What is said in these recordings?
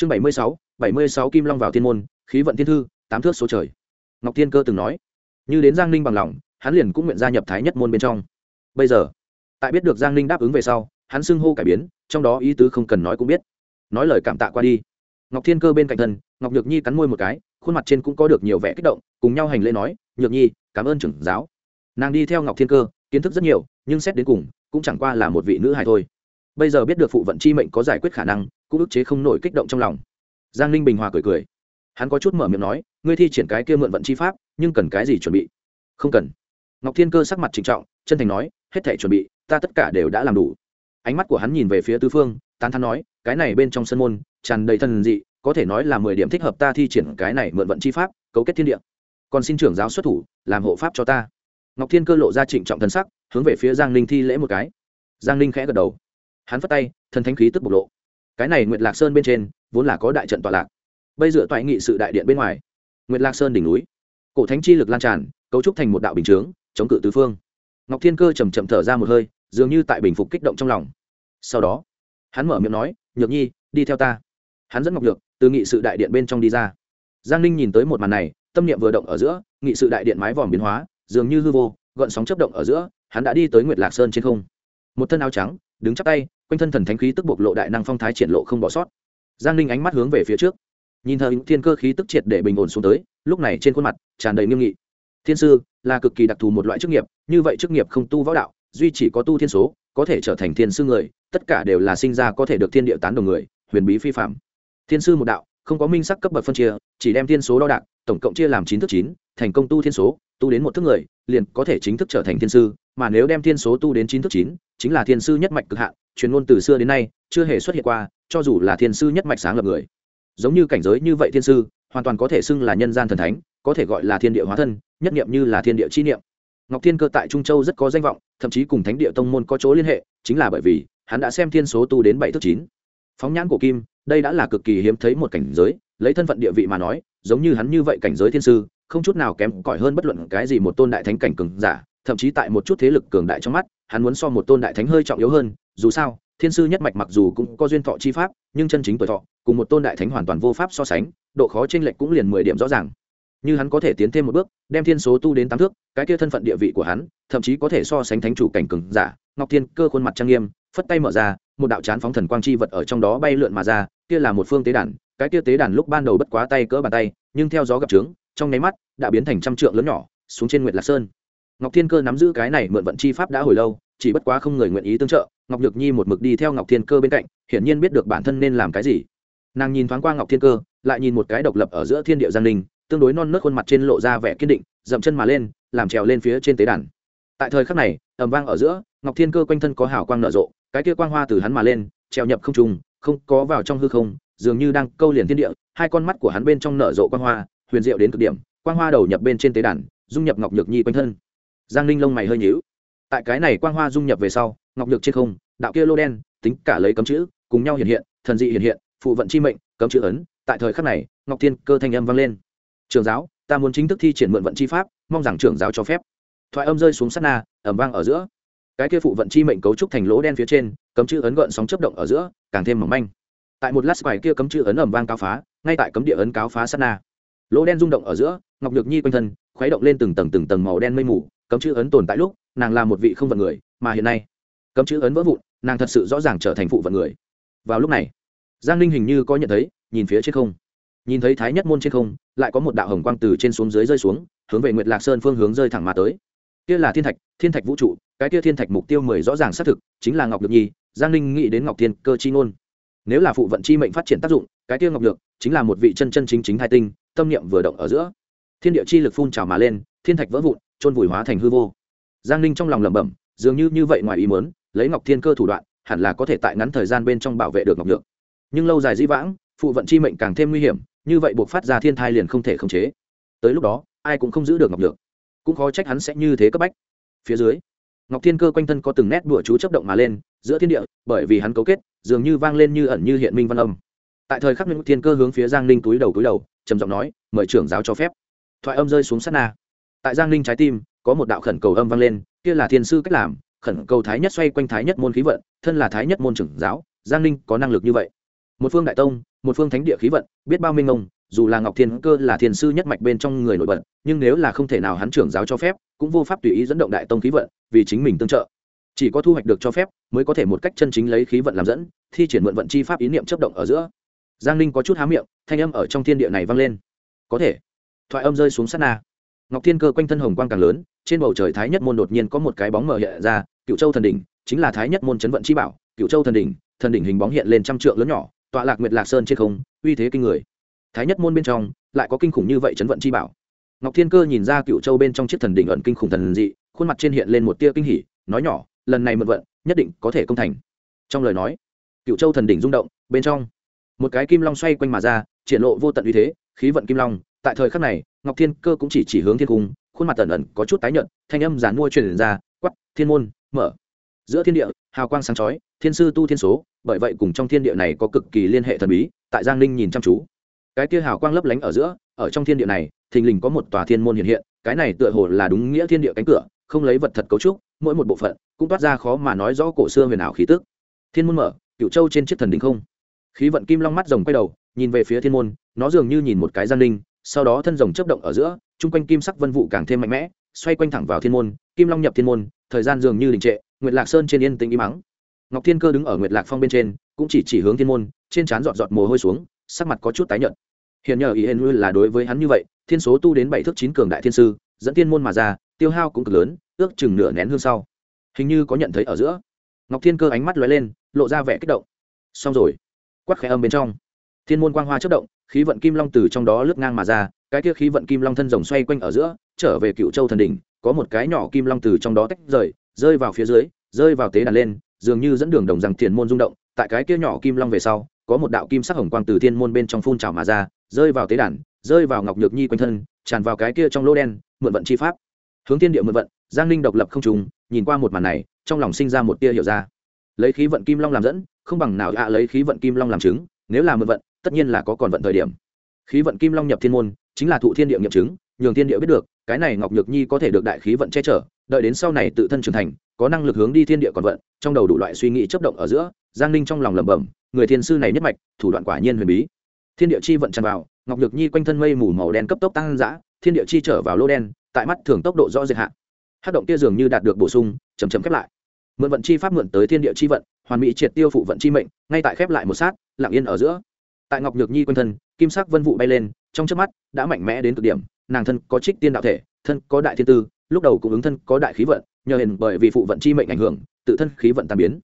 chương bảy mươi sáu, bảy mươi sáu kim long vào thiên môn, khí vận thiên thư, tám thước số trời. Ngọc thiên cơ từng nói, như đến giang ninh bằng lòng, hắn liền cũng nguyện gia nhập thái nhất môn bên trong. Bây giờ, tại biết được giang ninh đáp ứng về sau, hắn xưng hô cải biến, trong đó ý tứ không cần nói cũng biết. Nói lời cảm tạ qua đi. Ngọc thiên cơ bên cạnh thân, ngọc nhược nhi cắn môi một cái, khuôn mặt trên cũng có được nhiều vẻ kích động, cùng nhau hành lễ nói, nhược nhi, cảm ơn trưởng giáo. Nàng đi theo ngọc thiên cơ, kiến thức rất nhiều, nhưng xét đến cùng, cũng chẳng qua là một vị nữ hài thôi. Bây giờ biết được phụ vận chi mệnh có giải quyết khả năng cũng ức chế không nổi kích động trong lòng. Giang ninh bình hòa cười cười. Hắn có chút mở miệng nói, ngươi thi triển cái kia mượn vận chi pháp, nhưng cần cái gì chuẩn bị? Không cần. Ngọc thiên cơ sắc mặt trịnh trọng, chân thành nói, hết thể chuẩn bị, ta tất cả đều đã làm đủ. Ánh mắt của hắn nhìn về phía tứ phương, tán thắn nói, cái này bên trong sân môn, tràn đầy thần dị, có thể nói là mười điểm thích hợp ta thi triển cái này mượn vận chi pháp, cấu kết thiên địa. Còn xin trưởng giáo xuất thủ, làm hộ pháp cho ta. Ngọc thiên cơ lộ ra trịnh trọng thần sắc, hướng về phía giang ninh thi lễ một cái. Giang ninh khẽ gật đầu. Hắn phất tay, thần thánh khí tức bộc lộ cái này nguyệt lạc sơn bên trên vốn là có đại trận tọa lạc bây dựa toại nghị sự đại điện bên ngoài nguyệt lạc sơn đỉnh núi cổ thánh chi lực lan tràn cấu trúc thành một đạo bình chướng chống cự tứ phương ngọc thiên cơ chầm chậm thở ra một hơi dường như tại bình phục kích động trong lòng sau đó hắn mở miệng nói nhược nhi đi theo ta hắn dẫn ngọc nhược từ nghị sự đại điện bên trong đi ra giang ninh nhìn tới một màn này tâm niệm vừa động ở giữa nghị sự đại điện mái vòm biến hóa dường như hư vô gợn sóng chấp động ở giữa hắn đã đi tới nguyệt lạc sơn trên không một thân áo trắng đứng chắp tay quanh thân thần thánh khí tức bộc lộ đại năng phong thái triển lộ không bỏ sót. Giang ninh ánh mắt hướng về phía trước. Nhìn thấy thiên cơ khí tức triệt để bình ổn xuống tới, lúc này trên khuôn mặt tràn đầy nghiêm nghị. Thiên sư, là cực kỳ đặc thù một loại chức nghiệp, như vậy chức nghiệp không tu võ đạo, duy chỉ có tu thiên số, có thể trở thành thiên sư người, tất cả đều là sinh ra có thể được thiên địa tán đồng người, huyền bí phi phạm. Thiên sư một đạo, không có minh sắc cấp bậc phân chia, chỉ đem thiên số đo đạc, tổng cộng chia làm chín thức chín, thành công tu thiên số, tu đến một thức người, liền có thể chính thức trở thành thiên sư, mà nếu đem thiên số tu đến chín thức chín, chính là thiên sư nhất mạch cực hạn truyền ngôn từ xưa đến nay chưa hề xuất hiện qua, cho dù là thiên sư nhất mạch sáng lập người. Giống như cảnh giới như vậy thiên sư, hoàn toàn có thể xưng là nhân gian thần thánh, có thể gọi là thiên địa hóa thân, nhất niệm như là thiên địa chi niệm. Ngọc thiên cơ tại trung châu rất có danh vọng, thậm chí cùng thánh địa tông môn có chỗ liên hệ, chính là bởi vì hắn đã xem thiên số tu đến bảy thức chín. Phóng nhãn của kim, đây đã là cực kỳ hiếm thấy một cảnh giới, lấy thân phận địa vị mà nói, giống như hắn như vậy cảnh giới thiên sư, không chút nào kém cỏi hơn bất luận cái gì một tôn đại thánh cảnh cường giả, thậm chí tại một chút thế lực cường đại trong mắt, hắn muốn so một tôn đại thánh hơi trọng yếu hơn dù sao, thiên sư nhất mạch mặc dù cũng có duyên thọ chi pháp, nhưng chân chính tuổi thọ, cùng một tôn đại thánh hoàn toàn vô pháp so sánh, độ khó chênh lệch cũng liền mười điểm rõ ràng. Như hắn có thể tiến thêm một bước, đem thiên số tu đến tám thước, cái kia thân phận địa vị của hắn, thậm chí có thể so sánh thánh chủ cảnh cường giả, ngọc thiên cơ khuôn mặt trang nghiêm, phất tay mở ra, một đạo chán phóng thần quang chi vật ở trong đó bay lượn mà ra, kia là một phương tế đàn, cái kia tế đàn lúc ban đầu bất quá tay cỡ bàn tay, nhưng theo gió gặp trướng, trong nháy mắt, đã biến thành trăm trượng lớn nhỏ, xuống trên nguyệt lạc sơn. Ngọc thiên cơ nắm giữ cái này mượn vận chi pháp đã hồi lâu, chỉ bất quá không người nguyện ý tương trợ ngọc nhược nhi một mực đi theo ngọc thiên cơ bên cạnh, hiển nhiên biết được bản thân nên làm cái gì. Nàng nhìn thoáng qua ngọc thiên cơ, lại nhìn một cái độc lập ở giữa thiên địa giang ninh tương đối non nớt khuôn mặt trên lộ ra vẻ kiên định, dậm chân mà lên, làm trèo lên phía trên tế đàn. Tại thời khắc này, ầm vang ở giữa, ngọc thiên cơ quanh thân có hào quang nở rộ, cái kia quang hoa từ hắn mà lên, trèo nhập không trùng không có vào trong hư không, dường như đang câu liền thiên địa, hai con mắt của hắn bên trong nở rộ quang hoa, huyền diệu đến cực điểm, quang hoa đầu nhập bên trên tế đàn, dung nhập ngọc nhược nhi quanh thân. Giang ninh lông mày hơi nhíu. Tại cái này quang hoa dung nhập về sau ngọc nhược trên không, đạo kia lô đen, tính cả lấy cấm chữ, cùng nhau hiện hiện, thần dị hiện hiện, phụ vận chi mệnh, cấm chữ ấn. Tại thời khắc này, ngọc thiên cơ thanh âm vang lên. Trường giáo, ta muốn chính thức thi triển mượn vận chi pháp, mong rằng trưởng giáo cho phép. Thoại âm rơi xuống sát na ẩm vang ở giữa. Cái kia phụ vận chi mệnh cấu trúc thành lỗ đen phía trên, cấm chữ ấn gợn sóng chấp động ở giữa, càng thêm mỏng manh. Tại một lát bài kia cấm chữ ấn ẩm vang cáo phá, ngay tại cấm địa ấn cáo phá sát na. Lỗ đen rung động ở giữa, ngọc nhược nhi quanh thân khuấy động lên từng tầng từng tầng màu đen mây mù, cấm chữ ấn tồn tại lúc, nàng là một vị không vận người, mà hiện nay cấm chữ ấn vỡ vụn, nàng thật sự rõ ràng trở thành phụ vận người. Vào lúc này, giang ninh hình như có nhận thấy, nhìn phía trên không. Nhìn thấy thái nhất môn trên không, lại có một đạo hồng quang từ trên xuống dưới rơi xuống, hướng về nguyệt lạc sơn phương hướng rơi thẳng mà tới. Kia là thiên thạch thiên thạch vũ trụ, cái kia thiên thạch mục tiêu mười rõ ràng xác thực, chính là ngọc được nhi, giang ninh nghĩ đến ngọc thiên cơ chi ngôn. Nếu là phụ vận chi mệnh phát triển tác dụng, cái kia ngọc được chính là một vị chân chân chính chính hai tinh, tâm niệm vừa động ở giữa. Thiên địa chi lực phun trào mà lên, thiên thạch vỡ vụn trôn vùi hóa thành hư vô. Giang ninh trong lòng lẩm bẩm, dường như như vậy ngoài ý muốn lấy ngọc thiên cơ thủ đoạn, hẳn là có thể tại ngắn thời gian bên trong bảo vệ được ngọc nhược. Nhưng lâu dài di vãng, phụ vận chi mệnh càng thêm nguy hiểm, như vậy buộc phát ra thiên thai liền không thể khống chế. Tới lúc đó, ai cũng không giữ được ngọc nhược. Cũng khó trách hắn sẽ như thế cấp bách. Phía dưới, ngọc thiên cơ quanh thân có từng nét đùa chú chấp động mà lên, giữa thiên địa, bởi vì hắn cấu kết, dường như vang lên như ẩn như hiện minh văn âm. Tại thời khắc ngọc thiên cơ hướng phía giang ninh túi đầu túi đầu, trầm giọng nói, mời trưởng giáo cho phép. Thoại âm rơi xuống sát na. Tại giang ninh trái tim, có một đạo khẩn cầu âm vang lên, kia là thiên sư cách làm khẩn cầu thái nhất xoay quanh thái nhất môn khí vận, thân là thái nhất môn trưởng giáo, giang ninh có năng lực như vậy. Một phương đại tông, một phương thánh địa khí vận, biết bao minh ông, dù là ngọc thiên cơ là thiên sư nhất mạch bên trong người nổi bật, nhưng nếu là không thể nào hắn trưởng giáo cho phép, cũng vô pháp tùy ý dẫn động đại tông khí vận, vì chính mình tương trợ. Chỉ có thu hoạch được cho phép, mới có thể một cách chân chính lấy khí vận làm dẫn, thi triển mượn vận chi pháp ý niệm chấp động ở giữa. Giang ninh có chút há miệng, thanh âm ở trong thiên địa này vang lên. Có thể. Thoại âm rơi xuống sát na. Ngọc thiên cơ quanh thân hồng quang càng lớn trên bầu trời thái nhất môn đột nhiên có một cái bóng mở hiện ra cựu châu thần đỉnh, chính là thái nhất môn chấn vận chi bảo. Cựu châu thần đỉnh thần đỉnh hình bóng hiện lên trăm trượng lớn nhỏ, tọa lạc nguyệt lạc sơn trên không, uy thế kinh người. Thái nhất môn bên trong, lại có kinh khủng như vậy chấn vận chi bảo. Ngọc thiên cơ nhìn ra cựu châu bên trong chiếc thần đỉnh ẩn kinh khủng thần dị, khuôn mặt trên hiện lên một tia kinh hỉ, nói nhỏ, lần này mượn vận, nhất định có thể công thành. Trong lời nói cựu châu thần đỉnh rung động, bên trong, một cái kim long xoay quanh mà ra, triển lộ vô tận uy thế, khí vận kim long. Tại thời khắc này, ngọc thiên cơ cũng chỉ chỉ hướng thiên cung khuôn mặt ẩn ẩn có chút tái nhợt, thanh âm giàn mua truyền ra quắp thiên môn, mở. Giữa thiên địa, hào quang sáng chói, thiên sư tu thiên số, bởi vậy cùng trong thiên địa này có cực kỳ liên hệ thần bí, tại giang ninh nhìn chăm chú. Cái kia hào quang lấp lánh ở giữa, ở trong thiên địa này, thình lình có một tòa thiên môn hiện hiện, cái này tựa hồ là đúng nghĩa thiên địa cánh cửa, không lấy vật thật cấu trúc, mỗi một bộ phận cũng toát ra khó mà nói rõ cổ xưa huyền ảo khí tức. Thiên môn mở cựu châu trên chiếc thần đỉnh không. Khí vận kim long mắt rồng quay đầu, nhìn về phía thiên môn, nó dường như nhìn một cái giang ninh, sau đó thân rồng chấp động ở giữa chung quanh kim sắc vân vụ càng thêm mạnh mẽ, xoay quanh thẳng vào thiên môn, kim long nhập thiên môn, thời gian dường như đình trệ, nguyệt lạc sơn trên yên tĩnh im mắng ngọc thiên cơ đứng ở nguyệt lạc phong bên trên, cũng chỉ chỉ hướng thiên môn, trên trán giọt giọt mồ hôi xuống, sắc mặt có chút tái nhợt. Hiện nhờ ý hên là đối với hắn như vậy, thiên số tu đến bảy thước chín cường đại thiên sư, dẫn thiên môn mà ra, tiêu hao cũng cực lớn, ước chừng nửa nén hương sau. Hình như có nhận thấy ở giữa. Ngọc thiên cơ ánh mắt lóe lên, lộ ra vẻ kích động. Xong rồi. Quắc khẽ âm bên trong. Thiên môn quang hoa chất động, khí vận kim long từ trong đó lướt ngang mà ra cái kia khí vận kim long thân rồng xoay quanh ở giữa, trở về cựu châu thần đỉnh, có một cái nhỏ kim long từ trong đó tách rời, rơi vào phía dưới, rơi vào tế đàn lên, dường như dẫn đường đồng rằng thiền môn rung động, tại cái kia nhỏ kim long về sau, có một đạo kim sắc hồng quang từ thiên môn bên trong phun trào mà ra, rơi vào tế đàn, rơi vào ngọc nhược nhi quanh thân, tràn vào cái kia trong lô đen, mượn vận chi pháp. Hướng thiên địa mượn vận, giang ninh độc lập không trùng, nhìn qua một màn này, trong lòng sinh ra một tia hiểu ra. Lấy khí vận kim long làm dẫn, không bằng nào ạ lấy khí vận kim long làm chứng, nếu là mượn vận, tất nhiên là có còn vận thời điểm khí vận kim long nhập thiên môn, chính là thụ thiên địa nghiệm chứng, nhường thiên địa biết được, cái này ngọc nhược nhi có thể được đại khí vận che chở, đợi đến sau này tự thân trưởng thành, có năng lực hướng đi thiên địa còn vận, trong đầu đủ loại suy nghĩ chấp động ở giữa, giang ninh trong lòng lẩm bẩm, người thiên sư này nhất mạch, thủ đoạn quả nhiên huyền bí. Thiên địa chi vận tràn vào, ngọc nhược nhi quanh thân mây mù màu đen cấp tốc tăng dã, thiên địa chi trở vào lô đen, tại mắt thường tốc độ rõ rệt hạ. Hát động kia dường như đạt được bổ sung chầm chầm khép lại. Mượn vận chi pháp mượn tới thiên địa chi vận, hoàn mỹ triệt tiêu phụ vận chi mệnh, ngay tại khép lại một sát, lặng yên ở giữa tại ngọc nhược nhi quanh thân, kim sắc vân vụ bay lên, trong trước mắt, đã mạnh mẽ đến cực điểm. Nàng thân có trích tiên đạo thể, thân có đại thiên tư, lúc đầu cũng ứng thân có đại khí vận, nhờ hiền bởi vì phụ vận chi mệnh ảnh hưởng, tự thân khí vận tàn biến.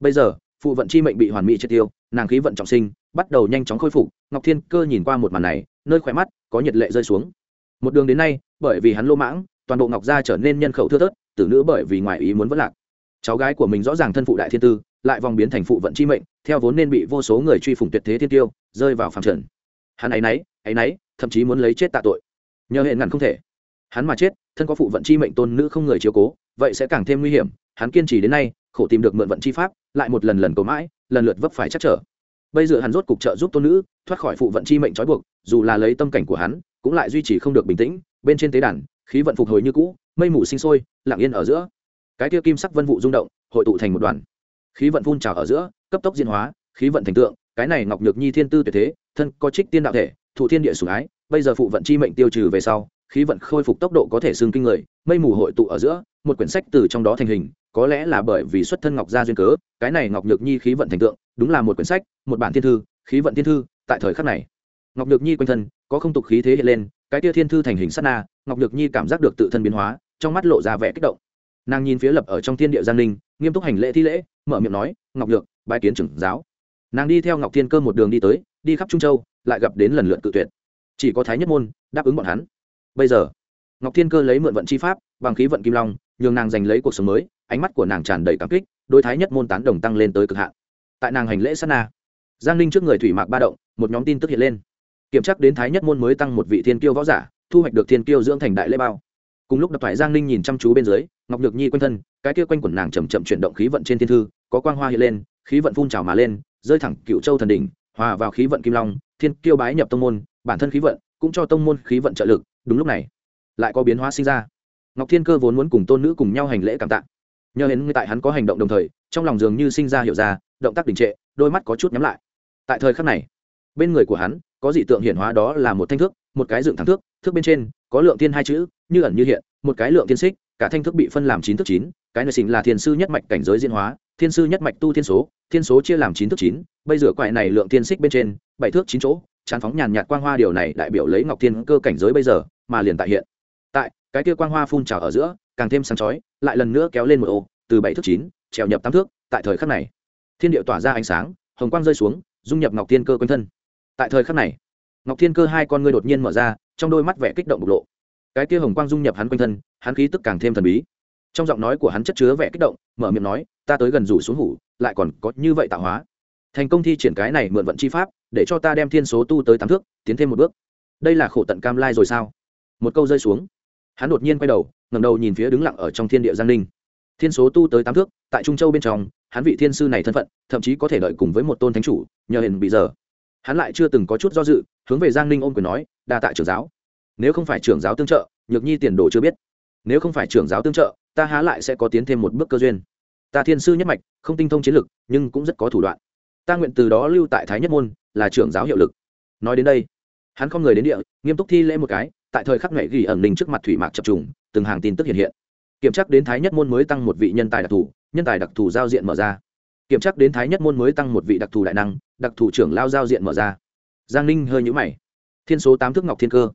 Bây giờ, phụ vận chi mệnh bị hoàn mỹ triệt tiêu, nàng khí vận trọng sinh, bắt đầu nhanh chóng khôi phục. Ngọc thiên cơ nhìn qua một màn này, nơi khỏe mắt có nhiệt lệ rơi xuống. Một đường đến nay, bởi vì hắn lô mãng, toàn bộ ngọc gia trở nên nhân khẩu thưa thớt, tử nữ bởi vì ngoài ý muốn vất lạc. Cháu gái của mình rõ ràng thân phụ đại thiên tư lại vòng biến thành phụ vận chi mệnh, theo vốn nên bị vô số người truy phủng tuyệt thế thiên tiêu, rơi vào phàm trần. Hắn ấy nấy ấy nấy, thậm chí muốn lấy chết tạ tội. Nhờ hệ ngàn không thể. Hắn mà chết, thân có phụ vận chi mệnh tôn nữ không người chiếu cố, vậy sẽ càng thêm nguy hiểm. Hắn kiên trì đến nay, khổ tìm được mượn vận chi pháp, lại một lần lần cầu mãi, lần lượt vấp phải chắc trở. Bây giờ hắn rốt cục trợ giúp tôn nữ, thoát khỏi phụ vận chi mệnh trói buộc, dù là lấy tâm cảnh của hắn, cũng lại duy trì không được bình tĩnh. Bên trên tế đàn, khí vận phục hồi như cũ, mây mù sinh sôi, lặng yên ở giữa. Cái kia kim sắc vân vụ rung động, hội tụ thành một đoàn khí vận phun trào ở giữa, cấp tốc diễn hóa, khí vận thành tượng, cái này ngọc nhược nhi thiên tư tuyệt thế, thân có trích tiên đạo thể, thụ thiên địa sủng ái, bây giờ phụ vận chi mệnh tiêu trừ về sau, khí vận khôi phục tốc độ có thể xương kinh người, mây mù hội tụ ở giữa, một quyển sách từ trong đó thành hình, có lẽ là bởi vì xuất thân ngọc gia duyên cớ, cái này ngọc nhược nhi khí vận thành tượng, đúng là một quyển sách, một bản thiên thư, khí vận thiên thư, tại thời khắc này. Ngọc nhược nhi quanh thân, có không tục khí thế hiện lên, cái tia thiên thư thành hình sát na, ngọc nhược nhi cảm giác được tự thân biến hóa, trong mắt lộ ra vẻ kích động. Nàng nhìn phía lập ở trong thiên địa giang ninh nghiêm túc hành lễ thi lễ, mở miệng nói, ngọc nhược, bái kiến trưởng giáo. Nàng đi theo ngọc thiên cơ một đường đi tới, đi khắp trung châu, lại gặp đến lần lượt cự tuyệt. Chỉ có thái nhất môn đáp ứng bọn hắn. Bây giờ, ngọc thiên cơ lấy mượn vận chi pháp, bằng khí vận kim long, nhường nàng giành lấy cuộc sống mới, ánh mắt của nàng tràn đầy cảm kích đôi thái nhất môn tán đồng tăng lên tới cực hạn. Tại nàng hành lễ sát na, giang ninh trước người thủy mạc ba động, một nhóm tin tức hiện lên. Kiểm tra đến thái nhất môn mới tăng một vị thiên kiêu võ giả, thu hoạch được thiên kiêu dưỡng thành đại lễ bao cùng lúc đập thoại giang ninh nhìn chăm chú bên dưới, ngọc nhược nhi quanh thân, cái kia quanh quẩn nàng chầm chậm chuyển động khí vận trên thiên thư, có quang hoa hiện lên, khí vận phun trào mà lên, rơi thẳng cựu châu thần đỉnh, hòa vào khí vận kim long, thiên kiêu bái nhập tông môn, bản thân khí vận cũng cho tông môn khí vận trợ lực, đúng lúc này, lại có biến hóa sinh ra. Ngọc thiên cơ vốn muốn cùng tôn nữ cùng nhau hành lễ cảm tạ. Nhờ đến tại hắn có hành động đồng thời, trong lòng dường như sinh ra hiểu ra, động tác đình trệ, đôi mắt có chút nhắm lại. Tại thời khắc này, bên người của hắn, có dị tượng hiển hóa đó là một thanh thước, một cái dựng thẳng thước thước bên trên có lượng tiên hai chữ, như ẩn như hiện, một cái lượng tiên xích, cả thanh thức bị phân làm chín thước chín, cái này xình là thiên sư nhất mạch cảnh giới diễn hóa, thiên sư nhất mạch tu thiên số thiên số chia làm chín thước chín, bây giờ quại này lượng tiên xích bên trên, bảy thước chín chỗ tràn phóng nhàn nhạt quang hoa điều này đại biểu lấy ngọc thiên cơ cảnh giới bây giờ, mà liền tại hiện. Tại, cái kia quang hoa phun trào ở giữa, càng thêm sáng chói, lại lần nữa kéo lên một ô, từ bảy thước chín, trèo nhập tám thước, tại thời khắc này. Thiên địa tỏa ra ánh sáng, hồng quang rơi xuống, dung nhập ngọc thiên cơ quanh thân. Tại thời khắc này ngọc thiên cơ hai con ngươi đột nhiên mở ra, trong đôi mắt vẻ kích động bộc lộ. Cái kia hồng quang dung nhập hắn quanh thân, hắn khí tức càng thêm thần bí. Trong giọng nói của hắn chất chứa vẻ kích động, mở miệng nói, ta tới gần rủ xuống hủ, lại còn có như vậy tạo hóa. Thành công thi triển cái này mượn vận chi pháp, để cho ta đem thiên số tu tới tám thước, tiến thêm một bước. Đây là khổ tận cam lai rồi sao? Một câu rơi xuống. Hắn đột nhiên quay đầu ngầm đầu nhìn phía đứng lặng ở trong thiên địa giang ninh. Thiên số tu tới tám thước, tại trung châu bên trong, hắn vị thiên sư này thân phận, thậm chí có thể đợi cùng với một tôn thánh chủ, nhờ hình bị giờ hắn lại chưa từng có chút do dự, hướng về giang ninh ôm quyền nói, đa tại trưởng giáo. Nếu không phải trưởng giáo tương trợ, nhược nhi tiền đồ chưa biết. Nếu không phải trưởng giáo tương trợ, ta há lại sẽ có tiến thêm một bước cơ duyên. Ta thiên sư nhất mạch, không tinh thông chiến lực, nhưng cũng rất có thủ đoạn. Ta nguyện từ đó lưu tại thái nhất môn, là trưởng giáo hiệu lực. Nói đến đây, hắn không người đến địa, nghiêm túc thi lễ một cái, tại thời khắc nghệ ghi ẩn ninh trước mặt thủy mạc chập trùng, từng hàng tin tức hiện hiện. Kiểm tra đến thái nhất môn mới tăng một vị nhân tài đặc thù, nhân tài đặc thù giao diện mở ra. Kiểm tra đến thái nhất môn mới tăng một vị đặc thù đại năng đặc thủ trưởng lao giao diện mở ra. Giang ninh hơi nhũ mày. Thiên số tám thước ngọc thiên cơ.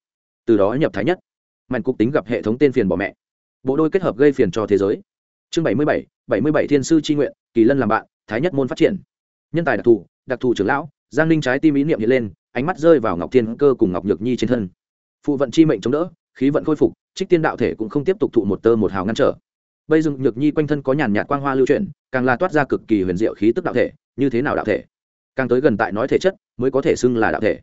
Từ đó nhập thái nhất. Mạnh cục tính gặp hệ thống tên phiền bỏ mẹ. Bộ đôi kết hợp gây phiền cho thế giới. Chương bảy mươi bảy bảy mươi bảy thiên sư tri nguyện, kỳ lân làm bạn, thái nhất môn phát triển. Nhân tài đặc thù đặc thù trưởng lão, giang ninh trái tim ý niệm hiện lên, ánh mắt rơi vào ngọc thiên cơ cùng ngọc nhược nhi trên thân. Phụ vận chi mệnh chống đỡ, khí vận khôi phục, trích tiên đạo thể cũng không tiếp tục thụ một tơ một hào ngăn trở. Bây giờ nhược nhi quanh thân có nhàn nhạt quang hoa lưu chuyển, càng là toát ra cực kỳ huyền diệu khí tức đạo thể, như thế nào đạo thể? Càng tới gần tại nói thể chất mới có thể xưng là đạo thể.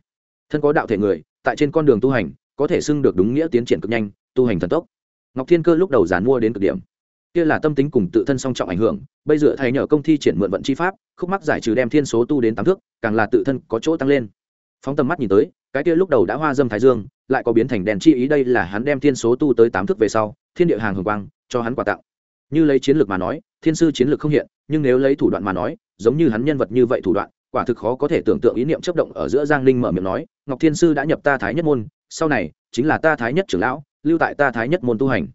Thân có đạo thể người, tại trên con đường tu hành, có thể xưng được đúng nghĩa tiến triển cực nhanh, tu hành thần tốc. Ngọc thiên cơ lúc đầu giàn mua đến cực điểm. Kia là tâm tính cùng tự thân song trọng ảnh hưởng, bây giờ thầy nhờ công thi triển mượn vận chi pháp, khúc mắc giải trừ đem thiên số tu đến tám thước, càng là tự thân có chỗ tăng lên. Phóng tầm mắt nhìn tới, cái kia lúc đầu đã hoa dâm thái dương, lại có biến thành đèn chi ý đây là hắn đem thiên số tu tới tám thước về sau, thiên địa hàng hồng quang, cho hắn quà tặng. Như lấy chiến lược mà nói, thiên sư chiến lược không hiện, nhưng nếu lấy thủ đoạn mà nói, giống như hắn nhân vật như vậy thủ đoạn quả thực khó có thể tưởng tượng ý niệm chấp động ở giữa giang ninh mở miệng nói, ngọc thiên sư đã nhập ta thái nhất môn, sau này chính là ta thái nhất trưởng lão, lưu tại ta thái nhất môn tu hành.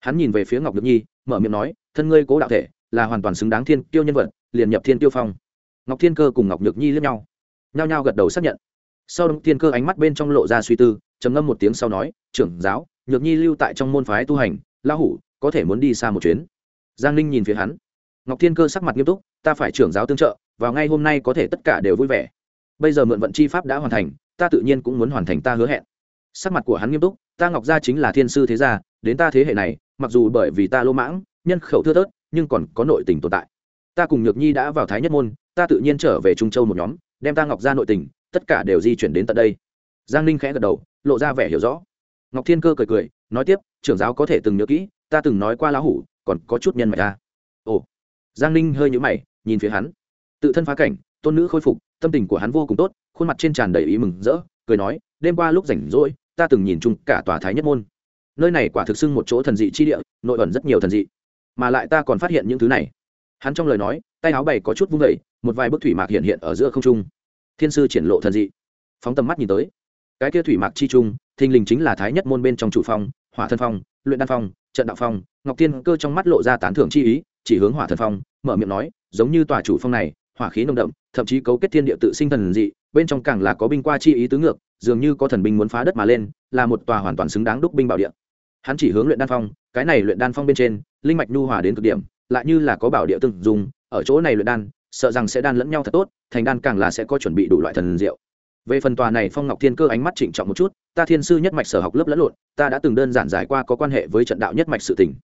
Hắn nhìn về phía ngọc nhược nhi, mở miệng nói, thân ngươi cố đạo thể, là hoàn toàn xứng đáng thiên tiêu nhân vật, liền nhập thiên tiêu phong. Ngọc thiên cơ cùng ngọc nhược nhi lướt nhau, nhao nhao gật đầu xác nhận. Sau đó thiên cơ ánh mắt bên trong lộ ra suy tư, trầm ngâm một tiếng sau nói, trưởng giáo, nhược nhi lưu tại trong môn phái tu hành la hủ có thể muốn đi xa một chuyến. Giang ninh nhìn phía hắn. Ngọc thiên cơ sắc mặt nghiêm túc, ta phải trưởng giáo tương trợ vào ngay hôm nay có thể tất cả đều vui vẻ. Bây giờ mượn vận chi pháp đã hoàn thành, ta tự nhiên cũng muốn hoàn thành ta hứa hẹn. Sắc mặt của hắn nghiêm túc, ta ngọc gia chính là thiên sư thế gia, đến ta thế hệ này, mặc dù bởi vì ta lỗ mãng, nhân khẩu thưa thớt, nhưng còn có nội tình tồn tại. Ta cùng nhược nhi đã vào thái nhất môn, ta tự nhiên trở về trung châu một nhóm, đem ta ngọc gia nội tình, tất cả đều di chuyển đến tận đây. Giang ninh khẽ gật đầu, lộ ra vẻ hiểu rõ. Ngọc thiên cơ cười cười, nói tiếp, trưởng giáo có thể từng nhớ kỹ, ta từng nói qua lão hủ, còn có chút nhân mạch ta ồ. Giang ninh hơi nhũ mày, nhìn phía hắn tự thân phá cảnh, tôn nữ khôi phục, tâm tình của hắn vô cùng tốt, khuôn mặt trên tràn đầy ý mừng rỡ, cười nói, đêm qua lúc rảnh rỗi, ta từng nhìn chung cả tòa thái nhất môn. Nơi này quả thực xưng một chỗ thần dị chi địa, nội ẩn rất nhiều thần dị. Mà lại ta còn phát hiện những thứ này. Hắn trong lời nói, tay áo bày có chút vung vẩy một vài bức thủy mạc hiện hiện ở giữa không trung. Thiên sư triển lộ thần dị. Phóng tầm mắt nhìn tới, cái kia thủy mạc chi trung, thình lình chính là thái nhất môn bên trong chủ phong, hỏa thân phong, luyện đan phong, trận đạo phong. Ngọc tiên cơ trong mắt lộ ra tán thưởng chi ý, chỉ hướng hỏa thần phong, mở miệng nói, giống như tòa chủ phong này hỏa khí nồng đậm, thậm chí cấu kết thiên địa tự sinh thần dị, bên trong càng là có binh qua chi ý tứ ngược, dường như có thần binh muốn phá đất mà lên, là một tòa hoàn toàn xứng đáng đúc binh bảo địa. Hắn chỉ hướng luyện đan phong, cái này luyện đan phong bên trên, linh mạch nhu hòa đến cực điểm, lại như là có bảo địa từng dùng, ở chỗ này luyện đan, sợ rằng sẽ đan lẫn nhau thật tốt, thành đan càng là sẽ có chuẩn bị đủ loại thần diệu. Về phần tòa này phong ngọc thiên cơ ánh mắt trịnh trọng một chút, ta thiên sư nhất mạch sở học lớp lẫn lộn, ta đã từng đơn giản giải qua có quan hệ với trận đạo nhất mạch sự tình.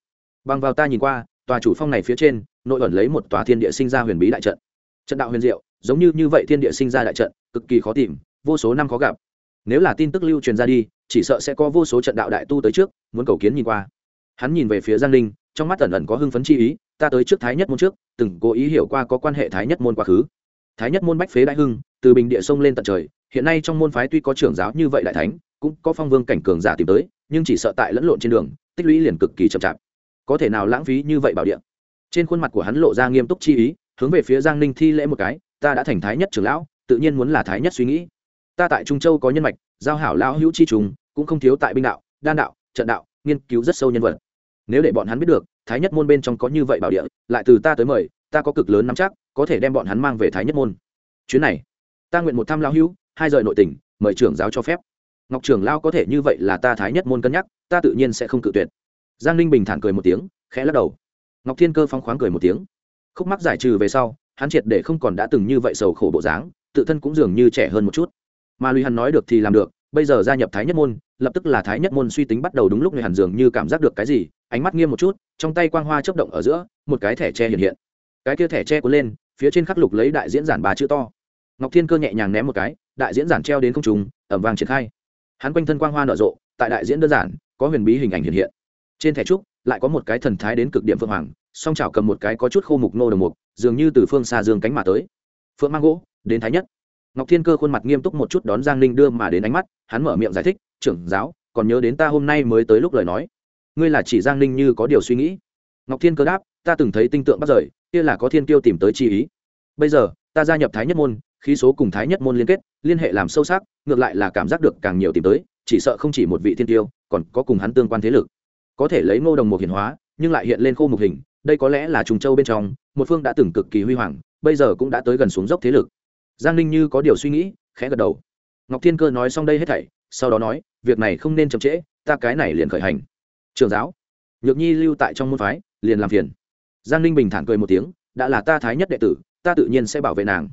bằng vào ta nhìn qua, tòa chủ phong này phía trên, nội ẩn lấy một tòa thiên địa sinh ra huyền bí đại trận trận đạo huyền diệu, giống như như vậy thiên địa sinh ra đại trận, cực kỳ khó tìm, vô số năm khó gặp. Nếu là tin tức lưu truyền ra đi, chỉ sợ sẽ có vô số trận đạo đại tu tới trước, muốn cầu kiến nhìn qua. Hắn nhìn về phía giang linh, trong mắt ẩn ẩn có hưng phấn chi ý, ta tới trước thái nhất môn trước, từng cố ý hiểu qua có quan hệ thái nhất môn quá khứ. Thái nhất môn bách phế đại hưng, từ bình địa sông lên tận trời, hiện nay trong môn phái tuy có trưởng giáo như vậy đại thánh, cũng có phong vương cảnh cường giả tìm tới, nhưng chỉ sợ tại lẫn lộn trên đường, tích lũy liền cực kỳ chậm chạp. Có thể nào lãng phí như vậy bảo địa? Trên khuôn mặt của hắn lộ ra nghiêm túc chi ý hướng về phía giang ninh thi lễ một cái, ta đã thành thái nhất trưởng lão, tự nhiên muốn là thái nhất suy nghĩ. Ta tại trung châu có nhân mạch, giao hảo lão hữu chi trùng, cũng không thiếu tại binh đạo, đan đạo, trận đạo, nghiên cứu rất sâu nhân vật. Nếu để bọn hắn biết được, thái nhất môn bên trong có như vậy bảo địa, lại từ ta tới mời, ta có cực lớn nắm chắc, có thể đem bọn hắn mang về thái nhất môn. Chuyến này, ta nguyện một thăm lão hữu, hai rời nội tỉnh, mời trưởng giáo cho phép. Ngọc trưởng lao có thể như vậy là ta thái nhất môn cân nhắc, ta tự nhiên sẽ không cự tuyệt. Giang ninh bình thản cười một tiếng, khẽ lắc đầu. Ngọc thiên cơ phong khoáng cười một tiếng khúc mắc giải trừ về sau, hắn triệt để không còn đã từng như vậy sầu khổ bộ dáng, tự thân cũng dường như trẻ hơn một chút. Mà lùi hắn nói được thì làm được, bây giờ gia nhập thái nhất môn, lập tức là thái nhất môn suy tính bắt đầu đúng lúc người hẳn dường như cảm giác được cái gì, ánh mắt nghiêm một chút, trong tay quang hoa chấp động ở giữa, một cái thẻ tre hiện hiện. Cái kia thẻ tre cuốn lên, phía trên khắc lục lấy đại diễn giản bà chữ to. Ngọc thiên cơ nhẹ nhàng ném một cái, đại diễn giản treo đến không trùng ẩm vàng triển khai. Hắn quanh thân quang hoa nở rộ, tại đại diễn đơn giản, có huyền bí hình ảnh hiện hiện. Trên thẻ trúc, lại có một cái thần thái đến cực điểm phượng hoàng song chảo cầm một cái có chút khô mục nô đồng mục, dường như từ phương xa dương cánh mà tới. Phượng mang gỗ, đến thái nhất. Ngọc thiên cơ khuôn mặt nghiêm túc một chút đón giang ninh đưa mà đến ánh mắt, hắn mở miệng giải thích, trưởng giáo, còn nhớ đến ta hôm nay mới tới lúc lời nói. Ngươi là chỉ giang ninh như có điều suy nghĩ. Ngọc thiên cơ đáp, ta từng thấy tinh tượng bắt rời, kia là có thiên tiêu tìm tới chi ý. Bây giờ, ta gia nhập thái nhất môn, khí số cùng thái nhất môn liên kết, liên hệ làm sâu sắc, ngược lại là cảm giác được càng nhiều tìm tới, chỉ sợ không chỉ một vị thiên tiêu còn có cùng hắn tương quan thế lực. Có thể lấy ngô đồng một hiển hóa, nhưng lại hiện lên khô mục hình đây có lẽ là trùng châu bên trong, một phương đã từng cực kỳ huy hoàng, bây giờ cũng đã tới gần xuống dốc thế lực. Giang ninh như có điều suy nghĩ, khẽ gật đầu. Ngọc thiên cơ nói xong đây hết thảy, sau đó nói, việc này không nên chậm trễ, ta cái này liền khởi hành. Trường giáo, nhược nhi lưu tại trong môn phái, liền làm phiền. Giang ninh bình thản cười một tiếng, đã là ta thái nhất đệ tử, ta tự nhiên sẽ bảo vệ nàng.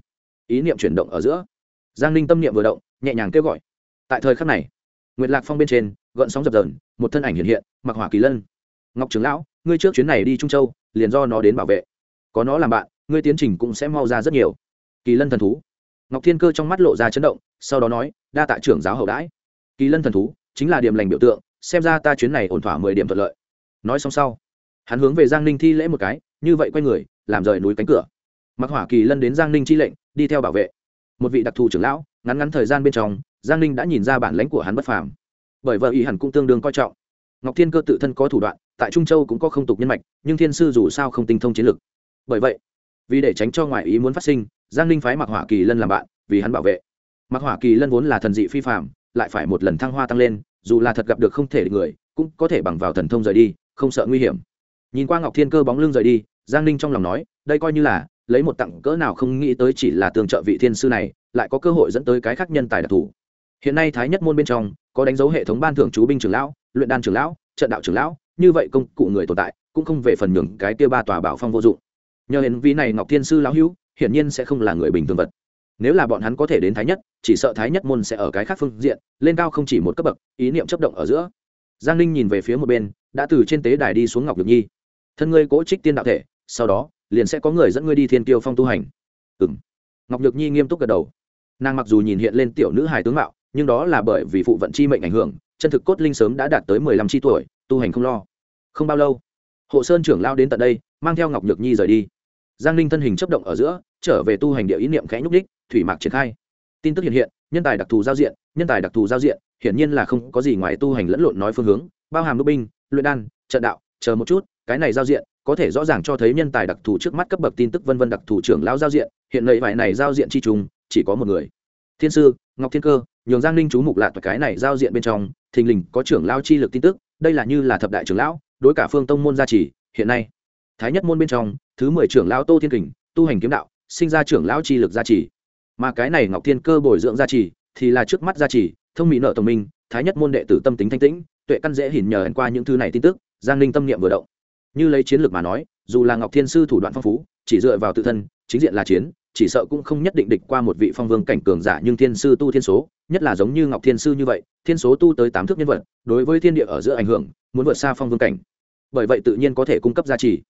Ý niệm chuyển động ở giữa. Giang ninh tâm niệm vừa động, nhẹ nhàng kêu gọi. Tại thời khắc này, nguyệt lạc phong bên trên, gợn sóng dập dờn, một thân ảnh hiện hiện mặc hỏa kỳ lân. Ngọc trưởng lão, ngươi trước chuyến này đi trung châu liền do nó đến bảo vệ. Có nó làm bạn, ngươi tiến trình cũng sẽ mau ra rất nhiều. Kỳ lân thần thú. Ngọc thiên cơ trong mắt lộ ra chấn động, sau đó nói, đa tạ trưởng giáo hậu đãi. Kỳ lân thần thú, chính là điểm lành biểu tượng, xem ra ta chuyến này ổn thỏa mười điểm thuận lợi. Nói xong sau, hắn hướng về giang ninh thi lễ một cái, như vậy quay người, làm rời núi cánh cửa. Mặc hỏa kỳ lân đến giang ninh chi lệnh, đi theo bảo vệ. Một vị đặc thù trưởng lão, ngắn ngắn thời gian bên trong, giang ninh đã nhìn ra bản lãnh của hắn bất phàm. Bởi vợ ý hẳn cũng tương đương coi trọng. Ngọc thiên cơ tự thân có thủ đoạn tại trung châu cũng có không tục nhân mạch, nhưng thiên sư dù sao không tinh thông chiến lược bởi vậy, vì để tránh cho ngoại ý muốn phát sinh, giang ninh phái mặc hỏa kỳ lân làm bạn, vì hắn bảo vệ. Mặc hỏa kỳ lân vốn là thần dị phi phạm lại phải một lần thăng hoa tăng lên, dù là thật gặp được không thể người, cũng có thể bằng vào thần thông rời đi, không sợ nguy hiểm. Nhìn qua ngọc thiên cơ bóng lưng rời đi, giang ninh trong lòng nói, đây coi như là, lấy một tặng cỡ nào không nghĩ tới chỉ là tương trợ vị thiên sư này, lại có cơ hội dẫn tới cái khác nhân tài đặc thù. Hiện nay thái nhất môn bên trong, có đánh dấu hệ thống ban thưởng chú binh trưởng lão, luyện đan trưởng lão, trận đạo trưởng lão như vậy công cụ người tồn tại cũng không về phần nhường cái kia ba tòa bảo phong vô dụng. Nhờ hiện vi này ngọc thiên sư lão hữu, hiển nhiên sẽ không là người bình thường vật. Nếu là bọn hắn có thể đến thái nhất, chỉ sợ thái nhất môn sẽ ở cái khác phương diện, lên cao không chỉ một cấp bậc, ý niệm chấp động ở giữa. Giang ninh nhìn về phía một bên, đã từ trên tế đài đi xuống ngọc nhược nhi. Thân ngươi cố trích tiên đạo thể, sau đó, liền sẽ có người dẫn ngươi đi thiên tiêu phong tu hành. Ừ m ngọc nhược nhi nghiêm túc gật đầu. Nàng mặc dù nhìn hiện lên tiểu nữ hài tướng mạo, nhưng đó là bởi vì phụ vận chi mệnh ảnh hưởng, chân thực cốt linh sớm đã đạt tới mười lăm tri tuổi, tu hành không lo không bao lâu hộ sơn trưởng lao đến tận đây, mang theo ngọc nhược nhi rời đi. Giang ninh thân hình chấp động ở giữa, trở về tu hành địa ý niệm khẽ nhúc đích thủy mạc triển khai. Tin tức hiện hiện, nhân tài đặc thù giao diện, nhân tài đặc thù giao diện, hiển nhiên là không có gì ngoài tu hành lẫn lộn nói phương hướng, bao hàm đúc binh, luyện đan, trận đạo, chờ một chút, cái này giao diện, có thể rõ ràng cho thấy nhân tài đặc thù trước mắt cấp bậc tin tức vân vân đặc thù trưởng lão giao diện, hiện nay vải này giao diện chi trùng, chỉ có một người. Thiên sư, ngọc thiên cơ, nhường giang ninh chú mục lạc cái này giao diện bên trong, thình lình có trưởng lão chi lực tin tức, đây là như là thập đại trưởng lão đối cả phương tông môn gia trì, hiện nay, thái nhất môn bên trong, thứ mười trưởng lão tô thiên kình, tu hành kiếm đạo, sinh ra trưởng lão chi lực gia trì. Mà cái này ngọc thiên cơ bồi dưỡng gia trì, thì là trước mắt gia trì, thông mỹ nợ tổng minh, thái nhất môn đệ tử tâm tính thanh tĩnh, tuệ căn dễ hình nhờ hẹn qua những thứ này tin tức, giang ninh tâm niệm vừa động. Như lấy chiến lược mà nói, dù là ngọc thiên sư thủ đoạn phong phú, chỉ dựa vào tự thân, chính diện là chiến, chỉ sợ cũng không nhất định địch qua một vị phong vương cảnh cường giả nhưng thiên sư tu thiên số, nhất là giống như ngọc thiên sư như vậy, thiên số tu tới tám thước nhân vật, đối với thiên địa ở giữa ảnh hưởng, muốn vượt xa phong vương cảnh bởi vậy tự nhiên có thể cung cấp giá trị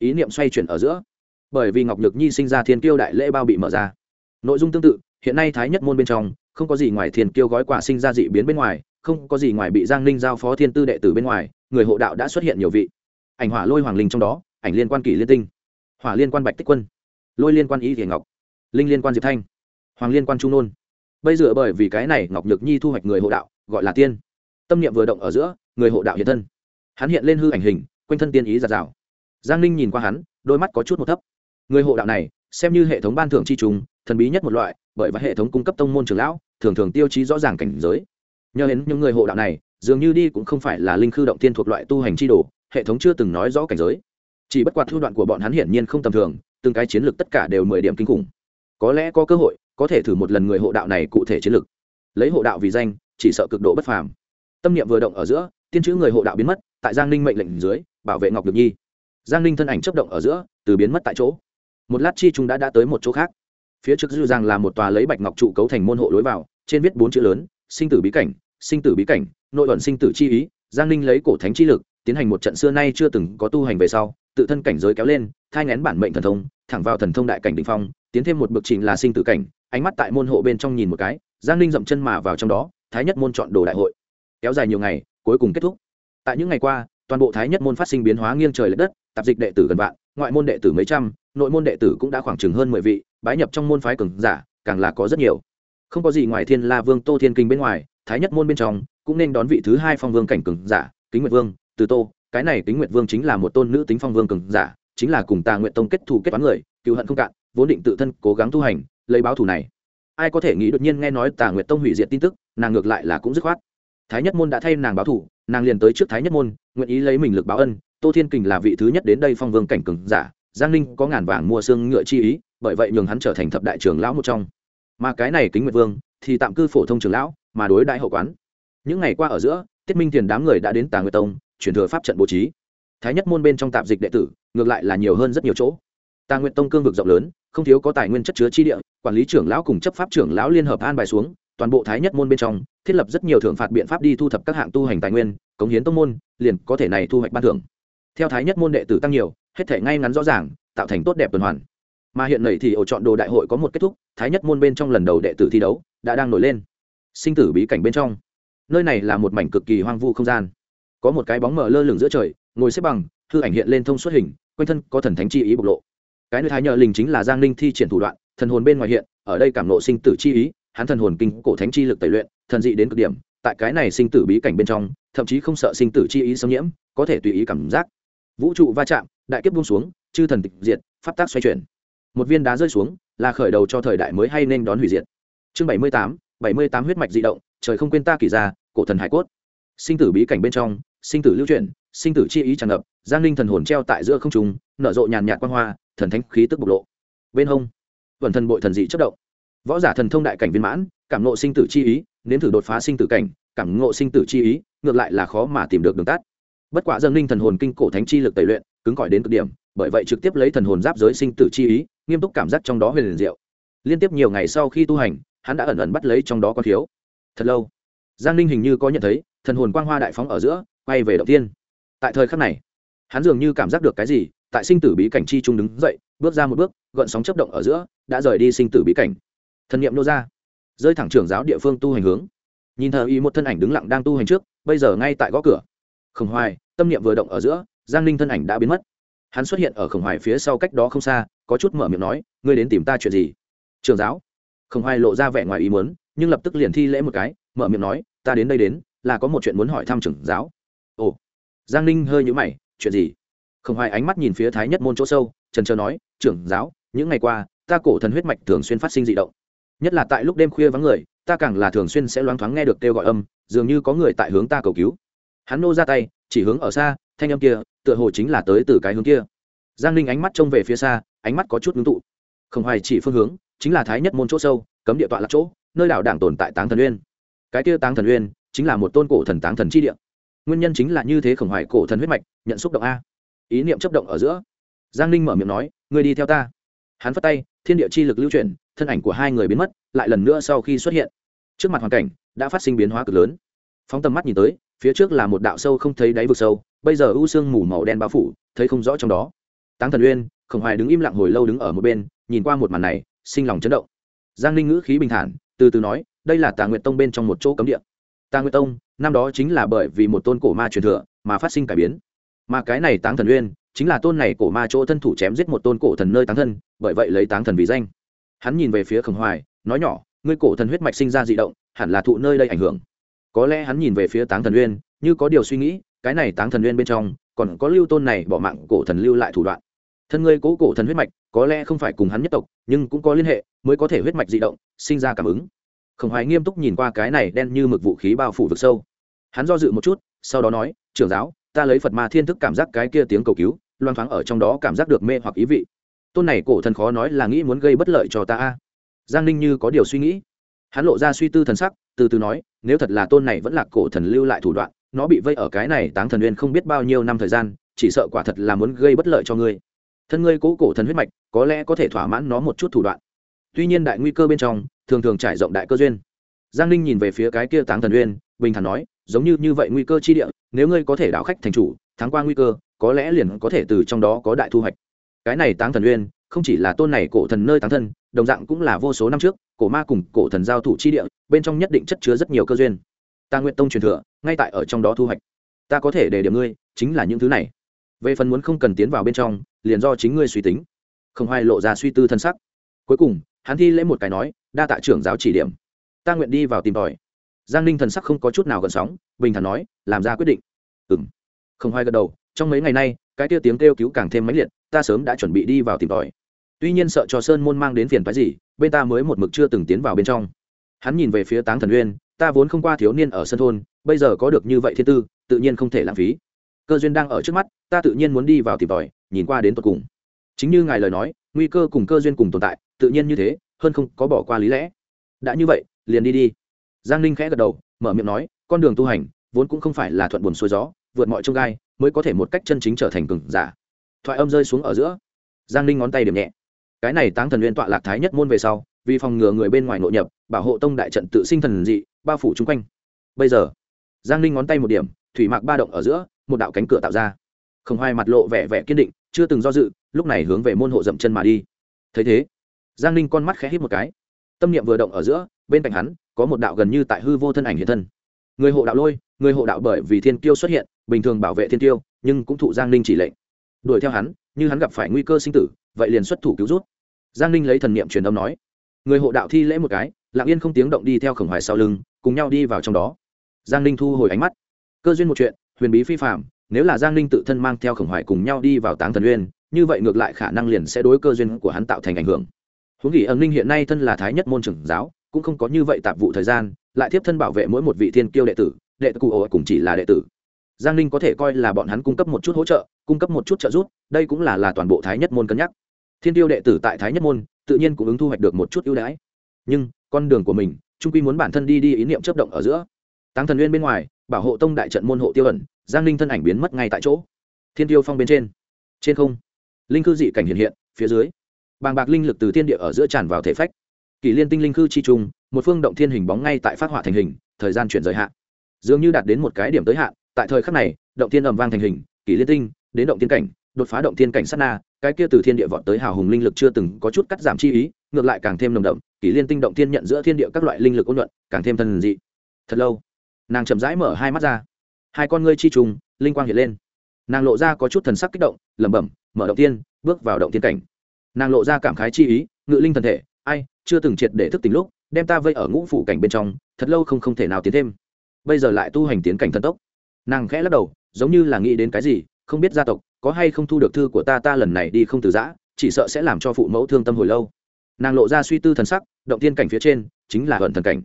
ý niệm xoay chuyển ở giữa. Bởi vì ngọc nhược nhi sinh ra thiên kiêu đại lễ bao bị mở ra. Nội dung tương tự, hiện nay thái nhất môn bên trong, không có gì ngoài thiên kiêu gói quả sinh ra dị biến bên ngoài, không có gì ngoài bị giang ninh giao phó thiên tư đệ tử bên ngoài, người hộ đạo đã xuất hiện nhiều vị. Ảnh hỏa lôi hoàng linh trong đó, ảnh liên quan kỷ liên tinh. Hỏa liên quan bạch tích quân. Lôi liên quan ý thiền ngọc. Linh liên quan diệp thanh. Hoàng liên quan trung nôn. Bây giờ bởi vì cái này ngọc nhược nhi thu hoạch người hộ đạo, gọi là tiên. Tâm niệm vừa động ở giữa, người hộ đạo hiện thân. Hắn hiện lên hư ảnh hình quanh thân tiên ý giạt rào. Giang ninh nhìn qua hắn, đôi mắt có chút một thấp. Người hộ đạo này, xem như hệ thống ban thưởng chi trùng, thần bí nhất một loại, bởi và hệ thống cung cấp tông môn trường lão, thường thường tiêu chí rõ ràng cảnh giới. Nhờ đến những người hộ đạo này, dường như đi cũng không phải là linh khư động tiên thuộc loại tu hành chi đồ, hệ thống chưa từng nói rõ cảnh giới. Chỉ bất quạt thu đoạn của bọn hắn hiển nhiên không tầm thường, từng cái chiến lược tất cả đều mười điểm kinh khủng. Có lẽ có cơ hội, có thể thử một lần người hộ đạo này cụ thể chiến lược. Lấy hộ đạo vì danh, chỉ sợ cực độ bất phàm. Tâm niệm vừa động ở giữa, tiên chữ người hộ đạo biến mất, tại giang ninh mệnh lệnh dưới bảo vệ ngọc được nhi giang ninh thân ảnh chấp động ở giữa từ biến mất tại chỗ một lát chi chúng đã đã tới một chỗ khác phía trước dư giang là một tòa lấy bạch ngọc trụ cấu thành môn hộ lối vào trên viết bốn chữ lớn sinh tử bí cảnh sinh tử bí cảnh nội luận sinh tử chi ý giang ninh lấy cổ thánh chi lực tiến hành một trận xưa nay chưa từng có tu hành về sau tự thân cảnh giới kéo lên thai ngén bản mệnh thần thông thẳng vào thần thông đại cảnh đ ỉ n h phong tiến thêm một bực trình là sinh tử cảnh ánh mắt tại môn hộ bên trong nhìn một cái giang ninh dậm chân mà vào trong đó thái nhất môn chọn đồ đại hội kéo dài nhiều ngày cuối cùng kết thúc tại những ngày qua toàn bộ thái nhất môn phát sinh biến hóa nghiêng trời l ệ đất, tạp dịch đệ tử gần vạn, ngoại môn đệ tử mấy trăm, nội môn đệ tử cũng đã khoảng chừng hơn mười vị, bái nhập trong môn phái cường giả, càng là có rất nhiều. Không có gì ngoài thiên la vương, tô thiên kinh bên ngoài, thái nhất môn bên trong cũng nên đón vị thứ hai phong vương cảnh cường giả, kính nguyệt vương, từ tô. Cái này kính nguyệt vương chính là một tôn nữ tính phong vương cường giả, chính là cùng tà nguyện tông kết thù kết toán người cựu hận không cạn, vốn định tự thân cố gắng tu hành, lấy báo thù này. Ai có thể nghĩ đột nhiên nghe nói tà nguyệt tông hủy diệt tin tức, nàng ngược lại là cũng dứt khoát. Thái nhất môn đã thay nàng báo thù nàng liền tới trước thái nhất môn, nguyện ý lấy mình lực báo ân, tô thiên kình là vị thứ nhất đến đây phong vương cảnh cường giả, giang ninh có ngàn vàng mua xương ngựa chi ý, bởi vậy nhường hắn trở thành thập đại trưởng lão một trong. Mà cái này kính nguyệt vương thì tạm cư phổ thông trưởng lão, mà đối đại hậu quán. Những ngày qua ở giữa, tiết minh tiền đám người đã đến tà nguyệt tông chuyển thừa pháp trận bố trí. Thái nhất môn bên trong tạp dịch đệ tử, ngược lại là nhiều hơn rất nhiều chỗ. Tà nguyệt tông cương vực rộng lớn, không thiếu có tài nguyên chất chứa chi địa, quản lý trưởng lão cùng chấp pháp trưởng lão liên hợp an bài xuống toàn bộ thái nhất môn bên trong, thiết lập rất nhiều thưởng phạt biện pháp đi thu thập các hạng tu hành tài nguyên, cống hiến tông môn, liền có thể này thu hoạch ban thưởng. Theo thái nhất môn đệ tử tăng nhiều, hết thể ngay ngắn rõ ràng, tạo thành tốt đẹp tuần hoàn. Mà hiện nay thì ổ chọn đồ đại hội có một kết thúc, thái nhất môn bên trong lần đầu đệ tử thi đấu đã đang nổi lên. Sinh tử bí cảnh bên trong. Nơi này là một mảnh cực kỳ hoang vu không gian. Có một cái bóng mờ lơ lửng giữa trời, ngồi xếp bằng, hư ảnh hiện lên thông suốt hình, quanh thân có thần thánh chi ý bộc lộ. Cái nơi thái nhờ linh chính là giang ninh thi triển thủ đoạn, thần hồn bên ngoài hiện, ở đây cảm nộ sinh tử chi ý hắn thần hồn kinh cổ thánh chi lực tẩy luyện, thần dị đến cực điểm, tại cái này sinh tử bí cảnh bên trong, thậm chí không sợ sinh tử chi ý xâm nhiễm, có thể tùy ý cảm giác. Vũ trụ va chạm, đại kiếp buông xuống, chư thần tịch diệt, pháp tác xoay chuyển. Một viên đá rơi xuống, là khởi đầu cho thời đại mới hay nên đón hủy diệt. Chương bảy mươi tám, bảy mươi tám huyết mạch di động, trời không quên ta kỳ ra cổ thần hải cốt. Sinh tử bí cảnh bên trong, sinh tử lưu chuyển, sinh tử chi ý tràn ngập, giang linh thần hồn treo tại giữa không trung, nở rộ nhàn nhạt quan hoa, thần thánh khí tức bộc lộ. Bên hông vần thần bội thần dị chất động võ giả thần thông đại cảnh viên mãn, cảm ngộ sinh tử chi ý, nếm thử đột phá sinh tử cảnh, cảm ngộ sinh tử chi ý, ngược lại là khó mà tìm được đường tắt. Bất quả dâng linh thần hồn kinh cổ thánh chi lực tẩy luyện, cứng cỏi đến cực điểm, bởi vậy trực tiếp lấy thần hồn giáp giới sinh tử chi ý, nghiêm túc cảm giác trong đó huyền liền diệu. Liên tiếp nhiều ngày sau khi tu hành, hắn đã ẩn ẩn bắt lấy trong đó có thiếu thật lâu, giang ninh hình như có nhận thấy, thần hồn quang hoa đại phóng ở giữa, quay về đầu tiên tại thời khắc này, hắn dường như cảm giác được cái gì, tại sinh tử bí cảnh chi trung đứng dậy, bước ra một bước, gợn sóng chấp động ở giữa, đã rời đi sinh tử bí cảnh thần niệm nô ra. Rơi thẳng trưởng giáo địa phương tu hành hướng. Nhìn thờ y một thân ảnh đứng lặng đang tu hành trước, bây giờ ngay tại gõ cửa. Khổng hoài, tâm niệm vừa động ở giữa, giang ninh thân ảnh đã biến mất. Hắn xuất hiện ở khổng hoài phía sau cách đó không xa, có chút mở miệng nói, ngươi đến tìm ta chuyện gì? Trường giáo. Khổng hoài lộ ra vẻ ngoài ý muốn, nhưng lập tức liền thi lễ một cái, mở miệng nói, ta đến đây đến, là có một chuyện muốn hỏi thăm trưởng giáo. Ồ. Giang ninh hơi nhũ mày, chuyện gì? Khổng hoài ánh mắt nhìn phía thái nhất môn chỗ sâu, trần trờ nói, trưởng giáo, những ngày qua, ta cổ thần huyết mạch thường xuyên phát sinh dị động nhất là tại lúc đêm khuya vắng người, ta càng là thường xuyên sẽ loáng thoáng nghe được kêu gọi âm, dường như có người tại hướng ta cầu cứu. Hắn nô ra tay, chỉ hướng ở xa, thanh âm kia, tựa hồ chính là tới từ cái hướng kia. Giang ninh ánh mắt trông về phía xa, ánh mắt có chút ngưng tụ. Không hoài chỉ phương hướng, chính là thái nhất môn chỗ sâu, cấm địa tọa lạc chỗ, nơi đảo đảng tồn tại táng thần uyên. Cái kia táng thần uyên, chính là một tôn cổ thần táng thần chi địa. Nguyên nhân chính là như thế khổng hoài cổ thần huyết mạch, nhận xúc động a. Ý niệm chấp động ở giữa. Giang ninh mở miệng nói người đi theo ta hắn phất tay, thiên địa chi lực lưu chuyển, thân ảnh của hai người biến mất, lại lần nữa sau khi xuất hiện. Trước mặt hoàn cảnh đã phát sinh biến hóa cực lớn. Phóng tầm mắt nhìn tới, phía trước là một đạo sâu không thấy đáy vực sâu, bây giờ u sương mù màu đen bao phủ, thấy không rõ trong đó. Táng thần uyên, khổng hoài đứng im lặng hồi lâu đứng ở một bên, nhìn qua một màn này, sinh lòng chấn động. Giang ninh ngữ khí bình thản, từ từ nói, đây là tà nguyệt tông bên trong một chỗ cấm địa. Tà nguyệt tông, năm đó chính là bởi vì một tôn cổ ma truyền thừa mà phát sinh cải biến. Mà cái này táng thần uyên chính là tôn này cổ ma chỗ thân thủ chém giết một tôn cổ thần nơi táng thân, bởi vậy lấy táng thần vì danh. Hắn nhìn về phía khổng hoài, nói nhỏ, ngươi cổ thần huyết mạch sinh ra dị động, hẳn là thụ nơi đây ảnh hưởng. Có lẽ hắn nhìn về phía táng thần uyên, như có điều suy nghĩ, cái này táng thần uyên bên trong, còn có lưu tôn này bỏ mạng cổ thần lưu lại thủ đoạn. Thân ngươi cố cổ thần huyết mạch, có lẽ không phải cùng hắn nhất tộc, nhưng cũng có liên hệ, mới có thể huyết mạch di động, sinh ra cảm ứng. Khổng hoài nghiêm túc nhìn qua cái này đen như mực vũ khí bao phủ vực sâu. Hắn do dự một chút, sau đó nói, trưởng giáo ta lấy phật ma thiên thức cảm giác cái kia tiếng cầu cứu loan thoáng ở trong đó cảm giác được mê hoặc ý vị. Tôn này cổ thần khó nói là nghĩ muốn gây bất lợi cho ta giang ninh như có điều suy nghĩ. Hắn lộ ra suy tư thần sắc, từ từ nói, nếu thật là tôn này vẫn là cổ thần lưu lại thủ đoạn, nó bị vây ở cái này táng thần uyên không biết bao nhiêu năm thời gian, chỉ sợ quả thật là muốn gây bất lợi cho ngươi. Thân ngươi cố cổ thần huyết mạch, có lẽ có thể thỏa mãn nó một chút thủ đoạn. Tuy nhiên đại nguy cơ bên trong, thường thường trải rộng đại cơ duyên. Giang ninh nhìn về phía cái kia táng thần uyên bình thản nói giống như như vậy nguy cơ chi địa, nếu ngươi có thể đảo khách thành chủ, thắng qua nguy cơ, có lẽ liền có thể từ trong đó có đại thu hoạch. Cái này táng thần uyên, không chỉ là tôn này cổ thần nơi táng thân, đồng dạng cũng là vô số năm trước, cổ ma cùng cổ thần giao thủ chi địa, bên trong nhất định chất chứa rất nhiều cơ duyên. Ta nguyện tông truyền thừa, ngay tại ở trong đó thu hoạch. Ta có thể để điểm ngươi, chính là những thứ này. Về phần muốn không cần tiến vào bên trong, liền do chính ngươi suy tính. Không hoài lộ ra suy tư thân sắc. Cuối cùng, hắn thi lễ một cái nói, đa tạ trưởng giáo chỉ điểm. Ta nguyện đi vào tìm tòi giang ninh thần sắc không có chút nào gần sóng, bình thản nói, làm ra quyết định. Ừng không hoài gật đầu, trong mấy ngày nay, cái kia tiếng kêu cứu càng thêm mãnh liệt, ta sớm đã chuẩn bị đi vào tìm tòi. Tuy nhiên sợ cho sơn môn mang đến phiền phái gì, bên ta mới một mực chưa từng tiến vào bên trong. Hắn nhìn về phía táng thần uyên, ta vốn không qua thiếu niên ở sân thôn, bây giờ có được như vậy thiên tư, tự nhiên không thể lãng phí. Cơ duyên đang ở trước mắt, ta tự nhiên muốn đi vào tìm tòi, nhìn qua đến tận cùng. Chính như ngài lời nói, nguy cơ cùng cơ duyên cùng tồn tại, tự nhiên như thế, hơn không có bỏ qua lý lẽ. Đã như vậy, liền đi đi giang ninh khẽ gật đầu, mở miệng nói, con đường tu hành vốn cũng không phải là thuận buồn xuôi gió, vượt mọi trông gai mới có thể một cách chân chính trở thành cường giả. Thoại âm rơi xuống ở giữa. Giang ninh ngón tay điểm nhẹ. Cái này táng thần liên tọa lạc thái nhất môn về sau, vì phòng ngừa người bên ngoài nội nhập, bảo hộ tông đại trận tự sinh thần dị, bao phủ chung quanh. Bây giờ, giang ninh ngón tay một điểm, thủy mạc ba động ở giữa, một đạo cánh cửa tạo ra. Không Hoai mặt lộ vẻ vẻ kiên định, chưa từng do dự, lúc này hướng về môn hộ dậm chân mà đi. Thấy thế, giang ninh con mắt khẽ hít một cái. Tâm niệm vừa động ở giữa bên cạnh hắn, có một đạo gần như tại hư vô thân ảnh hiện thân. Người hộ đạo lôi, người hộ đạo bởi vì thiên kiêu xuất hiện, bình thường bảo vệ thiên kiêu, nhưng cũng thụ giang ninh chỉ lệnh. Đuổi theo hắn, như hắn gặp phải nguy cơ sinh tử, vậy liền xuất thủ cứu rút giang ninh lấy thần niệm truyền âm nói. Người hộ đạo thi lễ một cái lạng yên không tiếng động đi theo khổng hoài sau lưng, cùng nhau đi vào trong đó. Giang ninh thu hồi ánh mắt. Cơ duyên một chuyện, huyền bí phi phạm nếu là giang ninh tự thân mang theo khổng hoài cùng nhau đi vào táng thần uyên, như vậy ngược lại khả năng liền sẽ đối cơ duyên của hắn tạo thành ảnh hưởng. Huống kỳ ẩn ninh hiện nay thân là thái nhất môn trưởng giáo cũng không có như vậy tạp vụ thời gian, lại tiếp thân bảo vệ mỗi một vị thiên kiêu đệ tử đệ tử cụ ổ cũng chỉ là đệ tử. Giang ninh có thể coi là bọn hắn cung cấp một chút hỗ trợ, cung cấp một chút trợ giúp, đây cũng là là toàn bộ thái nhất môn cân nhắc. Thiên tiêu đệ tử tại thái nhất môn, tự nhiên cũng ứng thu hoạch được một chút ưu đãi. Nhưng, con đường của mình, trung quy muốn bản thân đi đi ý niệm chấp động ở giữa. Tăng thần nguyên bên ngoài, bảo hộ tông đại trận môn hộ tiêu ẩn, giang ninh thân ảnh biến mất ngay tại chỗ. Thiên tiêu phong bên trên. Trên không, linh cư dị cảnh hiện hiện, phía dưới. Bàng bạc linh lực từ thiên địa ở giữa tràn vào thể phách kỷ liên tinh linh khư chi trung, một phương động thiên hình bóng ngay tại phát họa thành hình, thời gian chuyển giới hạn. Dường như đạt đến một cái điểm tới hạn, tại thời khắc này, động thiên ầm vang thành hình, kỷ liên tinh, đến động thiên cảnh, đột phá động thiên cảnh sát na, cái kia từ thiên địa vọt tới hào hùng linh lực chưa từng có chút cắt giảm chi ý, ngược lại càng thêm nồng đậm, kỷ liên tinh động thiên nhận giữa thiên địa các loại linh lực ôn nhuận, càng thêm thần dị. Thật lâu, nàng chậm rãi mở hai mắt ra. Hai con ngươi chi trùng, linh quang hiện lên. Nàng lộ ra có chút thần sắc kích động, lẩm bẩm, mở động tiên bước vào động tiên cảnh. Nàng lộ ra cảm khái chi ý, ngự linh thần thể, ai chưa từng triệt để thức tỉnh lúc, đem ta vây ở ngũ phủ cảnh bên trong, thật lâu không không thể nào tiến thêm. Bây giờ lại tu hành tiến cảnh thần tốc. Nàng khẽ lắc đầu, giống như là nghĩ đến cái gì, không biết gia tộc có hay không thu được thư của ta ta lần này đi không từ giã, chỉ sợ sẽ làm cho phụ mẫu thương tâm hồi lâu. Nàng lộ ra suy tư thần sắc, động thiên cảnh phía trên chính là hận thần cảnh.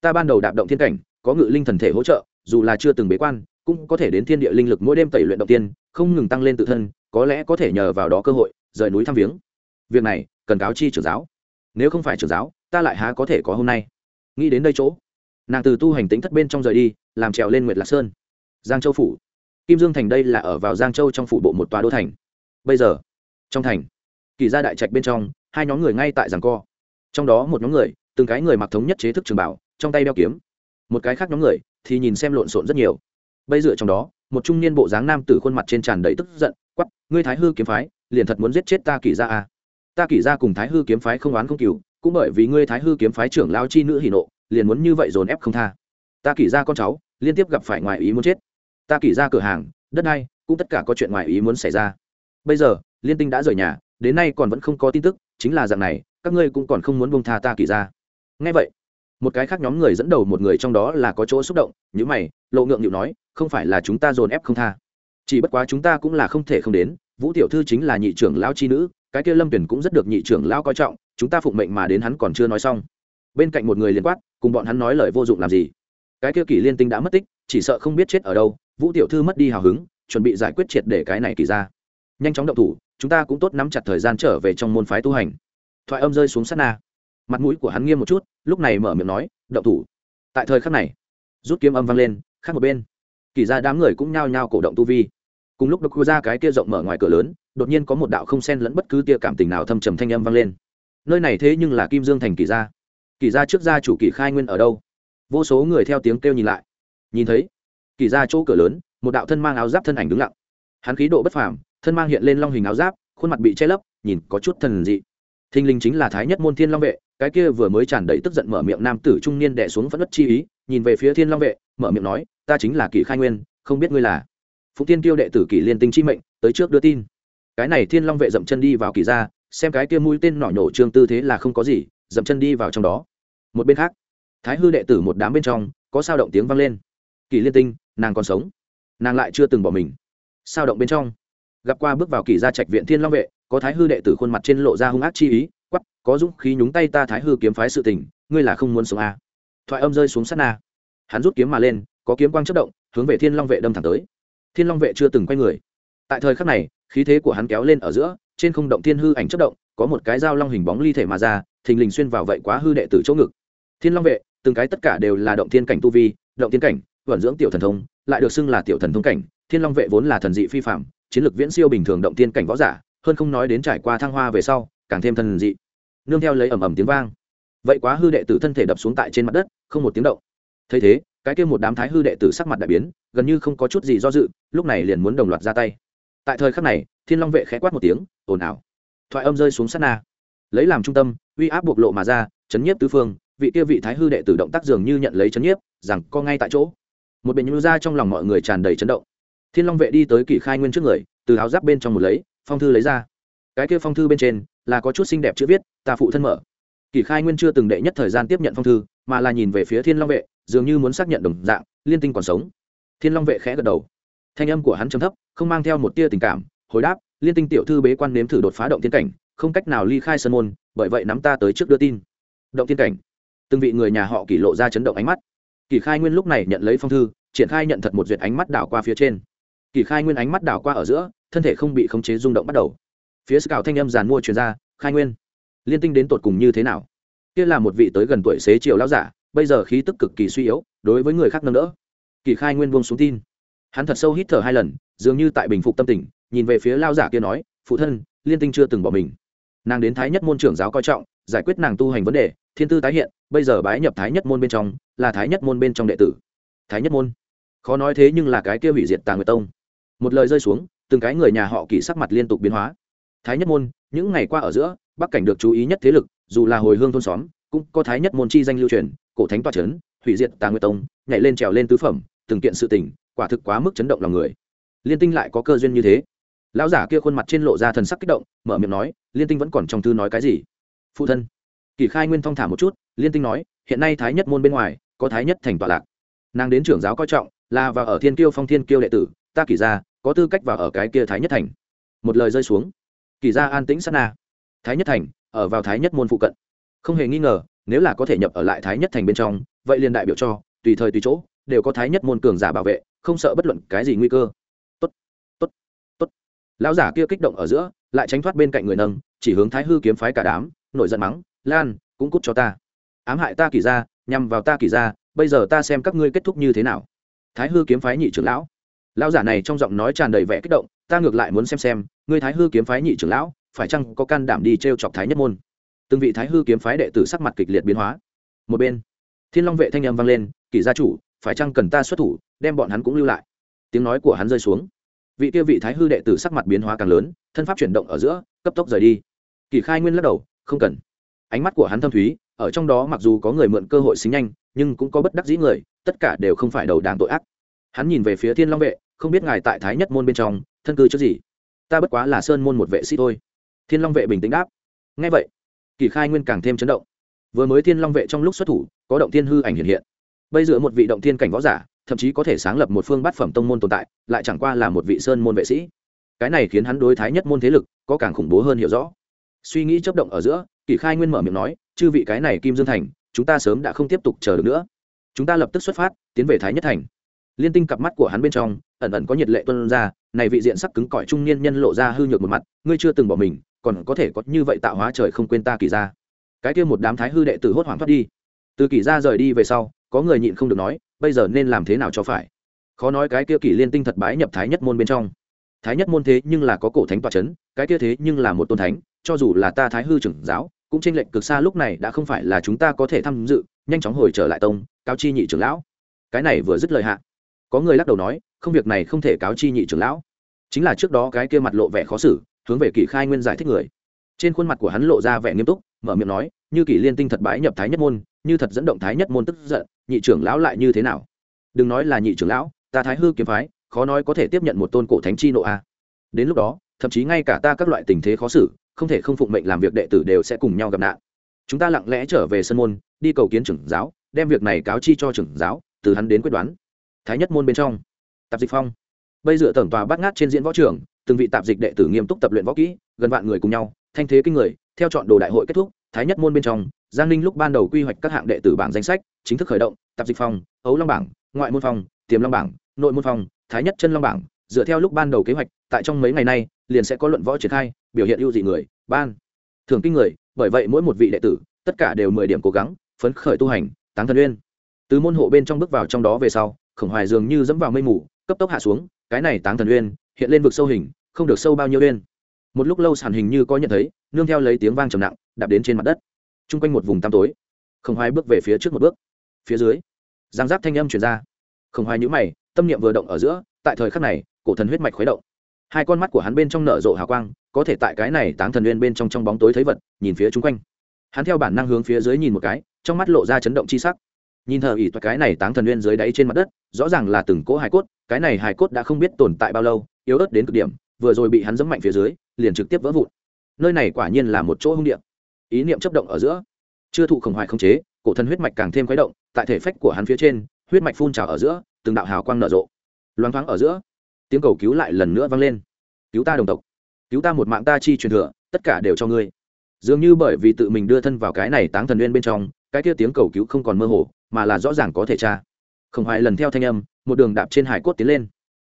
Ta ban đầu đạp động thiên cảnh, có ngự linh thần thể hỗ trợ, dù là chưa từng bế quan, cũng có thể đến thiên địa linh lực mỗi đêm tẩy luyện động tiên, không ngừng tăng lên tự thân, có lẽ có thể nhờ vào đó cơ hội, rời núi thăm viếng. Việc này, cần cáo chi trưởng giáo nếu không phải trưởng giáo, ta lại há có thể có hôm nay. Nghĩ đến đây chỗ, nàng từ tu hành tính thất bên trong rời đi, làm trèo lên nguyệt lạc sơn. Giang châu phủ. Kim dương thành đây là ở vào giang châu trong phủ bộ một tòa đô thành. Bây giờ, trong thành, kỳ gia đại trạch bên trong, hai nhóm người ngay tại giảng co. Trong đó một nhóm người, từng cái người mặc thống nhất chế thức trường bảo, trong tay đeo kiếm. Một cái khác nhóm người thì nhìn xem lộn xộn rất nhiều. Bây giờ trong đó, một trung niên bộ dáng nam tử khuôn mặt trên tràn đầy tức giận quắp ngươi thái hư kiếm phái, liền thật muốn giết chết ta kỳ gia à ta Kỷ gia cùng thái hư kiếm phái không oán không cừu, cũng bởi vì ngươi thái hư kiếm phái trưởng lao chi nữ hỉ nộ, liền muốn như vậy dồn ép không tha. Ta Kỷ gia con cháu, liên tiếp gặp phải ngoài ý muốn chết. Ta Kỷ ra cửa hàng, đất đai, cũng tất cả có chuyện ngoài ý muốn xảy ra. Bây giờ, liên tinh đã rời nhà, đến nay còn vẫn không có tin tức, chính là dạng này, các ngươi cũng còn không muốn bông tha ta Kỷ ra. Ngay vậy, một cái khác nhóm người dẫn đầu một người trong đó là có chỗ xúc động n mày, lộ ngượng nhịu nói, không phải là chúng ta dồn ép không tha. Chỉ bất quá chúng ta cũng là không thể không đến vũ tiểu thư chính là nhị trưởng lão chi nữ, cái kia lâm tuyển cũng rất được nhị trưởng lão coi trọng, chúng ta phụng mệnh mà đến hắn còn chưa nói xong. Bên cạnh một người liền quát, cùng bọn hắn nói lời vô dụng làm gì? Cái kia kỷ liên tinh đã mất tích, chỉ sợ không biết chết ở đâu, vũ tiểu thư mất đi hào hứng, chuẩn bị giải quyết triệt để cái này kỳ ra. Nhanh chóng động thủ, chúng ta cũng tốt nắm chặt thời gian trở về trong môn phái tu hành. Thoại âm rơi xuống sát na. Mặt mũi của hắn nghiêm một chút, lúc này mở miệng nói, động thủ. Tại thời khắc này, rút kiếm âm vang lên, khác một bên. Kỳ ra đám người cũng nhao nhao cổ động tu vi cùng lúc độc ra cái kia rộng mở ngoài cửa lớn, đột nhiên có một đạo không xen lẫn bất cứ tia cảm tình nào thâm trầm thanh âm vang lên. Nơi này thế nhưng là kim dương thành kỳ gia. Kỳ gia trước gia chủ kỳ khai nguyên ở đâu? Vô số người theo tiếng kêu nhìn lại. Nhìn thấy kỳ gia chỗ cửa lớn, một đạo thân mang áo giáp thân ảnh đứng lặng. Hắn khí độ bất phàm, thân mang hiện lên long hình áo giáp, khuôn mặt bị che lấp, nhìn có chút thần dị. Thinh linh chính là thái nhất môn thiên long vệ, cái kia vừa mới tràn đầy tức giận mở miệng nam tử trung niên đẻ xuống phẫn đất chi ý, nhìn về phía thiên long vệ, mở miệng nói, ta chính là kỳ khai nguyên, không biết ngươi là phụ tiên tiêu đệ tử kỷ liên tinh chi mệnh, tới trước đưa tin. Cái này thiên long vệ dậm chân đi vào kỳ ra xem cái kia mũi tên nỏ nhổ trương tư thế là không có gì, dậm chân đi vào trong đó. Một bên khác, thái hư đệ tử một đám bên trong, có sao động tiếng vang lên. Kỳ liên tinh, nàng còn sống. Nàng lại chưa từng bỏ mình. Sao động bên trong, gặp qua bước vào kỳ gia trạch viện thiên long vệ, có thái hư đệ tử khuôn mặt trên lộ ra hung ác chi ý quắp có dũng khí nhúng tay ta thái hư kiếm phái sự tình, ngươi là không muốn sống à. thoại âm rơi xuống sát na. Hắn rút kiếm mà lên, có kiếm quang chất động, hướng về thiên long vệ đâm thẳng tới thiên long vệ chưa từng quay người. Tại thời khắc này, khí thế của hắn kéo lên ở giữa, trên không động thiên hư ảnh chất động, có một cái dao long hình bóng ly thể mà ra, thình lình xuyên vào vậy quá hư đệ tử chỗ ngực. Thiên long vệ, từng cái tất cả đều là động thiên cảnh tu vi, động thiên cảnh, vận dưỡng tiểu thần thông, lại được xưng là tiểu thần thông cảnh. Thiên long vệ vốn là thần dị phi phạm chiến lược viễn siêu bình thường động thiên cảnh võ giả, hơn không nói đến trải qua thăng hoa về sau, càng thêm thần dị. Nương theo lấy ầm ầm tiếng vang. Vậy quá hư đệ tử thân thể đập xuống tại trên mặt đất, không một tiếng động. Thấy thế cái kia một đám thái hư đệ tử sắc mặt đại biến, gần như không có chút gì do dự, lúc này liền muốn đồng loạt ra tay. Tại thời khắc này, thiên long vệ khẽ quát một tiếng, ồn ào. Thoại âm rơi xuống sát na. Lấy làm trung tâm, uy áp bộc lộ mà ra, chấn nhiếp tứ phương, vị kia vị thái hư đệ tử động tác dường như nhận lấy chấn nhiếp, rằng co ngay tại chỗ. Một bệnh nhu ra trong lòng mọi người tràn đầy chấn động. Thiên long vệ đi tới kỷ khai nguyên trước người, từ áo giáp bên trong một lấy, phong thư lấy ra. Cái kia phong thư bên trên, là có chút xinh đẹp chữ viết, ta phụ thân mở. Kỷ khai nguyên chưa từng đệ nhất thời gian tiếp nhận phong thư, mà là nhìn về phía thiên long vệ dường như muốn xác nhận đồng dạng, liên tinh còn sống. Thiên long vệ khẽ gật đầu. Thanh âm của hắn trầm thấp, không mang theo một tia tình cảm, hồi đáp, liên tinh tiểu thư bế quan nếm thử đột phá động thiên cảnh, không cách nào ly khai sân môn, bởi vậy nắm ta tới trước đưa tin. Động thiên cảnh. Từng vị người nhà họ kỷ lộ ra chấn động ánh mắt. Kỷ khai nguyên lúc này nhận lấy phong thư, triển khai nhận thật một duyệt ánh mắt đảo qua phía trên. Kỷ khai nguyên ánh mắt đảo qua ở giữa, thân thể không bị khống chế rung động bắt đầu. Phía scout thanh âm giàn mua truyền ra, khai nguyên, liên tinh đến tột cùng như thế nào? Kia là một vị tới gần tuổi xế chiều lão giả bây giờ khí tức cực kỳ suy yếu, đối với người khác nâng đỡ. Kỳ khai nguyên buông xuống tin. Hắn thật sâu hít thở hai lần, dường như tại bình phục tâm tình, nhìn về phía lao giả kia nói, phụ thân, liên tinh chưa từng bỏ mình. Nàng đến thái nhất môn trưởng giáo coi trọng, giải quyết nàng tu hành vấn đề, thiên tư tái hiện, bây giờ bái nhập thái nhất môn bên trong, là thái nhất môn bên trong đệ tử. Thái nhất môn? Khó nói thế nhưng là cái kia hủy diệt tàng nguyệt tông. Một lời rơi xuống, từng cái người nhà họ kỳ sắc mặt liên tục biến hóa. Thái nhất môn, những ngày qua ở giữa, bắc cảnh được chú ý nhất thế lực, dù là hồi hương thôn xóm, cũng có thái nhất môn chi danh lưu truyền cổ thánh toa c h ấ n hủy diệt tà nguyệt tông, nhảy lên trèo lên tứ phẩm, từng kiện sự tình, quả thực quá mức chấn động lòng người. Liên tinh lại có cơ duyên như thế. Lão giả kia khuôn mặt trên lộ ra thần sắc kích động, mở miệng nói, liên tinh vẫn còn trong thư nói cái gì? Phụ thân. Kỳ khai nguyên thong thả một chút, liên tinh nói, hiện nay thái nhất môn bên ngoài, có thái nhất thành tọa lạc. Nàng đến trưởng giáo coi trọng, là vào ở thiên kiêu phong thiên kiêu đệ tử, ta kỳ ra có tư cách vào ở cái kia thái nhất thành. Một lời rơi xuống. Kỳ ra an tĩnh sát na. Thái nhất thành, ở vào thái nhất môn phụ cận. Không hề nghi ngờ nếu là có thể nhập ở lại thái nhất thành bên trong, vậy liền đại biểu cho, tùy thời tùy chỗ, đều có thái nhất môn cường giả bảo vệ, không sợ bất luận cái gì nguy cơ. Tốt tốt tốt. Lão giả kia kích động ở giữa, lại tránh thoát bên cạnh người nâng, chỉ hướng thái hư kiếm phái cả đám, nổi giận mắng, lan, cũng cút cho ta. Ám hại ta kỳ ra nhằm vào ta kỳ ra bây giờ ta xem các ngươi kết thúc như thế nào. Thái hư kiếm phái nhị trưởng lão. Lão giả này trong giọng nói tràn đầy vẻ kích động, ta ngược lại muốn xem xem, ngươi thái hư kiếm phái nhị trưởng lão, phải chăng có can đảm đi t r e o chọc thái nhất môn? Từng vị thái hư kiếm phái đệ tử sắc mặt kịch liệt biến hóa. Một bên, thiên long vệ thanh âm vang lên kỳ gia chủ, phải chăng cần ta xuất thủ, đem bọn hắn cũng lưu lại? Tiếng nói của hắn rơi xuống. Vị kia vị thái hư đệ tử sắc mặt biến hóa càng lớn, thân pháp chuyển động ở giữa, cấp tốc rời đi. Kỳ khai nguyên lắc đầu, không cần. Ánh mắt của hắn thâm thúy, ở trong đó mặc dù có người mượn cơ hội xính nhanh, nhưng cũng có bất đắc dĩ người, tất cả đều không phải đầu đảng tội ác. Hắn nhìn về phía thiên long vệ, không biết ngài tại thái nhất môn bên trong, thân cư trước gì? Ta bất quá là sơn môn một vệ sĩ thôi. Thiên long vệ bình tĩnh đáp ngay vậy kỳ khai nguyên càng thêm chấn động. Vừa mới thiên long vệ trong lúc xuất thủ, có động thiên hư ảnh hiện hiện. Bây giờ một vị động thiên cảnh võ giả, thậm chí có thể sáng lập một phương bát phẩm tông môn tồn tại, lại chẳng qua là một vị sơn môn vệ sĩ. Cái này khiến hắn đối thái nhất môn thế lực có càng khủng bố hơn hiểu rõ. Suy nghĩ chấp động ở giữa, Kỳ khai nguyên mở miệng nói, chư vị cái này kim dương thành, chúng ta sớm đã không tiếp tục chờ được nữa. Chúng ta lập tức xuất phát, tiến về thái nhất thành. Liên tinh cặp mắt của hắn bên trong, ẩn ẩn có nhiệt lệ tuân ra, này vị diện sắc cứng cỏi trung niên nhân lộ ra hư nhược một mặt, ngươi chưa từng bỏ mình còn có thể có như vậy tạo hóa trời không quên ta kỳ ra. Cái kia một đám thái hư đệ tử hốt hoảng thoát đi. Từ kỳ ra rời đi về sau, có người nhịn không được nói, bây giờ nên làm thế nào cho phải? Khó nói cái kia kỳ liên tinh thật bái nhập thái nhất môn bên trong. Thái nhất môn thế nhưng là có cổ thánh tọa c h ấ n cái kia thế nhưng là một tôn thánh, cho dù là ta thái hư trưởng giáo, cũng tranh lệch cực xa lúc này đã không phải là chúng ta có thể tham dự, nhanh chóng hồi trở lại tông, cáo chi nhị trưởng lão. Cái này vừa dứt lời hạ, có người lắc đầu nói, không việc này không thể cáo chi nhị trưởng lão. Chính là trước đó cái kia mặt lộ vẻ khó xử hướng về kỷ khai nguyên giải thích người. Trên khuôn mặt của hắn lộ ra vẻ nghiêm túc, mở miệng nói, như kỷ liên tinh thật bái nhập thái nhất môn, như thật dẫn động thái nhất môn tức giận, nhị trưởng lão lại như thế nào? Đừng nói là nhị trưởng lão, ta thái hư kiếm phái, khó nói có thể tiếp nhận một tôn cổ thánh chi nộ a. Đến lúc đó, thậm chí ngay cả ta các loại tình thế khó xử, không thể không phụng mệnh làm việc đệ tử đều sẽ cùng nhau gặp nạn. Chúng ta lặng lẽ trở về sân môn, đi cầu kiến trưởng giáo, đem việc này cáo chi cho trưởng giáo, từ hắn đến quyết đoán. Thái nhất môn bên trong. Tạp dịch phong. Bây dựa tổng tòa bắt ngát trên diễn võ trường từng vị tạp dịch đệ tử nghiêm túc tập luyện võ kỹ, gần vạn người cùng nhau, thanh thế kinh người, theo chọn đồ đại hội kết thúc, thái nhất môn bên trong, giang ninh lúc ban đầu quy hoạch các hạng đệ tử bảng danh sách, chính thức khởi động, tạp dịch phòng ấu long bảng, ngoại môn phòng tiềm long bảng, nội môn phòng thái nhất chân long bảng, dựa theo lúc ban đầu kế hoạch, tại trong mấy ngày nay, liền sẽ có luận võ triển khai, biểu hiện ưu dị người, ban thường kinh người, bởi vậy mỗi một vị đệ tử, tất cả đều mười điểm cố gắng, phấn khởi tu hành, táng thần uyên. Từ môn hộ bên trong bước vào trong đó về sau, khổng hoài dường như dẫm vào mây mù, cấp tốc hạ xuống, cái này táng thần uyên hiện lên vực sâu hình, không được sâu bao nhiêu lên. một lúc lâu sàn hình như có nhận thấy, nương theo lấy tiếng vang trầm nặng, đạp đến trên mặt đất. T r u n g quanh một vùng tăm tối, khổng hoài bước về phía trước một bước. Phía dưới, giang giáp thanh âm chuyển ra. Khổng hoài nhữ mày, tâm niệm vừa động ở giữa, tại thời khắc này, cổ thần huyết mạch khuấy động. Hai con mắt của hắn bên trong nở rộ hào quang, có thể tại cái này táng thần nguyên bên trong trong bóng tối thấy vật, nhìn phía chung quanh. Hắn theo bản năng hướng phía dưới nhìn một cái, trong mắt lộ ra chấn động chi sắc. Nhìn thờ ỉ toa cái này táng thần nguyên dưới đáy trên mặt đất, rõ ràng là từng cỗ hài cốt, cái này hài cốt đã không biết tồn tại bao lâu yếu ớt đến cực điểm, vừa rồi bị hắn dẫm mạnh phía dưới, liền trực tiếp vỡ vụn. Nơi này quả nhiên là một chỗ hung điện ý niệm chấp động ở giữa. Chưa thụ khổng hoài không chế, cổ thần huyết mạch càng thêm khuấy động, tại thể phách của hắn phía trên, huyết mạch phun trào ở giữa, từng đạo hào quang nở rộ. Loáng thoáng ở giữa, tiếng cầu cứu lại lần nữa vang lên. Cứu ta đồng tộc, cứu ta một mạng ta chi truyền thừa, tất cả đều cho ngươi. Dường như bởi vì tự mình đưa thân vào cái này táng thần nguyên bên trong, cái kia tiếng cầu cứu không còn mơ hồ, mà là rõ ràng có thể tra. Không hoài lần theo thanh âm, một đường đạp trên hải cốt tiến lên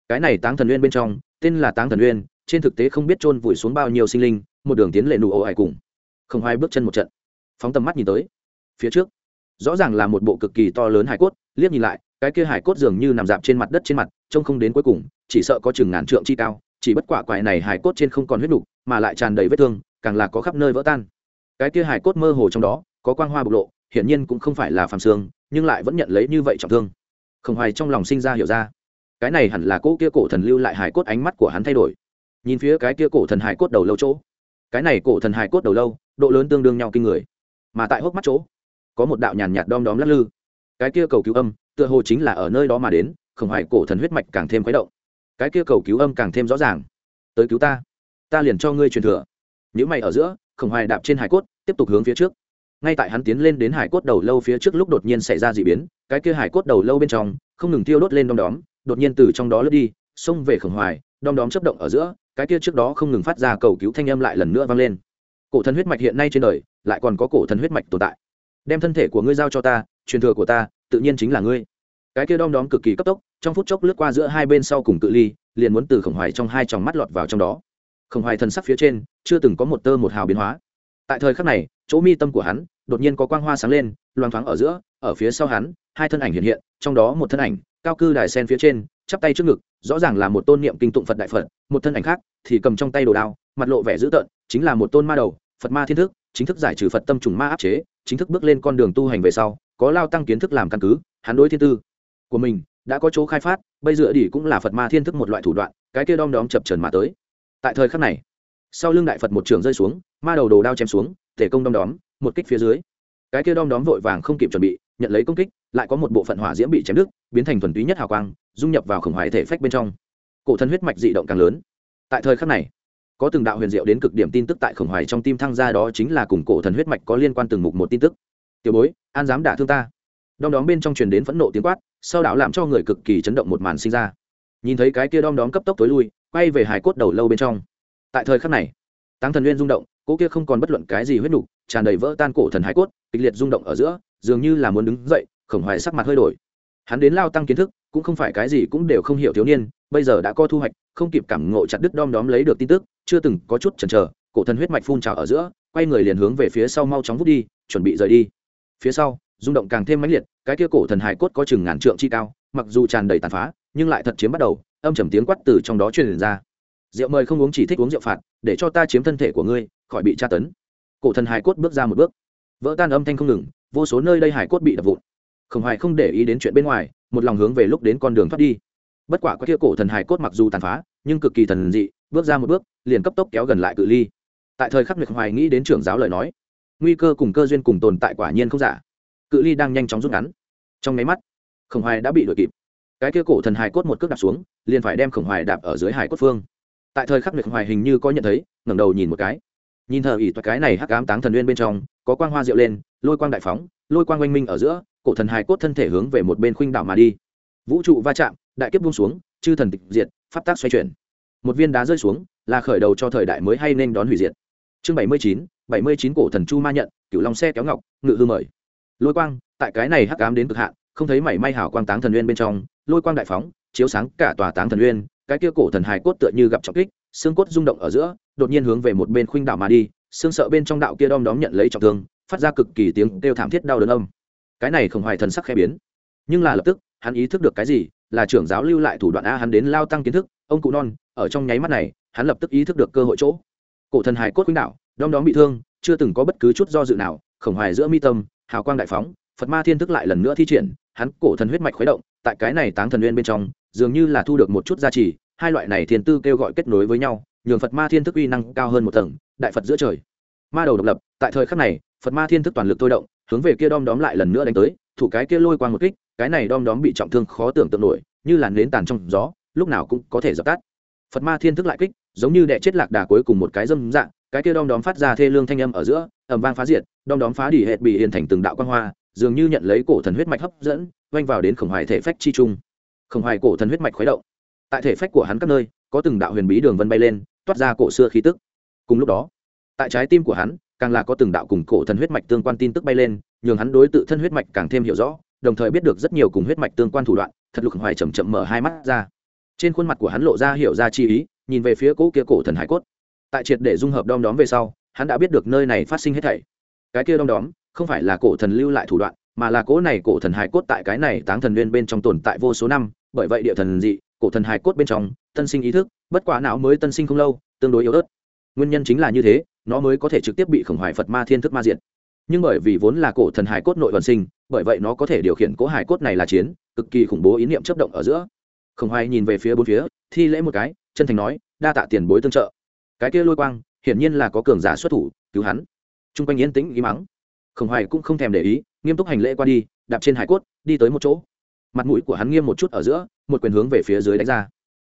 cái này táng thần uyên bên trong, tên là táng thần uyên, trên thực tế không biết chôn vùi xuống bao nhiêu sinh linh, một đường tiến lệ nụ ổ ải cùng. Không hai bước chân một trận. Phóng tầm mắt nhìn tới. Phía trước, rõ ràng là một bộ cực kỳ to lớn hải cốt, liếc nhìn lại, cái kia hải cốt dường như nằm dạp trên mặt đất trên mặt, trông không đến cuối cùng, chỉ sợ có chừng ngàn trượng chi cao, chỉ bất quả quại này hải cốt trên không còn huyết đục mà lại tràn đầy vết thương, càng là có khắp nơi vỡ tan. Cái kia hải cốt mơ hồ trong đó, có quang hoa bộc lộ, hiển nhiên cũng không phải là phàm xương, nhưng lại vẫn nhận lấy như vậy trọng thương. Không hoài trong lòng sinh ra hiểu ra cái này hẳn là cỗ kia cổ thần lưu lại hải cốt ánh mắt của hắn thay đổi. Nhìn phía cái kia cổ thần hải cốt đầu lâu chỗ. Cái này cổ thần hải cốt đầu lâu, độ lớn tương đương nhau kinh người. Mà tại hốc mắt chỗ, có một đạo nhàn nhạt đom đóm lắc lư. Cái kia cầu cứu âm, tựa hồ chính là ở nơi đó mà đến khổng hoài cổ thần huyết mạch càng thêm khuấy động. Cái kia cầu cứu âm càng thêm rõ ràng. Tới cứu ta. Ta liền cho ngươi truyền thừa. Những mày ở giữa khổng hoài đạp trên hải cốt, tiếp tục hướng phía trước. Ngay tại hắn tiến lên đến hải cốt đầu lâu phía trước lúc đột nhiên xảy ra d ị biến, cái kia hải cốt đầu lâu bên trong, không ngừng tiêu đốt lên đom đóm đột nhiên từ trong đó lướt đi, xông về khổng hoài, đom đóm chấp động ở giữa, cái kia trước đó không ngừng phát ra cầu cứu thanh âm lại lần nữa vang lên. Cổ thần huyết mạch hiện nay trên đời, lại còn có cổ thần huyết mạch tồn tại. Đem thân thể của ngươi giao cho ta, truyền thừa của ta, tự nhiên chính là ngươi. Cái kia đom đóm cực kỳ cấp tốc, trong phút chốc lướt qua giữa hai bên sau cùng cự ly, liền muốn từ khổng hoài trong hai tròng mắt lọt vào trong đó. Khổng hoài thần sắc phía trên, chưa từng có một tơ một hào biến hóa. Tại thời khắc này, chỗ mi tâm của hắn, đột nhiên có quang hoa sáng lên, loang thoáng ở giữa, ở phía sau hắn, hai thân ảnh hiện hiện, trong đó một thân ảnh cao cư đài sen phía trên, chắp tay trước ngực, rõ ràng là một tôn niệm kinh tụng phật đại phật, một thân ảnh khác thì cầm trong tay đồ đao, mặt lộ vẻ dữ tợn, chính là một tôn ma đầu, phật ma thiên thức, chính thức giải trừ phật tâm trùng ma áp chế, chính thức bước lên con đường tu hành về sau, có lao tăng kiến thức làm căn cứ, hắn đối thiên tư của mình đã có chỗ khai phát, bây giờ đỉ cũng là phật ma thiên thức một loại thủ đoạn, cái kia đom đóm chập trần mà tới. Tại thời khắc này, sau lưng đại phật một trường rơi xuống, ma đầu đồ đao chém xuống, thể công đom đóm, một kích phía dưới. Cái kia đom đóm vội vàng không kịp chuẩn bị, nhận lấy công kích lại có một bộ phận hỏa diễm bị chém đứt, biến thành thuần túy nhất hào quang, dung nhập vào khổng hoài thể phách bên trong. Cổ thân huyết mạch dị động càng lớn. Tại thời khắc này, có từng đạo huyền diệu đến cực điểm tin tức tại khổng hoài trong tim thăng ra đó chính là cùng cổ thần huyết mạch có liên quan từng mục một tin tức. Tiểu bối, an dám đả thương ta. Đom đóm bên trong truyền đến phẫn nộ tiếng quát, sau đạo làm cho người cực kỳ chấn động một màn sinh ra. Nhìn thấy cái kia đom đóm cấp tốc tối lui, quay về hải cốt đầu lâu bên trong. Tại thời khắc này, táng thần nguyên rung động, cỗ kia không còn bất luận cái gì huyết nục, tràn đầy vỡ tan cổ thần hải cốt, kịch liệt rung động ở giữa, dường như là muốn đứng dậy khổng hoài sắc mặt hơi đổi. Hắn đến lao tăng kiến thức, cũng không phải cái gì cũng đều không hiểu thiếu niên, bây giờ đã có thu hoạch, không kịp cảm ngộ chặt đứt đom đóm lấy được tin tức, chưa từng có chút chần chờ, cổ thần huyết mạch phun trào ở giữa, quay người liền hướng về phía sau mau chóng vút đi, chuẩn bị rời đi. Phía sau, rung động càng thêm mãnh liệt, cái kia cổ thần hải cốt có chừng ngàn trượng chi cao, mặc dù tràn đầy tàn phá, nhưng lại thật chiếm bắt đầu, âm trầm tiếng quát từ trong đó truyền ra. Rượu mời không uống chỉ thích uống rượu phạt, để cho ta chiếm thân thể của ngươi, khỏi bị tra tấn. Cổ thần hải cốt bước ra một bước. Vỡ tan âm thanh không ngừng, vô số nơi đây hải cốt bị đập vụn khổng hoài không để ý đến chuyện bên ngoài, một lòng hướng về lúc đến con đường thoát đi. Bất quả có kia cổ thần hải cốt mặc dù tàn phá, nhưng cực kỳ thần dị, bước ra một bước, liền cấp tốc kéo gần lại cự ly. Tại thời khắc nguyệt hoài nghĩ đến trưởng giáo lời nói, nguy cơ cùng cơ duyên cùng tồn tại quả nhiên không giả. Cự ly đang nhanh chóng rút ngắn. Trong máy mắt, khổng hoài đã bị đuổi kịp. Cái kia cổ thần hải cốt một cước đạp xuống, liền phải đem khổng hoài đạp ở dưới hải cốt phương. Tại thời khắc nguyệt hoài hình như có nhận thấy, ngẩng đầu nhìn một cái. Nhìn thờ ỉ toa cái này hắc ám táng thần nguyên bên trong, có quang hoa rượu lên, lôi quang đại phóng, lôi quang oanh minh ở giữa cổ thần hài cốt thân thể hướng về một bên khuynh đảo mà đi. Vũ trụ va chạm, đại kiếp buông xuống, chư thần tịch diệt, pháp tác xoay chuyển. Một viên đá rơi xuống, là khởi đầu cho thời đại mới hay nên đón hủy diệt. Chương bảy mươi chín, bảy mươi chín cổ thần chu ma nhận cựu long xe kéo ngọc, ngự hư mời. Lôi quang, tại cái này hắc ám đến cực hạn, không thấy mảy may hảo quang táng thần uyên bên trong, lôi quang đại phóng, chiếu sáng cả tòa táng thần uyên cái kia cổ thần hài cốt tựa như gặp trọng kích, xương cốt rung động ở giữa, đột nhiên hướng về một bên khuynh đảo mà đi, xương sợ bên trong đạo kia đom đóm nhận lấy trọng thương, phát ra cực kỳ tiếng kêu thảm thiết đau đớn âm cái này không hoài thần sắc khẽ biến. Nhưng là lập tức, hắn ý thức được cái gì, là trưởng giáo lưu lại thủ đoạn a, hắn đến lao tăng kiến thức, ông cụ non, ở trong nháy mắt này, hắn lập tức ý thức được cơ hội chỗ. Cổ thần hài cốt quýnh đạo đom đóm bị thương, chưa từng có bất cứ chút do dự nào, khổng hoài giữa mi tâm, hào quang đại phóng, phật ma thiên thức lại lần nữa thi triển, hắn cổ thần huyết mạch khuấy động, tại cái này táng thần nguyên bên trong, dường như là thu được một chút gia trì, hai loại này thiên tư kêu gọi kết nối với nhau, nhường phật ma thiên thức uy năng cao hơn một tầng, đại phật giữa trời. Ma đầu độc lập, tại thời khắc này, phật ma thiên thức toàn lực thôi động hướng về kia đom đóm lại lần nữa đánh tới, thủ cái kia lôi qua một kích, cái này đom đóm bị trọng thương khó tưởng tượng nổi, như làn nến tàn trong gió, lúc nào cũng có thể dập tắt. Phật ma thiên thức lại kích, giống như đệ chết lạc đà cuối cùng một cái dâm dạng, cái kia đom đóm phát ra thê lương thanh âm ở giữa ẩm vang phá diệt, đom đóm phá đỉ hệt bị hiền thành từng đạo quan hoa, dường như nhận lấy cổ thần huyết mạch hấp dẫn oanh vào đến khổng hoài thể phách chi trung. Khổng hoài cổ thần huyết mạch khuấy động. Tại thể phách của hắn các nơi, có từng đạo huyền bí đường vân bay lên, toát ra cổ xưa khí tức. Cùng lúc đó, tại trái tim của hắn càng là có từng đạo cùng cổ thần huyết mạch tương quan tin tức bay lên, nhường hắn đối tự thân huyết mạch càng thêm hiểu rõ, đồng thời biết được rất nhiều cùng huyết mạch tương quan thủ đoạn, thật lục hoài chầm chậm mở hai mắt ra. Trên khuôn mặt của hắn lộ ra hiểu ra chi ý, nhìn về phía cỗ kia cổ thần hải cốt. Tại triệt để dung hợp đom đóm về sau, hắn đã biết được nơi này phát sinh hết thảy. Cái kia đom đóm, không phải là cổ thần lưu lại thủ đoạn, mà là cỗ này cổ thần hải cốt tại cái này táng thần nguyên bên trong tồn tại vô số năm, bởi vậy địa thần dị, cổ thần hải cốt bên trong, tân sinh ý thức, bất quá não mới tân sinh không lâu, tương đối yếu ớt. Nguyên nhân chính là như thế nó mới có thể trực tiếp bị khổng hoài phật ma thiên thức ma diện nhưng bởi vì vốn là cổ thần hải cốt nội vận sinh, bởi vậy nó có thể điều khiển cố hải cốt này là chiến, cực kỳ khủng bố ý niệm chấp động ở giữa. Khổng hoài nhìn về phía bốn phía, thi lễ một cái, chân thành nói, đa tạ tiền bối tương trợ. Cái kia lôi quang, hiển nhiên là có cường giả xuất thủ, cứu hắn. T r u n g quanh yên tĩnh ý mắng. Khổng hoài cũng không thèm để ý, nghiêm túc hành lễ qua đi, đạp trên hải cốt, đi tới một chỗ. Mặt mũi của hắn nghiêm một chút ở giữa, một quyền hướng về phía dưới đánh ra.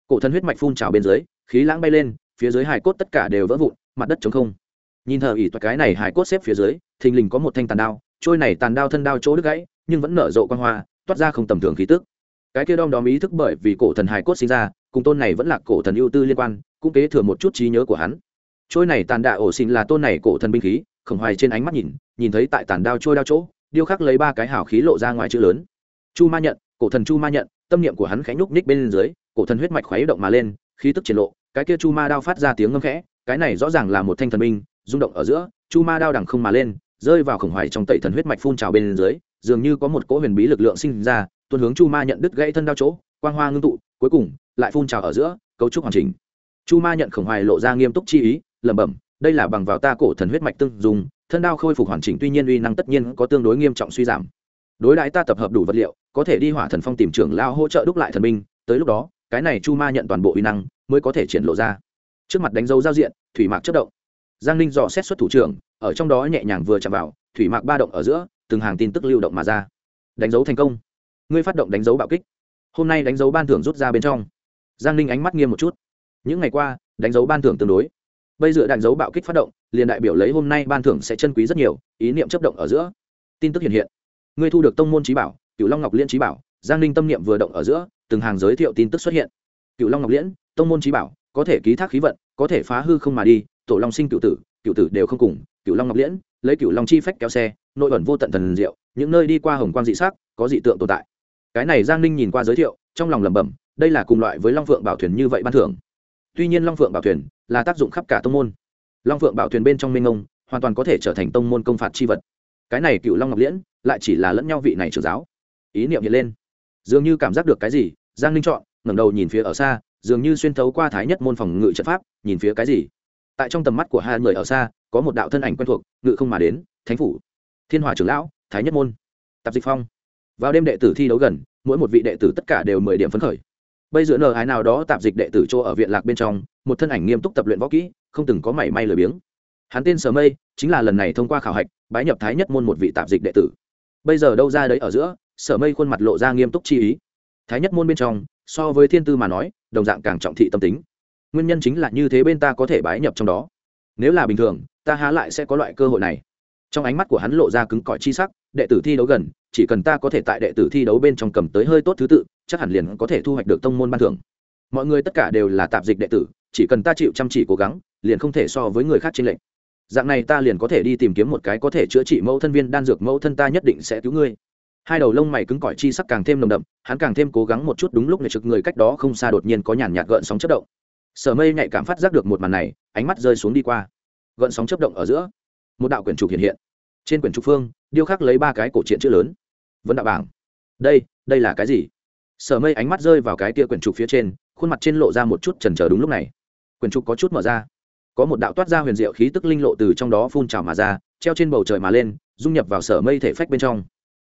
Cổ thân huyết mạch phun trào bên dưới, khí lãng bay lên, phía dưới hải cốt tất cả đều vỡ vụn, mặt đất trống không nhìn thờ ỉ toại cái này hải cốt xếp phía dưới, thình lình có một thanh tàn đao, trôi này tàn đao thân đao chỗ đứt gãy, nhưng vẫn nở rộ quan hoa, toát ra không tầm thường khí tức. Cái kia đom đóm ý thức bởi vì cổ thần hải cốt sinh ra, cùng tôn này vẫn là cổ thần ưu tư liên quan, cũng kế thừa một chút trí nhớ của hắn. Trôi này tàn đạ ổ xin là tôn này cổ thần binh khí, khổng hoài trên ánh mắt nhìn nhìn thấy tại tàn đao trôi đao chỗ, điêu khắc lấy ba cái hào khí lộ ra ngoài chữ lớn. Chu ma nhận, cổ thần chu ma nhận, tâm niệm của hắn khẽ nhúc ních bên dưới, cổ thần huyết mạch khuấy động mà lên, khí tức triển lộ, cái kia chu ma đao phát ra tiếng ngâm khẽ, cái này rõ ràng là một thanh thần binh rung động ở giữa, chu ma đao đằng không mà lên, rơi vào khổng hoài trong tẩy thần huyết mạch phun trào bên dưới, dường như có một cỗ huyền bí lực lượng sinh ra, tuôn hướng chu ma nhận đứt gãy thân đao chỗ, quang hoa ngưng tụ, cuối cùng lại phun trào ở giữa, cấu trúc hoàn chỉnh. Chu ma nhận khổng hoài lộ ra nghiêm túc chi ý, lẩm bẩm, đây là bằng vào ta cổ thần huyết mạch tương dùng thân đao khôi phục hoàn chỉnh tuy nhiên uy năng tất nhiên có tương đối nghiêm trọng suy giảm. Đối đãi ta tập hợp đủ vật liệu, có thể đi hỏa thần phong tìm trưởng lao hỗ trợ đúc lại thần binh, tới lúc đó, cái này chu ma nhận toàn bộ uy năng mới có thể triển lộ ra. Trước mặt đánh dấu giao diện, thủy mạc chất động giang ninh dò xét xuất thủ trưởng, ở trong đó nhẹ nhàng vừa chạm vào, thủy mạc ba động ở giữa, từng hàng tin tức lưu động mà ra. Đánh dấu thành công. Ngươi phát động đánh dấu bạo kích. Hôm nay đánh dấu ban thưởng rút ra bên trong. Giang ninh ánh mắt nghiêm một chút. Những ngày qua, đánh dấu ban thưởng tương đối. Bây giờ đánh dấu bạo kích phát động, liền đại biểu lấy hôm nay ban thưởng sẽ chân quý rất nhiều, ý niệm chấp động ở giữa. Tin tức hiện hiện. Ngươi thu được tông môn trí bảo cựu long ngọc liên trí bảo, giang ninh tâm niệm vừa động ở giữa, từng hàng giới thiệu tin tức xuất hiện. Cựu long ngọc liễn, tông môn trí bảo, có thể ký thác khí vận, có thể phá hư không mà đi tổ long sinh cựu tử cựu tử đều không cùng, cựu long ngọc liễn, lấy cựu long chi phách kéo xe, nội ẩn vô tận thần diệu, những nơi đi qua hồng quang dị sắc, có dị tượng tồn tại. Cái này giang ninh nhìn qua giới thiệu, trong lòng lẩm bẩm, đây là cùng loại với long phượng bảo thuyền như vậy ban thưởng. Tuy nhiên long phượng bảo thuyền là tác dụng khắp cả tông môn. Long phượng bảo thuyền bên trong minh ông hoàn toàn có thể trở thành tông môn công phạt c h i vật. Cái này cựu long ngọc liễn, lại chỉ là lẫn nhau vị này trưởng giáo. Ý niệm hiện lên. Dường như cảm giác được cái gì, giang ninh chọn, ngẩng đầu nhìn phía ở xa, dường như xuyên thấu qua thái nhất môn phòng ngự trận pháp, nhìn phía cái gì? Tại trong tầm mắt của hai người ở xa, có một đạo thân ảnh quen thuộc, ngự không mà đến, thánh phủ. Thiên hòa trưởng lão, thái nhất môn. Tạp dịch phong. Vào đêm đệ tử thi đấu gần, mỗi một vị đệ tử tất cả đều mười điểm phấn khởi. Bây giờ nờ ái nào đó tạp dịch đệ tử chỗ ở viện lạc bên trong, một thân ảnh nghiêm túc tập luyện võ kỹ, không từng có mảy may lười biếng. Hắn tên sở mây, chính là lần này thông qua khảo hạch, bái nhập thái nhất môn một vị tạp dịch đệ tử. Bây giờ đâu ra đấy ở giữa, sở mây khuôn mặt lộ ra nghiêm túc chi ý. Thái nhất môn bên trong, so với thiên tư mà nói, đồng dạng càng trọng thị tâm tính nguyên nhân chính là như thế bên ta có thể bái nhập trong đó. Nếu là bình thường, ta há lại sẽ có loại cơ hội này. Trong ánh mắt của hắn lộ ra cứng cỏi chi sắc, đệ tử thi đấu gần, chỉ cần ta có thể tại đệ tử thi đấu bên trong cầm tới hơi tốt thứ tự, chắc hẳn liền có thể thu hoạch được tông môn ban thưởng. Mọi người tất cả đều là tạp dịch đệ tử, chỉ cần ta chịu chăm chỉ cố gắng, liền không thể so với người khác trên lệnh dạng này ta liền có thể đi tìm kiếm một cái có thể chữa trị mẫu thân viên đan dược mẫu thân ta nhất định sẽ cứu ngươi. Hai đầu lông mày cứng cỏi chi sắc càng thêm nồng đậm, hắn càng thêm cố gắng một chút đúng lúc này trực người cách đó không xa đột nhiên có nhàn nhạt gợn sóng chất động sở mây nhạy cảm phát giác được một màn này, ánh mắt rơi xuống đi qua. Gợn sóng chấp động ở giữa, một đạo quyển trục hiện hiện. Trên quyển trục phương, điêu khắc lấy ba cái cổ truyện chữ lớn. Vấn đạo bảng. Đây đây là cái gì? Sở mây ánh mắt rơi vào cái tia quyển trục phía trên, khuôn mặt trên lộ ra một chút trần trờ đúng lúc này. Quyển trục có chút mở ra. Có một đạo toát ra huyền diệu khí tức linh lộ từ trong đó phun trào mà ra, treo trên bầu trời mà lên, dung nhập vào sở mây thể phách bên trong.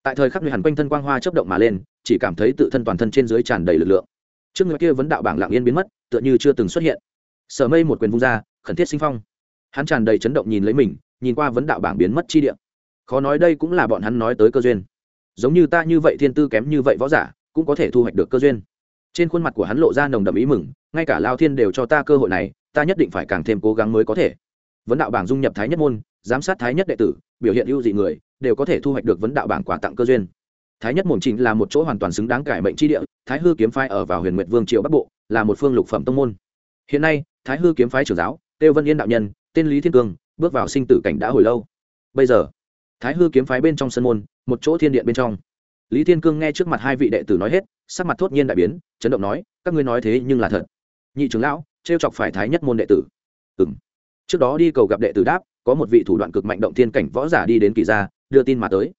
Tại thời khắc người hàn quanh thân quang hoa chấp động mà lên, chỉ cảm thấy tự thân toàn thân trên dưới tràn đầy lực lượng trước người kia vấn đạo bảng lạng yên biến mất, tựa như chưa từng xuất hiện. Sở mây một quyền vung ra, khẩn thiết sinh phong. Hắn tràn đầy chấn động nhìn lấy mình, nhìn qua vấn đạo bảng biến mất chi địa. Khó nói đây cũng là bọn hắn nói tới cơ duyên. Giống như ta như vậy thiên tư kém như vậy võ giả, cũng có thể thu hoạch được cơ duyên. Trên khuôn mặt của hắn lộ ra nồng đậm ý mừng, ngay cả lao thiên đều cho ta cơ hội này, ta nhất định phải càng thêm cố gắng mới có thể. Vấn đạo bảng dung nhập thái nhất môn, giám sát thái nhất đệ tử, biểu hiện ưu dị người, đều có thể thu hoạch được vấn đạo bảng quà tặng cơ duyên thái nhất mồm chính là một chỗ hoàn toàn xứng đáng cải mệnh tri địa, thái hư kiếm phái ở vào huyền nguyệt vương triều bắc bộ, là một phương lục phẩm tông môn. Hiện nay, thái hư kiếm phái trưởng giáo, têu vân yên đạo nhân, tên lý thiên cương bước vào sinh tử cảnh đã hồi lâu. Bây giờ, thái hư kiếm phái bên trong sân môn, một chỗ thiên điện bên trong. Lý thiên cương nghe trước mặt hai vị đệ tử nói hết, sắc mặt thốt nhiên đại biến, chấn động nói, các ngươi nói thế nhưng là thật. Nhị trưởng lão, trêu chọc phải thái nhất môn đệ tử. Ừ m trước đó đi cầu gặp đệ tử đáp, có một vị thủ đoạn cực mạnh động thiên cảnh võ giả đi đến kỳ gia, đưa tin mà tới.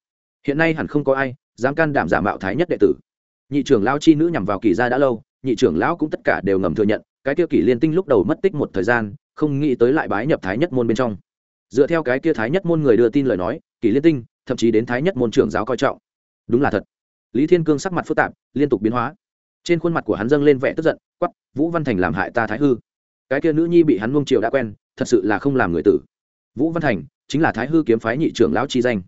Hiện nay hẳn không có ai dám can đảm giả mạo thái nhất đệ tử. Nhị trưởng lão chi nữ nhằm vào kỳ gia đã lâu, nhị trưởng lão cũng tất cả đều ngầm thừa nhận, cái kia kỷ liên tinh lúc đầu mất tích một thời gian, không nghĩ tới lại bái nhập thái nhất môn bên trong. Dựa theo cái kia thái nhất môn người đưa tin lời nói kỷ liên tinh, thậm chí đến thái nhất môn trưởng giáo coi trọng. Đúng là thật. Lý thiên cương sắc mặt phức tạp, liên tục biến hóa. Trên khuôn mặt của hắn dâng lên vẻ tức giận quắp vũ văn thành làm hại ta thái hư. Cái kia nữ nhi bị hắn nuông triều đã quen, thật sự là không làm người tử. Vũ văn thành chính là thái hư kiếm phái nhị trưởng lão chi danh.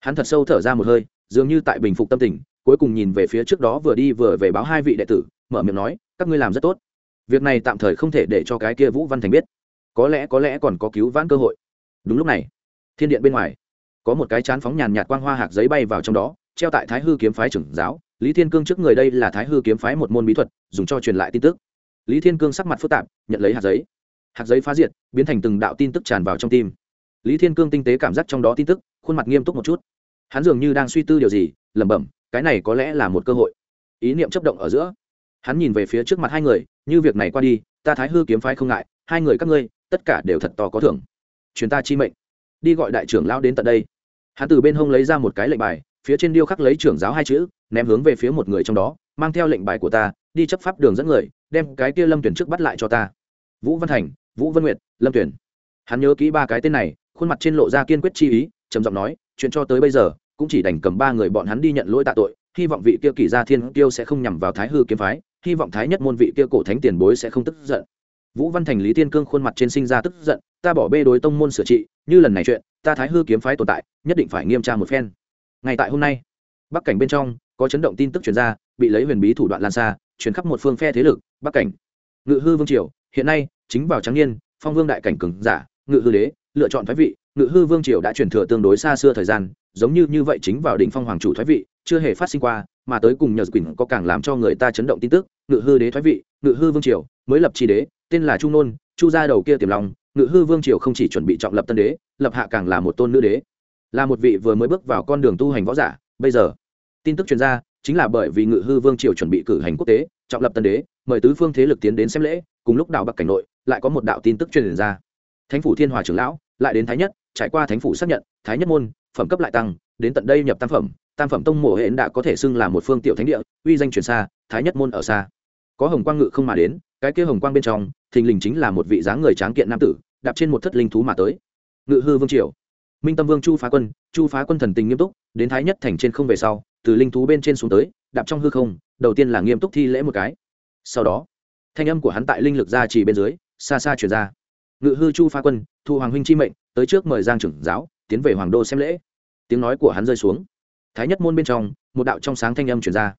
Hắn thật sâu thở ra một hơi dường như tại bình phục tâm tình, cuối cùng nhìn về phía trước đó vừa đi vừa về báo hai vị đệ tử, mở miệng nói, các ngươi làm rất tốt. Việc này tạm thời không thể để cho cái kia vũ văn thành biết. Có lẽ có lẽ còn có cứu vãn cơ hội. Đúng lúc này, thiên điện bên ngoài, có một cái chán phóng nhàn nhạt quang hoa hạt giấy bay vào trong đó, treo tại thái hư kiếm phái trưởng giáo. Lý thiên cương trước người đây là thái hư kiếm phái một môn bí thuật, dùng cho truyền lại tin tức. Lý thiên cương sắc mặt phức tạp, nhận lấy hạt giấy. Hạt giấy phá diệt, biến thành từng đạo tin tức tràn vào trong tim. Lý thiên cương tinh tế cảm giác trong đó tin tức, khuôn mặt nghiêm túc một chút hắn dường như đang suy tư điều gì, lẩm bẩm, cái này có lẽ là một cơ hội. Ý niệm chấp động ở giữa. Hắn nhìn về phía trước mặt hai người, như việc này qua đi, ta thái hư kiếm phái không ngại, hai người các ngươi, tất cả đều thật to có thưởng. Chuyến ta chi mệnh. Đi gọi đại trưởng lão đến tận đây. Hắn từ bên hông lấy ra một cái lệnh bài, phía trên điêu khắc lấy trưởng giáo hai chữ, ném hướng về phía một người trong đó, mang theo lệnh bài của ta, đi chấp pháp đường dẫn người, đem cái kia lâm tuyển trước bắt lại cho ta. Vũ văn thành, vũ văn nguyệt, lâm tuyển. Hắn nhớ kỹ ba cái tên này, khuôn mặt trên lộ ra kiên quyết chi ý, trầm giọng nói, chuyện cho tới bây giờ cũng chỉ đành cầm ba người bọn hắn đi nhận lỗi tạ tội, hy vọng vị kia kỳ gia thiên tiêu sẽ không nhằm vào thái hư kiếm phái, hy vọng thái nhất môn vị kia cổ thánh tiền bối sẽ không tức giận. Vũ văn thành, lý thiên cương khuôn mặt trên sinh ra tức giận, ta bỏ bê đối tông môn sửa trị, như lần này chuyện, ta thái hư kiếm phái tồn tại, nhất định phải nghiêm tra một phen. Ngay tại hôm nay, bắc cảnh bên trong, có chấn động tin tức chuyển ra, bị lấy huyền bí thủ đoạn lan xa chuyển khắp một phương phe thế lực, bắc cảnh. Ngự hư vương triều, hiện nay chính vào trắng niên, phong vương đại cảnh cường giả, ngự hư đế, lựa chọn thái vị ngự hư vương triều đã truyền thừa tương đối xa xưa thời gian, giống như như vậy chính vào đỉnh phong hoàng chủ thoái vị, chưa hề phát sinh qua, mà tới cùng nhờ quỳnh có càng làm cho người ta chấn động tin tức, ngự hư đế thoái vị, ngự hư vương triều mới lập tri đế, tên là chu nôn, chu gia đầu kia tiềm long, ngự hư vương triều không chỉ chuẩn bị trọng lập tân đế, lập hạ càng là một tôn nữ đế. Là một vị vừa mới bước vào con đường tu hành võ giả, bây giờ, tin tức chuyên gia chính là bởi vì ngự hư vương triều chuẩn bị cử hành quốc tế, trọng lập tân đế, mời tứ phương thế lực tiến đến xem lễ, cùng lúc đạo bắc cảnh nội, lại có một đạo tin tức truyền ra. Thánh phủ thiên hòa trưởng lão, lại đến thái nhất trải qua thánh phủ xác nhận, thái nhất môn, phẩm cấp lại tăng, đến tận đây nhập tam phẩm tam phẩm tông mộ hễn đã có thể xưng là một phương tiểu thánh địa, uy danh truyền xa, thái nhất môn ở xa. Có hồng quang ngự không mà đến, cái kia hồng quang bên trong, thình lình chính là một vị dáng người tráng kiện nam tử, đạp trên một thất linh thú mà tới. Ngự hư vương triều. Minh tâm vương chu phá quân, chu phá quân thần tình nghiêm túc, đến thái nhất thành trên không về sau, từ linh thú bên trên xuống tới, đạp trong hư không, đầu tiên là nghiêm túc thi lễ một cái. Sau đó, thanh âm của hắn tại linh lực ra chỉ bên dưới, xa xa chuyển ra. Ngự hư chu phá quân, thu hoàng huynh chi mệnh tới trước mời giang trưởng giáo, tiến về hoàng đô xem lễ. Tiếng nói của hắn rơi xuống. Thái nhất môn bên trong, một đạo trong sáng thanh âm chuyển ra.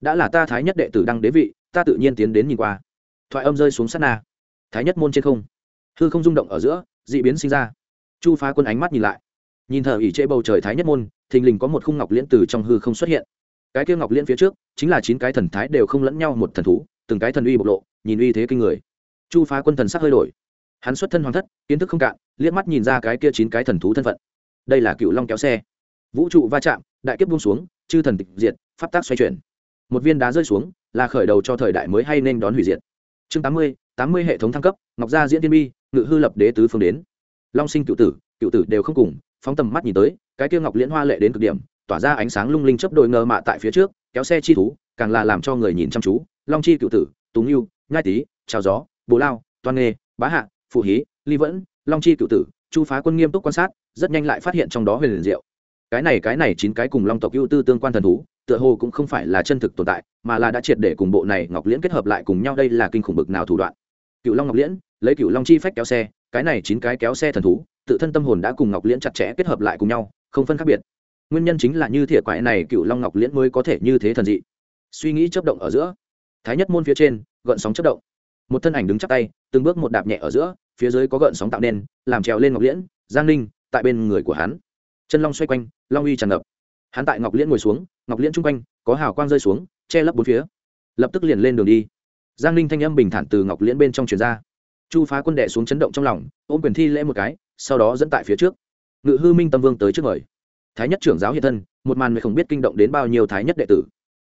Đã là ta thái nhất đệ tử đăng đế vị, ta tự nhiên tiến đến nhìn qua. Thoại âm rơi xuống sát na. Thái nhất môn trên không. Hư không rung động ở giữa d ị biến sinh ra. Chu phá quân ánh mắt nhìn lại. Nhìn thờ ỉ trễ bầu trời thái nhất môn, thình lình có một khung ngọc liễn từ trong hư không xuất hiện. Cái kia ngọc liễn phía trước, chính là chín cái thần thái đều không lẫn nhau một thần thú, từng cái thần uy bộc lộ, nhìn uy thế kinh người. Chu phá quân thần sắc hơi đổi hắn xuất thân hoàng thất, kiến thức không cạn, liếc mắt nhìn ra cái kia chín cái thần thú thân phận. Đây là cựu long kéo xe. Vũ trụ va chạm, đại kiếp buông xuống, chư thần tịch diệt, pháp tác xoay chuyển. Một viên đá rơi xuống, là khởi đầu cho thời đại mới hay nên đón hủy diệt. Chương tám mươi tám mươi hệ thống thăng cấp, ngọc gia diễn tiên bi, ngự hư lập đế tứ phương đến. Long sinh cựu tử cựu tử đều không cùng, phóng tầm mắt nhìn tới, cái kia ngọc liễn hoa lệ đến cực điểm, tỏa ra ánh sáng lung linh chấp đôi ngờ mạ tại phía trước, kéo xe chi thú, càng là làm cho người nhìn chăm chú. Long chi cựu tử túng yêu nhai tý trào gió bố lao, toan nghê, bá hạ phụ hí, ly vẫn, long chi cựu tử, chu phá quân nghiêm túc quan sát, rất nhanh lại phát hiện trong đó huyền liền diệu. Cái này cái này chín cái cùng long tộc ưu tư tương quan thần thú, tựa hồ cũng không phải là chân thực tồn tại, mà là đã triệt để cùng bộ này ngọc liễn kết hợp lại cùng nhau đây là kinh khủng bực nào thủ đoạn. Cựu long ngọc liễn, lấy cựu long chi phách kéo xe, cái này chín cái kéo xe thần thú, tự thân tâm hồn đã cùng ngọc liễn chặt chẽ kết hợp lại cùng nhau, không phân khác biệt. Nguyên nhân chính là như thiệt quái này cựu long ngọc liễn mới có thể như thế thần dị. Suy nghĩ chấp động ở giữa, thái nhất môn phía trên, gợn sóng chấp động một thân ảnh đứng chắc tay, từng bước một đạp nhẹ ở giữa, phía dưới có gợn sóng tạo nên, làm trèo lên ngọc liễn, giang ninh, tại bên người của hắn. Chân long xoay quanh, long uy tràn ngập. Hắn tại ngọc liễn ngồi xuống, ngọc liễn chung quanh, có hào quang rơi xuống, che lấp bốn phía. Lập tức liền lên đường đi. Giang ninh thanh âm bình thản từ ngọc liễn bên trong truyền ra. Chu phá quân đệ xuống chấn động trong lòng, ôm quyền thi lễ một cái, sau đó dẫn tại phía trước. Ngự hư minh tâm vương tới trước mời. Thái nhất trưởng giáo hiện thân, một màn mày không biết kinh động đến bao nhiêu thái nhất đệ tử.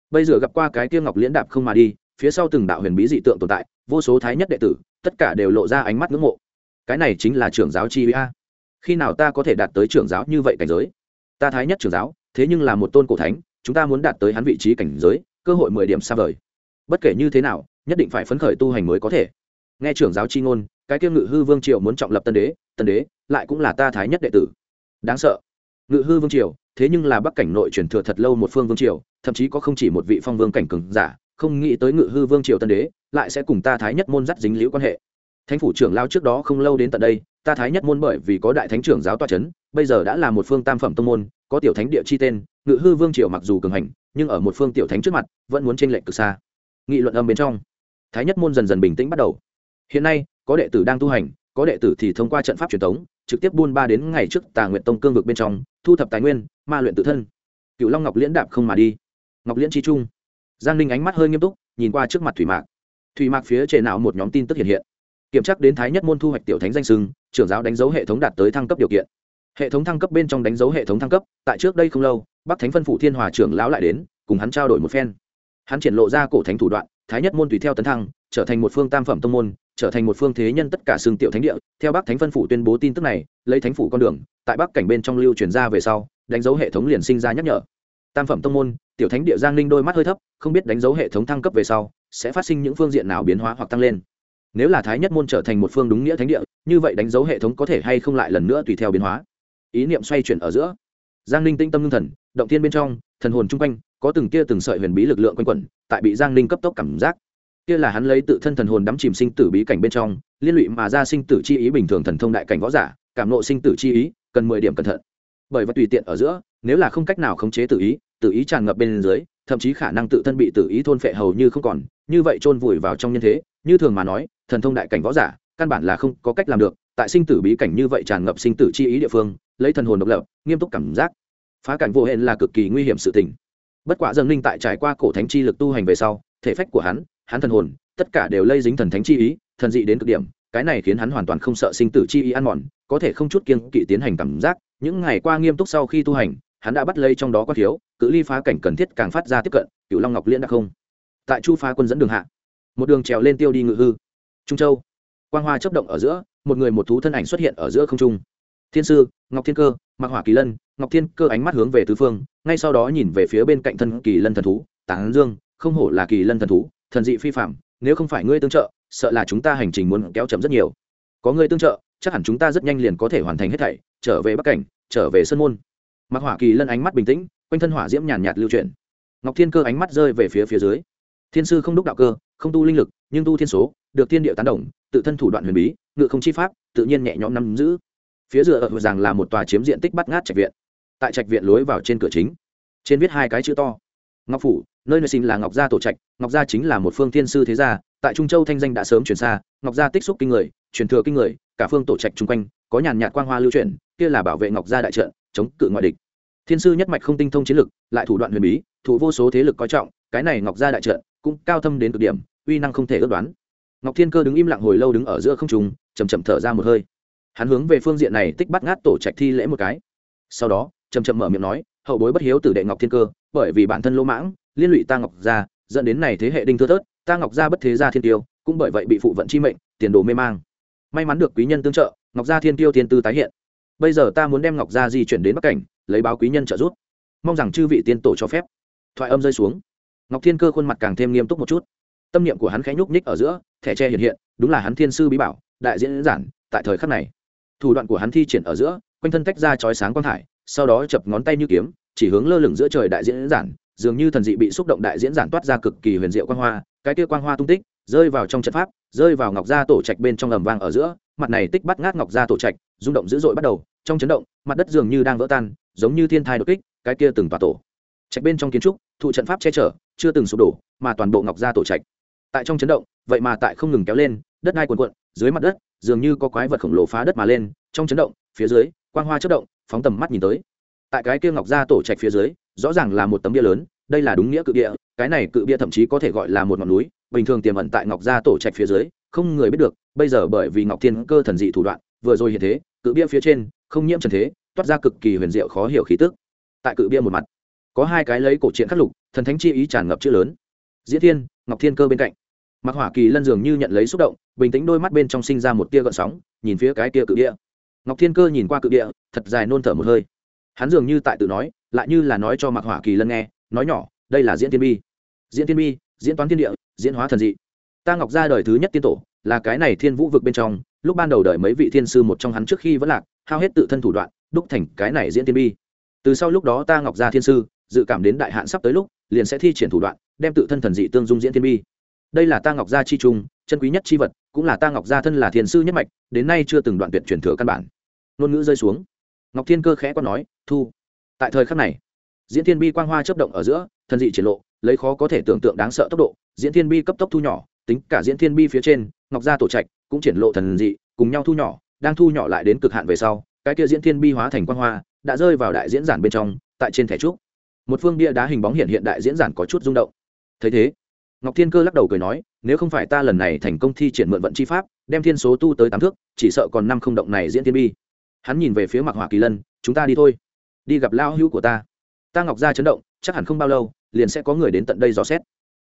Bây giờ gặp qua cái kia ngọc liễn đạp không mà đi phía sau từng đạo huyền bí dị tượng tồn tại, vô số thái nhất đệ tử, tất cả đều lộ ra ánh mắt ngưỡng mộ. Cái này chính là trưởng giáo chi a. Khi nào ta có thể đạt tới trưởng giáo như vậy cảnh giới? Ta thái nhất trưởng giáo, thế nhưng là một tôn cổ thánh, chúng ta muốn đạt tới hắn vị trí cảnh giới, cơ hội mười điểm xa vời. Bất kể như thế nào, nhất định phải phấn khởi tu hành mới có thể. Nghe trưởng giáo chi ngôn, cái kiêm ngự hư vương triều muốn trọng lập tân đế tân đế lại cũng là ta thái nhất đệ tử. Đáng sợ. Ngự hư vương triều, thế nhưng là bắc cảnh nội truyền thừa thật lâu một phương vương triều, thậm chí có không chỉ một vị phong vương cảnh cường giả không nghĩ tới ngự hư vương triều tân đế lại sẽ cùng ta thái nhất môn dắt dính liễu quan hệ. Thánh phủ trưởng lao trước đó không lâu đến tận đây, ta thái nhất môn bởi vì có đại thánh trưởng giáo toa c h ấ n bây giờ đã là một phương tam phẩm tông môn, có tiểu thánh địa chi tên, ngự hư vương triều mặc dù cường hành, nhưng ở một phương tiểu thánh trước mặt, vẫn muốn tranh lệch cực xa. Nghị luận âm bên trong, thái nhất môn dần dần bình tĩnh bắt đầu. Hiện nay, có đệ tử đang tu hành, có đệ tử thì thông qua trận pháp truyền thống, trực tiếp buôn ba đến ngày trước tà nguyện tông cương vực bên trong, thu thập tài nguyên, ma luyện tự thân. Cựu long ngọc liễn đạp không mà đi. Ngọc liễn chi trung giang ninh ánh mắt hơi nghiêm túc, nhìn qua trước mặt thủy mạc. Thủy mạc phía trên nào một nhóm tin tức hiện hiện. Kiểm tra đến thái nhất môn thu hoạch tiểu thánh danh sưng trưởng giáo đánh dấu hệ thống đạt tới thăng cấp điều kiện. Hệ thống thăng cấp bên trong đánh dấu hệ thống thăng cấp, tại trước đây không lâu, bắc thánh phân phụ thiên hòa trưởng lão lại đến, cùng hắn trao đổi một phen. Hắn triển lộ ra cổ thánh thủ đoạn, thái nhất môn tùy theo tấn thăng, trở thành một phương tam phẩm tông môn, trở thành một phương thế nhân tất cả xương tiểu thánh địa. Theo bắc thánh phân phủ tuyên bố tin tức này, lấy thánh phủ con đường, tại bắc cảnh bên trong lưu truyền ra về sau, đánh dấu hệ thống liền sinh ra nhắc nhở tam phẩm tông môn, tiểu thánh địa giang ninh đôi mắt hơi thấp, không biết đánh dấu hệ thống thăng cấp về sau, sẽ phát sinh những phương diện nào biến hóa hoặc tăng lên. Nếu là thái nhất môn trở thành một phương đúng nghĩa thánh địa, như vậy đánh dấu hệ thống có thể hay không lại lần nữa tùy theo biến hóa? Ý niệm xoay chuyển ở giữa. Giang ninh tinh tâm ngưng thần, động tiên bên trong, thần hồn chung quanh, có từng kia từng sợi huyền bí lực lượng quanh quẩn, tại bị giang ninh cấp tốc cảm giác. Kia là hắn lấy tự thân thần hồn đắm chìm sinh tử bí cảnh bên trong, liên lụy mà ra sinh tử chi ý bình thường thần thông đại cảnh võ giả, cảm nộ sinh tử chi ý, cần mười điểm cẩn thận. Bởi và tùy tiện ở giữa nếu là không cách nào khống chế tự ý tự ý tràn ngập bên dưới, thậm chí khả năng tự thân bị tự ý thôn phệ hầu như không còn, như vậy chôn vùi vào trong nhân thế, như thường mà nói, thần thông đại cảnh võ giả, căn bản là không có cách làm được, tại sinh tử bí cảnh như vậy tràn ngập sinh tử chi ý địa phương, lấy thần hồn độc lập, nghiêm túc cảm giác, phá cảnh vô hẹn là cực kỳ nguy hiểm sự tình. Bất quả dâng linh tại trải qua cổ thánh chi lực tu hành về sau, thể phách của hắn hắn thần hồn, tất cả đều lây dính thần thánh chi ý, thần dị đến cực điểm, cái này khiến hắn hoàn toàn không sợ sinh tử chi ý ăn mòn, có thể không chút kiên kỵ tiến hành cảm giác, những ngày qua nghiêm túc sau khi tu hành hắn đã bắt lấy trong đó có thiếu cự ly phá cảnh cần thiết càng phát ra tiếp cận cựu long ngọc liên đã không. Tại chu phá quân dẫn đường hạ, một đường trèo lên tiêu đi ngự hư. Trung châu, quang hoa chấp động ở giữa, một người một thú thân ảnh xuất hiện ở giữa không trung. Thiên sư, ngọc thiên cơ mặc hỏa kỳ lân, ngọc thiên cơ ánh mắt hướng về tứ phương, ngay sau đó nhìn về phía bên cạnh thân kỳ lân thần thú tán dương, không hổ là kỳ lân thần thú, thần dị phi phạm nếu không phải ngươi tương trợ, sợ là chúng ta hành trình muốn kéo chậm rất nhiều. Có ngươi tương trợ, chắc hẳn chúng ta rất nhanh liền có thể hoàn thành hết thảy, trở về bắc cảnh, trở về sân môn mặc hỏa kỳ lân ánh mắt bình tĩnh, quanh thân hỏa diễm nhàn nhạt lưu chuyển. Ngọc thiên cơ ánh mắt rơi về phía phía dưới. Thiên sư không đúc đạo cơ, không tu linh lực, nhưng tu thiên số, được thiên địa tán đồng, tự thân thủ đoạn huyền bí, ngự không chi pháp, tự nhiên nhẹ nhõm nắm giữ. Phía dựa ở rằng là một tòa chiếm diện tích bắt ngát trạch viện. Tại trạch viện lối vào trên cửa chính, trên viết hai cái chữ to. Ngọc phủ, nơi nơi sinh là ngọc gia tổ trạch, ngọc gia chính là một phương thiên sư thế gia, tại trung châu thanh danh đã sớm chuyển xa, ngọc gia tích xúc kinh người, truyền thừa kinh người, cả phương tổ trạch chung quanh, có nhàn nhạt quang hoa lưu chuyển, kia là bảo vệ ngọc gia đại trận chống cự ngoại địch. Thiên sư nhất mạch không tinh thông chiến lực, lại thủ đoạn huyền bí, thủ vô số thế lực coi trọng, cái này ngọc gia đại trận cũng cao thâm đến cực điểm, uy năng không thể ước đoán. Ngọc thiên cơ đứng im lặng hồi lâu đứng ở giữa không trùng chầm chậm thở ra một hơi. Hắn hướng về phương diện này tích bắt ngát tổ trạch thi lễ một cái. Sau đó chầm chậm mở miệng nói, hậu bối bất hiếu tử đệ ngọc thiên cơ, bởi vì bản thân lỗ mãng, liên lụy ta ngọc gia, dẫn đến này thế hệ đinh thưa thớt, ta ngọc gia bất thế gia thiên tiêu, cũng bởi vậy bị phụ vận chi mệnh, tiền đồ mê mang. May mắn được quý nhân tương trợ, ngọc gia thiên tiêu thiên tư tái hiện bây giờ ta muốn đem ngọc gia di chuyển đến bắc cảnh, lấy báo quý nhân trợ giúp. Mong rằng chư vị tiên tổ cho phép. Thoại âm rơi xuống. Ngọc thiên cơ khuôn mặt càng thêm nghiêm túc một chút. Tâm niệm của hắn khẽ nhúc nhích ở giữa, thẻ tre hiện hiện, đúng là hắn thiên sư bí bảo, đại diễn giản, tại thời khắc này. Thủ đoạn của hắn thi triển ở giữa, quanh thân tách ra chói sáng quang thải, sau đó chập ngón tay như kiếm, chỉ hướng lơ lửng giữa trời đại diễn giản, dường như thần dị bị xúc động đại diễn giản toát ra cực kỳ huyền diệu quang hoa, cái kia quang hoa tung tích, rơi vào trong trận pháp, rơi vào ngọc gia tổ trạch bên trong ầm vang ở giữa, mặt này tích bắt ngát ngọc gia tổ trạch, rung động dữ dội bắt đầu trong chấn động, mặt đất dường như đang vỡ tan, giống như thiên thai đột kích, cái kia từng tòa tổ. Trạch bên trong kiến trúc, thụ trận pháp che chở, chưa từng sụp đổ, mà toàn bộ ngọc gia tổ trạch. Tại trong chấn động, vậy mà tại không ngừng kéo lên, đất đai cuồn cuộn, dưới mặt đất, dường như có quái vật khổng lồ phá đất mà lên, trong chấn động, phía dưới, quang hoa chất động, phóng tầm mắt nhìn tới. Tại cái kia ngọc gia tổ trạch phía dưới, rõ ràng là một tấm bia lớn, đây là đúng nghĩa cự địa cái này cự bia thậm chí có thể gọi là một ngọn núi, bình thường tiềm ẩn tại ngọc gia tổ trạch phía dưới, không người biết được, bây giờ bởi vì ngọc thiên cơ thần dị thủ đoạn, vừa rồi hiện thế, cự bia phía trên không nhiễm trần thế, toát ra cực kỳ huyền diệu khó hiểu khí tức. Tại cự bia một mặt, có hai cái lấy cổ truyện khắc lục, thần thánh chi ý tràn ngập chữ lớn. Diễn thiên, ngọc thiên cơ bên cạnh. Mặc hỏa kỳ lân dường như nhận lấy xúc động, bình tĩnh đôi mắt bên trong sinh ra một tia gợn sóng, nhìn phía cái tia cự địa ngọc thiên cơ nhìn qua cự địa thật dài nôn thở một hơi. Hắn dường như tại tự nói, lại như là nói cho mặc hỏa kỳ lân nghe, nói nhỏ, đây là diễn tiên bi. Diễn tiên bi, diễn toán thiên địa, diễn hóa thần dị. Ta ngọc ra đời thứ nhất tiên tổ, là cái này thiên vũ vực bên trong, lúc ban đầu đời mấy vị thiên sư một trong hắn trước khi vẫn lạc hao hết tự thân thủ đoạn, đúc thành cái này diễn tiên bi. Từ sau lúc đó ta ngọc gia thiên sư, dự cảm đến đại hạn sắp tới lúc, liền sẽ thi triển thủ đoạn, đem tự thân thần dị tương dung diễn tiên bi. Đây là ta ngọc gia chi trung, chân quý nhất chi vật, cũng là ta ngọc gia thân là thiên sư nhất mạch, đến nay chưa từng đoạn tuyệt truyền thừa căn bản. Ngôn ngữ rơi xuống. Ngọc thiên cơ khẽ có nói, thu. Tại thời khắc này, diễn thiên bi quang hoa chấp động ở giữa, thần dị triển lộ, lấy khó có thể tưởng tượng đáng sợ tốc độ, diễn thiên bi cấp tốc thu nhỏ, tính cả diễn thiên bi phía trên, ngọc gia tổ trạch cũng triển lộ thần dị, cùng nhau thu nhỏ đang thu nhỏ lại đến cực hạn về sau, cái kia diễn thiên bi hóa thành quang hoa, đã rơi vào đại diễn giản bên trong, tại trên thẻ trúc. Một phương bia đá hình bóng hiện hiện đại diễn giản có chút rung động. Thấy thế, ngọc thiên cơ lắc đầu cười nói, nếu không phải ta lần này thành công thi triển mượn vận chi pháp, đem thiên số tu tới tám thước, chỉ sợ còn năm không động này diễn thiên bi. Hắn nhìn về phía mặc hỏa kỳ lân, chúng ta đi thôi. Đi gặp lao hữu của ta. Ta ngọc ra chấn động, chắc hẳn không bao lâu, liền sẽ có người đến tận đây dò xét.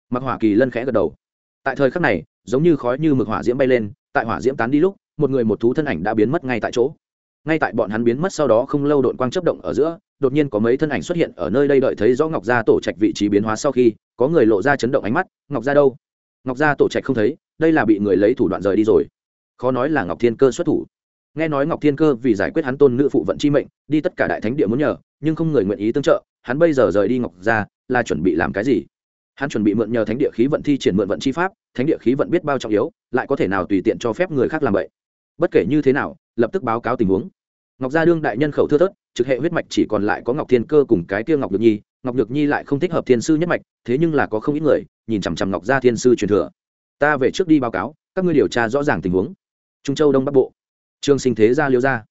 Mặc hỏa kỳ lân khẽ gật đầu. Tại thời khắc này, giống như khói như mực hỏa diễm bay lên, tại hỏa diễm tán đi lúc một người một thú thân ảnh đã biến mất ngay tại chỗ. Ngay tại bọn hắn biến mất sau đó không lâu đội quang chấp động ở giữa, đột nhiên có mấy thân ảnh xuất hiện ở nơi đây đợi thấy rõ ngọc gia tổ trạch vị trí biến hóa sau khi, có người lộ ra chấn động ánh mắt, ngọc gia đâu? Ngọc gia tổ trạch không thấy, đây là bị người lấy thủ đoạn rời đi rồi. Khó nói là ngọc thiên cơ xuất thủ. Nghe nói ngọc thiên cơ vì giải quyết hắn tôn nữ phụ vận chi mệnh, đi tất cả đại thánh địa muốn nhờ, nhưng không người nguyện ý tương trợ, hắn bây giờ rời đi ngọc gia là chuẩn bị làm cái gì? Hắn chuẩn bị mượn nhờ thánh địa khí vận thi triển mượn vận chi pháp, thánh địa khí vận biết bao trọng yếu, lại có thể nào tùy tiện cho phép người khác làm vậy? Bất kể như thế nào, lập tức báo cáo tình huống. Ngọc gia đương đại nhân khẩu thưa thớt, trực hệ huyết mạch chỉ còn lại có ngọc thiên cơ cùng cái kia ngọc nhược nhi, ngọc nhược nhi lại không thích hợp thiên sư nhất mạch, thế nhưng là có không ít người, nhìn chằm chằm ngọc gia thiên sư truyền thừa. Ta về trước đi báo cáo, các ngươi điều tra rõ ràng tình huống. Trung châu đông bắc bộ. Trương sinh thế gia liêu gia.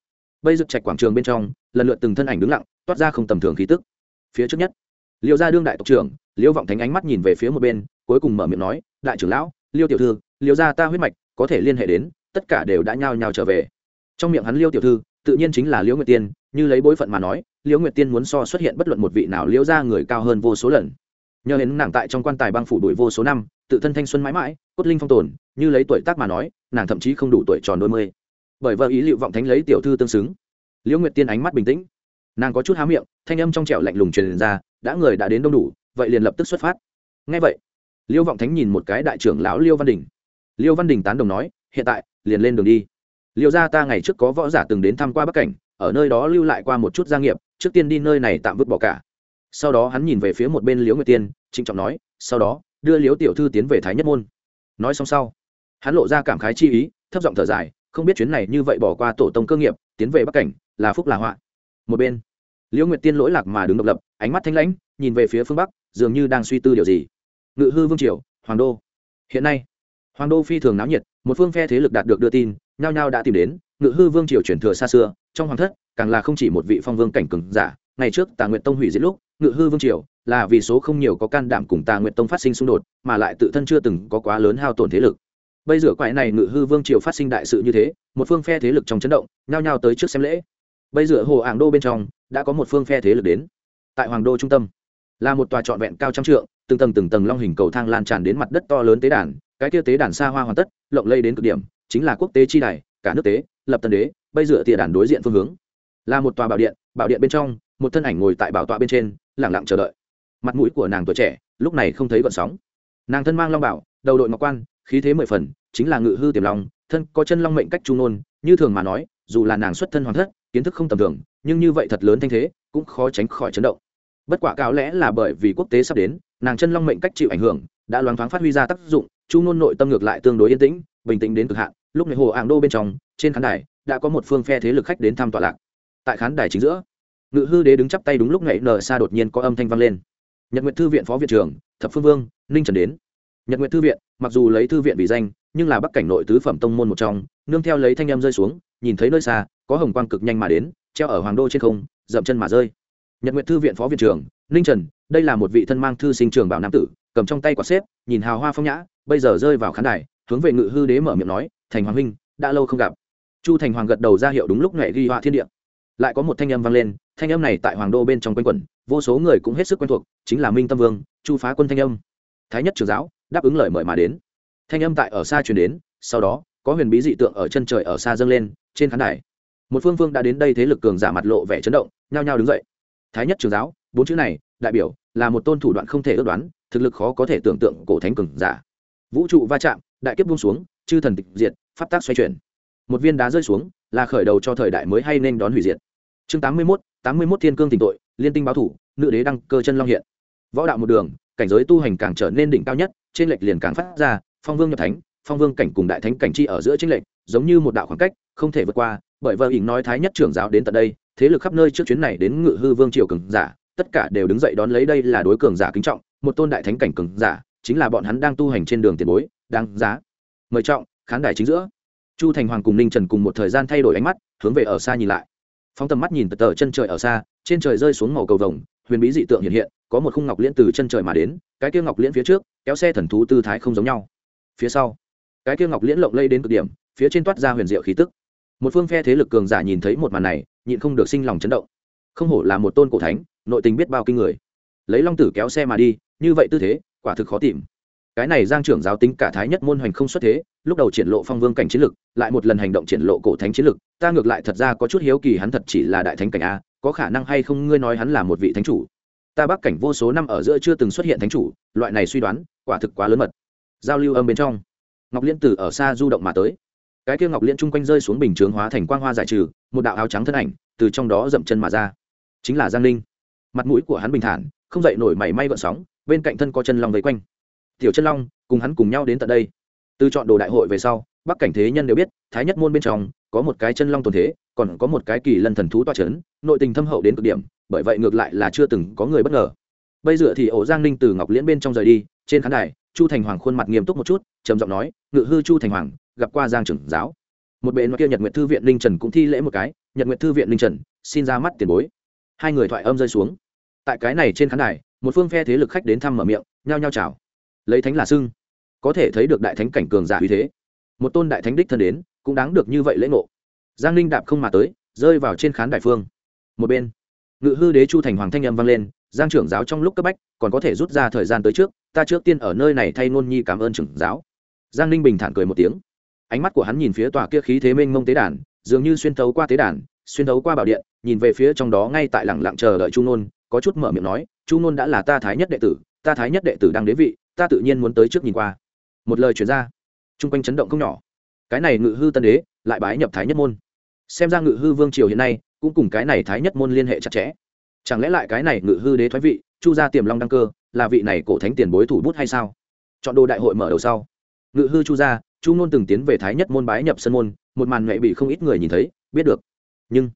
bây dựng trạch quảng trường bên trong, lần lượt từng thân ảnh đứng lặng, toát ra không tầm thường khí tức. Phía trước nhất, liêu gia đương đại tộc trưởng, liêu vọng thánh ánh mắt nhìn về phía một bên, cuối cùng mở miệng nói, đại trưởng lão, liêu tiểu thư, liêu gia ta huyết mạch có thể liên hệ đến tất cả đều đã nhao nhao trở về. Trong miệng hắn liêu tiểu thư, tự nhiên chính là liễu nguyệt tiên, như lấy bối phận mà nói, liễu nguyệt tiên muốn so xuất hiện bất luận một vị nào liễu ra người cao hơn vô số lần. Nhờ đến nàng tại trong quan tài băng phủ đuổi vô số năm, tự thân thanh xuân mãi mãi, cốt linh phong tồn, như lấy tuổi tác mà nói, nàng thậm chí không đủ tuổi tròn đôi mươi. Bởi vợ ý liệu vọng thánh lấy tiểu thư tương xứng. Liễu nguyệt tiên ánh mắt bình tĩnh. Nàng có chút há miệng, thanh âm trong trẻo lạnh lùng truyền ra, đã người đã đến đông đủ, vậy liền lập tức xuất phát. Ngay vậy liêu vọng thánh nhìn một cái đại trưởng lão liêu văn đình. Liêu văn đình tán đồng nói hiện tại, liền lên đường đi. Liệu gia ta ngày trước có võ giả từng đến thăm qua bắc cảnh, ở nơi đó lưu lại qua một chút gia nghiệp, trước tiên đi nơi này tạm vứt bỏ cả. Sau đó hắn nhìn về phía một bên liễu nguyệt tiên, trịnh trọng nói, sau đó, đưa liễu tiểu thư tiến về thái nhất môn. Nói xong sau, hắn lộ ra cảm khái chi ý, thấp giọng thở dài, không biết chuyến này như vậy bỏ qua tổ tông cơ nghiệp, tiến về bắc cảnh, là phúc là họa. Một bên, liễu nguyệt tiên lỗi lạc mà đứng độc lập, ánh mắt thanh lãnh, nhìn về phía phương bắc, dường như đang suy tư điều gì. Ngự hư vương triều, hoàng đô. Hiện nay, hoàng đô phi thường náo nhiệt một phương phe thế lực đạt được đưa tin, nhao nhao đã tìm đến, ngự hư vương triều truyền thừa xa xưa, trong hoàng thất, càng là không chỉ một vị phong vương cảnh cường giả, ngày trước tà nguyện tông hủy diệt lúc, ngự hư vương triều là vì số không nhiều có can đảm cùng tà nguyện tông phát sinh xung đột, mà lại tự thân chưa từng có quá lớn hao tổn thế lực. Bây giờ quại này ngự hư vương triều phát sinh đại sự như thế, một phương phe thế lực trong chấn động, nhao nhao tới trước xem lễ. Bây giờ hồ ảng đô bên trong, đã có một phương phe thế lực đến. Tại hoàng đô trung tâm, là một tòa trọn vẹn cao trăm trượng, từng tầng từng tầng long hình cầu thang lan tràn đến mặt đất to lớn tế đàn cái kia tế đàn xa hoa hoàn tất, lộng lây đến cực điểm, chính là quốc tế chi đài, cả nước tế, lập tân đế, bây dựa tìa đàn đối diện phương hướng. Là một tòa bảo điện bảo điện bên trong, một thân ảnh ngồi tại bảo tọa bên trên lẳng lặng chờ đợi. Mặt mũi của nàng tuổi trẻ, lúc này không thấy gọn sóng. Nàng thân mang long bảo, đầu đội ngọc quan, khí thế mười phần, chính là ngự hư tiềm long, thân có chân long mệnh cách trung nôn, như thường mà nói, dù là nàng xuất thân hoàng thất, kiến thức không tầm thường, nhưng như vậy thật lớn thanh thế, cũng khó tránh khỏi chấn động. Bất quả cáo lẽ là bởi vì quốc tế sắp đến, nàng chân long mệnh cách chịu ảnh hưởng đã loáng thoáng phát huy ra tác dụng, chu ngôn nội tâm ngược lại tương đối yên tĩnh, bình tĩnh đến cực hạn, lúc này hồ ảng đô bên trong, trên khán đài, đã có một phương phe thế lực khách đến thăm tọa lạc. Tại khán đài chính giữa, ngự hư đế đứng chắp tay đúng lúc này nở xa đột nhiên có âm thanh vang lên. Nhật nguyện thư viện phó viện trưởng, thập phương vương, ninh trần đến. Nhật nguyện thư viện, mặc dù lấy thư viện vì danh, nhưng là bắc cảnh nội tứ phẩm tông môn một trong, nương theo lấy thanh âm rơi xuống, nhìn thấy nơi xa, có hồng quang cực nhanh mà đến, treo ở hoàng đô trên không, dậm chân mà rơi. Nhật nguyện thư viện phó viện trưởng, ninh trần, đây là một vị thân mang thư sinh trường bảo nam tử cầm trong tay quả xếp, nhìn hào hoa phong nhã, bây giờ rơi vào khán đài, hướng về ngự hư đế mở miệng nói, thành hoàng huynh, đã lâu không gặp. Chu thành hoàng gật đầu ra hiệu đúng lúc nhẹ ghi họa thiên địa. Lại có một thanh âm vang lên, thanh âm này tại hoàng đô bên trong quanh quẩn, vô số người cũng hết sức quen thuộc, chính là minh tâm vương, chu phá quân thanh âm. Thái nhất trưởng giáo, đáp ứng lời mời mà đến. Thanh âm tại ở xa truyền đến, sau đó, có huyền bí dị tượng ở chân trời ở xa dâng lên, trên khán đài. Một phương phương đã đến đây thế lực cường giả mặt lộ vẻ chấn động, nhao nhao đứng dậy. Thái nhất trưởng giáo, bốn chữ này, đại biểu là một tôn thủ đoạn không thể ước đoán thực lực khó có thể tưởng tượng cổ thánh cường giả. Vũ trụ va chạm, đại kiếp buông xuống, chư thần tịch diệt, pháp tác xoay chuyển. Một viên đá rơi xuống, là khởi đầu cho thời đại mới hay nên đón hủy diệt. Chương tám mươi mốt, tám mươi mốt thiên cương tỉnh tội, liên tinh báo thủ, nữ đế đăng cơ chân long hiện. Võ đạo một đường, cảnh giới tu hành càng trở nên đỉnh cao nhất, trên lệch liền càng phát ra, phong vương nhập thánh, phong vương cảnh cùng đại thánh cảnh chi ở giữa trên lệch, giống như một đạo khoảng cách, không thể vượt qua, bởi vợ ỉng nói thái nhất trưởng giáo đến tận đây, thế lực khắp nơi trước chuyến này đến ngự hư vương triều cường giả, tất cả đều đứng dậy đón lấy đây là đối cường giả kính trọng một tôn đại thánh cảnh cường giả chính là bọn hắn đang tu hành trên đường tiền bối đáng giá. Mời trọng khán đài chính giữa. Chu thành hoàng cùng ninh trần cùng một thời gian thay đổi ánh mắt hướng về ở xa nhìn lại. Phóng tầm mắt nhìn tờ, chân trời ở xa trên trời rơi xuống màu cầu vồng huyền bí dị tượng hiện hiện có một khung ngọc liễn từ chân trời mà đến cái kia ngọc liễn phía trước kéo xe thần thú tư thái không giống nhau. Phía sau cái kia ngọc liễn lộng lây đến cực điểm phía trên toát ra huyền diệu khí tức. Một phương phe thế lực cường giả nhìn thấy một màn này nhịn không được sinh lòng chấn động. Không hổ là một tôn cổ thánh nội tình biết bao kinh người. Lấy long tử kéo xe mà đi như vậy tư thế, quả thực khó tìm. Cái này giang trưởng giáo tính cả thái nhất môn hoành không xuất thế, lúc đầu triển lộ phong vương cảnh chiến lực, lại một lần hành động triển lộ cổ thánh chiến lực, ta ngược lại thật ra có chút hiếu kỳ hắn thật chỉ là đại thánh cảnh a, có khả năng hay không ngươi nói hắn là một vị thánh chủ? Ta bắc cảnh vô số năm ở giữa chưa từng xuất hiện thánh chủ, loại này suy đoán, quả thực quá lớn mật. Giao lưu âm bên trong, ngọc liên tử ở xa du động mà tới. Cái kia ngọc liên chung quanh rơi xuống bình chướng hóa thành quang hoa giải trừ, một đạo áo trắng thân ảnh từ trong đó dậm chân mà ra. Chính là giang ninh mặt mũi của hắn bình thản, không dậy nổi mảy may gợn sóng bên cạnh thân có chân long vây quanh. Tiểu chân long, cùng hắn cùng nhau đến tận đây. Từ chọn đồ đại hội về sau, bắc cảnh thế nhân đều biết, thái nhất môn bên trong, có một cái chân long tồn thế, còn có một cái kỳ lân thần thú toa c h ấ n nội tình thâm hậu đến cực điểm, bởi vậy ngược lại là chưa từng có người bất ngờ. Bây giờ thì ổ giang ninh từ ngọc liễn bên trong rời đi, trên khán đài, chu thành hoàng khuôn mặt nghiêm túc một chút, trầm giọng nói, ngự hư chu thành hoàng, gặp qua giang trưởng giáo. Một bệ nói kia nhật nguyện thư viện linh trần cũng thi lễ một cái, nhật nguyện thư viện linh trần, xin ra mắt tiền bối. Hai người thoại âm rơi xuống. Tại cái này trên khán đài một phương phe thế lực khách đến thăm mở miệng, nhao nhao chào. Lấy thánh là sưng có thể thấy được đại thánh cảnh cường giả uy thế. Một tôn đại thánh đích thân đến, cũng đáng được như vậy lễ ngộ. Giang ninh đạp không mà tới, rơi vào trên khán đại phương. Một bên, ngự hư đế chu thành hoàng thanh âm vang lên, giang trưởng giáo trong lúc cấp bách, còn có thể rút ra thời gian tới trước, ta trước tiên ở nơi này thay ngôn nhi cảm ơn trưởng giáo. Giang ninh bình thản cười một tiếng. Ánh mắt của hắn nhìn phía tòa kia khí thế mênh mông tế đàn, dường như xuyên thấu qua tế đàn, xuyên thấu qua bảo điện, nhìn về phía trong đó ngay tại lẳng lặng chờ đợi trung nôn, có chút mở miệng nói chu ngôn đã là ta thái nhất đệ tử, ta thái nhất đệ tử đang đế vị, ta tự nhiên muốn tới trước nhìn qua. Một lời chuyển ra, chung quanh chấn động không nhỏ. Cái này ngự hư tân đế, lại bái nhập thái nhất môn. Xem ra ngự hư vương triều hiện nay, cũng cùng cái này thái nhất môn liên hệ chặt chẽ. Chẳng lẽ lại cái này ngự hư đế thoái vị, chu gia tiềm long đăng cơ, là vị này cổ thánh tiền bối thủ bút hay sao? Chọn đồ đại hội mở đầu sau. Ngự hư chu gia, chu ngôn từng tiến về thái nhất môn bái nhập sân môn, một màn nghệ bị không ít người nhìn thấy, biết được. Nhưng,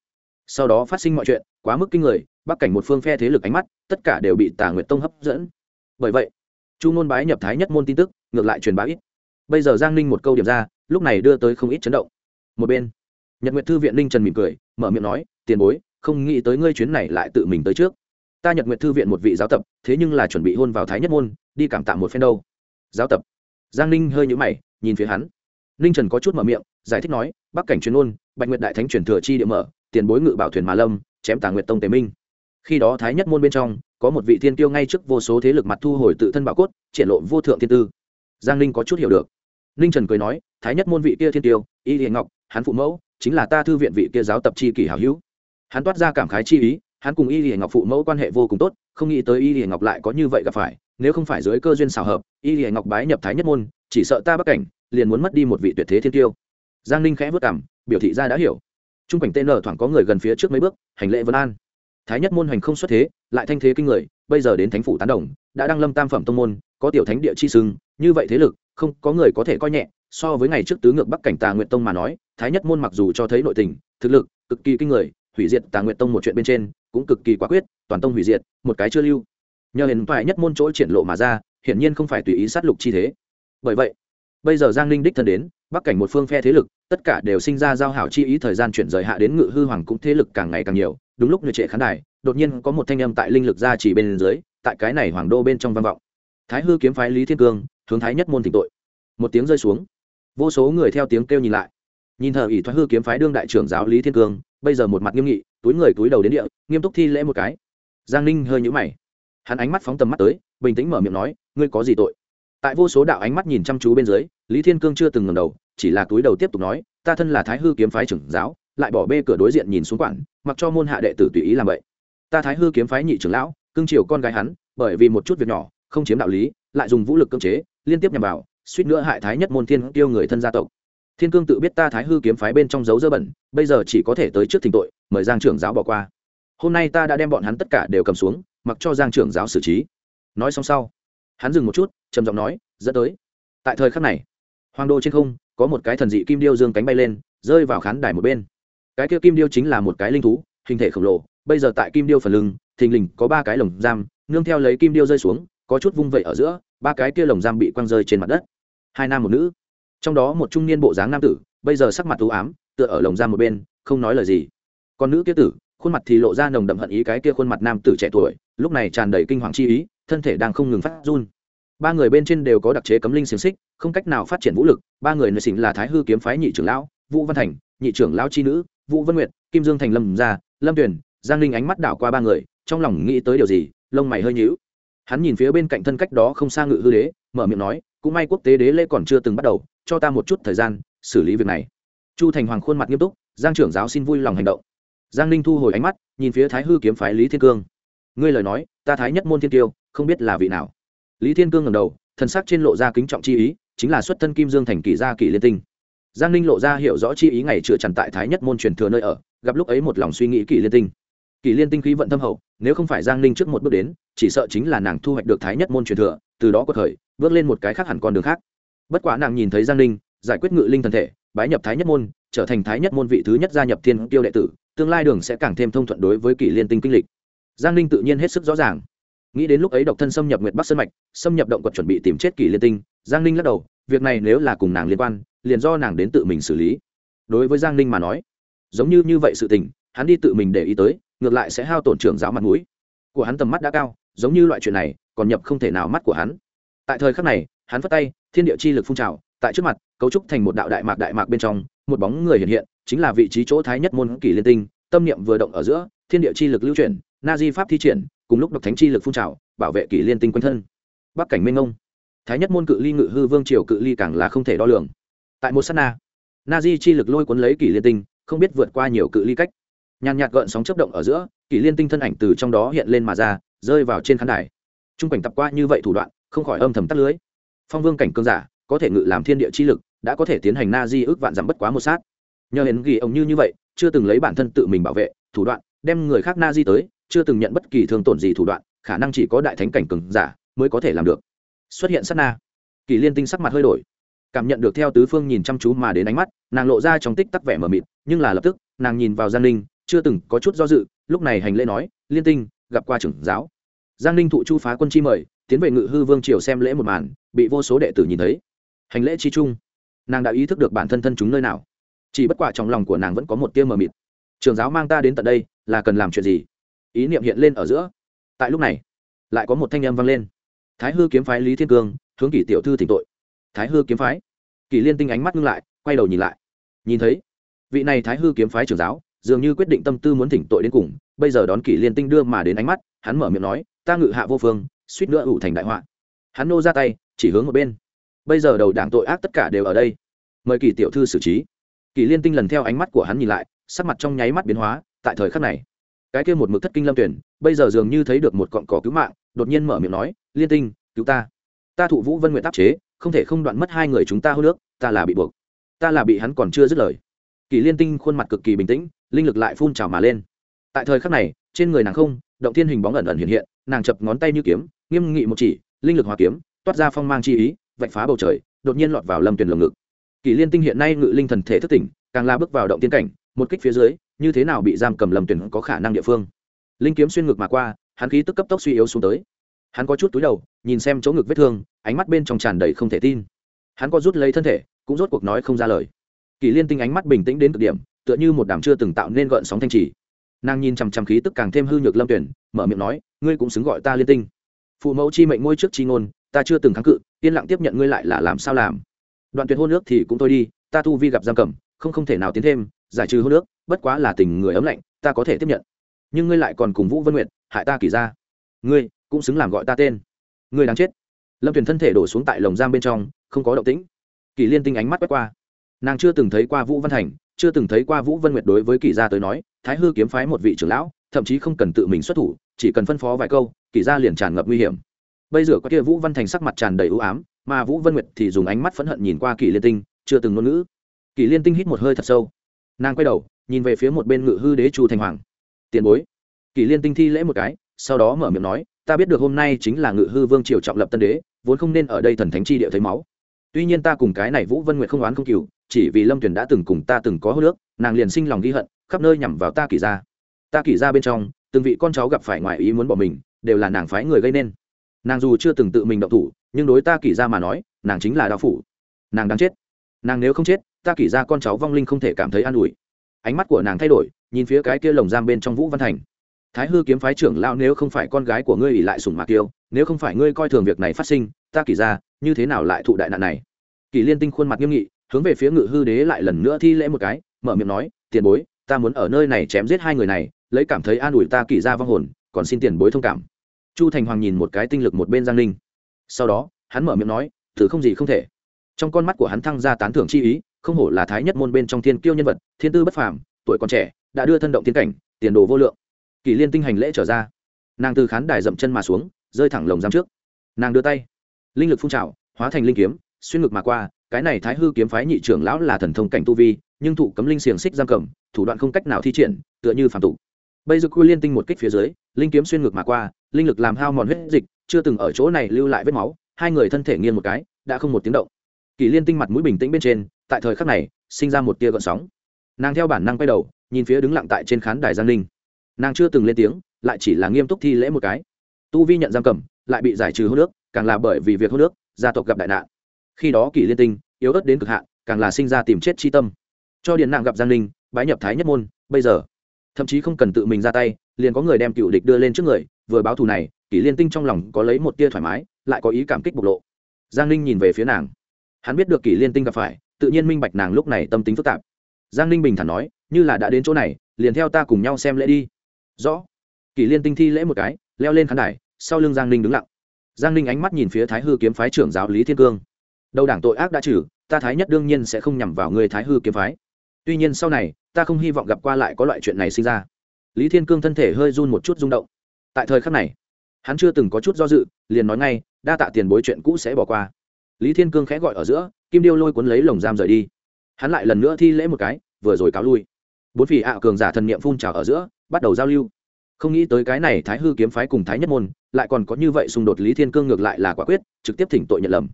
sau đó phát sinh mọi chuyện, quá mức kinh người bắc cảnh một phương phe thế lực ánh mắt, tất cả đều bị tà nguyệt tông hấp dẫn. Bởi vậy, chu nôn bái nhập thái nhất môn tin tức, ngược lại truyền bá ít. Bây giờ giang ninh một câu điểm ra, lúc này đưa tới không ít chấn động. Một bên, nhật nguyệt thư viện ninh trần mỉm cười, mở miệng nói, tiền bối, không nghĩ tới ngươi chuyến này lại tự mình tới trước. Ta nhật nguyệt thư viện một vị giáo tập, thế nhưng là chuẩn bị hôn vào thái nhất môn, đi cảm tạ một phen đâu. Giáo tập? Giang ninh hơi nhũ mày, nhìn phía hắn. Ninh trần có chút mở miệng, giải thích nói, bắc cảnh chuyên ôn bạch nguyệt đại thánh truyền thừa chi địa mở, tiền bối ngự bảo thuyền mà lâm, chém tà nguyệt tông tề minh khi đó thái nhất môn bên trong, có một vị thiên tiêu ngay trước vô số thế lực mặt thu hồi tự thân bảo cốt, triển lộ vô thượng thiên tư. Giang ninh có chút hiểu được. Ninh trần cười nói, thái nhất môn vị kia thiên tiêu y hiền ngọc, hắn phụ mẫu, chính là ta thư viện vị kia giáo tập chi kỷ hảo hữu. Hắn toát ra cảm khái chi ý, hắn cùng y hiền ngọc phụ mẫu quan hệ vô cùng tốt, không nghĩ tới y hiền ngọc lại có như vậy gặp phải, nếu không phải dưới cơ duyên xào hợp, y hiền ngọc bái nhập thái nhất môn, chỉ sợ ta bắc cảnh, liền muốn mất đi một vị tuyệt thế thiên tiêu giang ninh khẽ vất cảm biểu thị ra đã hiểu. T r u n g quanh tên nở thoảng có người gần phía trước mấy bước, hành lễ vân an thái nhất môn hành không xuất thế, lại thanh thế kinh người, bây giờ đến thánh phủ tán đồng, đã đăng lâm tam phẩm tông môn, có tiểu thánh địa chi sưng như vậy thế lực, không, có người có thể coi nhẹ. So với ngày trước tứ ngược bắc cảnh tà nguyện tông mà nói, thái nhất môn mặc dù cho thấy nội tình, thực lực, cực kỳ kinh người, hủy diệt tà nguyện tông một chuyện bên trên, cũng cực kỳ quả quyết, toàn tông hủy diệt, một cái chưa lưu. Nhờ hiện toại nhất môn chỗ triển lộ mà ra, hiển nhiên không phải tùy ý sát lục chi thế. Bởi vậy, bây giờ giang ninh đích thân đến, bắc cảnh một phương phe thế lực, tất cả đều sinh ra giao hảo chi ý thời gian chuyển rời hạ đến ngự hư hoàng cũng thế lực càng ngày càng nhiều đúng lúc người trệ khán đài, đột nhiên có một thanh âm tại linh lực ra chỉ bên dưới, tại cái này hoàng đô bên trong vang vọng. Thái hư kiếm phái lý thiên cương, hướng thái nhất môn thỉnh tội. Một tiếng rơi xuống. Vô số người theo tiếng kêu nhìn lại. Nhìn thờ ỷ thoái hư kiếm phái đương đại trưởng giáo lý thiên cương, bây giờ một mặt nghiêm nghị, túi người túi đầu đến địa, nghiêm túc thi lễ một cái. Giang ninh hơi nhũ mày. Hắn ánh mắt phóng tầm mắt tới, bình tĩnh mở miệng nói, ngươi có gì tội? Tại vô số đạo ánh mắt nhìn chăm chú bên dưới, lý thiên cương chưa từng ngầm đầu, chỉ là túi đầu tiếp tục nói, ta thân là thái hư kiếm phái trưởng giáo lại bỏ bê cửa đối diện nhìn xuống quản, mặc cho môn hạ đệ tử tùy ý làm vậy. Ta thái hư kiếm phái nhị trưởng lão, cưng chiều con gái hắn, bởi vì một chút việc nhỏ, không chiếm đạo lý, lại dùng vũ lực cưỡng chế, liên tiếp nhằm vào, suýt nữa hại thái nhất môn thiên tiêu người thân gia tộc. Thiên cương tự biết ta thái hư kiếm phái bên trong dấu dơ bẩn, bây giờ chỉ có thể tới trước thỉnh tội, mời giang trưởng giáo bỏ qua. Hôm nay ta đã đem bọn hắn tất cả đều cầm xuống, mặc cho giang trưởng giáo xử trí. Nói xong sau, hắn dừng một chút, trầm giọng nói, dẫn tới. Tại thời khắc này hoàng đô trên không, có một cái thần dị kim điêu dương cánh bay lên, rơi vào khán đài một bên cái kia kim điêu chính là một cái linh thú, hình thể khổng lồ, bây giờ tại kim điêu phần lưng, thình lình có ba cái lồng giam, nương theo lấy kim điêu rơi xuống, có chút vung vẩy ở giữa, ba cái kia lồng giam bị quăng rơi trên mặt đất. Hai nam một nữ. Trong đó một trung niên bộ dáng nam tử, bây giờ sắc mặt t ám, tựa ở lồng giam một bên, không nói lời gì. Còn nữ kia tử, khuôn mặt thì lộ ra nồng đậm hận ý cái kia khuôn mặt nam tử trẻ tuổi, lúc này tràn đầy kinh hoàng chi ý, thân thể đang không ngừng phát run. Ba người bên trên đều có đặc chế cấm linh xiềng xích, không cách nào phát triển vũ lực, ba người nơi xỉn là thái hư kiếm phái nhị trưởng lão, vũ văn thành, nhị trưởng lão chi nữ vũ văn nguyệt, kim dương thành lâm gia lâm tuyền, giang linh ánh mắt đảo qua ba người, trong lòng nghĩ tới điều gì, lông mày hơi nhíu. Hắn nhìn phía bên cạnh thân cách đó không xa ngự hư đế, mở miệng nói, cũng may quốc tế đế lễ còn chưa từng bắt đầu, cho ta một chút thời gian, xử lý việc này. Chu thành hoàng khuôn mặt nghiêm túc, giang trưởng giáo xin vui lòng hành động. Giang ninh thu hồi ánh mắt, nhìn phía thái hư kiếm phái lý thiên cương. Ngươi lời nói, ta thái nhất môn thiên tiêu, không biết là vị nào. Lý thiên cương ngầm đầu, thần sắc trên lộ ra kính trọng chi ý, chính là xuất thân kim dương thành kỳ gia kỳ liên tinh giang ninh lộ ra hiểu rõ chi ý ngày chữa trần tại thái nhất môn truyền thừa nơi ở, gặp lúc ấy một lòng suy nghĩ kỷ liên tinh. Kỷ liên tinh khí vận thâm hậu, nếu không phải giang ninh trước một bước đến, chỉ sợ chính là nàng thu hoạch được thái nhất môn truyền thừa, từ đó có thời bước lên một cái khác hẳn con đường khác. Bất quá nàng nhìn thấy giang ninh, giải quyết ngự linh thần thể, bái nhập thái nhất môn, trở thành thái nhất môn vị thứ nhất gia nhập thiên tiêu đệ tử, tương lai đường sẽ càng thêm thông thuận đối với kỷ liên tinh kinh lịch. Giang ninh tự nhiên hết sức rõ ràng. Nghĩ đến lúc ấy độc thân xâm nhập nguyệt bắc sơn mạch, xâm nhập động quật chuẩn bị tìm chết kỷ liên tinh, giang ninh lắc đầu, việc này nếu là cùng nàng liên quan liền do nàng đến tự mình xử lý. Đối với giang ninh mà nói, giống như như vậy sự tình, hắn đi tự mình để ý tới, ngược lại sẽ hao tổn trưởng giáo mặt mũi. Của hắn tầm mắt đã cao, giống như loại chuyện này, còn nhập không thể nào mắt của hắn. Tại thời khắc này, hắn phất tay, thiên địa chi lực phun trào, tại trước mặt, cấu trúc thành một đạo đại mạc đại mạc bên trong, một bóng người hiện hiện, chính là vị trí chỗ thái nhất môn kỷ liên tinh, tâm niệm vừa động ở giữa, thiên địa chi lực lưu chuyển, na di pháp thi triển, cùng lúc độc thánh chi lực phun trào, bảo vệ kỷ liên tinh quanh thân. Bắc cảnh minh ông. Thái nhất môn cự ly ngự hư vương triều cự ly càng là không thể đo lường tại một s á t na. Na di chi lực lôi cuốn lấy kỷ liên tinh, không biết vượt qua nhiều cự ly cách. Nhàn nhạt gợn sóng chấp động ở giữa, kỷ liên tinh thân ảnh từ trong đó hiện lên mà ra, rơi vào trên khán đài. T r u n g cảnh tập qua như vậy thủ đoạn, không khỏi âm thầm tắt lưới. Phong vương cảnh cương giả, có thể ngự làm thiên địa chi lực, đã có thể tiến hành na di ước vạn giảm bất quá một sát. Nhờ hến ghi ông như như vậy, chưa từng lấy bản thân tự mình bảo vệ, thủ đoạn, đem người khác na di tới, chưa từng nhận bất kỳ thương tổn gì thủ đoạn, khả năng chỉ có đại thánh cảnh cường giả mới có thể làm được. Xuất hiện sát na. Kỳ liên tinh sắc mặt hơi đổi cảm nhận được theo tứ phương nhìn chăm chú mà đến ánh mắt, nàng lộ ra trong tích tắc vẻ mờ mịt, nhưng là lập tức, nàng nhìn vào giang ninh, chưa từng có chút do dự, lúc này hành lễ nói, liên tinh, gặp qua trưởng giáo. Giang ninh thụ chu phá quân chi mời, tiến về ngự hư vương triều xem lễ một màn, bị vô số đệ tử nhìn thấy. Hành lễ chi chung, nàng đã ý thức được bản thân thân chúng nơi nào. Chỉ bất quả trong lòng của nàng vẫn có một tia mờ mịt. Trường giáo mang ta đến tận đây, là cần làm chuyện gì? Ý niệm hiện lên ở giữa. Tại lúc này, lại có một thanh âm vang lên. Thái hư kiếm phái lý thiên cương, hướng kỷ tiểu thư tỉnh tội thái hư kiếm phái. Kỳ liên tinh ánh mắt ngưng lại, quay đầu nhìn lại. Nhìn thấy, vị này thái hư kiếm phái trưởng giáo, dường như quyết định tâm tư muốn thỉnh tội đến cùng, bây giờ đón kỷ liên tinh đưa mà đến ánh mắt, hắn mở miệng nói, ta ngự hạ vô phương, suýt nữa ủ thành đại họa. Hắn nô ra tay, chỉ hướng một bên. Bây giờ đầu đảng tội ác tất cả đều ở đây. Mời kỷ tiểu thư xử trí. Kỷ liên tinh lần theo ánh mắt của hắn nhìn lại, sắc mặt trong nháy mắt biến hóa, tại thời khắc này, cái kia một mực thất kinh lâm tuyển, bây giờ dường như thấy được một cọn cỏ cứu mạng, đột nhiên mở miệng nói, liên tinh, cứu ta ta thụ vũ vân nguyện tác chế, không thể không đoạn mất hai người chúng ta hô nước, ta là bị buộc. Ta là bị hắn còn chưa dứt lời. Kỳ liên tinh khuôn mặt cực kỳ bình tĩnh, linh lực lại phun trào mà lên. Tại thời khắc này, trên người nàng không, động thiên hình bóng ẩn ẩn hiện hiện, nàng chập ngón tay như kiếm, nghiêm nghị một chỉ, linh lực hòa kiếm, toát ra phong mang chi ý, vạch phá bầu trời, đột nhiên lọt vào lâm tuyển lồng ngực. Kỳ liên tinh hiện nay ngự linh thần thể thất tỉnh, càng la bước vào động tiên cảnh, một kích phía dưới, như thế nào bị giam cầm lâm tuyển có khả năng địa phương. Linh kiếm xuyên ngực mà qua, hắn khí tức cấp tốc suy yếu xuống tới hắn có chút túi đầu, nhìn xem chỗ ngực vết thương, ánh mắt bên trong tràn đầy không thể tin. Hắn có rút lấy thân thể, cũng rốt cuộc nói không ra lời. Kỳ liên tinh ánh mắt bình tĩnh đến cực điểm, tựa như một đàm chưa từng tạo nên gợn sóng thanh trì. Nàng nhìn chằm chằm khí tức càng thêm hư nhược lâm tuyển, mở miệng nói, ngươi cũng xứng gọi ta liên tinh. Phụ mẫu chi mệnh ngôi trước chi ngôn, ta chưa từng kháng cự, yên lặng tiếp nhận ngươi lại là làm sao làm. Đoạn tuyệt hôn nước thì cũng thôi đi, ta tu vi gặp giam cầm, không không thể nào tiến thêm, giải trừ hôn nước bất quá là tình người ấm lạnh, ta có thể tiếp nhận. Nhưng ngươi lại còn cùng vũ vân nguyện hại ta kỳ ra ngươi cũng xứng làm gọi ta tên. Ngươi đáng chết. Lâm tuyền thân thể đổ xuống tại lồng giam bên trong, không có động tĩnh. Kỳ liên tinh ánh mắt quét qua. Nàng chưa từng thấy qua vũ văn thành, chưa từng thấy qua vũ vân nguyệt đối với kỳ gia tới nói, thái hư kiếm phái một vị trưởng lão, thậm chí không cần tự mình xuất thủ, chỉ cần phân phó vài câu, kỳ gia liền tràn ngập nguy hiểm. Bây giờ có kia vũ văn thành sắc mặt tràn đầy ưu ám, mà vũ vân nguyệt thì dùng ánh mắt phẫn hận nhìn qua kỳ liên tinh, chưa từng ngôn ngữ. Kỳ liên tinh hít một hơi thật sâu. Nàng quay đầu, nhìn về phía một bên ngự hư đế chu thành hoàng. Tiền bối. Kỳ liên tinh thi lễ một cái, sau đó mở miệng nói ta biết được hôm nay chính là ngự hư vương triều trọng lập tân đế, vốn không nên ở đây thần thánh chi địa thấy máu. Tuy nhiên ta cùng cái này vũ vân nguyệt không oán không cừu, chỉ vì lâm tuyền đã từng cùng ta từng có hô nước nàng liền sinh lòng ghi hận, khắp nơi nhằm vào ta kỷ ra ta kỷ ra bên trong, từng vị con cháu gặp phải ngoài ý muốn bỏ mình, đều là nàng phái người gây nên. Nàng dù chưa từng tự mình động thủ, nhưng đối ta kỷ ra mà nói, nàng chính là đạo phủ. Nàng đang chết. Nàng nếu không chết, ta kỷ ra con cháu vong linh không thể cảm thấy an ủi. Ánh mắt của nàng thay đổi, nhìn phía cái kia lồng giam bên trong vũ văn thành thái hư kiếm phái trưởng lao nếu không phải con gái của ngươi ỉ lại sùng mạc tiêu nếu không phải ngươi coi thường việc này phát sinh, ta kỳ ra, như thế nào lại thụ đại nạn này? Kỳ liên tinh khuôn mặt nghiêm nghị, hướng về phía ngự hư đế lại lần nữa thi lễ một cái, mở miệng nói, tiền bối, ta muốn ở nơi này chém giết hai người này, lấy cảm thấy an ủi ta kỳ ra vong hồn, còn xin tiền bối thông cảm. Chu thành hoàng nhìn một cái tinh lực một bên giang ninh. Sau đó, hắn mở miệng nói, thử không gì không thể. Trong con mắt của hắn thăng ra tán thưởng chi ý, không hổ là thái nhất môn bên trong thiên kiêu nhân vật, thiên tư bất phàm, tuổi còn trẻ, đã đưa thân động tiến cảnh, tiền đồ vô lượng kỳ liên tinh hành lễ trở ra. Nàng từ khán đài dậm chân mà xuống, rơi thẳng lồng giam trước. Nàng đưa tay, linh lực phun trào, hóa thành linh kiếm, xuyên ngực mà qua, cái này thái hư kiếm phái nhị trưởng lão là thần thông cảnh tu vi, nhưng thụ cấm linh xiềng xích giam cầm, thủ đoạn không cách nào thi triển, tựa như phản tục. Bây giờ quy liên tinh một kích phía dưới, linh kiếm xuyên ngực mà qua, linh lực làm hao mòn huyết dịch, chưa từng ở chỗ này lưu lại vết máu, hai người thân thể nghiêng một cái, đã không một tiếng động. Kỳ liên tinh mặt mũi bình tĩnh bên trên, tại thời khắc này, sinh ra một tia gợn sóng. Nàng theo bản năng quay đầu, nhìn phía đứng lặng tại trên khán đài giang linh nàng chưa từng lên tiếng, lại chỉ là nghiêm túc thi lễ một cái. Tu vi nhận giam cầm, lại bị giải trừ hô nước càng là bởi vì việc hô nước gia tộc gặp đại nạn. Khi đó kỷ liên tinh, yếu ớt đến cực hạn, càng là sinh ra tìm chết chi tâm. Cho điện nàng gặp giang linh bái nhập thái nhất môn, bây giờ, thậm chí không cần tự mình ra tay, liền có người đem cựu địch đưa lên trước người, vừa báo thù này, kỷ liên tinh trong lòng có lấy một tia thoải mái, lại có ý cảm kích bộc lộ. Giang linh nhìn về phía nàng. Hắn biết được kỷ liên tinh gặp phải, tự nhiên minh bạch nàng lúc này tâm tính phức tạp. Giang ninh bình thản nói, như là đã đến chỗ này, liền theo ta cùng nhau xem lễ đi rõ. Kỷ liên tinh thi lễ một cái, leo lên khán đài, sau lưng giang ninh đứng lặng. Giang ninh ánh mắt nhìn phía thái hư kiếm phái trưởng giáo lý thiên cương. Đầu đảng tội ác đã trừ, ta thái nhất đương nhiên sẽ không nhằm vào người thái hư kiếm phái. Tuy nhiên sau này, ta không hy vọng gặp qua lại có loại chuyện này sinh ra. Lý thiên cương thân thể hơi run một chút rung động. Tại thời khắc này, hắn chưa từng có chút do dự, liền nói ngay, đa tạ tiền bối chuyện cũ sẽ bỏ qua. Lý thiên cương khẽ gọi ở giữa, kim điêu lôi cuốn lấy lồng giam rời đi. Hắn lại lần nữa thi lễ một cái, vừa rồi cáo lui. Bốn vị ạ cường giả thần niệm phun trào ở giữa bắt đầu giao lưu. Không nghĩ tới cái này thái hư kiếm phái cùng thái nhất môn, lại còn có như vậy xung đột lý thiên cương ngược lại là quả quyết, trực tiếp thỉnh tội nhận lầm.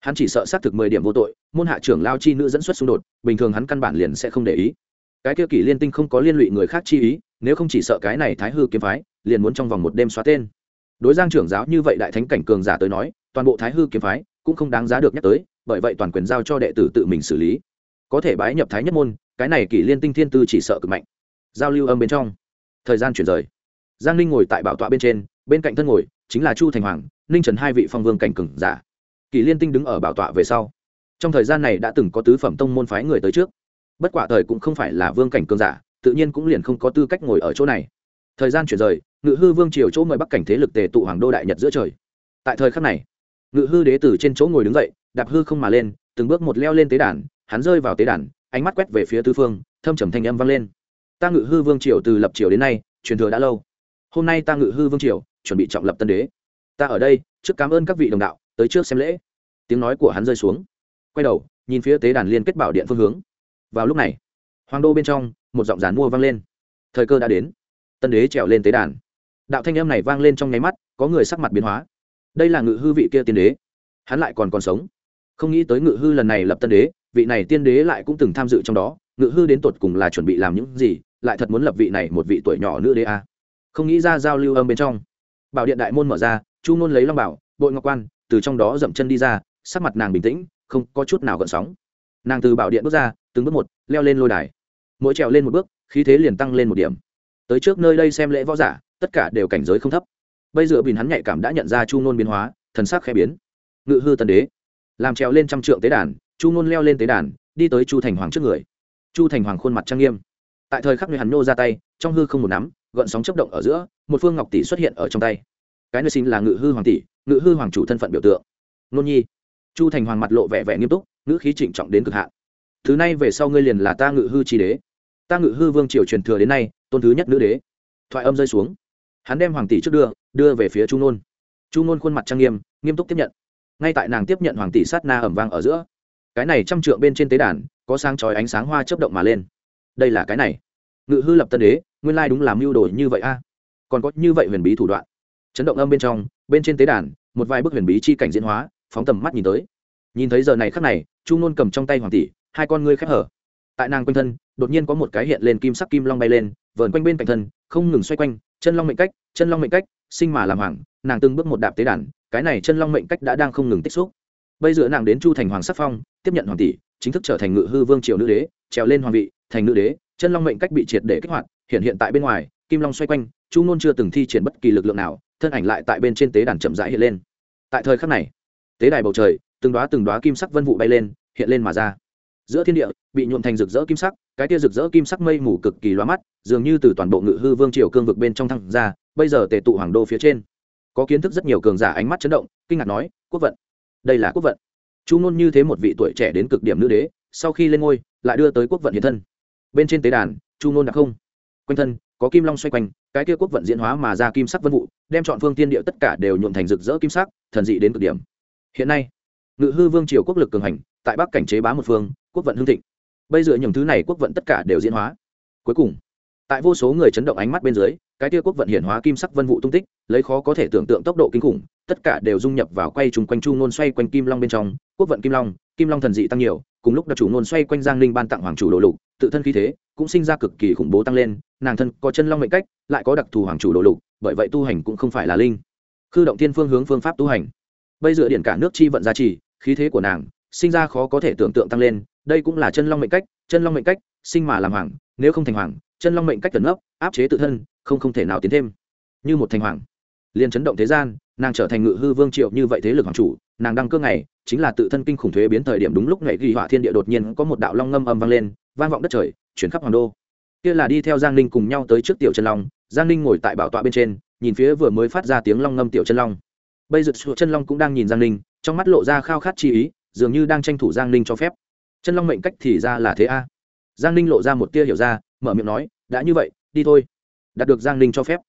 Hắn chỉ sợ xác thực mười điểm vô tội, môn hạ trưởng lao chi nữ dẫn xuất xung đột, bình thường hắn căn bản liền sẽ không để ý. Cái kia kỷ liên tinh không có liên lụy người khác chi ý, nếu không chỉ sợ cái này thái hư kiếm phái, liền muốn trong vòng một đêm xóa tên. Đối giang trưởng giáo như vậy đại thánh cảnh cường giả tới nói, toàn bộ thái hư kiếm phái cũng không đáng giá được nhắc tới, bởi vậy toàn quyền giao cho đệ tử tự mình xử lý. Có thể bái nhập thái nhất môn, cái này kỷ liên tinh thiên tư chỉ sợ cực mạnh. Giao lưu âm bên trong thời gian chuyển rời. Giang ninh ngồi tại bảo tọa bên trên, bên cạnh thân ngồi chính là chu thành hoàng, ninh trần hai vị phong vương cảnh cường giả. Kỳ liên tinh đứng ở bảo tọa về sau. Trong thời gian này đã từng có tứ phẩm tông môn phái người tới trước. Bất quả thời cũng không phải là vương cảnh cường giả, tự nhiên cũng liền không có tư cách ngồi ở chỗ này. Thời gian chuyển rời, ngự hư vương triều chỗ mời bắc cảnh thế lực tề tụ hoàng đô đại nhật giữa trời. Tại thời khắc này, ngự hư đế từ trên chỗ ngồi đứng dậy, đạp hư không mà lên, từng bước một leo lên tế đàn, hắn rơi vào tế đàn, ánh mắt quét về phía tư phương, thâm trầm thanh âm vang lên ta ngự hư vương triều từ lập triều đến nay, truyền thừa đã lâu. Hôm nay ta ngự hư vương triều, chuẩn bị trọng lập tân đế. Ta ở đây, trước cảm ơn các vị đồng đạo, tới trước xem lễ. Tiếng nói của hắn rơi xuống. Quay đầu, nhìn phía tế đàn liên kết bảo điện phương hướng. Vào lúc này, hoàng đô bên trong, một giọng giàn mua vang lên. Thời cơ đã đến. Tân đế trèo lên tế đàn. Đạo thanh âm này vang lên trong nháy mắt, có người sắc mặt biến hóa. Đây là ngự hư vị kia tiên đế. Hắn lại còn còn sống. Không nghĩ tới ngự hư lần này lập tân đế, vị này tiên đế lại cũng từng tham dự trong đó. Ngự hư đến tột cùng là chuẩn bị làm những gì lại thật muốn lập vị này một vị tuổi nhỏ nữ đế a. À. không nghĩ ra giao lưu âm bên trong. Bảo điện đại môn mở ra, chu nôn lấy long bảo, bội ngọc quan, từ trong đó dậm chân đi ra, sắc mặt nàng bình tĩnh, không có chút nào gợn sóng. Nàng từ bảo điện bước ra, từng bước một, leo lên lôi đài. Mỗi trèo lên một bước, khí thế liền tăng lên một điểm. Tới trước nơi đây xem lễ võ giả, tất cả đều cảnh giới không thấp. Bây giờ bình hắn nhạy cảm đã nhận ra chu nôn biến hóa, thần sắc khẽ biến. Ngự hư tần đế. Làm trèo lên trăm trượng tế đàn, chu nôn leo lên tế đàn, đi tới chu thành hoàng trước người. Chu thành hoàng khuôn mặt trang nghiêm tại thời khắc người hắn nô ra tay, trong hư không một nắm, gợn sóng chấp động ở giữa, một phương ngọc tỷ xuất hiện ở trong tay. Cái nơi xin là ngự hư hoàng tỷ, ngự hư hoàng chủ thân phận biểu tượng. Nôn nhi. Chu thành hoàng mặt lộ vẻ vẻ nghiêm túc, ngữ khí trịnh trọng đến cực hạn. Thứ này về sau ngươi liền là ta ngự hư tri đế. Ta ngự hư vương triều truyền thừa đến nay, tôn thứ nhất nữ đế. Thoại âm rơi xuống. Hắn đem hoàng tỷ trước đưa đưa về phía chu nôn. Chu nôn khuôn mặt trang nghiêm nghiêm túc tiếp nhận. Ngay tại nàng tiếp nhận hoàng tỷ sát na ẩm vang ở giữa, cái này trăm trượng bên trên tế đàn, có sáng chói ánh sáng hoa chớp động mà lên đây là cái này. Ngự hư lập tân đế, nguyên lai đúng làm mưu đồ như vậy a. Còn có như vậy huyền bí thủ đoạn. Chấn động âm bên trong, bên trên tế đàn, một vài bức huyền bí chi cảnh diễn hóa, phóng tầm mắt nhìn tới. Nhìn thấy giờ này khắc này, chu nôn cầm trong tay hoàng tỷ, hai con ngươi khép hở. Tại nàng quanh thân, đột nhiên có một cái hiện lên kim sắc kim long bay lên, vờn quanh bên cạnh thân, không ngừng xoay quanh, chân long mệnh cách, chân long mệnh cách, sinh mà làm hoàng, nàng từng bước một đạp tế đàn, cái này chân long mệnh cách đã đang không ngừng tích xúc. Bây giờ nàng đến chu thành hoàng sắc phong, tiếp nhận hoàng tỷ, chính thức trở thành ngự hư vương triều nữ đế, trèo lên hoàng vị thành nữ đế, chân long mệnh cách bị triệt để kích hoạt, hiện hiện tại bên ngoài, kim long xoay quanh, chu ngôn chưa từng thi triển bất kỳ lực lượng nào, thân ảnh lại tại bên trên tế đàn chậm rãi hiện lên. Tại thời khắc này, tế đài bầu trời, từng đoá từng đoá kim sắc vân vụ bay lên, hiện lên mà ra. Giữa thiên địa, bị nhuộm thành rực rỡ kim sắc, cái tia rực rỡ kim sắc mây mù cực kỳ loa mắt, dường như từ toàn bộ ngự hư vương triều cương vực bên trong thăng ra, bây giờ tề tụ hoàng đô phía trên. Có kiến thức rất nhiều cường giả ánh mắt chấn động, kinh ngạc nói, quốc vận, đây là quốc vận. Chu ngôn như thế một vị tuổi trẻ đến cực điểm nữ đế, sau khi lên ngôi, lại đưa tới quốc vận hiện thân bên trên tế đàn, chu ngôn đặc không. Quanh thân, có kim long xoay quanh, cái kia quốc vận diễn hóa mà ra kim sắc vân vụ, đem chọn phương tiên địa tất cả đều nhuộm thành rực rỡ kim sắc, thần dị đến cực điểm. Hiện nay, ngự hư vương triều quốc lực cường hành, tại bắc cảnh chế bá một phương, quốc vận hưng thịnh. Bây giờ những thứ này quốc vận tất cả đều diễn hóa. Cuối cùng, tại vô số người chấn động ánh mắt bên dưới, cái tia quốc vận hiển hóa kim sắc vân vụ tung tích, lấy khó có thể tưởng tượng tốc độ kinh khủng, tất cả đều dung nhập vào quay trùng quanh chu nôn xoay quanh kim long bên trong. Quốc vận kim long kim long thần dị tăng nhiều, cùng lúc đặc chủ nôn xoay quanh giang linh ban tặng hoàng chủ đồ lục tự thân khí thế cũng sinh ra cực kỳ khủng bố tăng lên, nàng thân có chân long mệnh cách, lại có đặc thù hoàng chủ đồ lục, bởi vậy tu hành cũng không phải là linh. Khư động thiên phương hướng phương pháp tu hành. Bây giờ điển cả nước chi vận gia trì, khí thế của nàng sinh ra khó có thể tưởng tượng tăng lên, đây cũng là chân long mệnh cách, chân long mệnh cách sinh mà làm hoàng, nếu không thành hoàng, chân long mệnh cách tấn ấp, áp chế tự thân, không không thể nào tiến thêm. Như một thành hoàng, liền chấn động thế gian nàng trở thành ngự hư vương triệu như vậy thế lực hoàng chủ, nàng đăng cơ ngày, chính là tự thân kinh khủng thuế biến thời điểm đúng lúc ngày ghi họa thiên địa đột nhiên có một đạo long ngâm âm vang lên, vang vọng đất trời, chuyển khắp hoàng đô. Kia là đi theo giang ninh cùng nhau tới trước tiểu chân long, giang ninh ngồi tại bảo tọa bên trên, nhìn phía vừa mới phát ra tiếng long ngâm tiểu chân long. Bây giờ chân long cũng đang nhìn giang ninh, trong mắt lộ ra khao khát chi ý, dường như đang tranh thủ giang ninh cho phép. Chân long mệnh cách thì ra là thế a. Giang ninh lộ ra một tia hiểu ra, mở miệng nói, đã như vậy, đi thôi. Đạt được giang ninh cho phép.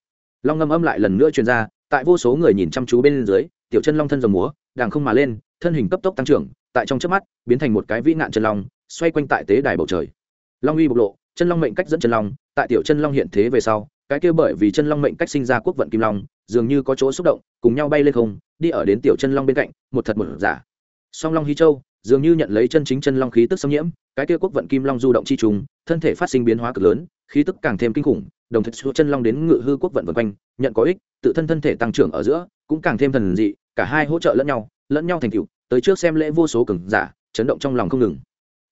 Long ngâm âm lại lần nữa truyền ra tại vô số người nhìn chăm chú bên dưới, tiểu chân long thân dòng múa đàng không mà lên, thân hình cấp tốc tăng trưởng, tại trong trước mắt, biến thành một cái vĩ nạn chân long, xoay quanh tại tế đài bầu trời. Long uy bộc lộ, chân long mệnh cách dẫn chân long, tại tiểu chân long hiện thế về sau, cái kia bởi vì chân long mệnh cách sinh ra quốc vận kim long, dường như có chỗ xúc động, cùng nhau bay lên không, đi ở đến tiểu chân long bên cạnh, một thật một giả. Song long hy châu, dường như nhận lấy chân chính chân long khí tức xâm nhiễm, cái kia quốc vận kim long du động chi trùng thân thể phát sinh biến hóa cực lớn, khí tức càng thêm kinh khủng, đồng thời chân long đến ngự hư quốc vận vân quanh, nhận có ích, tự thân thân thể tăng trưởng ở giữa, cũng càng thêm thần dị, cả hai hỗ trợ lẫn nhau lẫn nhau thành tựu, tới trước xem lễ vô số cường giả, chấn động trong lòng không ngừng.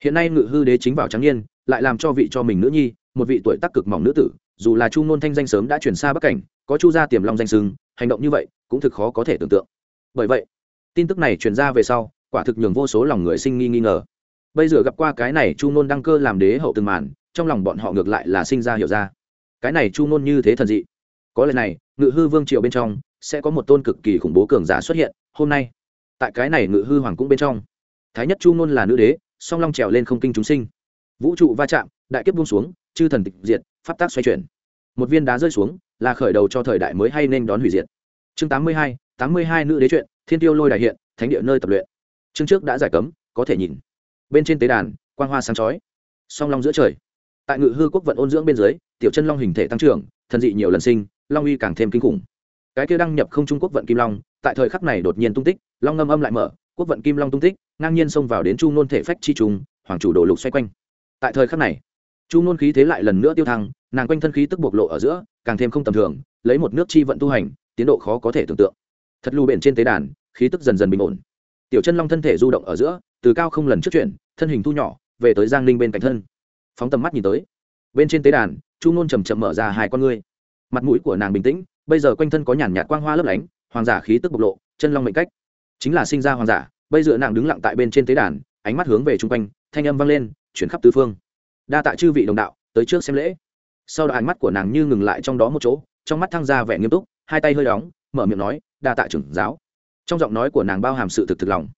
Hiện nay ngự hư đế chính vào trắng niên, lại làm cho vị cho mình nữ nhi, một vị tuổi tác cực mỏng nữ tử, dù là chu nôn thanh danh sớm đã chuyển xa bắc cảnh, có chu gia tiềm long danh sưng hành động như vậy, cũng thực khó có thể tưởng tượng. Bởi vậy, tin tức này truyền ra về sau, quả thực nhường vô số lòng người sinh nghi nghi ngờ bây giờ gặp qua cái này chu nôn đăng cơ làm đế hậu từng màn, trong lòng bọn họ ngược lại là sinh ra hiểu ra. Cái này chu nôn như thế thần dị. Có lẽ này, ngự hư vương triều bên trong, sẽ có một tôn cực kỳ khủng bố cường giả xuất hiện, hôm nay. Tại cái này ngự hư hoàng cũng bên trong. Thái nhất chu nôn là nữ đế, song long trèo lên không kinh chúng sinh. Vũ trụ va chạm, đại kiếp buông xuống, chư thần tịch diệt, pháp tác xoay chuyển. Một viên đá rơi xuống, là khởi đầu cho thời đại mới hay nên đón hủy diệt. Chương tám mươi hai, tám mươi hai nữ đế truyện, thiên tiêu lôi đại hiện, thánh địa nơi tập luyện. Chương trước đã giải cấm, có thể nhìn bên trên tế đàn, quang hoa sáng chói, song long giữa trời. Tại ngự hư quốc vận ôn dưỡng bên dưới, tiểu chân long hình thể tăng trưởng, thần dị nhiều lần sinh, long uy càng thêm kinh khủng. Cái kia đăng nhập không trung quốc vận kim long, tại thời khắc này đột nhiên tung tích, long ngâm âm lại mở, quốc vận kim long tung tích, ngang nhiên xông vào đến chu nôn thể phách chi trùng hoàng chủ đồ lục xoay quanh. Tại thời khắc này, chu nôn khí thế lại lần nữa tiêu thăng, nàng quanh thân khí tức bộc lộ ở giữa, càng thêm không tầm thường, lấy một nước chi vận tu hành, tiến độ khó có thể tưởng tượng. Thật lù bền trên tế đàn, khí tức dần dần bình ổn. Tiểu chân long thân thể du động ở giữa từ cao không lần trước chuyển thân hình thu nhỏ, về tới giang ninh bên cạnh thân. Phóng tầm mắt nhìn tới, bên trên tế đàn, chu nôn chầm chậm mở ra hai con ngươi. Mặt mũi của nàng bình tĩnh, bây giờ quanh thân có nhàn nhạt quang hoa lấp lánh, hoàng giả khí tức bộc lộ, chân long mệnh cách. Chính là sinh ra hoàng giả, bây giờ nàng đứng lặng tại bên trên tế đàn, ánh mắt hướng về chung quanh, thanh âm vang lên, chuyển khắp tứ phương. Đa tạ chư vị đồng đạo, tới trước xem lễ. Sau đó ánh mắt của nàng như ngừng lại trong đó một chỗ, trong mắt thăng ra vẻ nghiêm túc, hai tay hơi đóng, mở miệng nói, đa tạ trưởng giáo. Trong giọng nói của nàng bao hàm sự thực thực lòng.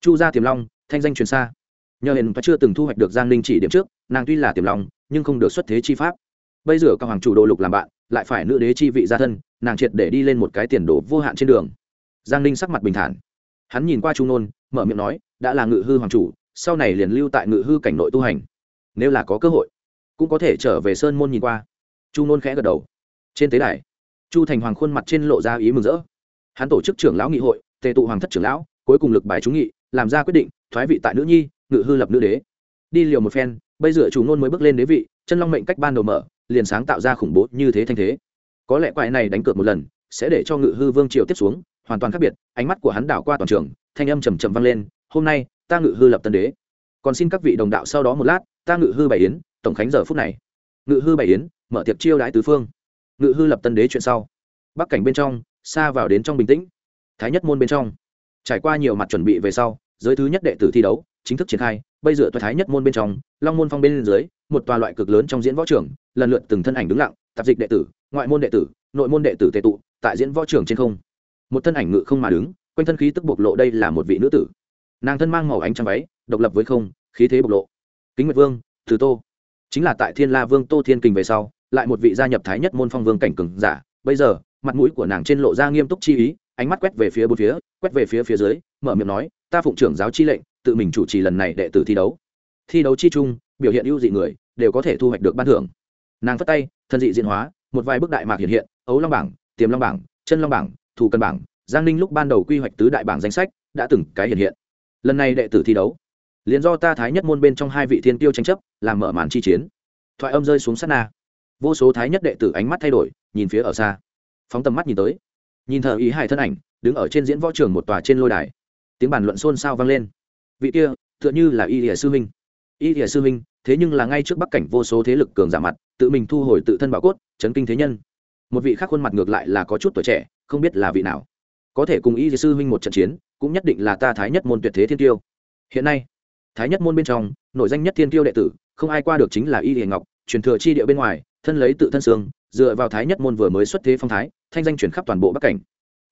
Chu gia tiềm long thanh danh truyền xa. Nhờ hiện và chưa từng thu hoạch được giang ninh chỉ điểm trước, nàng tuy là tiềm long nhưng không được xuất thế chi pháp. Bây giờ các hoàng chủ đồ lục làm bạn, lại phải nữ đế chi vị gia thân, nàng triệt để đi lên một cái tiền đồ vô hạn trên đường. Giang ninh sắc mặt bình thản. Hắn nhìn qua trung nôn, mở miệng nói, đã là ngự hư hoàng chủ, sau này liền lưu tại ngự hư cảnh nội tu hành. Nếu là có cơ hội, cũng có thể trở về sơn môn nhìn qua. Chu nôn khẽ gật đầu. Trên tế đài, chu thành hoàng khuôn mặt trên lộ ra ý mừng rỡ. Hắn tổ chức trưởng lão nghị hội, tề tụ hoàng thất trưởng lão, cuối cùng lực bài trúng nghị làm ra quyết định, thoái vị tại nữ nhi, ngự hư lập nữ đế. Đi liều một phen, bây giờ chủ nôn mới bước lên đế vị, chân long mệnh cách ban đầu mở, liền sáng tạo ra khủng bố như thế thanh thế. Có lẽ quại này đánh cược một lần, sẽ để cho ngự hư vương triều tiếp xuống, hoàn toàn khác biệt, ánh mắt của hắn đảo qua toàn trường, thanh âm trầm trầm vang lên, hôm nay, ta ngự hư lập tân đế. Còn xin các vị đồng đạo sau đó một lát, ta ngự hư bảy yến, tổng khánh giờ phút này. Ngự hư bảy yến, mở tiệc chiêu đãi tứ phương. Ngự hư lập tân đế chuyện sau. Bắc cảnh bên trong, xa vào đến trong bình tĩnh. Thái nhất môn bên trong trải qua nhiều mặt chuẩn bị về sau, giới thứ nhất đệ tử thi đấu chính thức triển khai, bây giờ toa thái nhất môn bên trong, long môn phong bên dưới, một tòa loại cực lớn trong diễn võ trường, lần lượt từng thân ảnh đứng lặng, tạp dịch đệ tử, ngoại môn đệ tử, nội môn đệ tử tệ tụ, tại diễn võ trường trên không. Một thân ảnh ngự không mà đứng, quanh thân khí tức bộc lộ đây là một vị nữ tử. Nàng thân mang màu ánh trắng váy, độc lập với không, khí thế bộc lộ. Kính nguyệt vương, từ tô. Chính là tại thiên la vương tô thiên kình về sau, lại một vị gia nhập thái nhất môn phong vương cảnh cường giả. Bây giờ, mặt mũi của nàng trên lộ ra nghiêm túc chi ý ánh mắt quét về phía bốn phía, quét về phía phía dưới, mở miệng nói, ta phụng trưởng giáo chi lệnh, tự mình chủ trì lần này đệ tử thi đấu. Thi đấu chi chung, biểu hiện ưu dị người, đều có thể thu hoạch được ban thưởng. Nàng phất tay, thân dị diễn hóa, một vài bức đại mạc hiện hiện, ấu long bảng, tiềm long bảng, chân long bảng thủ cân bảng, giang ninh lúc ban đầu quy hoạch tứ đại bảng danh sách, đã từng cái hiện hiện. Lần này đệ tử thi đấu, liền do ta thái nhất môn bên trong hai vị thiên tiêu tranh chấp, làm mở màn chi chiến. Thoại âm rơi xuống sát na. Vô số thái nhất đệ tử ánh mắt thay đổi, nhìn phía ở xa. Phóng tầm mắt nhìn tới nhìn thờ ý hải thân ảnh, đứng ở trên diễn võ trường một tòa trên lôi đài. Tiếng bàn luận xôn xao vang lên. Vị kia, tựa như là y địa sư minh. Y địa sư minh, thế nhưng là ngay trước bắc cảnh vô số thế lực cường giả mặt, tự mình thu hồi tự thân bảo cốt, chấn kinh thế nhân. Một vị khác khuôn mặt ngược lại là có chút tuổi trẻ, không biết là vị nào. Có thể cùng y sư huynh một trận chiến, cũng nhất định là ta thái nhất môn tuyệt thế thiên tiêu. Hiện nay, thái nhất môn bên trong nội danh nhất thiên tiêu đệ tử, không ai qua được chính là y hiền ngọc, truyền thừa chi địa bên ngoài, thân lấy tự thân xương dựa vào thái nhất môn vừa mới xuất thế phong thái, thanh danh chuyển khắp toàn bộ bắc cảnh.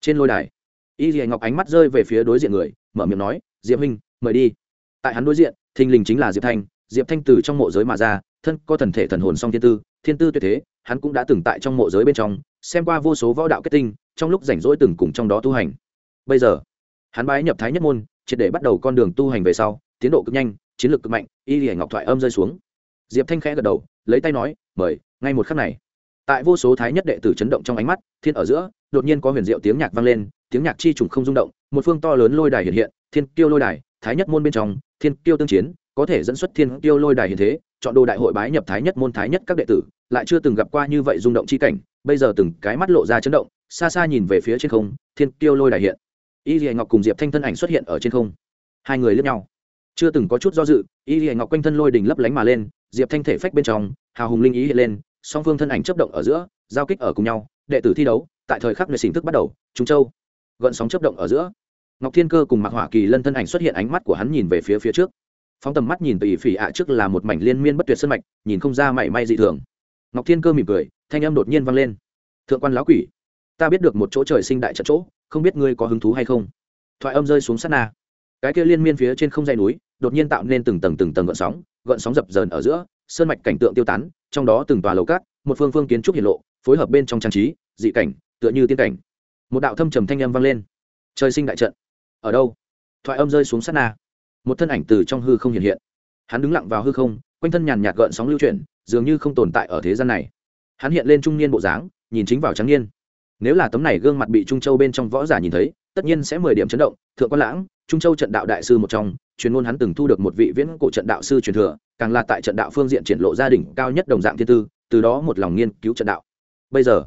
Trên lôi đài, y hiền ngọc ánh mắt rơi về phía đối diện người, mở miệng nói, diệp huynh, mời đi. Tại hắn đối diện, thình lình chính là diệp thanh. Diệp thanh từ trong mộ giới mà ra, thân có thần thể thần hồn song thiên tư thiên tư tuyệt thế, hắn cũng đã từng tại trong mộ giới bên trong, xem qua vô số võ đạo kết tinh, trong lúc rảnh rỗi từng cùng trong đó tu hành. Bây giờ, hắn bái nhập thái nhất môn, triệt để bắt đầu con đường tu hành về sau, tiến độ cực nhanh, chiến lược cực mạnh, y lìa ngọc thoại âm rơi xuống. Diệp thanh khẽ gật đầu, lấy tay nói, mời, ngay một khắc này tại vô số thái nhất đệ tử chấn động trong ánh mắt, thiên ở giữa, đột nhiên có huyền diệu tiếng nhạc vang lên, tiếng nhạc chi trùng không rung động, một phương to lớn lôi đài hiện hiện, thiên tiêu lôi đài, thái nhất môn bên trong, thiên tiêu tương chiến, có thể dẫn xuất thiên tiêu lôi đài hiện thế, chọn đồ đại hội bái nhập thái nhất môn thái nhất các đệ tử, lại chưa từng gặp qua như vậy rung động chi cảnh, bây giờ từng cái mắt lộ ra chấn động, xa xa nhìn về phía trên không, thiên tiêu lôi đài hiện. Y lìa ngọc cùng diệp thanh thân ảnh xuất hiện ở trên không. Hai người lướt nhau. Chưa từng có chút do dự, y lìa ngọc quanh thân lôi đỉnh lấp lánh mà lên, diệp thanh thể phách bên trong, hào hùng linh ý hiện lên song phương thân ảnh chấp động ở giữa, giao kích ở cùng nhau, đệ tử thi đấu, tại thời khắc người xình thức bắt đầu, trung châu. Gợn sóng chấp động ở giữa. Ngọc thiên cơ cùng mặc hỏa kỳ lân thân ảnh xuất hiện ánh mắt của hắn nhìn về phía phía trước. Phóng tầm mắt nhìn tỷ phỉ ạ trước là một mảnh liên miên bất tuyệt sân mạch, nhìn không ra mảy may dị thường. Ngọc thiên cơ mỉm cười, thanh âm đột nhiên vang lên. Thượng quan lão quỷ, ta biết được một chỗ trời sinh đại trận chỗ, không biết ngươi có hứng thú hay không? Thoại âm rơi xuống sát na. Cái kia liên miên phía trên không dây núi, đột nhiên tạo nên từng tầng từng tầng gợn sóng gợn sóng dập dờn ở giữa sơn mạch cảnh tượng tiêu tán, trong đó từng tòa lầu cát, một phương phương kiến trúc hiện lộ, phối hợp bên trong trang trí, dị cảnh, tựa như tiên cảnh. Một đạo thâm trầm thanh âm vang lên. Trời sinh đại trận. Ở đâu? Thoại âm rơi xuống sát na. Một thân ảnh từ trong hư không hiện hiện. Hắn đứng lặng vào hư không, quanh thân nhàn nhạt gợn sóng lưu chuyển, dường như không tồn tại ở thế gian này. Hắn hiện lên trung niên bộ dáng, nhìn chính vào trắng niên. Nếu là tấm này gương mặt bị trung châu bên trong võ giả nhìn thấy, tất nhiên sẽ mười điểm chấn động. Thượng quan lãng, trung châu trận đạo đại sư một trong truyền ngôn hắn từng thu được một vị viễn cổ trận đạo sư truyền thừa, càng là tại trận đạo phương diện triển lộ gia đình cao nhất đồng dạng thiên tư, từ đó một lòng nghiên cứu trận đạo. Bây giờ,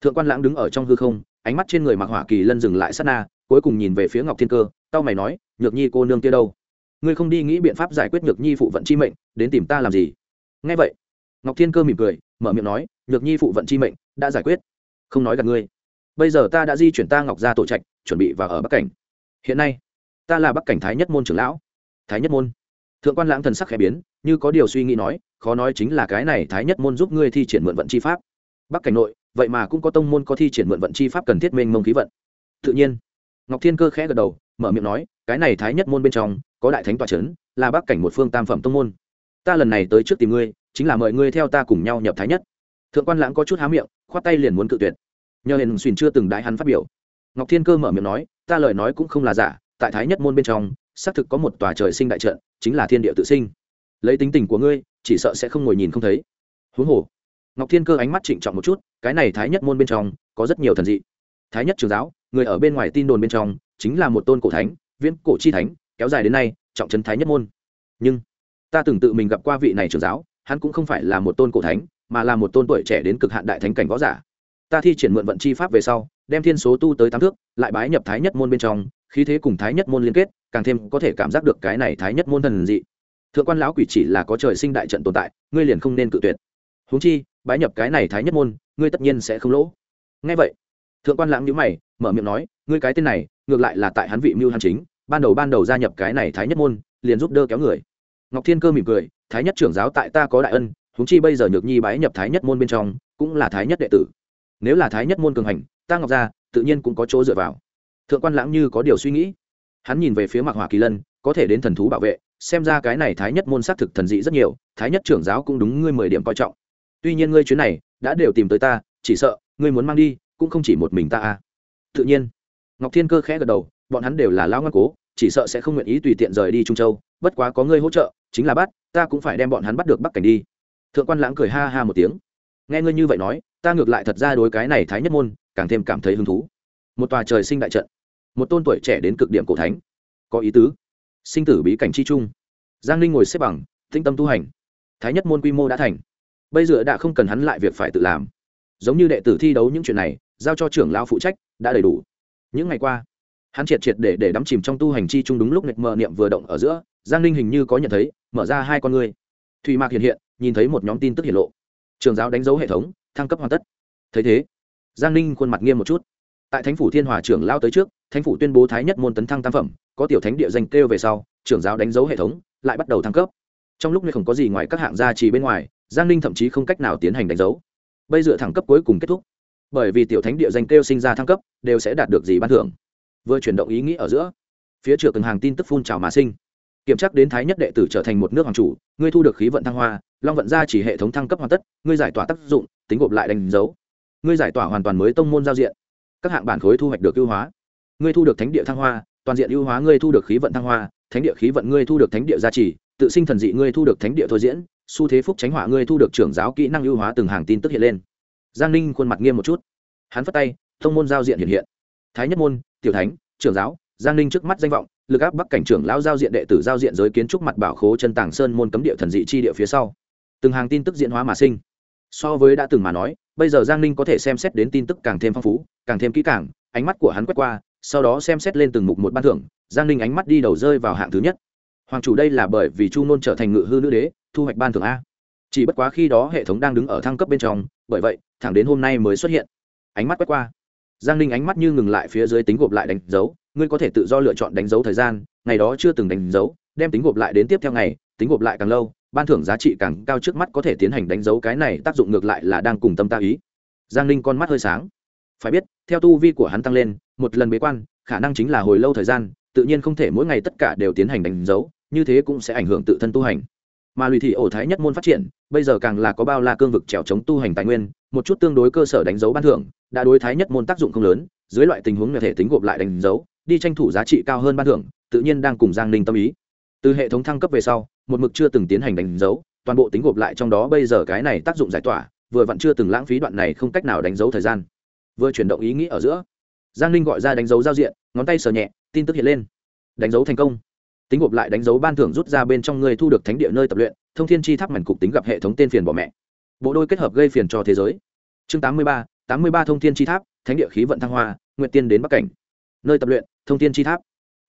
thượng quan lãng đứng ở trong hư không, ánh mắt trên người mặc hỏa kỳ lân dừng lại sát na, cuối cùng nhìn về phía ngọc thiên cơ tao mày nói, nhược nhi cô nương kia đâu? Ngươi không đi nghĩ biện pháp giải quyết nhược nhi phụ vận chi mệnh, đến tìm ta làm gì? Ngay vậy, ngọc thiên cơ mỉm cười, mở miệng nói, nhược nhi phụ vận chi mệnh, đã giải quyết. Không nói gặp ngươi. Bây giờ ta đã di chuyển ta ngọc ra tổ trạch, chuẩn bị vào ở bắc cảnh. Hiện nay, ta là bắc cảnh thái nhất môn trưởng lão thái nhất môn. Thượng quan lãng thần sắc khẽ biến, như có điều suy nghĩ nói, khó nói chính là cái này thái nhất môn giúp ngươi thi triển mượn vận chi pháp. Bắc cảnh nội, vậy mà cũng có tông môn có thi triển mượn vận chi pháp cần thiết mênh mông khí vận. Tự nhiên. Ngọc thiên cơ khẽ gật đầu, mở miệng nói, cái này thái nhất môn bên trong, có đại thánh tòa c h ấ n là bắc cảnh một phương tam phẩm tông môn. Ta lần này tới trước tìm ngươi, chính là mời ngươi theo ta cùng nhau nhập thái nhất. Thượng quan lãng có chút há miệng, khoát tay liền muốn cự tuyệt. Nhờ hiền xuyên chưa từng đái hắn phát biểu. Ngọc thiên cơ mở miệng nói, ta lời nói cũng không là giả, tại thái nhất môn bên trong xác thực có một tòa trời sinh đại trận, chính là thiên địa tự sinh. Lấy tính tình của ngươi, chỉ sợ sẽ không ngồi nhìn không thấy. Huống hồ, ngọc thiên cơ ánh mắt trịnh trọng một chút, cái này thái nhất môn bên trong, có rất nhiều thần dị. Thái nhất trường giáo, người ở bên ngoài tin đồn bên trong, chính là một tôn cổ thánh, viễn cổ chi thánh, kéo dài đến nay, trọng trấn thái nhất môn. Nhưng, ta từng tự mình gặp qua vị này trường giáo, hắn cũng không phải là một tôn cổ thánh, mà là một tôn tuổi trẻ đến cực hạn đại thánh cảnh võ giả. Ta thi triển mượn vận chi pháp về sau, đem thiên số tu tới tám thước, lại bái nhập thái nhất môn bên trong khí thế cùng thái nhất môn liên kết, càng thêm có thể cảm giác được cái này thái nhất môn thần dị. Thượng quan lão quỷ chỉ là có trời sinh đại trận tồn tại, ngươi liền không nên cự tuyệt. Huống chi, bái nhập cái này thái nhất môn, ngươi tất nhiên sẽ không lỗ. Ngay vậy, thượng quan lãng nhíu mày, mở miệng nói, ngươi cái tên này, ngược lại là tại hắn vị mưu hắn chính, ban đầu ban đầu gia nhập cái này thái nhất môn, liền giúp đỡ kéo người. Ngọc thiên cơ mỉm cười, thái nhất trưởng giáo tại ta có đại ân, huống chi bây giờ nhược nhi bái nhập thái nhất môn bên trong, cũng là thái nhất đệ tử. Nếu là thái nhất môn cường hành, ta ngọc gia tự nhiên cũng có chỗ dựa vào thượng quan lãng như có điều suy nghĩ. Hắn nhìn về phía mạc hỏa kỳ lân, có thể đến thần thú bảo vệ, xem ra cái này thái nhất môn xác thực thần dị rất nhiều, thái nhất trưởng giáo cũng đúng ngươi mười điểm coi trọng. Tuy nhiên ngươi chuyến này đã đều tìm tới ta, chỉ sợ ngươi muốn mang đi cũng không chỉ một mình ta à. Tự nhiên. Ngọc thiên cơ khẽ gật đầu, bọn hắn đều là lao ngăn cố, chỉ sợ sẽ không nguyện ý tùy tiện rời đi trung châu, bất quá có ngươi hỗ trợ, chính là bắt, ta cũng phải đem bọn hắn bắt được bắc cảnh đi. Thượng quan lãng cười ha ha một tiếng. Nghe ngươi như vậy nói, ta ngược lại thật ra đối cái này thái nhất môn càng thêm cảm thấy hứng thú một tòa trời sinh đại trận, một tôn tuổi trẻ đến cực điểm cổ thánh. Có ý tứ. Sinh tử bí cảnh chi trung. Giang ninh ngồi xếp bằng tinh tâm tu hành. Thái nhất môn quy mô đã thành. Bây giờ đã không cần hắn lại việc phải tự làm. Giống như đệ tử thi đấu những chuyện này, giao cho trưởng lao phụ trách, đã đầy đủ. Những ngày qua, hắn triệt triệt để để đắm chìm trong tu hành chi chung đúng lúc nghịch mờ niệm vừa động ở giữa, giang ninh hình như có nhận thấy, mở ra hai con ngươi. Thùy mạc hiện hiện, nhìn thấy một nhóm tin tức hiện lộ. Trường giáo đánh dấu hệ thống, thăng cấp hoàn tất. Thấy thế, giang ninh khuôn mặt nghiêm một chút tại thánh phủ thiên hòa trưởng lao tới trước, thánh phủ tuyên bố thái nhất môn tấn thăng tam phẩm, có tiểu thánh địa danh kêu về sau, trưởng giáo đánh dấu hệ thống, lại bắt đầu thăng cấp. Trong lúc này không có gì ngoài các hạng gia trì bên ngoài, giang ninh thậm chí không cách nào tiến hành đánh dấu. Bây giờ thẳng cấp cuối cùng kết thúc. Bởi vì tiểu thánh địa danh kêu sinh ra thăng cấp, đều sẽ đạt được gì ban thưởng. Vừa chuyển động ý nghĩ ở giữa, phía trước từng hàng tin tức phun trào mà sinh. Kiểm tra đến thái nhất đệ tử trở thành một nước hoàng chủ, ngươi thu được khí vận thăng hoa, long vận gia chỉ hệ thống thăng cấp hoàn tất, ngươi giải tỏa tác dụng, tính gộp lại đánh dấu. Ngươi giải tỏa hoàn toàn mới tông môn giao diện các hạng bản khối thu hoạch được ưu hóa. Ngươi thu được thánh địa thăng hoa, toàn diện ưu hóa ngươi thu được khí vận thăng hoa, thánh địa khí vận ngươi thu được thánh địa gia trì, tự sinh thần dị ngươi thu được thánh địa thôi diễn, xu thế phúc tránh họa ngươi thu được trưởng giáo kỹ năng ưu hóa từng hàng tin tức hiện lên. Giang ninh khuôn mặt nghiêm một chút. Hắn phất tay, thông môn giao diện hiện hiện. Thái nhất môn, tiểu thánh, trưởng giáo, giang ninh trước mắt danh vọng, lực áp bắc cảnh trưởng lão giao diện đệ tử giao diện giới kiến trúc mặt bảo khố chân tàng sơn môn cấm địa thần dị chi địa phía sau. Từng hàng tin tức diễn hóa mà sinh. So với đã từng mà nói bây giờ giang ninh có thể xem xét đến tin tức càng thêm phong phú, càng thêm kỹ càng, ánh mắt của hắn quét qua, sau đó xem xét lên từng mục một ban thưởng, giang ninh ánh mắt đi đầu rơi vào hạng thứ nhất. Hoàng chủ đây là bởi vì chu nôn trở thành ngự hư nữ đế, thu hoạch ban thưởng a. Chỉ bất quá khi đó hệ thống đang đứng ở thăng cấp bên trong, bởi vậy, thẳng đến hôm nay mới xuất hiện. Ánh mắt quét qua. Giang ninh ánh mắt như ngừng lại phía dưới tính gộp lại đánh dấu, ngươi có thể tự do lựa chọn đánh dấu thời gian, ngày đó chưa từng đánh dấu, đem tính gộp lại đến tiếp theo ngày, tính gộp lại càng lâu ban thưởng giá trị càng cao trước mắt có thể tiến hành đánh dấu cái này tác dụng ngược lại là đang cùng tâm ta ý. Giang ninh con mắt hơi sáng. Phải biết, theo tu vi của hắn tăng lên, một lần bế quan, khả năng chính là hồi lâu thời gian, tự nhiên không thể mỗi ngày tất cả đều tiến hành đánh dấu, như thế cũng sẽ ảnh hưởng tự thân tu hành. Mà lùi thị ổ thái nhất môn phát triển, bây giờ càng là có bao la cương vực trèo chống tu hành tài nguyên, một chút tương đối cơ sở đánh dấu ban thưởng, đã đối thái nhất môn tác dụng không lớn, dưới loại tình huống nhà thể tính gộp lại đánh dấu, đi tranh thủ giá trị cao hơn ban thưởng, tự nhiên đang cùng giang ninh tâm ý. Từ hệ thống thăng cấp về sau một mực chưa từng tiến hành đánh dấu, toàn bộ tính gộp lại trong đó bây giờ cái này tác dụng giải tỏa, vừa vặn chưa từng lãng phí đoạn này không cách nào đánh dấu thời gian. Vừa chuyển động ý nghĩ ở giữa, giang Linh gọi ra đánh dấu giao diện, ngón tay sờ nhẹ, tin tức hiện lên. Đánh dấu thành công. Tính gộp lại đánh dấu ban thưởng rút ra bên trong người thu được thánh địa nơi tập luyện, thông thiên chi tháp mảnh cục tính gặp hệ thống tên phiền bỏ mẹ. Bộ đôi kết hợp gây phiền cho thế giới. Chương tám mươi ba, tám mươi ba thông thiên chi tháp, thánh địa khí vận thăng hoa, nguyện tiên đến bắc cảnh. Nơi tập luyện, thông thiên chi tháp.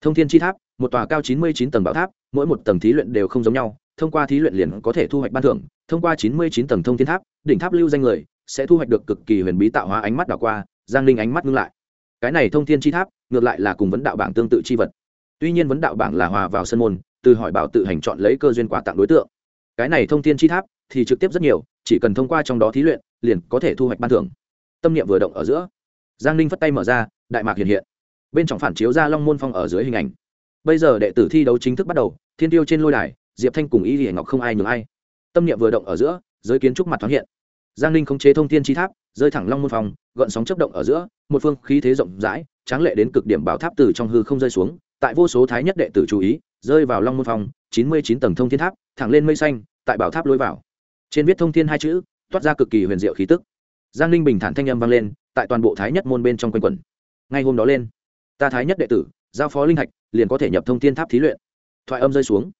Thông thiên chi tháp một tòa cao chín mươi chín tầng bảo tháp, mỗi một tầng thí luyện đều không giống nhau, thông qua thí luyện liền có thể thu hoạch ban thưởng, thông qua chín mươi chín tầng thông thiên tháp, đỉnh tháp lưu danh người, sẽ thu hoạch được cực kỳ huyền bí tạo hóa ánh mắt đảo qua, giang linh ánh mắt ngưng lại. Cái này thông thiên chi tháp, ngược lại là cùng vấn đạo bảng tương tự chi vật. Tuy nhiên vấn đạo bảng là hòa vào sân môn, từ hỏi bảo tự hành chọn lấy cơ duyên quà tặng đối tượng. Cái này thông thiên chi tháp thì trực tiếp rất nhiều, chỉ cần thông qua trong đó thí luyện, liền có thể thu hoạch ban thưởng. Tâm niệm vừa động ở giữa, giang ninh phất tay mở ra, đại mạc hiện hiện. Bên trong phản chiếu ra long môn phong ở dưới hình ảnh bây giờ đệ tử thi đấu chính thức bắt đầu, thiên tiêu trên lôi đài, diệp thanh cùng y hiển ngọc không ai nhường ai. Tâm niệm vừa động ở giữa, giới kiến trúc mặt thoáng hiện. Giang ninh khống chế thông thiên chi tháp, rơi thẳng long môn phong gợn sóng chấp động ở giữa, một phương khí thế rộng rãi, tráng lệ đến cực điểm bảo tháp từ trong hư không rơi xuống, tại vô số thái nhất đệ tử chú ý, rơi vào long môn phong chín mươi chín tầng thông thiên tháp, thẳng lên mây xanh, tại bảo tháp lôi vào. Trên viết thông thiên hai chữ, toát ra cực kỳ huyền diệu khí tức. Giang ninh bình thản thanh âm vang lên, tại toàn bộ thái nhất môn bên trong quanh quẩn. Ngay hôm đó lên, ta thái nhất đệ tử giao phó linh thạch liền có thể nhập thông thiên tháp thí luyện. Thoại âm rơi xuống.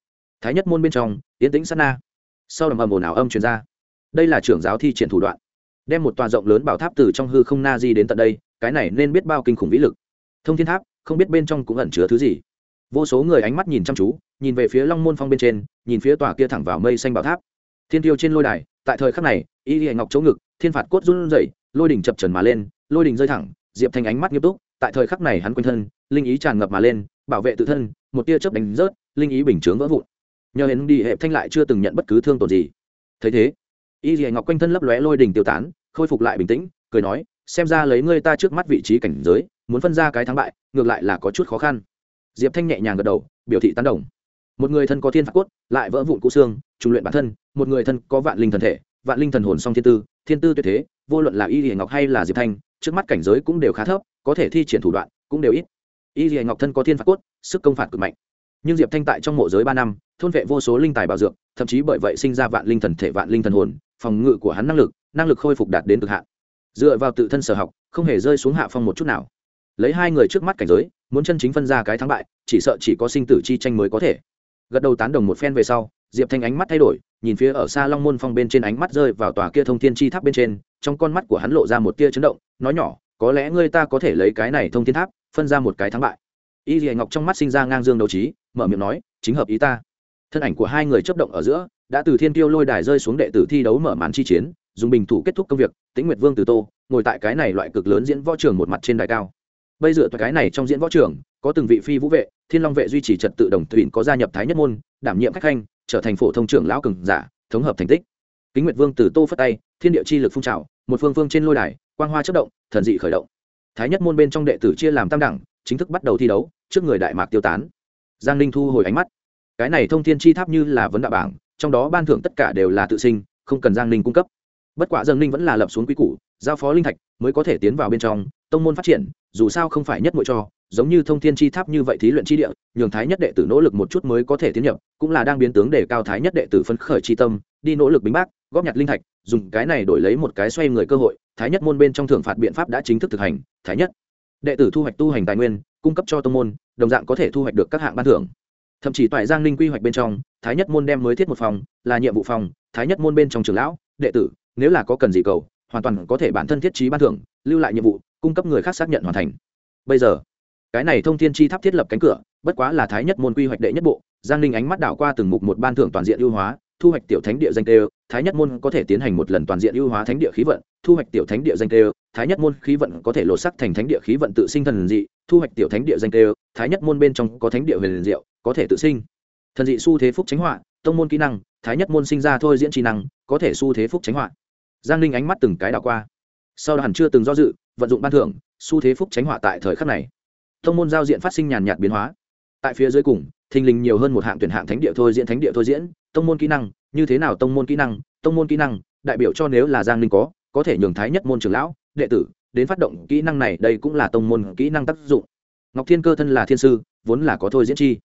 Thái nhất môn bên trong, yến tĩnh sát na. Sau đầm ầm ồn ào âm truyền ra. Đây là trưởng giáo thi triển thủ đoạn. Đem một tòa rộng lớn bảo tháp từ trong hư không na di đến tận đây, cái này nên biết bao kinh khủng vĩ lực. Thông thiên tháp, không biết bên trong cũng ẩn chứa thứ gì. Vô số người ánh mắt nhìn chăm chú, nhìn về phía long môn phong bên trên, nhìn phía tòa kia thẳng vào mây xanh bảo tháp. Thiên tiêu trên lôi đài, tại thời khắc này, y hệ ngọc chỗ ngực, thiên phạt cốt run rẩy, lôi đỉnh chập trần mà lên, lôi đỉnh rơi thẳng, diệp thanh ánh mắt nghiêm túc tại thời khắc này hắn quanh thân, linh ý tràn ngập mà lên, bảo vệ tự thân, một tia chớp đánh rớt, linh ý bình chướng vỡ vụn. Nhờ hến đi hệ thanh lại chưa từng nhận bất cứ thương tổn gì. Thấy thế, y dì ngọc quanh thân lấp lóe lôi đình tiêu tán, khôi phục lại bình tĩnh, cười nói, xem ra lấy ngươi ta trước mắt vị trí cảnh giới, muốn phân ra cái thắng bại, ngược lại là có chút khó khăn. Diệp thanh nhẹ nhàng gật đầu, biểu thị tán đồng. Một người thân có thiên phạt cốt, lại vỡ vụn cũ xương trung luyện bản thân, một người thân có vạn linh thần thể, vạn linh thần hồn song thiên tư thiên tư tuyệt thế, vô luận là y dì ngọc hay là diệp thanh trước mắt cảnh giới cũng đều khá thấp, có thể thi triển thủ đoạn cũng đều ít. Y dì ngọc thân có thiên phạt cốt, sức công phạt cực mạnh. Nhưng diệp thanh tại trong mộ giới ba năm, thôn vệ vô số linh tài bảo dược, thậm chí bởi vậy sinh ra vạn linh thần thể, vạn linh thần hồn, phòng ngự của hắn năng lực năng lực khôi phục đạt đến cực hạn. Dựa vào tự thân sở học, không hề rơi xuống hạ phong một chút nào. Lấy hai người trước mắt cảnh giới, muốn chân chính phân ra cái thắng bại, chỉ sợ chỉ có sinh tử chi tranh mới có thể. Gật đầu tán đồng một phen về sau, diệp thanh ánh mắt thay đổi, nhìn phía ở xa long môn phong bên trên ánh mắt rơi vào tòa kia thông thiên chi tháp bên trên, trong con mắt của hắn lộ ra một tia chấn động nói nhỏ, có lẽ ngươi ta có thể lấy cái này thông thiên tháp, phân ra một cái thắng bại. Y dì ngọc trong mắt sinh ra ngang dương đấu trí, mở miệng nói, chính hợp ý ta. Thân ảnh của hai người chấp động ở giữa, đã từ thiên tiêu lôi đài rơi xuống đệ tử thi đấu mở màn chi chiến, dùng bình thủ kết thúc công việc, tĩnh nguyệt vương từ tô, ngồi tại cái này loại cực lớn diễn võ trường một mặt trên đài cao. Bây giờ cái này trong diễn võ trường, có từng vị phi vũ vệ, thiên long vệ duy trì trật tự đồng tuyển, có gia nhập thái nhất môn, đảm nhiệm khách khanh, trở thành phổ thông trưởng lão cường giả, thống hợp thành tích. Kính nguyệt vương từ tô phất tay, thiên địa chi lực phun trào, một phương phương trên lôi đài quang hoa chất động, thần dị khởi động. Thái nhất môn bên trong đệ tử chia làm tam đẳng, chính thức bắt đầu thi đấu, trước người đại mạc tiêu tán. Giang ninh thu hồi ánh mắt. Cái này thông thiên chi tháp như là vấn đạo bảng, trong đó ban thưởng tất cả đều là tự sinh, không cần giang ninh cung cấp. Bất quả giang ninh vẫn là lập xuống quy củ, giao phó linh thạch mới có thể tiến vào bên trong, tông môn phát triển, dù sao không phải nhất mỗi cho, giống như thông thiên chi tháp như vậy thí luyện chi địa, nhường thái nhất đệ tử nỗ lực một chút mới có thể tiến nhập, cũng là đang biến tướng để cao thái nhất đệ tử phấn khởi chi tâm đi nỗ lực bính bác, góp nhặt linh thạch, dùng cái này đổi lấy một cái xoay người cơ hội, thái nhất môn bên trong thưởng phạt biện pháp đã chính thức thực hành, thái nhất. Đệ tử thu hoạch tu hành tài nguyên, cung cấp cho tông môn, đồng dạng có thể thu hoạch được các hạng ban thưởng. Thậm chí toại giang ninh quy hoạch bên trong, thái nhất môn đem mới thiết một phòng, là nhiệm vụ phòng, thái nhất môn bên trong trường lão, đệ tử, nếu là có cần gì cầu, hoàn toàn có thể bản thân thiết trí ban thưởng, lưu lại nhiệm vụ, cung cấp người khác xác nhận hoàn thành. Bây giờ, cái này thông thiên chi tháp thiết lập cánh cửa, bất quá là thái nhất môn quy hoạch đệ nhất bộ, giang ninh ánh mắt đảo qua từng mục một ban thưởng toàn diện ưu hóa thu hoạch tiểu thánh địa danh tê thái nhất môn có thể tiến hành một lần toàn diện ưu hóa thánh địa khí vận, thu hoạch tiểu thánh địa danh tê thái nhất môn khí vận có thể lột sắc thành thánh địa khí vận tự sinh thần dị, thu hoạch tiểu thánh địa danh tê thái nhất môn bên trong có thánh địa huyền diệu, có thể tự sinh. Thần dị xu thế phúc tránh họa, tông môn kỹ năng, thái nhất môn sinh ra thôi diễn trí năng, có thể xu thế phúc tránh họa. Giang ninh ánh mắt từng cái đảo qua. Sau đó hẳn chưa từng do dự, vận dụng ban thưởng xu thế phúc tránh họa tại thời khắc này. Tông môn giao diện phát sinh nhàn nhạt biến hóa. Tại phía dưới cùng thình lình nhiều hơn một hạng tuyển hạng thánh địa thôi diễn, thánh địa thôi diễn. Tông môn kỹ năng, như thế nào tông môn kỹ năng? Tông môn kỹ năng, đại biểu cho nếu là giang ninh có có thể nhường thái nhất môn trưởng lão, đệ tử, đến phát động kỹ năng này, đây cũng là tông môn kỹ năng tác dụng. Ngọc thiên cơ thân là thiên sư, vốn là có thôi diễn chi.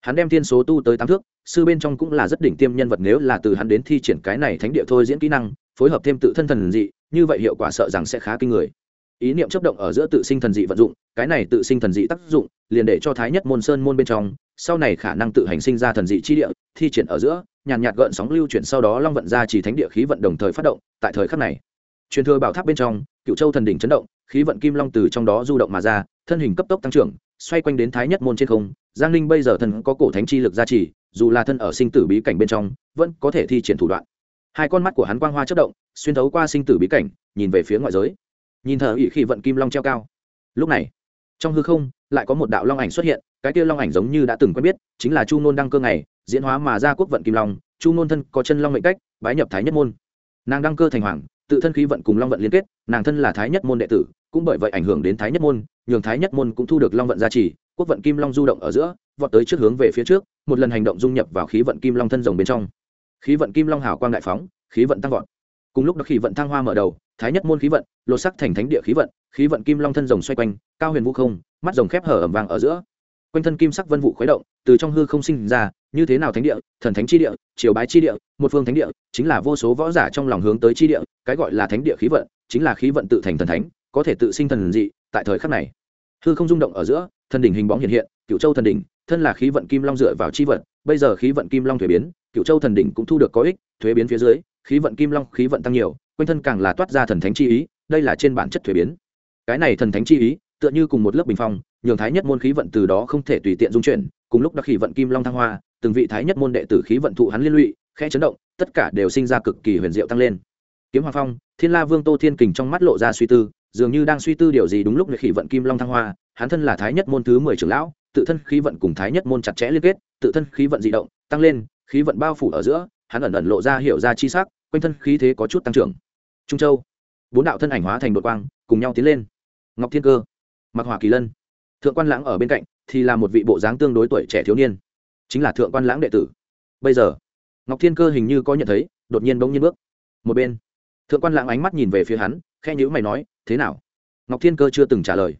Hắn đem thiên số tu tới tám thước, sư bên trong cũng là rất đỉnh tiêm nhân vật, nếu là từ hắn đến thi triển cái này thánh địa thôi diễn kỹ năng, phối hợp thêm tự thân thần dị, như vậy hiệu quả sợ rằng sẽ khá kinh người. Ý niệm chấp động ở giữa tự sinh thần dị vận dụng, cái này tự sinh thần dị tác dụng, liền để cho thái nhất môn sơn môn bên trong sau này khả năng tự hành sinh ra thần dị chi địa, thi triển ở giữa, nhàn nhạt gợn sóng lưu chuyển sau đó long vận ra chỉ thánh địa khí vận đồng thời phát động, tại thời khắc này, truyền thừa bảo tháp bên trong cựu châu thần đỉnh chấn động, khí vận kim long từ trong đó du động mà ra, thân hình cấp tốc tăng trưởng, xoay quanh đến thái nhất môn trên không, giang ninh bây giờ thần có cổ thánh chi lực gia trì, dù là thân ở sinh tử bí cảnh bên trong, vẫn có thể thi triển thủ đoạn. Hai con mắt của hắn quang hoa chất động, xuyên thấu qua sinh tử bí cảnh, nhìn về phía ngoại giới. Nhìn thờ ỵ khi vận kim long treo cao. Lúc này, trong hư không, lại có một đạo long ảnh xuất hiện cái kia long ảnh giống như đã từng quen biết, chính là chu nôn đăng cơ ngày, diễn hóa mà ra quốc vận kim long, chu nôn thân có chân long mệnh cách, bái nhập thái nhất môn. Nàng đăng cơ thành hoàng, tự thân khí vận cùng long vận liên kết, nàng thân là thái nhất môn đệ tử, cũng bởi vậy ảnh hưởng đến thái nhất môn, nhường thái nhất môn cũng thu được long vận gia trì, quốc vận kim long du động ở giữa, vọt tới trước hướng về phía trước, một lần hành động dung nhập vào khí vận kim long thân rồng bên trong. Khí vận kim long hào quang đại phóng, khí vận tăng vọt. Cùng lúc đó khí vận thăng hoa mở đầu, thái nhất môn khí vận, lột sắc thành thánh địa khí vận khí vận kim long thân rồng xoay quanh, cao huyền vũ không, mắt rồng khép hở ẩm vàng ở giữa quanh thân kim sắc vân vụ khuấy động, từ trong hư không sinh ra, như thế nào thánh địa, thần thánh chi địa, triều bái chi địa, một phương thánh địa, chính là vô số võ giả trong lòng hướng tới chi địa, cái gọi là thánh địa khí vận, chính là khí vận tự thành thần thánh, có thể tự sinh thần dị, tại thời khắc này. Hư không rung động ở giữa, thần đỉnh hình bóng hiện hiện cựu châu thần đỉnh, thân là khí vận kim long dựa vào chi vận, bây giờ khí vận kim long thuế biến cựu châu thần đỉnh cũng thu được có ích, thuế biến phía dưới, khí vận kim long khí vận tăng nhiều, quanh thân càng là toát ra thần thánh chi ý, đây là trên bản chất thuế biến. Cái này thần thánh chi ý tựa như cùng một lớp bình phong, nhường thái nhất môn khí vận từ đó không thể tùy tiện dung chuyển, cùng lúc đặc khí vận kim long thăng hoa, từng vị thái nhất môn đệ tử khí vận thụ hắn liên lụy, khẽ chấn động, tất cả đều sinh ra cực kỳ huyền diệu tăng lên. Kiếm hoàng phong, thiên la vương tô thiên kình trong mắt lộ ra suy tư, dường như đang suy tư điều gì đúng lúc để khí vận kim long thăng hoa, hắn thân là thái nhất môn thứ mười trưởng lão, tự thân khí vận cùng thái nhất môn chặt chẽ liên kết, tự thân khí vận dị động, tăng lên, khí vận bao phủ ở giữa, hắn ẩn ẩn lộ ra hiểu ra chi sắc, quanh thân khí thế có chút tăng trưởng. Trung châu, bốn đạo thân ảnh hóa thành đội quang, cùng nhau tiến lên. Ngọc thiên cơ mặc hỏa kỳ lân. Thượng quan lãng ở bên cạnh thì là một vị bộ dáng tương đối tuổi trẻ thiếu niên, chính là thượng quan lãng đệ tử. Bây giờ, ngọc thiên cơ hình như có nhận thấy, đột nhiên bỗng nhiên bước một bên. Thượng quan lãng ánh mắt nhìn về phía hắn khe nhữ mày nói, thế nào? Ngọc thiên cơ chưa từng trả lời.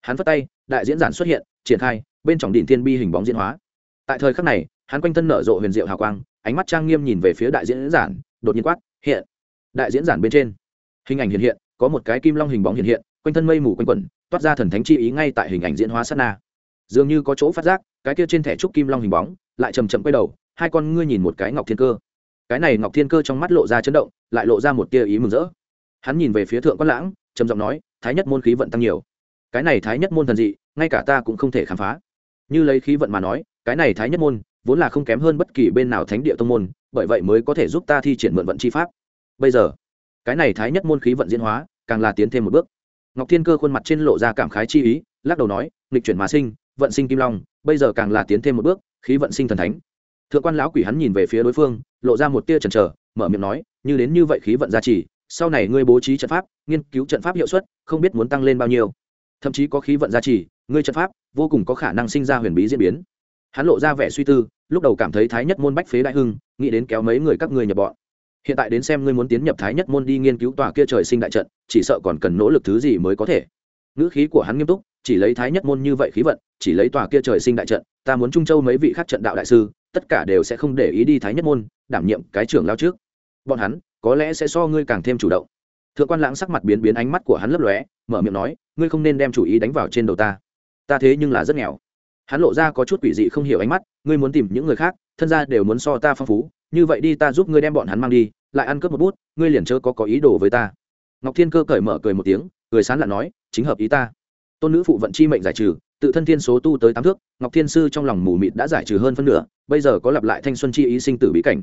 Hắn phất tay, đại diễn giản xuất hiện, triển khai, bên trong đỉnh thiên bi hình bóng diễn hóa. Tại thời khắc này, hắn quanh thân nở rộ huyền diệu hào quang, ánh mắt trang nghiêm nhìn về phía đại diễn giản, đột nhiên quát, hiện! Đại diễn giản bên trên, hình ảnh hiện hiện, có một cái kim long hình bóng hiện hiện, quanh thân mây mù quanh quẩn toát ra thần thánh chi ý ngay tại hình ảnh diễn hóa sát na. Dường như có chỗ phát giác, cái kia trên thẻ trúc kim long hình bóng lại chầm chậm quay đầu, hai con ngươi nhìn một cái ngọc thiên cơ. Cái này ngọc thiên cơ trong mắt lộ ra chấn động, lại lộ ra một tia ý mừng rỡ. Hắn nhìn về phía thượng quan lãng, trầm giọng nói, thái nhất môn khí vận tăng nhiều. Cái này thái nhất môn thần dị, ngay cả ta cũng không thể khám phá. Như lấy khí vận mà nói, cái này thái nhất môn vốn là không kém hơn bất kỳ bên nào thánh địa tông môn, bởi vậy mới có thể giúp ta thi triển mượn vận chi pháp. Bây giờ, cái này thái nhất môn khí vận diễn hóa, càng là tiến thêm một bước ngọc thiên cơ khuôn mặt trên lộ ra cảm khái chi ý, lắc đầu nói, nghịch chuyển mà sinh, vận sinh kim long, bây giờ càng là tiến thêm một bước, khí vận sinh thần thánh. Thượng quan lão quỷ hắn nhìn về phía đối phương, lộ ra một tia chần chờ, mở miệng nói, như đến như vậy khí vận gia trì, sau này ngươi bố trí trận pháp, nghiên cứu trận pháp hiệu suất, không biết muốn tăng lên bao nhiêu. Thậm chí có khí vận gia trì, ngươi trận pháp, vô cùng có khả năng sinh ra huyền bí diễn biến. Hắn lộ ra vẻ suy tư, lúc đầu cảm thấy thái nhất môn bách phế đại hưng, nghĩ đến kéo mấy người các ngươi nhập bọn hiện tại đến xem ngươi muốn tiến nhập thái nhất môn đi nghiên cứu tòa kia trời sinh đại trận, chỉ sợ còn cần nỗ lực thứ gì mới có thể. Ngữ khí của hắn nghiêm túc, chỉ lấy thái nhất môn như vậy khí vận, chỉ lấy tòa kia trời sinh đại trận, ta muốn trung châu mấy vị khác trận đạo đại sư, tất cả đều sẽ không để ý đi thái nhất môn, đảm nhiệm cái trưởng lao trước. Bọn hắn, có lẽ sẽ so ngươi càng thêm chủ động. Thượng quan lãng sắc mặt biến biến, ánh mắt của hắn lấp lóe, mở miệng nói, ngươi không nên đem chủ ý đánh vào trên đầu ta. Ta thế nhưng là rất nghèo. Hắn lộ ra có chút quỷ dị không hiểu ánh mắt, ngươi muốn tìm những người khác, thân gia đều muốn so ta phong phú như vậy đi, ta giúp ngươi đem bọn hắn mang đi, lại ăn cướp một bút, ngươi liền chớ có có ý đồ với ta. Ngọc thiên cơ cởi mở cười một tiếng, cười sán lặn nói, chính hợp ý ta. Tôn nữ phụ vận chi mệnh giải trừ, tự thân thiên số tu tới tám thước, ngọc thiên sư trong lòng mù mịt đã giải trừ hơn phân nửa, bây giờ có lặp lại thanh xuân chi ý sinh tử bí cảnh.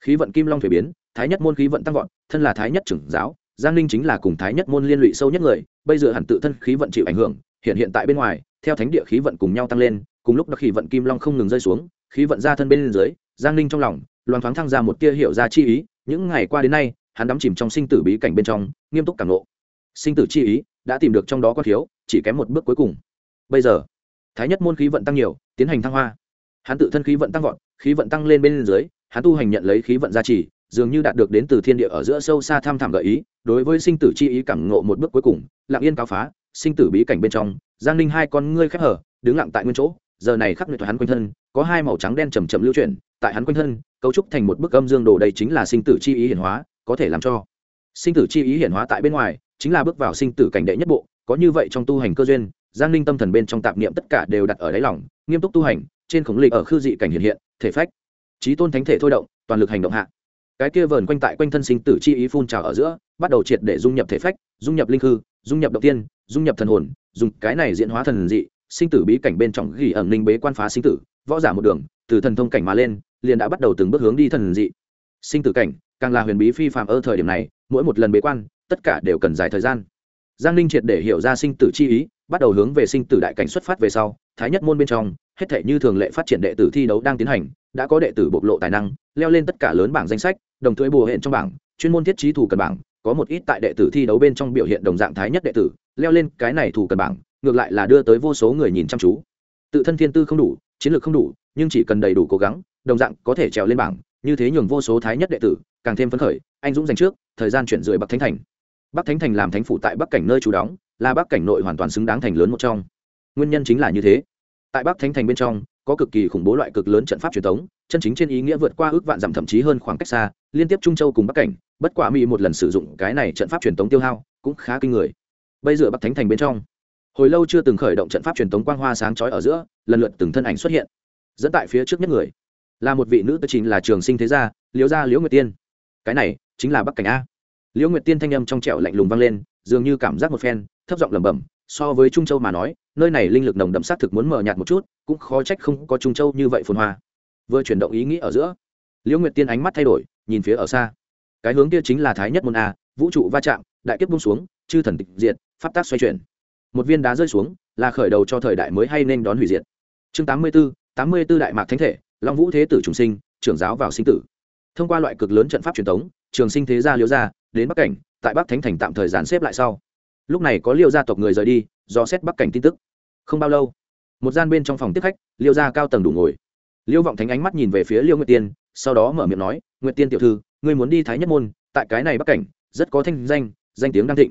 Khí vận kim long thuế biến, thái nhất môn khí vận tăng vọt, thân là thái nhất trưởng giáo, giang ninh chính là cùng thái nhất môn liên lụy sâu nhất người, bây giờ hẳn tự thân khí vận chịu ảnh hưởng, hiện hiện tại bên ngoài, theo thánh địa khí vận cùng nhau tăng lên, cùng lúc đó khí vận kim long không ngừng rơi xuống, khí vận ra thân bên dưới, giang ninh trong lòng loan thoáng thăng ra một tia hiểu ra chi ý, những ngày qua đến nay, hắn đắm chìm trong sinh tử bí cảnh bên trong, nghiêm túc cảm nộ sinh tử chi ý đã tìm được trong đó có thiếu, chỉ kém một bước cuối cùng. Bây giờ, thái nhất môn khí vận tăng nhiều, tiến hành thăng hoa. Hắn tự thân khí vận tăng vọt, khí vận tăng lên bên dưới, hắn tu hành nhận lấy khí vận gia trì, dường như đạt được đến từ thiên địa ở giữa sâu xa tham thảm gợi ý, đối với sinh tử chi ý cảm ngộ một bước cuối cùng, lặng yên cáo phá, sinh tử bí cảnh bên trong, giang ninh hai con ngươi khép hở, đứng lặng tại nguyên chỗ, giờ này khắc nguyệt hắn quanh thân, có hai màu trắng đen chầm chậm lưu chuyển tại hắn quanh thân, cấu trúc thành một bức âm dương đồ đây chính là sinh tử chi ý hiển hóa, có thể làm cho sinh tử chi ý hiển hóa tại bên ngoài, chính là bước vào sinh tử cảnh đệ nhất bộ, có như vậy trong tu hành cơ duyên, giang ninh tâm thần bên trong tạp niệm tất cả đều đặt ở đáy lòng, nghiêm túc tu hành, trên khổng lịch ở khư dị cảnh hiện hiện, thể phách, trí tôn thánh thể thôi động, toàn lực hành động hạ. Cái kia vờn quanh tại quanh thân sinh tử chi ý phun trào ở giữa, bắt đầu triệt để dung nhập thể phách, dung nhập linh hư, dung nhập động tiên, dung nhập thần hồn, dùng cái này diễn hóa thần dị, sinh tử bí cảnh bên trong ghi ẩn linh bế quan phá sinh tử, võ giả một đường, từ thần thông cảnh mà lên liền đã bắt đầu từng bước hướng đi thần dị. Sinh tử cảnh, càng là huyền bí phi phạm ở thời điểm này, mỗi một lần bế quan, tất cả đều cần dài thời gian. Giang ninh triệt để hiểu ra sinh tử chi ý, bắt đầu hướng về sinh tử đại cảnh xuất phát về sau, thái nhất môn bên trong, hết thể như thường lệ phát triển đệ tử thi đấu đang tiến hành, đã có đệ tử bộc lộ tài năng, leo lên tất cả lớn bảng danh sách, đồng thời bùa hẹn trong bảng, chuyên môn thiết trí thủ cần bảng, có một ít tại đệ tử thi đấu bên trong biểu hiện đồng dạng thái nhất đệ tử, leo lên cái này thủ cần bảng, ngược lại là đưa tới vô số người nhìn chăm chú. Tự thân thiên tư không đủ, chiến lược không đủ, nhưng chỉ cần đầy đủ cố gắng đồng dạng có thể trèo lên bảng, như thế nhường vô số thái nhất đệ tử càng thêm phấn khởi. Anh dũng dành trước, thời gian chuyển rời bắc thánh thành. Bắc thánh thành làm thánh phủ tại bắc cảnh nơi chủ đóng, là bắc cảnh nội hoàn toàn xứng đáng thành lớn một trong. Nguyên nhân chính là như thế. Tại bắc thánh thành bên trong, có cực kỳ khủng bố loại cực lớn trận pháp truyền thống, chân chính trên ý nghĩa vượt qua ước vạn dặm thậm chí hơn khoảng cách xa, liên tiếp trung châu cùng bắc cảnh, bất quả mỹ một lần sử dụng cái này trận pháp truyền thống tiêu hao cũng khá kinh người. Bây giờ bắc thánh thành bên trong, hồi lâu chưa từng khởi động trận pháp truyền thống quang hoa sáng chói ở giữa, lần lượt từng thân ảnh xuất hiện, dẫn tại phía trước nhất người là một vị nữ tư chính là trường sinh thế gia, liễu gia liễu nguyệt tiên. Cái này chính là bắc cảnh a. Liễu nguyệt tiên thanh âm trong trẻo lạnh lùng vang lên, dường như cảm giác một phen, thấp giọng lẩm bẩm, so với trung châu mà nói, nơi này linh lực nồng đậm sát thực muốn mờ nhạt một chút, cũng khó trách không có trung châu như vậy phồn hoa. Vừa chuyển động ý nghĩ ở giữa, liễu nguyệt tiên ánh mắt thay đổi, nhìn phía ở xa. Cái hướng kia chính là thái nhất môn a, vũ trụ va chạm, đại kiếp bung xuống, chư thần tịch diệt, pháp tác xoay chuyển. Một viên đá rơi xuống, là khởi đầu cho thời đại mới hay nên đón hủy diệt. Chương tám mươi b ố tám mươi b ố đại mạc thánh thể long vũ thế tử trùng sinh, trưởng giáo vào sinh tử. Thông qua loại cực lớn trận pháp truyền thống, trường sinh thế gia liễu gia, đến bắc cảnh, tại bắc thánh thành tạm thời dàn xếp lại sau. Lúc này có liêu gia tộc người rời đi, do xét bắc cảnh tin tức. Không bao lâu, một gian bên trong phòng tiếp khách, liêu gia cao tầng đủ ngồi. Liêu vọng thánh ánh mắt nhìn về phía liêu nguyệt tiên, sau đó mở miệng nói, nguyệt tiên tiểu thư, ngươi muốn đi thái nhất môn, tại cái này bắc cảnh, rất có thanh danh danh tiếng đang thịnh.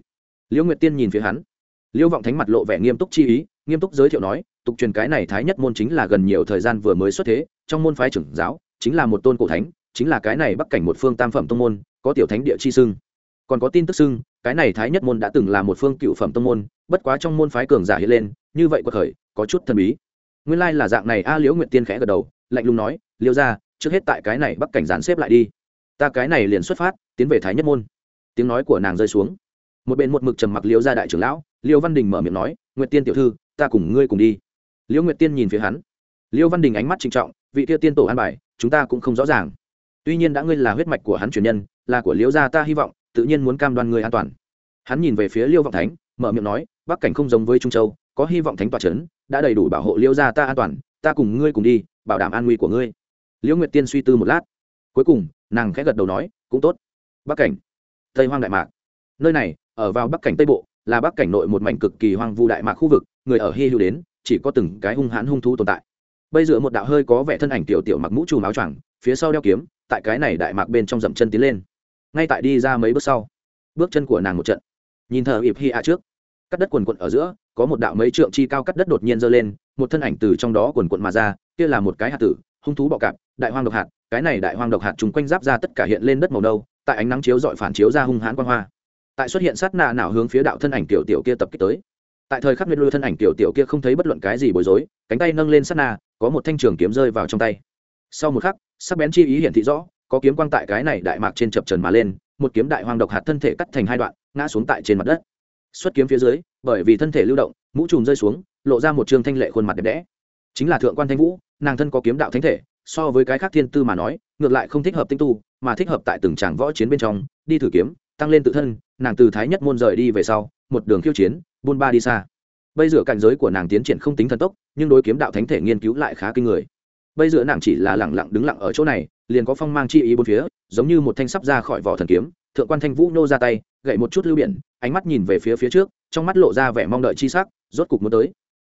Liêu nguyệt tiên nhìn phía hắn. Liêu vọng thánh mặt lộ vẻ nghiêm túc chi ý, nghiêm túc giới thiệu nói tục truyền cái này thái nhất môn chính là gần nhiều thời gian vừa mới xuất thế, trong môn phái trưởng giáo, chính là một tôn cổ thánh, chính là cái này bắc cảnh một phương tam phẩm tông môn, có tiểu thánh địa chi xưng. Còn có tin tức xưng, cái này thái nhất môn đã từng là một phương cựu phẩm tông môn, bất quá trong môn phái cường giả hiện lên, như vậy quật khởi, có chút thần bí. Nguyên lai là dạng này, a liễu nguyệt tiên khẽ gật đầu, lạnh lùng nói liễu ra trước hết tại cái này bắc cảnh dán xếp lại đi. Ta cái này liền xuất phát, tiến về thái nhất môn. Tiếng nói của nàng rơi xuống. Một bên một mực trầm mặc liễu ra đại trưởng lão liễu văn đình mở miệng nói, nguyệt tiên tiểu thư, ta cùng ngươi cùng đi liễu nguyệt tiên nhìn phía hắn. Liễu văn đình ánh mắt trịnh trọng, vị kia tiên tổ an bài, chúng ta cũng không rõ ràng. Tuy nhiên đã ngươi là huyết mạch của hắn truyền nhân, là của liễu gia ta hy vọng, tự nhiên muốn cam đoan người an toàn. Hắn nhìn về phía liêu vọng thánh, mở miệng nói, bắc cảnh không giống với trung châu, có hy vọng thánh tòa Trấn đã đầy đủ bảo hộ liêu gia ta an toàn, ta cùng ngươi cùng đi, bảo đảm an nguy của ngươi. Liễu nguyệt tiên suy tư một lát. Cuối cùng, nàng khẽ gật đầu nói, cũng tốt. Bắc cảnh, tây hoang đại mạc. Nơi này, ở vào bắc cảnh tây bộ, là bắc cảnh nội một mảnh cực kỳ hoang vu đại mạc khu vực, người ở hy hữu đến chỉ có từng cái hung hãn hung thú tồn tại. Bây giờ một đạo hơi có vẻ thân ảnh tiểu tiểu mặc mũ trùm áo choàng, phía sau đeo kiếm, tại cái này đại mạc bên trong dậm chân tiến lên. Ngay tại đi ra mấy bước sau, bước chân của nàng một trận. Nhìn thờ ịp hi a trước, cắt đất quần quận ở giữa, có một đạo mấy trượng chi cao cắt đất đột nhiên giơ lên, một thân ảnh từ trong đó quần quận mà ra, kia là một cái hạt tử, hung thú bọ cạp, đại hoang độc hạt, cái này đại hoang độc hạt chúng quanh giáp ra tất cả hiện lên đất màu nâu, tại ánh nắng chiếu dọi phản chiếu ra hung hãn quan hoa. Tại xuất hiện sát nạ nào hướng phía đạo thân ảnh tiểu tiểu kia tập kích tới tại thời khắc nguyệt lưu thân ảnh tiểu tiểu kia không thấy bất luận cái gì bối rối, cánh tay nâng lên sát na, có một thanh trường kiếm rơi vào trong tay. Sau một khắc, sắc bén chi ý hiển thị rõ, có kiếm quang tại cái này đại mạc trên chập trần mà lên, một kiếm đại hoang độc hạt thân thể cắt thành hai đoạn, ngã xuống tại trên mặt đất. Xuất kiếm phía dưới, bởi vì thân thể lưu động, mũ trùm rơi xuống, lộ ra một trương thanh lệ khuôn mặt đẹp đẽ. Chính là thượng quan thanh vũ, nàng thân có kiếm đạo thánh thể, so với cái khác thiên tư mà nói, ngược lại không thích hợp tinh tu, mà thích hợp tại từng tràng võ chiến bên trong, đi thử kiếm, tăng lên tự thân, nàng từ thái nhất môn rời đi về sau một đường khiêu chiến, buôn ba đi xa. Bây giờ cảnh giới của nàng tiến triển không tính thần tốc, nhưng đối kiếm đạo thánh thể nghiên cứu lại khá kinh người. Bây giờ nàng chỉ là lẳng lặng đứng lặng ở chỗ này, liền có phong mang chi ý bốn phía, giống như một thanh sắp ra khỏi vỏ thần kiếm, thượng quan thanh vũ nô ra tay, gậy một chút lưu biển, ánh mắt nhìn về phía phía trước, trong mắt lộ ra vẻ mong đợi chi sắc, rốt cục muốn tới.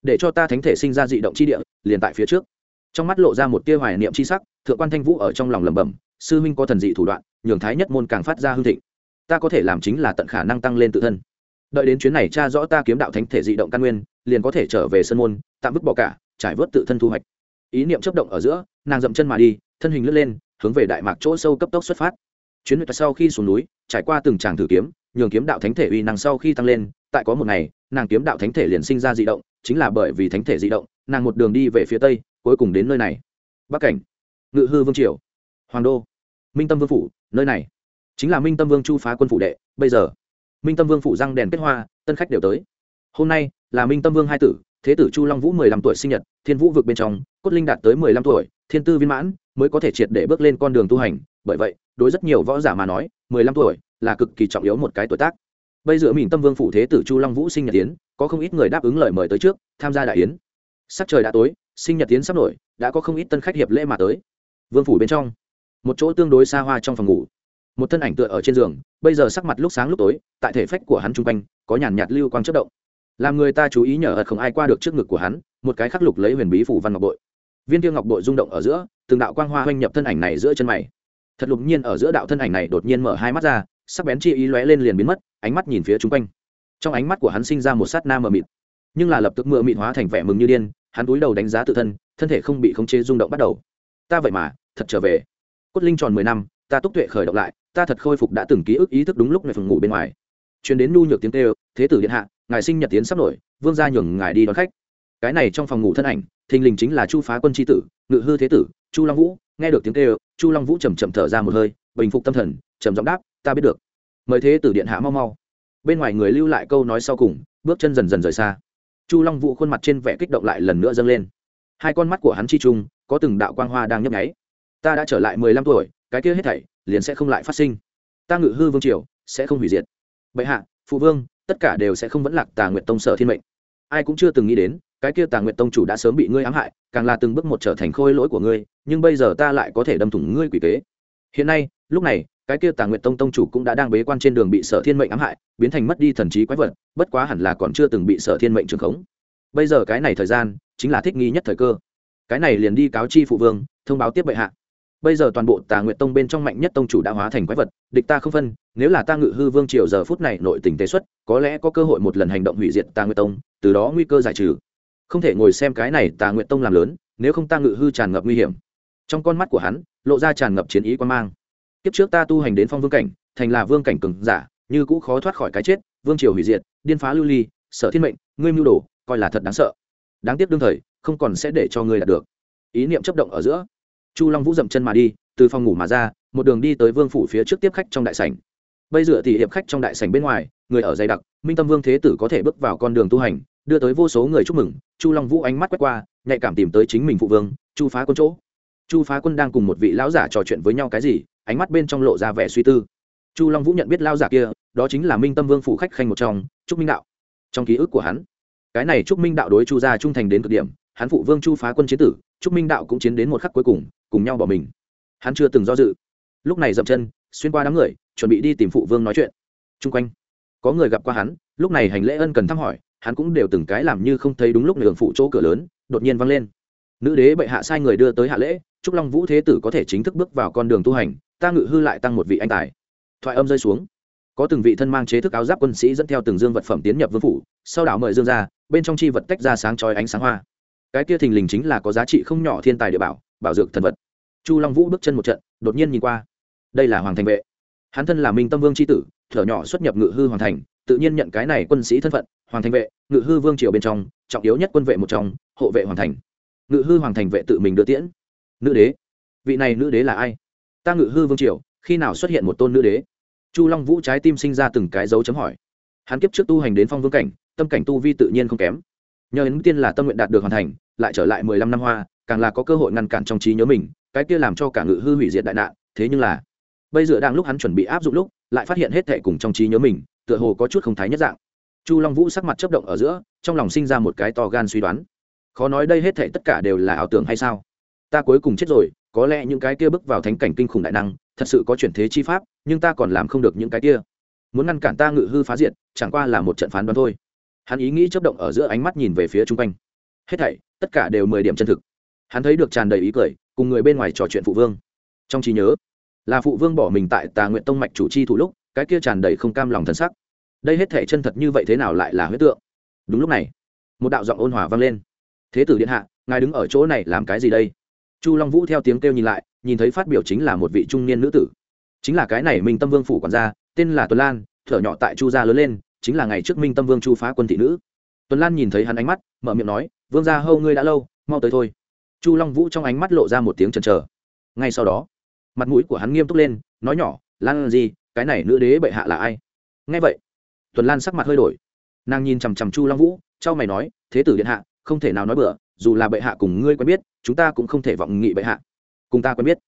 Để cho ta thánh thể sinh ra dị động chi địa, liền tại phía trước. Trong mắt lộ ra một tia hoài niệm chi sắc, thượng quan thanh vũ ở trong lòng lẩm bẩm, sư huynh có thần dị thủ đoạn, nhường thái nhất môn càng phát ra hương thịnh. Ta có thể làm chính là tận khả năng tăng lên tự thân đợi đến chuyến này cha rõ ta kiếm đạo thánh thể dị động căn nguyên, liền có thể trở về sân môn, tạm vứt bỏ cả, trải vớt tự thân thu hoạch. Ý niệm chấp động ở giữa, nàng dậm chân mà đi, thân hình lướt lên, hướng về đại mạc chỗ sâu cấp tốc xuất phát. Chuyến luyện sau khi xuống núi, trải qua từng tràng thử kiếm, nhường kiếm đạo thánh thể uy năng sau khi tăng lên, tại có một ngày, nàng kiếm đạo thánh thể liền sinh ra dị động, chính là bởi vì thánh thể dị động, nàng một đường đi về phía tây, cuối cùng đến nơi này. Bắc cảnh, ngự hư vương triều. Hoàng đô, minh tâm vương phủ, nơi này. Chính là minh tâm vương chu phá quân phủ đệ, bây giờ minh tâm vương phủ răng đèn kết hoa, tân khách đều tới. Hôm nay là minh tâm vương hai tử, thế tử chu long vũ mười lăm tuổi sinh nhật, thiên vũ vực bên trong, cốt linh đạt tới mười lăm tuổi, thiên tư viên mãn, mới có thể triệt để bước lên con đường tu hành. Bởi vậy, đối rất nhiều võ giả mà nói, mười lăm tuổi là cực kỳ trọng yếu một cái tuổi tác. Bây giờ mình tâm vương phủ thế tử chu long vũ sinh nhật tiến có không ít người đáp ứng lời mời tới trước, tham gia đại yến. Sắc trời đã tối, sinh nhật tiến sắp nổi, đã có không ít tân khách hiệp lễ mà tới. Vương phủ bên trong, một chỗ tương đối xa hoa trong phòng ngủ một thân ảnh tựa ở trên giường, bây giờ sắc mặt lúc sáng lúc tối, tại thể phách của hắn chung quanh, có nhàn nhạt lưu quang chất động. Làm người ta chú ý nhờ ật không ai qua được trước ngực của hắn, một cái khắc lục lấy huyền bí phủ văn ngọc bội. Viên tiêu ngọc bội rung động ở giữa, từng đạo quang hoa hoanh nhập thân ảnh này giữa chân mày. Thật lục nhiên ở giữa đạo thân ảnh này đột nhiên mở hai mắt ra, sắc bén chi ý lóe lên liền biến mất, ánh mắt nhìn phía chung quanh. Trong ánh mắt của hắn sinh ra một sát na mờ mịt. Nhưng là lập tức mờ mịt hóa thành vẻ mừng như điên, hắn cúi đầu đánh giá tự thân thân thể không bị khống chế rung động bắt đầu. Ta vậy mà, thật trở về. Cốt linh tròn mười năm, ta túc tuệ khởi động lại ta thật khôi phục đã từng ký ức ý thức đúng lúc này phòng ngủ bên ngoài. Chuyến đến nhu nhược tiếng kêu, thế tử điện hạ, ngài sinh nhật tiến sắp nổi, vương gia nhường ngài đi đón khách. Cái này trong phòng ngủ thân ảnh, thình lình chính là chu phá quân tri tử, ngự hư thế tử, chu long vũ. Nghe được tiếng kêu, chu long vũ chầm chậm thở ra một hơi, bình phục tâm thần, trầm giọng đáp, ta biết được. Mời thế tử điện hạ mau mau. Bên ngoài người lưu lại câu nói sau cùng, bước chân dần dần rời xa. Chu long vũ khuôn mặt trên vẻ kích động lại lần nữa dâng lên. Hai con mắt của hắn chi chung có từng đạo quang hoa đang nhấp nháy. Ta đã trở lại mười lăm tuổi, cái kia hết thảy liền sẽ không lại phát sinh. Ta ngự hư vương triều sẽ không hủy diệt. Bệ hạ, phụ vương, tất cả đều sẽ không vẫn lạc tà nguyện tông sở thiên mệnh. Ai cũng chưa từng nghĩ đến, cái kia tà nguyện tông chủ đã sớm bị ngươi ám hại, càng là từng bước một trở thành khôi lỗi của ngươi, nhưng bây giờ ta lại có thể đâm thủng ngươi quỷ kế. Hiện nay, lúc này, cái kia tà nguyện tông tông chủ cũng đã đang bế quan trên đường bị sở thiên mệnh ám hại, biến thành mất đi thần trí quái vật, bất quá hẳn là còn chưa từng bị sở thiên mệnh trường khống. Bây giờ cái này thời gian, chính là thích nghi nhất thời cơ. Cái này liền đi cáo chi phụ vương, thông báo tiếp bệ hạ bây giờ toàn bộ tà nguyện tông bên trong mạnh nhất tông chủ đã hóa thành quái vật, địch ta không phân, nếu là ta ngự hư vương triều giờ phút này nội tình tế xuất, có lẽ có cơ hội một lần hành động hủy diệt tà nguyện tông, từ đó nguy cơ giải trừ. Không thể ngồi xem cái này tà nguyện tông làm lớn, nếu không ta ngự hư tràn ngập nguy hiểm. Trong con mắt của hắn, lộ ra tràn ngập chiến ý quan mang. Kiếp trước ta tu hành đến phong vương cảnh, thành là vương cảnh cường giả, như cũ khó thoát khỏi cái chết, vương triều hủy diệt, điên phá lưu ly, sở thiên mệnh, ngươi mưu đồ, coi là thật đáng sợ. Đáng tiếc đương thời, không còn sẽ để cho ngươi đạt được. Ý niệm chấp động ở giữa chu long vũ dậm chân mà đi, từ phòng ngủ mà ra, một đường đi tới vương phủ phía trước tiếp khách trong đại sảnh. Bây giờ thì hiệp khách trong đại sảnh bên ngoài, người ở dày đặc, minh tâm vương thế tử có thể bước vào con đường tu hành, đưa tới vô số người chúc mừng, chu long vũ ánh mắt quét qua, nhạy cảm tìm tới chính mình phụ vương, chu phá quân chỗ. Chu phá quân đang cùng một vị lão giả trò chuyện với nhau cái gì, ánh mắt bên trong lộ ra vẻ suy tư. Chu long vũ nhận biết lão giả kia, đó chính là minh tâm vương phủ khách khanh một trong, trúc minh đạo. Trong ký ức của hắn, cái này trúc minh đạo đối chu gia trung thành đến cực điểm, hắn phụ vương chu phá quân chiến tử trúc minh đạo cũng chiến đến một khắc cuối cùng cùng nhau bỏ mình. Hắn chưa từng do dự. Lúc này dậm chân, xuyên qua đám người, chuẩn bị đi tìm phụ vương nói chuyện. Chung quanh, có người gặp qua hắn, lúc này hành lễ ân cần thăm hỏi, hắn cũng đều từng cái làm như không thấy đúng lúc đường phụ chỗ cửa lớn, đột nhiên văng lên. Nữ đế bệ hạ sai người đưa tới hạ lễ chúc long vũ thế tử có thể chính thức bước vào con đường tu hành, ta ngự hư lại tăng một vị anh tài. Thoại âm rơi xuống. Có từng vị thân mang chế thức áo giáp quân sĩ dẫn theo từng dương vật phẩm tiến nhập vương phủ, sau đảo mời dương ra, bên trong chi vật tách ra sáng chói ánh sáng hoa cái kia thình lình chính là có giá trị không nhỏ thiên tài địa bảo bảo dược thần vật. Chu long vũ bước chân một trận, đột nhiên nhìn qua. Đây là hoàng thành vệ. Hắn thân là minh tâm vương c h i tử, thở nhỏ xuất nhập ngự hư hoàng thành, tự nhiên nhận cái này quân sĩ thân phận. Hoàng thành vệ, ngự hư vương triều bên trong, trọng yếu nhất quân vệ một trong, hộ vệ hoàng thành. Ngự hư hoàng thành vệ tự mình đưa tiễn. Nữ đế. Vị này nữ đế là ai? Ta ngự hư vương triều, khi nào xuất hiện một tôn nữ đế? Chu long vũ trái tim sinh ra từng cái dấu chấm hỏi. Hắn kiếp trước tu hành đến phong vương cảnh, tâm cảnh tu vi tự nhiên không kém. Nhờ đến tiên là tâm nguyện đạt được hoàn thành lại trở lại mười lăm năm hoa, càng là có cơ hội ngăn cản trong trí nhớ mình, cái kia làm cho cả ngự hư hủy diệt đại nạn, thế nhưng là, bây giờ đang lúc hắn chuẩn bị áp dụng lúc, lại phát hiện hết thệ cùng trong trí nhớ mình, tựa hồ có chút không thái nhất dạng. Chu long vũ sắc mặt chấp động ở giữa, trong lòng sinh ra một cái to gan suy đoán. Khó nói đây hết thệ tất cả đều là ảo tưởng hay sao? Ta cuối cùng chết rồi, có lẽ những cái kia bước vào thánh cảnh kinh khủng đại năng, thật sự có chuyển thế chi pháp, nhưng ta còn làm không được những cái kia. Muốn ngăn cản ta ngự hư phá diệt, chẳng qua là một trận phán đoán thôi. Hắn ý nghĩ chấp động ở giữa ánh mắt nhìn về phía chung quanh. Hết thảy tất cả đều mười điểm chân thực. Hắn thấy được tràn đầy ý cười, cùng người bên ngoài trò chuyện phụ vương. Trong trí nhớ, là phụ vương bỏ mình tại tà nguyện tông mạch chủ chi thủ lúc, cái kia tràn đầy không cam lòng thân sắc. Đây hết thể chân thật như vậy thế nào lại là huyết tượng? Đúng lúc này, một đạo giọng ôn hòa vang lên. Thế tử điện hạ, ngài đứng ở chỗ này làm cái gì đây? Chu long vũ theo tiếng kêu nhìn lại, nhìn thấy phát biểu chính là một vị trung niên nữ tử. Chính là cái này minh tâm vương phủ quản gia, tên là tuấn lan, thở nhỏ tại chu gia lớn lên, chính là ngày trước minh tâm vương chu phá quân thị nữ tuần lan nhìn thấy hắn ánh mắt, mở miệng nói, vương gia hâu ngươi đã lâu, mau tới thôi. Chu long vũ trong ánh mắt lộ ra một tiếng chần chờ. Ngay sau đó, mặt mũi của hắn nghiêm túc lên, nói nhỏ, lan gì, cái này nữ đế bệ hạ là ai? Nghe vậy, tuần lan sắc mặt hơi đổi. Nàng nhìn chằm chằm chu long vũ trao mày nói, thế tử điện hạ, không thể nào nói bừa, dù là bệ hạ cùng ngươi quen biết, chúng ta cũng không thể vọng nghị bệ hạ. Cùng ta quen biết.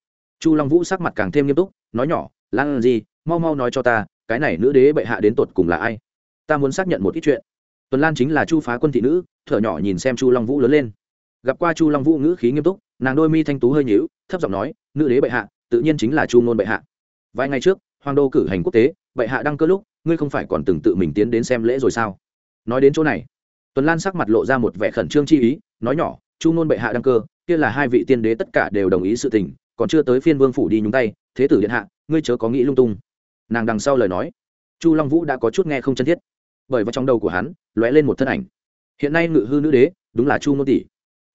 Chu long vũ sắc mặt càng thêm nghiêm túc, nói nhỏ, lan gì, mau mau nói cho ta, cái này nữ đế bệ hạ đến tột cùng là ai? Ta muốn xác nhận một ít chuyện tuần lan chính là chu phá quân thị nữ, thở nhỏ nhìn xem chu long vũ lớn lên. Gặp qua chu long vũ ngữ khí nghiêm túc, nàng đôi mi thanh tú hơi nhíu, thấp giọng nói, nữ đế bệ hạ, tự nhiên chính là chu ngôn bệ hạ. Vài ngày trước, hoàng đô cử hành quốc tế, bệ hạ đăng cơ lúc, ngươi không phải còn từng tự mình tiến đến xem lễ rồi sao? Nói đến chỗ này, tuần lan sắc mặt lộ ra một vẻ khẩn trương chi ý, nói nhỏ, chu ngôn bệ hạ đăng cơ, kia là hai vị tiên đế tất cả đều đồng ý sự tình, còn chưa tới phiên vương phủ đi nhúng tay, thế tử điện hạ, ngươi chớ có nghĩ lung tung. Nàng đằng sau lời nói, chu long vũ đã có chút nghe không chân thiết, bởi vào trong đầu của hắn lóe lên một thân ảnh. Hiện nay ngự hư nữ đế, đúng là chu ngôn tỷ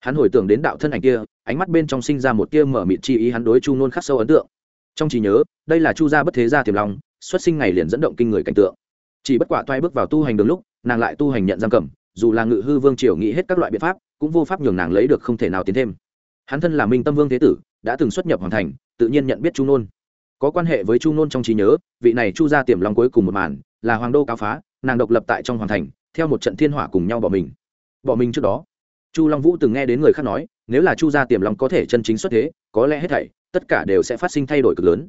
hắn hồi tưởng đến đạo thân ảnh kia, ánh mắt bên trong sinh ra một tia mở mịt chi ý, hắn đối chu ngôn khắc sâu ấn tượng. Trong trí nhớ, đây là chu gia bất thế gia tiềm long, xuất sinh ngày liền dẫn động kinh người cảnh tượng. Chỉ bất quả toai bước vào tu hành đường lúc, nàng lại tu hành nhận giam cầm, dù là ngự hư vương triều nghĩ hết các loại biện pháp, cũng vô pháp nhường nàng lấy được không thể nào tiến thêm. Hắn thân là minh tâm vương thế tử, đã từng xuất nhập hoàn thành, tự nhiên nhận biết chu nôn. Có quan hệ với chu nôn trong trí nhớ, vị này chu gia tiềm long cuối cùng một màn, là hoàng đô cáo phá, nàng độc lập tại trong hoàng thành theo một trận thiên hỏa cùng nhau bỏ mình. Bỏ mình trước đó. Chu long vũ từng nghe đến người khác nói, nếu là chu gia tiềm long có thể chân chính xuất thế, có lẽ hết thảy, tất cả đều sẽ phát sinh thay đổi cực lớn.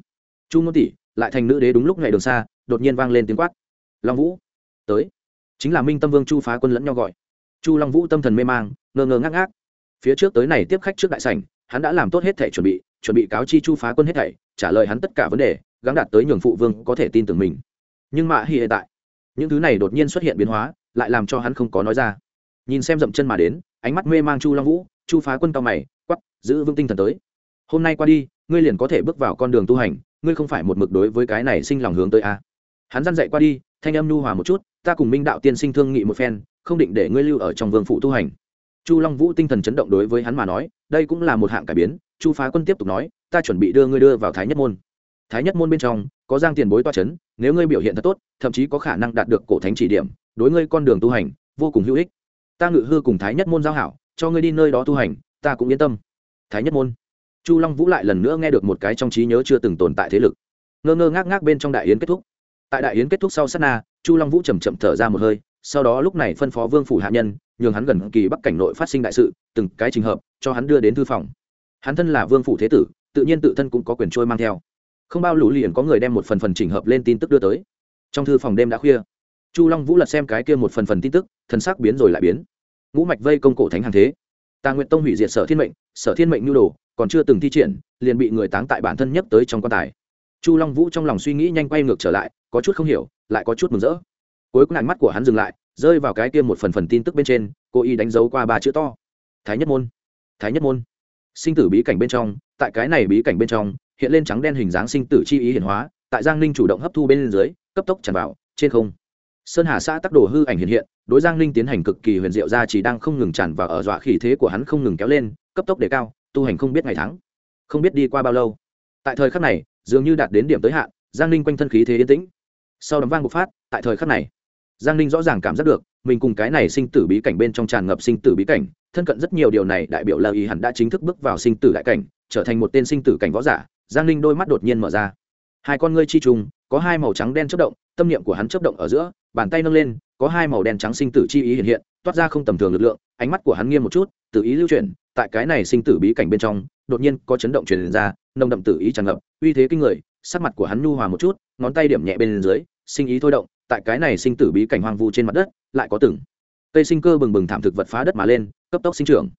Chu ngôn tỷ, lại thành nữ đế đúng lúc ngày đường xa, đột nhiên vang lên tiếng quát. Long vũ, tới. Chính là minh tâm vương chu phá quân lẫn nhau gọi. Chu long vũ tâm thần mê mang, ngơ ngơ ngác ngác. Phía trước tới này tiếp khách trước đại sảnh, hắn đã làm tốt hết thảy chuẩn bị chuẩn bị cáo chi chu phá quân hết thảy, trả lời hắn tất cả vấn đề, gắng đạt tới nhường phụ vương có thể tin tưởng mình. Nhưng mà hiện tại, những thứ này đột nhiên xuất hiện biến hóa lại làm cho hắn không có nói ra. Nhìn xem dậm chân mà đến, ánh mắt mê mang chu long vũ, chu phá quân cao mày quắp giữ vững tinh thần tới. Hôm nay qua đi, ngươi liền có thể bước vào con đường tu hành, ngươi không phải một mực đối với cái này sinh lòng hướng tới a. À. hắn dăn dậy qua đi, thanh âm nhu hòa một chút, ta cùng minh đạo tiên sinh thương nghị một phen, không định để ngươi lưu ở trong vương phụ tu hành. Chu long vũ tinh thần chấn động đối với hắn mà nói, đây cũng là một hạng cải biến, chu phá quân tiếp tục nói, ta chuẩn bị đưa ngươi đưa vào thái nhất môn. Thái nhất môn bên trong, có giang tiền bối toa c h ấ n nếu ngươi biểu hiện thật tốt, thậm chí có khả năng đạt được cổ thánh chỉ điểm đối ngươi con đường tu hành vô cùng hữu ích. Ta ngự hư cùng thái nhất môn giao hảo, cho ngươi đi nơi đó tu hành, ta cũng yên tâm. Thái nhất môn. Chu long vũ lại lần nữa nghe được một cái trong trí nhớ chưa từng tồn tại thế lực. Ngơ ngơ ngác ngác bên trong đại yến kết thúc. Tại đại yến kết thúc sau sát na, chu long vũ chầm chậm thở ra một hơi, sau đó lúc này phân phó vương phủ hạ nhân, nhường hắn gần kỳ bắc cảnh nội phát sinh đại sự, từng cái trình hợp, cho hắn đưa đến thư phòng. Hắn thân là vương phủ thế tử, tự nhiên tự thân cũng có quyền trôi mang theo. Không bao lũ liền có người đem một phần phần trình hợp lên tin tức đưa tới. Trong thư phòng đêm đã khuya chu long vũ lật xem cái kia một phần phần tin tức, thần sắc biến rồi lại biến. Ngũ mạch vây công cổ thánh hàng thế. Tà nguyện tông hủy diệt sở thiên mệnh, sở thiên mệnh nhu đồ, còn chưa từng thi triển, liền bị người táng tại bản thân nhất tới trong quan tài. Chu long vũ trong lòng suy nghĩ nhanh quay ngược trở lại, có chút không hiểu, lại có chút mừng rỡ. Cuối cùng ánh mắt của hắn dừng lại, rơi vào cái kia một phần phần tin tức bên trên, cô y đánh dấu qua ba chữ to. Thái nhất môn. Thái nhất môn. Sinh tử bí cảnh bên trong, tại cái này bí cảnh bên trong, hiện lên trắng đen hình dáng sinh tử chi ý hiển hóa, tại giang ninh chủ động hấp thu bên dưới, cấp tốc tràn vào, trên không sơn hà xã tắc đồ hư ảnh hiện hiện, đối giang ninh tiến hành cực kỳ huyền diệu ra chỉ đang không ngừng tràn và ở dọa khí thế của hắn không ngừng kéo lên, cấp tốc đề cao, tu hành không biết ngày tháng. Không biết đi qua bao lâu. Tại thời khắc này, dường như đạt đến điểm tới hạn, giang ninh quanh thân khí thế yên tĩnh. Sau đấm vang bộc phát, tại thời khắc này, giang ninh rõ ràng cảm giác được, mình cùng cái này sinh tử bí cảnh bên trong tràn ngập sinh tử bí cảnh, thân cận rất nhiều điều này đại biểu lợi ý hẳn đã chính thức bước vào sinh tử đại cảnh, trở thành một tên sinh tử cảnh võ giả, giang ninh đôi mắt đột nhiên mở ra. Hai con ngươi chi trùng, có hai màu trắng đen chất động, tâm niệm của hắn chất động ở giữa bàn tay nâng lên, có hai màu đen trắng sinh tử chi ý hiện hiện, toát ra không tầm thường lực lượng, ánh mắt của hắn nghiêm một chút, tự ý lưu chuyển, tại cái này sinh tử bí cảnh bên trong, đột nhiên có chấn động truyền ra, nồng đậm tự ý tràn ngập, uy thế kinh người, sắc mặt của hắn nhu hòa một chút, ngón tay điểm nhẹ bên dưới, sinh ý thôi động, tại cái này sinh tử bí cảnh hoang vu trên mặt đất, lại có từng cây sinh cơ bừng bừng thảm thực vật phá đất mà lên, cấp tốc sinh trưởng.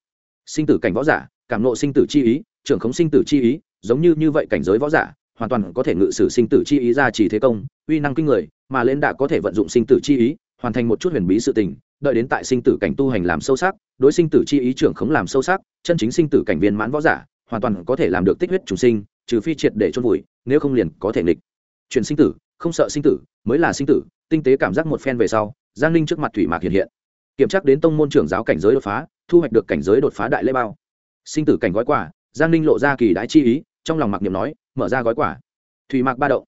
Sinh tử cảnh võ giả, cảm nộ sinh tử chi ý, trưởng khống sinh tử chi ý, giống như như vậy cảnh giới võ giả, hoàn toàn có thể ngự sử sinh tử chi ý ra chỉ thế công, uy năng kinh người mà lên đã có thể vận dụng sinh tử chi ý, hoàn thành một chút huyền bí sự tình, đợi đến tại sinh tử cảnh tu hành làm sâu sắc, đối sinh tử chi ý trưởng khống làm sâu sắc, chân chính sinh tử cảnh viên mãn võ giả, hoàn toàn có thể làm được tích huyết trùng sinh, trừ phi triệt để chôn vùi, nếu không liền có thể nghịch. Chuyển sinh tử, không sợ sinh tử, mới là sinh tử, tinh tế cảm giác một phen về sau, giang ninh trước mặt thủy mạc hiện hiện. Kiểm tra đến tông môn trưởng giáo cảnh giới đột phá, thu hoạch được cảnh giới đột phá đại lễ bao. Sinh tử cảnh gói quả giang ninh lộ ra kỳ đái chi ý, trong lòng mặc niệm nói, mở ra gói quả thủy mạc ba động.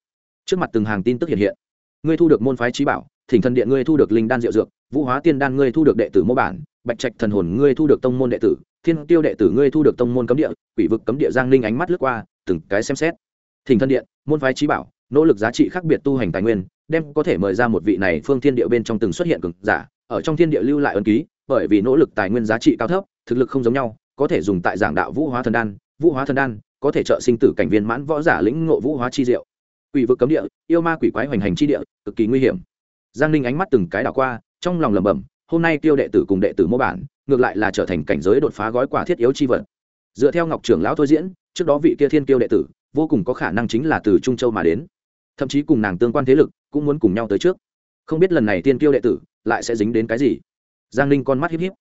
Trước mặt từng hàng tin tức hiện hiện ngươi thu được môn phái trí bảo, thỉnh thần điện ngươi thu được linh đan diệu dược, vũ hóa tiên đan ngươi thu được đệ tử mô bản, bạch trạch thần hồn ngươi thu được tông môn đệ tử, thiên tiêu đệ tử ngươi thu được tông môn cấm địa, quỷ vực cấm địa giang ninh ánh mắt lướt qua, từng cái xem xét. Thỉnh thần điện, môn phái trí bảo, nỗ lực giá trị khác biệt tu hành tài nguyên, đem có thể mời ra một vị này phương thiên địa bên trong từng xuất hiện cực giả, ở trong thiên địa lưu lại ấn ký, bởi vì nỗ lực tài nguyên giá trị cao thấp, thực lực không giống nhau, có thể dùng tại giảng đạo vũ hóa thần đan, vũ hóa thần đan, có thể trợ sinh tử cảnh viên mãn võ giả lĩnh ngộ vũ hóa chi diệu quỷ vực cấm địa, yêu ma quỷ quái hoành hành chi địa, cực kỳ nguy hiểm. Giang ninh ánh mắt từng cái đảo qua, trong lòng lẩm bẩm, hôm nay tiêu đệ tử cùng đệ tử mô bản, ngược lại là trở thành cảnh giới đột phá gói quả thiết yếu chi vật. Dựa theo ngọc trưởng lão thôi diễn, trước đó vị kia thiên kiêu đệ tử, vô cùng có khả năng chính là từ trung châu mà đến. Thậm chí cùng nàng tương quan thế lực, cũng muốn cùng nhau tới trước. Không biết lần này thiên kiêu đệ tử, lại sẽ dính đến cái gì? Giang ninh con mắt hiếp hiếp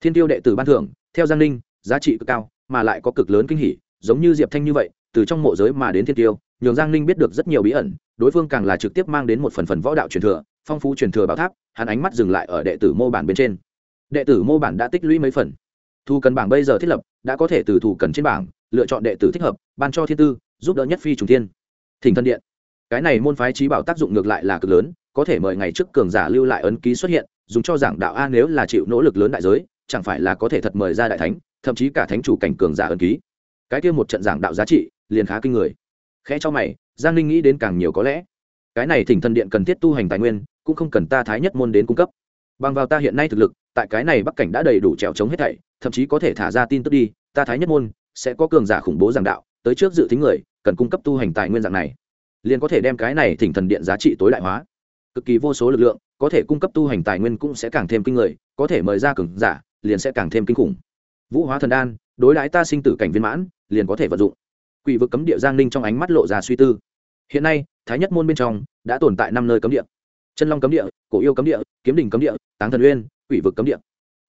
thiên Tiêu đệ tử ban thưởng, theo giang ninh, giá trị cực cao, mà lại có cực lớn kinh hỉ, giống như diệp thanh như vậy, từ trong mộ giới mà đến thiên tiêu nhường giang ninh biết được rất nhiều bí ẩn, đối phương càng là trực tiếp mang đến một phần phần võ đạo truyền thừa, phong phú truyền thừa bảo tháp, hắn ánh mắt dừng lại ở đệ tử mô bản bên trên. Đệ tử mô bản đã tích lũy mấy phần. Thu cần bảng bây giờ thiết lập, đã có thể từ thủ cần trên bảng, lựa chọn đệ tử thích hợp, ban cho thiên tư, giúp đỡ nhất phi trùng thiên. Thỉnh thân điện. Cái này môn phái trí bảo tác dụng ngược lại là cực lớn, có thể mời ngày trước cường giả lưu lại ấn ký xuất hiện, dùng cho giảng đạo a nếu là chịu nỗ lực lớn đại giới, chẳng phải là có thể thật mời ra đại thánh, thậm chí cả thánh chủ cảnh cường giả ấn ký. Cái kia một trận giảng đạo giá trị, liền khá kinh người khẽ cho mày, giang ninh nghĩ đến càng nhiều có lẽ. Cái này thỉnh thần điện cần thiết tu hành tài nguyên, cũng không cần ta thái nhất môn đến cung cấp. Bằng vào ta hiện nay thực lực, tại cái này bắc cảnh đã đầy đủ trèo trống hết thảy, thậm chí có thể thả ra tin tức đi, ta thái nhất môn sẽ có cường giả khủng bố giảng đạo, tới trước dự tính người, cần cung cấp tu hành tài nguyên dạng này, liền có thể đem cái này thỉnh thần điện giá trị tối đại hóa. Cực kỳ vô số lực lượng, có thể cung cấp tu hành tài nguyên cũng sẽ càng thêm kinh người, có thể mời ra cường giả, liền sẽ càng thêm kinh khủng. Vũ hóa thần đan, đối đãi ta sinh tử cảnh viên mãn, liền có thể vận dụng quỷ vực cấm địa giang ninh trong ánh mắt lộ ra suy tư. Hiện nay, thái nhất môn bên trong đã tồn tại năm nơi cấm địa. Chân long cấm địa, cổ yêu cấm địa, kiếm đình cấm địa, táng thần uyên, quỷ vực cấm địa.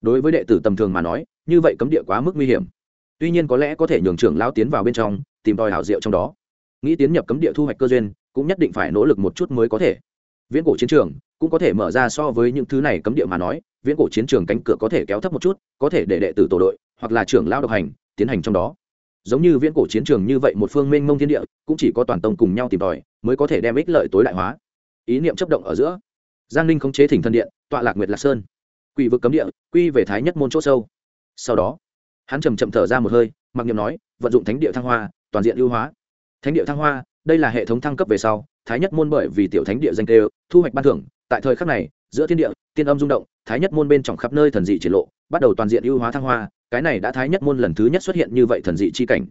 Đối với đệ tử tầm thường mà nói, như vậy cấm địa quá mức nguy hiểm. Tuy nhiên có lẽ có thể nhường trưởng lao tiến vào bên trong, tìm tòi hảo diệu trong đó. Nghĩ tiến nhập cấm địa thu hoạch cơ duyên, cũng nhất định phải nỗ lực một chút mới có thể. Viễn cổ chiến trường cũng có thể mở ra so với những thứ này cấm địa mà nói, viễn cổ chiến trường cánh cửa có thể kéo thấp một chút, có thể để đệ tử tổ đội hoặc là trưởng lao độc hành tiến hành trong đó giống như viễn cổ chiến trường như vậy, một phương mênh mông thiên địa, cũng chỉ có toàn tông cùng nhau tìm tòi, mới có thể đem ích lợi tối đại hóa. Ý niệm chấp động ở giữa. Giang ninh khống chế thỉnh thân điện, tọa lạc nguyệt lạc sơn. Quỷ vực cấm địa, quy về thái nhất môn chỗ sâu. Sau đó, hắn chầm chậm thở ra một hơi, mặc niệm nói, vận dụng thánh địa thăng hoa, toàn diện ưu hóa. Thánh địa thăng hoa, đây là hệ thống thăng cấp về sau, thái nhất môn bởi vì tiểu thánh địa danh tê thu hoạch ban thưởng, tại thời khắc này, giữa thiên địa, tiên âm rung động thái nhất môn bên trong khắp nơi thần dị triển lộ, bắt đầu toàn diện ưu hóa thăng hoa, cái này đã thái nhất môn lần thứ nhất xuất hiện như vậy thần dị chi cảnh.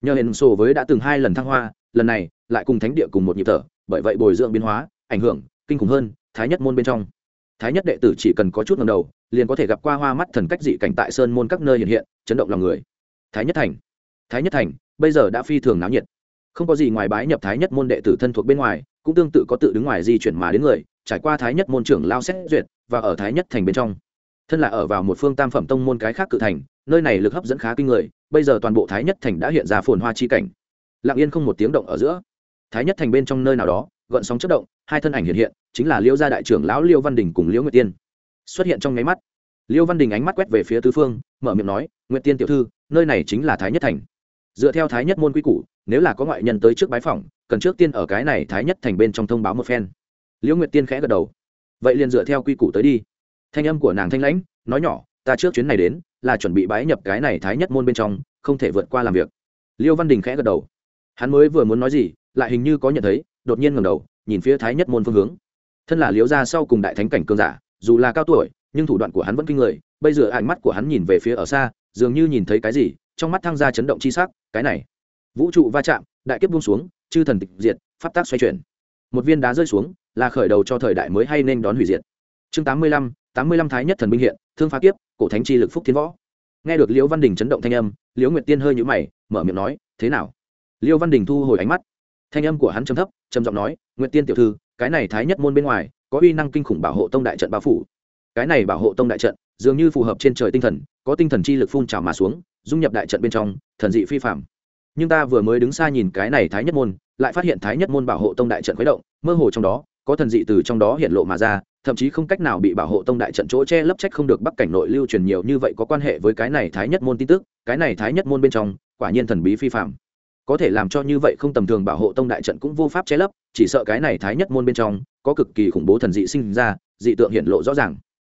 Nhờ hiện sổ với đã từng hai lần thăng hoa, lần này lại cùng thánh địa cùng một nhịp thở, bởi vậy bồi dưỡng biến hóa, ảnh hưởng, kinh khủng hơn thái nhất môn bên trong. Thái nhất đệ tử chỉ cần có chút ngầm đầu, liền có thể gặp qua hoa mắt thần cách dị cảnh tại sơn môn các nơi hiện hiện, chấn động lòng người. Thái nhất thành. Thái nhất thành, bây giờ đã phi thường náo nhiệt. Không có gì ngoài bái nhập thái nhất môn đệ tử thân thuộc bên ngoài, cũng tương tự có tự đứng ngoài di chuyển mà đến người trải qua thái nhất môn trưởng lao xét duyệt và ở thái nhất thành bên trong. Thân là ở vào một phương tam phẩm tông môn cái khác cự thành, nơi này lực hấp dẫn khá kinh người, bây giờ toàn bộ thái nhất thành đã hiện ra phồn hoa chi cảnh. Lặng yên không một tiếng động ở giữa. Thái nhất thành bên trong nơi nào đó, gợn sóng chất động, hai thân ảnh hiện hiện, chính là liêu gia đại trưởng lão liêu văn đình cùng liễu nguyệt tiên. Xuất hiện trong nháy mắt. Liêu văn đình ánh mắt quét về phía tứ phương, mở miệng nói, nguyệt tiên tiểu thư, nơi này chính là thái nhất thành. Dựa theo thái nhất môn quy củ, nếu là có ngoại nhân tới trước bái phỏng, cần trước tiên ở cái này thái nhất thành bên trong thông báo một phen liễu nguyệt tiên khẽ gật đầu. Vậy liền dựa theo quy củ tới đi. Thanh âm của nàng thanh lãnh, nói nhỏ, ta trước chuyến này đến, là chuẩn bị bái nhập cái này thái nhất môn bên trong, không thể vượt qua làm việc. Liêu văn đình khẽ gật đầu. Hắn mới vừa muốn nói gì, lại hình như có nhận thấy, đột nhiên ngầm đầu, nhìn phía thái nhất môn phương hướng. Thân là Liễu gia sau cùng đại thánh cảnh cương giả, dù là cao tuổi, nhưng thủ đoạn của hắn vẫn kinh người, bây giờ ánh mắt của hắn nhìn về phía ở xa, dường như nhìn thấy cái gì, trong mắt thăng ra chấn động chi sắc, cái này. Vũ trụ va chạm, đại kiếp buông xuống, chư thần tịch diệt, pháp tác xoay chuyển. Một viên đá rơi xuống là khởi đầu cho thời đại mới hay nên đón hủy diệt. Chương tám mươi lăm, tám mươi lăm thái nhất thần binh hiện, thương phá kiếp, cổ thánh chi lực phúc thiên võ. Nghe được liễu văn đình chấn động thanh âm, liễu nguyệt tiên hơi nhũ mày, mở miệng nói, thế nào? Liễu văn đình thu hồi ánh mắt. Thanh âm của hắn trầm thấp, trầm giọng nói, nguyệt tiên tiểu thư, cái này thái nhất môn bên ngoài, có uy năng kinh khủng bảo hộ tông đại trận bao phủ. Cái này bảo hộ tông đại trận, dường như phù hợp trên trời tinh thần, có tinh thần chi lực phun trào mà xuống, dung nhập đại trận bên trong, thần dị phi phạm nhưng ta vừa mới đứng xa nhìn cái này thái nhất môn, lại phát hiện thái nhất môn bảo hộ tông đại trận khuấy động, mơ hồ trong đó có thần dị từ trong đó hiện lộ mà ra, thậm chí không cách nào bị bảo hộ tông đại trận chỗ che lấp trách không được bắc cảnh nội lưu truyền nhiều như vậy có quan hệ với cái này thái nhất môn tin tức, cái này thái nhất môn bên trong, quả nhiên thần bí phi phạm có thể làm cho như vậy không tầm thường bảo hộ tông đại trận cũng vô pháp che lấp, chỉ sợ cái này thái nhất môn bên trong, có cực kỳ khủng bố thần dị sinh ra, dị tượng hiện lộ rõ ràng.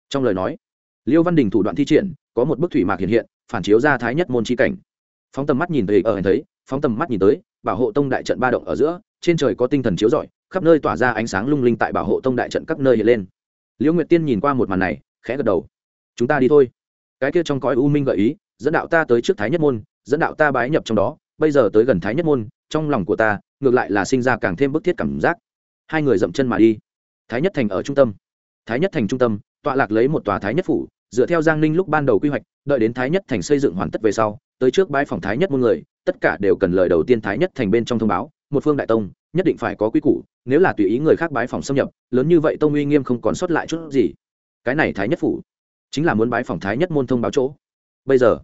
Trong lời nói, liêu văn đình thủ đoạn thi triển, có một bức thủy mạc hiện hiện, phản chiếu ra thái nhất môn chi cảnh. Phóng tầm mắt nhìn thấy ở, thấy, phóng tầm mắt nhìn tới, bảo hộ tông đại trận ba động ở giữa, trên trời có tinh thần chiếu rọi khắp nơi tỏa ra ánh sáng lung linh tại bảo hộ tông đại trận các nơi hiện lên. Liễu nguyệt tiên nhìn qua một màn này, khẽ gật đầu. Chúng ta đi thôi. Cái kia trong cõi u minh gợi ý, dẫn đạo ta tới trước thái nhất môn, dẫn đạo ta bái nhập trong đó, bây giờ tới gần thái nhất môn, trong lòng của ta, ngược lại là sinh ra càng thêm bức thiết cảm giác. Hai người dậm chân mà đi. Thái nhất thành ở trung tâm. Thái nhất thành trung tâm, tọa lạc lấy một tòa thái nhất phủ, dựa theo giang ninh lúc ban đầu quy hoạch, đợi đến thái nhất thành xây dựng hoàn tất về sau, tới trước bãi phòng thái nhất môn người, tất cả đều cần lời đầu tiên thái nhất thành bên trong thông báo một phương đại tông, nhất định phải có quy củ, nếu là tùy ý người khác bái phòng xâm nhập, lớn như vậy tông uy nghiêm không còn sót lại chút gì. Cái này thái nhất phủ, chính là muốn bái phòng thái nhất môn thông báo chỗ. Bây giờ,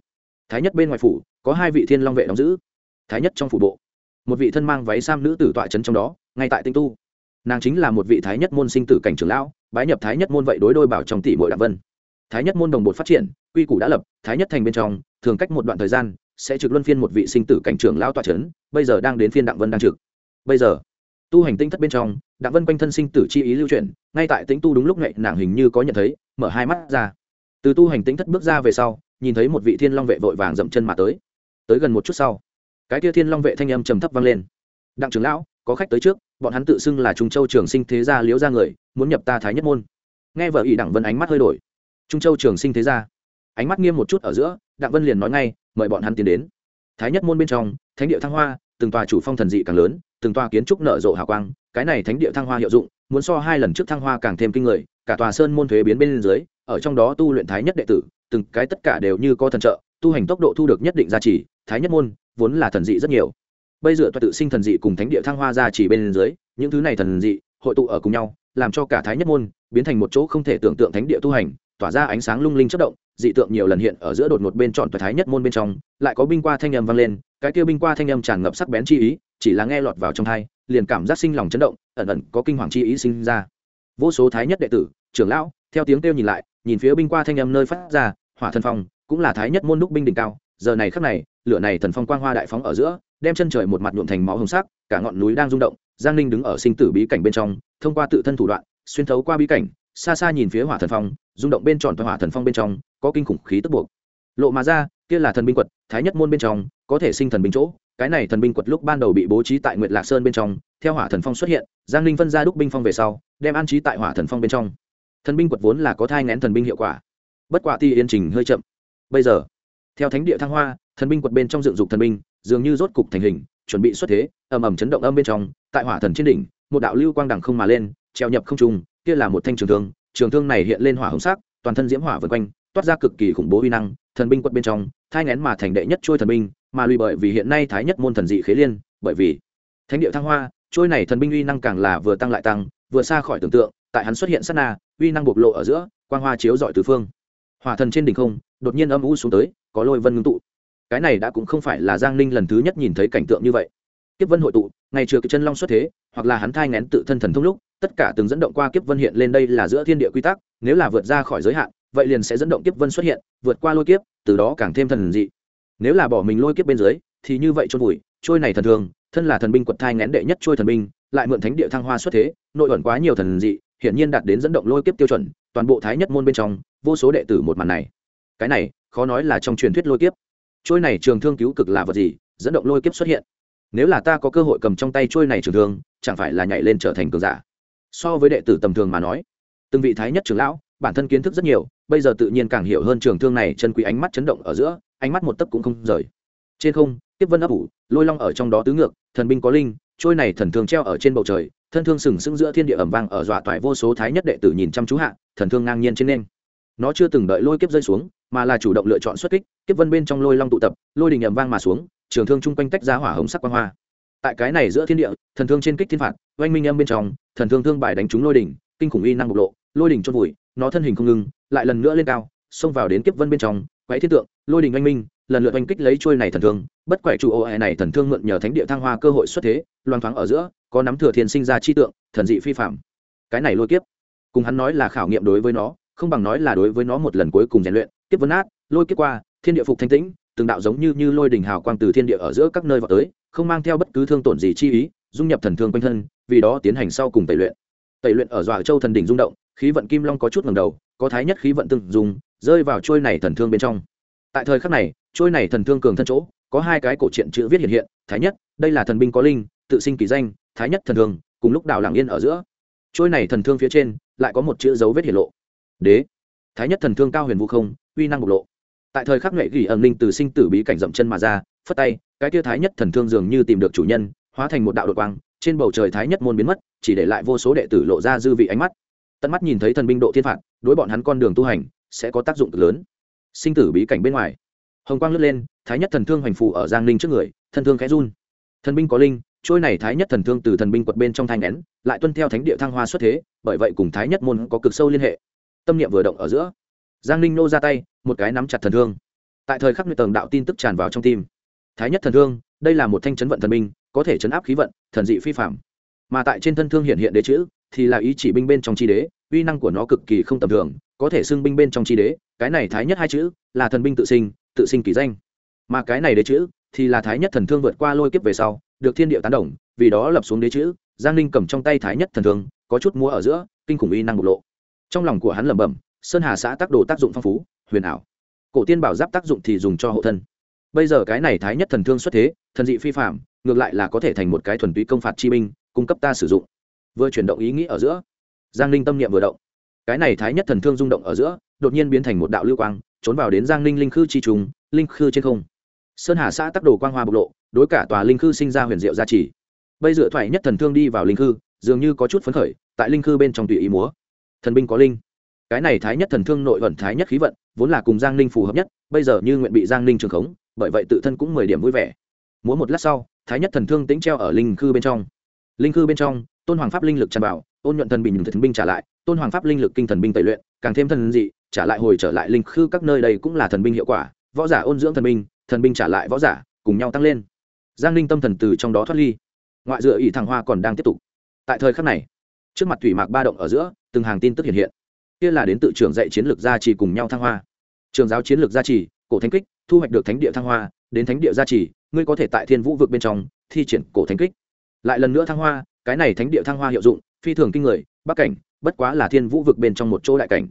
thái nhất bên ngoài phủ, có hai vị thiên long vệ đóng giữ. Thái nhất trong phủ bộ, một vị thân mang váy sam nữ tử tọa trấn trong đó, ngay tại tinh tu. Nàng chính là một vị thái nhất môn sinh tử cảnh trưởng lão, bái nhập thái nhất môn vậy đối đôi bảo trong tỷ bội đạm vân. Thái nhất môn đồng bột phát triển, quy củ đã lập, thái nhất thành bên trong, thường cách một đoạn thời gian sẽ trực luân phiên một vị sinh tử cảnh trưởng lão tọa trấn bây giờ đang đến phiên đặng vân đang trực. Bây giờ, tu hành tinh thất bên trong, đặng vân quanh thân sinh tử chi ý lưu chuyển, ngay tại tĩnh tu đúng lúc này nàng hình như có nhận thấy, mở hai mắt ra. Từ tu hành tinh thất bước ra về sau, nhìn thấy một vị thiên long vệ vội vàng dậm chân mà tới. Tới gần một chút sau, cái tia thiên long vệ thanh âm trầm thấp vang lên. Đặng trưởng lão, có khách tới trước, bọn hắn tự xưng là trung châu trường sinh thế gia liễu gia người, muốn nhập ta thái nhất môn. Nghe vợ ỷ đặng vân ánh mắt hơi đổi. Trung châu trường sinh thế gia ánh mắt nghiêm một chút ở giữa, đặng vân liền nói ngay, mời bọn hắn tiến đến thái nhất môn bên trong, thánh địa thăng hoa, từng tòa chủ phong thần dị càng lớn, từng tòa kiến trúc nở rộ hào quang, cái này thánh địa thăng hoa hiệu dụng, muốn so hai lần trước thăng hoa càng thêm kinh người, cả tòa sơn môn thuế biến bên dưới, ở trong đó tu luyện thái nhất đệ tử, từng cái tất cả đều như có thần trợ, tu hành tốc độ thu được nhất định gia trì. thái nhất môn vốn là thần dị rất nhiều bây giờ tự sinh thần dị cùng thánh địa thăng hoa gia trì bên dưới, những thứ này thần dị, hội tụ ở cùng nhau, làm cho cả thái nhất môn biến thành một chỗ không thể tưởng tượng thánh địa tu hành tỏa ra ánh sáng lung linh chất động, dị tượng nhiều lần hiện ở giữa đột một bên tròn tòa thái nhất môn bên trong, lại có binh qua thanh âm vang lên, cái kia binh qua thanh âm tràn ngập sắc bén chi ý, chỉ là nghe lọt vào trong thai liền cảm giác sinh lòng chấn động, ẩn ẩn có kinh hoàng chi ý sinh ra. Vô số thái nhất đệ tử, trưởng lão, theo tiếng kêu nhìn lại, nhìn phía binh qua thanh âm nơi phát ra, hỏa thần phong, cũng là thái nhất môn đúc binh đỉnh cao, giờ này khắc này, lửa này thần phong quang hoa đại phóng ở giữa, đem chân trời một mặt nhuộm thành máu hồng sắc, cả ngọn núi đang rung động, giang ninh đứng ở sinh tử bí cảnh bên trong, thông qua tự thân thủ đoạn, xuyên thấu qua bí cảnh xa xa nhìn phía hỏa thần phong, rung động bên tròn hỏa thần phong bên trong, có kinh khủng khí tức buộc. Lộ mà ra, kia là thần binh quật, thái nhất môn bên trong, có thể sinh thần binh chỗ. Cái này thần binh quật lúc ban đầu bị bố trí tại nguyệt lạc sơn bên trong, theo hỏa thần phong xuất hiện, giang ninh phân ra đúc binh phong về sau, đem an trí tại hỏa thần phong bên trong. Thần binh quật vốn là có thai ngén thần binh hiệu quả. Bất quả ti yên trình hơi chậm. Bây giờ, theo thánh địa thăng hoa, thần binh quật bên trong dựng dục thần binh, dường như rốt cục thành hình, chuẩn bị xuất thế, ầm ầm chấn động âm bên trong, tại hỏa thần trên đỉnh, một đạo lưu quang đằng không mà lên, treo nhập không trung kia là một thanh trường thương trường thương này hiện lên hỏa hồng sắc, toàn thân diễm hỏa vần quanh, toát ra cực kỳ khủng bố uy năng, thần binh quật bên trong, thai ngén mà thành đệ nhất trôi thần binh, mà lùi bởi vì hiện nay thái nhất môn thần dị khế liên, bởi vì thánh địa thăng hoa, trôi này thần binh uy năng càng là vừa tăng lại tăng, vừa xa khỏi tưởng tượng, tại hắn xuất hiện sát na, uy năng bộc lộ ở giữa, quang hoa chiếu dọi tứ phương. Hỏa thần trên đỉnh không, đột nhiên âm u xuống tới, có lôi vân ngưng tụ. Cái này đã cũng không phải là giang ninh lần thứ nhất nhìn thấy cảnh tượng như vậy. Tiếp vân hội tụ, ngày trừ chân long xuất thế, hoặc là hắn thai ngén tự thân thần thông lúc tất cả từng dẫn động qua kiếp vân hiện lên đây là giữa thiên địa quy tắc, nếu là vượt ra khỏi giới hạn, vậy liền sẽ dẫn động kiếp vân xuất hiện, vượt qua lôi kiếp, từ đó càng thêm thần dị. Nếu là bỏ mình lôi kiếp bên dưới, thì như vậy trôn vùi, trôi này thần thường, thân là thần binh quật thai ngén đệ nhất trôi thần binh, lại mượn thánh địa thăng hoa xuất thế, nội ẩn quá nhiều thần dị, hiển nhiên đạt đến dẫn động lôi kiếp tiêu chuẩn, toàn bộ thái nhất môn bên trong, vô số đệ tử một màn này. Cái này, khó nói là trong truyền thuyết lôi kiếp. Trôi này trường thương cứu cực là vật gì, dẫn động lôi kiếp xuất hiện? Nếu là ta có cơ hội cầm trong tay trôi này trường thương, chẳng phải là nhảy lên trở thành cường giả? So với đệ tử tầm thường mà nói. Từng vị thái nhất trưởng lão, bản thân kiến thức rất nhiều, bây giờ tự nhiên càng hiểu hơn trường thương này chân quý ánh mắt chấn động ở giữa, ánh mắt một tấc cũng không rời. Trên không, tiếp vân ấp ủ, lôi long ở trong đó tứ ngược, thần binh có linh, trôi này thần thương treo ở trên bầu trời, thân thương sừng sững giữa thiên địa ẩm vang ở dọa toại vô số thái nhất đệ tử nhìn chăm chú hạ, thần thương ngang nhiên trên nên nó chưa từng đợi lôi kiếp rơi xuống, mà là chủ động lựa chọn xuất kích kiếp vân bên trong lôi long tụ tập, lôi đình ẩm vang mà xuống, trường thương chung quanh tách ra hỏa hồng sắc quang hoa tại cái này giữa thiên địa, thần thương trên kích thiên phạt, oanh minh âm bên trong, thần thương thương bài đánh trúng lôi đỉnh, kinh khủng uy năng bộc lộ, lôi đỉnh chôn vùi, nó thân hình không ngừng, lại lần nữa lên cao, xông vào đến kiếp vân bên trong, quái thiên tượng, lôi đỉnh oanh minh, lần lượt oanh kích lấy trôi này thần thương, bất quẻ chủ ô e này thần thương mượn nhờ thánh địa thăng hoa cơ hội xuất thế loan thoáng ở giữa, có nắm thừa thiên sinh ra chi tượng, thần dị phi phạm cái này lôi kiếp, cùng hắn nói là khảo nghiệm đối với nó, không bằng nói là đối với nó một lần cuối cùng rèn luyện, kiếp vấn át lôi kiếp qua, thiên địa phục thanh tĩnh, từng đạo giống như như lôi đỉnh hào quang từ thiên địa ở giữa các nơi vào tới không mang theo bất cứ thương tổn gì chi ý, dung nhập thần thương quanh thân, vì đó tiến hành sau cùng tẩy luyện. Tẩy luyện ở dọa châu thần đỉnh rung động, khí vận kim long có chút ngầm đầu, có thái nhất khí vận từng dùng rơi vào trôi này thần thương bên trong. Tại thời khắc này, trôi này thần thương cường thân chỗ, có hai cái cổ truyện chữ viết hiện hiện, thái nhất, đây là thần binh có linh, tự sinh kỳ danh, thái nhất thần thương, cùng lúc đào lạng yên ở giữa. Trôi này thần thương phía trên, lại có một chữ dấu vết hiện lộ. Đế. Thái nhất thần thương cao huyền vũ không, uy năng bộc lộ. Tại thời khắc nghệ gỉ ẩn linh từ sinh tử bí cảnh dậm chân mà ra, phất tay cái tia thái nhất thần thương dường như tìm được chủ nhân, hóa thành một đạo đột quang, trên bầu trời thái nhất môn biến mất, chỉ để lại vô số đệ tử lộ ra dư vị ánh mắt. Tận mắt nhìn thấy thần binh độ thiên phạt, đối bọn hắn con đường tu hành, sẽ có tác dụng cực lớn. Sinh tử bí cảnh bên ngoài, hồng quang lướt lên, thái nhất thần thương hoành phụ ở giang ninh trước người, thân thương khẽ run. Thần binh có linh, trôi này thái nhất thần thương từ thần binh quật bên trong thanh nén, lại tuân theo thánh địa thăng hoa xuất thế, bởi vậy cùng thái nhất môn có cực sâu liên hệ. Tâm niệm vừa động ở giữa, giang ninh nô ra tay, một cái nắm chặt thần thương. Tại thời khắc nguyệt tầng đạo tin tức tràn vào trong tim thái nhất thần thương, đây là một thanh chấn vận thần binh, có thể chấn áp khí vận, thần dị phi phạm mà tại trên thân thương hiện hiện đế chữ, thì là ý chỉ binh bên trong chi đế, uy năng của nó cực kỳ không tầm thường, có thể xưng binh bên trong chi đế, cái này thái nhất hai chữ, là thần binh tự sinh tự sinh kỳ danh. Mà cái này đế chữ, thì là thái nhất thần thương vượt qua lôi kiếp về sau, được thiên địa tán đồng, vì đó lập xuống đế chữ, giang ninh cầm trong tay thái nhất thần thương, có chút múa ở giữa, kinh khủng uy năng bộc lộ. Trong lòng của hắn lẩm bẩm, sơn hà xã tác đồ tác dụng phong phú, huyền ảo. Cổ tiên bảo giáp tác dụng thì dùng cho hộ thân bây giờ cái này thái nhất thần thương xuất thế, thần dị phi phạm ngược lại là có thể thành một cái thuần túy công phạt chi binh, cung cấp ta sử dụng. Vừa chuyển động ý nghĩ ở giữa, giang ninh tâm niệm vừa động. Cái này thái nhất thần thương rung động ở giữa, đột nhiên biến thành một đạo lưu quang, trốn vào đến giang ninh linh khư chi trùng linh khư trên không. Sơn hà xã tắc đồ quang hoa bộc lộ, đối cả tòa linh khư sinh ra huyền diệu gia trì. Bây dựa thoại nhất thần thương đi vào linh khư, dường như có chút phấn khởi, tại linh khư bên trong tùy ý múa. Thần binh có linh. Cái này thái nhất thần thương nội vận thái nhất khí vận, vốn là cùng giang ninh phù hợp nhất, bây giờ như nguyện bị giang ninh trường khống bởi vậy tự thân cũng mười điểm vui vẻ. Múa một lát sau, thái nhất thần thương tính treo ở linh khư bên trong. Linh khư bên trong, tôn hoàng pháp linh lực tràn vào, ôn nhuận thần bình thần binh trả lại, tôn hoàng pháp linh lực kinh thần binh tẩy luyện, càng thêm thần dị, trả lại hồi trở lại linh khư các nơi đây cũng là thần binh hiệu quả, võ giả ôn dưỡng thần binh thần binh trả lại võ giả, cùng nhau tăng lên. Giang linh tâm thần từ trong đó thoát ly. Ngoại dựa ỷ thằng hoa còn đang tiếp tục. Tại thời khắc này, trước mặt thủy mạc ba động ở giữa, từng hàng tin tức hiện hiện. Kia là đến tự trưởng dạy chiến lược gia trì cùng nhau thăng hoa. Trường giáo chiến lược gia trì cổ thánh kích, thu hoạch được thánh địa thăng hoa, đến thánh địa gia trì, ngươi có thể tại thiên vũ vực bên trong thi triển cổ thánh kích. Lại lần nữa thăng hoa, cái này thánh địa thăng hoa hiệu dụng, phi thường kinh người, bắc cảnh, bất quá là thiên vũ vực bên trong một chỗ đại cảnh.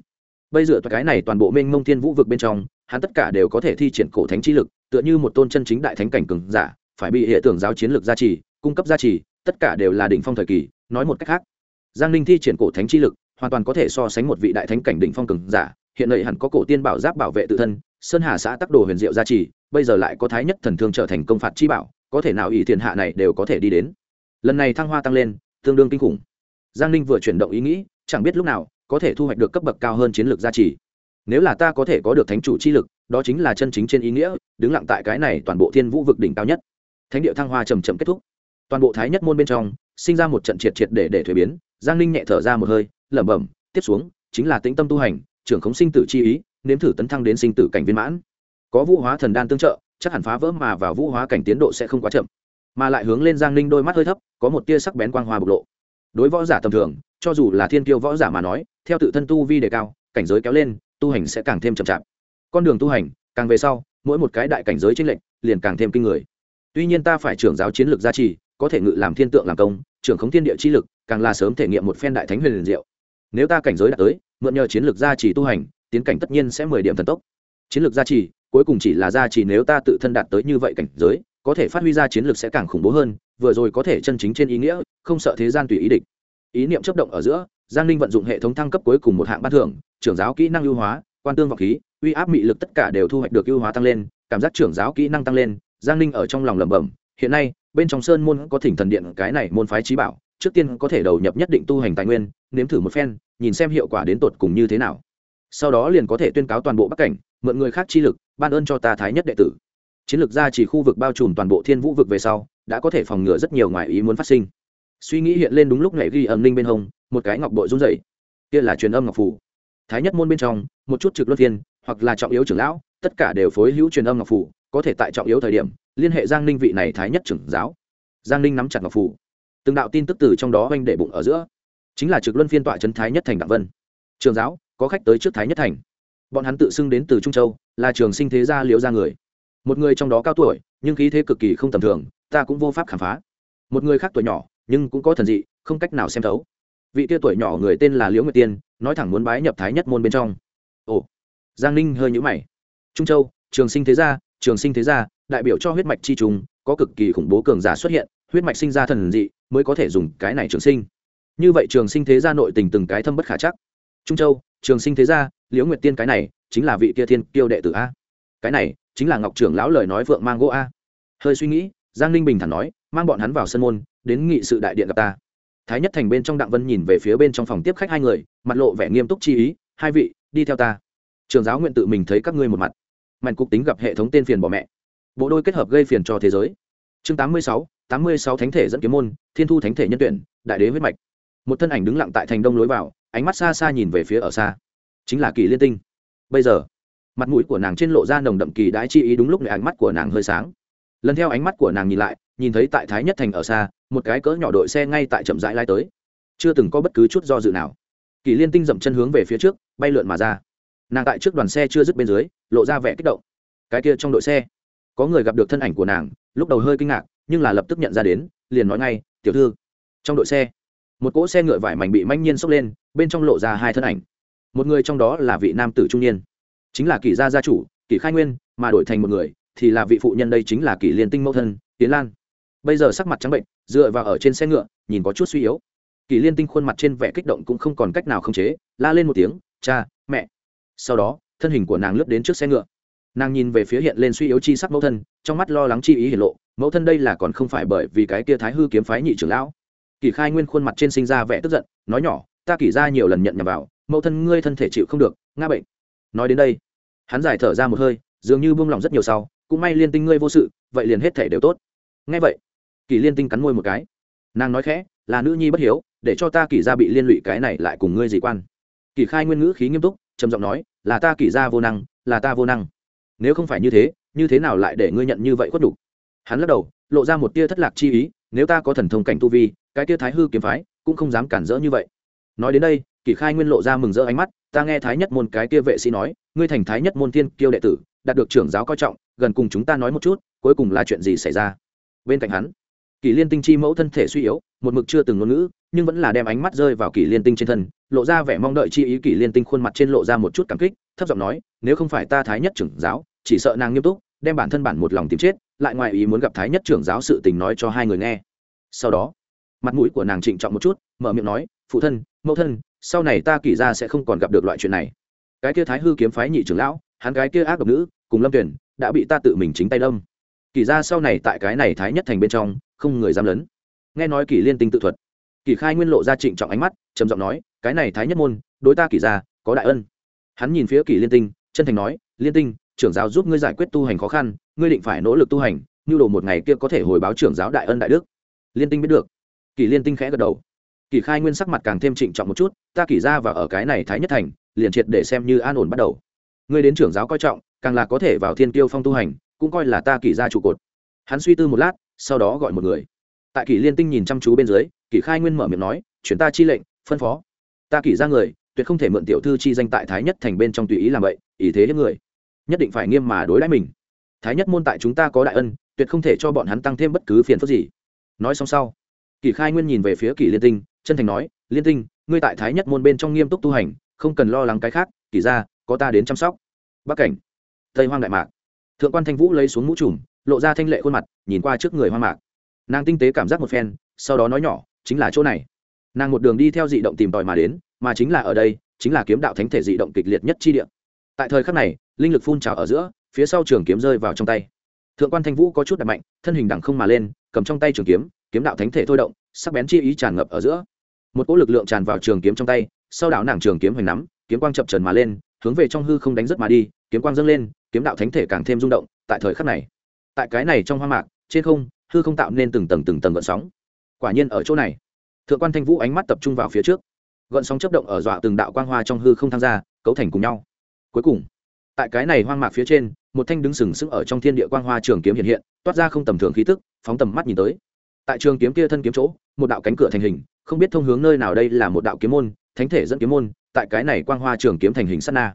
Bây giờ cái này toàn bộ mênh mông thiên vũ vực bên trong, hắn tất cả đều có thể thi triển cổ thánh chi lực, tựa như một tôn chân chính đại thánh cảnh cường giả, phải bị hệ tưởng giáo chiến lược gia trì, cung cấp gia trì, tất cả đều là đỉnh phong thời kỳ, nói một cách khác. Giang ninh thi triển cổ thánh chi lực, hoàn toàn có thể so sánh một vị đại thánh cảnh đỉnh phong cường giả, hiện nay hẳn có cổ tiên bảo giáp bảo vệ tự thân sơn hà xã tắc đồ huyền diệu gia trì, bây giờ lại có thái nhất thần thương trở thành công phạt chi bảo, có thể nào ỷ thiền hạ này đều có thể đi đến. Lần này thăng hoa tăng lên, tương đương kinh khủng. Giang ninh vừa chuyển động ý nghĩ, chẳng biết lúc nào, có thể thu hoạch được cấp bậc cao hơn chiến lược gia trì. Nếu là ta có thể có được thánh chủ chi lực, đó chính là chân chính trên ý nghĩa, đứng lặng tại cái này toàn bộ thiên vũ vực đỉnh cao nhất. Thánh địa thăng hoa trầm trầm kết thúc. Toàn bộ thái nhất môn bên trong, sinh ra một trận triệt triệt để để thuế biến, giang ninh nhẹ thở ra một hơi, lẩm bẩm, tiếp xuống, chính là tĩnh tâm tu hành, trưởng khống sinh tử chi ý nếm thử tấn thăng đến sinh tử cảnh viên mãn. Có vũ hóa thần đan tương trợ, chắc hẳn phá vỡ mà vào vũ hóa cảnh tiến độ sẽ không quá chậm. Mà lại hướng lên giang ninh đôi mắt hơi thấp, có một tia sắc bén quang hoa bộc lộ. Đối võ giả tầm thường, cho dù là thiên kiêu võ giả mà nói, theo tự thân tu vi đề cao, cảnh giới kéo lên, tu hành sẽ càng thêm chậm chạp. Con đường tu hành, càng về sau, mỗi một cái đại cảnh giới trên lệnh liền càng thêm kinh người. Tuy nhiên ta phải trưởng giáo chiến lược gia trì, có thể ngự làm thiên tượng làm công, trưởng khống thiên địa chi lực, càng là sớm thể nghiệm một phen đại thánh huyền liền diệu. Nếu ta cảnh giới đạt tới, mượn nhờ chiến lược gia trì tu hành tiến cảnh tất nhiên sẽ mười điểm thần tốc. Chiến lược gia trì, cuối cùng chỉ là gia trì nếu ta tự thân đạt tới như vậy cảnh giới, có thể phát huy ra chiến lược sẽ càng khủng bố hơn, vừa rồi có thể chân chính trên ý nghĩa, không sợ thế gian tùy ý địch. Ý niệm chấp động ở giữa, giang ninh vận dụng hệ thống thăng cấp cuối cùng một hạng ban thưởng, trưởng giáo kỹ năng ưu hóa, quan tương vọng khí, uy áp mị lực tất cả đều thu hoạch được ưu hóa tăng lên, cảm giác trưởng giáo kỹ năng tăng lên, giang ninh ở trong lòng lẩm bẩm, hiện nay, bên trong sơn môn có thỉnh thần điện, cái này môn phái trí bảo, trước tiên có thể đầu nhập nhất định tu hành tài nguyên, nếm thử một phen, nhìn xem hiệu quả đến tột cùng như thế nào sau đó liền có thể tuyên cáo toàn bộ bắc cảnh, mượn người khác chi lực, ban ơn cho ta thái nhất đệ tử. Chiến lược gia chỉ khu vực bao trùm toàn bộ thiên vũ vực về sau, đã có thể phòng ngừa rất nhiều ngoài ý muốn phát sinh. Suy nghĩ hiện lên đúng lúc này ghi âm linh bên hông, một cái ngọc bội run dậy kia là truyền âm ngọc phủ thái nhất môn bên trong, một chút trực luân thiên, hoặc là trọng yếu trưởng lão, tất cả đều phối hữu truyền âm ngọc phủ có thể tại trọng yếu thời điểm, liên hệ giang ninh vị này thái nhất trưởng giáo. Giang ninh nắm chặt ngọc phủ từng đạo tin tức từ trong đó oanh để bụng ở giữa. Chính là trực luân phiên tọa trấn thái nhất thành đặng vân. Trường giáo có khách tới trước thái nhất thành. Bọn hắn tự xưng đến từ trung châu, là trường sinh thế gia liễu gia người. Một người trong đó cao tuổi, nhưng khí thế cực kỳ không tầm thường, ta cũng vô pháp khám phá. Một người khác tuổi nhỏ, nhưng cũng có thần dị, không cách nào xem thấu. Vị tia tuổi nhỏ người tên là liễu nguyệt tiên, nói thẳng muốn bái nhập thái nhất môn bên trong. Ồ, giang ninh hơi nhũ mày. Trung châu, trường sinh thế gia, trường sinh thế gia, đại biểu cho huyết mạch chi trùng, có cực kỳ khủng bố cường giả xuất hiện, huyết mạch sinh ra thần dị, mới có thể dùng cái này trường sinh. Như vậy trường sinh thế gia nội tình từng cái thâm bất khả chắc. Trung châu trường sinh thế gia, liễu nguyệt tiên cái này chính là vị kia thiên kiêu đệ tử a. Cái này chính là ngọc trưởng lão lời nói vượng mang gỗ a. Hơi suy nghĩ, giang ninh bình thản nói, mang bọn hắn vào sân môn, đến nghị sự đại điện gặp ta. Thái nhất thành bên trong đặng vân nhìn về phía bên trong phòng tiếp khách hai người, mặt lộ vẻ nghiêm túc chi ý, hai vị, đi theo ta. Trường giáo nguyện tự mình thấy các ngươi một mặt. Mạnh cục tính gặp hệ thống tên phiền bỏ mẹ. Bộ đôi kết hợp gây phiền cho thế giới. Chương tám mươi sáu, tám mươi sáu thánh thể dẫn kiếm môn, thiên thu thánh thể nhân tuyển, đại đế huyết mạch. Một thân ảnh đứng lặng tại thành đông lối vào ánh mắt xa xa nhìn về phía ở xa. Chính là kỳ liên tinh. Bây giờ, mặt mũi của nàng trên lộ ra nồng đậm kỳ đãi chi ý đúng lúc này ánh mắt của nàng hơi sáng. Lần theo ánh mắt của nàng nhìn lại, nhìn thấy tại thái nhất thành ở xa, một cái cỡ nhỏ đội xe ngay tại chậm rãi lai tới. Chưa từng có bất cứ chút do dự nào. Kỳ liên tinh dậm chân hướng về phía trước, bay lượn mà ra. Nàng tại trước đoàn xe chưa dứt bên dưới, lộ ra vẻ kích động. Cái kia trong đội xe, có người gặp được thân ảnh của nàng, lúc đầu hơi kinh ngạc, nhưng là lập tức nhận ra đến, liền nói ngay, tiểu thư. Trong đội xe, một cỗ xe ngựa vải mảnh bị manh nhiên xốc lên bên trong lộ ra hai thân ảnh. Một người trong đó là vị nam tử trung niên, chính là kỷ gia gia chủ, kỷ khai nguyên, mà đổi thành một người thì là vị phụ nhân đây chính là kỷ liên tinh mẫu thân tiến lan. Bây giờ sắc mặt trắng bệnh, dựa vào ở trên xe ngựa, nhìn có chút suy yếu. Kỷ liên tinh khuôn mặt trên vẻ kích động cũng không còn cách nào khống chế, la lên một tiếng, cha, mẹ. Sau đó, thân hình của nàng lướt đến trước xe ngựa. Nàng nhìn về phía hiện lên suy yếu chi sắc mẫu thân, trong mắt lo lắng chi ý hiển lộ, mẫu thân đây là còn không phải bởi vì cái kia thái hư kiếm phái nhị trưởng lão. Kỷ khai nguyên khuôn mặt trên sinh ra vẻ tức giận, nói nhỏ ta kỷ ra nhiều lần nhận nhầm vào, mẫu thân ngươi thân thể chịu không được nga bệnh. Nói đến đây, hắn giải thở ra một hơi, dường như buông lỏng rất nhiều sau, cũng may liên tinh ngươi vô sự, vậy liền hết thể đều tốt. Ngay vậy, kỷ liên tinh cắn môi một cái. Nàng nói khẽ, là nữ nhi bất hiếu, để cho ta kỷ ra bị liên lụy cái này lại cùng ngươi dị quan. Kỷ khai nguyên ngữ khí nghiêm túc, trầm giọng nói, là ta kỷ ra vô năng, là ta vô năng. Nếu không phải như thế như thế nào lại để ngươi nhận như vậy khuất đủ hắn lắc đầu, lộ ra một tia thất lạc chi ý, nếu ta có thần thông cảnh tu vi, cái tia thái hư kiếm phái, cũng không dám cản rỡ như vậy nói đến đây kỷ khai nguyên lộ ra mừng rỡ ánh mắt, ta nghe thái nhất môn cái kia vệ sĩ nói, ngươi thành thái nhất môn thiên kiêu đệ tử, đạt được trưởng giáo coi trọng, gần cùng chúng ta nói một chút, cuối cùng là chuyện gì xảy ra? Bên cạnh hắn kỷ liên tinh chi mẫu thân thể suy yếu, một mực chưa từng ngôn ngữ, nhưng vẫn là đem ánh mắt rơi vào kỷ liên tinh trên thân, lộ ra vẻ mong đợi chi ý. Kỷ liên tinh khuôn mặt trên lộ ra một chút cảm kích, thấp giọng nói, nếu không phải ta thái nhất trưởng giáo, chỉ sợ nàng nghiêm túc, đem bản thân bản một lòng tìm chết, lại ngoài ý muốn gặp thái nhất trưởng giáo sự tình nói cho hai người nghe. Sau đó, mặt mũi của nàng trịnh trọng một chút, mở miệng nói phụ thân, mẫu thân, sau này ta kỷ ra sẽ không còn gặp được loại chuyện này. Cái kia thái hư kiếm phái nhị trưởng lão, hắn cái kia ác độc nữ, cùng lâm tuyển, đã bị ta tự mình chính tay đâm. Kỷ ra sau này tại cái này thái nhất thành bên trong, không người dám lớn nghe nói kỷ liên tinh tự thuật. Kỷ khai nguyên lộ ra trịnh trọng ánh mắt, trầm giọng nói, cái này thái nhất môn, đối ta kỷ ra có đại ân. Hắn nhìn phía kỷ liên tinh, chân thành nói, liên tinh, trưởng giáo giúp ngươi giải quyết tu hành khó khăn, ngươi định phải nỗ lực tu hành nhu đồ một ngày kia có thể hồi báo trưởng giáo đại ân đại đức. Liên tinh biết được. Kỷ liên tinh khẽ gật đầu kỳ khai nguyên sắc mặt càng thêm trịnh trọng một chút, ta kỳ ra và ở cái này thái nhất thành, liền triệt để xem như an ổn bắt đầu. Ngươi đến trưởng giáo coi trọng, càng là có thể vào thiên tiêu phong tu hành, cũng coi là ta kỳ ra trụ cột. Hắn suy tư một lát, sau đó gọi một người. Tại kỷ liên tinh nhìn chăm chú bên dưới kỷ khai nguyên mở miệng nói, chuyển ta chi lệnh, phân phó. Ta kỷ ra người, tuyệt không thể mượn tiểu thư chi danh tại thái nhất thành bên trong tùy ý làm vậy, ý thế hết người. Nhất định phải nghiêm mà đối đãi mình. Thái nhất môn tại chúng ta có đại ân, tuyệt không thể cho bọn hắn tăng thêm bất cứ phiền phức gì. Nói xong sau kỷ khai nguyên nhìn về phía kỷ liên tinh chân thành nói, liên tinh, ngươi tại thái nhất môn bên trong nghiêm túc tu hành, không cần lo lắng cái khác kỳ ra có ta đến chăm sóc. Bắc cảnh, tây hoang đại mạc. Thượng quan thanh vũ lấy xuống mũ trùm, lộ ra thanh lệ khuôn mặt, nhìn qua trước người hoang mạc. Nàng tinh tế cảm giác một phen, sau đó nói nhỏ, chính là chỗ này. Nàng một đường đi theo dị động tìm tòi mà đến, mà chính là ở đây, chính là kiếm đạo thánh thể dị động kịch liệt nhất chi địa. Tại thời khắc này, linh lực phun trào ở giữa, phía sau trường kiếm rơi vào trong tay. Thượng quan thanh vũ có chút đập mạnh, thân hình đẳng không mà lên, cầm trong tay trường kiếm kiếm đạo thánh thể thôi động, sắc bén chi ý tràn ngập ở giữa một cỗ lực lượng tràn vào trường kiếm trong tay, sau đảo nàng trường kiếm hoành nắm, kiếm quang chập trần mà lên, hướng về trong hư không đánh rất mà đi, kiếm quang dâng lên, kiếm đạo thánh thể càng thêm rung động, tại thời khắc này. Tại cái này trong hoa mạc, trên không, hư không tạo nên từng tầng từng tầng gợn sóng. Quả nhiên ở chỗ này, thượng quan thanh vũ ánh mắt tập trung vào phía trước. Gợn sóng chấp động ở dọa từng đạo quang hoa trong hư không tham gia cấu thành cùng nhau. Cuối cùng, tại cái này hoang mạc phía trên, một thanh đứng sừng sững ở trong thiên địa quang hoa trường kiếm hiện hiện, toát ra không tầm thường khí tức, phóng tầm mắt nhìn tới. Tại trường kiếm kia thân kiếm chỗ, một đạo cánh cửa thành hình không biết thông hướng nơi nào đây là một đạo kiếm môn, thánh thể dẫn kiếm môn, tại cái này quang hoa trường kiếm thành hình sát na.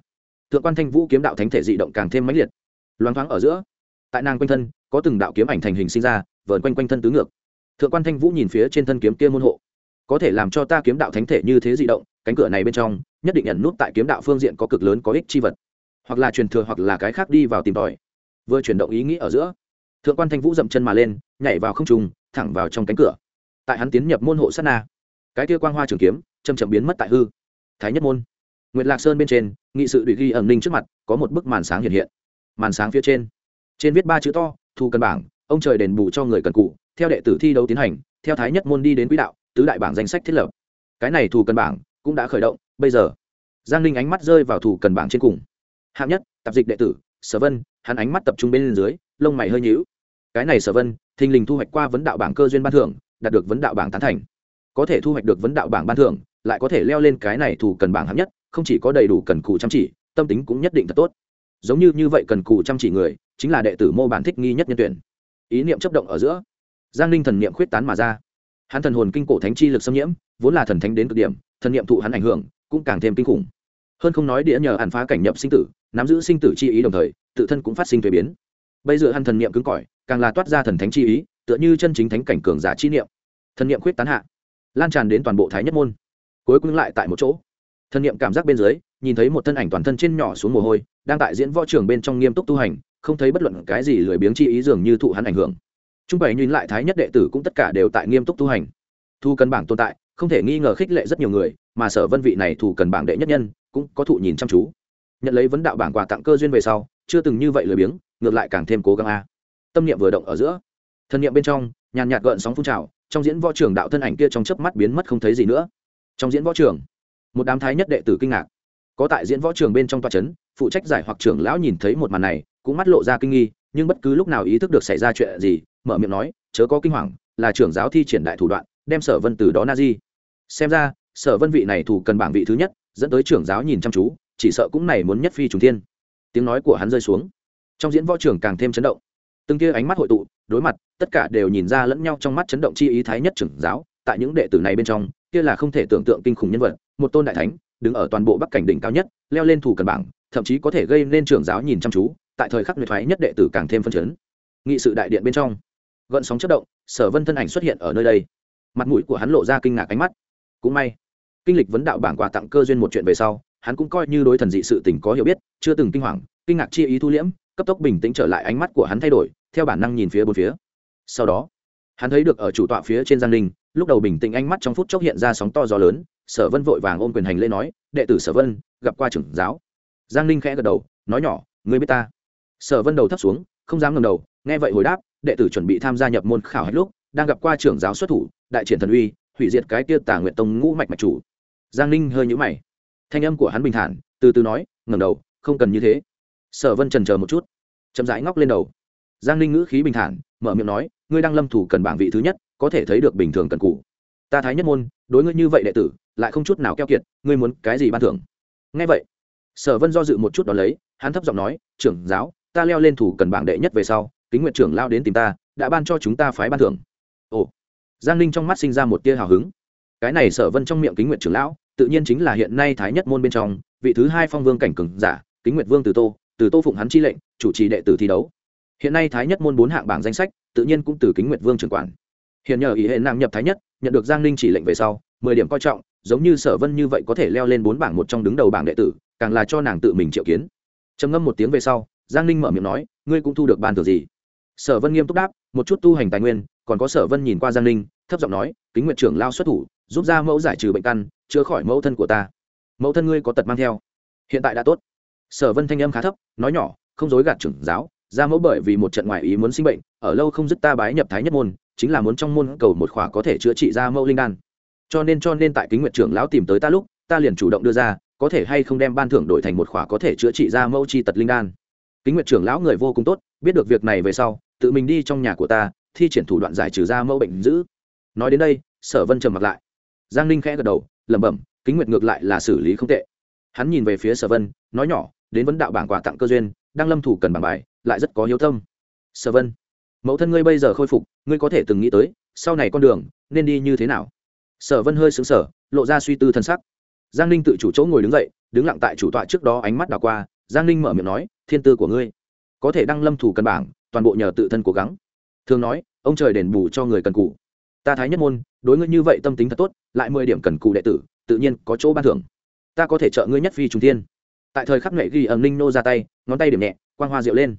Thượng quan thanh vũ kiếm đạo thánh thể dị động càng thêm mãnh liệt. Loáng thoáng ở giữa, tại nàng quanh thân, có từng đạo kiếm ảnh thành hình sinh ra, vờn quanh quanh thân tứ ngược. Thượng quan thanh vũ nhìn phía trên thân kiếm kia môn hộ. Có thể làm cho ta kiếm đạo thánh thể như thế dị động, cánh cửa này bên trong, nhất định nhận nút tại kiếm đạo phương diện có cực lớn có ích chi vật. Hoặc là truyền thừa hoặc là cái khác đi vào tìm tòi. Vừa chuyển động ý nghĩ ở giữa, thượng quan thanh vũ dậm chân mà lên, nhảy vào không trùng thẳng vào trong cánh cửa. Tại hắn tiến nhập môn hộ sát na cái kia quang hoa trường kiếm chầm chậm biến mất tại hư. Thái nhất môn, nguyệt lạc sơn bên trên, nghị sự bị ghi ẩn ninh trước mặt, có một bức màn sáng hiện hiện. Màn sáng phía trên trên viết ba chữ to, thu cân bảng, ông trời đền bù cho người cần cụ, theo đệ tử thi đấu tiến hành, theo thái nhất môn đi đến quỹ đạo, tứ đại bảng danh sách thiết lập. Cái này thù cân bảng cũng đã khởi động, bây giờ, giang ninh ánh mắt rơi vào thù cần bảng trên cùng. Hạng nhất, tạp dịch đệ tử, sở vân, hắn ánh mắt tập trung bên dưới, lông mày hơi nhíu. Cái này sở vân, thình lình thu hoạch qua vấn đạo bảng cơ duyên ban thưởng, đạt được vấn đạo bảng tán thành có thể thu hoạch được vấn đạo bảng ban thưởng, lại có thể leo lên cái này thủ cần bảng hạng nhất, không chỉ có đầy đủ cần cù chăm chỉ, tâm tính cũng nhất định thật tốt. Giống như như vậy cần cù chăm chỉ người, chính là đệ tử mô bản thích nghi nhất nhân tuyển. Ý niệm chấp động ở giữa, giang ninh thần niệm khuyết tán mà ra. Hắn thần hồn kinh cổ thánh chi lực xâm nhiễm, vốn là thần thánh đến cực điểm, thần niệm thụ hắn ảnh hưởng, cũng càng thêm kinh khủng. Hơn không nói đĩa nhờ hàn phá cảnh nhập sinh tử, nắm giữ sinh tử chi ý đồng thời, tự thân cũng phát sinh thuế biến. Bây giờ hắn thần niệm cứng cỏi, càng là toát ra thần thánh chi ý, tựa như chân chính thánh cảnh cường giả chi niệm. Thần niệm khuyết tán hạ lan tràn đến toàn bộ thái nhất môn. Cuối cùng lại tại một chỗ. Thân niệm cảm giác bên dưới, nhìn thấy một thân ảnh toàn thân trên nhỏ xuống mồ hôi, đang tại diễn võ trường bên trong nghiêm túc tu hành, không thấy bất luận cái gì lười biếng chi ý dường như thụ hắn ảnh hưởng. Trung bảy nhìn lại thái nhất đệ tử cũng tất cả đều tại nghiêm túc tu hành. Thu cân bảng tồn tại, không thể nghi ngờ khích lệ rất nhiều người, mà sở vân vị này thủ cần bảng đệ nhất nhân, cũng có thụ nhìn chăm chú. Nhận lấy vấn đạo bảng quà tặng cơ duyên về sau, chưa từng như vậy lười biếng, ngược lại càng thêm cố gắng a. Tâm niệm vừa động ở giữa. Thân niệm bên trong, nhàn nhạt gợn sóng phun trào trong diễn võ trường đạo thân ảnh kia trong chớp mắt biến mất không thấy gì nữa. Trong diễn võ trường, một đám thái nhất đệ tử kinh ngạc. Có tại diễn võ trường bên trong tòa trấn phụ trách giải hoặc trưởng lão nhìn thấy một màn này, cũng mắt lộ ra kinh nghi, nhưng bất cứ lúc nào ý thức được xảy ra chuyện gì, mở miệng nói, chớ có kinh hoàng, là trưởng giáo thi triển đại thủ đoạn, đem sở vân từ đó na di. Xem ra, sở vân vị này thủ cần bảng vị thứ nhất, dẫn tới trưởng giáo nhìn chăm chú, chỉ sợ cũng này muốn nhất phi trùng thiên. Tiếng nói của hắn rơi xuống. Trong diễn võ trường càng thêm chấn động từng kia ánh mắt hội tụ, đối mặt, tất cả đều nhìn ra lẫn nhau trong mắt chấn động chi ý thái nhất trưởng giáo, tại những đệ tử này bên trong, kia là không thể tưởng tượng kinh khủng nhân vật, một tôn đại thánh, đứng ở toàn bộ bắc cảnh đỉnh cao nhất, leo lên thủ cần bảng, thậm chí có thể gây nên trưởng giáo nhìn chăm chú, tại thời khắc nguyệt thoái nhất đệ tử càng thêm phân chấn. Nghị sự đại điện bên trong, gợn sóng chất động, sở vân thân ảnh xuất hiện ở nơi đây. Mặt mũi của hắn lộ ra kinh ngạc ánh mắt. Cũng may, kinh lịch vấn đạo bảng quà tặng cơ duyên một chuyện về sau, hắn cũng coi như đối thần dị sự tình có hiểu biết, chưa từng kinh hoàng, kinh ngạc chi ý thu liễm, cấp tốc bình tĩnh trở lại, ánh mắt của hắn thay đổi theo bản năng nhìn phía bốn phía. Sau đó, hắn thấy được ở chủ tọa phía trên giang ninh, lúc đầu bình tĩnh ánh mắt trong phút chốc hiện ra sóng to gió lớn, sở vân vội vàng ôm quyền hành lễ nói, đệ tử sở vân, gặp qua trưởng giáo. Giang ninh khẽ gật đầu, nói nhỏ, ngươi biết ta. Sở vân đầu thấp xuống, không dám ngầm đầu, nghe vậy hồi đáp, đệ tử chuẩn bị tham gia nhập môn khảo hết lúc, đang gặp qua trưởng giáo xuất thủ, đại triển thần uy, hủy diệt cái kia tà nguyện tông ngũ mạch mạch chủ. Giang ninh hơi nhũ mày. Thanh âm của hắn bình thản, từ từ nói, ngẩng đầu, không cần như thế. Sở vân trần chờ một chút, chậm rãi ngóc lên đầu giang ninh ngữ khí bình thản, mở miệng nói, ngươi đang lâm thủ cần bảng vị thứ nhất, có thể thấy được bình thường cần cụ ta thái nhất môn, đối ngươi như vậy đệ tử, lại không chút nào keo kiệt, ngươi muốn cái gì ban thưởng? Nghe vậy, sở vân do dự một chút đó lấy, hắn thấp giọng nói, trưởng giáo, ta leo lên thủ cần bảng đệ nhất về sau, kính nguyện trưởng lao đến tìm ta, đã ban cho chúng ta phái ban thưởng. Ồ. Giang ninh trong mắt sinh ra một tia hào hứng. Cái này sở vân trong miệng kính nguyện trưởng lão, tự nhiên chính là hiện nay thái nhất môn bên trong, vị thứ hai phong vương cảnh cường giả, kính nguyện vương từ tô từ tô phụng hắn chi lệnh, chủ trì đệ tử thi đấu hiện nay thái nhất môn bốn hạng bảng danh sách, tự nhiên cũng từ kính nguyện vương trưởng quản. Hiện nhờ ý hệ nàng nhập thái nhất, nhận được giang ninh chỉ lệnh về sau, mười điểm coi trọng, giống như sở vân như vậy có thể leo lên bốn bảng một trong đứng đầu bảng đệ tử, càng là cho nàng tự mình triệu kiến. Trầm ngâm một tiếng về sau, giang ninh mở miệng nói, ngươi cũng thu được ban thưởng gì? Sở vân nghiêm túc đáp, một chút tu hành tài nguyên, còn có sở vân nhìn qua giang ninh, thấp giọng nói, kính nguyện trưởng lao xuất thủ, giúp ra mẫu giải trừ bệnh căn, chữa khỏi mẫu thân của ta. Mẫu thân ngươi có tật mang theo. Hiện tại đã tốt. Sở vân thanh âm khá thấp, nói nhỏ, không dối gạt trưởng giáo gia mẫu bởi vì một trận ngoại ý muốn sinh bệnh, ở lâu không dứt ta bái nhập thái nhất môn, chính là muốn trong môn cầu một khỏa có thể chữa trị gia mẫu linh đan. Cho nên cho nên tại kính nguyện trưởng lão tìm tới ta lúc, ta liền chủ động đưa ra, có thể hay không đem ban thưởng đổi thành một khỏa có thể chữa trị gia mẫu chi tật linh đan. Kính nguyện trưởng lão người vô cùng tốt, biết được việc này về sau, tự mình đi trong nhà của ta, thi triển thủ đoạn giải trừ gia mẫu bệnh dữ. Nói đến đây, sở vân trầm mặt lại. Giang ninh khẽ gật đầu, lẩm bẩm, kính nguyện ngược lại là xử lý không tệ. Hắn nhìn về phía sở vân, nói nhỏ, đến vấn đạo bảng quà tặng cơ duyên đang lâm thủ cần bằng bài, lại rất có hiếu tâm. Sở vân, mẫu thân ngươi bây giờ khôi phục, ngươi có thể từng nghĩ tới, sau này con đường nên đi như thế nào? Sở vân hơi xứng sở lộ ra suy tư thân sắc. Giang ninh tự chủ chỗ ngồi đứng dậy, đứng lặng tại chủ tọa trước đó ánh mắt đảo qua, giang ninh mở miệng nói, thiên tư của ngươi, có thể đăng lâm thủ cân bảng, toàn bộ nhờ tự thân cố gắng. Thường nói, ông trời đền bù cho người cần cù. Ta thái nhất môn, đối ngươi như vậy tâm tính thật tốt, lại mười điểm cần cù đệ tử, tự nhiên có chỗ ban thưởng. Ta có thể trợ ngươi nhất phi trung tiên tại thời khắc nghệ ghi ẩm ninh nô ra tay, ngón tay điểm nhẹ, quang hoa rượu lên.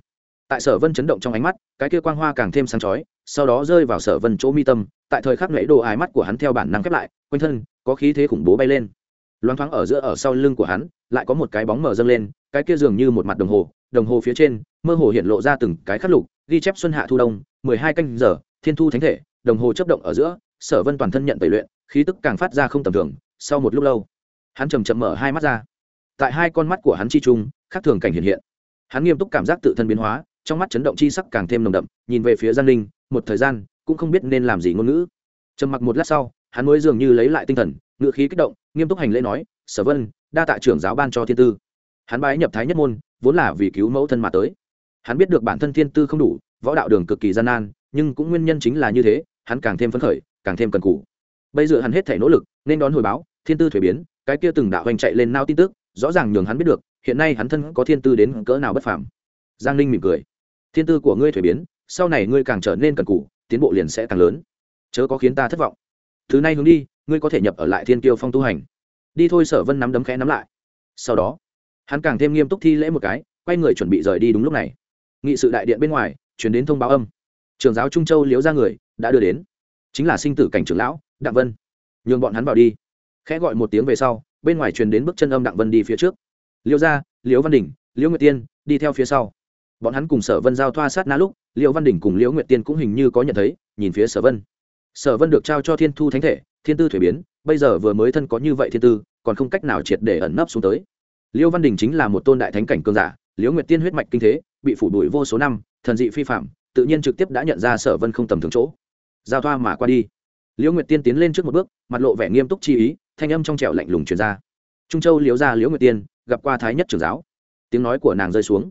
Tại sở vân chấn động trong ánh mắt, cái kia quang hoa càng thêm sáng chói, sau đó rơi vào sở vân chỗ mi tâm, tại thời khắc nghệ đồ ái mắt của hắn theo bản năng khép lại, quanh thân, có khí thế khủng bố bay lên. Loáng thoáng ở giữa ở sau lưng của hắn, lại có một cái bóng mờ dâng lên, cái kia dường như một mặt đồng hồ đồng hồ phía trên, mơ hồ hiện lộ ra từng cái khắc lục, ghi chép xuân hạ thu đông, mười hai canh giờ, thiên thu thánh thể, đồng hồ chấp động ở giữa, sở vân toàn thân nhận tẩy luyện, khí tức càng phát ra không tầm thường, sau một lúc lâu, hắn chầm chậm mở hai mắt ra tại hai con mắt của hắn chi trung khác thường cảnh hiện hiện. Hắn nghiêm túc cảm giác tự thân biến hóa, trong mắt chấn động chi sắc càng thêm nồng đậm, nhìn về phía giang linh một thời gian, cũng không biết nên làm gì ngôn ngữ. Trầm mặc một lát sau, hắn mới dường như lấy lại tinh thần ngựa khí kích động, nghiêm túc hành lễ nói, sở vân, đa tạ trưởng giáo ban cho thiên tư. Hắn bái nhập thái nhất môn, vốn là vì cứu mẫu thân mà tới. Hắn biết được bản thân thiên tư không đủ, võ đạo đường cực kỳ gian nan, nhưng cũng nguyên nhân chính là như thế, hắn càng thêm phấn khởi, càng thêm cần cù. Bây giờ hắn hết thể nỗ lực, nên đón hồi báo, thiên tư thuế biến, cái kia từng đạo hoành chạy lên nao tin tức rõ ràng nhường hắn biết được, hiện nay hắn thân có thiên tư đến cỡ nào bất phàm. Giang ninh mỉm cười. Thiên tư của ngươi thuế biến, sau này ngươi càng trở nên cần cù, tiến bộ liền sẽ càng lớn. Chớ có khiến ta thất vọng. Thứ này hướng đi, ngươi có thể nhập ở lại thiên tiêu phong tu hành. Đi thôi sở vân nắm đấm khẽ nắm lại. Sau đó, hắn càng thêm nghiêm túc thi lễ một cái, quay người chuẩn bị rời đi đúng lúc này. Nghị sự đại điện bên ngoài chuyển đến thông báo âm. Trường giáo trung châu liếu ra người, đã đưa đến. Chính là sinh tử cảnh trưởng lão, đặng vân. Nhường bọn hắn vào đi. Khẽ gọi một tiếng về sau bên ngoài truyền đến bước chân âm đặng vân đi phía trước. Liêu gia liễu văn đình liễu nguyệt tiên, đi theo phía sau. Bọn hắn cùng sở vân giao thoa sát na lúc liễu văn đình cùng liễu nguyệt tiên cũng hình như có nhận thấy, nhìn phía sở vân. Sở vân được trao cho thiên thu thánh thể, thiên tư thuế biến, bây giờ vừa mới thân có như vậy thiên tư, còn không cách nào triệt để ẩn nấp xuống tới. Liễu văn đình chính là một tôn đại thánh cảnh cường giả liễu nguyệt tiên huyết mạch kinh thế, bị phủ đuổi vô số năm, thần dị phi phạm, tự nhiên trực tiếp đã nhận ra sở vân không tầm thường chỗ. Giao thoa mà qua đi. Liễu nguyệt tiên tiến lên trước một bước, mặt lộ vẻ nghiêm túc chi ý thanh âm trong trẻo lạnh lùng truyền ra. Trung châu liễu gia liễu nguyệt tiên, gặp qua thái nhất trưởng giáo. Tiếng nói của nàng rơi xuống.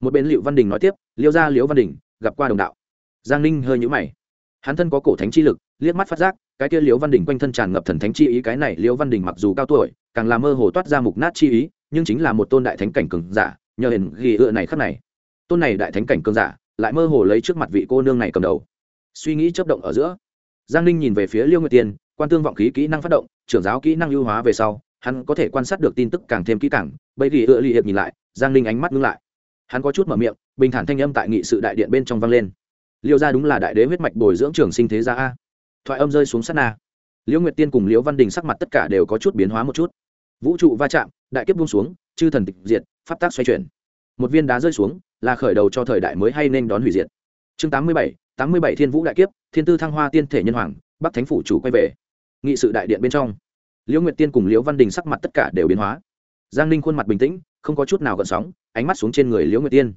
Một bên liệu văn đình nói tiếp liễu gia liễu văn đình, gặp qua đồng đạo. Giang ninh hơi nhũ mày. Hắn thân có cổ thánh chi lực, liếc mắt phát giác, cái kia liễu văn đình quanh thân tràn ngập thần thánh chi ý, cái này liễu văn đình mặc dù cao tuổi, càng là mơ hồ toát ra mục nát chi ý, nhưng chính là một tôn đại thánh cảnh cường giả, nhờ hình ghi ựa này khắc này. Tôn này đại thánh cảnh cường giả, lại mơ hồ lấy trước mặt vị cô nương này cầm đầu. Suy nghĩ chấp động ở giữa, giang ninh nhìn về phía liêu nguyệt tiên, quan tương vọng khí kỹ năng phát động trưởng giáo kỹ năng ưu hóa về sau, hắn có thể quan sát được tin tức càng thêm kỹ càng, bây ghi ựa ly hiệp nhìn lại, giang ninh ánh mắt ngưng lại. Hắn có chút mở miệng, bình thản thanh âm tại nghị sự đại điện bên trong vang lên. Liêu ra đúng là đại đế huyết mạch bồi dưỡng trường sinh thế gia a. Thoại âm rơi xuống sát na. Liễu nguyệt tiên cùng liễu văn đình sắc mặt tất cả đều có chút biến hóa một chút. Vũ trụ va chạm, đại kiếp buông xuống, chư thần tịch diệt, pháp tác xoay chuyển. Một viên đá rơi xuống, là khởi đầu cho thời đại mới hay nên đón hủy diệt. Chương tám mươi bảy, tám mươi bảy thiên vũ đại kiếp, thiên tư thăng hoa tiên thể nhân hoàng, bắc thánh phủ chủ quay về nghị sự đại điện bên trong. Liễu nguyệt tiên cùng liễu văn đình sắc mặt tất cả đều biến hóa. Giang ninh khuôn mặt bình tĩnh, không có chút nào gợn sóng, ánh mắt xuống trên người liễu nguyệt tiên.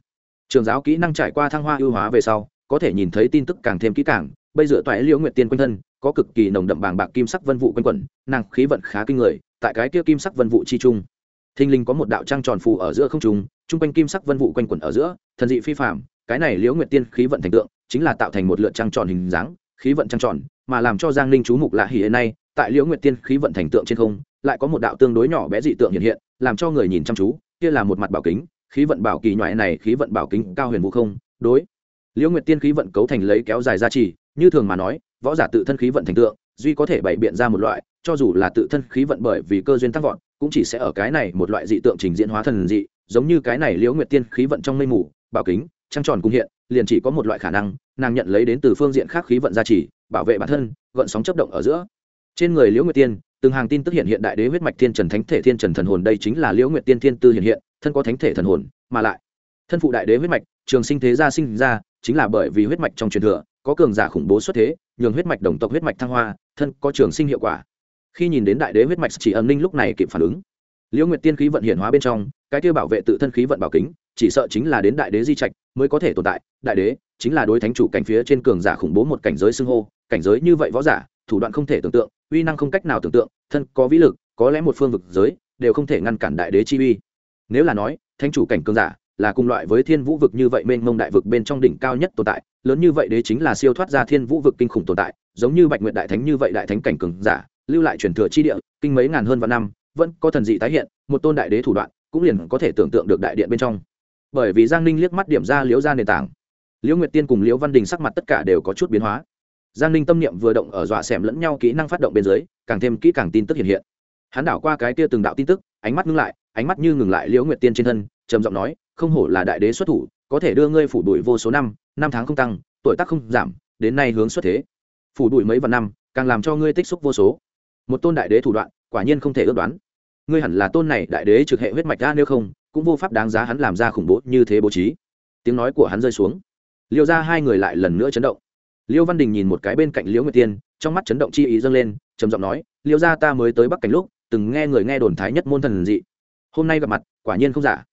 Trường giáo kỹ năng trải qua thăng hoa ưu hóa về sau, có thể nhìn thấy tin tức càng thêm kỹ càng, bây giờ toại liễu nguyệt tiên quanh thân, có cực kỳ nồng đậm bàng bạc kim sắc vân vụ quanh quẩn, nàng khí vận khá kinh người, tại cái kia kim sắc vân vụ chi trung. Thinh linh có một đạo trăng tròn phù ở giữa không trung trung quanh kim sắc vân vụ quanh quẩn ở giữa, thần dị phi phạm cái này liễu nguyệt tiên khí vận thành tượng, chính là tạo thành một lượt trăng tròn hình dáng khí vận trăng tròn, mà làm cho giang ninh chú mục lạ hỉ hiện nay, tại liễu nguyệt tiên khí vận thành tượng trên không, lại có một đạo tương đối nhỏ bé dị tượng hiện hiện, làm cho người nhìn chăm chú, kia là một mặt bảo kính, khí vận bảo kỳ nhoại này khí vận bảo kính cao huyền vũ không, đối. Liễu nguyệt tiên khí vận cấu thành lấy kéo dài ra trì, như thường mà nói, võ giả tự thân khí vận thành tượng, duy có thể bày biện ra một loại, cho dù là tự thân khí vận bởi vì cơ duyên tăng vọt, cũng chỉ sẽ ở cái này một loại dị tượng trình diễn hóa thần dị, giống như cái này liễu nguyệt tiên khí vận trong mây mù, bảo kính, trăng tròn cung hiện liền chỉ có một loại khả năng, nàng nhận lấy đến từ phương diện khác khí vận gia trì, bảo vệ bản thân, gợn sóng chấp động ở giữa. Trên người liễu nguyệt tiên, từng hàng tin tức hiện hiện đại đế huyết mạch thiên trần thánh thể thiên trần thần hồn, đây chính là liễu nguyệt tiên thiên tư hiện hiện, thân có thánh thể thần hồn, mà lại, thân phụ đại đế huyết mạch, trường sinh thế gia sinh ra, chính là bởi vì huyết mạch trong truyền thừa, có cường giả khủng bố xuất thế, nhường huyết mạch đồng tộc huyết mạch thăng hoa, thân có trường sinh hiệu quả. Khi nhìn đến đại đế huyết mạch, chỉ âm linh lúc này kịp phản ứng. Liễu nguyệt tiên khí vận hiện hóa bên trong, cái tiêu bảo vệ tự thân khí vận bảo kính, chỉ sợ chính là đến đại đế di trạch mới có thể tồn tại. Đại đế chính là đối thánh chủ cảnh phía trên cường giả khủng bố một cảnh giới xưng hô, cảnh giới như vậy võ giả, thủ đoạn không thể tưởng tượng, uy năng không cách nào tưởng tượng, thân có vĩ lực, có lẽ một phương vực giới, đều không thể ngăn cản đại đế chi uy. Nếu là nói, thánh chủ cảnh cường giả là cùng loại với thiên vũ vực như vậy mênh mông đại vực bên trong đỉnh cao nhất tồn tại, lớn như vậy đế chính là siêu thoát ra thiên vũ vực kinh khủng tồn tại, giống như bạch nguyện đại thánh như vậy đại thánh cảnh cường giả, lưu lại truyền thừa chi địa, kinh mấy ngàn hơn vạn năm, vẫn có thần dị tái hiện, một tôn đại đế thủ đoạn cũng liền có thể tưởng tượng được đại điện bên trong bởi vì giang ninh liếc mắt điểm ra liễu ra nền tảng. Liễu nguyệt tiên cùng liễu văn đình sắc mặt tất cả đều có chút biến hóa. Giang ninh tâm niệm vừa động ở dọa xẻm lẫn nhau kỹ năng phát động bên dưới, càng thêm kỹ càng tin tức hiện hiện. Hắn đảo qua cái kia từng đạo tin tức, ánh mắt ngưng lại, ánh mắt như ngừng lại liễu nguyệt tiên trên thân, trầm giọng nói, không hổ là đại đế xuất thủ, có thể đưa ngươi phủ đuổi vô số năm năm tháng không tăng, tuổi tác không giảm, đến nay hướng xuất thế. Phủ đuổi mấy vạn năm, càng làm cho ngươi tích xúc vô số. Một tôn đại đế thủ đoạn, quả nhiên không thể ước đoán. Ngươi hẳn là tôn này đại đế trực hệ huyết mạch ra nếu không cũng vô pháp đáng giá hắn làm ra khủng bố như thế bố trí. Tiếng nói của hắn rơi xuống. Liêu ra hai người lại lần nữa chấn động. Liêu văn đình nhìn một cái bên cạnh liễu nguyệt tiên, trong mắt chấn động chi ý dâng lên, trầm giọng nói, liêu ra ta mới tới bắc cảnh lúc, từng nghe người nghe đồn thái nhất môn thần dị. Hôm nay gặp mặt, quả nhiên không giả.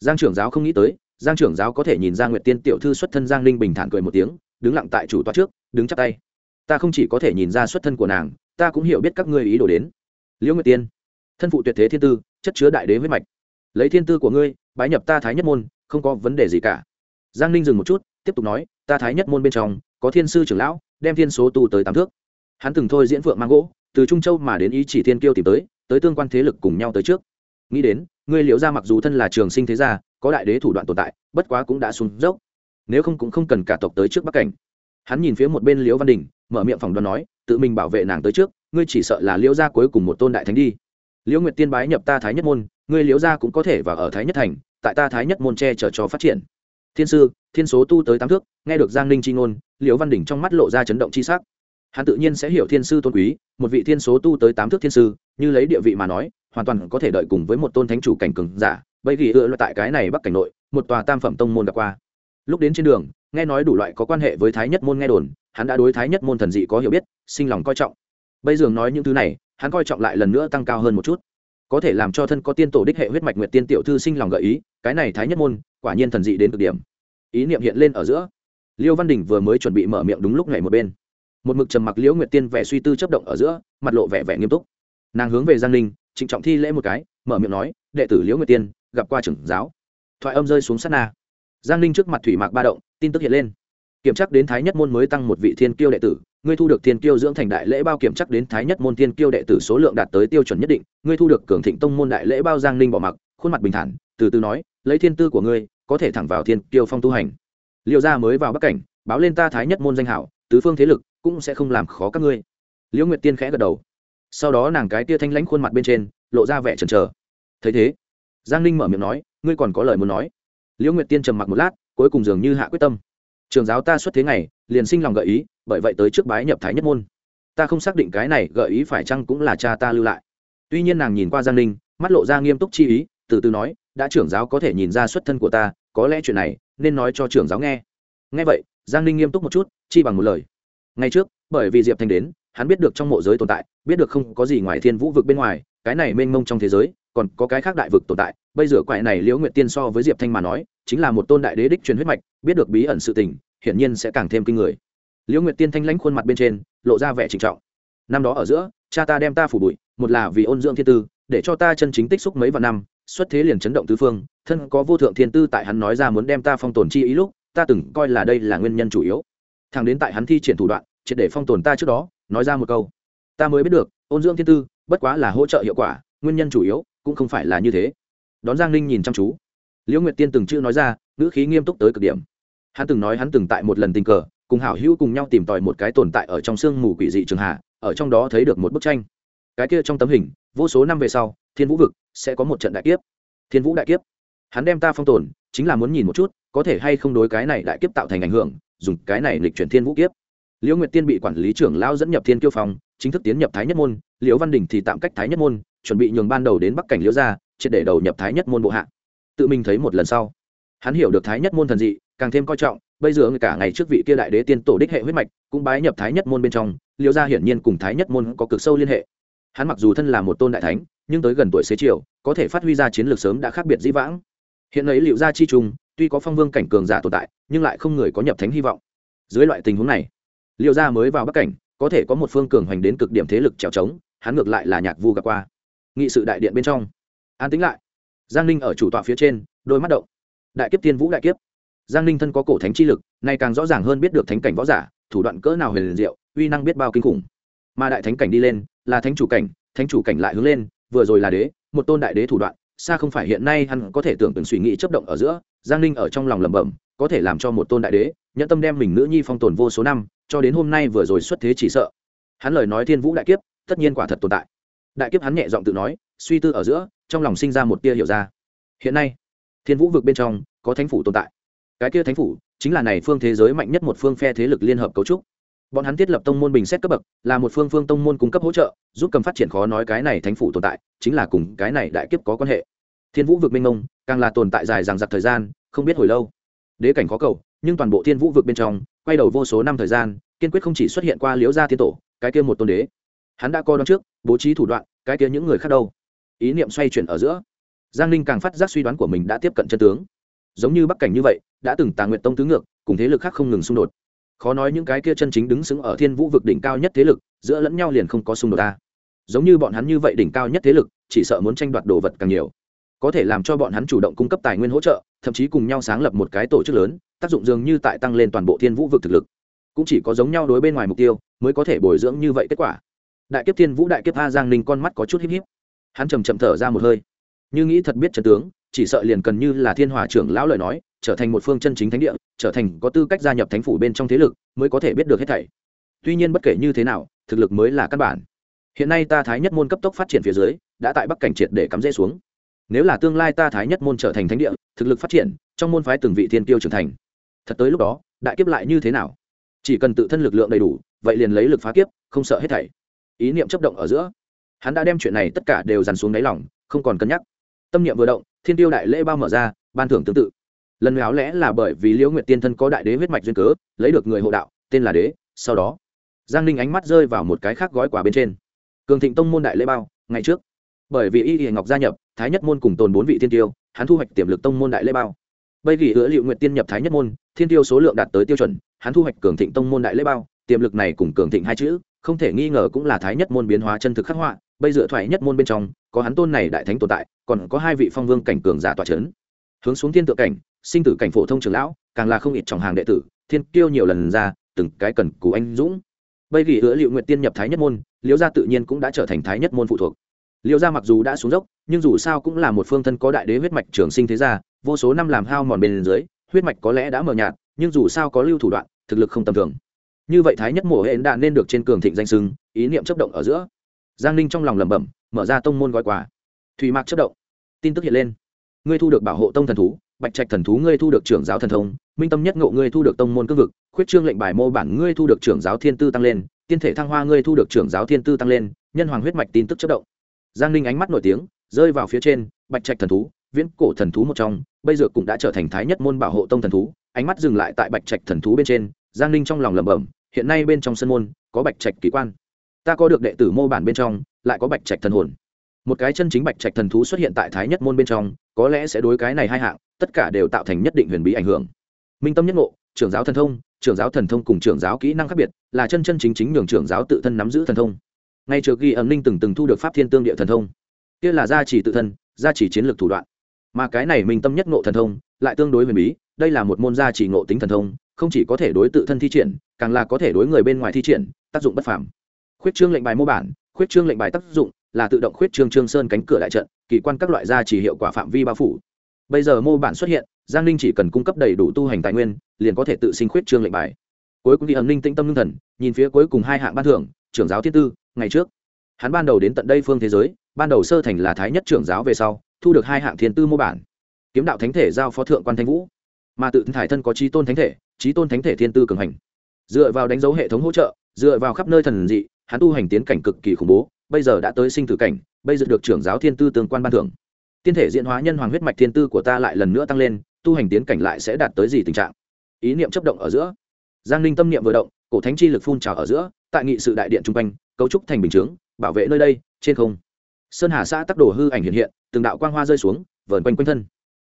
Giang trưởng giáo không nghĩ tới, giang trưởng giáo có thể nhìn ra nguyệt tiên tiểu thư xuất thân giang linh bình thản cười một tiếng, đứng lặng tại chủ tọa trước, đứng chắp tay. Ta không chỉ có thể nhìn ra xuất thân của nàng, ta cũng hiểu biết các ngươi ý đồ đến. Liễu nguyệt tiên, thân phụ tuyệt thế thiên tư, chất chứa đại đế huyết mạch lấy thiên tư của ngươi, bái nhập ta thái nhất môn, không có vấn đề gì cả. Giang ninh dừng một chút, tiếp tục nói, ta thái nhất môn bên trong, có thiên sư trưởng lão, đem thiên số tu tới tám thước. Hắn từng thôi diễn phượng mang gỗ, từ trung châu mà đến ý chỉ thiên kiêu tìm tới tới tương quan thế lực cùng nhau tới trước. Nghĩ đến, ngươi liễu ra mặc dù thân là trường sinh thế gia, có đại đế thủ đoạn tồn tại, bất quá cũng đã xuống dốc. Nếu không cũng không cần cả tộc tới trước bắc cảnh. Hắn nhìn phía một bên liễu văn đình, mở miệng phòng đoán nói, tự mình bảo vệ nàng tới trước, ngươi chỉ sợ là liễu gia cuối cùng một tôn đại thánh đi liễu nguyệt tiên bái nhập ta thái nhất môn, ngươi liễu gia cũng có thể vào ở thái nhất thành, tại ta thái nhất môn che chở cho phát triển. Thiên sư, thiên số tu tới tám thước, nghe được giang ninh c h i ngôn, liễu văn đỉnh trong mắt lộ ra chấn động c h i s ắ c hắn tự nhiên sẽ hiểu thiên sư tôn quý, một vị thiên số tu tới tám thước thiên sư, như lấy địa vị mà nói, hoàn toàn có thể đợi cùng với một tôn thánh chủ cảnh cường giả, bởi vì ựa tại cái này bắc cảnh nội, một tòa tam phẩm tông môn đã qua. Lúc đến trên đường, nghe nói đủ loại có quan hệ với thái nhất môn nghe đồn, hắn đã đối thái nhất môn thần dị có hiểu biết, sinh lòng coi trọng. Bây giờ nói những thứ này hắn coi trọng lại lần nữa tăng cao hơn một chút. Có thể làm cho thân có tiên tổ đích hệ huyết mạch nguyệt tiên tiểu thư sinh lòng gợi ý, cái này thái nhất môn, quả nhiên thần dị đến cực điểm. Ý niệm hiện lên ở giữa. Liêu văn đình vừa mới chuẩn bị mở miệng đúng lúc này một bên. Một mực trầm mặc liễu nguyệt tiên vẻ suy tư chấp động ở giữa, mặt lộ vẻ vẻ nghiêm túc. Nàng hướng về giang ninh, trịnh trọng thi lễ một cái, mở miệng nói, đệ tử liễu nguyệt tiên, gặp qua trưởng giáo. Thoại âm rơi xuống sát na. Giang ninh trước mặt thủy mạc ba động, tin tức hiện lên. Kiểm tra đến thái nhất môn mới tăng một vị thiên kiêu đệ tử ngươi thu được thiên kiêu dưỡng thành đại lễ bao kiểm chắc đến thái nhất môn thiên kiêu đệ tử số lượng đạt tới tiêu chuẩn nhất định, ngươi thu được cường thịnh tông môn đại lễ bao giang ninh bỏ mặc, khuôn mặt bình thản, từ từ nói, lấy thiên tư của ngươi, có thể thẳng vào thiên kiêu phong tu hành. Liệu ra mới vào bắc cảnh, báo lên ta thái nhất môn danh hảo, tứ phương thế lực cũng sẽ không làm khó các ngươi. Liễu nguyệt tiên khẽ gật đầu. Sau đó nàng cái tia thanh lãnh khuôn mặt bên trên, lộ ra vẻ chần chờ. Thấy thế, giang ninh mở miệng nói, ngươi còn có lời muốn nói. Liễu nguyệt tiên trầm mặc một lát, cuối cùng dường như hạ quyết tâm trường giáo ta xuất thế ngày, liền sinh lòng gợi ý, bởi vậy tới trước bái nhập thái nhất môn. Ta không xác định cái này gợi ý phải chăng cũng là cha ta lưu lại. Tuy nhiên nàng nhìn qua giang ninh, mắt lộ ra nghiêm túc chi ý, từ từ nói, đã trưởng giáo có thể nhìn ra xuất thân của ta, có lẽ chuyện này nên nói cho trưởng giáo nghe. Nghe vậy, giang ninh nghiêm túc một chút, chi bằng một lời. Ngay trước, bởi vì diệp thành đến, hắn biết được trong mộ giới tồn tại, biết được không có gì ngoài thiên vũ vực bên ngoài, cái này mênh mông trong thế giới còn có cái khác đại vực tồn tại, bây giờ quại này liễu nguyệt tiên so với diệp thanh mà nói, chính là một tôn đại đế đích truyền huyết mạch, biết được bí ẩn sự tình, hiển nhiên sẽ càng thêm kinh người. Liễu nguyệt tiên thanh lãnh khuôn mặt bên trên, lộ ra vẻ trịnh trọng. Năm đó ở giữa, cha ta đem ta phủ bụi, một là vì ôn dưỡng thiên tư, để cho ta chân chính tích xúc mấy vạn năm, xuất thế liền chấn động tứ phương, thân có vô thượng thiên tư tại hắn nói ra muốn đem ta phong tồn chi ý lúc, ta từng coi là đây là nguyên nhân chủ yếu. Thằng đến tại hắn thi triển thủ đoạn, triệt để phong tồn ta trước đó, nói ra một câu. Ta mới biết được, ôn dưỡng thiên tư, bất quá là hỗ trợ hiệu quả, nguyên nhân chủ yếu cũng không phải là như thế. Đón giang ninh nhìn chăm chú. Liễu nguyệt tiên từng chữ nói ra, ngữ khí nghiêm túc tới cực điểm. Hắn từng nói hắn từng tại một lần tình cờ, cùng hảo hữu cùng nhau tìm tòi một cái tồn tại ở trong sương mù quỷ dị trường hạ, ở trong đó thấy được một bức tranh. Cái kia trong tấm hình, vô số năm về sau, thiên vũ vực sẽ có một trận đại kiếp. Thiên vũ đại kiếp. Hắn đem ta phong tồn, chính là muốn nhìn một chút, có thể hay không đối cái này đại kiếp tạo thành ảnh hưởng, dùng cái này lịch chuyển thiên vũ kiếp. Liễu nguyệt tiên bị quản lý trưởng lao dẫn nhập thiên kiêu phòng chính thức tiến nhập thái nhất môn, liễu văn đình thì tạm cách thái nhất môn, chuẩn bị nhường ban đầu đến bắc cảnh liễu gia, triệt để đầu nhập thái nhất môn bộ hạ. Tự mình thấy một lần sau, hắn hiểu được thái nhất môn thần dị, càng thêm coi trọng, bây giờ người cả ngày trước vị kia đại đế tiên tổ đích hệ huyết mạch cũng bái nhập thái nhất môn bên trong, liễu gia hiển nhiên cùng thái nhất môn có cực sâu liên hệ. Hắn mặc dù thân là một tôn đại thánh, nhưng tới gần tuổi xế chiều, có thể phát huy ra chiến lược sớm đã khác biệt dĩ vãng. Hiện ấy liệu gia chi trung, tuy có phong vương cảnh cường giả tồn tại, nhưng lại không người có nhập thánh hy vọng. Dưới loại tình huống này liệu gia mới vào bắc cảnh có thể có một phương cường hoành đến cực điểm thế lực trèo trống, hắn ngược lại là nhạc vu gặp qua. Nghị sự đại điện bên trong. An tính lại. Giang ninh ở chủ tọa phía trên, đôi mắt động. Đại kiếp tiên vũ đại kiếp. Giang ninh thân có cổ thánh chi lực, nay càng rõ ràng hơn biết được thánh cảnh võ giả, thủ đoạn cỡ nào huyền liền diệu, uy năng biết bao kinh khủng. Mà đại thánh cảnh đi lên, là thánh chủ cảnh, thánh chủ cảnh lại hướng lên, vừa rồi là đế, một tôn đại đế thủ đoạn, xa không phải hiện nay hắn có thể tưởng tượng suy nghĩ chấp động ở giữa, giang ninh ở trong lòng lẩm bẩm, có thể làm cho một tôn đại đế, nhẫn tâm đem mình nữ nhi phong tồn vô số năm cho đến hôm nay vừa rồi xuất thế chỉ sợ. Hắn lời nói thiên vũ đại kiếp, tất nhiên quả thật tồn tại. Đại kiếp hắn nhẹ giọng tự nói, suy tư ở giữa, trong lòng sinh ra một tia hiểu ra. Hiện nay, thiên vũ vực bên trong, có thánh phủ tồn tại. Cái kia thánh phủ, chính là này phương thế giới mạnh nhất một phương phe thế lực liên hợp cấu trúc. Bọn hắn thiết lập tông môn bình xét cấp bậc, là một phương phương tông môn cung cấp hỗ trợ, giúp cầm phát triển khó nói cái này thánh phủ tồn tại, chính là cùng cái này đại kiếp có quan hệ. Thiên vũ vực minh ông càng là tồn tại dài dằng dặc thời gian, không biết hồi lâu. Đế cảnh khó cầu, nhưng toàn bộ thiên vũ vực bên trong quay đầu vô số năm thời gian, kiên quyết không chỉ xuất hiện qua liễu gia thiên tổ, cái kia một tôn đế. Hắn đã coi đón trước, bố trí thủ đoạn, cái kia những người khác đâu. Ý niệm xoay chuyển ở giữa. Giang ninh càng phát giác suy đoán của mình đã tiếp cận chân tướng. Giống như bắc cảnh như vậy, đã từng tà nguyện tông tứ ngược, cùng thế lực khác không ngừng xung đột. Khó nói những cái kia chân chính đứng xứng ở thiên vũ vực đỉnh cao nhất thế lực, giữa lẫn nhau liền không có xung đột ta. Giống như bọn hắn như vậy đỉnh cao nhất thế lực, chỉ sợ muốn tranh đoạt đồ vật càng nhiều. Có thể làm cho bọn hắn chủ động cung cấp tài nguyên hỗ trợ thậm chí cùng nhau sáng lập một cái tổ chức lớn, tác dụng dường như tại tăng lên toàn bộ thiên vũ vực thực lực. Cũng chỉ có giống nhau đối bên ngoài mục tiêu, mới có thể bồi dưỡng như vậy kết quả. Đại kiếp thiên vũ đại kiếp a giang ninh con mắt có chút híp híp. Hắn chầm chậm thở ra một hơi. Như nghĩ thật biết trần tướng, chỉ sợ liền cần như là thiên hòa trưởng lão lời nói, trở thành một phương chân chính thánh địa, trở thành có tư cách gia nhập thánh phủ bên trong thế lực, mới có thể biết được hết thảy. Tuy nhiên bất kể như thế nào, thực lực mới là căn bản. Hiện nay ta thái nhất môn cấp tốc phát triển phía dưới, đã tại bắc cảnh triệt để cắm rễ xuống nếu là tương lai ta thái nhất môn trở thành thánh địa, thực lực phát triển, trong môn phái từng vị thiên tiêu trưởng thành. Thật tới lúc đó, đại kiếp lại như thế nào? Chỉ cần tự thân lực lượng đầy đủ, vậy liền lấy lực phá kiếp, không sợ hết thảy. Ý niệm chấp động ở giữa. Hắn đã đem chuyện này tất cả đều dằn xuống đáy lòng, không còn cân nhắc. Tâm niệm vừa động, thiên tiêu đại lễ bao mở ra, ban thưởng tương tự. Lần áo lẽ là bởi vì liễu nguyệt tiên thân có đại đế huyết mạch duyên cớ, lấy được người hộ đạo, tên là đế, sau đó, giang ninh ánh mắt rơi vào một cái khác gói quà bên trên. Cường thịnh tông môn đại lễ bao, ngày trước bởi vì y y ngọc gia nhập, thái nhất môn cùng tồn bốn vị thiên tiêu, hắn thu hoạch tiềm lực tông môn đại lễ bao. Bây vì hứa liệu nguyện tiên nhập thái nhất môn, thiên tiêu số lượng đạt tới tiêu chuẩn, hắn thu hoạch cường thịnh tông môn đại lễ bao, tiềm lực này cùng cường thịnh hai chữ, không thể nghi ngờ cũng là thái nhất môn biến hóa chân thực khắc họa, bây dựa thoại nhất môn bên trong, có hắn tôn này đại thánh tồn tại, còn có hai vị phong vương cảnh cường giả tọa trấn hướng xuống thiên tượng cảnh, sinh tử cảnh phổ thông trường lão, càng là không ít trọng hàng đệ tử, thiên kiêu nhiều lần ra, từng cái cần cù anh dũng. Bây vì hứa liệu nguyện tiên nhập thái nhất môn, liễu gia tự nhiên cũng đã trở thành thái nhất môn phụ thuộc. Liêu gia mặc dù đã xuống dốc, nhưng dù sao cũng là một phương thân có đại đế huyết mạch trường sinh thế gia, vô số năm làm hao mòn bên dưới, huyết mạch có lẽ đã mờ nhạt, nhưng dù sao có lưu thủ đoạn, thực lực không tầm thường. Như vậy thái nhất mổ hệ đã nên được trên cường thịnh danh sưng ý niệm chấp động ở giữa. Giang ninh trong lòng lẩm bẩm, mở ra tông môn gói quà. Thùy mạc chấp động. Tin tức hiện lên. Ngươi thu được bảo hộ tông thần thú, bạch trạch thần thú ngươi thu được trưởng giáo thần thông, minh tâm nhất ngộ ngươi thu được tông môn cương vực, khuyết trương lệnh bài mô bản ngươi thu được trưởng giáo thiên tư tăng lên, tiên thể thăng hoa ngươi thu được trưởng giáo thiên tư tăng lên, nhân hoàng huyết mạch tin tức chất động giang ninh ánh mắt nổi tiếng, rơi vào phía trên, bạch trạch thần thú, viễn cổ thần thú một trong, bây giờ cũng đã trở thành thái nhất môn bảo hộ tông thần thú, ánh mắt dừng lại tại bạch trạch thần thú bên trên, giang ninh trong lòng lẩm bẩm, hiện nay bên trong sân môn, có bạch trạch kỳ quan. Ta có được đệ tử mô bản bên trong, lại có bạch trạch thần hồn. Một cái chân chính bạch trạch thần thú xuất hiện tại thái nhất môn bên trong, có lẽ sẽ đối cái này hai hạng, tất cả đều tạo thành nhất định huyền bí ảnh hưởng. Minh tâm nhất ngộ, trưởng giáo thần thông, trưởng giáo thần thông cùng trưởng giáo kỹ năng khác biệt, là chân chân chính chính nhường trưởng giáo tự thân nắm giữ thần thông ngay trước ghi Âm ninh từng từng thu được pháp thiên tương địa thần thông. Kia là gia trì tự thân, gia trì chiến lược thủ đoạn. Mà cái này minh tâm nhất ngộ thần thông, lại tương đối huyền bí, đây là một môn gia trì ngộ tính thần thông, không chỉ có thể đối tự thân thi triển, càng là có thể đối người bên ngoài thi triển, tác dụng bất phàm. Khuyết trương lệnh bài mô bản, khuyết trương lệnh bài tác dụng là tự động khuyết trương trương sơn cánh cửa đại trận, kỳ quan các loại gia trì hiệu quả phạm vi bao phủ. Bây giờ mô bản xuất hiện, giang ninh chỉ cần cung cấp đầy đủ tu hành tài nguyên, liền có thể tự sinh khuyết trương lệnh bài. Cuối cùng đi ẩm ninh tĩnh tâm ngưng thần, nhìn phía cuối cùng hai hạng ban thưởng, trưởng giáo thiên tư ngày trước. Hắn ban đầu đến tận đây phương thế giới, ban đầu sơ thành là thái nhất trưởng giáo về sau, thu được hai hạng thiên tư mô bản. Kiếm đạo thánh thể giao phó thượng quan thanh vũ. Mà tự thải thân có trí tôn thánh thể trí tôn thánh thể thiên tư cường hành. Dựa vào đánh dấu hệ thống hỗ trợ, dựa vào khắp nơi thần dị, hắn tu hành tiến cảnh cực kỳ khủng bố, bây giờ đã tới sinh tử cảnh, bây giờ được trưởng giáo thiên tư tương quan ban thưởng. Tiên thể diễn hóa nhân hoàng huyết mạch thiên tư của ta lại lần nữa tăng lên, tu hành tiến cảnh lại sẽ đạt tới gì tình trạng? Ý niệm chấp động ở giữa. Giang ninh tâm niệm vừa động, cổ thánh chi lực phun trào ở giữa tại nghị sự đại điện trung quanh, cấu trúc thành bình chướng, bảo vệ nơi đây, trên không. Sơn hà xã tắc đồ hư ảnh hiện hiện, từng đạo quang hoa rơi xuống, vờn quanh quanh thân.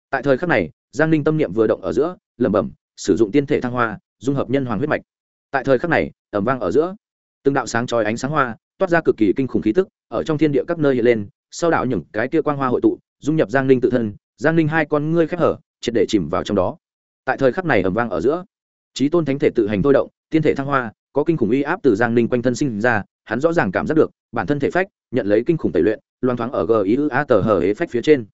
Tại thời khắc này, giang ninh tâm niệm vừa động ở giữa, lẩm bẩm, sử dụng tiên thể thăng hoa, dung hợp nhân hoàng huyết mạch. Tại thời khắc này, ẩm vang ở giữa. Từng đạo sáng trói ánh sáng hoa, toát ra cực kỳ kinh khủng khí tức, ở trong thiên địa các nơi hiện lên, sau đạo những cái kia quang hoa hội tụ, dung nhập giang ninh tự thân, giang ninh hai con ngươi khép hở, triệt để chìm vào trong đó. Tại thời khắc này ẩm vang ở giữa trí tôn thánh thể tự hành thôi động, tiên thể thăng hoa có kinh khủng uy áp từ giang ninh quanh thân sinh ra, hắn rõ ràng cảm giác được, bản thân thể phách, nhận lấy kinh khủng tẩy luyện, loang thoáng ở g ý ư a tờ hờ hế phách phía trên.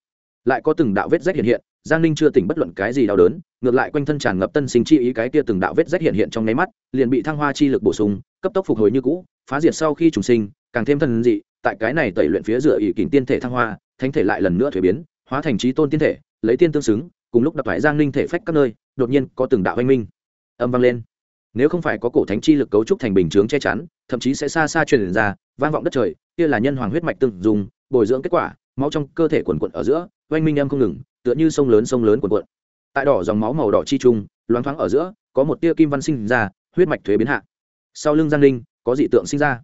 Lại có từng đạo vết rách hiện hiện, giang ninh chưa tỉnh bất luận cái gì đau đớn, ngược lại quanh thân tràn ngập tân sinh chi ý cái kia từng đạo vết rách hiện hiện trong nháy mắt, liền bị thăng hoa chi lực bổ sung, cấp tốc phục hồi như cũ, phá diệt sau khi trùng sinh, càng thêm thần dị, tại cái này tẩy luyện phía dựa ỷ kình tiên thể thăng hoa, thánh thể lại lần nữa thuế biến, hóa thành trí tôn tiên thể, lấy tiên tương xứng, cùng lúc đập thoại giang ninh thể phách các nơi, đột nhiên có từng đạo oanh minh. Âm vang lên nếu không phải có cổ thánh chi lực cấu trúc thành bình chướng che chắn, thậm chí sẽ xa xa truyền ra, vang vọng đất trời, kia là nhân hoàng huyết mạch từng dùng bồi dưỡng kết quả, máu trong cơ thể quần quận ở giữa, oanh minh em không ngừng, tựa như sông lớn sông lớn quần quận. Tại đỏ dòng máu màu đỏ chi trung, loáng thoáng ở giữa, có một tia kim văn sinh ra, huyết mạch thuế biến hạ. Sau lưng giang ninh, có dị tượng sinh ra.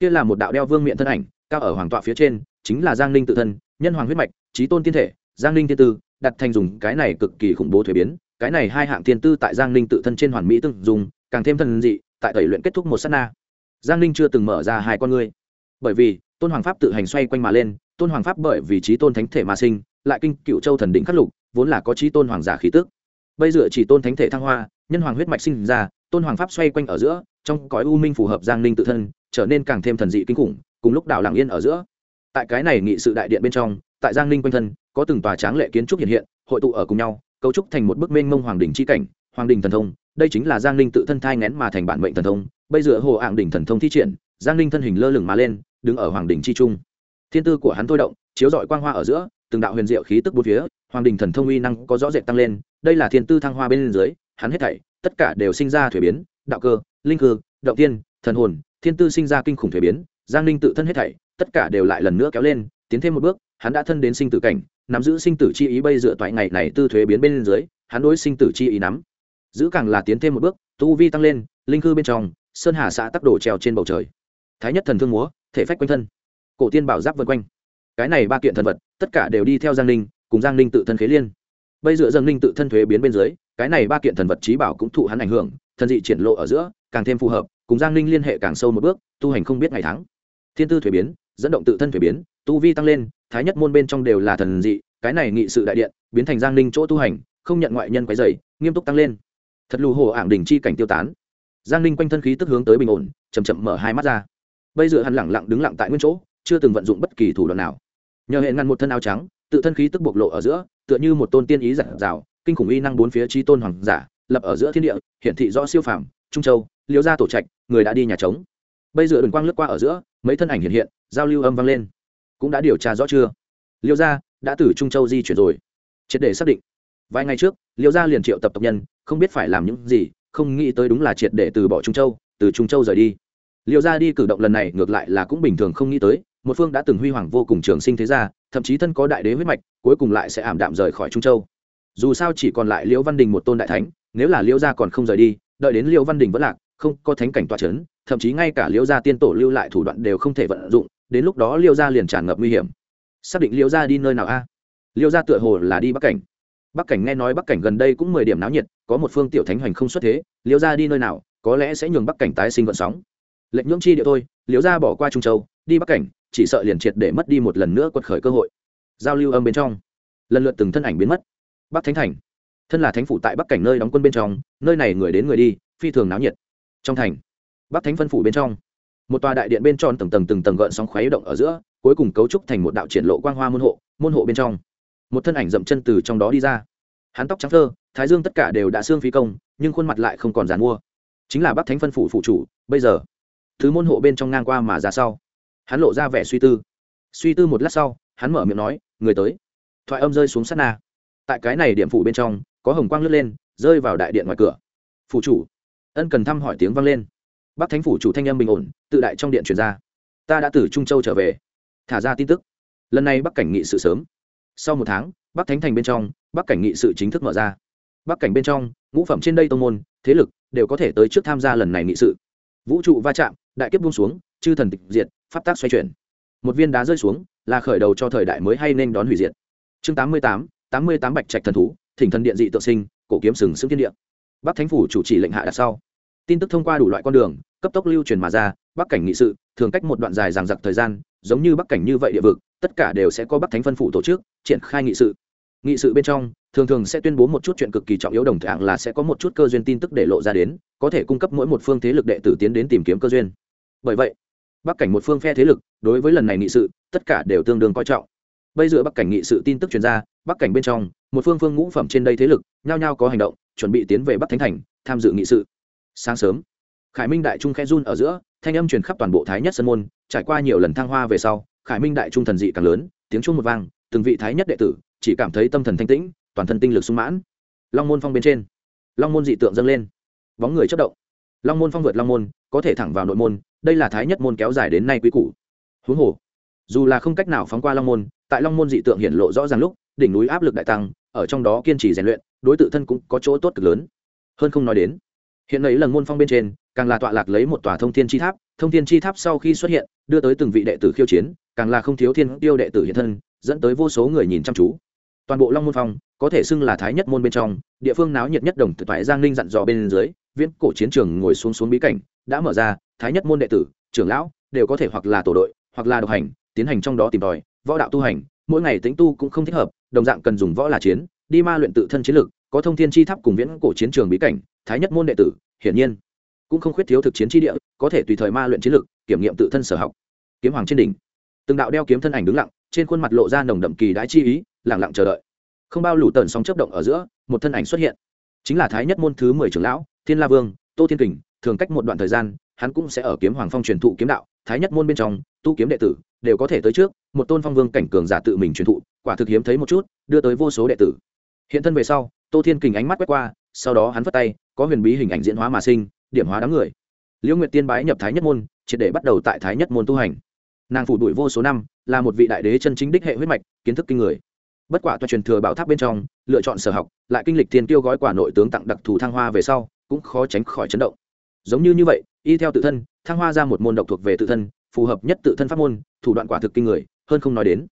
Kia là một đạo đeo vương miện thân ảnh, cao ở hoàng tọa phía trên, chính là giang ninh tự thân, nhân hoàng huyết mạch trí tôn tiên thể, giang ninh tiên tư, đặt thành dùng cái này cực kỳ khủng bố thuế biến. Cái này hai hạng tiên tư tại giang ninh tự thân trên hoàn mỹ tương dùng càng thêm thần dị, tại tẩy luyện kết thúc một s á t na. Giang ninh chưa từng mở ra hai con ngươi. Bởi vì, tôn hoàng pháp tự hành xoay quanh mà lên, tôn hoàng pháp bởi vì trí tôn thánh thể mà sinh, lại kinh cựu châu thần đỉnh khắc lục, vốn là có trí tôn hoàng giả khí tức. Bây giờ chỉ tôn thánh thể thăng hoa, nhân hoàng huyết mạch sinh ra, tôn hoàng pháp xoay quanh ở giữa, trong cõi u minh phù hợp giang ninh tự thân, trở nên càng thêm thần dị kinh khủng, cùng lúc đảo lạng yên ở giữa. Tại cái này nghị sự đại điện bên trong, tại giang ninh quanh thân, có từng tòa tráng lệ kiến trúc hiện hiện, hội tụ ở cùng nhau, cấu trúc thành một bức mênh mông hoàng đình c h i cảnh, hoàng đình thần thông đây chính là giang ninh tự thân thai ngén mà thành bản mệnh thần thông, bây giờ hồ ạng đỉnh thần thông thi triển, giang ninh thân hình lơ lửng mà lên, đứng ở hoàng đình chi trung. Thiên tư của hắn thôi động, chiếu dọi quang hoa ở giữa, từng đạo huyền diệu khí tức bốn phía, hoàng đình thần thông uy năng có rõ rệt tăng lên, đây là thiên tư thăng hoa bên dưới, hắn hết thảy, tất cả đều sinh ra thuế biến, đạo cơ, linh cơ, động tiên thần hồn, thiên tư sinh ra kinh khủng thuế biến, giang ninh tự thân hết thảy, tất cả đều lại lần nữa kéo lên, tiến thêm một bước, hắn đã thân đến sinh tử cảnh, nắm giữ sinh tử chi ý bây dựa toại ngày này tư thuế biến bên dưới, hắn đối sinh tử chi ý nắm giữ càng là tiến thêm một bước, tu vi tăng lên, linh cư bên trong, sơn hà xã tắc đổ treo trên bầu trời. Thái nhất thần thương múa, thể phách quanh thân. Cổ tiên bảo giáp vân quanh. Cái này ba kiện thần vật, tất cả đều đi theo giang ninh, cùng giang ninh tự thân khế liên. Bây dựa giang ninh tự thân thuế biến bên dưới, cái này ba kiện thần vật trí bảo cũng thụ hắn ảnh hưởng, thần dị triển lộ ở giữa, càng thêm phù hợp, cùng giang ninh liên hệ càng sâu một bước, tu hành không biết ngày tháng. Thiên tư thuế biến, dẫn động tự thân thuế biến, tu vi tăng lên, thái nhất môn bên trong đều là thần dị, cái này nghị sự đại điện, biến thành giang ninh chỗ tu hành, không nhận ngoại nhân quấy dày nghiêm túc tăng lên thật lù hồ ảng đình chi cảnh tiêu tán. Giang ninh quanh thân khí tức hướng tới bình ổn chầm chậm mở hai mắt ra. Bây giờ hắn lẳng lặng đứng lặng tại nguyên chỗ, chưa từng vận dụng bất kỳ thủ đoạn nào. Nhờ hệ ngăn một thân áo trắng, tự thân khí tức bộc lộ ở giữa, tựa như một tôn tiên ý giản rào, kinh khủng uy năng bốn phía chi tôn hoàng giả, lập ở giữa thiên địa, hiển thị rõ siêu phàm, trung châu liễu gia tổ trạch, người đã đi nhà trống. Bây giờ đường quang lướt qua ở giữa, mấy thân ảnh hiện hiện, giao lưu âm vang lên. Cũng đã điều tra rõ chưa? Liễu gia đã từ trung châu di chuyển rồi. Triệt để xác định vài ngày trước liễu gia liền triệu tập tộc nhân, không biết phải làm những gì, không nghĩ tới đúng là triệt để từ bỏ trung châu, từ trung châu rời đi. Liễu gia đi cử động lần này ngược lại là cũng bình thường không nghĩ tới, một phương đã từng huy hoàng vô cùng trường sinh thế gia, thậm chí thân có đại đế huyết mạch, cuối cùng lại sẽ ảm đạm rời khỏi trung châu. Dù sao chỉ còn lại liễu văn đình một tôn đại thánh, nếu là liễu gia còn không rời đi, đợi đến liễu văn đình vẫn lạc, không có thánh cảnh tọa c h ấ n thậm chí ngay cả liễu gia tiên tổ lưu lại thủ đoạn đều không thể vận dụng, đến lúc đó liễu gia liền tràn ngập nguy hiểm. Xác định liễu gia đi nơi nào a? À? liễu gia tựa hồ là đi bắc cảnh bắc cảnh nghe nói bắc cảnh gần đây cũng mười điểm náo nhiệt, có một phương tiểu thánh hoành không xuất thế, liễu gia đi nơi nào, có lẽ sẽ nhường bắc cảnh tái sinh vận sóng. Lệnh nhưỡng chi địa thôi, liễu gia bỏ qua trung châu, đi bắc cảnh, chỉ sợ liền triệt để mất đi một lần nữa quật khởi cơ hội. Giao lưu âm bên trong, lần lượt từng thân ảnh biến mất. Bắc thánh thành, thân là thánh phủ tại bắc cảnh nơi đóng quân bên trong, nơi này người đến người đi, phi thường náo nhiệt. Trong thành, bắc thánh phân phủ bên trong, một tòa đại điện bên tròn từng tầng từng tầng gợn sóng khuấy động ở giữa, cuối cùng cấu trúc thành một đạo triển lộ quang hoa môn hộ môn hộ bên trong một thân ảnh dậm chân từ trong đó đi ra. Hắn tóc trắng thơ, thái dương tất cả đều đã xương phí công, nhưng khuôn mặt lại không còn dàn mua. Chính là bắc thánh phân phủ phụ chủ, bây giờ, thứ môn hộ bên trong ngang qua mà ra sau. Hắn lộ ra vẻ suy tư. Suy tư một lát sau, hắn mở miệng nói, người tới. Thoại âm rơi xuống sát na. Tại cái này điểm phủ bên trong, có hồng quang lướt lên, rơi vào đại điện ngoài cửa. Phủ chủ. Ân cần thăm hỏi tiếng vang lên. Bắc thánh phủ chủ thanh âm bình ổn, tự đại trong điện truyền ra. Ta đã từ trung châu trở về. Thả ra tin tức. Lần này bắc cảnh nghị sự sớm sau một tháng, bắc thánh thành bên trong, bắc cảnh nghị sự chính thức mở ra. Bắc cảnh bên trong, ngũ phẩm trên đây tông môn, thế lực đều có thể tới trước tham gia lần này nghị sự. Vũ trụ va chạm, đại kiếp buông xuống, chư thần tịch diệt, pháp tác xoay chuyển. Một viên đá rơi xuống, là khởi đầu cho thời đại mới hay nên đón hủy diệt. Chương tám mươi tám tám mươi tám bạch trạch thần thú, thỉnh thần điện dị tự sinh, cổ kiếm sừng sững thiên địa. Bắc thánh phủ chủ trì lệnh hạ đặt sau. Tin tức thông qua đủ loại con đường, cấp tốc lưu truyền mà ra, bắc cảnh nghị sự, thường cách một đoạn dài ràng giặc thời gian giống như bắc cảnh như vậy địa vực, tất cả đều sẽ có bắc thánh phân phủ tổ chức, triển khai nghị sự. Nghị sự bên trong, thường thường sẽ tuyên bố một chút chuyện cực kỳ trọng yếu đồng thạng là sẽ có một chút cơ duyên tin tức để lộ ra đến, có thể cung cấp mỗi một phương thế lực đệ tử tiến đến tìm kiếm cơ duyên. Bởi vậy, bắc cảnh một phương phe thế lực, đối với lần này nghị sự, tất cả đều tương đương coi trọng. Bây giờ bắc cảnh nghị sự tin tức truyền ra, bắc cảnh bên trong, một phương phương ngũ phẩm trên đây thế lực, nhao nhao có hành động, chuẩn bị tiến về bắc thánh thành, tham dự nghị sự. Sáng sớm, khải minh đại trung khe run ở giữa thanh âm truyền khắp toàn bộ thái nhất sân môn, trải qua nhiều lần thăng hoa về sau, khải minh đại trung thần dị càng lớn, tiếng chuông một vang, từng vị thái nhất đệ tử chỉ cảm thấy tâm thần thanh tĩnh, toàn thân tinh lực sung mãn. Long môn phong bên trên, long môn dị tượng dâng lên. Bóng người chất động. Long môn phong vượt long môn, có thể thẳng vào nội môn, đây là thái nhất môn kéo dài đến nay quý cũ huống hồ, dù là không cách nào phóng qua long môn, tại long môn dị tượng hiện lộ rõ ràng lúc, đỉnh núi áp lực đại tăng, ở trong đó kiên trì rèn luyện, đối tự thân cũng có chỗ tốt cực lớn. Hơn không nói đến hiện ấy lần môn phong bên trên, càng là tọa lạc lấy một tòa thông thiên chi tháp, thông thiên chi tháp sau khi xuất hiện, đưa tới từng vị đệ tử khiêu chiến, càng là không thiếu thiên tiêu đệ tử hiện thân, dẫn tới vô số người nhìn chăm chú. Toàn bộ long môn phong, có thể xưng là thái nhất môn bên trong, địa phương náo nhiệt nhất đồng thực toại giang ninh dặn dò bên dưới, viễn cổ chiến trường ngồi xuống xuống bí cảnh, đã mở ra, thái nhất môn đệ tử, trưởng lão, đều có thể hoặc là tổ đội, hoặc là độc hành, tiến hành trong đó tìm tòi, võ đạo tu hành, mỗi ngày tính tu cũng không thích hợp, đồng dạng cần dùng võ là chiến, đi ma luyện tự thân chiến lực, có thông thiên chi tháp cùng viễn cổ chiến trường bí cảnh thái nhất môn đệ tử, hiển nhiên cũng không khuyết thiếu thực chiến chi địa, có thể tùy thời ma luyện chiến lực, kiểm nghiệm tự thân sở học. Kiếm hoàng trên đỉnh, từng đạo đeo kiếm thân ảnh đứng lặng, trên khuôn mặt lộ ra nồng đậm kỳ đái chi ý lẳng lặng chờ đợi. Không bao lủ tần sóng chấp động ở giữa, một thân ảnh xuất hiện. Chính là thái nhất môn thứ mười trưởng lão, thiên la vương, tô thiên kình, thường cách một đoạn thời gian, hắn cũng sẽ ở kiếm hoàng phong truyền thụ kiếm đạo, thái nhất môn bên trong, tu kiếm đệ tử đều có thể tới trước, một tôn phong vương cảnh cường giả tự mình truyền thụ, quả thực hiếm thấy một chút, đưa tới vô số đệ tử. Hiện thân về sau, tô thiên kình ánh mắt quét qua, sau đó hắn vất tay có huyền bí hình ảnh diễn hóa mà sinh, điểm hóa đám người. Liễu nguyệt tiên bái nhập thái nhất môn, triệt để bắt đầu tại thái nhất môn tu hành. Nàng phủ đuổi vô số năm, là một vị đại đế chân chính đích hệ huyết mạch, kiến thức kinh người. Bất quả toàn truyền thừa bảo tháp bên trong, lựa chọn sở học, lại kinh lịch thiên tiêu gói quả nội tướng tặng đặc thù thăng hoa về sau, cũng khó tránh khỏi chấn động. Giống như như vậy, y theo tự thân, thăng hoa ra một môn độc thuộc về tự thân, phù hợp nhất tự thân pháp môn, thủ đoạn quả thực kinh người, hơn không nói đến.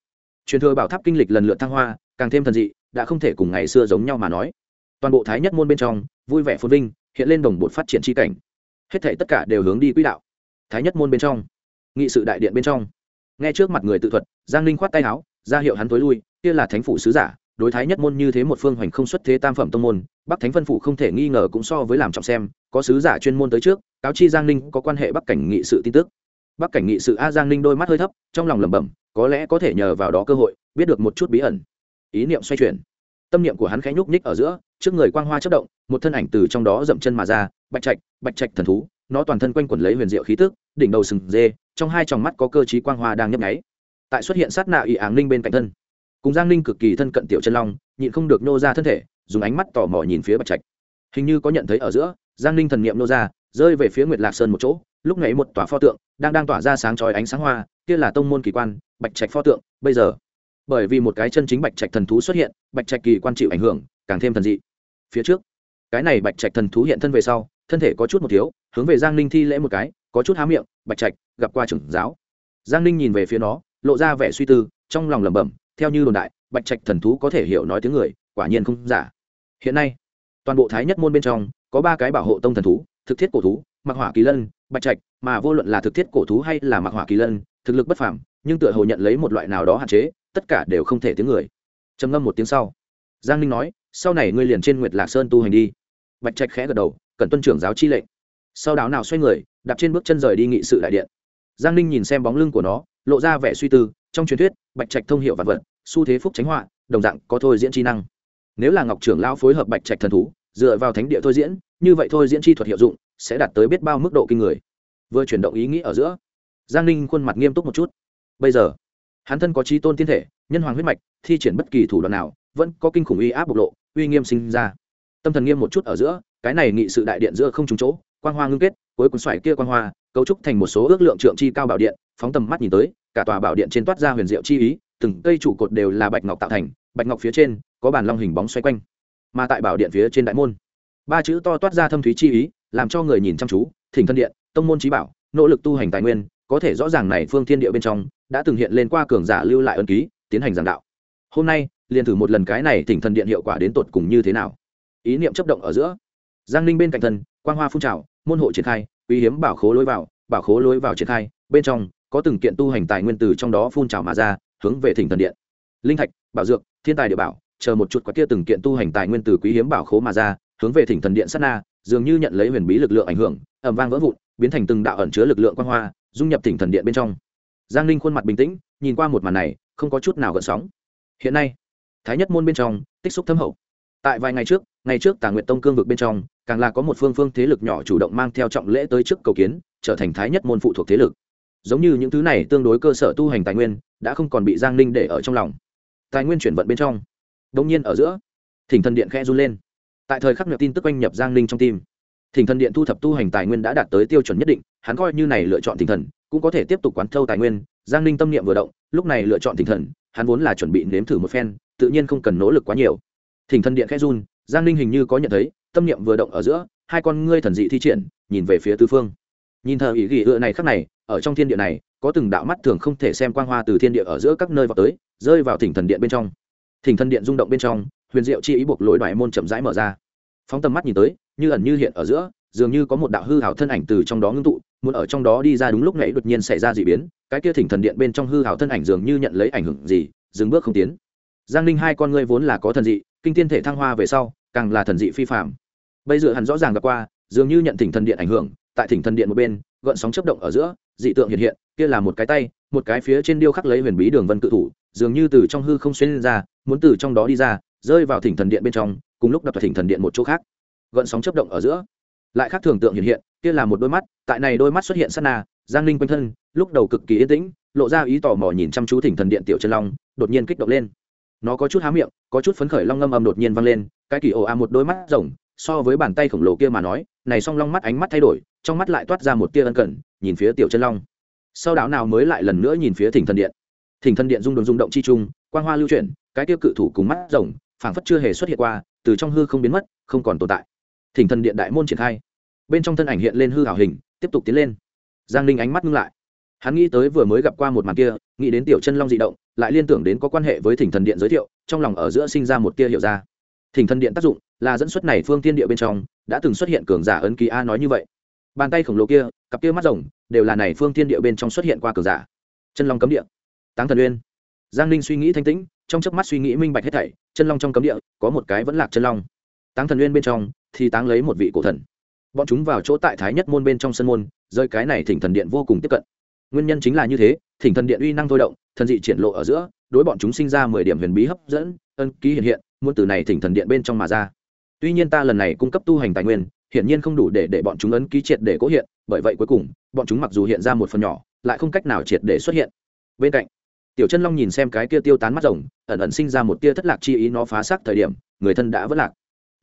Truyền thừa bảo tháp kinh lịch lần lượt thăng hoa, càng thêm thần dị, đã không thể cùng ngày xưa giống nhau mà nói toàn bộ thái nhất môn bên trong, vui vẻ phồn vinh, hiện lên đồng bột phát triển tri cảnh. Hết thể tất cả đều hướng đi quỹ đạo. Thái nhất môn bên trong, nghị sự đại điện bên trong. Nghe trước mặt người tự thuật, giang ninh khoát tay áo, ra hiệu hắn tối lui, kia là thánh phủ sứ giả, đối thái nhất môn như thế một phương hoành không xuất thế tam phẩm tông môn, bắc thánh phân phủ không thể nghi ngờ cũng so với làm trọng xem, có sứ giả chuyên môn tới trước, cáo chi giang ninh có quan hệ bắc cảnh nghị sự tin tức. Bắc cảnh nghị sự a giang ninh đôi mắt hơi thấp, trong lòng lẩm bẩm, có lẽ có thể nhờ vào đó cơ hội, biết được một chút bí ẩn. Ý niệm xoay chuyển tâm niệm của hắn khẽ nhúc nhích ở giữa, trước người quang hoa chất động, một thân ảnh từ trong đó dậm chân mà ra, bạch trạch bạch trạch thần thú, nó toàn thân quanh quẩn lấy huyền diệu khí tức, đỉnh đầu sừng dê, trong hai tròng mắt có cơ chí quang hoa đang nhấp nháy. Tại xuất hiện sát nạ ỵ áng ninh bên cạnh thân, cùng giang ninh cực kỳ thân cận tiểu chân long, nhịn không được nô ra thân thể, dùng ánh mắt tò mò nhìn phía bạch trạch. Hình như có nhận thấy ở giữa, giang ninh thần niệm nô ra, rơi về phía nguyệt lạc sơn một chỗ, lúc này một tòa pho tượng đang đang tỏa ra sáng chói ánh sáng hoa, kia là tông môn kỳ quan, bạch trạch pho tượng, bây giờ bởi vì một cái chân chính bạch trạch thần thú xuất hiện, bạch trạch kỳ quan chịu ảnh hưởng, càng thêm thần dị. Phía trước, cái này bạch trạch thần thú hiện thân về sau, thân thể có chút một thiếu, hướng về giang ninh thi lễ một cái, có chút há miệng, bạch trạch, gặp qua trưởng giáo. Giang ninh nhìn về phía nó, lộ ra vẻ suy tư, trong lòng lẩm bẩm, theo như đồn đại, bạch trạch thần thú có thể hiểu nói tiếng người, quả nhiên không giả. Hiện nay, toàn bộ thái nhất môn bên trong, có ba cái bảo hộ tông thần thú, thực thiết cổ thú mặc hỏa kỳ lân, bạch trạch, mà vô luận là thực thiết cổ thú hay là mặc hỏa kỳ lân, thực lực bất phàm, nhưng tựa hồ nhận lấy một loại nào đó hạn chế tất cả đều không thể tiếng người. Trầm ngâm một tiếng sau, giang ninh nói, sau này ngươi liền trên nguyệt lạc sơn tu hành đi. Bạch trạch khẽ gật đầu, cần tuân trưởng giáo chi lệnh. Sau đáo nào xoay người, đạp trên bước chân rời đi nghị sự đại điện. Giang ninh nhìn xem bóng lưng của nó, lộ ra vẻ suy tư, trong truyền thuyết, bạch trạch thông hiệu vạn vật, xu thế phúc tránh họa, đồng dạng có thôi diễn chi năng. Nếu là ngọc trưởng lão phối hợp bạch trạch thần thú, dựa vào thánh địa thôi diễn, như vậy thôi diễn chi thuật hiệu dụng, sẽ đạt tới biết bao mức độ kinh người. Vừa chuyển động ý nghĩ ở giữa, giang ninh khuôn mặt nghiêm túc một chút. Bây giờ hắn thân có trí tôn tiên thể, nhân hoàng huyết mạch, thi triển bất kỳ thủ đoạn nào, vẫn có kinh khủng uy áp bộc lộ, uy nghiêm sinh ra. Tâm thần nghiêm một chút ở giữa, cái này nghị sự đại điện giữa không trúng chỗ quan hoa ngưng kết, cuối cuốn xoài kia quan hoa, cấu trúc thành một số ước lượng trượng chi cao bảo điện, phóng tầm mắt nhìn tới, cả tòa bảo điện trên toát ra huyền diệu chi ý, từng cây trụ cột đều là bạch ngọc tạo thành, bạch ngọc phía trên, có bàn long hình bóng xoay quanh. Mà tại bảo điện phía trên đại môn, ba chữ to toát ra thâm thúy chi ý, làm cho người nhìn chăm chú, thỉnh thân điện, tông môn trí bảo, nỗ lực tu hành tài nguyên, có thể rõ ràng này phương thiên địa bên trong đã từng hiện lên qua cường giả lưu lại ân ký, tiến hành giảng đạo. Hôm nay, liền thử một lần cái này thỉnh thần điện hiệu quả đến tột cùng như thế nào. Ý niệm chấp động ở giữa. Giang ninh bên cạnh thân quang hoa phun trào, môn hộ triển khai quý hiếm bảo khố lối vào, bảo khố lối vào triển khai, bên trong, có từng kiện tu hành tài nguyên từ trong đó phun trào mà ra, hướng về thỉnh thần điện. Linh thạch, bảo dược, thiên tài địa bảo, chờ một chút quá kia từng kiện tu hành tài nguyên từ quý hiếm bảo khố mà ra, hướng về thỉnh thần điện sát na, dường như nhận lấy huyền bí lực lượng ảnh hưởng ẩm vang vỡ vụn, biến thành từng đạo ẩn chứa lực lượng quang hoa, dung nhập thỉnh thần điện bên trong giang ninh khuôn mặt bình tĩnh, nhìn qua một màn này, không có chút nào gợn sóng. Hiện nay, thái nhất môn bên trong, tích xúc thâm hậu. Tại vài ngày trước ngày trước tà nguyện tông cương vực bên trong, càng là có một phương phương thế lực nhỏ chủ động mang theo trọng lễ tới trước cầu kiến, trở thành thái nhất môn phụ thuộc thế lực. Giống như những thứ này tương đối cơ sở tu hành tài nguyên, đã không còn bị giang ninh để ở trong lòng. Tài nguyên chuyển vận bên trong đông nhiên ở giữa, thỉnh thần điện khe run lên. Tại thời khắc nhập tin tức oanh nhập giang ninh trong tim. Thỉnh thần điện thu thập tu hành tài nguyên đã đạt tới tiêu chuẩn nhất định, hắn coi như này lựa chọn thỉnh thần cũng có thể tiếp tục quán thâu tài nguyên, giang ninh tâm niệm vừa động, lúc này lựa chọn thỉnh thần, hắn vốn là chuẩn bị nếm thử một phen, tự nhiên không cần nỗ lực quá nhiều. Thỉnh thần điện khẽ run, giang ninh hình như có nhận thấy, tâm niệm vừa động ở giữa, hai con ngươi thần dị thi triển, nhìn về phía tứ phương. Nhìn thờ ý ghi ựa này khắc này, ở trong thiên địa này, có từng đạo mắt thường không thể xem quang hoa từ thiên địa ở giữa các nơi vào tới, rơi vào thỉnh thần điện bên trong. Thỉnh thần điện rung động bên trong, huyền diệu chi ý buộc lối đoại môn chậm rãi mở ra. Phóng tầm mắt nhìn tới, như ẩn như hiện ở giữa dường như có một đạo hư hảo thân ảnh từ trong đó ngưng tụ, muốn ở trong đó đi ra đúng lúc nãy đột nhiên xảy ra d ị biến, cái kia thỉnh thần điện bên trong hư hảo thân ảnh dường như nhận lấy ảnh hưởng gì, dừng bước không tiến. Giang ninh hai con ngươi vốn là có thần dị, kinh tiên thể thăng hoa về sau, càng là thần dị phi phạm bây giờ hẳn rõ ràng gặp qua, dường như nhận thỉnh thần điện ảnh hưởng, tại thỉnh thần điện một bên, gợn sóng chấp động ở giữa, dị tượng hiện hiện, kia là một cái tay, một cái phía trên điêu khắc lấy huyền bí đường vân cự thủ, dường như từ trong hư không xuyên lên ra, muốn từ trong đó đi ra, rơi vào thỉnh thần điện bên trong, cùng lúc đập vào thỉnh thần điện một chỗ khác. Gợn sóng chấp động ở giữa lại khác thường tượng hiện hiện, kia là một đôi mắt, tại này đôi mắt xuất hiện sát na, giang ninh quanh thân, lúc đầu cực kỳ yên tĩnh, lộ ra ý tò mò nhìn chăm chú thỉnh thần điện tiểu chân long, đột nhiên kích động lên. Nó có chút há miệng, có chút phấn khởi long ngâm âm đột nhiên vang lên, cái kỳ ồ a một đôi mắt rồng so với bàn tay khổng lồ kia mà nói, này song long mắt ánh mắt thay đổi, trong mắt lại toát ra một tia ân cần, nhìn phía tiểu chân long. Sau đảo nào mới lại lần nữa nhìn phía thỉnh thần điện? Thỉnh thần điện rung động rung động chi trung quan hoa lưu chuyển, cái tiêu cự thủ cùng mắt rồng phảng phất chưa hề xuất hiện qua, từ trong hư không biến mất, không còn tồn tại. Thỉnh thần điện đại môn triển khai bên trong thân ảnh hiện lên hư hảo hình, tiếp tục tiến lên. Giang ninh ánh mắt ngưng lại. Hắn nghĩ tới vừa mới gặp qua một màn kia, nghĩ đến tiểu chân long dị động, lại liên tưởng đến có quan hệ với thỉnh thần điện giới thiệu, trong lòng ở giữa sinh ra một tia hiểu ra. Thỉnh thần điện tác dụng là dẫn xuất này phương tiên địa bên trong, đã từng xuất hiện cường giả ấn ký a nói như vậy. Bàn tay khổng lồ kia, cặp kia mắt rồng, đều là này phương tiên địa bên trong xuất hiện qua cường giả. Chân long cấm địa. Táng thần uyên. Giang ninh suy nghĩ thanh tĩnh, trong chớp mắt suy nghĩ minh bạch hết thảy, chân long trong cấm địa, có một cái vẫn lạc chân long. Táng thần uyên bên trong, thì táng lấy một vị cổ thần bọn chúng vào chỗ tại thái nhất môn bên trong sân môn, rơi cái này thỉnh thần điện vô cùng tiếp cận. Nguyên nhân chính là như thế, thỉnh thần điện uy năng thôi động, thần dị triển lộ ở giữa, đối bọn chúng sinh ra mười điểm huyền bí hấp dẫn, ân ký hiện hiện, muốn từ này thỉnh thần điện bên trong mà ra. Tuy nhiên ta lần này cung cấp tu hành tài nguyên, hiển nhiên không đủ để để bọn chúng ấn ký triệt để cố hiện, bởi vậy cuối cùng, bọn chúng mặc dù hiện ra một phần nhỏ, lại không cách nào triệt để xuất hiện. Bên cạnh, tiểu chân long nhìn xem cái kia tiêu tán mắt rồng, ẩn ẩn sinh ra một tia thất lạc chi ý nó phá xác thời điểm, người thân đã vất lạc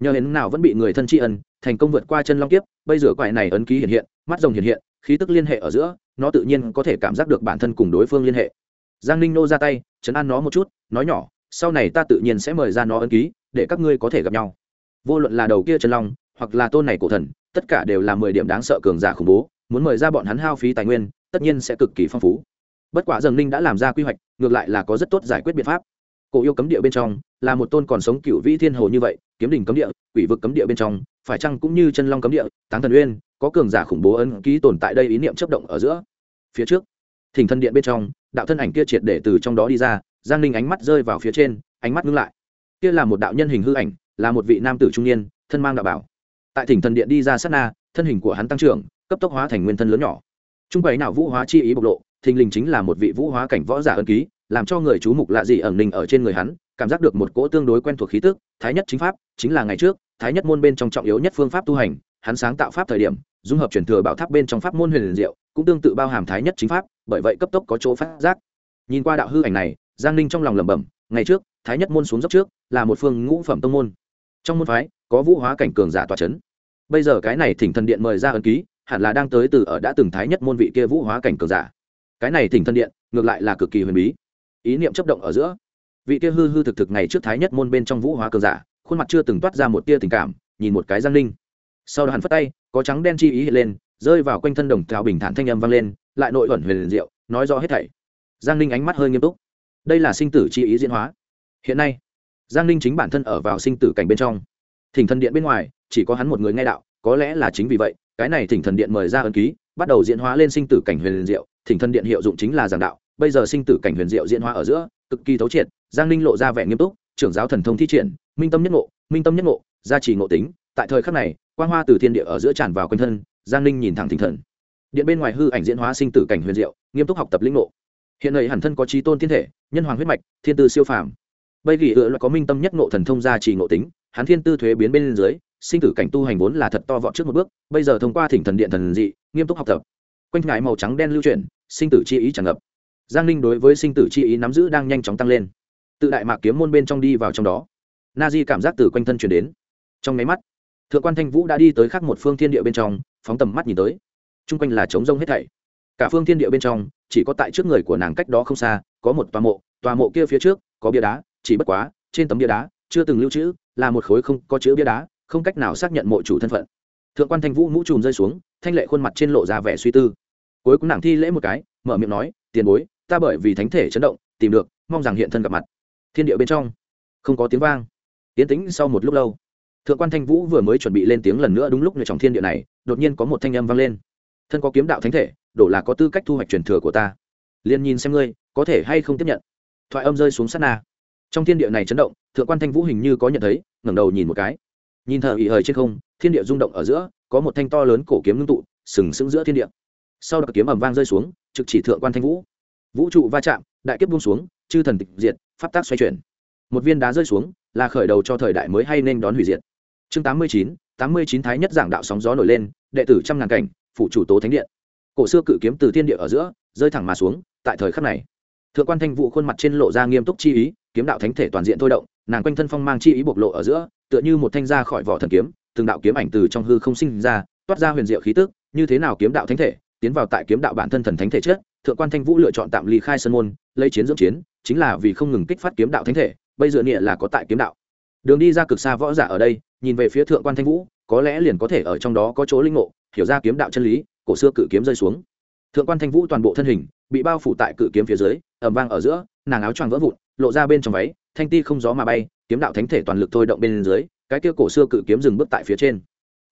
nhờ đến nào vẫn bị người thân tri ân, thành công vượt qua chân long kiếp, bây giờ quại này ấn ký hiện hiện, mắt rồng hiện hiện, khí tức liên hệ ở giữa, nó tự nhiên có thể cảm giác được bản thân cùng đối phương liên hệ. Giang ninh nô ra tay, chấn an nó một chút, nói nhỏ, sau này ta tự nhiên sẽ mời ra nó ấn ký, để các ngươi có thể gặp nhau. Vô luận là đầu kia chân long, hoặc là tôn này cổ thần, tất cả đều là mười điểm đáng sợ cường giả khủng bố, muốn mời ra bọn hắn hao phí tài nguyên, tất nhiên sẽ cực kỳ phong phú. Bất quả dần ninh đã làm ra quy hoạch, ngược lại là có rất tốt giải quyết biện pháp. Cổ yêu cấm địa bên trong, là một tôn còn sống cựu vĩ thiên hồ như vậy kiếm đỉnh cấm địa, quỷ vực cấm địa bên trong, phải chăng cũng như chân long cấm địa, táng thần uyên, có cường giả khủng bố ân ký tồn tại đây ý niệm chấp động ở giữa. Phía trước, thỉnh thân điện bên trong, đạo thân ảnh kia triệt để từ trong đó đi ra, giang ninh ánh mắt rơi vào phía trên, ánh mắt ngưng lại. Kia là một đạo nhân hình hư ảnh, là một vị nam tử trung niên, thân mang đạo bảo. Tại thỉnh thần điện đi ra sát na, thân hình của hắn tăng trưởng, cấp tốc hóa thành nguyên thân lớn nhỏ. Trung bày nào vũ hóa chi ý bộc lộ, thình lình chính là một vị vũ hóa cảnh võ giả ân ký, làm cho người chú mục lạ dị ẩn ninh ở trên người hắn cảm giác được một cỗ tương đối quen thuộc khí tức, thái nhất chính pháp, chính là ngày trước, thái nhất môn bên trong trọng yếu nhất phương pháp tu hành, hắn sáng tạo pháp thời điểm, dung hợp truyền thừa bảo tháp bên trong pháp môn huyền diệu, cũng tương tự bao hàm thái nhất chính pháp, bởi vậy cấp tốc có chỗ phát giác. Nhìn qua đạo hư ảnh này, giang ninh trong lòng lẩm bẩm, ngày trước, thái nhất môn xuống dốc trước, là một phương ngũ phẩm tông môn. Trong môn phái, có vũ hóa cảnh cường giả tòa c h ấ n bây giờ cái này thỉnh thần điện mời ra ấn ký, hẳn là đang tới từ ở đã từng thái nhất môn vị kia vũ hóa cảnh cường giả. Cái này thỉnh thần điện, ngược lại là cực kỳ huyền bí. Ý niệm chấp động ở giữa vị kia hư hư thực thực ngày trước thái nhất môn bên trong vũ hóa cường giả, khuôn mặt chưa từng toát ra một tia tình cảm, nhìn một cái giang ninh. Sau đó hắn phất tay, có trắng đen chi ý hiện lên, rơi vào quanh thân đồng thảo bình thản thanh âm vang lên, lại nội ẩn huyền diệu, nói rõ hết thảy. Giang ninh ánh mắt hơi nghiêm túc. Đây là sinh tử chi ý diễn hóa. Hiện nay, giang ninh chính bản thân ở vào sinh tử cảnh bên trong. Thỉnh thần điện bên ngoài, chỉ có hắn một người nghe đạo, có lẽ là chính vì vậy, cái này thỉnh thần điện mời ra ấn ký, bắt đầu diễn hóa lên sinh tử cảnh huyền diệu. Thỉnh thần điện hiệu dụng chính là giảng đạo, bây giờ sinh tử cảnh huyền diệu diễn hóa ở giữa cực kỳ thấu triệt, giang ninh lộ ra vẻ nghiêm túc, trưởng giáo thần thông thi triển, minh tâm nhất ngộ, minh tâm nhất ngộ, gia trì ngộ tính. Tại thời khắc này quan hoa từ thiên địa ở giữa tràn vào quanh thân, giang ninh nhìn thẳng thỉnh thần. Điện bên ngoài hư ảnh diễn hóa sinh tử cảnh huyền diệu, nghiêm túc học tập lĩnh ngộ. Hiện nay hẳn thân có trí tôn thiên thể, nhân hoàng huyết mạch, thiên tư siêu phàm. Bây vì ựa loại có minh tâm nhất ngộ thần thông gia trì ngộ tính, hắn thiên tư thuế biến bên dưới, sinh tử cảnh tu hành vốn là thật to vọt trước một bước, bây giờ thông qua thỉnh thần điện thần dị, nghiêm túc học tập. Quanh ngại màu trắng đen lưu chuyển, sinh tử chi ý tràn ngập giang ninh đối với sinh tử chi ý nắm giữ đang nhanh chóng tăng lên. Tự đại mạc kiếm môn bên trong đi vào trong đó. Na di cảm giác từ quanh thân chuyển đến. Trong máy mắt, thượng quan thanh vũ đã đi tới khắc một phương thiên địa bên trong, phóng tầm mắt nhìn tới. Chung quanh là trống rông hết thảy. Cả phương thiên địa bên trong, chỉ có tại trước người của nàng cách đó không xa, có một tòa mộ tòa mộ kia phía trước, có bia đá, chỉ bất quá, trên tấm bia đá, chưa từng lưu trữ, là một khối không có chữ bia đá, không cách nào xác nhận mộ chủ thân phận. Thượng quan thanh vũ mũ trùm rơi xuống, thanh lệ khuôn mặt trên lộ ra vẻ suy tư. Cuối cùng nàng thi lễ một cái, mở miệng nói, tiền bối ta bởi vì thánh thể chấn động, tìm được, mong rằng hiện thân gặp mặt. Thiên địa bên trong, không có tiếng vang. Tiến tĩnh sau một lúc lâu, thượng quan thanh vũ vừa mới chuẩn bị lên tiếng lần nữa đúng lúc nơi trong thiên địa này, đột nhiên có một thanh âm vang lên. Thân có kiếm đạo thánh thể, đổ là có tư cách thu hoạch truyền thừa của ta. Liền nhìn xem ngươi, có thể hay không tiếp nhận. Thoại âm rơi xuống sát na. Trong thiên địa này chấn động, thượng quan thanh vũ hình như có nhận thấy, ngẩng đầu nhìn một cái. Nhìn thờ ỉ hời trên không, thiên địa rung động ở giữa, có một thanh to lớn cổ kiếm ngưng tụ, sừng sững giữa thiên địa. Sau đó kiếm ẩm vang rơi xuống, trực chỉ thượng quan thanh vũ vũ trụ va chạm, đại kiếp buông xuống, chư thần tịch diệt, pháp tác xoay chuyển. Một viên đá rơi xuống, là khởi đầu cho thời đại mới hay nên đón hủy diệt. Chương tám mươi chín, tám mươi chín thái nhất giảng đạo sóng gió nổi lên, đệ tử trăm ngàn cảnh phụ chủ tố thánh điện. Cổ xưa cự kiếm từ thiên địa ở giữa, rơi thẳng mà xuống, tại thời khắc này. Thượng quan thanh vũ khuôn mặt trên lộ ra nghiêm túc chi ý, kiếm đạo thánh thể toàn diện thôi động, nàng quanh thân phong mang chi ý bộc lộ ở giữa, tựa như một thanh ra khỏi vỏ thần kiếm, từng đạo kiếm ảnh từ trong hư không sinh ra, toát ra huyền diệu khí tức, như thế nào kiếm đạo thánh thể, tiến vào tại kiếm đạo bản thân thần thánh thể chất thượng quan thanh vũ lựa chọn tạm ly khai sân môn, lấy chiến dưỡng chiến, chính là vì không ngừng kích phát kiếm đạo thánh thể, bây giờ nghĩa là có tại kiếm đạo. Đường đi ra cực xa võ giả ở đây, nhìn về phía thượng quan thanh vũ, có lẽ liền có thể ở trong đó có chỗ linh ngộ, hiểu ra kiếm đạo chân lý, cổ xưa cự kiếm rơi xuống. Thượng quan thanh vũ toàn bộ thân hình, bị bao phủ tại cự kiếm phía dưới ẩm vang ở giữa, nàng áo choàng vỡ vụn, lộ ra bên trong váy, thanh ti không gió mà bay, kiếm đạo thánh thể toàn lực thôi động bên dưới, cái kia cổ xưa cự kiếm dừng bước tại phía trên.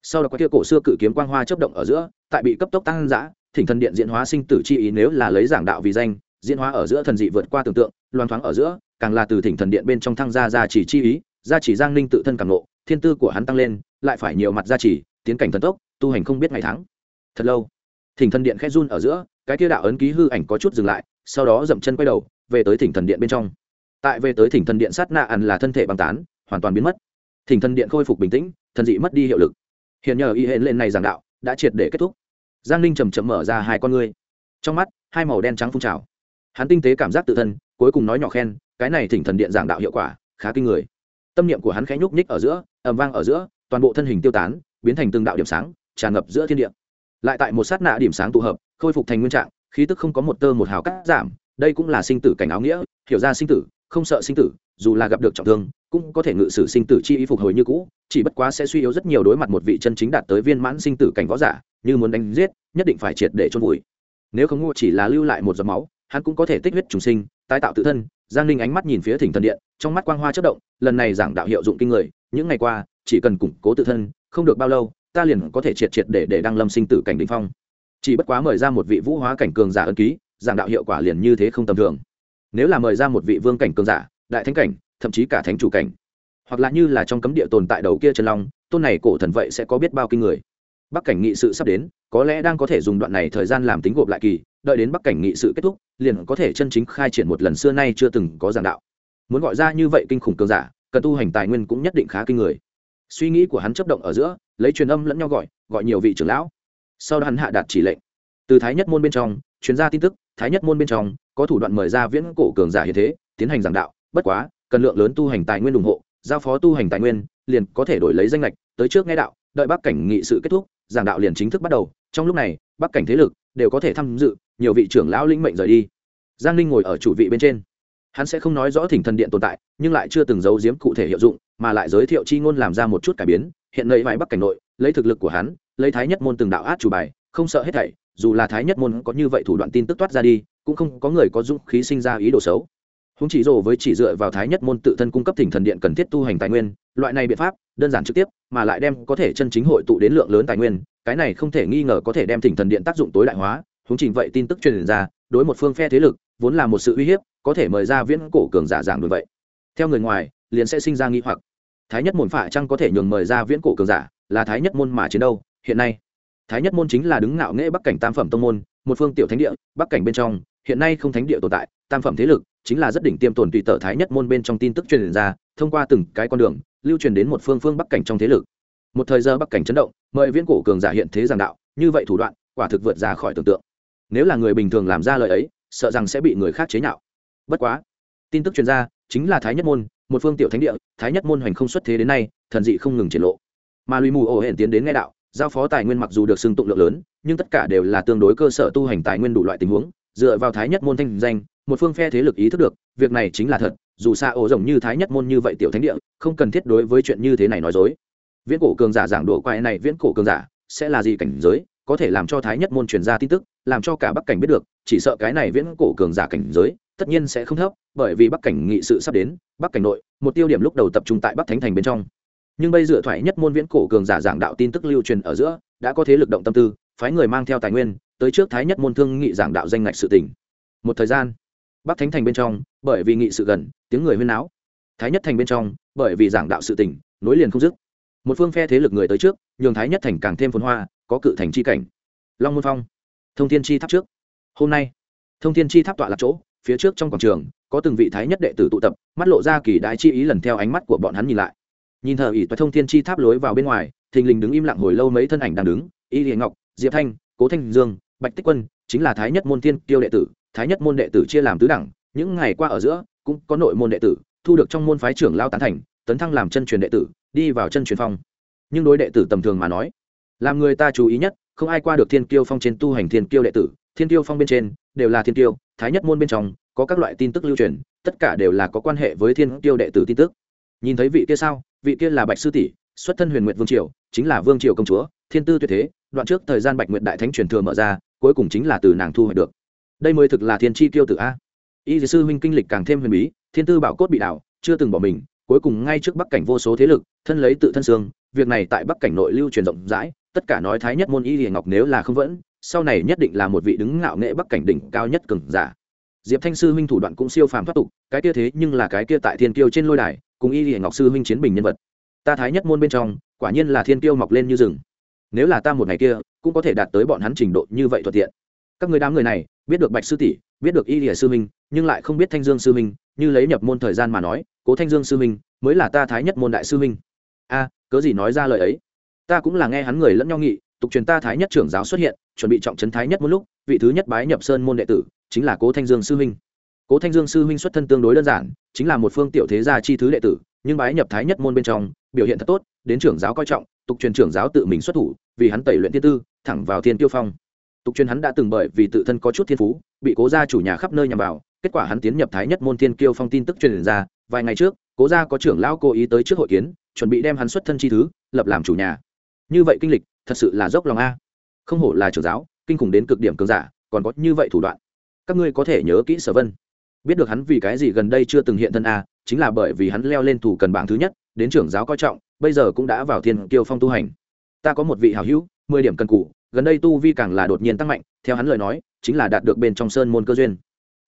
Sau đó cái kia cổ xưa cự kiếm quang hoa chấp động ở giữa, tại bị cấp tốc tăng giã thỉnh thần điện diễn hóa sinh tử chi ý nếu là lấy giảng đạo vì danh, diễn hóa ở giữa thần dị vượt qua tưởng tượng loan thoáng ở giữa, càng là từ thỉnh thần điện bên trong thăng gia gia chỉ chi ý, gia chỉ giang ninh tự thân càng nộ thiên tư của hắn tăng lên, lại phải nhiều mặt gia chỉ tiến cảnh thần tốc, tu hành không biết ngày tháng. Thật lâu, thỉnh thần điện khẽ run ở giữa, cái kia đạo ấn ký hư ảnh có chút dừng lại, sau đó dậm chân quay đầu, về tới thỉnh thần điện bên trong. Tại về tới thỉnh thần điện sát nạ ẩn là thân thể băng tán, hoàn toàn biến mất. Thỉnh thần điện khôi phục bình tĩnh, thần dị mất đi hiệu lực. Hiện nhờ y hệ lên này giảng đạo, đã triệt để kết thúc giang ninh chầm chậm mở ra hai con ngươi. Trong mắt, hai màu đen trắng phun trào. Hắn tinh tế cảm giác tự thân, cuối cùng nói nhỏ khen, cái này thỉnh thần điện giảng đạo hiệu quả, khá kinh người. Tâm niệm của hắn khẽ nhúc nhích ở giữa ẩm vang ở giữa, toàn bộ thân hình tiêu tán, biến thành từng đạo điểm sáng, tràn ngập giữa thiên địa. Lại tại một sát nạ điểm sáng tụ hợp, khôi phục thành nguyên trạng, khí tức không có một tơ một hào cắt giảm, đây cũng là sinh tử cảnh áo nghĩa, hiểu ra sinh tử, không sợ sinh tử, dù là gặp được trọng thương cũng có thể ngự sử sinh tử chi ý phục hồi như cũ, chỉ bất quá sẽ suy yếu rất nhiều đối mặt một vị chân chính đạt tới viên mãn sinh tử cảnh võ giả, như muốn đánh giết, nhất định phải triệt để chôn vùi. Nếu không ngô chỉ là lưu lại một giọt máu, hắn cũng có thể tích huyết trùng sinh, tái tạo tự thân. Giang ninh ánh mắt nhìn phía thỉnh thần điện, trong mắt quang hoa chất động, lần này giảng đạo hiệu dụng kinh người, những ngày qua, chỉ cần củng cố tự thân, không được bao lâu, ta liền có thể triệt triệt để để đăng lâm sinh tử cảnh đ phong. Chỉ bất quá mời ra một vị vũ hóa cảnh cường giả ân ký, giảng đạo hiệu quả liền như thế không tầm thường. Nếu là mời ra một vị vương cảnh cường giả, đại thánh cảnh thậm chí cả thánh chủ cảnh. Hoặc là như là trong cấm địa tồn tại đầu kia chân long, tôn này cổ thần vậy sẽ có biết bao kinh người. Bắc cảnh nghị sự sắp đến, có lẽ đang có thể dùng đoạn này thời gian làm tính gộp lại kỳ, đợi đến bắc cảnh nghị sự kết thúc, liền có thể chân chính khai triển một lần xưa nay chưa từng có giảng đạo. Muốn gọi ra như vậy kinh khủng cường giả, cần tu hành tài nguyên cũng nhất định khá kinh người. Suy nghĩ của hắn chấp động ở giữa, lấy truyền âm lẫn nhau gọi gọi nhiều vị trưởng lão. Sau đó hắn hạ đạt chỉ lệnh. Từ thái nhất môn bên trong chuyên gia tin tức, thái nhất môn bên trong, có thủ đoạn mời ra viễn cổ cường giả hiện thế, tiến hành giảng đạo, bất quá cần lượng lớn tu hành tài nguyên ủng hộ, giao phó tu hành tài nguyên, liền có thể đổi lấy danh lệch tới trước nghe đạo, đợi bắc cảnh nghị sự kết thúc, giảng đạo liền chính thức bắt đầu. Trong lúc này, bắc cảnh thế lực đều có thể tham dự, nhiều vị trưởng lão linh mệnh rời đi. Giang ninh ngồi ở chủ vị bên trên. Hắn sẽ không nói rõ thỉnh thần điện tồn tại, nhưng lại chưa từng giấu giếm cụ thể hiệu dụng, mà lại giới thiệu chi ngôn làm ra một chút cải biến. Hiện nay vài bắc cảnh nội, lấy thực lực của hắn, lấy thái nhất môn từng đạo át chủ bài, không sợ hết thảy, dù là thái nhất môn có như vậy thủ đoạn tin tức toát ra đi, cũng không có người có dũng khí sinh ra ý đồ xấu húng chỉ rồ với chỉ dựa vào thái nhất môn tự thân cung cấp thỉnh thần điện cần thiết tu hành tài nguyên, loại này biện pháp, đơn giản trực tiếp, mà lại đem có thể chân chính hội tụ đến lượng lớn tài nguyên, cái này không thể nghi ngờ có thể đem thỉnh thần điện tác dụng tối đại hóa. Húng chỉ vậy tin tức truyền ra, đối một phương phe thế lực, vốn là một sự uy hiếp, có thể mời ra viễn cổ cường giả giảng đối vậy. Theo người ngoài, liền sẽ sinh ra nghi hoặc. Thái nhất môn phả chăng có thể nhường mời ra viễn cổ cường giả, là thái nhất môn mà chiến đâu? Hiện nay, thái nhất môn chính là đứng ngạo nghễ bắc cảnh tam phẩm tông môn, một phương tiểu thánh địa, bắc cảnh bên trong, hiện nay không thánh địa tồn tại, tam phẩm thế lực chính là rất đỉnh tiêm tồn tùy tở thái nhất môn bên trong tin tức truyền ra, thông qua từng cái con đường, lưu truyền đến một phương phương bắc cảnh trong thế lực. Một thời giờ bắc cảnh chấn động, mời viễn cổ cường giả hiện thế giảng đạo, như vậy thủ đoạn, quả thực vượt ra khỏi tưởng tượng. Nếu là người bình thường làm ra lời ấy, sợ rằng sẽ bị người khác chế nhạo. Bất quá, tin tức truyền ra, chính là thái nhất môn, một phương tiểu thánh địa, thái nhất môn hoành không xuất thế đến nay, thần dị không ngừng triển lộ. Mà lùi mù ổ hển tiến đến nghe đạo, giao phó tài nguyên mặc dù được xưng tụng lượng lớn, nhưng tất cả đều là tương đối cơ sở tu hành tài nguyên đủ loại tình huống, dựa vào thái nhất môn thanh danh một phương phe thế lực ý thức được, việc này chính là thật, dù xa ổ rồng như thái nhất môn như vậy tiểu thánh địa, không cần thiết đối với chuyện như thế này nói dối. Viễn cổ cường giả giảng đổ quái này viễn cổ cường giả, sẽ là gì cảnh giới, có thể làm cho thái nhất môn truyền ra tin tức, làm cho cả bắc cảnh biết được, chỉ sợ cái này viễn cổ cường giả cảnh giới, tất nhiên sẽ không thấp, bởi vì bắc cảnh nghị sự sắp đến, bắc cảnh nội, một tiêu điểm lúc đầu tập trung tại bắc thánh thành bên trong. Nhưng bây dựa thoại nhất môn viễn cổ cường giả giảng đạo tin tức lưu truyền ở giữa, đã có thế lực động tâm tư, phái người mang theo tài nguyên, tới trước thái nhất môn thương nghị giảng đạo danh ngạch sự tỉnh một thời gian bắc thánh thành bên trong, bởi vì nghị sự gần, tiếng người huyên náo. Thái nhất thành bên trong, bởi vì giảng đạo sự tỉnh nối liền không dứt. Một phương phe thế lực người tới trước, nhường thái nhất thành càng thêm phồn hoa, có cự thành chi cảnh. Long môn phong, thông thiên chi tháp trước. Hôm nay, thông thiên chi tháp tọa lạc chỗ, phía trước trong quảng trường, có từng vị thái nhất đệ tử tụ tập, mắt lộ ra kỳ đại chi ý lần theo ánh mắt của bọn hắn nhìn lại. Nhìn thờ ỷ toa thông thiên chi tháp lối vào bên ngoài, thình lình đứng im lặng hồi lâu mấy thân ảnh đang đứng, y hiền ngọc, diệp thanh, cố thanh dương, bạch tích quân, chính là thái nhất môn tiên tiêu đệ tử thái nhất môn đệ tử chia làm tứ đẳng, những ngày qua ở giữa, cũng có nội môn đệ tử, thu được trong môn phái trưởng lao tán thành, tấn thăng làm chân truyền đệ tử, đi vào chân truyền phong. Nhưng đối đệ tử tầm thường mà nói, làm người ta chú ý nhất, không ai qua được thiên kiêu phong trên tu hành thiên kiêu đệ tử. Thiên kiêu phong bên trên, đều là thiên kiêu, thái nhất môn bên trong, có các loại tin tức lưu truyền, tất cả đều là có quan hệ với thiên kiêu đệ tử tin tức. Nhìn thấy vị kia sao, vị kia là bạch sư tỷ, xuất thân huyền nguyệt vương triều, chính là vương triều công chúa, thiên tư tuyệt thế, đoạn trước thời gian bạch nguyệt đại thánh truyền thừa mở ra, cuối cùng chính là từ nàng thu hoạch được đây mới thực là thiên chi tiêu tử a. Y sư huynh kinh lịch càng thêm huyền bí, thiên tư bảo cốt bị đảo, chưa từng bỏ mình, cuối cùng ngay trước bắc cảnh vô số thế lực, thân lấy tự thân xương, việc này tại bắc cảnh nội lưu truyền rộng rãi, tất cả nói thái nhất môn y hiền ngọc nếu là không vẫn, sau này nhất định là một vị đứng ngạo nghệ bắc cảnh đỉnh cao nhất cường giả. Diệp thanh sư huynh thủ đoạn cũng siêu phàm thoát tục, cái kia thế nhưng là cái kia tại thiên kiêu trên lôi đài, cùng y hiền ngọc sư huynh chiến bình nhân vật. Ta thái nhất môn bên trong, quả nhiên là thiên kiêu mọc lên như rừng. Nếu là ta một ngày kia, cũng có thể đạt tới bọn hắn trình độ như vậy thuận tiện các người đám người này, biết được bạch sư tỷ, biết được y lìa sư minh, nhưng lại không biết thanh dương sư minh, như lấy nhập môn thời gian mà nói, cố thanh dương sư minh mới là ta thái nhất môn đại sư minh. A, cớ gì nói ra lời ấy? Ta cũng là nghe hắn người lẫn nhau nghị, tục truyền ta thái nhất trưởng giáo xuất hiện, chuẩn bị trọng trấn thái nhất một lúc, vị thứ nhất bái nhập sơn môn đệ tử, chính là cố thanh dương sư minh. Cố thanh dương sư minh xuất thân tương đối đơn giản, chính là một phương tiểu thế gia chi thứ đệ tử, nhưng bái nhập thái nhất môn bên trong, biểu hiện thật tốt, đến trưởng giáo coi trọng, tục truyền trưởng giáo tự mình xuất thủ, vì hắn tẩy luyện thiên tư, thẳng vào thiên tiêu phong tục truyền hắn đã từng bởi vì tự thân có chút thiên phú, bị cố gia chủ nhà khắp nơi nhằm vào, kết quả hắn tiến nhập thái nhất môn thiên kiêu phong tin tức truyền ra, vài ngày trước, cố gia có trưởng lão cố ý tới trước hội kiến, chuẩn bị đem hắn xuất thân chi thứ, lập làm chủ nhà. Như vậy kinh lịch, thật sự là dốc lòng a. Không hổ là trưởng giáo, kinh khủng đến cực điểm cường giả, còn có như vậy thủ đoạn. Các ngươi có thể nhớ kỹ sở vân. Biết được hắn vì cái gì gần đây chưa từng hiện thân a, chính là bởi vì hắn leo lên thủ cần bảng thứ nhất, đến trưởng giáo coi trọng, bây giờ cũng đã vào thiên kiêu phong tu hành. Ta có một vị hảo hữu, mười điểm cần cụ gần đây tu vi càng là đột nhiên tăng mạnh, theo hắn lời nói, chính là đạt được bên trong sơn môn cơ duyên.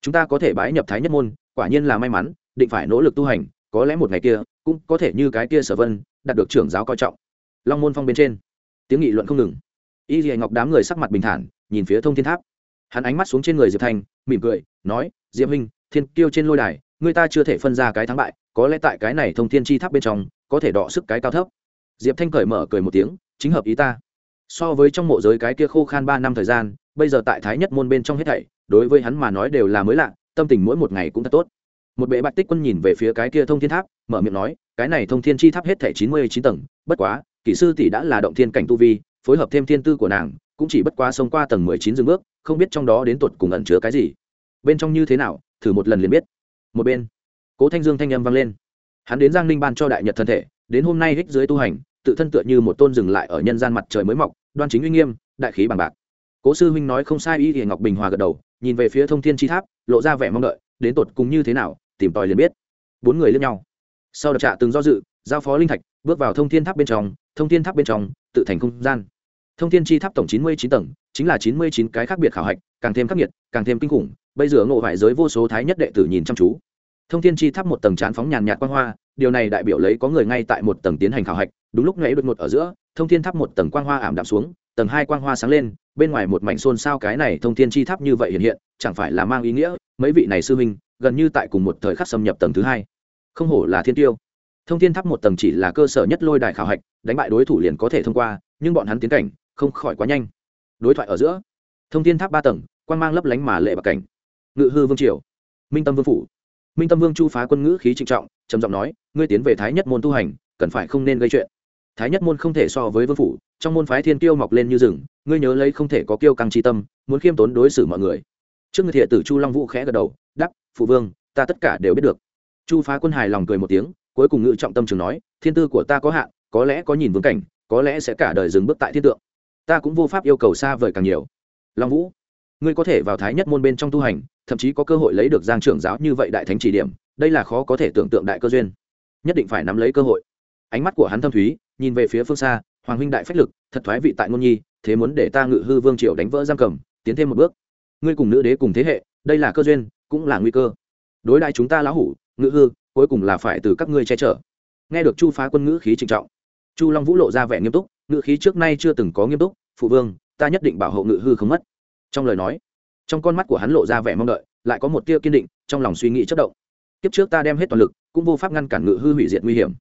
Chúng ta có thể bái nhập thái nhất môn, quả nhiên là may mắn, định phải nỗ lực tu hành, có lẽ một ngày kia, cũng có thể như cái kia sở vân, đạt được trưởng giáo coi trọng. Long môn phong bên trên. Tiếng nghị luận không ngừng. Y dì ngọc đám người sắc mặt bình thản, nhìn phía thông thiên tháp. Hắn ánh mắt xuống trên người diệp thanh mỉm cười, nói, diệp huynh, thiên kiêu trên lôi đài, người ta chưa thể phân ra cái thắng bại, có lẽ tại cái này thông thiên chi tháp bên trong, có thể đọ sức cái cao thấp. Diệp thanh cởi mở cười một tiếng, chính hợp ý ta so với trong mộ giới cái kia khô khan ba năm thời gian, bây giờ tại thái nhất môn bên trong hết thảy, đối với hắn mà nói đều là mới lạ, tâm tình mỗi một ngày cũng thật tốt. Một bệ bạch tích quân nhìn về phía cái kia thông thiên tháp, mở miệng nói, cái này thông thiên chi tháp hết thảy chín mươi chín tầng, bất quá, kỹ sư tỷ đã là động thiên cảnh tu vi, phối hợp thêm thiên tư của nàng, cũng chỉ bất quá xông qua tầng mười chín dừng bước, không biết trong đó đến tuột cùng ẩn chứa cái gì. Bên trong như thế nào, thử một lần liền biết. Một bên, cố thanh dương thanh âm vang lên. Hắn đến giang ninh ban cho đại nhật thân thể, đến hôm nay hích dưới tu hành, tự thân tựa như một tôn dừng lại ở nhân gian mặt trời mới mọc đoan chính uy nghiêm, đại khí bằng bạc. Cố sư huynh nói không sai, y thì ngọc bình hòa gật đầu, nhìn về phía thông thiên chi tháp, lộ ra vẻ mong đợi, đến tột cùng như thế nào, tìm tòi liền biết. Bốn người lướt nhau. Sau đợt trạ từng do dự, giao phó linh thạch, bước vào thông thiên tháp bên trong, thông thiên tháp bên trong, tự thành không gian. Thông thiên chi tháp tổng chín mươi chín tầng, chính là chín mươi chín cái khác biệt khảo hạch, càng thêm khắc nghiệt, càng thêm kinh khủng, bây giờ ngộ hoại giới vô số thái nhất đệ tử nhìn chăm chú. Thông thiên chi tháp một tầng chán phóng nhàn nhạt quang hoa, điều này đại biểu lấy có người ngay tại một tầng tiến hành khảo hạch, đúng lúc nhảy đột ngột ở giữa thông thiên tháp một tầng quang hoa ảm đạm xuống, tầng hai quang hoa sáng lên, bên ngoài một mảnh xôn xao cái này thông thiên chi tháp như vậy hiện hiện, chẳng phải là mang ý nghĩa, mấy vị này sư huynh, gần như tại cùng một thời khắc xâm nhập tầng thứ hai. Không hổ là thiên tiêu. Thông thiên tháp một tầng chỉ là cơ sở nhất lôi đài khảo hạch, đánh bại đối thủ liền có thể thông qua, nhưng bọn hắn tiến cảnh, không khỏi quá nhanh. Đối thoại ở giữa, thông thiên tháp ba tầng quan mang lấp lánh mà lệ bạc cảnh. Ngự hư vương triều, minh tâm vương phủ. Minh tâm vương chu phá quân ngữ khí trịnh trọng, trầm giọng nói, ngươi tiến về thái nhất môn tu hành, cần phải không nên gây chuyện thái nhất môn không thể so với vương phủ, trong môn phái thiên kiêu mọc lên như rừng, ngươi nhớ lấy không thể có kiêu căng tri tâm, muốn khiêm tốn đối xử mọi người. Trước người thiện tử chu long vũ khẽ gật đầu đắp phụ vương, ta tất cả đều biết được. Chu phá quân hài lòng cười một tiếng, cuối cùng ngự trọng tâm trường nói, thiên tư của ta có hạn, có lẽ có nhìn vương cảnh, có lẽ sẽ cả đời dừng bước tại thiên tượng. Ta cũng vô pháp yêu cầu xa vời càng nhiều. Long vũ, ngươi có thể vào thái nhất môn bên trong tu hành, thậm chí có cơ hội lấy được giang trưởng giáo như vậy đại thánh chỉ điểm, đây là khó có thể tưởng tượng đại cơ duyên. Nhất định phải nắm lấy cơ hội. Ánh mắt của hắn thâm thúy nhìn về phía phương xa, hoàng huynh đại phách lực, thật thoái vị tại ngôn nhi, thế muốn để ta ngự hư vương triều đánh vỡ giam cầm, tiến thêm một bước. Ngươi cùng nữ đế cùng thế hệ, đây là cơ duyên, cũng là nguy cơ. Đối đại chúng ta lão hủ, ngự hư, cuối cùng là phải từ các ngươi che chở. Nghe được chu phá quân ngữ khí trịnh trọng, chu long vũ lộ ra vẻ nghiêm túc, ngữ khí trước nay chưa từng có nghiêm túc, phụ vương, ta nhất định bảo hộ ngự hư không mất. Trong lời nói, trong con mắt của hắn lộ ra vẻ mong đợi, lại có một tia kiên định, trong lòng suy nghĩ chất động. Kiếp trước ta đem hết toàn lực, cũng vô pháp ngăn cản ngự hư hủy diệt nguy hiểm.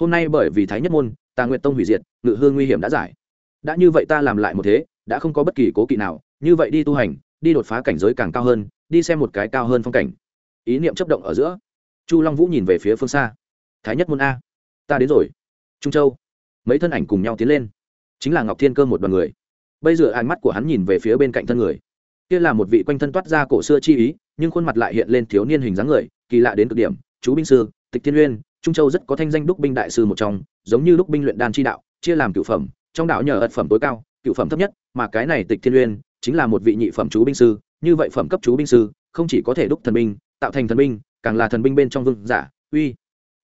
Hôm nay bởi vì thái nhất môn tà nguyện tông hủy diệt, ngự hương nguy hiểm đã giải. Đã như vậy ta làm lại một thế, đã không có bất kỳ cố kỵ nào, như vậy đi tu hành, đi đột phá cảnh giới càng cao hơn, đi xem một cái cao hơn phong cảnh. Ý niệm chấp động ở giữa, chu long vũ nhìn về phía phương xa. Thái nhất môn a, ta đến rồi. Trung châu. Mấy thân ảnh cùng nhau tiến lên. Chính là ngọc thiên cơ một đoàn người. Bây giờ ánh mắt của hắn nhìn về phía bên cạnh thân người. Kia là một vị quanh thân toát ra cổ xưa chi ý, nhưng khuôn mặt lại hiện lên thiếu niên hình dáng người, kỳ lạ đến cực điểm. Chú binh sư, tịch thiên uyên trung châu rất có thanh danh đúc binh đại sư một trong, giống như đúc binh luyện đan chi đạo, chia làm cửu phẩm, trong đạo nhờ ật phẩm tối cao, cửu phẩm thấp nhất, mà cái này tịch thiên uyên chính là một vị nhị phẩm chú binh sư, như vậy phẩm cấp chú binh sư, không chỉ có thể đúc thần binh, tạo thành thần binh, càng là thần binh bên trong vương giả, uy,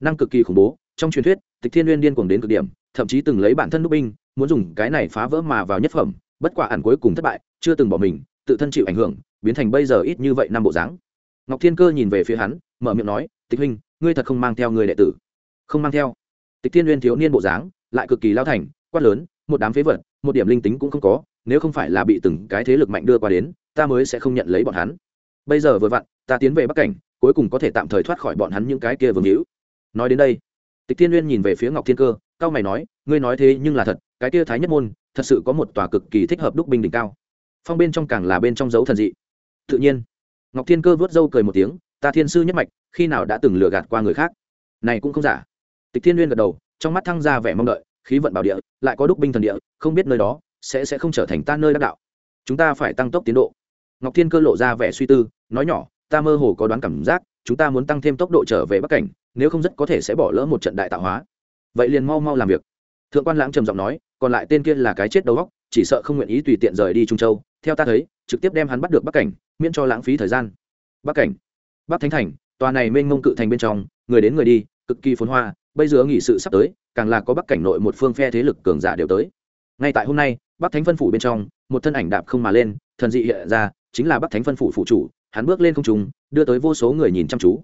năng cực kỳ khủng bố. Trong truyền thuyết, tịch thiên uyên điên cuồng đến cực điểm, thậm chí từng lấy bản thân đúc binh, muốn dùng cái này phá vỡ mà vào nhất phẩm, bất quả ẩn cuối cùng thất bại, chưa từng bỏ mình, tự thân chịu ảnh hưởng, biến thành bây giờ ít như vậy năm bộ dáng. Ngọc thiên cơ nhìn về phía hắn, mở miệng nói, tịch huynh ngươi thật không mang theo người đệ tử. Không mang theo. Tịch thiên uyên thiếu niên bộ dáng, lại cực kỳ lao thành, quát lớn, một đám phế vật, một điểm linh tính cũng không có, nếu không phải là bị từng cái thế lực mạnh đưa qua đến, ta mới sẽ không nhận lấy bọn hắn. Bây giờ vừa vặn, ta tiến về bắc cảnh, cuối cùng có thể tạm thời thoát khỏi bọn hắn những cái kia vương hữu. Nói đến đây, tịch thiên uyên nhìn về phía ngọc thiên cơ, cao mày nói, ngươi nói thế nhưng là thật, cái kia thái nhất môn, thật sự có một tòa cực kỳ thích hợp đúc binh đỉnh cao. Phong bên trong càng là bên trong dấu thần dị. Tự nhiên, ngọc thiên cơ vớt râu cười một tiếng ta thiên sư nhất mạch, khi nào đã từng lừa gạt qua người khác? Này cũng không giả. Tịch thiên nguyên gật đầu, trong mắt thăng ra vẻ mong đợi, khí vận bảo địa, lại có đúc binh thần địa, không biết nơi đó sẽ sẽ không trở thành ta nơi đắc đạo. Chúng ta phải tăng tốc tiến độ. Ngọc thiên cơ lộ ra vẻ suy tư, nói nhỏ, ta mơ hồ có đoán cảm giác, chúng ta muốn tăng thêm tốc độ trở về bắc cảnh, nếu không rất có thể sẽ bỏ lỡ một trận đại tạo hóa. Vậy liền mau mau làm việc. Thượng quan lãng trầm giọng nói, còn lại tên kia là cái chết đầu góc chỉ sợ không nguyện ý tùy tiện rời đi trung châu. Theo ta thấy, trực tiếp đem hắn bắt được bắc cảnh, miễn cho lãng phí thời gian. Bắc cảnh bắc thánh thành, tòa này mênh mông cự thành bên trong, người đến người đi, cực kỳ phồn hoa, bây giờ nghị sự sắp tới, càng là có bắc cảnh nội một phương phe thế lực cường giả đều tới. Ngay tại hôm nay, bắc thánh phân phủ bên trong, một thân ảnh đạp không mà lên, thần dị hiện ra, chính là bắc thánh phân phủ phụ chủ, hắn bước lên không trung, đưa tới vô số người nhìn chăm chú.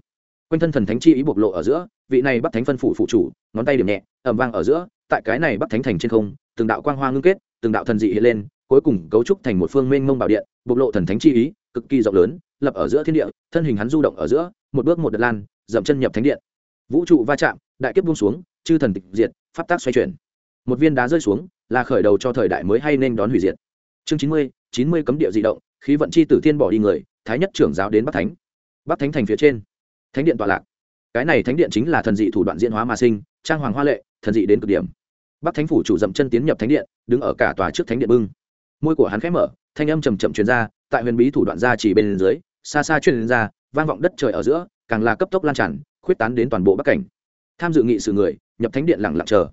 Quanh thân thần thánh chi ý bộc lộ ở giữa, vị này bắc thánh phân phủ phụ chủ, ngón tay điểm nhẹ ẩm vang ở giữa, tại cái này bắc thánh thành trên không, từng đạo quang hoa ngưng kết, từng đạo thần dị hiện lên cuối cùng cấu trúc thành một phương mênh mông bảo điện, bộc lộ thần thánh chi ý, cực kỳ rộng lớn, lập ở giữa thiên địa, thân hình hắn du động ở giữa, một bước một đợt lan, dậm chân nhập thánh điện. Vũ trụ va chạm, đại kiếp buông xuống, chư thần tịch diệt, pháp tác xoay chuyển. Một viên đá rơi xuống, là khởi đầu cho thời đại mới hay nên đón hủy diệt. Chương chín mươi chín mươi cấm địa di động, khí vận chi tử thiên bỏ đi người, thái nhất trưởng giáo đến bắc thánh. Bắc thánh thành phía trên, thánh điện tọa lạc. Cái này thánh điện chính là thần dị thủ đoạn diễn hóa mà sinh, trang hoàng hoa lệ, thần dị đến cực điểm. Bắc thánh phủ chủ dậm chân tiến nhập thánh điện, đứng ở cả tòa trước thánh điện bưng môi của hắn khẽ mở, thanh âm trầm chậm truyền ra, tại huyền bí thủ đoạn ra chỉ bên dưới, xa xa truyền ra, vang vọng đất trời ở giữa, càng là cấp tốc lan tràn, khuyết tán đến toàn bộ bắc cảnh. Tham dự nghị sự người, nhập thánh điện lặng lặng chờ.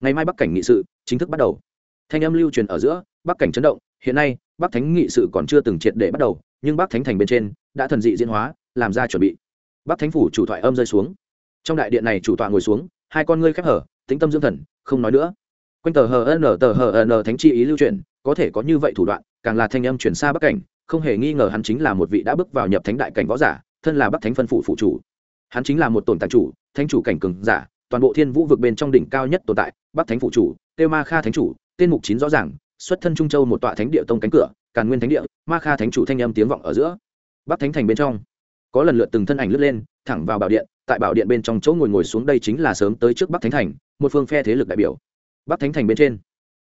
Ngày mai bắc cảnh nghị sự chính thức bắt đầu. Thanh âm lưu truyền ở giữa, bắc cảnh chấn động, hiện nay, bắc thánh nghị sự còn chưa từng triệt để bắt đầu, nhưng bắc thánh thành bên trên, đã thần dị diễn hóa, làm ra chuẩn bị. Bắc thánh phủ chủ thoại âm rơi xuống. Trong đại điện này chủ tọa ngồi xuống, hai con ngươi khép hở, tĩnh tâm dưỡng thần, không nói nữa. Quanh tờ hờ n tờ hờ n thánh chi ý lưu truyền có thể có như vậy thủ đoạn, càng là thanh âm chuyển xa bắc cảnh, không hề nghi ngờ hắn chính là một vị đã bước vào nhập thánh đại cảnh võ giả, thân là bắc thánh phân phụ phụ chủ. Hắn chính là một tồn tại chủ, thánh chủ cảnh cường giả, toàn bộ thiên vũ vực bên trong đỉnh cao nhất tồn tại, bắc thánh phụ chủ tiêu ma kha thánh chủ tên mục chín rõ ràng, xuất thân trung châu một tọa thánh địa tông cánh cửa, càn nguyên thánh địa, ma kha thánh chủ thanh âm tiếng vọng ở giữa. Bắc thánh thành bên trong, có lần lượt từng thân ảnh lướt lên, thẳng vào bảo điện, tại bảo điện bên trong chỗ ngồi ngồi xuống đây chính là sớm tới trước bắc thánh thành, một phương phe thế lực đại biểu. Bắc thánh thành bên trên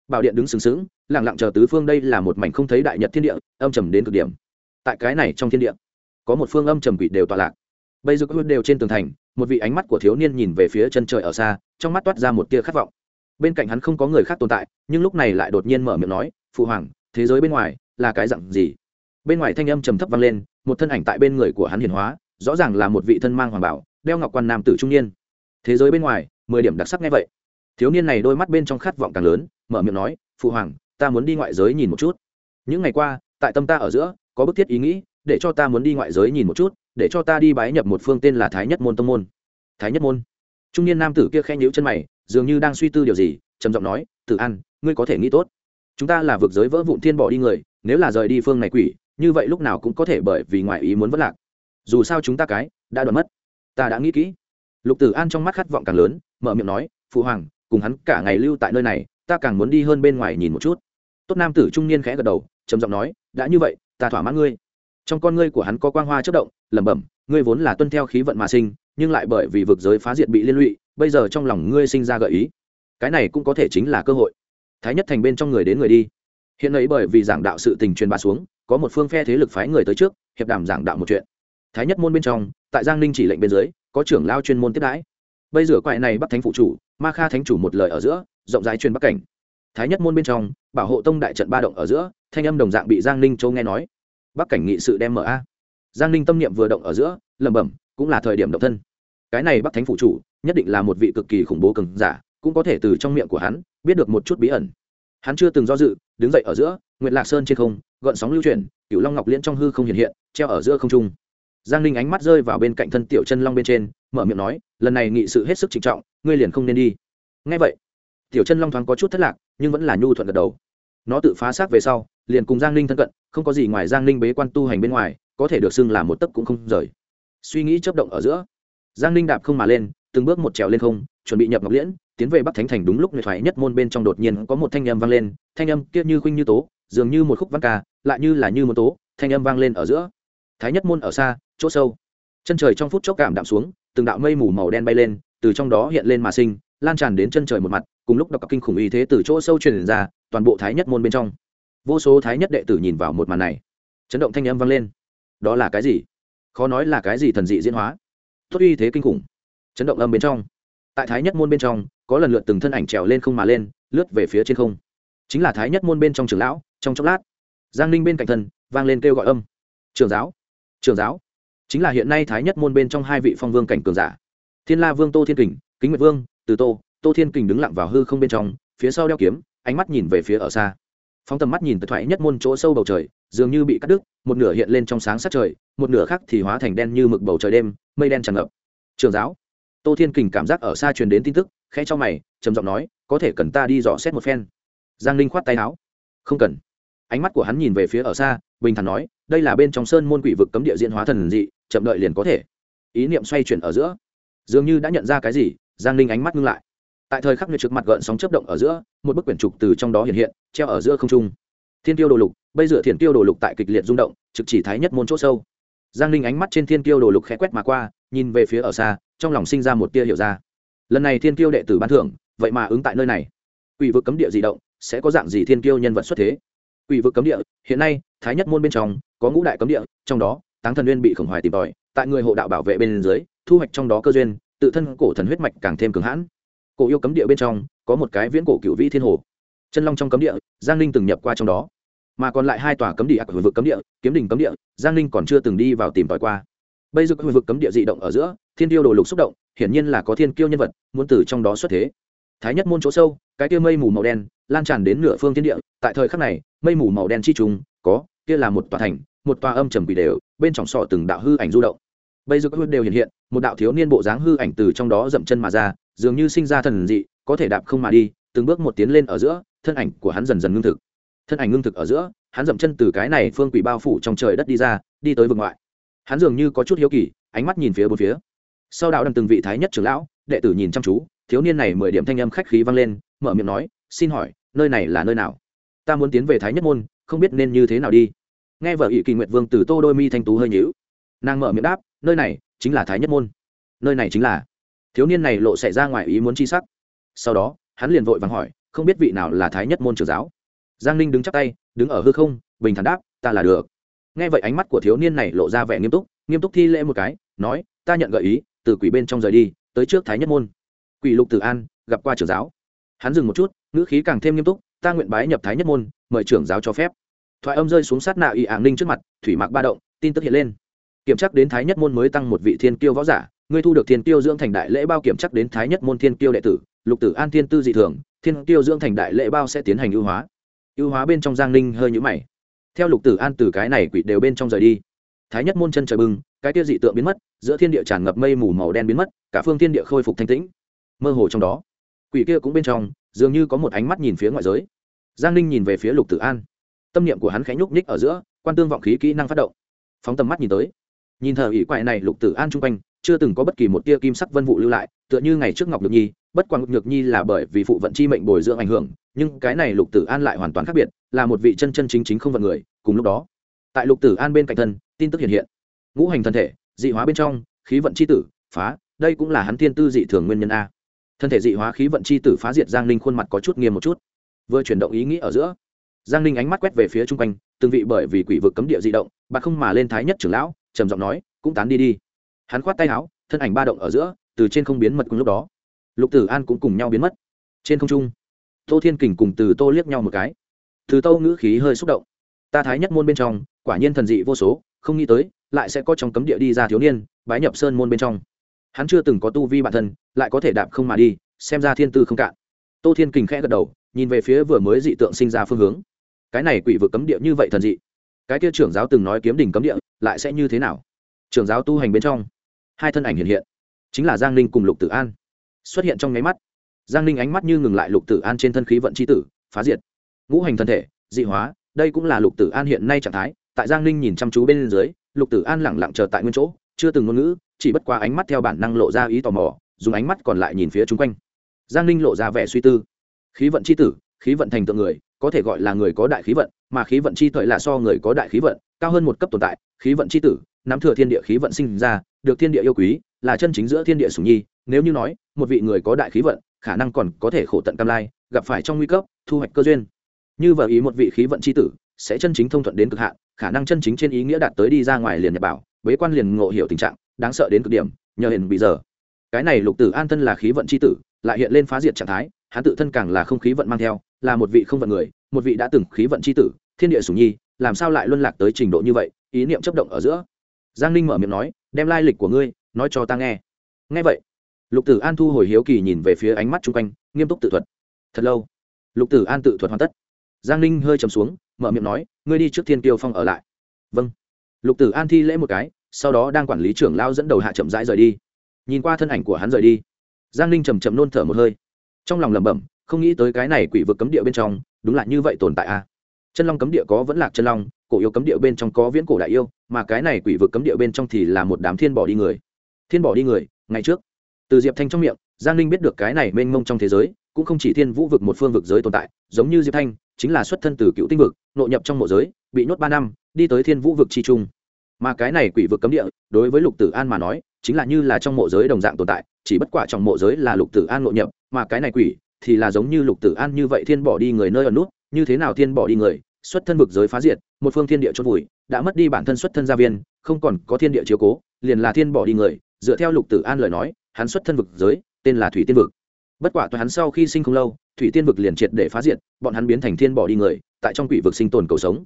bảo điện đứng sừng sững lẳng lặng chờ tứ phương đây là một mảnh không thấy đại nhật thiên địa, âm trầm đến cực điểm. Tại cái này trong thiên địa, có một phương âm trầm quỷ đều tọa lạc. Bây giờ có đều trên tường thành, một vị ánh mắt của thiếu niên nhìn về phía chân trời ở xa, trong mắt toát ra một tia khát vọng. Bên cạnh hắn không có người khác tồn tại, nhưng lúc này lại đột nhiên mở miệng nói, phụ hoàng, thế giới bên ngoài là cái dặn gì? Bên ngoài thanh âm trầm thấp vang lên, một thân ảnh tại bên người của hắn hiền hóa, rõ ràng là một vị thân mang hoàng bảo, đeo ngọc quan nam tử trung niên. Thế giới bên ngoài, mười điểm đặc sắc nghe vậy thiếu niên này đôi mắt bên trong khát vọng càng lớn, mở miệng nói, phụ hoàng, ta muốn đi ngoại giới nhìn một chút. Những ngày qua, tại tâm ta ở giữa, có bức thiết ý nghĩ, để cho ta muốn đi ngoại giới nhìn một chút, để cho ta đi bái nhập một phương tên là thái nhất môn tông môn. Thái nhất môn. Trung niên nam tử kia khen nhíu chân mày, dường như đang suy tư điều gì, trầm giọng nói, tử an, ngươi có thể nghĩ tốt. Chúng ta là vực giới vỡ vụn thiên bỏ đi người, nếu là rời đi phương này quỷ, như vậy lúc nào cũng có thể bởi vì ngoại ý muốn vất lạc. Dù sao chúng ta cái, đã đoán mất. Ta đã nghĩ kỹ. Lục tử an trong mắt khát vọng càng lớn, mở miệng nói, phụ hoàng cùng hắn cả ngày lưu tại nơi này, ta càng muốn đi hơn bên ngoài nhìn một chút. Tốt nam tử trung niên khẽ gật đầu, trầm giọng nói, đã như vậy, ta thỏa mãn ngươi. Trong con ngươi của hắn có quang hoa chất động, lẩm bẩm, ngươi vốn là tuân theo khí vận mà sinh, nhưng lại bởi vì vực giới phá diệt bị liên lụy, bây giờ trong lòng ngươi sinh ra gợi ý. Cái này cũng có thể chính là cơ hội. Thái nhất thành bên trong người đến người đi. Hiện ấy bởi vì giảng đạo sự tình truyền bá xuống, có một phương phe thế lực phái người tới trước, hiệp đàm giảng đạo một chuyện. Thái nhất môn bên trong, tại giang ninh chỉ lệnh bên dưới, có trưởng lao chuyên môn tiếp đãi bây giờ quại này bắt thánh phụ chủ, ma kha thánh chủ một lời ở giữa, rộng rãi truyền bắc cảnh. Thái nhất môn bên trong, bảo hộ tông đại trận ba động ở giữa, thanh âm đồng dạng bị giang ninh châu nghe nói. Bắc cảnh nghị sự đem mở a. Giang ninh tâm niệm vừa động ở giữa, lẩm bẩm, cũng là thời điểm động thân. Cái này bắc thánh phụ chủ, nhất định là một vị cực kỳ khủng bố cường giả, cũng có thể từ trong miệng của hắn, biết được một chút bí ẩn. Hắn chưa từng do dự, đứng dậy ở giữa nguyện lạc sơn trên không gợn sóng lưu chuyển cựu long ngọc liễn trong hư không hiện hiện, treo ở giữa không trung. Giang ninh ánh mắt rơi vào bên cạnh thân tiểu chân long bên trên mở miệng nói, lần này nghị sự hết sức trịnh trọng, ngươi liền không nên đi. Ngay vậy, tiểu chân long thoáng có chút thất lạc, nhưng vẫn là nhu thuận gật đầu. Nó tự phá xác về sau, liền cùng giang ninh thân cận, không có gì ngoài giang ninh bế quan tu hành bên ngoài, có thể được xưng là một tấc cũng không rời. Suy nghĩ chấp động ở giữa, giang ninh đạp không mà lên, từng bước một trèo lên không, chuẩn bị nhập ngọc liễn, tiến về bắc thánh thành đúng lúc người thoại nhất môn bên trong đột nhiên có một thanh âm vang lên, thanh âm kia như khuynh như tố, dường như một khúc văn ca, lại như là như một tố, thanh âm vang lên ở giữa. Thái nhất môn ở xa, chỗ sâu. Chân trời trong phút chốc cảm đạm xuống từng đạo mây mù màu đen bay lên, từ trong đó hiện lên mà sinh, lan tràn đến chân trời một mặt, cùng lúc đọc kinh khủng y thế từ chỗ sâu truyền ra, toàn bộ thái nhất môn bên trong. Vô số thái nhất đệ tử nhìn vào một màn này, chấn động thanh âm vang lên. Đó là cái gì? Khó nói là cái gì thần dị diễn hóa. Tốt uy thế kinh khủng. Chấn động âm bên trong. Tại thái nhất môn bên trong, có lần lượt từng thân ảnh trèo lên không mà lên, lướt về phía trên không. Chính là thái nhất môn bên trong trường lão, trong chốc lát, giang ninh bên cạnh thân, vang lên kêu gọi âm. Trường giáo trường giáo chính là hiện nay thái nhất môn bên trong hai vị phong vương cảnh cường giả. Thiên la vương tô thiên kình, kính nguyệt vương, từ tô tô thiên kình đứng lặng vào hư không bên trong, phía sau đeo kiếm, ánh mắt nhìn về phía ở xa. Phóng tầm mắt nhìn từ thoại nhất môn chỗ sâu bầu trời, dường như bị cắt đứt, một nửa hiện lên trong sáng sát trời, một nửa khác thì hóa thành đen như mực bầu trời đêm, mây đen tràn ngập. Trường giáo. Tô thiên kình cảm giác ở xa truyền đến tin tức, khẽ cho mày, trầm giọng nói, có thể cần ta đi dò xét một phen. Giang linh khoát tay áo. Không cần ánh mắt của hắn nhìn về phía ở xa, bình thản nói, đây là bên trong sơn môn quỷ vực cấm địa diễn hóa thần dị, chậm đợi liền có thể. Ý niệm xoay chuyển ở giữa, dường như đã nhận ra cái gì, giang linh ánh mắt ngưng lại. Tại thời khắc nghiệt trước mặt gợn sóng chấp động ở giữa, một bức quyển trục từ trong đó hiện hiện, treo ở giữa không trung. Thiên tiêu đồ lục, bây giờ thiên tiêu đồ lục tại kịch liệt rung động, trực chỉ thái nhất môn chỗ sâu. Giang linh ánh mắt trên thiên tiêu đồ lục khẽ quét mà qua, nhìn về phía ở xa, trong lòng sinh ra một tia hiểu ra. Lần này thiên tiêu đệ tử ban thưởng, vậy mà ứng tại nơi này. Quỷ vực cấm địa di động, sẽ có dạng gì thiên tiêu nhân vật xuất thế? Quỷ vực cấm địa, hiện nay, thái nhất môn bên trong, có ngũ đại cấm địa, trong đó, táng thần nguyên bị khổng hoài tìm tòi, tại người hộ đạo bảo vệ bên dưới, thu hoạch trong đó cơ duyên, tự thân cổ thần huyết mạch càng thêm cường hãn. Cổ yêu cấm địa bên trong, có một cái viễn cổ cựu vĩ thiên hồ. Chân long trong cấm địa, giang ninh từng nhập qua trong đó. Mà còn lại hai tòa cấm địa ở vực cấm địa, kiếm đình cấm địa, giang ninh còn chưa từng đi vào tìm tòi qua. Bây giờ vực cấm địa dị động ở giữa, thiên tiêu đồ lục xúc động, hiển nhiên là có thiên kiêu nhân vật muốn từ trong đó xuất thế. Thái nhất môn chỗ sâu cái kia mây mù màu đen lan tràn đến nửa phương thiên địa. Tại thời khắc này, mây mù màu đen chi trùng có, kia là một tòa thành, một tòa âm trầm quỷ đều, bên trong sọ từng đạo hư ảnh du động. Bây giờ các đều hiện hiện, một đạo thiếu niên bộ dáng hư ảnh từ trong đó dậm chân mà ra, dường như sinh ra thần dị, có thể đạp không mà đi, từng bước một tiến lên ở giữa, thân ảnh của hắn dần dần ngưng thực. Thân ảnh ngưng thực ở giữa, hắn dậm chân từ cái này phương quỷ bao phủ trong trời đất đi ra, đi tới vực ngoại. Hắn dường như có chút hiếu kỳ, ánh mắt nhìn phía bốn phía. Sau đạo đằng từng vị thái nhất trưởng lão, đệ tử nhìn chăm chú, thiếu niên này mười điểm thanh âm khách khí vang lên mở miệng nói, xin hỏi, nơi này là nơi nào? Ta muốn tiến về thái nhất môn, không biết nên như thế nào đi. Nghe vợ ỵ kỳ nguyệt vương từ tô đôi mi thanh tú hơi nhíu. Nàng mở miệng đáp, nơi này chính là thái nhất môn. Nơi này chính là. Thiếu niên này lộ xảy ra ngoài ý muốn chi sắc. Sau đó, hắn liền vội vàng hỏi, không biết vị nào là thái nhất môn trưởng giáo? Giang ninh đứng chắc tay, đứng ở hư không, bình thản đáp, ta là được. Nghe vậy ánh mắt của thiếu niên này lộ ra vẻ nghiêm túc nghiêm túc thi lễ một cái, nói, ta nhận gợi ý, từ quỷ bên trong rời đi, tới trước thái nhất môn. Quỷ lục tử an gặp qua trưởng giáo hắn dừng một chút, ngữ khí càng thêm nghiêm túc, ta nguyện bái nhập thái nhất môn, mời trưởng giáo cho phép. Thoại âm rơi xuống sát nạ y ảng ninh trước mặt, thủy mạc ba động, tin tức hiện lên. Kiểm chắc đến thái nhất môn mới tăng một vị thiên kiêu võ giả ngươi thu được thiên kiêu dưỡng thành đại lễ bao kiểm chắc đến thái nhất môn thiên kiêu đệ tử, lục tử an thiên tư dị thường, thiên kiêu dưỡng thành đại lễ bao sẽ tiến hành ưu hóa. Ưu hóa bên trong giang ninh hơi nhũ mày. Theo lục tử an từ cái này quỷ đều bên trong rời đi, thái nhất môn chân trời bưng cái tiêu dị tượng biến mất, giữa thiên địa tràn ngập mây mù màu đen biến mất, cả phương thiên địa khôi phục thanh tĩnh. Mơ hồ trong đó quỷ kia cũng bên trong, dường như có một ánh mắt nhìn phía ngoại giới. Giang ninh nhìn về phía lục tử an. Tâm niệm của hắn khẽ nhúc nhích ở giữa, quan tương vọng khí kỹ năng phát động. Phóng tầm mắt nhìn tới. Nhìn thờ ỷ quại này lục tử an chung quanh, chưa từng có bất kỳ một tia kim sắc vân vụ lưu lại, tựa như ngày trước ngọc nhược nhi, bất quan ngọc nhược nhi là bởi vì phụ vận chi mệnh bồi dưỡng ảnh hưởng, nhưng cái này lục tử an lại hoàn toàn khác biệt, là một vị chân chân chính chính không vận người, cùng lúc đó, tại lục tử an bên cạnh thân, tin tức hiện hiện. Ngũ hành thân thể, dị hóa bên trong, khí vận c h i tử, phá, đây cũng là hắn thiên tư dị thường nguyên nhân a thân thể dị hóa khí vận chi tử phá diệt giang ninh khuôn mặt có chút nghiêm một chút. Vừa chuyển động ý nghĩ ở giữa, giang ninh ánh mắt quét về phía chung quanh, từng vị bởi vì quỷ vực cấm địa di động bà không mà lên thái nhất trưởng lão, trầm giọng nói, cũng tán đi đi. Hắn khoát tay áo, thân ảnh ba động ở giữa, từ trên không biến mật cùng lúc đó. Lục tử an cũng cùng nhau biến mất. Trên không trung, tô thiên kình cùng từ tô liếc nhau một cái. Từ tô ngữ khí hơi xúc động. Ta thái nhất môn bên trong, quả nhiên thần dị vô số, không nghĩ tới, lại sẽ có trong cấm địa đi ra thiếu niên, bái nhập sơn môn bên trong hắn chưa từng có tu vi bản thân, lại có thể đạp không mà đi, xem ra thiên tư không cạn. Tô thiên kình khẽ gật đầu, nhìn về phía vừa mới dị tượng sinh ra phương hướng. Cái này quỷ vực cấm địa như vậy thần dị. Cái kia trưởng giáo từng nói kiếm đỉnh cấm địa, lại sẽ như thế nào? Trưởng giáo tu hành bên trong, hai thân ảnh hiện hiện. Chính là giang ninh cùng lục tử an. Xuất hiện trong nháy mắt. Giang ninh ánh mắt như ngừng lại lục tử an trên thân khí vận c h i tử, phá diệt. Ngũ hành thân thể, dị hóa, đây cũng là lục tử an hiện nay trạng thái. Tại giang ninh nhìn chăm chú bên dưới, lục tử an lẳng lặng chờ tại nguyên chỗ, chưa từng ngôn ngữ chỉ bất qua ánh mắt theo bản năng lộ ra ý tò mò, dùng ánh mắt còn lại nhìn phía chung quanh. Giang ninh lộ ra vẻ suy tư. Khí vận c h i tử, khí vận thành tượng người, có thể gọi là người có đại khí vận, mà khí vận chi thời là so người có đại khí vận, cao hơn một cấp tồn tại, khí vận chi tử, nắm thừa thiên địa khí vận sinh ra, được thiên địa yêu quý, là chân chính giữa thiên địa sủng nhi, nếu như nói, một vị người có đại khí vận, khả năng còn có thể khổ tận cam lai, gặp phải trong nguy cấp, thu hoạch cơ duyên. Như vợ ý một vị khí vận chi tử, sẽ chân chính thông thuận đến cực hạn, khả năng chân chính trên ý nghĩa đạt tới đi ra ngoài liền nhập bảo, bế quan liền ngộ hiểu tình trạng đáng sợ đến cực điểm, nhờ hiện bị giờ. Cái này lục tử an thân là khí vận c h i tử, lại hiện lên phá diệt trạng thái, hắn tự thân càng là không khí vận mang theo, là một vị không vận người, một vị đã từng khí vận c h i tử, thiên địa sủng nhi, làm sao lại luân lạc tới trình độ như vậy, ý niệm chấp động ở giữa. Giang ninh mở miệng nói, đem lai lịch của ngươi nói cho ta nghe. Nghe vậy, lục tử an thu hồi hiếu kỳ nhìn về phía ánh mắt chung quanh, nghiêm túc tự thuật. Thật lâu, lục tử an tự thuật hoàn tất. Giang ninh hơi chầm xuống, mở miệng nói, ngươi đi trước thiên Tiêu phong ở lại. Vâng. Lục tử an thi lễ một cái sau đó đang quản lý trưởng lao dẫn đầu hạ chậm rãi rời đi. Nhìn qua thân ảnh của hắn rời đi, giang ninh chầm chậm nôn thở một hơi. Trong lòng lẩm bẩm, không nghĩ tới cái này quỷ vực cấm địa bên trong, đúng là như vậy tồn tại a à? chân long cấm địa có vẫn lạc chân long, cổ yêu cấm địa bên trong có viễn cổ đại yêu, mà cái này quỷ vực cấm địa bên trong thì là một đám thiên bỏ đi người. Thiên bỏ đi người, ngày trước. Từ diệp thanh trong miệng, giang ninh biết được cái này mênh mông trong thế giới, cũng không chỉ thiên vũ vực một phương vực giới tồn tại, giống như diệp thanh, chính là xuất thân từ cựu tinh vực, nội nhập trong mộ giới, bị nhốt ba năm, đi tới thiên vũ vực chi trung mà cái này quỷ vực cấm địa, đối với lục tử an mà nói, chính là như là trong mộ giới đồng dạng tồn tại, chỉ bất quả trong mộ giới là lục tử an nội nhập, mà cái này quỷ thì là giống như lục tử an như vậy thiên bỏ đi người nơi ở nút, như thế nào thiên bỏ đi người, xuất thân vực giới phá diệt, một phương thiên địa chôn vùi, đã mất đi bản thân xuất thân gia viên, không còn có thiên địa chiếu cố, liền là thiên bỏ đi người. Dựa theo lục tử an lời nói, hắn xuất thân vực giới, tên là thủy tiên vực. Bất quả toàn hắn sau khi sinh không lâu, thủy tiên vực liền triệt để phá diệt, bọn hắn biến thành thiên bỏ đi người, tại trong quỷ vực sinh tồn cầu sống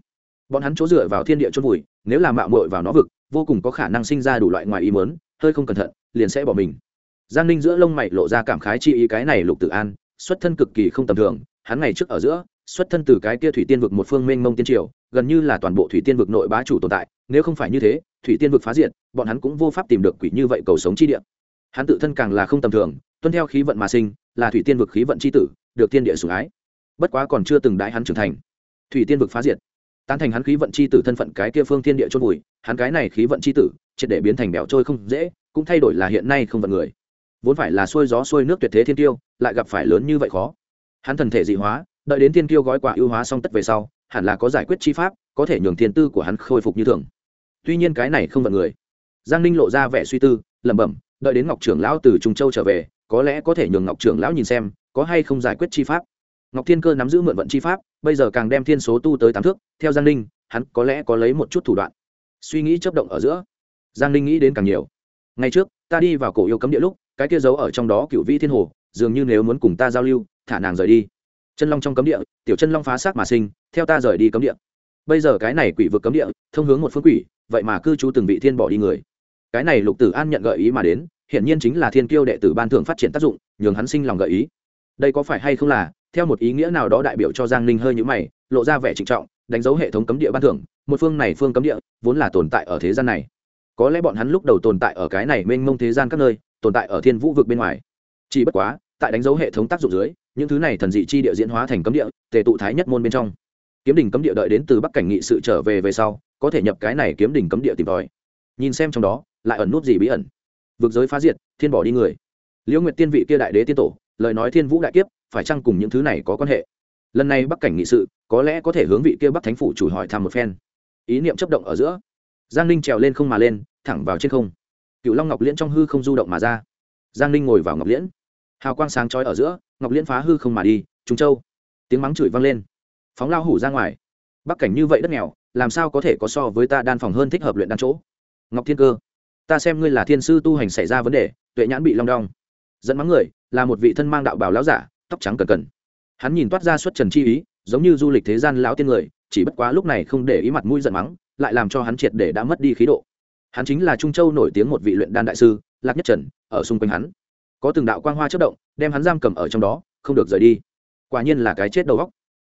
bọn hắn chỗ dựa vào thiên địa chôn vùi, nếu là mạo muội vào nó vực, vô cùng có khả năng sinh ra đủ loại ngoài ý mớn hơi không cẩn thận, liền sẽ bỏ mình. Giang ninh giữa lông mày lộ ra cảm khái chi ý cái này lục tử an, xuất thân cực kỳ không tầm thường, hắn ngày trước ở giữa, xuất thân từ cái kia thủy tiên vực một phương mênh mông tiên triều, gần như là toàn bộ thủy tiên vực nội bá chủ tồn tại, nếu không phải như thế, thủy tiên vực phá diệt, bọn hắn cũng vô pháp tìm được quỷ như vậy cầu sống chi địa. Hắn tự thân càng là không tầm thường, tuân theo khí vận mà sinh, là thủy tiên vực khí vận c h i tử, được tiên địa sủng ái. Bất quá còn chưa từng đãi hắn trưởng thành. Thủy tiên vực phá diệt tán thành hắn khí vận c h i tử thân phận cái kia phương thiên địa chôn vùi, hắn cái này khí vận c h i tử, triệt để biến thành bẻo trôi không dễ, cũng thay đổi là hiện nay không vận người. Vốn phải là xuôi gió xuôi nước tuyệt thế thiên tiêu, lại gặp phải lớn như vậy khó. Hắn thần thể dị hóa, đợi đến thiên tiêu gói quả ưu hóa xong tất về sau, hẳn là có giải quyết chi pháp, có thể nhường thiên tư của hắn khôi phục như thường. Tuy nhiên cái này không vận người. Giang ninh lộ ra vẻ suy tư, lẩm bẩm, đợi đến ngọc trưởng lão từ trung châu trở về, có lẽ có thể nhường ngọc trưởng lão nhìn xem, có hay không giải quyết chi pháp ngọc thiên cơ nắm giữ mượn vận chi pháp, bây giờ càng đem thiên số tu tới tám thước, theo giang ninh, hắn có lẽ có lấy một chút thủ đoạn. Suy nghĩ chấp động ở giữa, giang ninh nghĩ đến càng nhiều. Ngày trước, ta đi vào cổ yêu cấm địa lúc, cái kia giấu ở trong đó cựu vĩ thiên hồ, dường như nếu muốn cùng ta giao lưu, thả nàng rời đi. Chân long trong cấm địa, tiểu chân long phá xác mà sinh, theo ta rời đi cấm địa. Bây giờ cái này quỷ vực cấm địa, thông hướng một phương quỷ, vậy mà cư trú từng vị thiên bỏ đi người. Cái này lục tử an nhận gợi ý mà đến, hiển nhiên chính là thiên kiêu đệ tử ban thưởng phát triển tác dụng, nhường hắn sinh lòng gợi ý đây có phải hay không là, theo một ý nghĩa nào đó đại biểu cho giang ninh hơi nhũ mày, lộ ra vẻ trịnh trọng, đánh dấu hệ thống cấm địa ban thưởng, một phương này phương cấm địa vốn là tồn tại ở thế gian này. Có lẽ bọn hắn lúc đầu tồn tại ở cái này mênh mông thế gian các nơi, tồn tại ở thiên vũ vực bên ngoài. Chỉ bất quá, tại đánh dấu hệ thống tác dụng dưới, những thứ này thần dị chi địa diễn hóa thành cấm địa, tề tụ thái nhất môn bên trong. Kiếm đỉnh cấm địa đợi đến từ bắc cảnh nghị sự trở về về sau, có thể nhập cái này kiếm đỉnh cấm địa tìm tòi. Nhìn xem trong đó, lại ẩn nút gì bí ẩn. Vực giới phá diệt, thiên bỏ đi người. Liễu nguyệt tiên vị kia đại đế tiên tổ lời nói thiên vũ đại kiếp, phải chăng cùng những thứ này có quan hệ? Lần này bắc cảnh nghị sự, có lẽ có thể hướng vị kia bắc thánh phủ chủ hỏi thăm một phen. Ý niệm chấp động ở giữa, giang ninh trèo lên không mà lên, thẳng vào trên không. Cựu long ngọc liễn trong hư không du động mà ra. Giang ninh ngồi vào ngọc liễn. Hào quang sáng trói ở giữa, ngọc liễn phá hư không mà đi trúng châu. Tiếng mắng chửi vang lên. Phóng lao hủ ra ngoài. Bắc cảnh như vậy đất nghèo, làm sao có thể có so với ta đan phòng hơn thích hợp luyện đan chỗ? Ngọc thiên cơ, ta xem ngươi là thiên sư tu hành xảy ra vấn đề, tuệ nhãn bị long đong. Dẫn mắng người là một vị thân mang đạo bào lão giả, tóc trắng cần cần hắn nhìn toát ra xuất trần chi ý, giống như du lịch thế gian lão tiên người, chỉ bất quá lúc này không để ý mặt mũi giận mắng, lại làm cho hắn triệt để đã mất đi khí độ. Hắn chính là trung châu nổi tiếng một vị luyện đan đại sư, lạc nhất trần, ở xung quanh hắn. Có từng đạo quang hoa chất động, đem hắn giam cầm ở trong đó, không được rời đi. Quả nhiên là cái chết đầu góc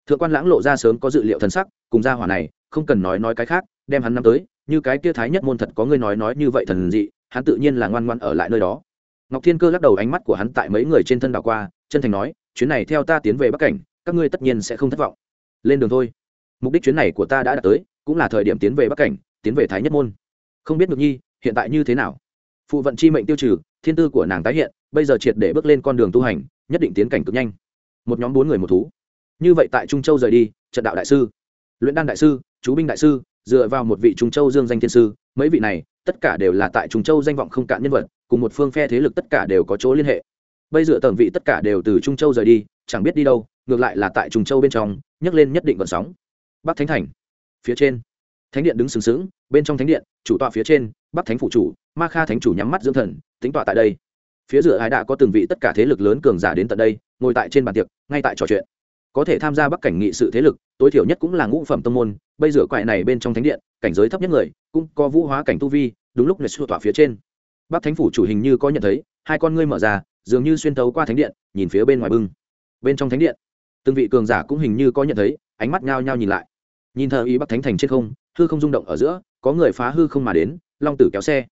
thượng quan lãng lộ ra sớm có dự liệu thân sắc, cùng gia hỏa này, không cần nói nói cái khác, đem hắn năm tới, như cái kia thái nhất môn thật có người nói nói như vậy thần dị, hắn tự nhiên là ngoan ngoan ở lại nơi đó ngọc thiên cơ lắc đầu ánh mắt của hắn tại mấy người trên thân đảo qua, chân thành nói, chuyến này theo ta tiến về bắc cảnh, các ngươi tất nhiên sẽ không thất vọng. Lên đường thôi. Mục đích chuyến này của ta đã đạt tới, cũng là thời điểm tiến về bắc cảnh, tiến về thái nhất môn. Không biết ngược nhi, hiện tại như thế nào? Phụ vận chi mệnh tiêu trừ, thiên tư của nàng tái hiện, bây giờ triệt để bước lên con đường tu hành, nhất định tiến cảnh cực nhanh. Một nhóm bốn người một thú. Như vậy tại trung châu rời đi, trận đạo đại sư, luyện đan đại sư, chú binh đại sư, dựa vào một vị trung châu dương danh thiên sư, mấy vị này, tất cả đều là tại trung châu danh vọng không cạn nhân vật cùng một phương phe thế lực tất cả đều có chỗ liên hệ. Bây giờ tầm vị tất cả đều từ trung châu rời đi, chẳng biết đi đâu, ngược lại là tại trung châu bên trong, nhấc lên nhất định vận sóng. Bắc thánh thành, phía trên. Thánh điện đứng sừng sững, bên trong thánh điện, chủ tọa phía trên, bắc thánh phụ chủ, ma kha thánh chủ nhắm mắt dưỡng thần, tính tọa tại đây. Phía giữa hải đã có từng vị tất cả thế lực lớn cường giả đến tận đây, ngồi tại trên bàn tiệc, ngay tại trò chuyện. Có thể tham gia bắc cảnh nghị sự thế lực, tối thiểu nhất cũng là ngũ phẩm tông môn, bây giờ quại này bên trong thánh điện, cảnh giới thấp nhất người, cũng có vũ hóa cảnh tu vi, đúng lúc này sưu tỏa phía trên bắc thánh phủ chủ hình như có nhận thấy, hai con ngươi mở ra, dường như xuyên tấu qua thánh điện, nhìn phía bên ngoài bưng. Bên trong thánh điện, từng vị cường giả cũng hình như có nhận thấy, ánh mắt nhao nhao nhìn lại. Nhìn thờ ý bắc thánh thành trên không, hư không rung động ở giữa, có người phá hư không mà đến, long tử kéo xe.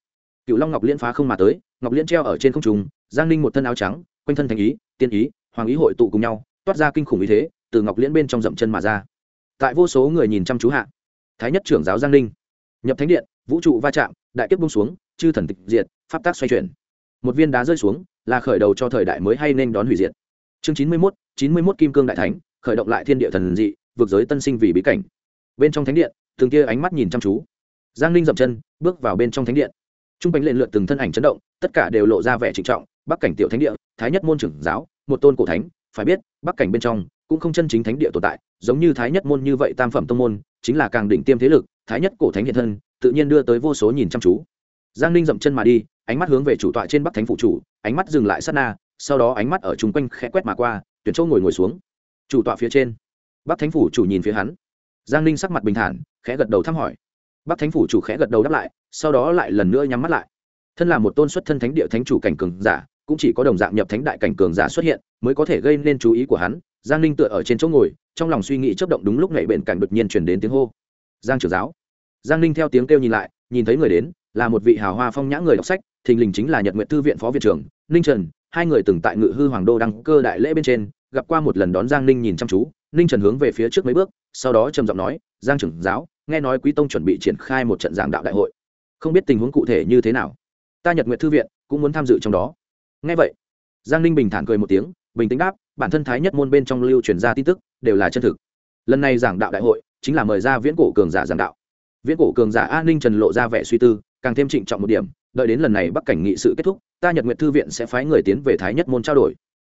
Cựu long ngọc liên phá không mà tới, ngọc liên treo ở trên không trùng, giang ninh một thân áo trắng, quanh thân thành ý, tiên ý, hoàng ý hội tụ cùng nhau, toát ra kinh khủng ý thế, từ ngọc liên bên trong dậm chân mà ra. Tại vô số người nhìn chăm chú hạ, thái nhất trưởng giáo giang ninh, nhập thánh điện, vũ trụ va chạm, đại kiếp bung xuống, chư thần tịch diệt pháp tác xoay chuyển. Một viên đá rơi xuống, là khởi đầu cho thời đại mới hay nên đón hủy diệt. Chương chín mươi mốt, chín mươi mốt kim cương đại thánh, khởi động lại thiên địa thần dị, vượt giới tân sinh vì bí cảnh. Bên trong thánh điện, từng kia ánh mắt nhìn chăm chú. Giang ninh dậm chân, bước vào bên trong thánh điện. T r u n g bánh lượt từng thân ảnh chấn động, tất cả đều lộ ra vẻ trịnh trọng. Bắc cảnh tiểu thánh địa, thái nhất môn trưởng giáo, một tôn cổ thánh, phải biết, bắc cảnh bên trong cũng không chân chính thánh địa tồn tại, giống như thái nhất môn như vậy tam phẩm tông môn, chính là càng đỉnh tiêm thế lực, thái nhất cổ thánh hiện thân, tự nhiên đưa tới vô số nhìn chăm chú. Giang ninh dậm chân mà đi ánh mắt hướng về chủ tọa trên bắc thánh phụ chủ, ánh mắt dừng lại sát na, sau đó ánh mắt ở chung quanh khẽ quét mà qua, tuyển châu ngồi ngồi xuống. Chủ tọa phía trên. Bắc thánh phủ chủ nhìn phía hắn. Giang ninh sắc mặt bình thản, khẽ gật đầu thăm hỏi. Bắc thánh phủ chủ khẽ gật đầu đáp lại, sau đó lại lần nữa nhắm mắt lại. Thân là một tôn xuất thân thánh địa thánh chủ cảnh cường giả, cũng chỉ có đồng dạng nhập thánh đại cảnh cường giả xuất hiện, mới có thể gây nên chú ý của hắn. Giang ninh tựa ở trên chỗ ngồi, trong lòng suy nghĩ chấp động đúng lúc nhảy bệnh cảnh đột nhiên chuyển đến tiếng hô. Giang trưởng giáo. Giang ninh theo tiếng kêu nhìn lại nhìn thấy người đến, là một vị hào hoa phong nhã người đọc sách, thình lình chính là nhật nguyện thư viện phó viện trưởng, ninh trần. Hai người từng tại ngự hư hoàng đô đăng cơ đại lễ bên trên, gặp qua một lần đón giang ninh nhìn chăm chú. Ninh trần hướng về phía trước mấy bước, sau đó trầm giọng nói, giang trưởng giáo, nghe nói quý tông chuẩn bị triển khai một trận giảng đạo đại hội. Không biết tình huống cụ thể như thế nào? Ta nhật nguyện thư viện cũng muốn tham dự trong đó. Nghe vậy, giang ninh bình thản cười một tiếng, bình tĩnh đáp, bản thân thái nhất môn bên trong lưu truyền ra tin tức đều là chân thực. Lần này giảng đạo đại hội chính là mời ra viễn cổ cường giả giảng đạo viễn cổ cường giả an ninh trần lộ ra vẻ suy tư, càng thêm trịnh trọng một điểm, đợi đến lần này bắc cảnh nghị sự kết thúc, ta nhật nguyện thư viện sẽ phái người tiến về thái nhất môn trao đổi.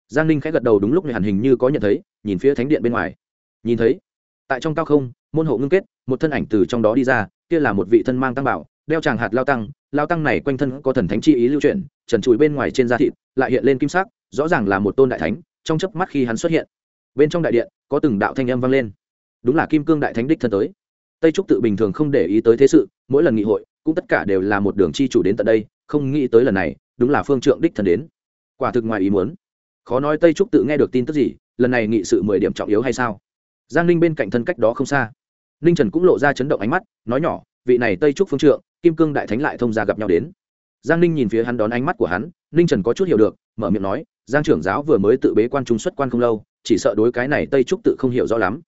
Giang ninh khẽ gật đầu đúng lúc này hẳn hình như có nhận thấy, nhìn phía thánh điện bên ngoài. Nhìn thấy, tại trong cao không, môn hộ ngưng kết, một thân ảnh từ trong đó đi ra, kia là một vị thân mang tăng bảo, đeo tràng hạt lao tăng lao tăng này quanh thân có thần thánh chi ý lưu chuyển, trần trụi bên ngoài trên da thịt, lại hiện lên kim sắc, rõ ràng là một tôn đại thánh, trong chớp mắt khi hắn xuất hiện, bên trong đại điện, có từng đạo thanh âm vang lên. Đúng là kim cương đại thánh đích thân tới tây trúc tự bình thường không để ý tới thế sự, mỗi lần nghị hội, cũng tất cả đều là một đường chi chủ đến tận đây, không nghĩ tới lần này, đúng là phương trượng đích thần đến. Quả thực ngoài ý muốn. Khó nói tây trúc tự nghe được tin tức gì, lần này nghị sự mười điểm trọng yếu hay sao? Giang ninh bên cạnh thân cách đó không xa. Ninh trần cũng lộ ra chấn động ánh mắt, nói nhỏ, vị này tây trúc phương trượng, kim cương đại thánh lại thông ra gặp nhau đến. Giang ninh nhìn phía hắn đón ánh mắt của hắn, ninh trần có chút hiểu được, mở miệng nói, giang trưởng giáo vừa mới tự bế quan trung xuất quan không lâu, chỉ sợ đối cái này tây trúc tự không hiểu rõ lắm.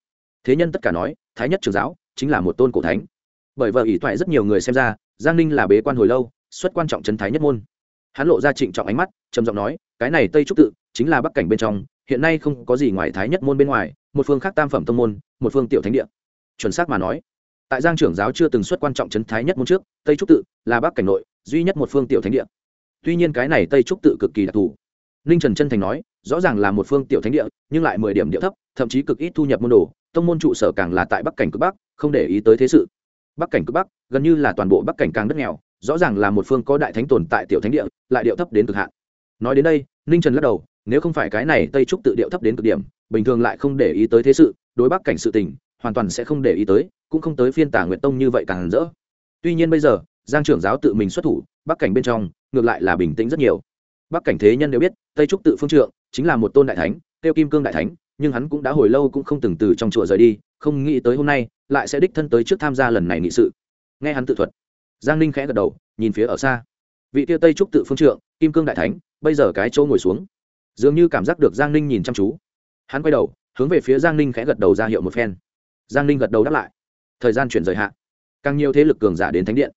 Thế nhân tất cả nói, thái nhất trưởng giáo chính là một tôn cổ thánh. Bởi vợ ỷ thoại rất nhiều người xem ra, giang ninh là bế quan hồi lâu, xuất quan trọng trấn thái nhất môn. Hắn lộ ra trịnh trọng ánh mắt, trầm giọng nói, cái này tây trúc tự, chính là bắc cảnh bên trong, hiện nay không có gì ngoài thái nhất môn bên ngoài, một phương khác tam phẩm tông môn, một phương tiểu thánh địa. Chuẩn xác mà nói, tại giang trưởng giáo chưa từng xuất quan trọng trấn thái nhất môn trước, tây trúc tự là bắc cảnh nội duy nhất một phương tiểu thánh địa. Tuy nhiên cái này tây trúc tự cực kỳ đặc thù. Ninh trần chân thành nói rõ ràng là một phương tiểu thánh địa, nhưng lại mười điểm địa thấp, thậm chí cực ít thu nhập môn đồ. Tông môn trụ sở càng là tại bắc cảnh cực bắc, không để ý tới thế sự. Bắc cảnh cực bắc, gần như là toàn bộ bắc cảnh càng đất nghèo, rõ ràng là một phương có đại thánh tồn tại tiểu thánh địa, lại điệu thấp đến cực hạn. Nói đến đây, ninh trần lắc đầu, nếu không phải cái này tây trúc tự điệu thấp đến cực điểm, bình thường lại không để ý tới thế sự, đối bắc cảnh sự tình, hoàn toàn sẽ không để ý tới, cũng không tới phiên tả nguyện tông như vậy càng rỡ. Tuy nhiên bây giờ, giang trưởng giáo tự mình xuất thủ, bắc cảnh bên trong, ngược lại là bình tĩnh rất nhiều. Bắc cảnh thế nhân đều biết, tây trúc tự phương trượng chính là một tôn đại thánh, tiêu kim cương đại thánh, nhưng hắn cũng đã hồi lâu cũng không từng từ trong chùa rời đi, không nghĩ tới hôm nay lại sẽ đích thân tới trước tham gia lần này nghị sự. Nghe hắn tự thuật, giang ninh khẽ gật đầu, nhìn phía ở xa. Vị tiêu tây trúc tự phương trượng, kim cương đại thánh, bây giờ cái chỗ ngồi xuống. Dường như cảm giác được giang ninh nhìn chăm chú. Hắn quay đầu, hướng về phía giang ninh khẽ gật đầu ra hiệu một phen. Giang ninh gật đầu đáp lại. Thời gian chuyển rời hạ. Càng nhiều thế lực cường giả đến thánh điện.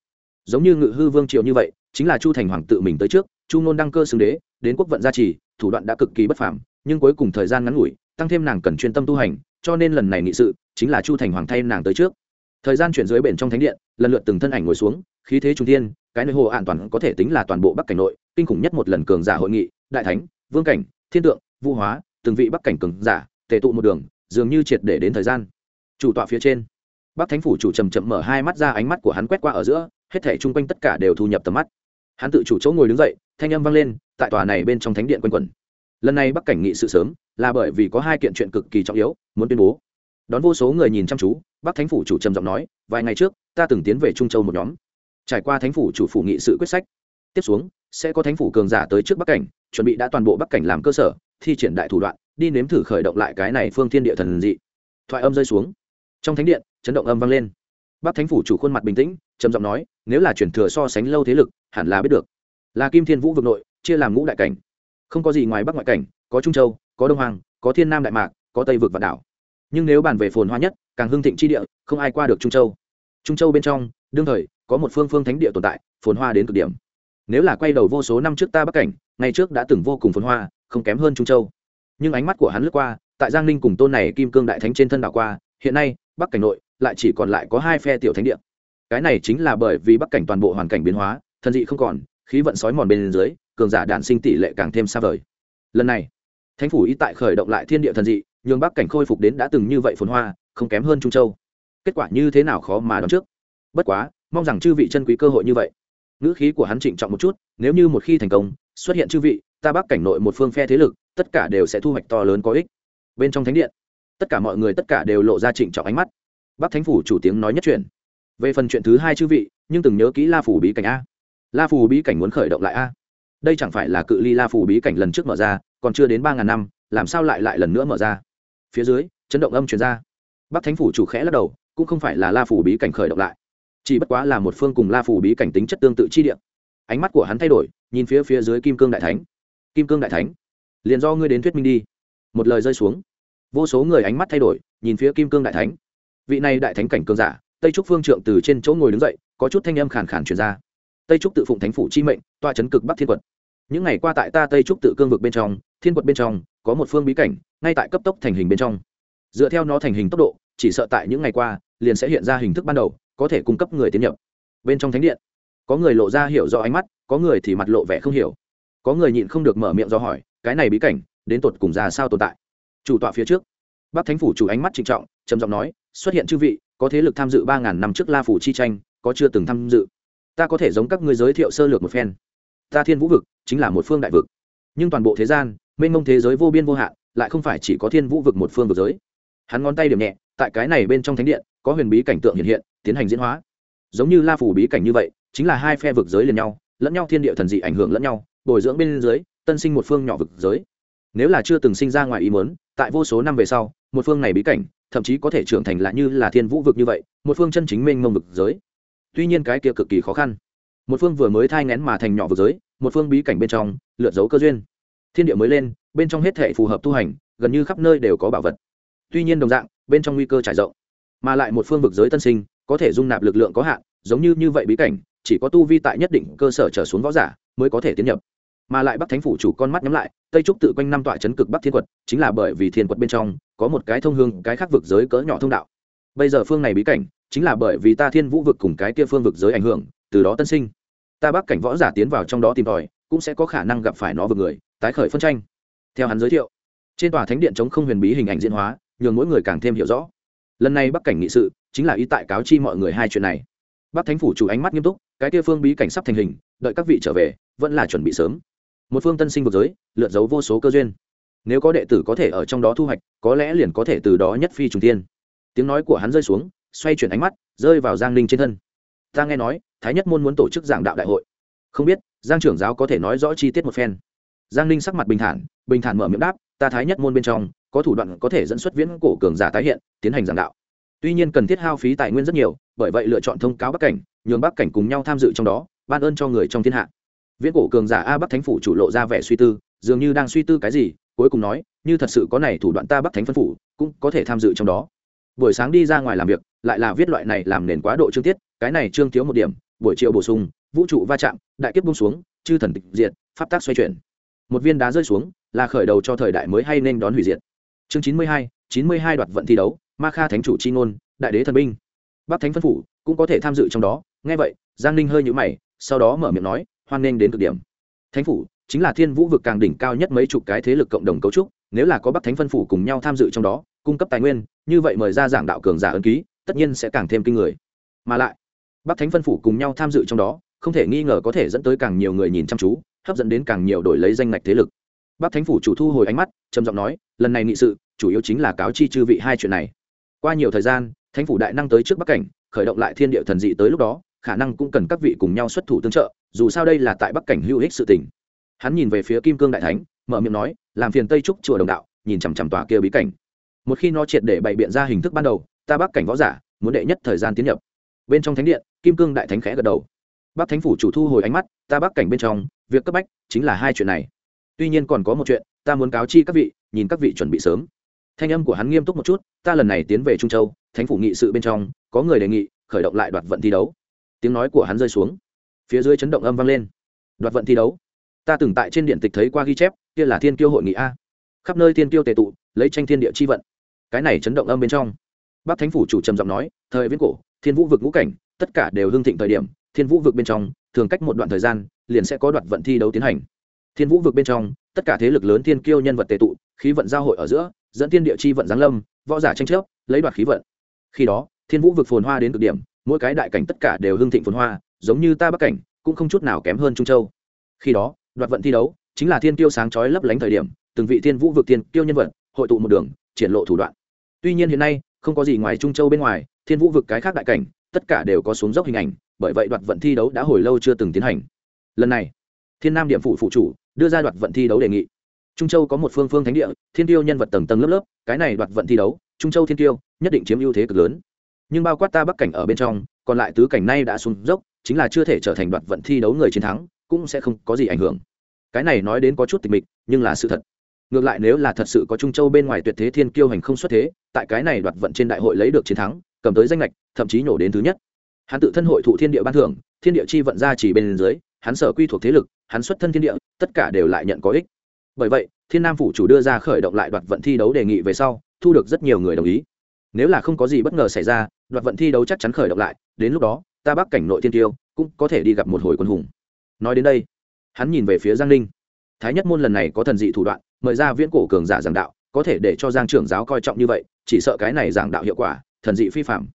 Giống như ngự hư vương triều như vậy, chính là chu thành hoàng tự mình tới trước, chu ngôn đăng cơ xưng đế, đến quốc vận gia trì thủ đoạn đã cực kỳ bất phàm, nhưng cuối cùng thời gian ngắn ngủi, tăng thêm nàng cần chuyên tâm tu hành, cho nên lần này nghị sự chính là chu thành hoàng thay nàng tới trước. Thời gian chuyển dưới bển trong thánh điện, lần lượt từng thân ảnh ngồi xuống, khí thế trung thiên, cái nơi hồ an toàn có thể tính là toàn bộ bắc cảnh nội, kinh khủng nhất một lần cường giả hội nghị, đại thánh, vương cảnh, thiên tượng, vũ hóa, từng vị bắc cảnh cường giả, tề tụ một đường, dường như triệt để đến thời gian. Chủ tọa phía trên, bắc thánh phủ chủ chậm chậm mở hai mắt ra, ánh mắt của hắn quét qua ở giữa, hết thể chung quanh tất cả đều thu nhập tầm mắt hắn tự chủ chỗ ngồi đứng dậy, thanh âm vang lên, tại tòa này bên trong thánh điện quanh quẩn. Lần này bắc cảnh nghị sự sớm, là bởi vì có hai kiện chuyện cực kỳ trọng yếu, muốn tuyên bố. Đón vô số người nhìn chăm chú, bắc thánh phủ chủ trầm giọng nói, vài ngày trước, ta từng tiến về trung châu một nhóm. Trải qua thánh phủ chủ phủ nghị sự quyết sách. Tiếp xuống, sẽ có thánh phủ cường giả tới trước bắc cảnh, chuẩn bị đã toàn bộ bắc cảnh làm cơ sở, thi triển đại thủ đoạn, đi nếm thử khởi động lại cái này phương thiên địa thần dị. Thoại âm rơi xuống. Trong thánh điện, chấn động âm vang lên bắc thánh phủ chủ khuôn mặt bình tĩnh, trầm giọng nói, nếu là chuyển thừa so sánh lâu thế lực, hẳn là biết được. Là kim thiên vũ vực nội, chia làm ngũ đại cảnh. Không có gì ngoài bắc ngoại cảnh, có trung châu, có đông hoàng có thiên nam đại mạc, có tây vực và đảo. Nhưng nếu bàn về phồn hoa nhất, càng hưng thịnh chi địa, không ai qua được trung châu. Trung châu bên trong, đương thời, có một phương phương thánh địa tồn tại, phồn hoa đến cực điểm. Nếu là quay đầu vô số năm trước ta bắc cảnh, ngày trước đã từng vô cùng phồn hoa, không kém hơn trung châu. Nhưng ánh mắt của hắn lướt qua, tại giang ninh cùng tôn này kim cương đại thánh trên thân đảo qua, hiện nay, bắc cảnh nội lại chỉ còn lại có hai phe tiểu thánh địa. Cái này chính là bởi vì bắc cảnh toàn bộ hoàn cảnh biến hóa thần dị không còn, khí vận sói mòn bên dưới, cường giả đản sinh tỷ lệ càng thêm xa vời. Lần này, thánh phủ ý tại khởi động lại thiên địa thần dị, nhường bắc cảnh khôi phục đến đã từng như vậy phồn hoa, không kém hơn trung châu. Kết quả như thế nào khó mà đoán trước. Bất quá, mong rằng chư vị chân quý cơ hội như vậy. Ngữ khí của hắn trịnh trọng một chút, nếu như một khi thành công, xuất hiện chư vị, ta bắc cảnh nội một phương phe thế lực, tất cả đều sẽ thu hoạch to lớn có ích. Bên trong thánh điện, tất cả mọi người tất cả đều lộ ra trịnh trọng ánh mắt bắc thánh phủ chủ tiếng nói nhất truyền. Về phần chuyện thứ hai chư vị, nhưng từng nhớ kỹ la phủ bí cảnh a. La phủ bí cảnh muốn khởi động lại a. Đây chẳng phải là cự ly la phủ bí cảnh lần trước mở ra, còn chưa đến ba ngàn năm, làm sao lại lại lần nữa mở ra? Phía dưới, chấn động âm truyền ra. Bắc thánh phủ chủ khẽ lắc đầu, cũng không phải là la phủ bí cảnh khởi động lại. Chỉ bất quá là một phương cùng la phủ bí cảnh tính chất tương tự chi địa. Ánh mắt của hắn thay đổi, nhìn phía phía dưới kim cương đại thánh. Kim cương đại thánh, liền do ngươi đến thuyết minh đi. Một lời rơi xuống. Vô số người ánh mắt thay đổi, nhìn phía kim cương đại thánh vị này đại thánh cảnh cường giả, tây trúc phương trượng từ trên chỗ ngồi đứng dậy, có chút thanh âm khàn khàn truyền ra. Tây trúc tự phụng thánh phủ chi mệnh toa chấn cực bắc thiên quật những ngày qua tại ta tây trúc tự cương vực bên trong, thiên quật bên trong, có một phương bí cảnh, ngay tại cấp tốc thành hình bên trong. Dựa theo nó thành hình tốc độ, chỉ sợ tại những ngày qua, liền sẽ hiện ra hình thức ban đầu, có thể cung cấp người tiến nhập. Bên trong thánh điện, có người lộ ra hiểu rõ ánh mắt, có người thì mặt lộ vẻ không hiểu. Có người nhịn không được mở miệng do hỏi, cái này bí cảnh, đến tột cùng ra sao tồn tại? Chủ tọa phía trước bắc thánh phủ chủ ánh mắt trịnh trọng, trầm giọng nói, xuất hiện chư vị, có thế lực tham dự ba ngàn năm trước la phủ chi tranh, có chưa từng tham dự? Ta có thể giống các ngươi giới thiệu sơ lược một phen. Ta thiên vũ vực, chính là một phương đại vực. Nhưng toàn bộ thế gian, mênh mông thế giới vô biên vô hạn, lại không phải chỉ có thiên vũ vực một phương vực giới. Hắn ngón tay điểm nhẹ, tại cái này bên trong thánh điện, có huyền bí cảnh tượng hiện hiện, tiến hành diễn hóa. Giống như la phủ bí cảnh như vậy, chính là hai phe vực giới liền nhau, lẫn nhau thiên địa thần dị ảnh hưởng lẫn nhau, bồi dưỡng bên dưới, tân sinh một phương nhỏ vực giới. Nếu là chưa từng sinh ra ngoài ý muốn, tại vô số năm về sau một phương này bí cảnh, thậm chí có thể trưởng thành lại như là thiên vũ vực như vậy, một phương chân chính mênh mông vực giới. Tuy nhiên cái kia cực kỳ khó khăn. Một phương vừa mới thai ngén mà thành nhỏ vực giới, một phương bí cảnh bên trong, lượt dấu cơ duyên. Thiên địa mới lên, bên trong hết thể phù hợp tu hành, gần như khắp nơi đều có bảo vật. Tuy nhiên đồng dạng, bên trong nguy cơ trải rộng. Mà lại một phương vực giới tân sinh, có thể dung nạp lực lượng có hạn, giống như như vậy bí cảnh, chỉ có tu vi tại nhất định cơ sở trở xuống võ giả mới có thể tiến nhập. Mà lại bắc thánh phủ chủ con mắt nhắm lại, tây trúc tự quanh năm tọa chấn cực bắc thiên quật, chính là bởi vì thiên quật bên trong có một cái thông hương cái khác vực giới cỡ nhỏ thông đạo. Bây giờ phương này bí cảnh, chính là bởi vì ta thiên vũ vực cùng cái kia phương vực giới ảnh hưởng, từ đó tân sinh. Ta bắc cảnh võ giả tiến vào trong đó tìm tòi, cũng sẽ có khả năng gặp phải nó vực người, tái khởi phân tranh. Theo hắn giới thiệu, trên tòa thánh điện chống không huyền bí hình ảnh diễn hóa, nhường mỗi người càng thêm hiểu rõ. Lần này bắc cảnh nghị sự, chính là ý tại cáo chi mọi người hai chuyện này. Bắc thánh phủ chủ ánh mắt nghiêm túc, cái kia phương bí cảnh sắp thành hình, đợi các vị trở về, vẫn là chuẩn bị sớm. Một phương tân sinh vực giới lượt giấu vô số cơ duyên nếu có đệ tử có thể ở trong đó thu hoạch, có lẽ liền có thể từ đó nhất phi trùng tiên tiếng nói của hắn rơi xuống, xoay chuyển ánh mắt, rơi vào giang ninh trên thân. Ta nghe nói, thái nhất môn muốn tổ chức giảng đạo đại hội. Không biết, giang trưởng giáo có thể nói rõ chi tiết một phen. Giang ninh sắc mặt bình thản bình thản mở miệng đáp, ta thái nhất môn bên trong, có thủ đoạn có thể dẫn xuất viễn cổ cường giả tái hiện, tiến hành giảng đạo. Tuy nhiên cần thiết hao phí tài nguyên rất nhiều, bởi vậy lựa chọn thông cáo bắc cảnh, nhường bắc cảnh cùng nhau tham dự trong đó, ban ơn cho người trong thiên hạ. Viễn cổ cường giả a bắc thánh phủ chủ lộ ra vẻ suy tư, dường như đang suy tư cái gì cuối cùng nói, như thật sự có này thủ đoạn ta bắc thánh phân phủ, cũng có thể tham dự trong đó. Buổi sáng đi ra ngoài làm việc, lại là viết loại này làm nền quá độ chương tiết, cái này chương thiếu một điểm, buổi chiều bổ sung, vũ trụ va chạm, đại kiếp bung xuống, chư thần tịch diệt, pháp tác xoay chuyển. Một viên đá rơi xuống, là khởi đầu cho thời đại mới hay nên đón hủy diệt. Chương chín mươi hai, chín mươi hai đoạt vận thi đấu, ma kha thánh chủ c h i ngôn, đại đế thần binh. Bắc thánh phân phủ, cũng có thể tham dự trong đó. Nghe vậy, giang ninh hơi nhũ mày, sau đó mở miệng nói, hoan nghênh đến cực điểm. Thánh phủ chính là thiên vũ vực càng đỉnh cao nhất mấy chục cái thế lực cộng đồng cấu trúc, nếu là có bắc thánh phân phủ cùng nhau tham dự trong đó, cung cấp tài nguyên, như vậy mời ra giảng đạo cường giả ân ký, tất nhiên sẽ càng thêm kinh người. Mà lại, bắc thánh phân phủ cùng nhau tham dự trong đó, không thể nghi ngờ có thể dẫn tới càng nhiều người nhìn chăm chú, hấp dẫn đến càng nhiều đổi lấy danh ngạch thế lực. Bắc thánh phủ chủ thu hồi ánh mắt, trầm giọng nói, lần này nghị sự, chủ yếu chính là cáo chi chư vị hai chuyện này. Qua nhiều thời gian, thánh phủ đại năng tới trước bắc cảnh, khởi động lại thiên địa thần dị tới lúc đó, khả năng cũng cần các vị cùng nhau xuất thủ tương trợ, dù sao đây là tại bắc cảnh hữu ích sự tình hắn nhìn về phía kim cương đại thánh, mở miệng nói, làm phiền tây trúc chùa đồng đạo, nhìn chằm chằm tòa kia bí cảnh. Một khi nó triệt để bày biện ra hình thức ban đầu, ta bắc cảnh võ giả, muốn đệ nhất thời gian tiến nhập. Bên trong thánh điện, kim cương đại thánh khẽ gật đầu. Bắc thánh phủ chủ thu hồi ánh mắt, ta bắc cảnh bên trong, việc cấp bách chính là hai chuyện này. Tuy nhiên còn có một chuyện, ta muốn cáo chi các vị, nhìn các vị chuẩn bị sớm. Thanh âm của hắn nghiêm túc một chút, ta lần này tiến về trung châu, thánh phủ nghị sự bên trong, có người đề nghị, khởi động lại đoạt vận thi đấu. Tiếng nói của hắn rơi xuống. Phía dưới chấn động âm vang lên. Đoạt vận thi đấu ta từng tại trên điện tịch thấy qua ghi chép, kia là thiên kiêu hội nghị a. Khắp nơi thiên kiêu tề tụ, lấy tranh thiên địa chi vận. Cái này chấn động âm bên trong. Bác thánh phủ chủ trầm giọng nói, thời viễn cổ, thiên vũ vực ngũ cảnh, tất cả đều hưng thịnh thời điểm, thiên vũ vực bên trong, thường cách một đoạn thời gian, liền sẽ có đoạn vận thi đấu tiến hành. Thiên vũ vực bên trong, tất cả thế lực lớn thiên kiêu nhân vật tề tụ, khí vận giao hội ở giữa, dẫn thiên địa chi vận giáng lâm, võ giả tranh chấp, lấy đoạt khí vận. Khi đó, thiên vũ vực phồn hoa đến cực điểm, mỗi cái đại cảnh tất cả đều hưng thịnh phồn hoa, giống như ta bắc cảnh, cũng không chút nào kém hơn trung châu. Khi đó đoạt vận thi đấu, chính là thiên tiêu sáng chói lấp lánh thời điểm, từng vị thiên vũ vực thiên tiêu nhân vật, hội tụ một đường, triển lộ thủ đoạn. Tuy nhiên hiện nay, không có gì ngoài trung châu bên ngoài, thiên vũ vực cái khác đại cảnh, tất cả đều có xuống dốc hình ảnh, bởi vậy đoạt vận thi đấu đã hồi lâu chưa từng tiến hành. Lần này, thiên nam điểm phủ phụ chủ đưa ra đoạt vận thi đấu đề nghị. Trung châu có một phương phương thánh địa, thiên tiêu nhân vật tầng tầng lớp lớp, cái này đoạt vận thi đấu, trung châu thiên tiêu nhất định chiếm ưu thế cực lớn. Nhưng bao quát ta bắc cảnh ở bên trong, còn lại tứ cảnh nay đã xuống dốc, chính là chưa thể trở thành đoạt vận thi đấu người chiến thắng cũng sẽ không có gì ảnh hưởng. Cái này nói đến có chút tịch mịch, nhưng là sự thật. Ngược lại nếu là thật sự có trung châu bên ngoài tuyệt thế thiên kiêu hành không xuất thế, tại cái này đoạt vận trên đại hội lấy được chiến thắng, cầm tới danh lệch thậm chí nhổ đến thứ nhất. Hắn tự thân hội thụ thiên địa ban thưởng, thiên địa chi vận ra chỉ bên dưới, hắn sở quy thuộc thế lực, hắn xuất thân thiên địa, tất cả đều lại nhận có ích. Bởi vậy, thiên nam phủ chủ đưa ra khởi động lại đoạt vận thi đấu đề nghị về sau, thu được rất nhiều người đồng ý. Nếu là không có gì bất ngờ xảy ra, đoạt vận thi đấu chắc chắn khởi động lại, đến lúc đó, ta bắc cảnh nội thiên tiêu cũng có thể đi gặp một hồi quân hùng nói đến đây, hắn nhìn về phía giang ninh. Thái nhất môn lần này có thần dị thủ đoạn, mời ra viễn cổ cường giả giảng đạo, có thể để cho giang trưởng giáo coi trọng như vậy, chỉ sợ cái này giảng đạo hiệu quả, thần dị phi phạm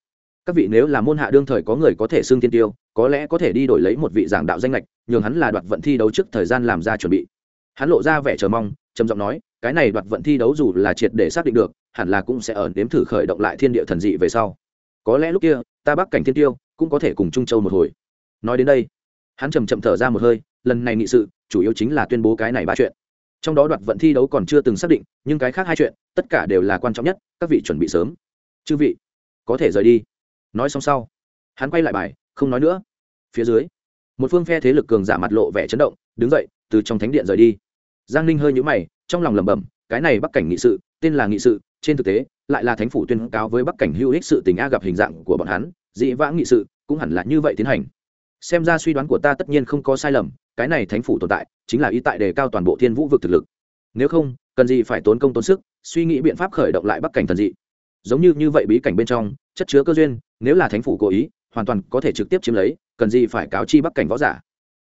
các vị nếu là môn hạ đương thời có người có thể xưng tiên tiêu, có lẽ có thể đi đổi lấy một vị giảng đạo danh lệch nhường hắn là đoạt vận thi đấu trước thời gian làm ra chuẩn bị. Hắn lộ ra vẻ chờ mong, trầm giọng nói, cái này đoạt vận thi đấu dù là triệt để xác định được, hẳn là cũng sẽ ở nếm thử khởi động lại thiên địa thần dị về sau. Có lẽ lúc kia, ta bắc cảnh thiên tiêu, cũng có thể cùng trung châu một hồi. Nói đến đây hắn chầm chậm thở ra một hơi, lần này nghị sự, chủ yếu chính là tuyên bố cái này ba chuyện. Trong đó đoạt vận thi đấu còn chưa từng xác định, nhưng cái khác hai chuyện, tất cả đều là quan trọng nhất, các vị chuẩn bị sớm. Chư vị, có thể rời đi. Nói xong sau, hắn quay lại bài, không nói nữa. Phía dưới, một phương phe thế lực cường giả mặt lộ vẻ chấn động, đứng dậy, từ trong thánh điện rời đi. Giang ninh hơi nhũ mày, trong lòng lẩm bẩm, cái này bắc cảnh nghị sự, tên là nghị sự, trên thực tế, lại là thánh phủ tuyên cáo với bắc cảnh hữu ích sự tình a gặp hình dạng của bọn hắn, dị vãng nghị sự, cũng hẳn là như vậy tiến hành xem ra suy đoán của ta tất nhiên không có sai lầm, cái này thánh phủ tồn tại, chính là ý tại đề cao toàn bộ thiên vũ vực thực lực. Nếu không, cần gì phải tốn công tốn sức, suy nghĩ biện pháp khởi động lại bắc cảnh thần dị. Giống như như vậy bí cảnh bên trong, chất chứa cơ duyên, nếu là thánh phủ cố ý, hoàn toàn có thể trực tiếp chiếm lấy, cần gì phải cáo chi bắc cảnh võ giả.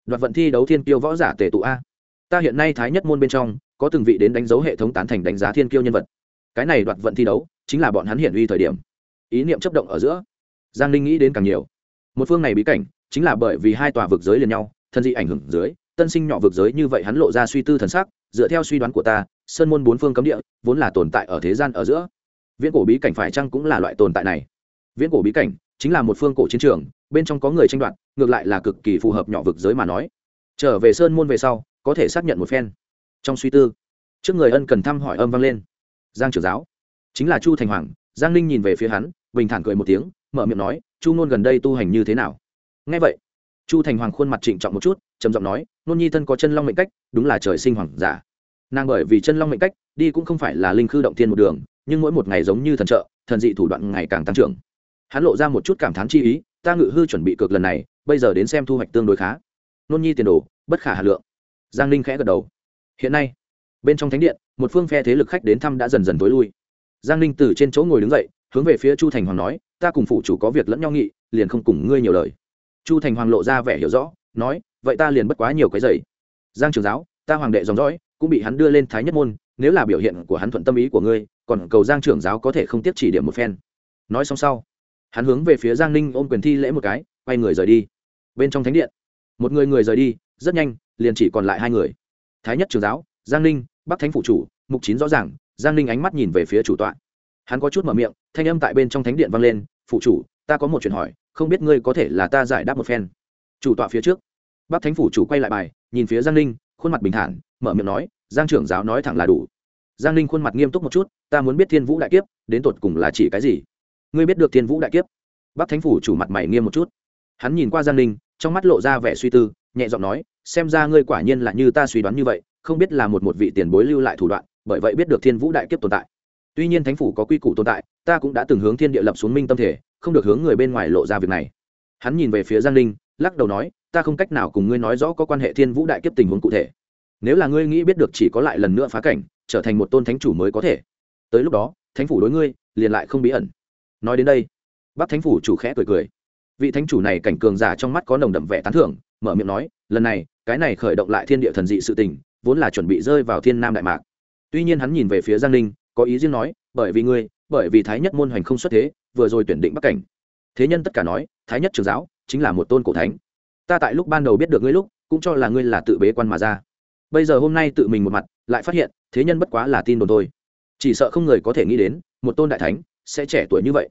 Đoạt vận thi đấu thiên kiêu võ giả tề tụ a. Ta hiện nay thái nhất môn bên trong, có từng vị đến đánh dấu hệ thống tán thành đánh giá thiên kiêu nhân vật. Cái này đoạt vận thi đấu, chính là bọn hắn hiển uy thời điểm. Ý niệm chấp động ở giữa. Giang linh nghĩ đến càng nhiều. Một phương này bí cảnh chính là bởi vì hai tòa vực giới liền nhau thân dị ảnh hưởng dưới, tân sinh nhỏ vực giới như vậy hắn lộ ra suy tư thần sắc, dựa theo suy đoán của ta, sơn môn bốn phương cấm địa vốn là tồn tại ở thế gian ở giữa. Viễn cổ bí cảnh phải chăng cũng là loại tồn tại này? Viễn cổ bí cảnh chính là một phương cổ chiến trường, bên trong có người tranh đoạt, ngược lại là cực kỳ phù hợp nhỏ vực giới mà nói. Trở về sơn môn về sau, có thể xác nhận một phen. Trong suy tư, trước người ân cần thăm hỏi âm vang lên. Giang trưởng giáo, chính là chu thành hoàng, giang ninh nhìn về phía hắn, bình thản cười một tiếng, mở miệng nói, chu ngôn gần đây tu hành như thế nào? Ngay vậy, chu thành hoàng khuôn mặt trịnh trọng một chút, trầm giọng nói, nôn nhi thân có chân long mệnh cách, đúng là trời sinh hoàng giả. Nàng bởi vì chân long mệnh cách, đi cũng không phải là linh khư động thiên một đường, nhưng mỗi một ngày giống như thần trợ, thần dị thủ đoạn ngày càng tăng trưởng. Hắn lộ ra một chút cảm thán chi ý, ta ngự hư chuẩn bị cược lần này, bây giờ đến xem thu hoạch tương đối khá. Nôn nhi tiền đồ, bất khả hà lượng. Giang ninh khẽ gật đầu. Hiện nay, bên trong thánh điện, một phương phe thế lực khách đến thăm đã dần dần tối lui. Giang ninh từ trên chỗ ngồi đứng dậy, hướng về phía chu thành hoàng nói, ta cùng phụ chủ có việc lẫn nhau nghị, liền không cùng ngươi nhiều lời chu thành hoàng lộ ra vẻ hiểu rõ, nói, vậy ta liền bất quá nhiều cái giày. Giang trường giáo, ta hoàng đệ dòng dõi, cũng bị hắn đưa lên thái nhất môn, nếu là biểu hiện của hắn thuận tâm ý của ngươi, còn cầu giang trưởng giáo có thể không tiếp chỉ điểm một phen. Nói xong sau, hắn hướng về phía giang ninh ôm quyền thi lễ một cái, quay người rời đi. Bên trong thánh điện, một người người rời đi, rất nhanh, liền chỉ còn lại hai người. Thái nhất trường giáo, giang ninh, bắc thánh phụ chủ, mục chín rõ ràng, giang ninh ánh mắt nhìn về phía chủ tọa. Hắn có chút mở miệng, thanh âm tại bên trong thánh điện vang lên phụ chủ, ta có một chuyện hỏi không biết ngươi có thể là ta giải đáp một phen. Chủ tọa phía trước. Bác thánh phủ chủ quay lại bài, nhìn phía giang ninh, khuôn mặt bình thản, mở miệng nói, giang trưởng giáo nói thẳng là đủ. Giang ninh khuôn mặt nghiêm túc một chút, ta muốn biết thiên vũ đại kiếp, đến tột cùng là chỉ cái gì? Ngươi biết được thiên vũ đại kiếp? Bác thánh phủ chủ mặt mày nghiêm một chút. Hắn nhìn qua giang ninh, trong mắt lộ ra vẻ suy tư, nhẹ giọng nói, xem ra ngươi quả nhiên là như ta suy đoán như vậy, không biết là một một vị tiền bối lưu lại thủ đoạn, bởi vậy biết được thiên vũ đại kiếp tồn tại. Tuy nhiên thánh phủ có quy củ tồn tại, ta cũng đã từng hướng thiên địa lập xuống minh tâm thể không được hướng người bên ngoài lộ ra việc này. Hắn nhìn về phía giang ninh, lắc đầu nói, ta không cách nào cùng ngươi nói rõ có quan hệ thiên vũ đại kiếp tình huống cụ thể. Nếu là ngươi nghĩ biết được chỉ có lại lần nữa phá cảnh, trở thành một tôn thánh chủ mới có thể. Tới lúc đó, thánh phủ đối ngươi, liền lại không bí ẩn. Nói đến đây bác thánh phủ chủ khẽ cười cười. Vị thánh chủ này cảnh cường giả trong mắt có nồng đậm vẻ tán thưởng, mở miệng nói, lần này, cái này khởi động lại thiên địa thần dị sự tình, vốn là chuẩn bị rơi vào thiên nam đại mạc. Tuy nhiên hắn nhìn về phía giang ninh, có ý riêng nói, bởi vì ngươi, bởi vì thái nhất môn hoành không xuất thế vừa rồi tuyển định bắc cảnh. Thế nhân tất cả nói, thái nhất trường giáo, chính là một tôn cổ thánh. Ta tại lúc ban đầu biết được ngươi lúc, cũng cho là ngươi là tự bế quan mà ra. Bây giờ hôm nay tự mình một mặt, lại phát hiện, thế nhân bất quá là tin đồn thôi. Chỉ sợ không người có thể nghĩ đến, một tôn đại thánh sẽ trẻ tuổi như vậy.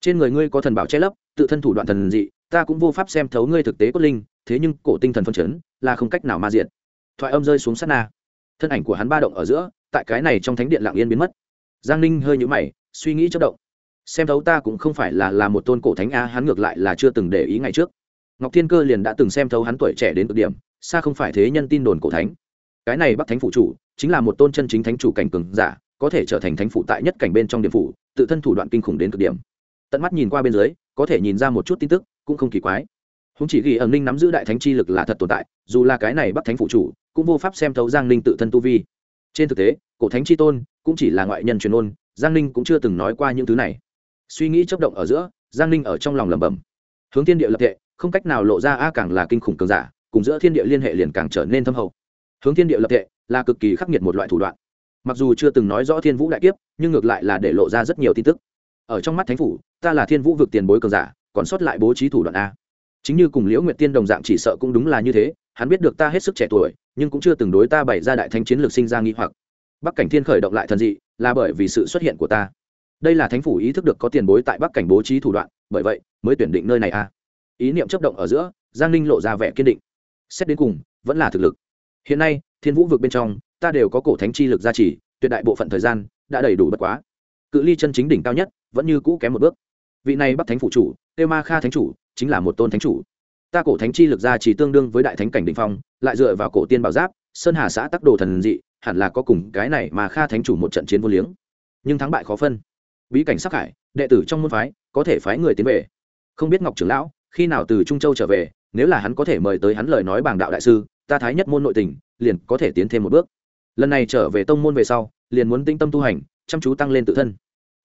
Trên người ngươi có thần bảo che lấp, tự thân thủ đoạn thần dị, ta cũng vô pháp xem thấu ngươi thực tế cốt linh, thế nhưng cổ tinh thần phân chấn, là không cách nào ma diện thoại âm rơi xuống sát na. Thân ảnh của hắn ba động ở giữa, tại cái này trong thánh điện lạng yên biến mất. Giang ninh hơi nhũ mày, suy nghĩ chất động xem thấu ta cũng không phải là là một tôn cổ thánh a, hắn ngược lại là chưa từng để ý ngày trước. Ngọc thiên cơ liền đã từng xem thấu hắn tuổi trẻ đến cực điểm, xa không phải thế nhân tin đồn cổ thánh. Cái này bắc thánh phụ chủ, chính là một tôn chân chính thánh chủ cảnh cường giả, có thể trở thành thánh phụ tại nhất cảnh bên trong điểm phủ, tự thân thủ đoạn kinh khủng đến cực điểm. Tận mắt nhìn qua bên dưới, có thể nhìn ra một chút tin tức, cũng không kỳ quái. Không chỉ ghi ẩn ninh nắm giữ đại thánh chi lực là thật tồn tại, dù là cái này bắc thánh phụ chủ, cũng vô pháp xem thấu giang ninh tự thân tu vi. Trên thực tế, cổ thánh chi tôn, cũng chỉ là ngoại nhân truyền ôn, giang ninh cũng chưa từng nói qua những thứ này suy nghĩ chấp động ở giữa, giang ninh ở trong lòng lẩm bẩm. Hướng thiên địa lập tệ, không cách nào lộ ra a càng là kinh khủng cường giả, cùng giữa thiên địa liên hệ liền càng trở nên thâm hậu. Hướng thiên địa lập tệ, là cực kỳ khắc nghiệt một loại thủ đoạn. Mặc dù chưa từng nói rõ thiên vũ đại kiếp, nhưng ngược lại là để lộ ra rất nhiều tin tức. Ở trong mắt thánh phủ, ta là thiên vũ vực tiền bối cường giả, còn sót lại bố trí thủ đoạn a. Chính như cùng liễu nguyệt tiên đồng dạng chỉ sợ cũng đúng là như thế, hắn biết được ta hết sức trẻ tuổi, nhưng cũng chưa từng đối ta bày ra đại thánh chiến lược sinh ra nghi hoặc. Bắc cảnh thiên khởi động lại thần dị, là bởi vì sự xuất hiện của ta đây là thánh phủ ý thức được có tiền bối tại bắc cảnh bố trí thủ đoạn, bởi vậy mới tuyển định nơi này a ý niệm chấp động ở giữa, giang ninh lộ ra vẻ kiên định. Xét đến cùng, vẫn là thực lực. Hiện nay, thiên vũ vực bên trong, ta đều có cổ thánh chi lực gia trì, tuyệt đại bộ phận thời gian đã đầy đủ bất quá. Cự ly chân chính đỉnh cao nhất, vẫn như cũ kém một bước. Vị này bắc thánh phụ chủ, têu ma kha thánh chủ, chính là một tôn thánh chủ. Ta cổ thánh chi lực gia trì tương đương với đại thánh cảnh đ ỉ n h phong, lại dựa vào cổ tiên bảo giáp, sơn hà xã tắc đồ thần dị, hẳn là có cùng cái này mà kha thánh chủ một trận chiến vô liếng. Nhưng thắng bại khó phân bí cảnh sắc hải, đệ tử trong môn phái, có thể phái người tiến về. Không biết ngọc trưởng lão, khi nào từ trung châu trở về, nếu là hắn có thể mời tới hắn lời nói bảng đạo đại sư, ta thái nhất môn nội tình, liền có thể tiến thêm một bước. Lần này trở về tông môn về sau, liền muốn tinh tâm tu hành, chăm chú tăng lên tự thân.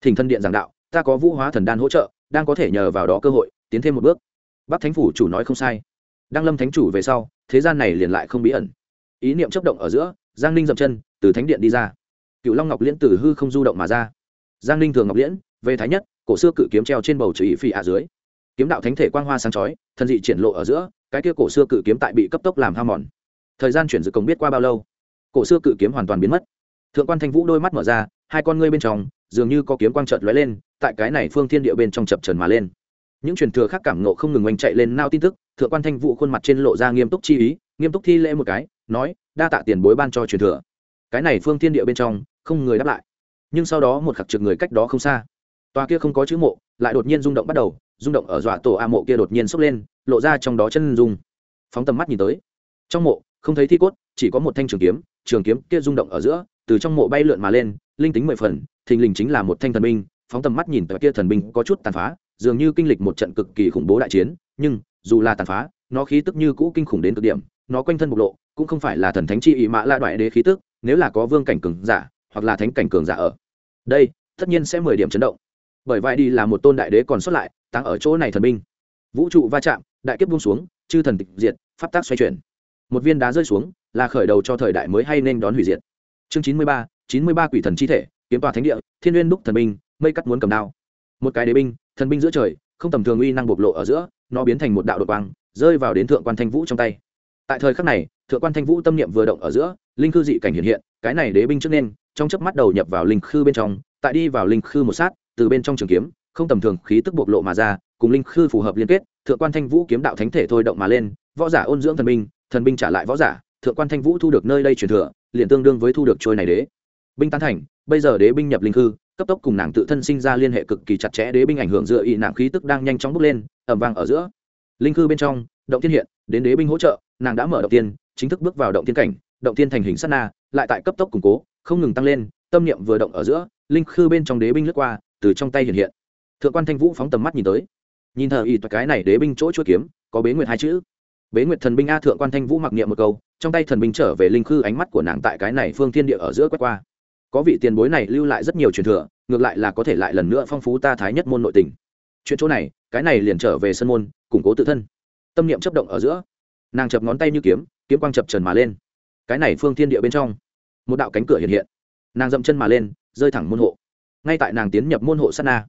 Thỉnh thân điện giảng đạo, ta có vũ hóa thần đan hỗ trợ, đang có thể nhờ vào đó cơ hội, tiến thêm một bước. Bác thánh phủ chủ nói không sai. Đăng lâm thánh chủ về sau, thế gian này liền lại không bí ẩn. Ý niệm chấp động ở giữa, giang ninh dậm chân, từ thánh điện đi ra. Cựu long ngọc liễn tử hư không du động mà ra giang ninh thường ngọc liễn, về thái nhất, cổ xưa cự kiếm treo trên bầu trời phi ạ dưới. Kiếm đạo thánh thể quang hoa sáng chói thân dị triển lộ ở giữa, cái kia cổ xưa cự kiếm tại bị cấp tốc làm hao mòn. Thời gian chuyển dự công biết qua bao lâu? Cổ xưa cự kiếm hoàn toàn biến mất. Thượng quan thanh vũ đôi mắt mở ra, hai con ngươi bên trong, dường như có kiếm quang trợt lóe lên, tại cái này phương thiên địa bên trong chập trần mà lên. Những truyền thừa khác cảm nộ không ngừng oanh chạy lên nao tin tức, thượng quan thanh vũ khuôn mặt trên lộ ra nghiêm túc chi ý, nghiêm túc thi lễ một cái, nói, đa tạ tiền bối ban cho truyền thừa. Cái này phương thiên địa bên trong, không người đáp lại nhưng sau đó một khắc trực người cách đó không xa. Tòa kia không có chữ mộ, lại đột nhiên rung động bắt đầu, rung động ở dọa tổ a mộ kia đột nhiên sốc lên, lộ ra trong đó chân dung. Phóng tầm mắt nhìn tới, trong mộ, không thấy thi cốt, chỉ có một thanh trường kiếm trường kiếm kia rung động ở giữa, từ trong mộ bay lượn mà lên, linh tính mười phần, thình lình chính là một thanh thần binh, phóng tầm mắt nhìn tới kia thần binh có chút tàn phá, dường như kinh lịch một trận cực kỳ khủng bố đại chiến, nhưng, dù là tàn phá, nó khí tức như cũ kinh khủng đến cực điểm, nó quanh thân bộc lộ, cũng không phải là thần thánh chi ý mã la đoại đế khí tức, nếu là có vương cảnh cường giả hoặc là thánh cảnh cường giả ở. Đây, tất nhiên sẽ mười điểm chấn động. Bởi vậy đi là một tôn đại đế còn xuất lại tăng ở chỗ này thần binh. Vũ trụ va chạm, đại kiếp buông xuống, chư thần tịch diệt, pháp tác xoay chuyển. Một viên đá rơi xuống, là khởi đầu cho thời đại mới hay nên đón hủy diệt. Chương chín mươi ba, chín mươi ba quỷ thần chi thể, kiếm tòa thánh địa, thiên liên đúc thần binh, mây cắt muốn cầm đao. Một cái đế binh, thần binh giữa trời, không tầm thường uy năng bộc lộ ở giữa, nó biến thành một đạo đột quang, rơi vào đến thượng quan thanh vũ trong tay. Tại thời khắc này, thượng quan thanh vũ tâm niệm vừa động ở giữa, linh cư dị cảnh hiện hiện, cái này đế binh trước nên trong chớp mắt đầu nhập vào linh khư bên trong tại đi vào linh khư một sát từ bên trong trường kiếm không tầm thường khí tức bộc lộ mà ra cùng linh khư phù hợp liên kết thượng quan thanh vũ kiếm đạo thánh thể thôi động mà lên võ giả ôn dưỡng thần binh thần binh trả lại võ giả thượng quan thanh vũ thu được nơi đây truyền thừa liền tương đương với thu được trôi này đế. Binh tán thành bây giờ đế binh nhập linh khư, cấp tốc cùng nàng tự thân sinh ra liên hệ cực kỳ chặt chẽ đế binh ảnh hưởng dựa ý nàng khí tức đang nhanh chóng bốc lên ẩm vang ở giữa. Linh khư bên trong động thiên hiện đến đế binh hỗ trợ nàng đã mở động tiên chính thức bước vào động tiên cảnh động tiên thành hình sát na lại tại cấp tốc củng cố không ngừng tăng lên, tâm niệm vừa động ở giữa, linh khư bên trong đế binh lướt qua, từ trong tay hiện hiện. Thượng quan thanh vũ phóng tầm mắt nhìn tới. Nhìn thờ ý toại cái này đế binh chỗ chuỗi kiếm, có bế nguyệt hai chữ. Bế nguyệt thần binh a thượng quan thanh vũ mặc niệm một câu, trong tay thần binh trở về linh khư ánh mắt của nàng tại cái này phương thiên địa ở giữa quét qua. Có vị tiền bối này lưu lại rất nhiều truyền thừa, ngược lại là có thể lại lần nữa phong phú ta thái nhất môn nội tình. Chuyện chỗ này, cái này liền trở về sân môn, củng cố tự thân. Tâm niệm chấp động ở giữa. Nàng chập ngón tay như kiếm kiếm quang chập trần mà lên. Cái này phương thiên địa bên trong một đạo cánh cửa hiện hiện. Nàng dậm chân mà lên, rơi thẳng môn hộ. Ngay tại nàng tiến nhập môn hộ sát na,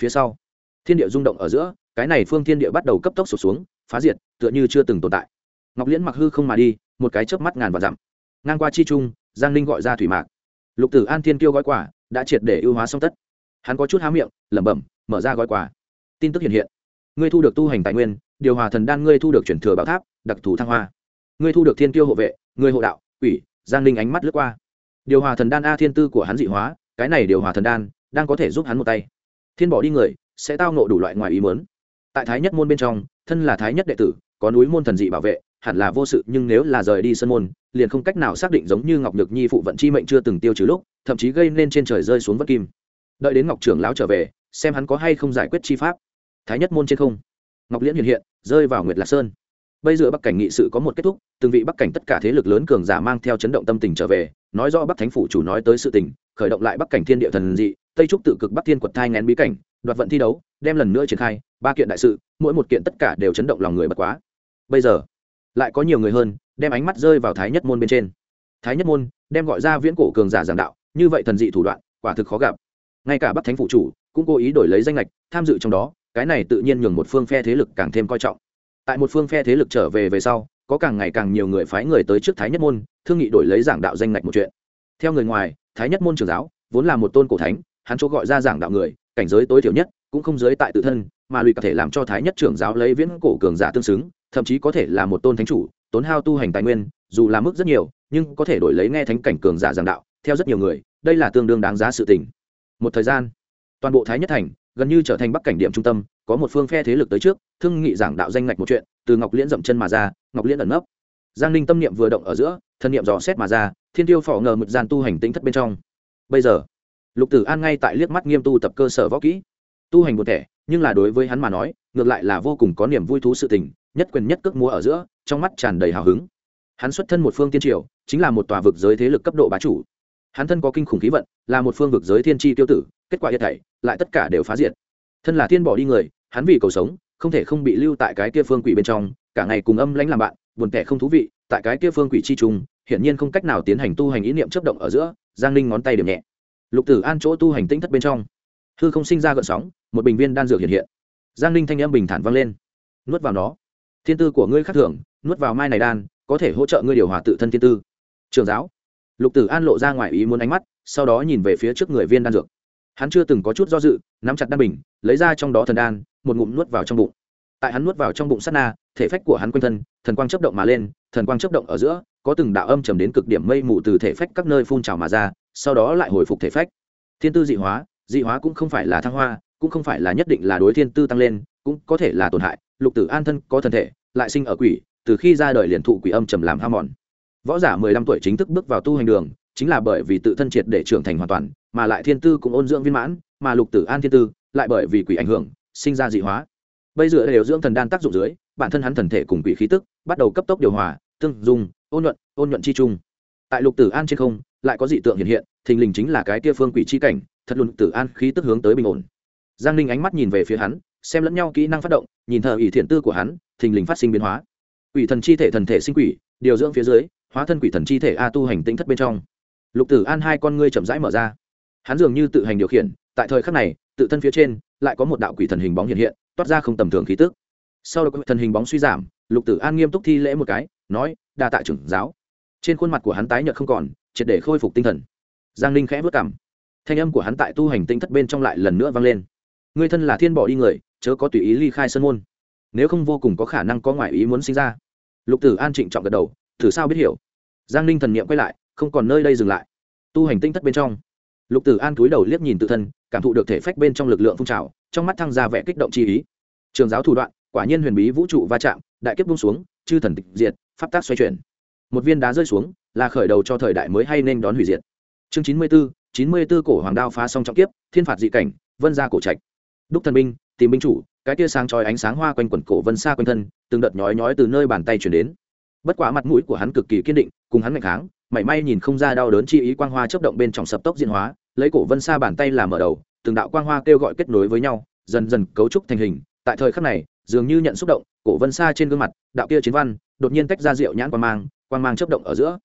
phía sau, thiên địa rung động ở giữa, cái này phương thiên địa bắt đầu cấp tốc sụt xuống, phá diệt, tựa như chưa từng tồn tại. Ngọc liễn mặc hư không mà đi, một cái chớp mắt ngàn và dặm. Ngang qua chi trung, giang ninh gọi ra thủy mạc. Lục tử an thiên kêu gói quả đã triệt để ưu hóa xong tất. Hắn có chút há miệng, lẩm bẩm, mở ra gói quả tin tức hiện hiện. Ngươi thu được tu hành tài nguyên, điều hòa thần đan ngươi thu được chuyển thừa bảo tháp, đặc thù thăng hoa. Ngươi thu được thiên tiêu hộ vệ, ngươi hộ đạo ủy giang ninh ánh mắt lướt qua. Điều hòa thần đan a thiên tư của hắn dị hóa, cái này điều hòa thần đan, đang có thể giúp hắn một tay. Thiên bỏ đi người, sẽ tao nộ đủ loại ngoài ý mớn tại thái nhất môn bên trong, thân là thái nhất đệ tử, có núi môn thần dị bảo vệ, hẳn là vô sự, nhưng nếu là rời đi sân môn, liền không cách nào xác định giống như ngọc nhược nhi phụ vận chi mệnh chưa từng tiêu trừ lúc, thậm chí gây nên trên trời rơi xuống vất kim. Đợi đến ngọc trưởng lão trở về, xem hắn có hay không giải quyết chi pháp. Thái nhất môn trên không. Ngọc liễn hiện hiện, rơi vào nguyệt lạc sơn bây giờ bắc cảnh nghị sự có một kết thúc, từng vị bắc cảnh tất cả thế lực lớn cường giả mang theo chấn động tâm tình trở về, nói rõ bắc thánh phủ chủ nói tới sự tình, khởi động lại bắc cảnh thiên địa thần dị, tây trúc tự cực bắc thiên quật thai ngén bí cảnh, đoạt vận thi đấu, đem lần nữa triển khai, ba kiện đại sự, mỗi một kiện tất cả đều chấn động lòng người bật quá. Bây giờ, lại có nhiều người hơn, đem ánh mắt rơi vào thái nhất môn bên trên. Thái nhất môn, đem gọi ra viễn cổ cường giả giảng đạo, như vậy thần dị thủ đoạn, quả thực khó gặp. Ngay cả bắc thánh phụ chủ cũng cố ý đổi lấy danh lệch tham dự trong đó, cái này tự nhiên nhường một phương phe thế lực càng thêm coi trọng tại một phương phe thế lực trở về về sau, có càng ngày càng nhiều người phái người tới trước thái nhất môn, thương nghị đổi lấy giảng đạo danh ngạch một chuyện. Theo người ngoài, thái nhất môn trường giáo, vốn là một tôn cổ thánh, hắn chỗ gọi ra giảng đạo người, cảnh giới tối thiểu nhất, cũng không giới tại tự thân, mà lụy có thể làm cho thái nhất trưởng giáo lấy viễn cổ cường giả tương xứng, thậm chí có thể là một tôn thánh chủ, tốn hao tu hành tài nguyên, dù là mức rất nhiều, nhưng có thể đổi lấy nghe thánh cảnh cường giả giảng đạo, theo rất nhiều người, đây là tương đương đáng giá sự tình. Một thời gian, toàn bộ thái nhất thành gần như trở thành bắc cảnh điểm trung tâm có một phương phe thế lực tới trước, thương nghị giảng đạo danh ngạch một chuyện, từ ngọc liễn dậm chân mà ra, ngọc liễn ẩn nấp. Giang ninh tâm niệm vừa động ở giữa, thân niệm dò xét mà ra, thiên tiêu phỏ ngờ một gian tu hành tính thất bên trong. Bây giờ, lục tử an ngay tại liếc mắt nghiêm tu tập cơ sở võ kỹ. Tu hành một thể nhưng là đối với hắn mà nói, ngược lại là vô cùng có niềm vui thú sự tình, nhất quyền nhất cước múa ở giữa, trong mắt tràn đầy hào hứng. Hắn xuất thân một phương tiên triều, chính là một tòa vực giới thế lực cấp độ bá chủ. Hắn thân có kinh khủng khí vận, là một phương vực giới thiên tri tiêu tử, kết quả hiện thảy, lại tất cả đều phá diệt. Thân là thiên bỏ đi người hắn vì cầu sống, không thể không bị lưu tại cái kia phương quỷ bên trong, cả ngày cùng âm lãnh làm bạn, buồn tẻ không thú vị, tại cái kia phương quỷ chi trùng hiển nhiên không cách nào tiến hành tu hành ý niệm chấp động ở giữa, giang ninh ngón tay điểm nhẹ. Lục tử an chỗ tu hành tĩnh thất bên trong. Hư không sinh ra gợn sóng, một bình viên đan dược hiện hiện. Giang ninh thanh âm bình thản vang lên. Nuốt vào nó. Thiên tư của ngươi khắc thưởng nuốt vào mai này đan, có thể hỗ trợ ngươi điều hòa tự thân thiên tư. Trường giáo. Lục tử an lộ ra ngoài ý muốn ánh mắt, sau đó nhìn về phía trước người viên đan dược. Hắn chưa từng có chút do dự, nắm chặt đan bình, lấy ra trong đó thần đan một ngụm nuốt vào trong bụng. Tại hắn nuốt vào trong bụng sát na, thể phách của hắn quanh thân, thần quang chấp động mà lên, thần quang chấp động ở giữa, có từng đạo âm trầm đến cực điểm mây mù từ thể phách các nơi phun trào mà ra, sau đó lại hồi phục thể phách. Thiên tư dị hóa dị hóa cũng không phải là thăng hoa, cũng không phải là nhất định là đối thiên tư tăng lên, cũng có thể là tổn hại. Lục tử an thân có thân thể, lại sinh ở quỷ, từ khi ra đời liền thụ quỷ âm trầm làm ham mòn. Võ giả mười lăm tuổi chính thức bước vào tu hành đường, chính là bởi vì tự thân triệt để trưởng thành hoàn toàn, mà lại thiên tư cũng ôn dưỡng viên mãn, mà lục tử an thiên tư lại bởi vì quỷ ảnh hưởng sinh ra dị hóa. Bây giờ đều dưỡng thần đan tác dụng dưới, bản thân hắn thần thể cùng quỷ khí tức bắt đầu cấp tốc điều hòa, tương dung, ôn nhuận ôn nhuận chi trung tại lục tử an trên không, lại có dị tượng hiện hiện, thình lình chính là cái tia phương quỷ chi cảnh, thật lục tử an khí tức hướng tới bình ổn. Giang ninh ánh mắt nhìn về phía hắn, xem lẫn nhau kỹ năng phát động, nhìn thờ ỷ thiện tư của hắn, thình lình phát sinh biến hóa. Quỷ thần chi thể thần thể sinh quỷ, điều dưỡng phía dưới, hóa thân quỷ thần chi thể a tu hành tinh thất bên trong. Lục tử an hai con ngươi chậm rãi mở ra. Hắn dường như tự hành điều khiển, tại thời khắc này tự thân phía trên lại có một đạo quỷ thần hình bóng hiện hiện, toát ra không tầm thường khí tức. Sau đó thần hình bóng suy giảm, lục tử an nghiêm túc thi lễ một cái, nói, đa tạ trưởng giáo. Trên khuôn mặt của hắn tái nhợt không còn, triệt để khôi phục tinh thần. Giang ninh khẽ vất cảm thanh âm của hắn tại tu hành tinh thất bên trong lại lần nữa vang lên. Người thân là thiên bỏ đi người, chớ có tùy ý ly khai sân môn. Nếu không vô cùng có khả năng có ngoại ý muốn sinh ra. Lục tử an trịnh trọng gật đầu, thử sao biết hiểu. Giang ninh thần n i ệ m quay lại, không còn nơi đây dừng lại. Tu hành tinh thất bên trong. Lục tử an cúi đầu liếc nhìn tự thân cảm thụ được thể phách bên trong lực lượng phun trào, trong mắt thăng ra vẻ kích động chi ý. Trường giáo thủ đoạn, quả nhiên huyền bí vũ trụ va chạm, đại kiếp bung xuống, chư thần tịch diệt, pháp tác xoay chuyển. Một viên đá rơi xuống, là khởi đầu cho thời đại mới hay nên đón hủy diệt. Chương chín mươi b ố chín mươi b ố cổ hoàng đao phá xong trọng kiếp, thiên phạt dị cảnh, vân ra cổ trạch. Đúc thần binh, tìm binh chủ, cái tia sáng trói ánh sáng hoa quanh quần cổ vân xa quanh thân, từng đợt nhói nhói từ nơi bàn tay chuyển đến. Bất quá mặt mũi của hắn cực kỳ kiên định, cùng hắn mạnh kháng, mảy may nhìn không ra đau đớn chi ý quang hoa chấp động bên trong sập tốc diễn hóa lấy cổ vân xa bàn tay làm mở đầu, từng đạo quang hoa kêu gọi kết nối với nhau, dần dần cấu trúc thành hình. Tại thời khắc này, dường như nhận xúc động, cổ vân xa trên gương mặt, đạo kia chiến văn, đột nhiên tách ra rượu nhãn quang mang quang mang chấp động ở giữa.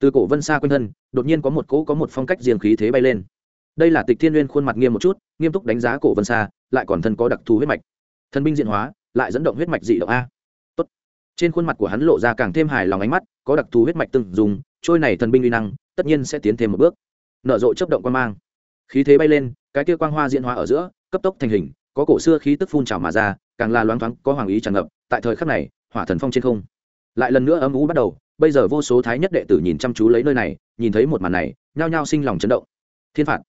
Từ cổ vân xa quanh thân, đột nhiên có một cỗ, có một phong cách riêng khí thế bay lên. Đây là tịch thiên n khuôn mặt nghiêm một chút, nghiêm túc đánh giá cổ vân xa lại còn thân có đặc thù huyết mạch. Thân binh diện hóa, lại dẫn động huyết mạch dị động a. Tốt. trên khuôn mặt của hắn lộ ra càng thêm hài lòng ánh mắt, có đặc thù huyết mạch từng dùng, trôi này thần binh uy năng, tất nhiên sẽ tiến thêm một bước nở rộ chấp động quan mang. Khí thế bay lên, cái kia quang hoa diễn hóa ở giữa, cấp tốc thành hình, có cổ xưa khí tức phun trào mà ra, càng là loáng thoáng, có hoàng ý tràn ngập, tại thời khắc này, hỏa thần phong trên không. Lại lần nữa ấm ú bắt đầu, bây giờ vô số thái nhất đệ tử nhìn chăm chú lấy nơi này, nhìn thấy một màn này, nhao nhao sinh lòng chấn động. Thiên phạt.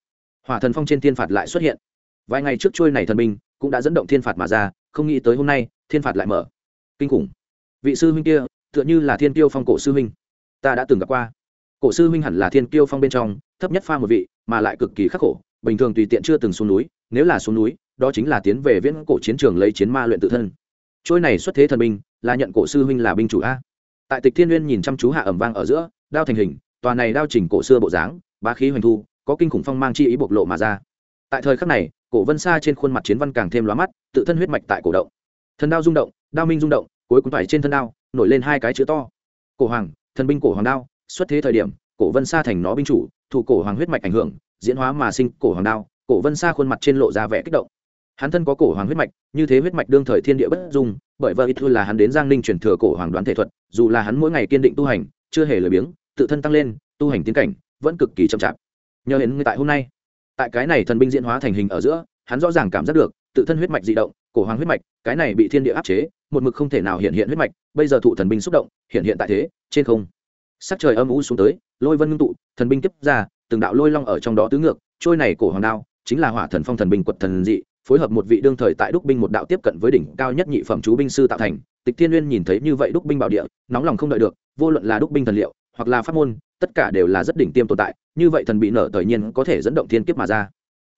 Hỏa thần phong trên thiên phạt lại xuất hiện. Vài ngày trước trôi này thần binh, cũng đã dẫn động thiên phạt mà ra, không nghĩ tới hôm nay, thiên phạt lại mở. Kinh khủng. Vị sư huynh kia, tựa như là thiên tiêu phong cổ sư huynh. Ta đã từng gặp qua. Cổ sư huynh hẳn là thiên tiêu phong bên trong thấp nhất pha một vị, mà lại cực kỳ khắc khổ, bình thường tùy tiện chưa từng xuống núi, nếu là xuống núi, đó chính là tiến về viễn cổ chiến trường lấy chiến ma luyện tự thân. Trôi này xuất thế thần binh, là nhận cổ sư huynh là binh chủ a. Tại tịch thiên nguyên nhìn chăm chú hạ ẩm vang ở giữa, đao thành hình, tòa này đao chỉnh cổ xưa bộ dáng ba khí hoành thu, có kinh khủng phong mang chi ý bộc lộ mà ra. Tại thời khắc này, cổ vân xa trên khuôn mặt chiến văn càng thêm lóa mắt, tự thân huyết mạch tại cổ động. Thần đao rung động, đao minh rung động, cuối cùng phải trên thân đao, nổi lên hai cái chữ to. Cổ hoàng, thần binh cổ hoàng đao, xuất thế thời điểm cổ vân sa thành nó binh chủ, thủ cổ hoàng huyết mạch ảnh hưởng, diễn hóa mà sinh cổ hoàng đao, cổ vân sa khuôn mặt trên lộ ra vẻ kích động. Hắn thân có cổ hoàng huyết mạch, như thế huyết mạch đương thời thiên địa bất dung, bởi vậy thư là hắn đến giang ninh chuyển thừa cổ hoàng đoán thể thuật, dù là hắn mỗi ngày kiên định tu hành, chưa hề lười biếng, tự thân tăng lên, tu hành tiến cảnh, vẫn cực kỳ chậm chạp. Nhờ hiện tại hôm nay, tại cái này thần binh diễn hóa thành hình ở giữa, hắn rõ ràng cảm giác được, tự thân huyết mạch di động, cổ hoàng huyết mạch, cái này bị thiên địa áp chế, một mực không thể nào hiện hiện huyết mạch, bây giờ thụ thần binh xúc động, hiện hiện tại thế, trên không. Sắc trời âm u xuống tới lôi vân ngưng tụ, thần binh tiếp ra, từng đạo lôi long ở trong đó tứ ngược, trôi này cổ hoàng đao, chính là hỏa thần phong thần binh quật thần dị, phối hợp một vị đương thời tại đúc binh một đạo tiếp cận với đỉnh cao nhất nhị phẩm chú binh sư tạo thành. Tịch thiên Uyên nhìn thấy như vậy đúc binh bảo địa, nóng lòng không đợi được, vô luận là đúc binh thần liệu, hoặc là pháp môn, tất cả đều là rất đỉnh tiêm tồn tại, như vậy thần bị nở tự nhiên có thể dẫn động thiên kiếp mà ra.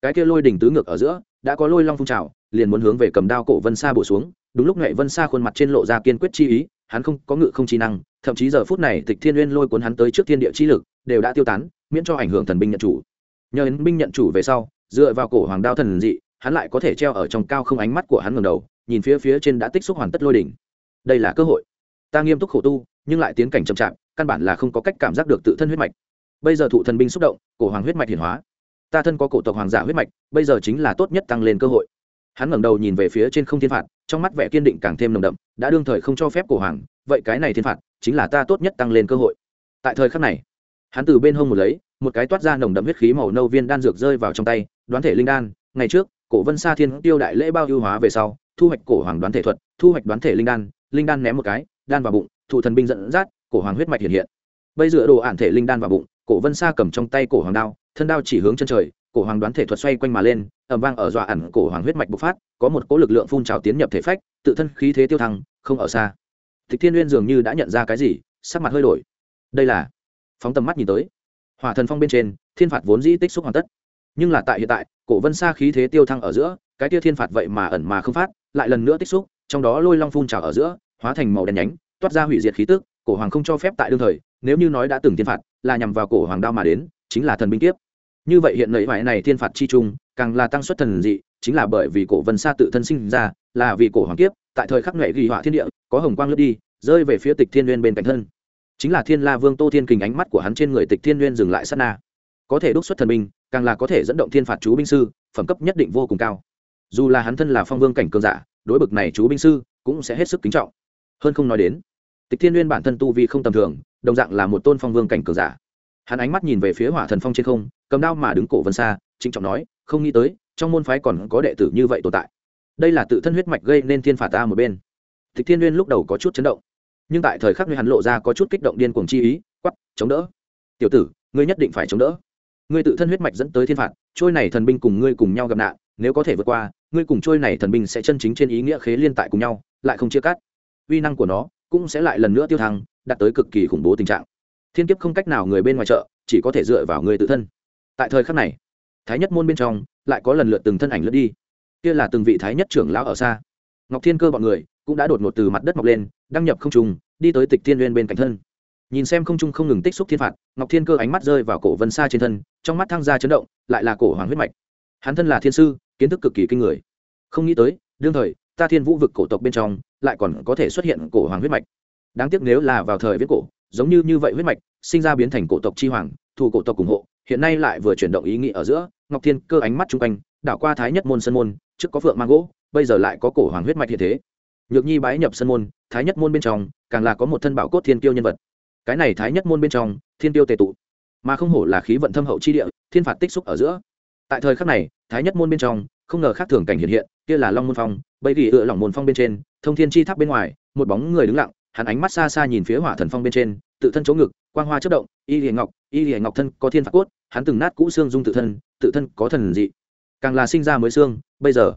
Cái kia lôi đỉnh tứ ngược ở giữa, đã có lôi long phun trào, liền muốn hướng về cầm đao cổ vân xa bổ xuống, đúng lúc nghệ vân xa khuôn mặt trên lộ ra kiên quyết chi ý hắn không có ngự không chi năng, thậm chí giờ phút này tịch thiên uyên lôi cuốn hắn tới trước thiên địa chi lực, đều đã tiêu tán, miễn cho ảnh hưởng thần binh nhận chủ. Nhờ đến binh nhận chủ về sau, dựa vào cổ hoàng đao thần dị, hắn lại có thể treo ở trong cao không ánh mắt của hắn ngầm đầu, nhìn phía phía trên đã tích xúc hoàn tất lôi đỉnh. Đây là cơ hội. Ta nghiêm túc khổ tu, nhưng lại tiến cảnh chậm chạp, căn bản là không có cách cảm giác được tự thân huyết mạch. Bây giờ thụ thần binh xúc động, cổ hoàng huyết mạch hiển hóa. Ta thân có cổ tộc hoàng giả huyết mạch, bây giờ chính là tốt nhất tăng lên cơ hội. Hắn ngẩng đầu nhìn về phía trên không thiên phạt, trong mắt vẻ kiên định càng thêm nồng đậm đã đương thời không cho phép cổ hoàng, vậy cái này thiên phạt chính là ta tốt nhất tăng lên cơ hội. Tại thời khắc này, hắn từ bên hông một lấy, một cái toát ra nồng đậm huyết khí màu nâu viên đan dược rơi vào trong tay, đoán thể linh đan, ngày trước, cổ vân sa thiên tiêu đại lễ bao ưu hóa về sau, thu hoạch cổ hoàng đoán thể thuật, thu hoạch đoán thể linh đan linh đan ném một cái, đan vào bụng, thụ thần binh dẫn dắt, cổ hoàng huyết mạch hiện hiện. Bây giờ đồ ản thể linh đan vào bụng, cổ vân sa cầm trong tay cổ hoàng đao, thân đao chỉ hướng chân trời cổ hoàng đoán thể thuật xoay quanh mà lên ẩm vang ở dọa ẩn cổ hoàng huyết mạch bộc phát, có một cỗ lực lượng phun trào tiến nhập thể phách, tự thân khí thế tiêu thăng, không ở xa. Tịch thiên uyên dường như đã nhận ra cái gì, sắc mặt hơi đổi. Đây là, phóng tầm mắt nhìn tới. Hỏa thần phong bên trên, thiên phạt vốn dĩ tích xúc hoàn tất. Nhưng là tại hiện tại, cổ vân xa khí thế tiêu thăng ở giữa, cái tia thiên phạt vậy mà ẩn mà không phát, lại lần nữa tích xúc, trong đó lôi long phun trào ở giữa, hóa thành màu đen nhánh, toát ra hủy diệt khí tức, cổ hoàng không cho phép tại đương thời, nếu như nói đã từng thiên phạt, là nhằm vào cổ hoàng đao mà đến, chính là thần binh kiếp như vậy hiện nầy hoại này thiên phạt chi trung càng là tăng suất thần dị, chính là bởi vì cổ vân sa tự thân sinh ra, là vì cổ hoàng kiếp, tại thời khắc nghệ ghi họa thiên địa, có hồng quang lướt đi, rơi về phía tịch thiên n bên cạnh thân. Chính là thiên la vương tô thiên kình ánh mắt của hắn trên người tịch thiên n dừng lại sát na. Có thể đúc xuất thần binh, càng là có thể dẫn động thiên phạt chú binh sư, phẩm cấp nhất định vô cùng cao. Dù là hắn thân là phong vương cảnh cường giả, đối bực này chú binh sư cũng sẽ hết sức kính trọng. Hơn không nói đến, tịch thiên n bản thân tu vi không tầm thường, đồng dạng là một tôn phong vương cảnh cường giả. Hắn ánh mắt nhìn về phía hỏa thần phong trên không cầm đao mà đứng cổ vân xa, trịnh trọng nói, không nghĩ tới, trong môn phái còn có đệ tử như vậy tồn tại. Đây là tự thân huyết mạch gây nên thiên phạt ta một bên. Tịch thiên n lúc đầu có chút chấn động, nhưng tại thời khắc nơi hắn lộ ra có chút kích động điên cuồng chi ý quắp chống đỡ. Tiểu tử, ngươi nhất định phải chống đỡ. Ngươi tự thân huyết mạch dẫn tới thiên phạt, trôi này thần binh cùng ngươi cùng nhau gặp nạn, nếu có thể vượt qua, ngươi cùng trôi này thần binh sẽ chân chính trên ý nghĩa khế liên tại cùng nhau, lại không chia cắt. Uy năng của nó cũng sẽ lại lần nữa tiêu thăng, đạt tới cực kỳ khủng bố tình trạng. Thiên kiếp không cách nào người bên ngoài chợ, chỉ có thể dựa vào người tự thân tại thời khắc này, thái nhất môn bên trong lại có lần lượt từng thân ảnh lướt đi. Kia là từng vị thái nhất trưởng lão ở xa. Ngọc thiên cơ bọn người cũng đã đột ngột từ mặt đất mọc lên, đăng nhập không trùng đi tới tịch thiên liên bên cạnh thân. Nhìn xem không trung không ngừng tích xúc thiên phạt, ngọc thiên cơ ánh mắt rơi vào cổ vân xa trên thân, trong mắt thăng gia chấn động, lại là cổ hoàng huyết mạch. Hắn thân là thiên sư, kiến thức cực kỳ kinh người. Không nghĩ tới, đương thời, ta thiên vũ vực cổ tộc bên trong lại còn có thể xuất hiện cổ hoàng huyết mạch. Đáng tiếc nếu là vào thời viết cổ, giống như như vậy huyết mạch, sinh ra biến thành cổ tộc chi hoàng, thù cổ tộc ủng hộ hiện nay lại vừa chuyển động ý nghĩ ở giữa, ngọc thiên cơ ánh mắt chung quanh, đảo qua thái nhất môn sân môn, trước có phượng mang gỗ, bây giờ lại có cổ hoàng huyết mạch hiện thế. Nhược nhi bái nhập sân môn, thái nhất môn bên trong, càng là có một thân bảo cốt thiên tiêu nhân vật. Cái này thái nhất môn bên trong, thiên tiêu tề tụ. Mà không hổ là khí vận thâm hậu chi địa, thiên phạt tích xúc ở giữa. Tại thời khắc này, thái nhất môn bên trong, không ngờ khác thường cảnh hiện hiện, kia là long môn phong bây vì ựa lỏng môn phong bên trên, thông thiên chi tháp bên ngoài, một bóng người đứng lặng, hắn ánh mắt xa xa nhìn phía hỏa thần phong bên trên, tự thân chỗ ngực, quang hoa chất động, y liền ngọc, y liền ngọc thân có thiên phạt cốt hắn từng nát cũ xương dung tự thân tự thân có thần dị. Càng là sinh ra mới xương, bây giờ,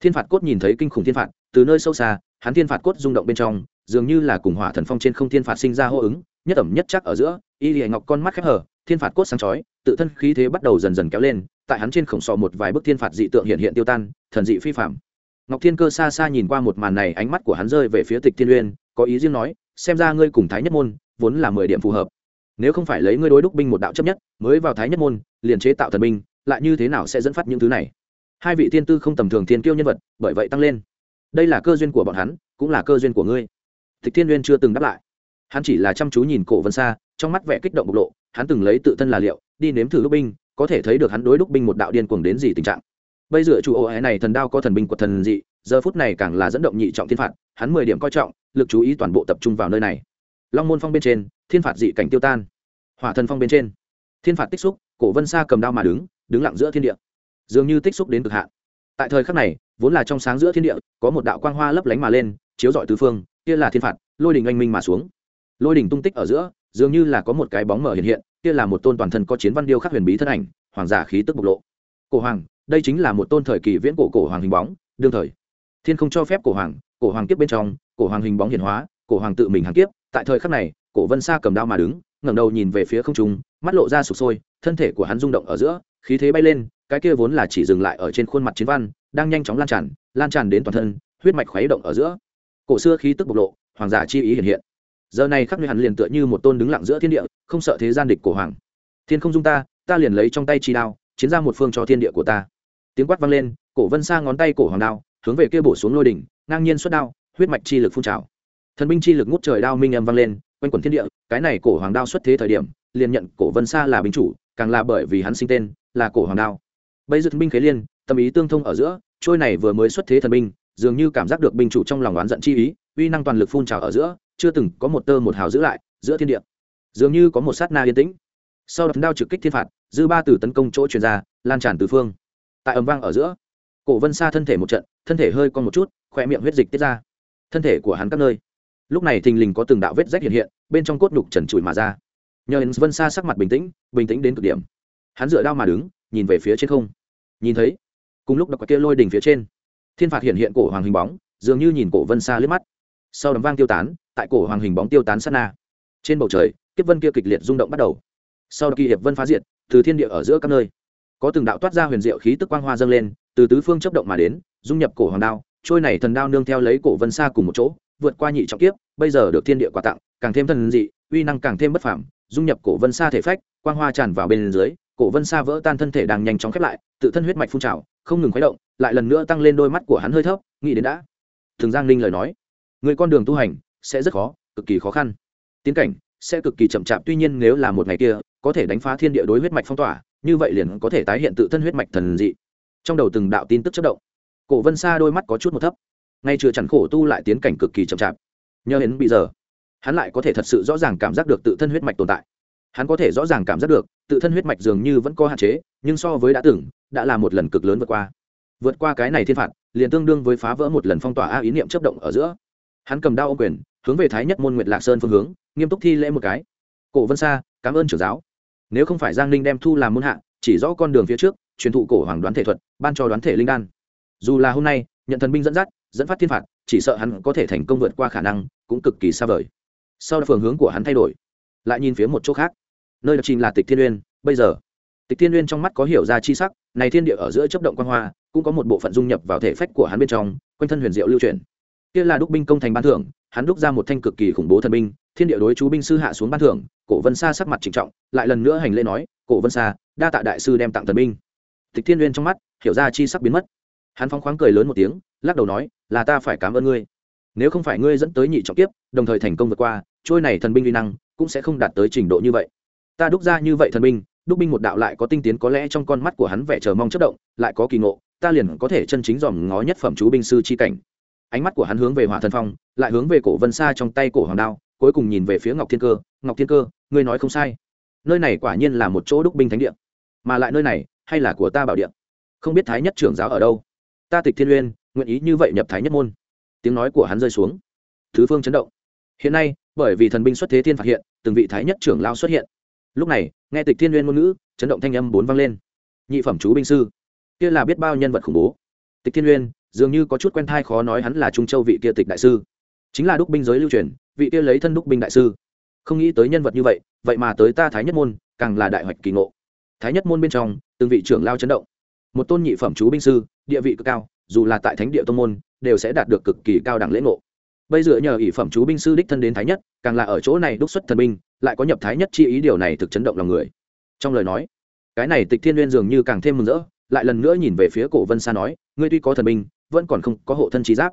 thiên phạt cốt nhìn thấy kinh khủng thiên phạt, từ nơi sâu xa, hắn thiên phạt cốt rung động bên trong, dường như là cùng hỏa thần phong trên không thiên phạt sinh ra hô ứng, nhất ẩm nhất chắc ở giữa, y lìa ngọc con mắt khép hở, thiên phạt cốt sáng chói, tự thân khí thế bắt đầu dần dần kéo lên, tại hắn trên khổng sọ một vài bức thiên phạt dị tượng hiện hiện tiêu tan, thần dị phi phạm. Ngọc thiên cơ xa xa nhìn qua một màn này, ánh mắt của hắn rơi về phía tịch thiên uyên, có ý riêng nói, xem ra ngươi cùng thái nhất môn, vốn là mười điểm phù hợp nếu không phải lấy ngươi đối đúc binh một đạo chấp nhất, mới vào thái nhất môn, liền chế tạo thần binh, lại như thế nào sẽ dẫn phát những thứ này? Hai vị tiên tư không tầm thường thiên kiêu nhân vật, bởi vậy tăng lên. Đây là cơ duyên của bọn hắn, cũng là cơ duyên của ngươi. Tịch thiên uyên chưa từng đáp lại. Hắn chỉ là chăm chú nhìn cổ vân xa trong mắt vẻ kích động bộc lộ, hắn từng lấy tự thân là liệu, đi nếm thử đúc binh, có thể thấy được hắn đối đúc binh một đạo điên cuồng đến gì tình trạng. Bây giờ chủ ô ái này thần đao có thần binh của thần dị, giờ phút này càng là dẫn động nhị trọng thiên phạt, hắn mười điểm coi trọng, lực chú ý toàn bộ tập trung vào nơi này. Long môn phong bên trên, thiên phạt dị cảnh tiêu tan hỏa thần phong bên trên. Thiên phạt tích xúc, cổ vân sa cầm đao mà đứng đứng lặng giữa thiên địa. Dường như tích xúc đến cực hạn. Tại thời khắc này, vốn là trong sáng giữa thiên địa, có một đạo quang hoa lấp lánh mà lên, chiếu rọi tứ phương, kia là thiên phạt, lôi đình anh minh mà xuống. Lôi đình tung tích ở giữa, dường như là có một cái bóng mở hiện hiện, kia là một tôn toàn thân có chiến văn điêu khắc huyền bí thân ảnh, hoàng giả khí tức bộc lộ. Cổ hoàng, đây chính là một tôn thời kỳ viễn cổ cổ hoàng hình bóng, đương thời. Thiên không cho phép cổ hoàng cổ hoàng kiếp bên trong, cổ hoàng hình bóng hiển hóa, cổ hoàng tự mình hàng kiếp, tại thời khắc này, cổ vân sa cầm đao mà đứng ngẩng đầu nhìn về phía không trung, mắt lộ ra sụp sôi, thân thể của hắn rung động ở giữa, khí thế bay lên, cái kia vốn là chỉ dừng lại ở trên khuôn mặt chiến văn, đang nhanh chóng lan tràn lan tràn đến toàn thân, huyết mạch khuấy động ở giữa. Cổ xưa khí tức bộc lộ, hoàng giả chi ý hiện hiện. Giờ này khắc nơi hắn liền tựa như một tôn đứng lặng giữa thiên địa, không sợ thế gian địch cổ hoàng. Thiên không dung ta ta liền lấy trong tay chi đao, chiến ra một phương cho thiên địa của ta. Tiếng quát vang lên, cổ vân sa ngón tay cổ hoàng đao, hướng về kia bổ xuống lôi đỉnh, ngang nhiên xuất đao, huyết mạch chi lực phun trào. Thần binh chi lực ngút trời đao minh âm vang lên quanh quẩn thiên địa, cái này cổ hoàng đao xuất thế thời điểm, liền nhận cổ vân sa là binh chủ, càng là bởi vì hắn sinh tên, là cổ hoàng đao. Bây giờ binh khế liên, tâm ý tương thông ở giữa, trôi này vừa mới xuất thế thần binh, dường như cảm giác được binh chủ trong lòng oán giận chi ý, uy năng toàn lực phun trào ở giữa, chưa từng có một tơ một hào giữ lại, giữa thiên địa. Dường như có một sát na yên tĩnh. Sau đập đao trực kích thiên phạt, dư ba từ tấn công chỗ truyền ra, lan tràn từ phương. Tại ầm vang ở giữa, cổ vân xa thân thể một trận, thân thể hơi con một chút khỏe miệng huyết dịch tiết ra. Thân thể của hắn các nơi lúc này thình lình có từng đạo vết rách hiện hiện, bên trong cốt nhục trần trụi mà ra. Nhờ vân xa sắc mặt bình tĩnh bình tĩnh đến cực điểm. Hắn dựa đao mà đứng, nhìn về phía trên không. Nhìn thấy, cùng lúc đọc kia lôi đỉnh phía trên, thiên phạt hiện hiện cổ hoàng hình bóng, dường như nhìn cổ vân xa liếc mắt. Sau đấm vang tiêu tán, tại cổ hoàng hình bóng tiêu tán sát na. Trên bầu trời, kiếp vân kia kịch liệt rung động bắt đầu. Sau đó kỳ hiệp vân phá diệt, từ thiên địa ở giữa các nơi. Có từng đạo toát ra huyền diệu khí tức quang hoa dâng lên, từ tứ phương chấp động mà đến, dung nhập cổ hoàng đao, trôi này thần đao nương theo lấy cổ vân xa cùng một chỗ vượt qua nhị trọng kiếp, bây giờ được thiên địa quà tặng, càng thêm thần dị, uy năng càng thêm bất phảm dung nhập cổ vân xa thể phách, quang hoa tràn vào bên dưới, cổ vân xa vỡ tan thân thể đang nhanh chóng khép lại, tự thân huyết mạch phun trào, không ngừng khuấy động, lại lần nữa tăng lên đôi mắt của hắn hơi thấp, nghĩ đến đã. Thường giang ninh lời nói, người con đường tu hành sẽ rất khó, cực kỳ khó khăn. Tiến cảnh sẽ cực kỳ chậm chạp, tuy nhiên nếu là một ngày kia, có thể đánh phá thiên địa đối huyết mạch phong tỏa, như vậy liền có thể tái hiện tự thân huyết mạch thần dị. Trong đầu từng đạo tin tức chất động, cổ vân xa đôi mắt có chút một thấp ngay chưa chẳng khổ tu lại tiến cảnh cực kỳ chậm chạp. Nhờ đến bây giờ, hắn lại có thể thật sự rõ ràng cảm giác được tự thân huyết mạch tồn tại. Hắn có thể rõ ràng cảm giác được, tự thân huyết mạch dường như vẫn có hạn chế, nhưng so với đã từng, đã là một lần cực lớn vượt qua. Vượt qua cái này thiên phạt, liền tương đương với phá vỡ một lần phong tỏa a ý niệm chấp động ở giữa. Hắn cầm đao ô quyền, hướng về thái nhất môn nguyệt lạc sơn phương hướng, nghiêm túc thi lễ một cái. Cổ vân sa, cảm ơn trưởng giáo. Nếu không phải giang ninh đem thu làm môn hạ, chỉ rõ con đường phía trước, truyền thụ cổ hoàng đoán thể thuật, ban cho đoán thể linh đan. Dù là hôm nay, nhận thần binh dẫn dắt dẫn phát thiên phạt, chỉ sợ hắn có thể thành công vượt qua khả năng, cũng cực kỳ xa vời. Sau đó phường hướng của hắn thay đổi, lại nhìn phía một chỗ khác. Nơi đặc trình là tịch thiên uyên. Bây giờ, tịch thiên uyên trong mắt có hiểu ra chi sắc, này thiên địa ở giữa chấp động quan hoa, cũng có một bộ phận dung nhập vào thể phách của hắn bên trong, quanh thân huyền diệu lưu truyền kia là đúc binh công thành ban thưởng, hắn đúc ra một thanh cực kỳ khủng bố thần binh, thiên địa đối chú binh sư hạ xuống ban thưởng, cổ vân sa sắc mặt trịnh trọng, lại lần nữa hành lễ nói, cổ vân sa, đa tạ đại sư đem tặng thần binh. Tịch thiên uyên trong mắt, hiểu ra chi sắc biến mất hắn phóng khoáng cười lớn một tiếng, lắc đầu nói, là ta phải cảm ơn ngươi. Nếu không phải ngươi dẫn tới nhị trọng kiếp, đồng thời thành công vượt qua, trôi này thần binh uy năng cũng sẽ không đạt tới trình độ như vậy. Ta đúc ra như vậy thần binh, đúc binh một đạo lại có tinh tiến, có lẽ trong con mắt của hắn vẻ chờ mong chất động, lại có kỳ ngộ, ta liền có thể chân chính dòm ngó nhất phẩm chú binh sư chi cảnh. Ánh mắt của hắn hướng về hỏa thần phong, lại hướng về cổ vân xa trong tay cổ hoàng đao, cuối cùng nhìn về phía ngọc thiên cơ, ngọc thiên cơ, ngươi nói không sai. Nơi này quả nhiên là một chỗ đúc binh thánh địa, mà lại nơi này hay là của ta bảo địa. Không biết thái nhất trưởng giáo ở đâu? Ta tịch thiên uyên, nguyện ý như vậy nhập thái nhất môn. Tiếng nói của hắn rơi xuống. Thứ phương chấn động. Hiện nay, bởi vì thần binh xuất thế thiên phạt hiện, từng vị thái nhất trưởng lao xuất hiện. Lúc này, nghe tịch thiên uyên ngôn ngữ, chấn động thanh âm bốn vang lên. Nhị phẩm chú binh sư, kia là biết bao nhân vật khủng bố. Tịch thiên uyên, dường như có chút quen thai khó nói hắn là trung châu vị kia tịch đại sư. Chính là đúc binh giới lưu truyền, vị kia lấy thân đúc binh đại sư. Không nghĩ tới nhân vật như vậy vậy mà tới ta thái nhất môn, càng là đại hoạch kỳ ngộ. Thái nhất môn bên trong, từng vị trưởng lao chấn động một tôn nhị phẩm chú binh sư, địa vị cực cao, dù là tại thánh địa tô môn, đều sẽ đạt được cực kỳ cao đẳng lễ ngộ. Bây giờ nhờ ỷ phẩm chú binh sư đích thân đến thái nhất, càng là ở chỗ này đúc xuất thần binh, lại có nhập thái nhất chi ý điều này thực chấn động lòng người. Trong lời nói, cái này tịch thiên liên dường như càng thêm mừng rỡ, lại lần nữa nhìn về phía cổ vân sa nói, ngươi tuy có thần binh, vẫn còn không có hộ thân trí giáp.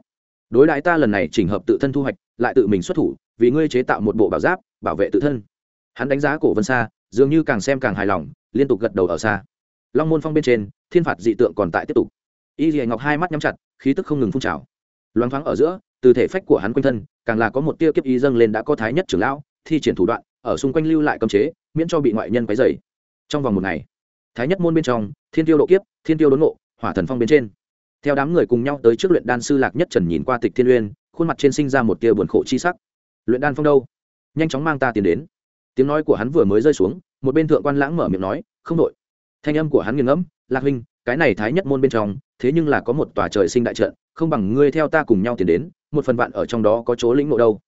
Đối đãi ta lần này chỉnh hợp tự thân thu hoạch, lại tự mình xuất thủ, vì ngươi chế tạo một bộ bảo giáp, bảo vệ tự thân. Hắn đánh giá cổ vân sa, dường như càng xem càng hài lòng, liên tục gật đầu ở xa. Long môn phong bên trên thiên phạt dị tượng còn tại tiếp tục. Y dì ngọc hai mắt nhắm chặt, khí tức không ngừng phun trào. Loáng thoáng ở giữa, từ thể phách của hắn quanh thân, càng là có một tia kiếp y dâng lên đã có thái nhất trưởng lão, thi triển thủ đoạn, ở xung quanh lưu lại cấm chế, miễn cho bị ngoại nhân quấy dày trong vòng một ngày, thái nhất môn bên trong, thiên tiêu độ kiếp, thiên tiêu đốn ngộ, hỏa thần phong bên trên. Theo đám người cùng nhau tới trước luyện đan sư lạc nhất trần nhìn qua tịch thiên uyên, khuôn mặt trên sinh ra một tia buồn khổ chi sắc. Luyện đan phong đâu? Nhanh chóng mang ta tiền đến. Tiếng nói của hắn vừa mới rơi xuống, một bên thượng quan lãng mở miệng nói, không đội. Thanh âm của hắn nghiền ngẫm lạc huynh, cái này thái nhất môn bên trong, thế nhưng là có một tòa trời sinh đại trận, không bằng ngươi theo ta cùng nhau tiến đến, một phần vạn ở trong đó có chỗ lĩnh ngộ đâu.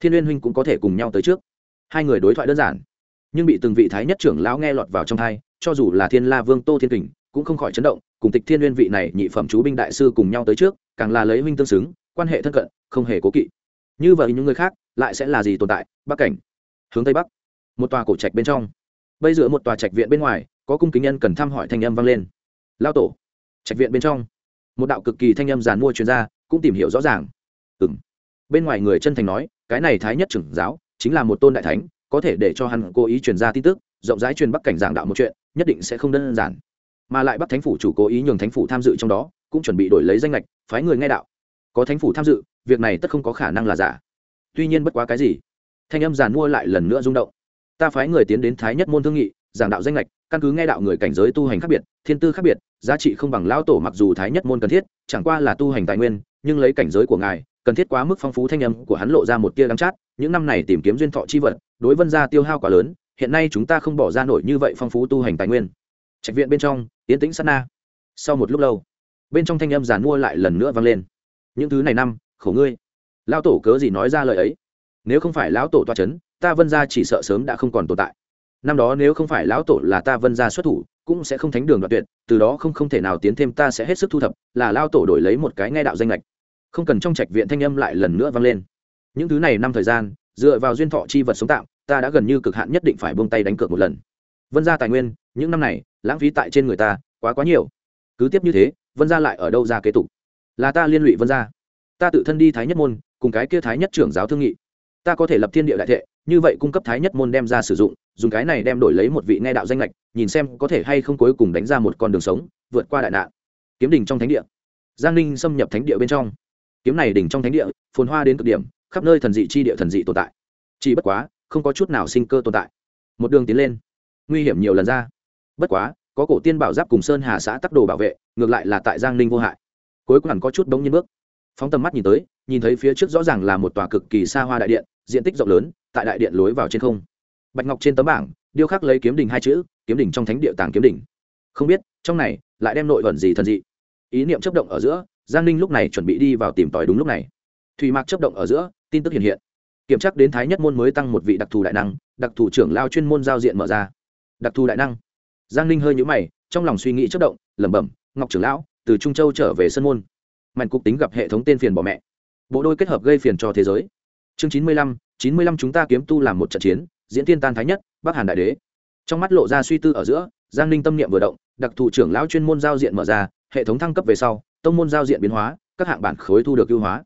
Thiên liên huynh cũng có thể cùng nhau tới trước. Hai người đối thoại đơn giản, nhưng bị từng vị thái nhất trưởng lão nghe lọt vào trong thai cho dù là thiên la vương tô thiên kình, cũng không khỏi chấn động, cùng tịch thiên liên vị này nhị phẩm chú binh đại sư cùng nhau tới trước, càng là lấy huynh tương xứng, quan hệ thân cận, không hề cố kỵ. Như vậy những người khác, lại sẽ là gì tồn tại? Bắc cảnh, hướng tây bắc, một tòa cổ trạch bên trong. Bây giờ một tòa trạch viện bên ngoài có cung kính nhân cần thăm hỏi thanh âm vang lên. Lao tổ, trạch viện bên trong, một đạo cực kỳ thanh âm giàn mua chuyên gia cũng tìm hiểu rõ ràng. Ừng bên ngoài người chân thành nói, cái này thái nhất trưởng giáo, chính là một tôn đại thánh, có thể để cho hắn cố ý truyền ra tin tức, rộng rãi truyền bắc cảnh giảng đạo một chuyện, nhất định sẽ không đơn giản. Mà lại bắt thánh phủ chủ cố ý nhường thánh phủ tham dự trong đó, cũng chuẩn bị đổi lấy danh lệch phái người nghe đạo. Có thánh phủ tham dự, việc này tất không có khả năng là giả. Tuy nhiên bất quá cái gì? Thanh âm giàn mua lại lần nữa rung động. Ta phái người tiến đến thái nhất môn thương nghị, giảng đạo danh lệch căn cứ nghe đạo người cảnh giới tu hành khác biệt, thiên tư khác biệt, giá trị không bằng lão tổ mặc dù thái nhất môn cần thiết, chẳng qua là tu hành tài nguyên, nhưng lấy cảnh giới của ngài, cần thiết quá mức phong phú thanh âm của hắn lộ ra một tia đắng chát, những năm này tìm kiếm duyên thọ chi vật, đối vân gia tiêu hao quá lớn, hiện nay chúng ta không bỏ ra nổi như vậy phong phú tu hành tài nguyên. Trạch viện bên trong, yến tĩnh sát na. Sau một lúc lâu, bên trong thanh âm giàn mua lại lần nữa vang lên. Những thứ này năm, khổ ngươi. Lão tổ cớ gì nói ra lời ấy? Nếu không phải lão tổ toa c h ấ n ta vân gia chỉ sợ sớm đã không còn tồn tại năm đó nếu không phải lão tổ là ta vân gia xuất thủ, cũng sẽ không thánh đường đoạt tuyệt, từ đó không không thể nào tiến thêm ta sẽ hết sức thu thập, là lao tổ đổi lấy một cái nghe đạo danh lệch. Không cần trong trạch viện thanh âm lại lần nữa vang lên. Những thứ này năm thời gian, dựa vào duyên thọ chi vật sống tạm ta đã gần như cực hạn nhất định phải buông tay đánh cược một lần. Vân gia tài nguyên, những năm này, lãng phí tại trên người ta, quá quá nhiều. Cứ tiếp như thế, vân gia lại ở đâu ra kế tục? Là ta liên lụy vân gia. Ta tự thân đi thái nhất môn, cùng cái kia thái nhất trưởng giáo thương nghị. Ta có thể lập thiên địa đại thệ, như vậy cung cấp thái nhất môn đem ra sử dụng dùng cái này đem đổi lấy một vị nghe đạo danh lệch, nhìn xem có thể hay không cuối cùng đánh ra một con đường sống, vượt qua đại nạn. Kiếm đình trong thánh địa. Giang ninh xâm nhập thánh địa bên trong. Kiếm này đỉnh trong thánh địa, phồn hoa đến cực điểm, khắp nơi thần dị chi địa thần dị tồn tại. Chỉ bất quá, không có chút nào sinh cơ tồn tại. Một đường tiến lên. Nguy hiểm nhiều lần ra. Bất quá, có cổ tiên bảo giáp cùng sơn hà xã tắc đồ bảo vệ, ngược lại là tại giang ninh vô hại. Cuối cùng hẳn có chút đống nhiên bước. Phóng tầm mắt nhìn tới, nhìn thấy phía trước rõ ràng là một tòa cực kỳ xa hoa đại điện, diện tích rộng lớn, tại đại điện lối vào trên không bạch ngọc trên tấm bảng, điêu khắc lấy kiếm đình hai chữ, kiếm đình trong thánh địa tàng kiếm đình không biết, trong này, lại đem nội vận gì thần dị? Ý niệm chấp động ở giữa, giang ninh lúc này chuẩn bị đi vào tìm tòi đúng lúc này. Thủy mạc chấp động ở giữa, tin tức hiện hiện. Kiểm tra đến thái nhất môn mới tăng một vị đặc thù đại năng, đặc thù trưởng lao chuyên môn giao diện mở ra. Đặc thù đại năng. Giang ninh hơi nhũ mày, trong lòng suy nghĩ chất động, lẩm bẩm, ngọc trưởng lão, từ trung châu trở về sân môn. Mạnh cục tính gặp hệ thống tên phiền bỏ mẹ. Bộ đôi kết hợp gây phiền cho thế giới. Chương chín mươi lăm, chín mươi lăm chúng ta kiếm tu làm một trận chiến diễn tiên tan thái nhất, bắc hàn đại đế. Trong mắt lộ ra suy tư ở giữa, giang ninh tâm niệm vừa động, đặc thù trưởng lão chuyên môn giao diện mở ra, hệ thống thăng cấp về sau, tông môn giao diện biến hóa, các hạng bản khối thu được ưu hóa.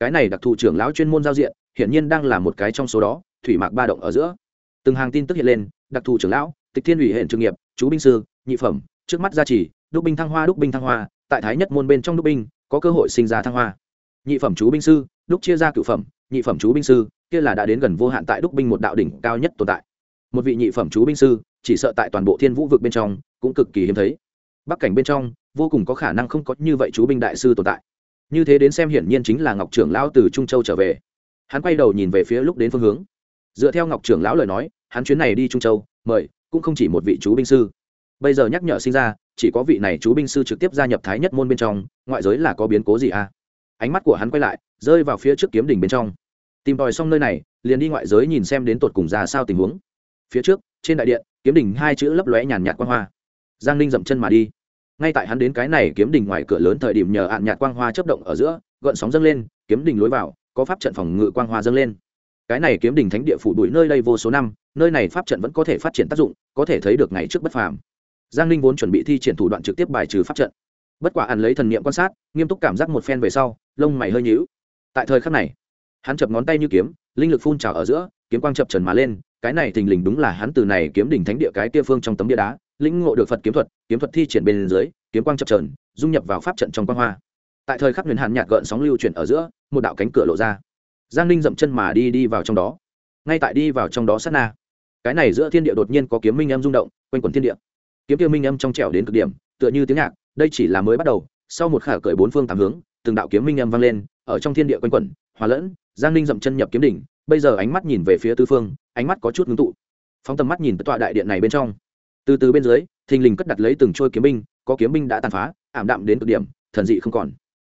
Cái này đặc thù trưởng lão chuyên môn giao diện, hiển nhiên đang là một cái trong số đó, thủy mạc ba động ở giữa. Từng hàng tin tức hiện lên, đặc thù trưởng lão, tịch thiên ủy hệ trường nghiệp, chú binh sư, nhị phẩm, trước mắt gia trì, đúc binh thăng hoa, đúc binh thăng hoa, tại thái nhất môn bên trong đúc binh, có cơ hội sinh ra thăng hoa. Nhị phẩm chú binh sư, đúc chia ra cựu phẩm, nhị phẩm chú binh sư kia là đã đến gần vô hạn tại đúc binh một đạo đỉnh cao nhất tồn tại. Một vị nhị phẩm chú binh sư, chỉ sợ tại toàn bộ thiên vũ vực bên trong, cũng cực kỳ hiếm thấy. Bắc cảnh bên trong, vô cùng có khả năng không có như vậy chú binh đại sư tồn tại. Như thế đến xem hiển nhiên chính là ngọc trưởng lão từ trung châu trở về. Hắn quay đầu nhìn về phía lúc đến phương hướng. Dựa theo ngọc trưởng lão lời nói, hắn chuyến này đi trung châu, mời, cũng không chỉ một vị chú binh sư. Bây giờ nhắc nhở sinh ra, chỉ có vị này chú binh sư trực tiếp gia nhập thái nhất môn bên trong, ngoại giới là có biến cố gì à? Ánh mắt của hắn quay lại, rơi vào phía trước kiếm đỉnh bên trong tìm tòi xong nơi này, liền đi ngoại giới nhìn xem đến tột cùng ra sao tình huống. Phía trước, trên đại điện, kiếm đỉnh hai chữ lấp lóe nhàn nhạt quang hoa. Giang ninh dậm chân mà đi. Ngay tại hắn đến cái này kiếm đỉnh ngoài cửa lớn thời điểm nhờ ạn nhạt quang hoa chấp động ở giữa, gợn sóng dâng lên, kiếm đỉnh lối vào, có pháp trận phòng ngự quang hoa dâng lên. Cái này kiếm đỉnh thánh địa phủ đuổi nơi đây vô số năm, nơi này pháp trận vẫn có thể phát triển tác dụng, có thể thấy được ngày trước bất phàm. Giang ninh vốn chuẩn bị thi triển thủ đoạn trực tiếp bài trừ pháp trận. Bất quả ăn lấy thần niệm quan sát, nghiêm túc cảm giác một phen về sau, lông mày hơi nhíu. Tại thời khắc này hắn chập ngón tay như kiếm, linh lực phun trào ở giữa, kiếm quang chập trần mà lên, cái này thình lình đúng là hắn từ này kiếm đỉnh thánh địa cái kia phương trong tấm địa đá, lĩnh ngộ được phật kiếm thuật kiếm thuật thi triển bên dưới, kiếm quang chập trần, dung nhập vào pháp trận trong quang hoa. Tại thời khắc huyền hàn nhạt gợn sóng lưu chuyển ở giữa, một đạo cánh cửa lộ ra. Giang ninh dậm chân mà đi đi vào trong đó. Ngay tại đi vào trong đó sát na. Cái này giữa thiên địa đột nhiên có kiếm minh âm rung động, quanh quẩn thiên địa. Kiếm tiêu minh âm trong trẻo đến cực điểm, tựa như tiếng nhạc, đây chỉ là mới bắt đầu, sau một khả cởi bốn phương tám hướng, từng đạo kiếm minh âm vang lên ở trong thiên địa quanh quẩn, hòa lẫn, giang ninh dậm chân nhập kiếm đỉnh, bây giờ ánh mắt nhìn về phía tư phương, ánh mắt có chút ngưng tụ. Phóng tầm mắt nhìn tọa đại điện này bên trong. Từ từ bên dưới, thình lình cất đặt lấy từng trôi kiếm binh, có kiếm binh đã tàn phá, ảm đạm đến cực điểm, thần dị không còn.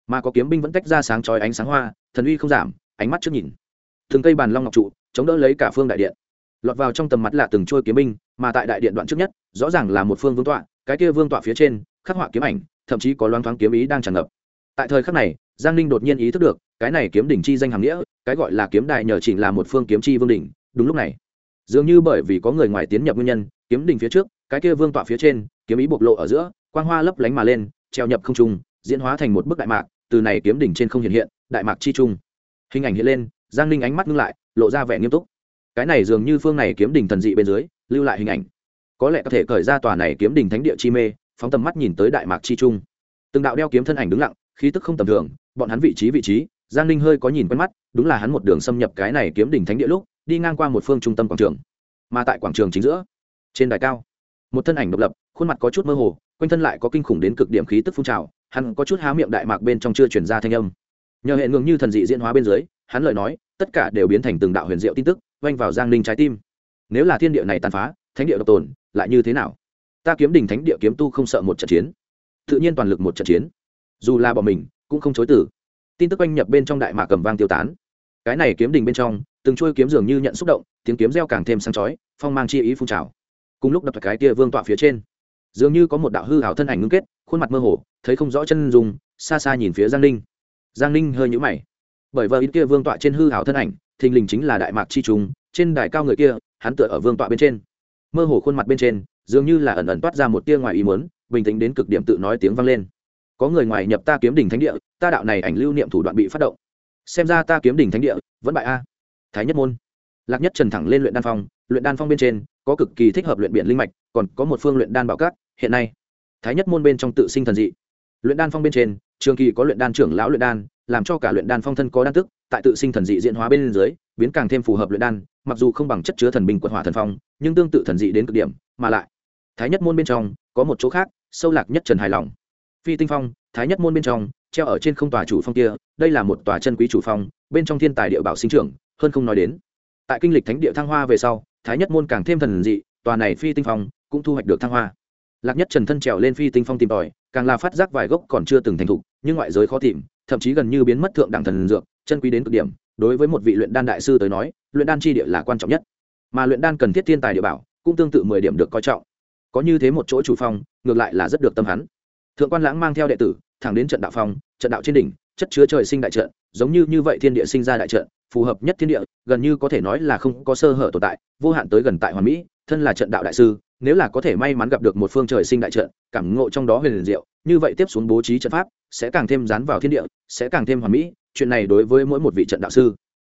Mà có kiếm binh vẫn tách ra sáng chói ánh sáng hoa, thần uy không giảm, ánh mắt trước nhìn. Từng cây bàn long ngọc trụ, chống đỡ lấy cả phương đại điện. Lọt vào trong tầm mắt là từng trôi kiếm binh, mà tại đại điện đoạn trước nhất, rõ ràng là một phương vương tọa, cái kia vương tọa phía trên, khắc họa kiếm ảnh, thậm chí có loan thoáng kiếm ý đang tràn ngập. Tại thời khắc này giang ninh đột nhiên ý thức được, cái này kiếm đỉnh chi danh hàm nghĩa, cái gọi là kiếm đại nhờ chỉ là một phương kiếm chi vương đỉnh, đúng lúc này. Dường như bởi vì có người ngoài tiến nhập nguyên nhân, kiếm đỉnh phía trước, cái kia vương tọa phía trên, kiếm ý bộc lộ ở giữa, quang hoa lấp lánh mà lên, treo nhập không trung, diễn hóa thành một bức đại mạc, từ này kiếm đỉnh trên không hiện hiện, đại mạc chi trung. Hình ảnh hiện lên, giang ninh ánh mắt ngưng lại, lộ ra vẻ nghiêm túc. Cái này dường như phương này kiếm đỉnh thần dị bên dưới, lưu lại hình ảnh. Có lẽ có thể cởi ra tòa này kiếm đỉnh thánh địa chi mê, phóng tầm mắt nhìn tới đại mạc chi trung. Từng đạo đeo kiếm thân ảnh đứng lặng, khí tức không tầm thường bọn hắn vị trí vị trí, giang ninh hơi có nhìn quen mắt, đúng là hắn một đường xâm nhập cái này kiếm đỉnh thánh địa lúc, đi ngang qua một phương trung tâm quảng trường. Mà tại quảng trường chính giữa, trên đài cao, một thân ảnh độc lập, khuôn mặt có chút mơ hồ, quanh thân lại có kinh khủng đến cực điểm khí tức phun trào, hắn có chút há miệng đại mạc bên trong chưa chuyển ra thanh âm. Nhờ hệ ngừng như thần dị diễn hóa bên dưới, hắn lời nói, tất cả đều biến thành từng đạo huyền diệu tin tức oanh vào giang ninh trái tim. Nếu là thiên địa này tàn phá, thánh địa độc tồn, lại như thế nào? Ta kiếm đỉnh thánh địa kiếm tu không sợ một trận chiến. Tự nhiên toàn lực một trận chiến. Dù là bọn mình cũng không chối tử tin tức quanh nhập bên trong đại mạc cầm vang tiêu tán. Cái này kiếm đình bên trong, từng trôi kiếm dường như nhận xúc động, tiếng kiếm reo càng thêm sáng chói, phong mang chi ý phun trào. Cùng lúc đập cái tia vương tọa phía trên, dường như có một đạo hư ảo thân ảnh ngưng kết, khuôn mặt mơ hồ, thấy không rõ chân dùng xa xa nhìn phía giang ninh. Giang ninh hơi nhũ mày. Bởi vợ ít kia vương tọa trên hư ảo thân ảnh, thình lình chính là đại mạc chi trùng, trên đài cao người kia, hắn tựa ở vương tọa bên trên. Mơ hồ khuôn mặt bên trên, dường như là ẩn ẩn toát ra một tia ngoài ý muốn, bình tĩnh đến cực điểm tự nói tiếng vang lên có người ngoài nhập ta kiếm đỉnh thánh địa, ta đạo này ảnh lưu niệm thủ đoạn bị phát động. Xem ra ta kiếm đỉnh thánh địa vẫn bại a. Thái nhất môn. Lạc nhất trần thẳng lên luyện đan phong, luyện đan phong bên trên, có cực kỳ thích hợp luyện biện linh mạch, còn có một phương luyện đan bảo cát, hiện nay. Thái nhất môn bên trong tự sinh thần dị. Luyện đan phong bên trên, trường kỳ có luyện đan trưởng lão luyện đan, làm cho cả luyện đan phong thân có đan tức, tại tự sinh thần dị diễn hóa bên dưới, biến càng thêm phù hợp luyện đan, mặc dù không bằng chất chứa thần bình quật hỏa thần phong, nhưng tương tự thần dị đến cực điểm, mà lại. Thái nhất môn bên trong, có một chỗ khác, sâu lạc nhất trần hài lòng phi tinh phong, thái nhất môn bên trong, treo ở trên không tòa chủ phong kia, đây là một tòa chân quý chủ phong, bên trong thiên tài địa bảo sinh trưởng, hơn không nói đến. Tại kinh lịch thánh địa thăng hoa về sau, thái nhất môn càng thêm thần dị, tòa này phi tinh phong cũng thu hoạch được thăng hoa. Lạc nhất trần thân trèo lên phi tinh phong tìm tòi, càng là phát giác vài gốc còn chưa từng thành thục, nhưng ngoại giới khó tìm, thậm chí gần như biến mất thượng đẳng thần dược, chân quý đến cực điểm, đối với một vị luyện đan đại sư tới nói, luyện đan chi địa là quan trọng nhất. Mà luyện đan cần thiết thiên tài địa bảo, cũng tương tự mười điểm được coi trọng. Có như thế một chỗ chủ phong, ngược lại là rất được tâm hắn thượng quan lãng mang theo đệ tử, thẳng đến trận đạo phong, trận đạo trên đỉnh, chất chứa trời sinh đại trận, giống như như vậy thiên địa sinh ra đại trận, phù hợp nhất thiên địa, gần như có thể nói là không có sơ hở tồn tại, vô hạn tới gần tại hoàn mỹ, thân là trận đạo đại sư, nếu là có thể may mắn gặp được một phương trời sinh đại trận, cảm ngộ trong đó huyền liền diệu, như vậy tiếp xuống bố trí trận pháp, sẽ càng thêm dán vào thiên địa, sẽ càng thêm hoàn mỹ, chuyện này đối với mỗi một vị trận đạo sư,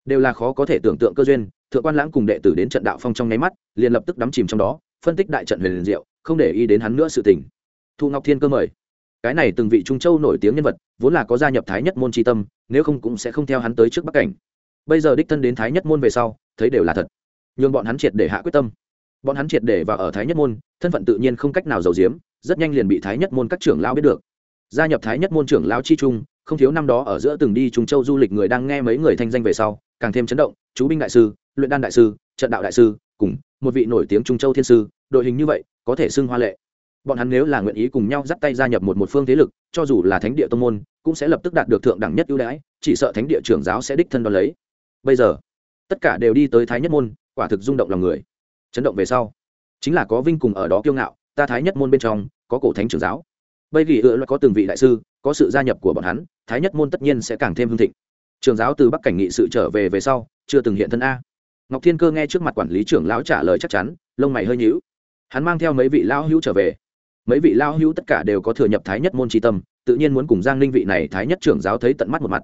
đều là khó có thể tưởng tượng cơ duyên. Thượng quan lãng cùng đệ tử đến trận đạo phong trong nháy mắt, liền lập tức đắm chìm trong đó, phân tích đại trận huyền liền diệu, không để ý đến hắn nữa sự tình. Thu ngọc thiên cơ mời cái này từng vị trung châu nổi tiếng nhân vật, vốn là có gia nhập thái nhất môn tri tâm, nếu không cũng sẽ không theo hắn tới trước bắc cảnh. Bây giờ đích thân đến thái nhất môn về sau, thấy đều là thật. Nhường bọn hắn triệt để hạ quyết tâm. Bọn hắn triệt để và ở thái nhất môn, thân phận tự nhiên không cách nào giàu diếm rất nhanh liền bị thái nhất môn các trưởng lao biết được. Gia nhập thái nhất môn trưởng lao chi trung, không thiếu năm đó ở giữa từng đi trung châu du lịch người đang nghe mấy người thanh danh về sau, càng thêm chấn động, chú binh đại sư, luyện đan đại sư, trận đạo đại sư, cùng một vị nổi tiếng trung châu thiên sư, đội hình như vậy, có thể xưng hoa lệ bọn hắn nếu là nguyện ý cùng nhau dắt tay gia nhập một một phương thế lực, cho dù là thánh địa tông môn, cũng sẽ lập tức đạt được thượng đẳng nhất ưu đãi, chỉ sợ thánh địa trưởng giáo sẽ đích thân đo lấy. Bây giờ, tất cả đều đi tới thái nhất môn, quả thực rung động lòng người. Chấn động về sau, chính là có vinh cùng ở đó kiêu ngạo, ta thái nhất môn bên trong, có cổ thánh trưởng giáo. Bây vì ựa có từng vị đại sư, có sự gia nhập của bọn hắn, thái nhất môn tất nhiên sẽ càng thêm hương thịnh. Trường giáo từ bắc cảnh nghị sự trở về về sau, chưa từng hiện thân a. Ngọc thiên cơ nghe trước mặt quản lý trưởng lão trả lời chắc chắn, lông mày hơi nhíu. Hắn mang theo mấy vị lão hữu trở về mấy vị lão hữu tất cả đều có thừa nhập thái nhất môn tri tâm, tự nhiên muốn cùng giang ninh vị này thái nhất trưởng giáo thấy tận mắt một mặt.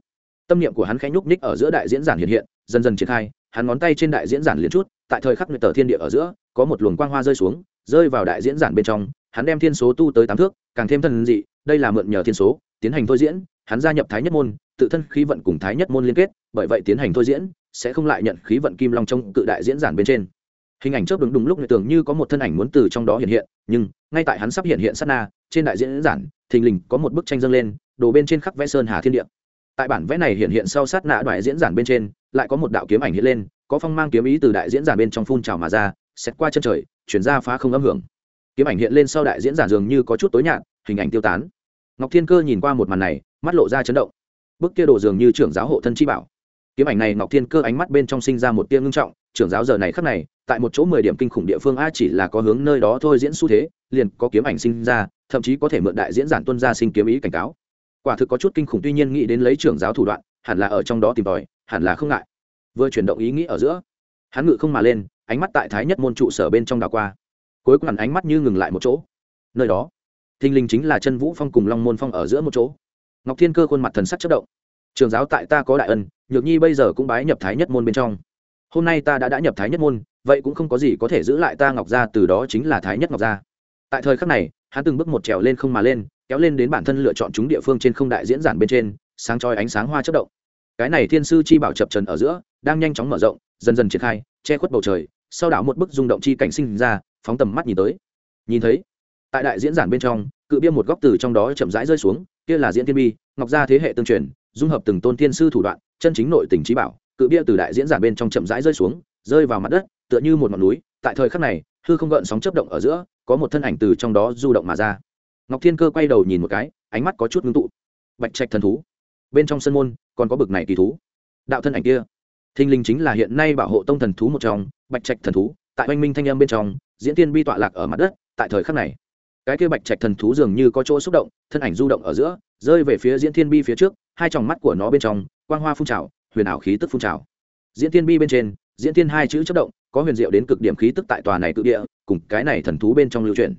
Tâm niệm của hắn khẽ nhúc nhích ở giữa đại diễn giản hiện hiện, dần dần triển khai, hắn ngón tay trên đại diễn giản liền chút, tại thời khắc nguyệt tờ thiên địa ở giữa, có một luồng quang hoa rơi xuống, rơi vào đại diễn giản bên trong, hắn đem thiên số tu tới tám thước, càng thêm thần dị, đây là mượn nhờ thiên số, tiến hành thôi diễn, hắn gia nhập thái nhất môn, tự thân khí vận cùng thái nhất môn liên kết, bởi vậy tiến hành thôi diễn, sẽ không lại nhận khí vận kim long trong cự đại diễn giản bên trên hình ảnh trước đúng đúng lúc người tưởng như có một thân ảnh muốn từ trong đó hiện hiện, nhưng ngay tại hắn sắp hiện hiện sát na, trên đại diễn giản, thình lình có một bức tranh dâng lên, đồ bên trên khắc vẽ sơn hà thiên địa. Tại bản vẽ này hiện hiện sau sát nạ đoại diễn giản bên trên, lại có một đạo kiếm ảnh hiện lên, có phong mang kiếm ý từ đại diễn giản bên trong phun trào mà ra xét qua chân trời, chuyển ra phá không âm hưởng. Kiếm ảnh hiện lên sau đại diễn giản dường như có chút tối nhạt, hình ảnh tiêu tán. Ngọc thiên cơ nhìn qua một màn này, mắt lộ ra chấn động. Bức kia đồ dường như trưởng giáo hộ thân chi bảo. Kiếm ảnh này ngọc thiên cơ ánh mắt bên trong sinh ra một tia ngưng trọng, trưởng giáo giờ này khắc này tại một chỗ mười điểm kinh khủng địa phương a chỉ là có hướng nơi đó thôi diễn xu thế, liền có kiếm ảnh sinh ra, thậm chí có thể mượn đại diễn giản tuân ra sinh kiếm ý cảnh cáo. Quả thực có chút kinh khủng tuy nhiên nghĩ đến lấy trưởng giáo thủ đoạn, hẳn là ở trong đó tìm tòi, hẳn là không ngại. Vừa chuyển động ý nghĩ ở giữa, hắn ngự không mà lên, ánh mắt tại thái nhất môn trụ sở bên trong đảo qua. Cuối cùng ánh mắt như ngừng lại một chỗ. Nơi đó thinh linh chính là chân vũ phong cùng long môn phong ở giữa một chỗ. Ngọc thiên cơ khuôn mặt thần sắc chất động. Trường giáo tại ta có đại ân, nhược nhi bây giờ cũng bái nhập thái nhất môn bên trong. Hôm nay ta đã đã nhập thái nhất môn vậy cũng không có gì có thể giữ lại ta ngọc gia từ đó chính là thái nhất ngọc gia. Tại thời khắc này, hắn từng bước một trèo lên không mà lên, kéo lên đến bản thân lựa chọn chúng địa phương trên không đại diễn giản bên trên, sáng chói ánh sáng hoa chất động. Cái này thiên sư chi bảo chập trần ở giữa, đang nhanh chóng mở rộng, dần dần triển khai, che khuất bầu trời, sau đảo một bức rung động chi cảnh sinh ra, phóng tầm mắt nhìn tới. Nhìn thấy, tại đại diễn giản bên trong, cự bia một góc từ trong đó chậm rãi rơi xuống, kia là diễn thiên bi, ngọc gia thế hệ tương truyền, dung hợp từng tôn thiên sư thủ đoạn, chân chính nội tình trí bảo, cự bia từ đại diễn giản bên trong chậm rãi rơi xuống, rơi vào mặt đất tựa như một ngọn núi, tại thời khắc này, hư không gợn sóng chấp động ở giữa, có một thân ảnh từ trong đó du động mà ra. Ngọc thiên cơ quay đầu nhìn một cái, ánh mắt có chút ngưng tụ. Bạch trạch thần thú. Bên trong sân môn, còn có bực này kỳ thú. Đạo thân ảnh kia. Thinh linh chính là hiện nay bảo hộ tông thần thú một trong, bạch trạch thần thú, tại oanh minh thanh âm bên trong, diễn tiên bi tọa lạc ở mặt đất, tại thời khắc này. Cái kia bạch trạch thần thú dường như có chỗ xúc động, thân ảnh du động ở giữa, rơi về phía diễn thiên bi phía trước, hai tròng mắt của nó bên trong, quang hoa phun trào, huyền ảo khí tức phun trào. Diễn thiên bi bên trên, diễn thiên hai chữ chất động có huyền diệu đến cực điểm khí tức tại tòa này cự địa, cùng cái này thần thú bên trong lưu truyền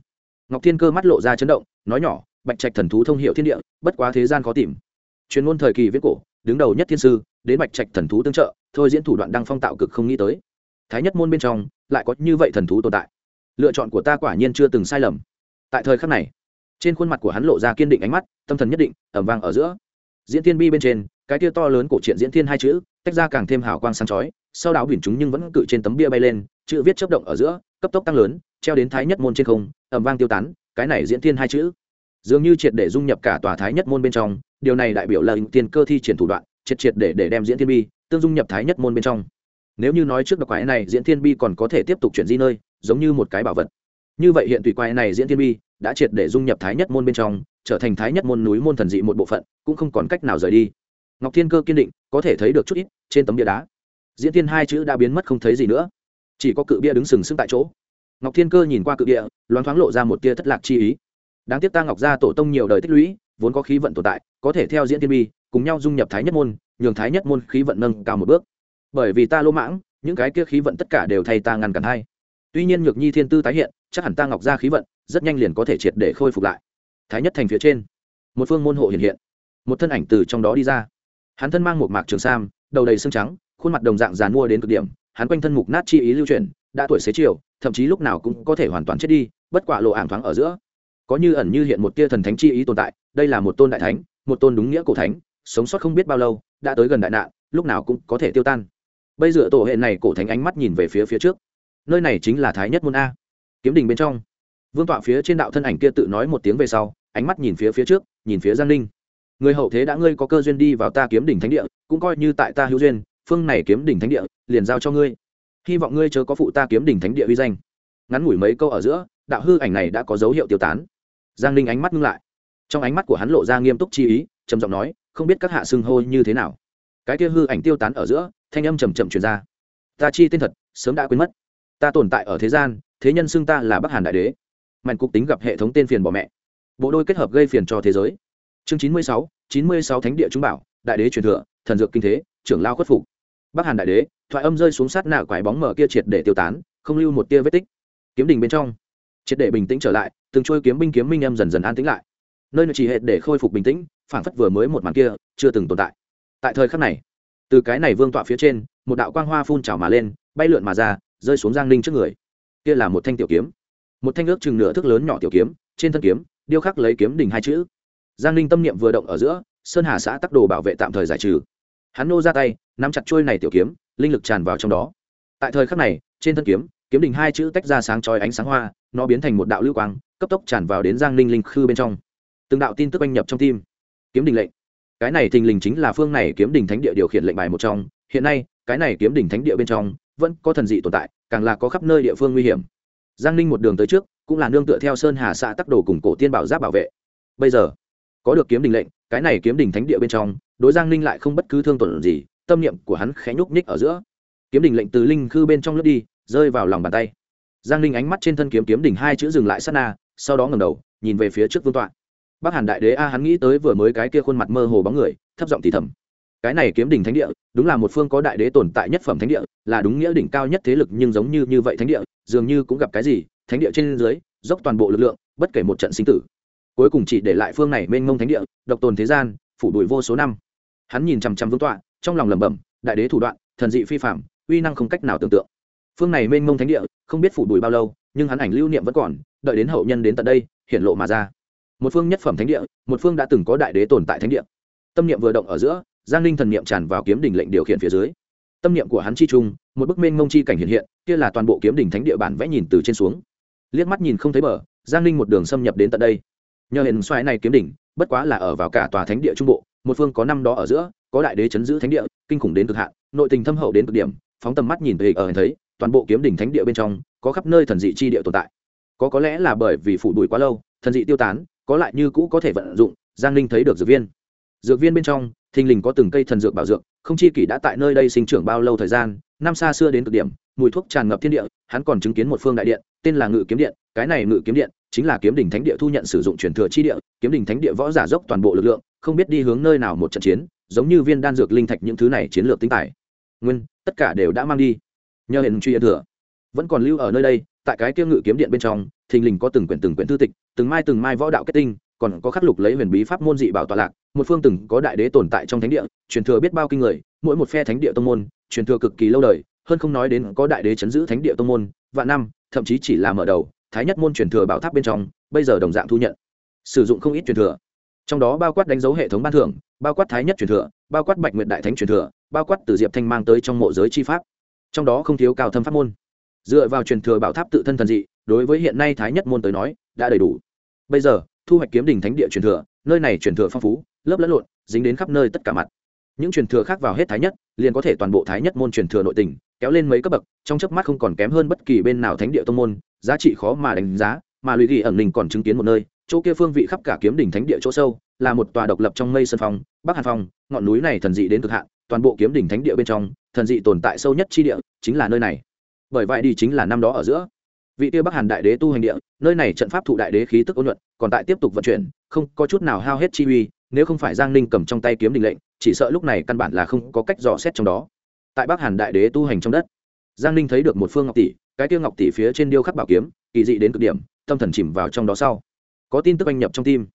ngọc thiên cơ mắt lộ ra chấn động, nói nhỏ, bạch trạch thần thú thông hiệu thiên địa, bất quá thế gian khó tìm. Chuyên môn thời kỳ viết cổ, đứng đầu nhất thiên sư, đến bạch trạch thần thú tương trợ, thôi diễn thủ đoạn đăng phong tạo cực không nghĩ tới. Thái nhất môn bên trong, lại có như vậy thần thú tồn tại. Lựa chọn của ta quả nhiên chưa từng sai lầm. Tại thời khắc này, trên khuôn mặt của hắn lộ ra kiên định ánh mắt, tâm thần nhất định, ẩm vang ở giữa. Diễn thiên bi bên trên, cái tia to lớn cổ truyện diễn thiên hai chữ tách ra càng thêm hào quang sáng chói, sau đảo biển chúng nhưng vẫn cự trên tấm bia bay lên, chữ viết chấp động ở giữa, cấp tốc tăng lớn, treo đến thái nhất môn trên không ẩm vang tiêu tán, cái này diễn thiên hai chữ. Dường như triệt để dung nhập cả tòa thái nhất môn bên trong, điều này đại biểu là tiền cơ thi triển thủ đoạn, triệt triệt để để đem diễn thiên bi tương dung nhập thái nhất môn bên trong. Nếu như nói trước độc quái này diễn thiên bi còn có thể tiếp tục chuyển di nơi, giống như một cái bảo vật. Như vậy hiện tùy quái này diễn thiên bi đã triệt để dung nhập thái nhất môn bên trong, trở thành thái nhất môn núi môn thần dị một bộ phận, cũng không còn cách nào rời đi ngọc thiên cơ kiên định, có thể thấy được chút ít trên tấm bia đá. Diễn thiên hai chữ đã biến mất không thấy gì nữa. Chỉ có cự bia đứng sừng sững tại chỗ. Ngọc thiên cơ nhìn qua cự bia, loáng thoáng lộ ra một tia thất lạc chi ý. Đáng tiếc ta ngọc gia tổ tông nhiều đời tích lũy, vốn có khí vận tồn tại, có thể theo diễn thiên bi, cùng nhau dung nhập thái nhất môn, nhường thái nhất môn khí vận nâng cao một bước. Bởi vì ta lỗ mãng, những cái kia khí vận tất cả đều thay ta ngăn cản hay tuy nhiên nhược nhi thiên tư tái hiện, chắc hẳn ta ngọc gia khí vận rất nhanh liền có thể triệt để khôi phục lại. Thái nhất thành phía trên, một phương môn hộ hiện hiện. Một thân ảnh từ trong đó đi ra hắn thân mang một mạc trường sam, đầu đầy xương trắng, khuôn mặt đồng dạng dàn mua đến cực điểm, hắn quanh thân mục nát chi ý lưu truyền đã tuổi xế chiều, thậm chí lúc nào cũng có thể hoàn toàn chết đi, bất quả lộ ảng thoáng ở giữa. Có như ẩn như hiện một tia thần thánh chi ý tồn tại, đây là một tôn đại thánh, một tôn đúng nghĩa cổ thánh, sống sót không biết bao lâu, đã tới gần đại nạn, lúc nào cũng có thể tiêu tan. Bây giờ tổ hệ này cổ thánh ánh mắt nhìn về phía phía trước. Nơi này chính là thái nhất môn a. Kiếm đình bên trong. Vương tọa phía trên đạo thân ảnh kia tự nói một tiếng về sau, ánh mắt nhìn phía phía trước, nhìn phía giang ninh người hậu thế đã ngươi có cơ duyên đi vào ta kiếm đỉnh thánh địa, cũng coi như tại ta hữu duyên, phương này kiếm đỉnh thánh địa, liền giao cho ngươi. Hy vọng ngươi chớ có phụ ta kiếm đỉnh thánh địa uy danh. Ngắn ngủi mấy câu ở giữa, đạo hư ảnh này đã có dấu hiệu tiêu tán. Giang ninh ánh mắt ngưng lại. Trong ánh mắt của hắn lộ ra nghiêm túc chi ý, trầm giọng nói, không biết các hạ xưng hô như thế nào. Cái kia hư ảnh tiêu tán ở giữa, thanh âm trầm trầm truyền ra. Ta chi tên thật, sớm đã quên mất. Ta tồn tại ở thế gian, thế nhân xưng ta là bắc hàn đại đế. Mạnh cục tính gặp hệ thống tên phiền bỏ mẹ. Bộ đôi kết hợp gây phiền cho thế giới chương chín mươi sáu, chín mươi sáu thánh địa trung bảo, đại đế truyền thừa, thần dược kinh thế, trưởng lao khuất phục. Bắc hàn đại đế, thoại âm rơi xuống sát nạ quải bóng mở kia triệt để tiêu tán, không lưu một tia vết tích. Kiếm đình bên trong, triệt để bình tĩnh trở lại, từng trôi kiếm binh kiếm minh em dần dần an tĩnh lại. Nơi chỉ hệ để khôi phục bình tĩnh phản phất vừa mới một màn kia, chưa từng tồn tại. Tại thời khắc này, từ cái này vương tọa phía trên, một đạo quang hoa phun trào mà lên, bay lượn mà ra, rơi xuống giang ninh trước người. Kia là một thanh tiểu kiếm. Một thanh ước chừng nửa thước lớn nhỏ tiểu kiếm, trên thân kiếm, điêu khắc lấy kiếm đỉnh hai chữ giang ninh tâm niệm vừa động ở giữa, sơn hà xã tắc đồ bảo vệ tạm thời giải trừ. Hắn nô ra tay, nắm chặt trôi này tiểu kiếm, linh lực tràn vào trong đó. Tại thời khắc này, trên thân kiếm kiếm đỉnh hai chữ tách ra sáng chói ánh sáng hoa, nó biến thành một đạo lưu quang, cấp tốc tràn vào đến giang ninh linh khư bên trong. Từng đạo tin tức oanh nhập trong tim. Kiếm đình lệnh. Cái này thình lình chính là phương này kiếm đình thánh địa điều khiển lệnh bài một trong. Hiện nay, cái này kiếm đình thánh địa bên trong, vẫn có thần dị tồn tại, càng là có khắp nơi địa phương nguy hiểm. Giang ninh một đường tới trước, cũng là nương tựa theo sơn hà xã tắc đồ cùng cổ tiên bảo giáp bảo vệ. Bây giờ có được kiếm đình lệnh, cái này kiếm đình thánh địa bên trong, đối giang ninh lại không bất cứ thương tổn gì, tâm niệm của hắn khẽ nhúc nhích ở giữa. Kiếm đình lệnh từ linh khư bên trong lướt đi, rơi vào lòng bàn tay. Giang ninh ánh mắt trên thân kiếm kiếm đình hai chữ dừng lại sát na, sau đó ngầm đầu, nhìn về phía trước vương tọa. Bác hàn đại đế a, hắn nghĩ tới vừa mới cái kia khuôn mặt mơ hồ bóng người, thấp giọng thì thầm. Cái này kiếm đỉnh thánh địa, đúng là một phương có đại đế tồn tại nhất phẩm thánh địa, là đúng nghĩa đỉnh cao nhất thế lực nhưng giống như như vậy thánh địa, dường như cũng gặp cái gì, thánh địa trên dưới, dốc toàn bộ lực lượng, bất kể một trận sinh tử cuối cùng chỉ để lại phương này mênh mông thánh địa, độc tồn thế gian, phủ đuổi vô số năm. Hắn nhìn chằm chằm vương tọa, trong lòng lẩm bẩm, đại đế thủ đoạn, thần dị phi phạm, uy năng không cách nào tưởng tượng. Phương này mênh mông thánh địa, không biết phủ đuổi bao lâu, nhưng hắn ảnh lưu niệm vẫn còn, đợi đến hậu nhân đến tận đây hiện lộ mà ra. Một phương nhất phẩm thánh địa, một phương đã từng có đại đế tồn tại thánh địa. Tâm niệm vừa động ở giữa, giang ninh thần niệm tràn vào kiếm đỉnh lệnh điều khiển phía dưới. Tâm niệm của hắn chi trung, một bức mênh mông chi cảnh hiện hiện, kia là toàn bộ kiếm đỉnh thánh địa bản vẽ nhìn từ trên xuống. Liếc mắt nhìn không thấy bờ, giang ninh một đường xâm nhập đến tận đây nhờ hiện xoáy này kiếm đỉnh, bất quá là ở vào cả tòa thánh địa trung bộ, một phương có năm đó ở giữa, có đại đế chấn giữ thánh địa, kinh khủng đến cực hạn, nội tình thâm hậu đến cực điểm, phóng tầm mắt nhìn về ở thấy, toàn bộ kiếm đỉnh thánh địa bên trong, có khắp nơi thần dị chi địa tồn tại. Có có lẽ là bởi vì phủ bụi quá lâu, thần dị tiêu tán, có lại như cũ có thể vận dụng, giang ninh thấy được dược viên. Dược viên bên trong, thình lình có từng cây thần dược bảo dược, không chi kỷ đã tại nơi đây sinh trưởng bao lâu thời gian, năm xa xưa đến cực điểm, mùi thuốc tràn ngập thiên địa, hắn còn chứng kiến một phương đại điện, tên là ngự kiếm điện cái này ngự kiếm điện chính là kiếm đỉnh thánh địa thu nhận sử dụng truyền thừa chi địa, kiếm đỉnh thánh địa võ giả dốc toàn bộ lực lượng, không biết đi hướng nơi nào một trận chiến, giống như viên đan dược linh thạch những thứ này chiến lược tinh tài. Nguyên, tất cả đều đã mang đi. Nhờ hiện truy thừa. Vẫn còn lưu ở nơi đây, tại cái kia ngự kiếm điện bên trong, thình lình có từng quyển từng quyển thư tịch, từng mai từng mai võ đạo kết tinh, còn có khắc lục lấy huyền bí pháp môn dị bảo tọa lạc, một phương từng có đại đế tồn tại trong thánh địa, truyền thừa biết bao kinh người, mỗi một phe thánh địa tông môn, truyền thừa cực kỳ lâu đời, hơn không nói đến có đại đế chấn giữ thánh địa tông môn, vạn năm, thậm chí chỉ là mở đầu thái nhất môn truyền thừa bảo tháp bên trong, bây giờ đồng dạng thu nhận. Sử dụng không ít truyền thừa. Trong đó bao quát đánh dấu hệ thống ban thưởng, bao quát thái nhất truyền thừa, bao quát bạch nguyện đại thánh truyền thừa, bao quát từ diệp thanh mang tới trong mộ giới chi pháp. Trong đó không thiếu cao thâm pháp môn. Dựa vào truyền thừa bảo tháp tự thân thần dị, đối với hiện nay thái nhất môn tới nói, đã đầy đủ. Bây giờ, thu hoạch kiếm đình thánh địa truyền thừa, nơi này truyền thừa phong phú, lớp lẫn lộn, dính đến khắp nơi tất cả mặt những truyền thừa khác vào hết thái nhất, liền có thể toàn bộ thái nhất môn truyền thừa nội tình, kéo lên mấy cấp bậc, trong chớp mắt không còn kém hơn bất kỳ bên nào thánh địa tông môn, giá trị khó mà đánh giá, mà lụy ghi ẩn đình còn chứng kiến một nơi, chỗ kia phương vị khắp cả kiếm đỉnh thánh địa chỗ sâu, là một tòa độc lập trong mây sơn phong, bắc hàn phong, ngọn núi này thần dị đến cực hạn, toàn bộ kiếm đỉnh thánh địa bên trong, thần dị tồn tại sâu nhất chi địa, chính là nơi này. Bởi vậy đi chính là năm đó ở giữa. Vị tiêu bắc hàn đại đế tu hành địa, nơi này trận pháp thụ đại đế khí tức ôn nhuận, còn tại tiếp tục vận chuyển, không có chút nào hao hết chi uy, nếu không phải giang ninh cầm trong tay kiếm đình lệnh chỉ sợ lúc này căn bản là không có cách dò xét trong đó. Tại bắc hàn đại đế tu hành trong đất, giang ninh thấy được một phương ngọc tỷ, cái tiêu ngọc tỷ phía trên điêu khắc bảo kiếm, kỳ dị đến cực điểm, tâm thần chìm vào trong đó sau. Có tin tức anh nhập trong tim.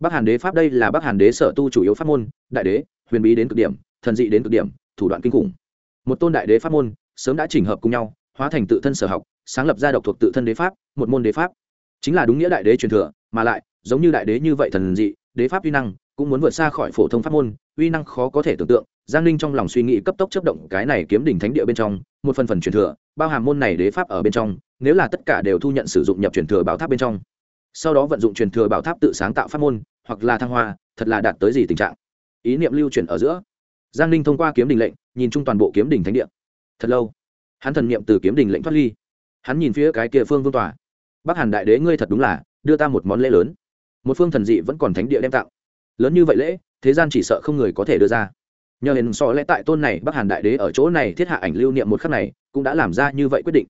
Bắc hàn đế pháp đây là bắc hàn đế sở tu chủ yếu pháp môn, đại đế, huyền bí đến cực điểm, thần dị đến cực điểm, thủ đoạn kinh khủng. Một tôn đại đế pháp môn, sớm đã chỉnh hợp cùng nhau, hóa thành tự thân sở học, sáng lập ra độc thuộc tự thân đế pháp, một môn đế pháp. Chính là đúng nghĩa đại đế truyền thừa, mà lại, giống như đại đế như vậy thần dị, đế pháp uy năng cũng muốn vượt xa khỏi phổ thông pháp môn, uy năng khó có thể tưởng tượng. Giang ninh trong lòng suy nghĩ cấp tốc chấp động cái này kiếm đỉnh thánh địa bên trong, một phần phần truyền thừa, bao hàm môn này đế pháp ở bên trong, nếu là tất cả đều thu nhận sử dụng nhập truyền thừa bảo tháp bên trong. Sau đó vận dụng truyền thừa bảo tháp tự sáng tạo pháp môn, hoặc là thăng hoa, thật là đạt tới gì tình trạng? Ý niệm lưu truyền ở giữa. Giang ninh thông qua kiếm đình lệnh, nhìn chung toàn bộ kiếm đình thánh địa. Thật lâu, hắn thần niệm từ kiếm đình lệnh thoát ly. Hắn nhìn phía cái kia phương vương tòa. Bắc hàn đại đế ngươi thật đúng là đưa ta một món lễ lớn. Một phương thần dị vẫn còn thánh địa đem tạo lớn như vậy lễ, thế gian chỉ sợ không người có thể đưa ra. Nhờ hiền so lẽ tại tôn này bắc hàn đại đế ở chỗ này thiết hạ ảnh lưu niệm một khắc này, cũng đã làm ra như vậy quyết định.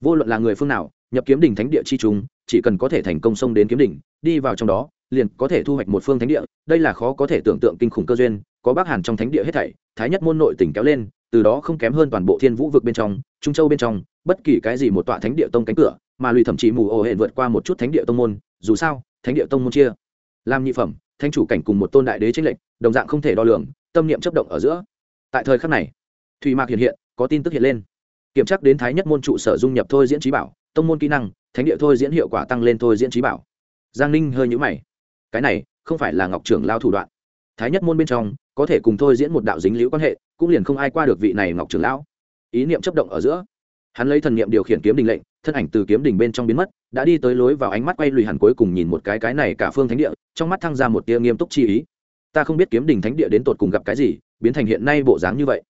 Vô luận là người phương nào, nhập kiếm đỉnh thánh địa chi chúng chỉ cần có thể thành công xông đến kiếm đỉnh, đi vào trong đó, liền có thể thu hoạch một phương thánh địa. Đây là khó có thể tưởng tượng kinh khủng cơ duyên, có bắc hàn trong thánh địa hết thảy, thái nhất môn nội tỉnh kéo lên, từ đó không kém hơn toàn bộ thiên vũ vực bên trong, trung châu bên trong, bất kỳ cái gì một tọa thánh địa tông cánh cửa, mà lùi thậm chí mù ổ hệ vượt qua một chút thánh địa tông môn, dù sao, thánh địa tông môn chia, làm nhị phẩm thanh chủ cảnh cùng một tôn đại đế tranh lệnh đồng dạng không thể đo lường, tâm niệm chấp động ở giữa. Tại thời khắc này, thủy mạc hiện hiện, có tin tức hiện lên. Kiểm tra đến thái nhất môn trụ sở dung nhập thôi diễn trí bảo, tông môn kỹ năng, thánh địa thôi diễn hiệu quả tăng lên thôi diễn trí bảo. Giang ninh hơi nhũ mày. Cái này không phải là ngọc trưởng lao thủ đoạn. Thái nhất môn bên trong, có thể cùng thôi diễn một đạo dính liễu quan hệ, cũng liền không ai qua được vị này ngọc trưởng lão. Ý niệm chấp động ở giữa hắn lấy thần niệm điều khiển kiếm đình lệnh, thân ảnh từ kiếm đình bên trong biến mất, đã đi tới lối vào ánh mắt quay lùi hẳn cuối cùng nhìn một cái cái này cả phương thánh địa, trong mắt thăng ra một tia nghiêm túc chi ý. Ta không biết kiếm đình thánh địa đến tột cùng gặp cái gì, biến thành hiện nay bộ dáng như vậy.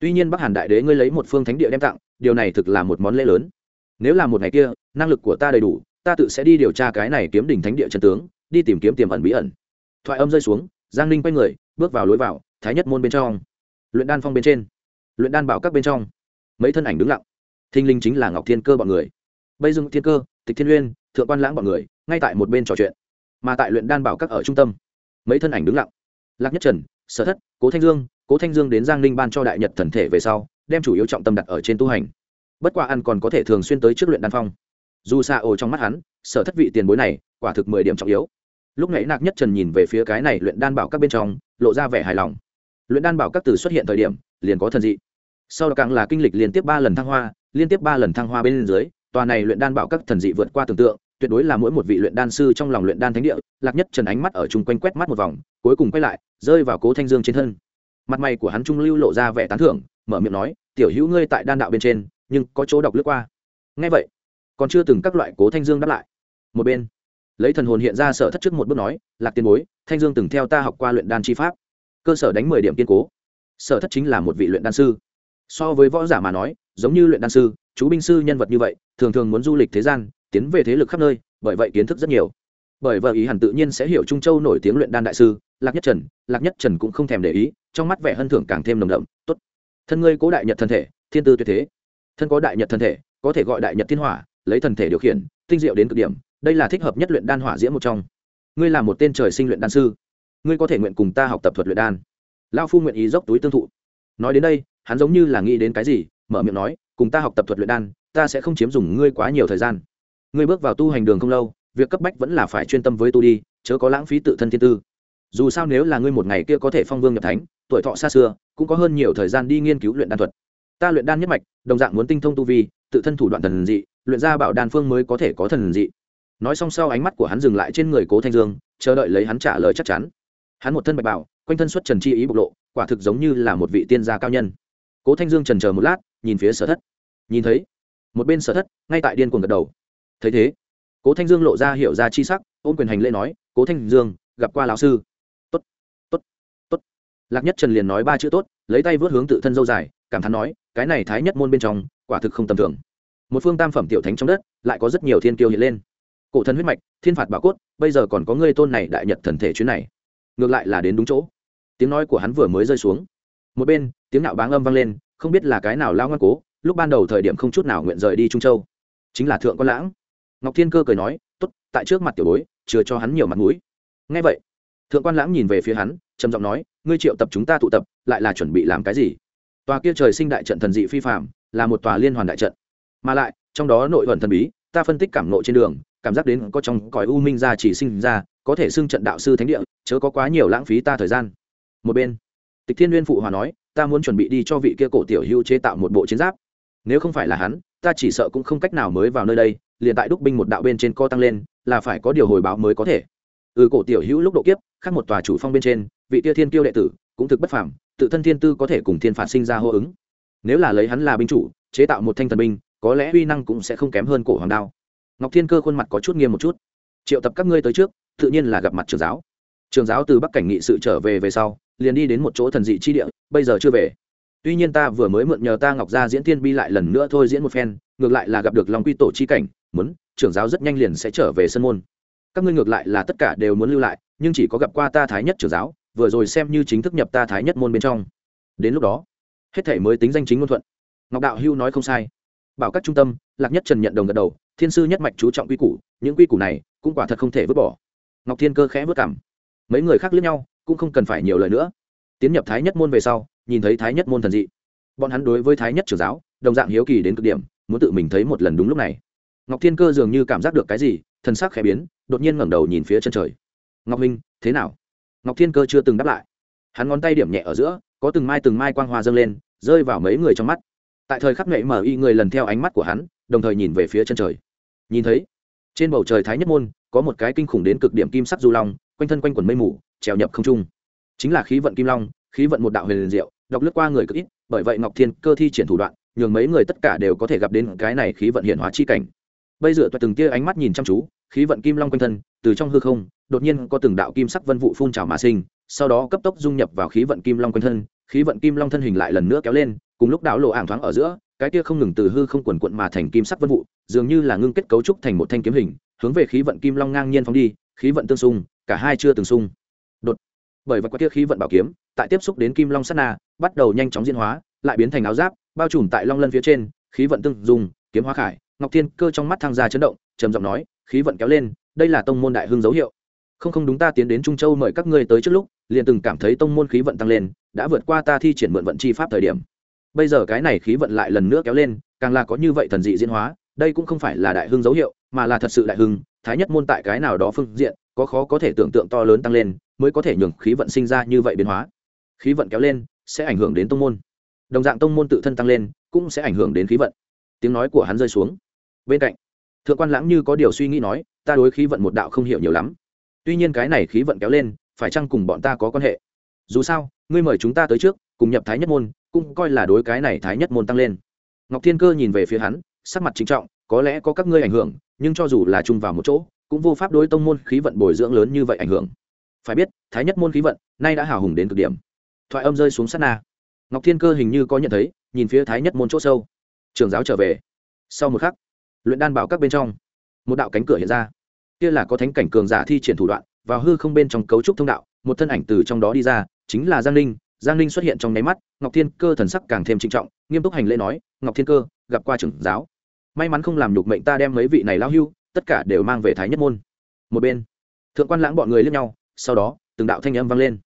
Tuy nhiên bắc hàn đại đế ngươi lấy một phương thánh địa đem tặng, điều này thực là một món lễ lớn. Nếu là một ngày kia, năng lực của ta đầy đủ, ta tự sẽ đi điều tra cái này kiếm đình thánh địa trần tướng, đi tìm kiếm tiềm ẩn bí ẩn. Thoại âm rơi xuống, giang ninh quay người, bước vào lối vào, thái nhất môn bên trong. Luyện đan phong bên trên. Luyện đan bảo các bên trong. Mấy thân ảnh đứng lặng thinh linh chính là ngọc thiên cơ bọn người. Bây dung thiên cơ, tịch thiên uyên, thượng quan lãng bọn người, ngay tại một bên trò chuyện, mà tại luyện đan bảo các ở trung tâm. Mấy thân ảnh đứng lặng. Lạc nhất trần, sở thất, cố thanh dương, cố thanh dương đến giang ninh ban cho đại nhật thần thể về sau, đem chủ yếu trọng tâm đặt ở trên tu hành. Bất qua ăn còn có thể thường xuyên tới trước luyện đan phong. Dù xa ồ trong mắt hắn, sở thất vị tiền bối này, quả thực mười điểm trọng yếu. Lúc nãy nạc nhất trần nhìn về phía cái này luyện đan bảo các bên trong, lộ ra vẻ hài lòng. Luyện đan bảo các từ xuất hiện thời điểm, liền có thần dị. Sau đó càng là kinh lịch liên tiếp ba lần thăng hoa liên tiếp ba lần thăng hoa bên dưới, tòa này luyện đan bảo các thần dị vượt qua tưởng tượng, tuyệt đối là mỗi một vị luyện đan sư trong lòng luyện đan thánh địa, lạc nhất trần ánh mắt ở chung quanh quét mắt một vòng, cuối cùng quay lại, rơi vào cố thanh dương trên thân. Mặt mày của hắn trung lưu lộ ra vẻ tán thưởng, mở miệng nói, tiểu hữu ngươi tại đan đạo bên trên, nhưng có chỗ đọc lướt qua. Ngay vậy, còn chưa từng các loại cố thanh dương đáp lại. Một bên, lấy thần hồn hiện ra sở thất trước một bước nói, lạc tiền bối, thanh dương từng theo ta học qua luyện đan chi pháp, cơ sở đánh mười điểm kiên cố. Sở thất chính là một vị luyện đan sư. So với võ giả mà nói giống như luyện đan sư, chú binh sư nhân vật như vậy, thường thường muốn du lịch thế gian, tiến về thế lực khắp nơi, bởi vậy kiến thức rất nhiều. Bởi vợ ý hẳn tự nhiên sẽ hiểu trung châu nổi tiếng luyện đan đại sư, lạc nhất trần, lạc nhất trần cũng không thèm để ý, trong mắt vẻ hân thưởng càng thêm nồng đậm t ố t thân ngươi cố đại nhật thân thể, thiên tư tuyệt thế. Thân có đại nhật thân thể, có thể gọi đại nhật thiên hỏa, lấy thần thể điều khiển, tinh diệu đến cực điểm, đây là thích hợp nhất luyện đan hỏa diễm một trong. Ngươi là một tên trời sinh luyện đan sư. Ngươi có thể nguyện cùng ta học tập thuật luyện đan. Lao phu nguyện ý dốc túi tương thụ. Nói đến đây, hắn giống như là nghĩ đến cái gì mở miệng nói, cùng ta học tập thuật luyện đan, ta sẽ không chiếm dùng ngươi quá nhiều thời gian. Ngươi bước vào tu hành đường không lâu, việc cấp bách vẫn là phải chuyên tâm với tu đi, chớ có lãng phí tự thân thiên tư. Dù sao nếu là ngươi một ngày kia có thể phong vương nhập thánh, tuổi thọ xa xưa, cũng có hơn nhiều thời gian đi nghiên cứu luyện đan thuật. Ta luyện đan nhất mạch, đồng dạng muốn tinh thông tu vi, tự thân thủ đoạn thần dị, luyện ra bảo đan phương mới có thể có thần dị. Nói xong sau ánh mắt của hắn dừng lại trên người cố thanh dương, chờ đợi lấy hắn trả lời chắc chắn. Hắn một thân bạch bảo quanh thân xuất trần chi ý bộc lộ, quả thực giống như là một vị tiên gia cao nhân. Cố thanh dương trần chờ một lát nhìn phía sở thất. Nhìn thấy, một bên sở thất, ngay tại điên cuồng gật đầu. Thấy thế, cố thanh dương lộ ra hiểu ra chi sắc, ôm quyền hành lễ nói, cố thanh dương, gặp qua lão sư. Tốt tốt tốt. Lạc nhất trần liền nói ba chữ tốt, lấy tay vớt hướng tự thân dâu dài, cảm thán nói, cái này thái nhất môn bên trong, quả thực không tầm thường. Một phương tam phẩm tiểu thánh trong đất, lại có rất nhiều thiên kiêu hiện lên. Cổ thần huyết mạch, thiên phạt bảo cốt, bây giờ còn có ngươi tôn này đại nhật thần thể chuyến này. Ngược lại là đến đúng chỗ. Tiếng nói của hắn vừa mới rơi xuống. Một bên, tiếng nạo báng âm vang lên không biết là cái nào lao ngoan cố, lúc ban đầu thời điểm không chút nào nguyện rời đi trung châu. Chính là thượng quan lãng. Ngọc thiên cơ cười nói t ố t tại trước mặt tiểu bối, chừa cho hắn nhiều mặt mũi. Ngay vậy, thượng quan lãng nhìn về phía hắn, trầm giọng nói, ngươi triệu tập chúng ta tụ tập, lại là chuẩn bị làm cái gì? Tòa kia trời sinh đại trận thần dị phi phạm là một tòa liên hoàn đại trận. Mà lại, trong đó nội vận thần bí, ta phân tích cảm nộ trên đường, cảm giác đến có trong cõi u minh ra chỉ sinh ra, có thể xưng trận đạo sư thánh địa, chớ có quá nhiều lãng phí ta thời gian. Một bên, tịch thiên n phụ hòa nói ta muốn chuẩn bị đi cho vị kia cổ tiểu hưu chế tạo một bộ chiến giáp. Nếu không phải là hắn, ta chỉ sợ cũng không cách nào mới vào nơi đây, liền tại đúc binh một đạo bên trên co tăng lên, là phải có điều hồi báo mới có thể. Ừ cổ tiểu hữu lúc độ kiếp, khác một tòa chủ phong bên trên, vị tia thiên kiêu đệ tử cũng thực bất phàm, tự thân thiên tư có thể cùng thiên phạt sinh ra hô ứng. Nếu là lấy hắn là binh chủ, chế tạo một thanh thần binh, có lẽ uy năng cũng sẽ không kém hơn cổ hoàng đao. Ngọc thiên cơ khuôn mặt có chút nghiêm một chút. Triệu tập các ngươi tới trước, tự nhiên là gặp mặt trường giáo. Trường giáo từ bắc cảnh nghị sự trở về về sau liền đi đến một chỗ thần dị chi địa, bây giờ chưa về. Tuy nhiên ta vừa mới mượn nhờ ta ngọc gia diễn thiên bi lại lần nữa thôi diễn một phen, ngược lại là gặp được long quy tổ chi cảnh, muốn, trưởng giáo rất nhanh liền sẽ trở về sân môn. Các ngươi ngược lại là tất cả đều muốn lưu lại, nhưng chỉ có gặp qua ta thái nhất trưởng giáo, vừa rồi xem như chính thức nhập ta thái nhất môn bên trong. Đến lúc đó, hết thể mới tính danh chính ngôn thuận. Ngọc đạo hưu nói không sai. Bảo các trung tâm, lạc nhất trần nhận đồng gật đầu, thiên sư nhất mạch chú trọng quy củ, những quy củ này cũng quả thật không thể vứt bỏ. Ngọc thiên cơ khẽ vất cảm mấy người khác lướt nhau cũng không cần phải nhiều lời nữa. Tiến nhập thái nhất môn về sau, nhìn thấy thái nhất môn thần dị. Bọn hắn đối với thái nhất trưởng giáo, đồng dạng hiếu kỳ đến cực điểm, muốn tự mình thấy một lần đúng lúc này. Ngọc thiên cơ dường như cảm giác được cái gì, thần sắc khẽ biến, đột nhiên ngẩng đầu nhìn phía chân trời. Ngọc minh thế nào? Ngọc thiên cơ chưa từng đáp lại. Hắn ngón tay điểm nhẹ ở giữa, có từng mai từng mai quang hoa dâng lên, rơi vào mấy người trong mắt. Tại thời khắc nghệ mở y người lần theo ánh mắt của hắn, đồng thời nhìn về phía chân trời. Nhìn thấy, trên bầu trời thái nhất môn, có một cái kinh khủng đến cực điểm kim sắc du long, quanh thân quanh quần mây mù trèo nhập không trung. Chính là khí vận kim long, khí vận một đạo huyền diệu, đọc lướt qua người cực ít, bởi vậy ngọc thiên cơ thi triển thủ đoạn, nhường mấy người tất cả đều có thể gặp đến cái này khí vận hiện hóa chi cảnh. Bây giờ từng tia ánh mắt nhìn chăm chú, khí vận kim long quanh thân, từ trong hư không, đột nhiên có từng đạo kim sắc vân vụ phun trào mà sinh, sau đó cấp tốc dung nhập vào khí vận kim long quanh thân, khí vận kim long thân hình lại lần nữa kéo lên, cùng lúc đảo lộ ảng thoáng ở giữa, cái kia không ngừng từ hư không quần quận mà thành kim sắc vân vụ, dường như là ngưng kết cấu trúc thành một thanh kiếm hình, hướng về khí vận kim long ngang nhiên phóng đi, khí vận tương xung, cả hai chưa từng xung bởi vậy qua kia khí vận bảo kiếm, tại tiếp xúc đến kim long sát na, bắt đầu nhanh chóng diễn hóa, lại biến thành áo giáp, bao trùm tại long lân phía trên, khí vận tương dùng kiếm hóa khải, ngọc thiên cơ trong mắt thang ra chấn động, trầm giọng nói, khí vận kéo lên, đây là tông môn đại hưng dấu hiệu. Không không đúng ta tiến đến trung châu mời các ngươi tới trước lúc, liền từng cảm thấy tông môn khí vận tăng lên, đã vượt qua ta thi triển mượn vận chi pháp thời điểm. Bây giờ cái này khí vận lại lần nữa kéo lên, càng là có như vậy thần dị diễn hóa, đây cũng không phải là đại hưng dấu hiệu, mà là thật sự đại hưng, thái nhất môn tại cái nào đó phương diện, có khó có thể tưởng tượng to lớn tăng lên mới có thể nhường khí vận sinh ra như vậy biến hóa. Khí vận kéo lên, sẽ ảnh hưởng đến tông môn. Đồng dạng tông môn tự thân tăng lên, cũng sẽ ảnh hưởng đến khí vận. Tiếng nói của hắn rơi xuống. Bên cạnh, thượng quan lãng như có điều suy nghĩ nói, ta đối khí vận một đạo không hiểu nhiều lắm. Tuy nhiên cái này khí vận kéo lên, phải chăng cùng bọn ta có quan hệ? Dù sao, ngươi mời chúng ta tới trước, cùng nhập thái nhất môn, cũng coi là đối cái này thái nhất môn tăng lên. Ngọc thiên cơ nhìn về phía hắn, sắc mặt trinh trọng, có lẽ có các ngươi ảnh hưởng, nhưng cho dù là chung vào một chỗ, cũng vô pháp đối tông môn khí vận bồi dưỡng lớn như vậy ảnh hưởng phải biết, thái nhất môn khí vận, nay đã hào hùng đến cực điểm. Thoại âm rơi xuống sát na. Ngọc thiên cơ hình như có nhận thấy, nhìn phía thái nhất môn chỗ sâu. Trường giáo trở về. Sau một khắc, luyện đan bảo các bên trong, một đạo cánh cửa hiện ra. Kia là có thánh cảnh cường giả thi triển thủ đoạn, vào hư không bên trong cấu trúc thông đạo, một thân ảnh từ trong đó đi ra, chính là giang ninh. Giang ninh xuất hiện trong nháy mắt, ngọc thiên cơ thần sắc càng thêm trinh trọng, nghiêm túc hành lễ nói, ngọc thiên cơ, gặp qua trưởng giáo. May mắn không làm nhục mệnh ta đem mấy vị này lao hưu, tất cả đều mang về thái nhất môn. Một bên, thượng quan lãng bọn người lướt nhau sau đó, từng đạo thanh âm vang lên.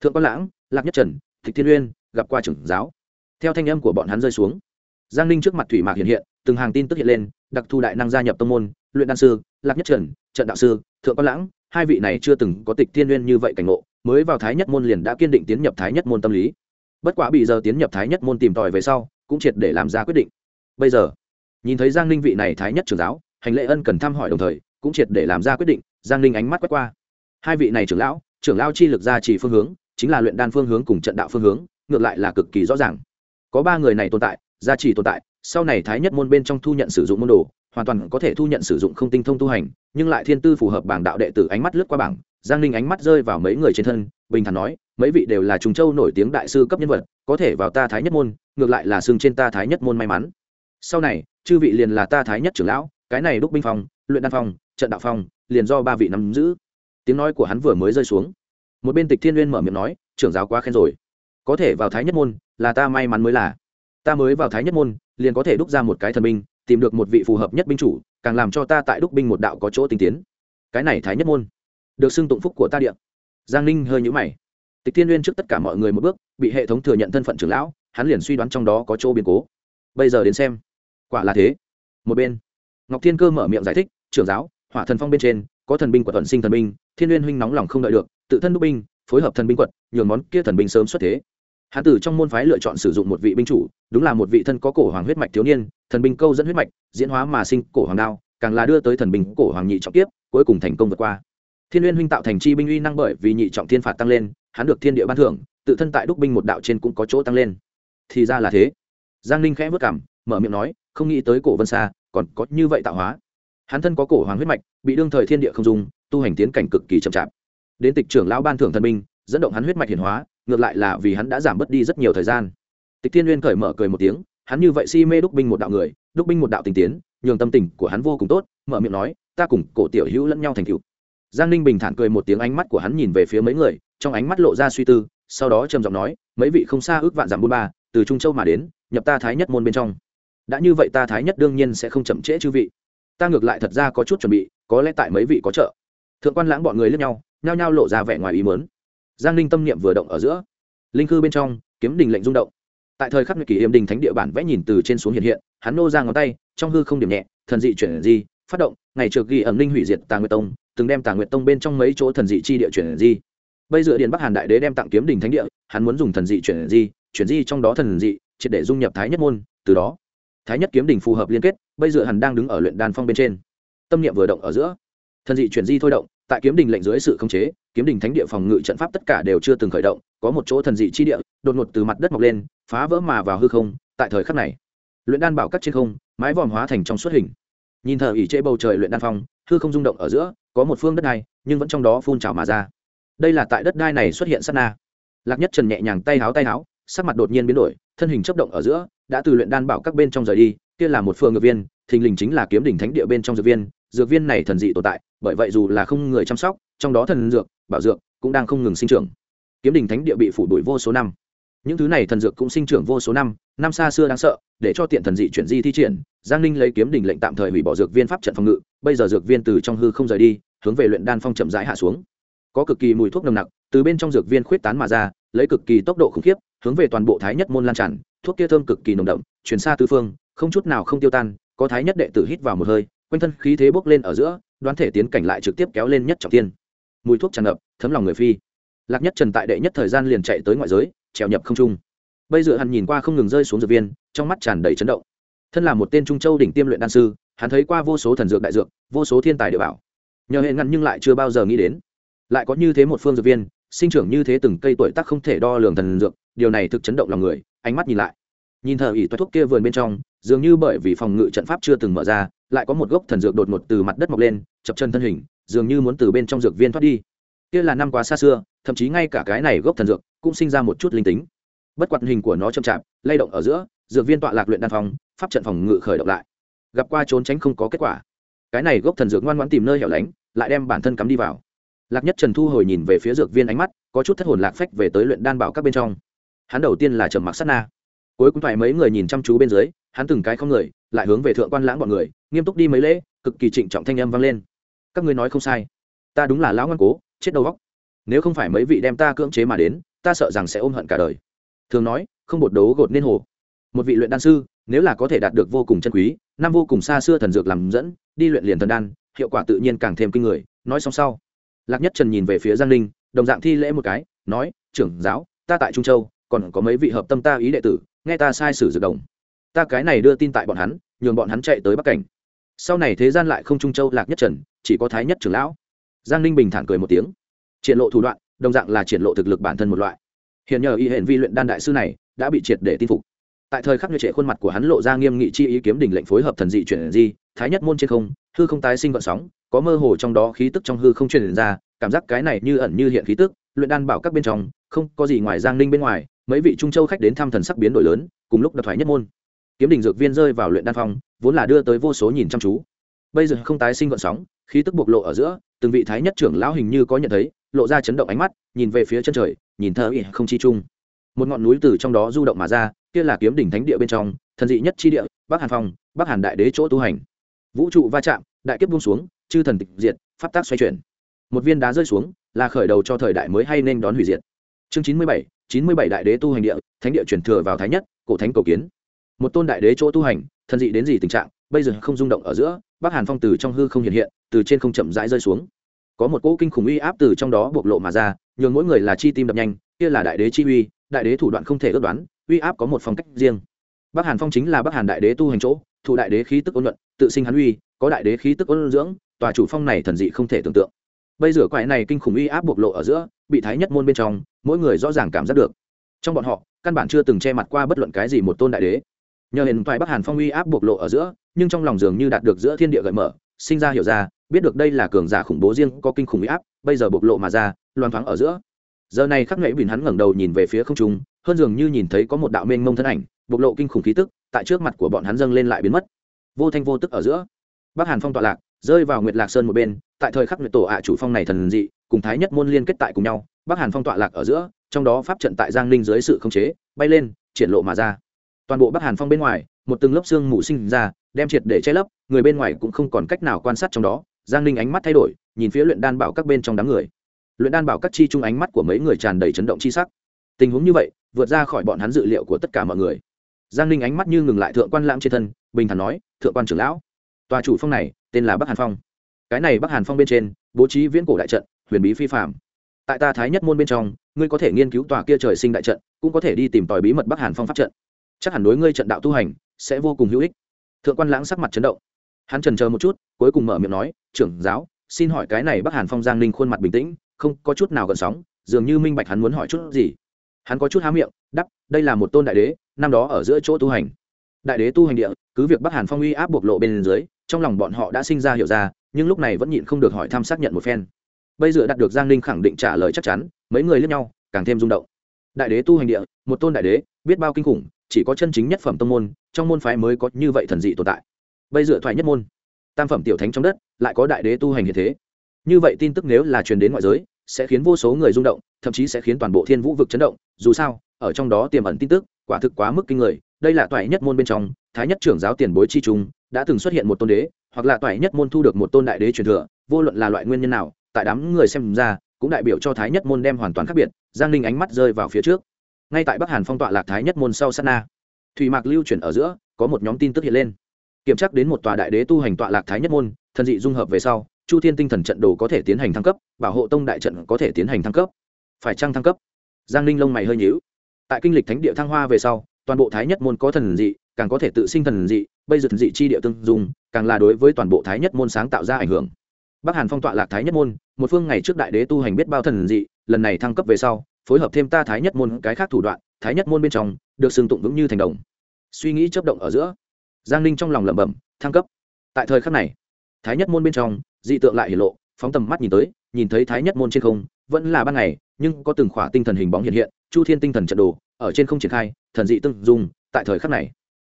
Thượng quan lãng, lạc nhất trần thịch thiên uyên, gặp qua trưởng giáo. Theo thanh âm của bọn hắn rơi xuống, giang ninh trước mặt thủy mạc hiện hiện, từng hàng tin tức hiện lên, đặc thù đại năng gia nhập tông môn, luyện đan sư, lạc nhất trần, trận đạo sư, thượng quan lãng, hai vị này chưa từng có tịch thiên uyên như vậy cảnh ngộ, mới vào thái nhất môn liền đã kiên định tiến nhập thái nhất môn tâm lý. Bất quá bị giờ tiến nhập thái nhất môn tìm tòi về sau, cũng triệt để làm ra quyết định. Bây giờ, nhìn thấy giang ninh vị này thái nhất trưởng giáo, hành lệ ân cần thăm hỏi đồng thời, cũng triệt để làm ra quyết định, giang ninh ánh mắt quét qua hai vị này trưởng lão, trưởng lao chi lực gia trì phương hướng, chính là luyện đan phương hướng cùng trận đạo phương hướng, ngược lại là cực kỳ rõ ràng. Có ba người này tồn tại, gia trì tồn tại, sau này thái nhất môn bên trong thu nhận sử dụng môn đồ, hoàn toàn có thể thu nhận sử dụng không tinh thông tu hành, nhưng lại thiên tư phù hợp bảng đạo đệ tử ánh mắt lướt qua bảng, giang ninh ánh mắt rơi vào mấy người trên thân, bình thản nói, mấy vị đều là trùng châu nổi tiếng đại sư cấp nhân vật, có thể vào ta thái nhất môn, ngược lại là xương trên ta thái nhất môn may mắn. Sau này, chư vị liền là ta thái nhất trưởng lão, cái này đúc binh phòng, luyện đan phòng, trận đạo phòng, liền do ba vị nắm giữ tiếng nói của hắn vừa mới rơi xuống. Một bên tịch thiên n g u y ê n mở miệng nói, trưởng giáo quá khen rồi. Có thể vào thái nhất môn là ta may mắn mới là. Ta mới vào thái nhất môn, liền có thể đúc ra một cái thần binh, tìm được một vị phù hợp nhất binh chủ, càng làm cho ta tại đúc binh một đạo có chỗ tinh tiến. Cái này thái nhất môn được xưng tụng phúc của ta điện giang ninh hơi nhũ mày. Tịch thiên n trước tất cả mọi người một bước, bị hệ thống thừa nhận thân phận trưởng lão, hắn liền suy đoán trong đó có chỗ biến cố. Bây giờ đến xem, quả là thế. Một bên, ngọc thiên cơ mở miệng giải thích, trưởng giáo, hỏa thần phong bên trên có thần binh của thuận sinh thần binh, thiên liên huynh nóng lòng không đợi được, tự thân đúc binh, phối hợp thần binh quật, nhường món kia thần binh sớm xuất thế. Hạ tử trong môn phái lựa chọn sử dụng một vị binh chủ, đúng là một vị thân có cổ hoàng huyết mạch thiếu niên, thần binh câu dẫn huyết mạch, diễn hóa mà sinh cổ hoàng đao, càng là đưa tới thần binh cổ hoàng nhị trọng tiếp cuối cùng thành công vượt qua. Thiên liên huynh tạo thành chi binh uy năng bởi vì nhị trọng thiên phạt tăng lên, hắn được thiên địa ban thưởng, tự thân tại đúc binh một đạo trên cũng có chỗ tăng lên. Thì ra là thế. Giang ninh khẽ vất cảm mở miệng nói, không nghĩ tới cổ vân xa, còn có như vậy tạo hóa hắn thân có cổ hoàng huyết mạch bị đương thời thiên địa không dùng tu hành tiến cảnh cực kỳ chậm chạp. Đến tịch trưởng lão ban thưởng thần minh, dẫn động hắn huyết mạch hiển hóa ngược lại là vì hắn đã giảm bớt đi rất nhiều thời gian. Tịch thiên Uyên cởi mở cười một tiếng hắn như vậy si mê đúc binh một đạo người đúc binh một đạo tình tiến nhường tâm tình của hắn vô cùng tốt mở miệng nói ta cùng cổ tiểu hữu lẫn nhau thành cựu giang ninh bình thản cười một tiếng ánh mắt của hắn nhìn về phía mấy người trong ánh mắt lộ ra suy tư sau đó trầm giọng nói mấy vị không xa ước vạn giảm bôn ba từ trung châu mà đến nhập ta thái nhất môn bên trong. Đã như vậy ta thái nhất đương nhiên sẽ không chậm trễ chư vị ta ngược lại thật ra có chút chuẩn bị, có lẽ tại mấy vị có trợ. Thượng quan lãng bọn người lướt nhau, nhao nhao lộ ra vẻ ngoài ý mớn giang Linh tâm niệm vừa động ở giữa. Linh cư bên trong, kiếm đình lệnh rung động. Tại thời khắc kỷ hiểm đình thánh địa bản vẽ nhìn từ trên xuống hiện hiện, hắn nô ra ngón tay, trong hư không điểm nhẹ, thần dị chuyển di, phát động, ngày trượt ghi ẩn linh hủy diệt tà nguyệt tông, từng đem tà nguyệt tông bên trong mấy chỗ thần dị chi địa chuyển di. Bây giờ điện bắc hàn đại đế đem tặng kiếm đình thánh địa, hắn muốn dùng thần dị chuyển di chuyển di trong đó thần dị, triệt để dung nhập thái nhất môn, từ đó thái nhất kiếm đình phù hợp liên kết, bây giờ hắn đang đứng ở luyện đan phong bên trên. Tâm niệm vừa động ở giữa, thần dị chuyển di thôi động, tại kiếm đình lệnh dưới sự khống chế, kiếm đình thánh địa phòng ngự trận pháp tất cả đều chưa từng khởi động, có một chỗ thần dị chi địa, đột ngột từ mặt đất mọc lên, phá vỡ mà vào hư không, tại thời khắc này, luyện đan bảo cắt trên không, mái vòm hóa thành trong suốt hình. Nhìn thờ ỉ trễ bầu trời luyện đan phong, hư không rung động ở giữa, có một phương đất đai, nhưng vẫn trong đó phun trào mà ra. Đây là tại đất đai này xuất hiện sát na. Lạc nhất trần nhẹ nhàng tay háo tay háo, sắc mặt đột nhiên biến đổi, thân hình chấp động ở giữa đã từ luyện đan bảo các bên trong rời đi, kia là một phương ngược viên, thình lình chính là kiếm đỉnh thánh địa bên trong dược viên dược viên này thần dị tồn tại, bởi vậy dù là không người chăm sóc, trong đó thần dược, bảo dược cũng đang không ngừng sinh trưởng. Kiếm đỉnh thánh địa bị phủ đuổi vô số năm. Những thứ này thần dược cũng sinh trưởng vô số năm năm xa xưa đáng sợ, để cho tiện thần dị chuyển di thi triển, giang ninh lấy kiếm đỉnh lệnh tạm thời hủy bỏ dược viên pháp trận phòng ngự, bây giờ dược viên từ trong hư không rời đi, hướng về luyện đan phong chậm rãi hạ xuống. Có cực kỳ mùi thuốc nồng nặc, từ bên trong dược viên khuyết tán mà ra, lấy cực kỳ tốc độ khủng khiếp, hướng về toàn bộ thái nhất môn lan tràn thuốc kia thơm cực kỳ nồng đậm chuyển xa tư phương, không chút nào không tiêu tan, có thái nhất đệ tử hít vào một hơi, quanh thân khí thế bốc lên ở giữa, đoán thể tiến cảnh lại trực tiếp kéo lên nhất trọng tiên mùi thuốc tràn ngập, thấm lòng người phi. Lạc nhất trần tại đệ nhất thời gian liền chạy tới ngoại giới, trèo nhập không trung. Bây giờ hắn nhìn qua không ngừng rơi xuống dược viên, trong mắt tràn đầy chấn động. Thân là một tên trung châu đỉnh tiêm luyện đan sư, hắn thấy qua vô số thần dược đại dược, vô số thiên tài địa bảo. Nhờ hệ ngăn nhưng lại chưa bao giờ nghĩ đến. Lại có như thế một phương dược viên, sinh trưởng như thế từng cây tuổi tác không thể đo lường thần dược, điều này thực chấn động lòng người ánh mắt nhìn lại. Nhìn thờ ỉ toa thuốc kia vườn bên trong, dường như bởi vì phòng ngự trận pháp chưa từng mở ra, lại có một gốc thần dược đột ngột từ mặt đất mọc lên, chập chân thân hình, dường như muốn từ bên trong dược viên thoát đi. Kia là năm quá xa xưa, thậm chí ngay cả cái này gốc thần dược cũng sinh ra một chút linh tính. Bất quạt hình của nó chậm chạp, lay động ở giữa, dược viên tọa lạc luyện đan phòng pháp trận phòng ngự khởi động lại. Gặp qua trốn tránh không có kết quả. Cái này gốc thần dược ngoan ngoãn tìm nơi hẻo lánh, lại đem bản thân cắm đi vào. Lạc nhất trần thu hồi nhìn về phía dược viên ánh mắt, có chút thất hồn lạc phách về tới luyện đan bảo các bên trong hắn đầu tiên là trầm mặc sát na. Cuối cùng phải mấy người nhìn chăm chú bên dưới, hắn từng cái không người, lại hướng về thượng quan lãng bọn người, nghiêm túc đi mấy lễ, cực kỳ trịnh trọng thanh âm vang lên. Các ngươi nói không sai. Ta đúng là lão ngoan cố, chết đầu góc nếu không phải mấy vị đem ta cưỡng chế mà đến, ta sợ rằng sẽ ôm hận cả đời. Thường nói, không bột đấu gột nên hồ. Một vị luyện đan sư, nếu là có thể đạt được vô cùng chân quý, năm vô cùng xa xưa thần dược làm dẫn, đi luyện liền thần đan, hiệu quả tự nhiên càng thêm kinh người. Nói xong sau, lạc nhất trần nhìn về phía giang ninh đồng dạng thi lễ một cái, nói, trưởng giáo, ta tại trung châu còn có mấy vị hợp tâm ta ý đệ tử, nghe ta sai sử dược đồng. Ta cái này đưa tin tại bọn hắn, nhường bọn hắn chạy tới bắc cảnh. Sau này thế gian lại không trung châu lạc nhất trần, chỉ có thái nhất trưởng lão. Giang ninh bình thản cười một tiếng. Triển lộ thủ đoạn, đồng dạng là triển lộ thực lực bản thân một loại. Hiện nhờ y hệ vi luyện đan đại sư này, đã bị triệt để tin phục. Tại thời khắc như trệ khuôn mặt của hắn lộ ra nghiêm nghị chi ý kiếm đỉnh lệnh phối hợp thần dị chuyển di, thái nhất môn trên không, hư không tái sinh vận sóng, có mơ hồ trong đó khí tức trong hư không truyền ra, cảm giác cái này như ẩn như hiện khí tức, luyện đan bảo các bên trong, không có gì ngoài giang ninh bên ngoài mấy vị trung châu khách đến thăm thần sắc biến đổi lớn, cùng lúc đập thoái nhất môn. Kiếm đỉnh dược viên rơi vào luyện đan phong, vốn là đưa tới vô số nhìn chăm chú. Bây giờ không tái sinh gọn sóng, khí tức bộc lộ ở giữa, từng vị thái nhất trưởng lão hình như có nhận thấy, lộ ra chấn động ánh mắt, nhìn về phía chân trời, nhìn thơ ỉ không chi chung một ngọn núi từ trong đó du động mà ra, kia là kiếm đỉnh thánh địa bên trong, thần dị nhất chi địa, bắc hàn phong, bắc hàn đại đế chỗ tu hành. Vũ trụ va chạm, đại kiếp buông xuống, chư thần tịch diệt, pháp tác xoay chuyển. Một viên đá rơi xuống, là khởi đầu cho thời đại mới hay nên đón hủy diệt. Chương chín mươi bảy chín mươi bảy đại đế tu hành địa, thánh địa chuyển thừa vào thái nhất, cổ thánh cầu kiến. Một tôn đại đế chỗ tu hành, thần dị đến gì tình trạng, bây giờ không rung động ở giữa, bắc hàn phong từ trong hư không hiện hiện, từ trên không chậm rãi rơi xuống. Có một cỗ kinh khủng uy áp từ trong đó bộc lộ mà ra, nhường mỗi người là chi tim đập nhanh, kia là đại đế chi uy, đại đế thủ đoạn không thể ước đoán, uy áp có một phong cách riêng. Bắc hàn phong chính là bắc hàn đại đế tu hành chỗ, thụ đại đế khí tức ôn luận tự sinh hắn uy, có đại đế khí tức ôn dưỡng, tòa chủ phong này thần dị không thể tưởng tượng bây giờ quái này kinh khủng uy áp bộc lộ ở giữa, bị thái nhất môn bên trong, mỗi người rõ ràng cảm giác được. Trong bọn họ, căn bản chưa từng che mặt qua bất luận cái gì một tôn đại đế. Nhờ hiện thoại bắc hàn phong uy áp bộc lộ ở giữa, nhưng trong lòng dường như đạt được giữa thiên địa gợi mở, sinh ra hiểu ra, biết được đây là cường giả khủng bố riêng có kinh khủng uy áp, bây giờ bộc lộ mà ra loan thoáng ở giữa. Giờ này khắc nghệ bình hắn ngẩng đầu nhìn về phía không trung, hơn dường như nhìn thấy có một đạo mênh mông thân ảnh, bộc lộ kinh khủng khí tức, tại trước mặt của bọn hắn dâng lên lại biến mất. Vô thanh vô tức ở giữa. Bắc hàn phong tọa lạc rơi vào nguyệt lạc sơn một bên, tại thời khắc nguyệt tổ ạ chủ phong này thần dị, cùng thái nhất môn liên kết tại cùng nhau, bắc hàn phong tọa lạc ở giữa, trong đó pháp trận tại giang ninh dưới sự khống chế, bay lên, triển lộ mà ra. Toàn bộ bắc hàn phong bên ngoài, một từng lớp xương mù sinh ra, đem triệt để che lấp, người bên ngoài cũng không còn cách nào quan sát trong đó, giang ninh ánh mắt thay đổi, nhìn phía luyện đan bảo các bên trong đám người. Luyện đan bảo các chi chung ánh mắt của mấy người tràn đầy chấn động chi sắc. Tình huống như vậy, vượt ra khỏi bọn hắn dự liệu của tất cả mọi người. Giang ninh ánh mắt như ngừng lại thượng quan lãm trên thân, bình thản nói, thượng quan trưởng lão tòa chủ phong này tên là bắc hàn phong. Cái này bắc hàn phong bên trên, bố trí viễn cổ đại trận, huyền bí phi phạm tại ta thái nhất môn bên trong, ngươi có thể nghiên cứu tòa kia trời sinh đại trận, cũng có thể đi tìm tòi bí mật bắc hàn phong pháp trận. Chắc hẳn đối ngươi trận đạo tu hành, sẽ vô cùng hữu ích. Thượng quan lãng sắc mặt chấn động. Hắn trần chờ một chút, cuối cùng mở miệng nói, trưởng giáo, xin hỏi cái này bắc hàn phong giang ninh khuôn mặt bình tĩnh, không có chút nào gần sóng, dường như minh bạch hắn muốn hỏi chút gì. Hắn có chút há miệng đắp đây là một tôn đại đế, năm đó ở giữa chỗ tu hành. Đại đế tu hành địa, cứ việc bắc hàn phong uy áp bộc lộ bên dưới trong lòng bọn họ đã sinh ra hiểu ra, nhưng lúc này vẫn nhịn không được hỏi thăm xác nhận một phen. Bây giờ đạt được giang ninh khẳng định trả lời chắc chắn, mấy người lẫn nhau, càng thêm rung động. Đại đế tu hành địa, một tôn đại đế, biết bao kinh khủng, chỉ có chân chính nhất phẩm tông môn, trong môn phái mới có như vậy thần dị tồn tại. Bây giờ thoại nhất môn, tam phẩm tiểu thánh trong đất, lại có đại đế tu hành như thế. Như vậy tin tức nếu là truyền đến ngoại giới, sẽ khiến vô số người rung động, thậm chí sẽ khiến toàn bộ thiên vũ vực chấn động. Dù sao, ở trong đó tiềm ẩn tin tức, quả thực quá mức kinh người. Đây là toại nhất môn bên trong, thái nhất trưởng giáo tiền bối chi trung đã từng xuất hiện một tôn đế, hoặc là toại nhất môn thu được một tôn đại đế truyền thừa, vô luận là loại nguyên nhân nào, tại đám người xem ra, cũng đại biểu cho thái nhất môn đem hoàn toàn khác biệt, giang ninh ánh mắt rơi vào phía trước. Ngay tại bắc hàn phong tọa lạc thái nhất môn sau sana thủy mạc lưu chuyển ở giữa, có một nhóm tin tức hiện lên. Kiểm tra đến một tòa đại đế tu hành tọa lạc thái nhất môn, thần dị dung hợp về sau, chu thiên tinh thần trận đồ có thể tiến hành thăng cấp, bảo hộ tông đại trận có thể tiến hành thăng cấp. Phải trăng thăng cấp? Giang ninh lông mày hơi nhíu. Tại kinh lịch thánh địa thăng hoa về sau, toàn bộ thái nhất môn có thần dị, càng có thể tự sinh thần dị bây giờ thần dị chi địa tương dùng càng là đối với toàn bộ thái nhất môn sáng tạo ra ảnh hưởng. Bắc hàn phong tọa lạc thái nhất môn, một phương ngày trước đại đế tu hành biết bao thần dị, lần này thăng cấp về sau, phối hợp thêm ta thái nhất môn cái khác thủ đoạn, thái nhất môn bên trong, được xưng tụng vững như thành đồng. Suy nghĩ chấp động ở giữa, giang ninh trong lòng lẩm bẩm, thăng cấp. Tại thời khắc này, thái nhất môn bên trong, dị tượng lại hiển lộ, phóng tầm mắt nhìn tới, nhìn thấy thái nhất môn trên không, vẫn là ban ngày, nhưng có từng khỏa tinh thần hình bóng hiện hiện, chu thiên tinh thần trận đồ, ở trên không triển khai, thần dị tương dung, tại thời khắc này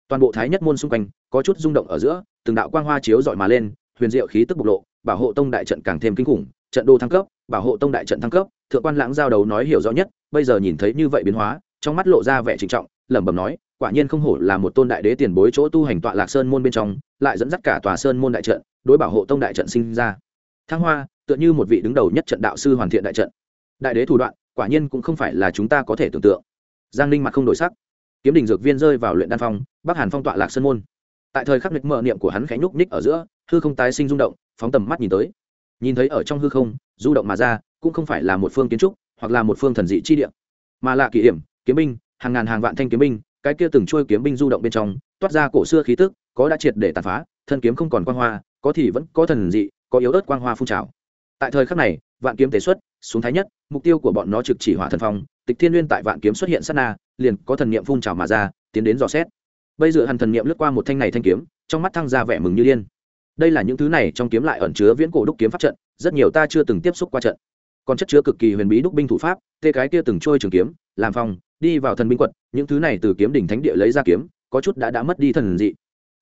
toàn bộ thái nhất môn xung quanh có chút rung động ở giữa, từng đạo quang hoa chiếu dọi mà lên, huyền diệu khí tức bộc lộ, bảo hộ tông đại trận càng thêm kinh khủng, trận đô thăng cấp, bảo hộ tông đại trận thăng cấp, thượng quan lãng giao đầu nói hiểu rõ nhất, bây giờ nhìn thấy như vậy biến hóa, trong mắt lộ ra vẻ trịnh trọng, lẩm bẩm nói, quả nhiên không hổ là một tôn đại đế tiền bối chỗ tu hành tọa lạc sơn môn bên trong, lại dẫn dắt cả tòa sơn môn đại trận, đối bảo hộ tông đại trận sinh ra. Thăng hoa, tựa như một vị đứng đầu nhất trận đạo sư hoàn thiện đại trận. Đại đế thủ đoạn, quả nhiên cũng không phải là chúng ta có thể tưởng tượng. Giang ninh mặt không đổi sắc kiếm đình dược viên rơi vào luyện đan phong, bắc hàn phong tọa lạc sơn môn. Tại thời khắc nghịch mở niệm của hắn khẽ nhúc ních ở giữa, hư không tái sinh rung động, phóng tầm mắt nhìn tới. Nhìn thấy ở trong hư không, du động mà ra, cũng không phải là một phương kiến trúc, hoặc là một phương thần dị chi địa. Mà là kỷ hiểm, kiếm binh, hàng ngàn hàng vạn thanh kiếm binh, cái kia từng trôi kiếm binh du động bên trong, toát ra cổ xưa khí tức, có đã triệt để tàn phá, thân kiếm không còn quang hoa, có thì vẫn có thần dị, có yếu ớt quang hoa phun trào. Tại thời khắc này, vạn kiếm tế xuất, xuống thái nhất, mục tiêu của bọn nó trực chỉ hỏa thần phong, tịch thiên nguyên tại vạn kiếm xuất hiện sát na liền có thần niệm phun trào mà ra, tiến đến dò xét. Bây giờ hàn thần niệm lướt qua một thanh này thanh kiếm, trong mắt thăng ra vẻ mừng như điên. Đây là những thứ này trong kiếm lại ẩn chứa viễn cổ đúc kiếm pháp trận, rất nhiều ta chưa từng tiếp xúc qua trận. Còn chất chứa cực kỳ huyền bí đúc binh thủ pháp, tê cái kia từng trôi trường kiếm, làm phòng đi vào thần binh quật, những thứ này từ kiếm đỉnh thánh địa lấy ra kiếm, có chút đã đã mất đi thần dị.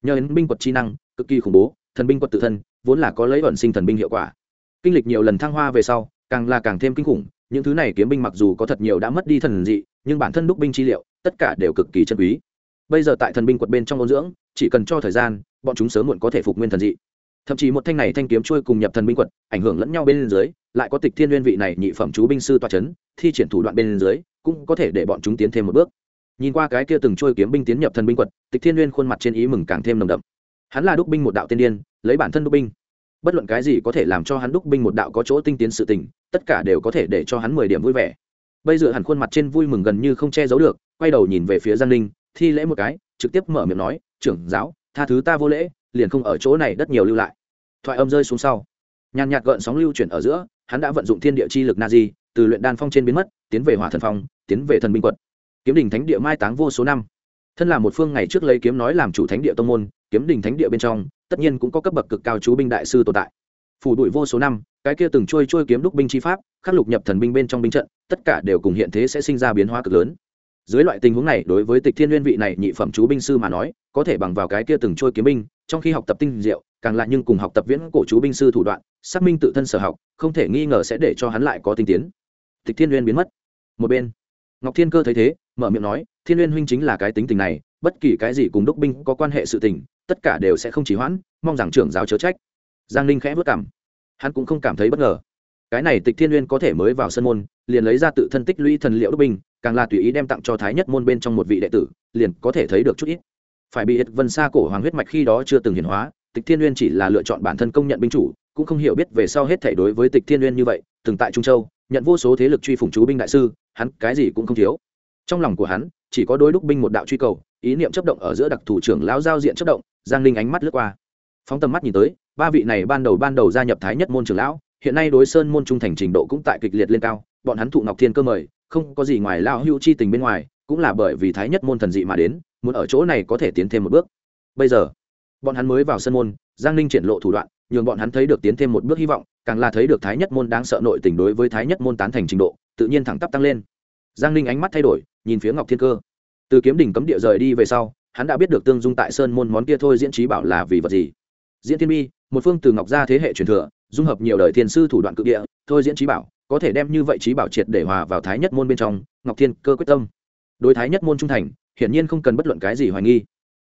Nhờ đến binh quật chi năng, cực kỳ khủng bố, thần binh quật tự thân, vốn là có lấy ẩn sinh thần binh hiệu quả. Kinh lịch nhiều lần thăng hoa về sau, càng là càng thêm kinh khủng, những thứ này kiếm binh mặc dù có thật nhiều đã mất đi thần dị nhưng bản thân đúc binh chi liệu, tất cả đều cực kỳ chân quý. Bây giờ tại thần binh quật bên trong ôn dưỡng, chỉ cần cho thời gian, bọn chúng sớm muộn có thể phục nguyên thần dị. Thậm chí một thanh này thanh kiếm trôi cùng nhập thần binh quật, ảnh hưởng lẫn nhau bên dưới, lại có tịch thiên n vị này nhị phẩm chú binh sư toa c h ấ n thi triển thủ đoạn bên dưới, cũng có thể để bọn chúng tiến thêm một bước. Nhìn qua cái kia từng trôi kiếm binh tiến nhập thần binh quật, tịch thiên n khuôn mặt trên ý mừng càng thêm nồng đậm. Hắn là đúc binh một đạo tiên điên, lấy bản thân đúc binh. Bất luận cái gì có thể làm cho hắn đúc binh một đạo có chỗ tinh tiến sự tình, tất cả đều có thể để cho hắn mười điểm vui vẻ bây giờ hẳn khuôn mặt trên vui mừng gần như không che giấu được quay đầu nhìn về phía giang Ninh, thi lễ một cái trực tiếp mở miệng nói trưởng giáo tha thứ ta vô lễ liền không ở chỗ này đất nhiều lưu lại. Thoại âm rơi xuống sau. Nhàn nhạt gợn sóng lưu chuyển ở giữa hắn đã vận dụng thiên địa chi lực na di từ luyện đan phong trên biến mất tiến về hỏa thần phong tiến về thần binh quật. Kiếm đình thánh địa mai táng vô số năm. Thân là một phương ngày trước lấy kiếm nói làm chủ thánh địa tông môn kiếm đình thánh địa bên trong tất nhiên cũng có cấp bậc cực cao chú binh đại sư tồn tại. Phủ đuổi vô số năm cái kia từng trôi trôi kiếm đúc binh chi pháp, khắc lục nhập thần binh bên trong binh trận, tất cả đều cùng hiện thế sẽ sinh ra biến hóa cực lớn. Dưới loại tình huống này, đối với tịch thiên nguyên vị này nhị phẩm chú binh sư mà nói, có thể bằng vào cái kia từng trôi kiếm binh, trong khi học tập tinh diệu, càng lại nhưng cùng học tập viễn cổ chú binh sư thủ đoạn, xác minh tự thân sở học, không thể nghi ngờ sẽ để cho hắn lại có tinh tiến. Tịch thiên nguyên biến mất. Một bên, ngọc thiên cơ thấy thế, mở miệng nói, thiên nguyên huynh chính là cái tính tình này, bất kỳ cái gì cùng đúc binh có quan hệ sự tình, tất cả đều sẽ không chỉ hoãn, mong rằng trưởng giáo chớ trách. Giang linh khẽ vất cảm hắn cũng không cảm thấy bất ngờ. Cái này tịch thiên Uyên có thể mới vào sân môn, liền lấy ra tự thân tích lũy thần liệu đúc binh, càng là tùy ý đem tặng cho thái nhất môn bên trong một vị đệ tử, liền có thể thấy được chút ít. Phải bị vân xa cổ hoàng huyết mạch khi đó chưa từng hiển hóa, tịch thiên uyên chỉ là lựa chọn bản thân công nhận binh chủ, cũng không hiểu biết về sau hết thể đối với tịch thiên uyên như vậy, từng tại trung châu, nhận vô số thế lực truy phủng chú binh đại sư, hắn cái gì cũng không thiếu. Trong lòng của hắn, chỉ có đối đúc binh một đạo truy cầu, ý niệm chấp động ở giữa đặc thủ trưởng lão giao diện chấp động, giang linh ánh mắt lướt qua. Phóng tầm mắt nhìn tới ba vị này ban đầu ban đầu gia nhập thái nhất môn trưởng lão, hiện nay đối sơn môn trung thành trình độ cũng tại kịch liệt lên cao, bọn hắn thụ ngọc thiên cơ mời, không có gì ngoài lao hữu chi tình bên ngoài, cũng là bởi vì thái nhất môn thần dị mà đến, muốn ở chỗ này có thể tiến thêm một bước. Bây giờ, bọn hắn mới vào sân môn, giang ninh triển lộ thủ đoạn, nhường bọn hắn thấy được tiến thêm một bước hy vọng, càng là thấy được thái nhất môn đáng sợ nội tình đối với thái nhất môn tán thành trình độ, tự nhiên thẳng tắp tăng lên. Giang ninh ánh mắt thay đổi, nhìn phía ngọc thiên cơ. Từ kiếm đỉnh cấm địa rời đi về sau, hắn đã biết được tương dung tại sơn môn món kia thôi diễn trí bảo là vì vật gì diễn thiên bi, một phương từ ngọc gia thế hệ truyền thừa, dung hợp nhiều đời thiên sư thủ đoạn cự địa, thôi diễn trí bảo, có thể đem như vậy trí bảo triệt để hòa vào thái nhất môn bên trong, ngọc thiên cơ quyết tâm. Đối thái nhất môn trung thành, hiển nhiên không cần bất luận cái gì hoài nghi.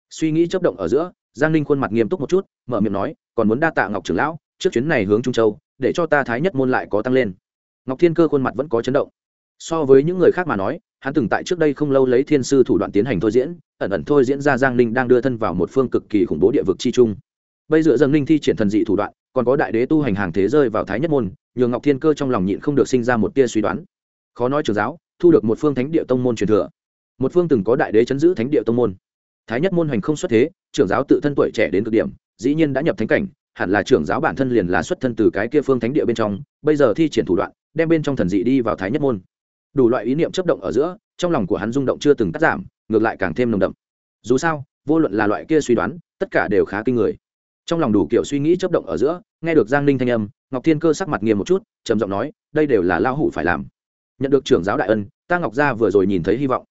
Suy nghĩ chấp động ở giữa, giang ninh khuôn mặt nghiêm túc một chút, mở miệng nói, còn muốn đa tạ ngọc trưởng lão, trước chuyến này hướng trung châu, để cho ta thái nhất môn lại có tăng lên. Ngọc thiên cơ khuôn mặt vẫn có chấn động. So với những người khác mà nói, hắn từng tại trước đây không lâu lấy thiên sư thủ đoạn tiến hành thôi diễn, ẩn ẩn thôi diễn ra giang ninh đang đưa thân vào một phương cực kỳ khủng bố địa vực chi trung bây giờ dần linh thi triển thần dị thủ đoạn, còn có đại đế tu hành hàng thế rơi vào thái nhất môn, nhường ngọc thiên cơ trong lòng nhịn không được sinh ra một tia suy đoán. Khó nói trường giáo, thu được một phương thánh địa tông môn truyền thừa. Một phương từng có đại đế chấn giữ thánh địa tông môn. Thái nhất môn hành không xuất thế, trưởng giáo tự thân tuổi trẻ đến cực điểm, dĩ nhiên đã nhập thánh cảnh, hẳn là trưởng giáo bản thân liền là xuất thân từ cái kia phương thánh địa bên trong, bây giờ thi triển thủ đoạn, đem bên trong thần dị đi vào thái nhất môn. Đủ loại ý niệm chấp động ở giữa, trong lòng của hắn rung động chưa từng cắt giảm, ngược lại càng thêm nồng đậm. Dù sao, vô luận là loại kia suy đoán, tất cả đều khá kinh người trong lòng đủ kiểu suy nghĩ chấp động ở giữa, nghe được giang ninh thanh âm, ngọc thiên cơ sắc mặt nghiêm một chút, trầm giọng nói, đây đều là lao hủ phải làm. Nhận được trưởng giáo đại ân, ta ngọc gia vừa rồi nhìn thấy hy vọng.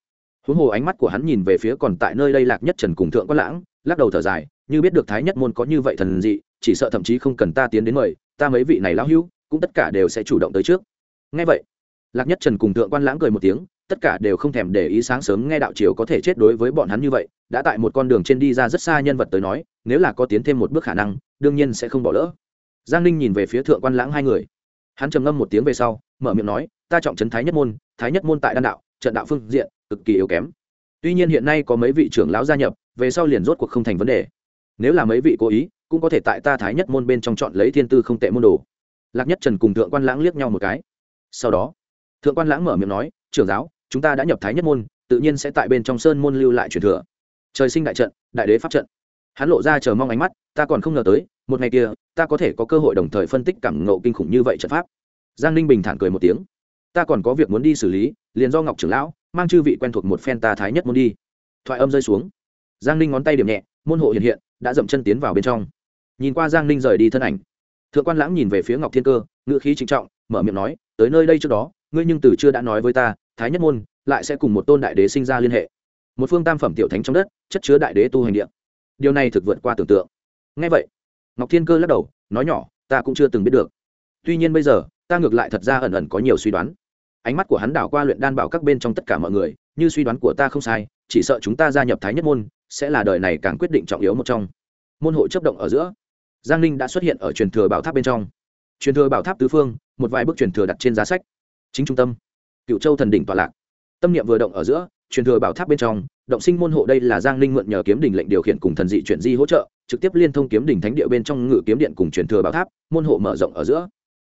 Huống hồ ánh mắt của hắn nhìn về phía còn tại nơi đây lạc nhất trần cùng thượng quan lãng, lắc đầu thở dài, như biết được thái nhất môn có như vậy thần dị, chỉ sợ thậm chí không cần ta tiến đến mời, ta mấy vị này lão hữu, cũng tất cả đều sẽ chủ động tới trước. Ngay vậy, lạc nhất trần cùng thượng quan lãng cười một tiếng tất cả đều không thèm để ý sáng sớm nghe đạo triều có thể chết đối với bọn hắn như vậy, đã tại một con đường trên đi ra rất xa nhân vật tới nói, nếu là có tiến thêm một bước khả năng, đương nhiên sẽ không bỏ lỡ. Giang ninh nhìn về phía thượng quan lãng hai người. Hắn trầm ngâm một tiếng về sau, mở miệng nói, ta trọng trấn thái nhất môn, thái nhất môn tại đan đạo, trận đạo phương diện, cực kỳ yếu kém. Tuy nhiên hiện nay có mấy vị trưởng lão gia nhập, về sau liền rốt cuộc không thành vấn đề. Nếu là mấy vị cố ý, cũng có thể tại ta thái nhất môn bên trong chọn lấy thiên tư không tệ môn đồ. Lạc nhất trần cùng thượng quan lãng liếc nhau một cái. Sau đó, thượng quan lãng mở miệng nói, trưởng giáo chúng ta đã nhập thái nhất môn, tự nhiên sẽ tại bên trong sơn môn lưu lại truyền thừa. Trời sinh đại trận, đại đế pháp trận. Hắn lộ ra chờ mong ánh mắt, ta còn không ngờ tới, một ngày kia, ta có thể có cơ hội đồng thời phân tích cảm ngộ kinh khủng như vậy trận pháp. Giang ninh bình thản cười một tiếng. Ta còn có việc muốn đi xử lý, liền do ngọc trưởng lão, mang chư vị quen thuộc một phen ta thái nhất môn đi. Thoại âm rơi xuống. Giang ninh ngón tay điểm nhẹ, môn hộ hiện hiện, đã dậm chân tiến vào bên trong. Nhìn qua giang ninh rời đi thân ảnh, thượng quan lãng nhìn về phía ngọc thiên cơ, ngữ khí trịnh trọng, mở miệng nói, tới nơi đây trước đó, ngươi nhưng từ chưa đã nói với ta thái nhất môn lại sẽ cùng một tôn đại đế sinh ra liên hệ. Một phương tam phẩm tiểu thánh trong đất, chất chứa đại đế tu hành điện. Điều này thực vượt qua tưởng tượng. Ngay vậy, ngọc thiên cơ lắc đầu, nói nhỏ, ta cũng chưa từng biết được. Tuy nhiên bây giờ, ta ngược lại thật ra ẩn ẩn có nhiều suy đoán. Ánh mắt của hắn đảo qua luyện đan bảo các bên trong tất cả mọi người, như suy đoán của ta không sai, chỉ sợ chúng ta gia nhập thái nhất môn, sẽ là đời này càng quyết định trọng yếu một trong. Môn hộ chấp động ở giữa, giang ninh đã xuất hiện ở truyền thừa bảo tháp bên trong. Truyền thừa bảo tháp tứ phương, một vài bức truyền thừa đặt trên giá sách. Chính trung tâm cựu châu thần đỉnh tọa lạc. Tâm niệm vừa động ở giữa, truyền thừa bảo tháp bên trong, động sinh môn hộ đây là giang ninh mượn nhờ kiếm đỉnh lệnh điều khiển cùng thần dị chuyển di hỗ trợ, trực tiếp liên thông kiếm đỉnh thánh địa bên trong ngự kiếm điện cùng truyền thừa bảo tháp, môn hộ mở rộng ở giữa.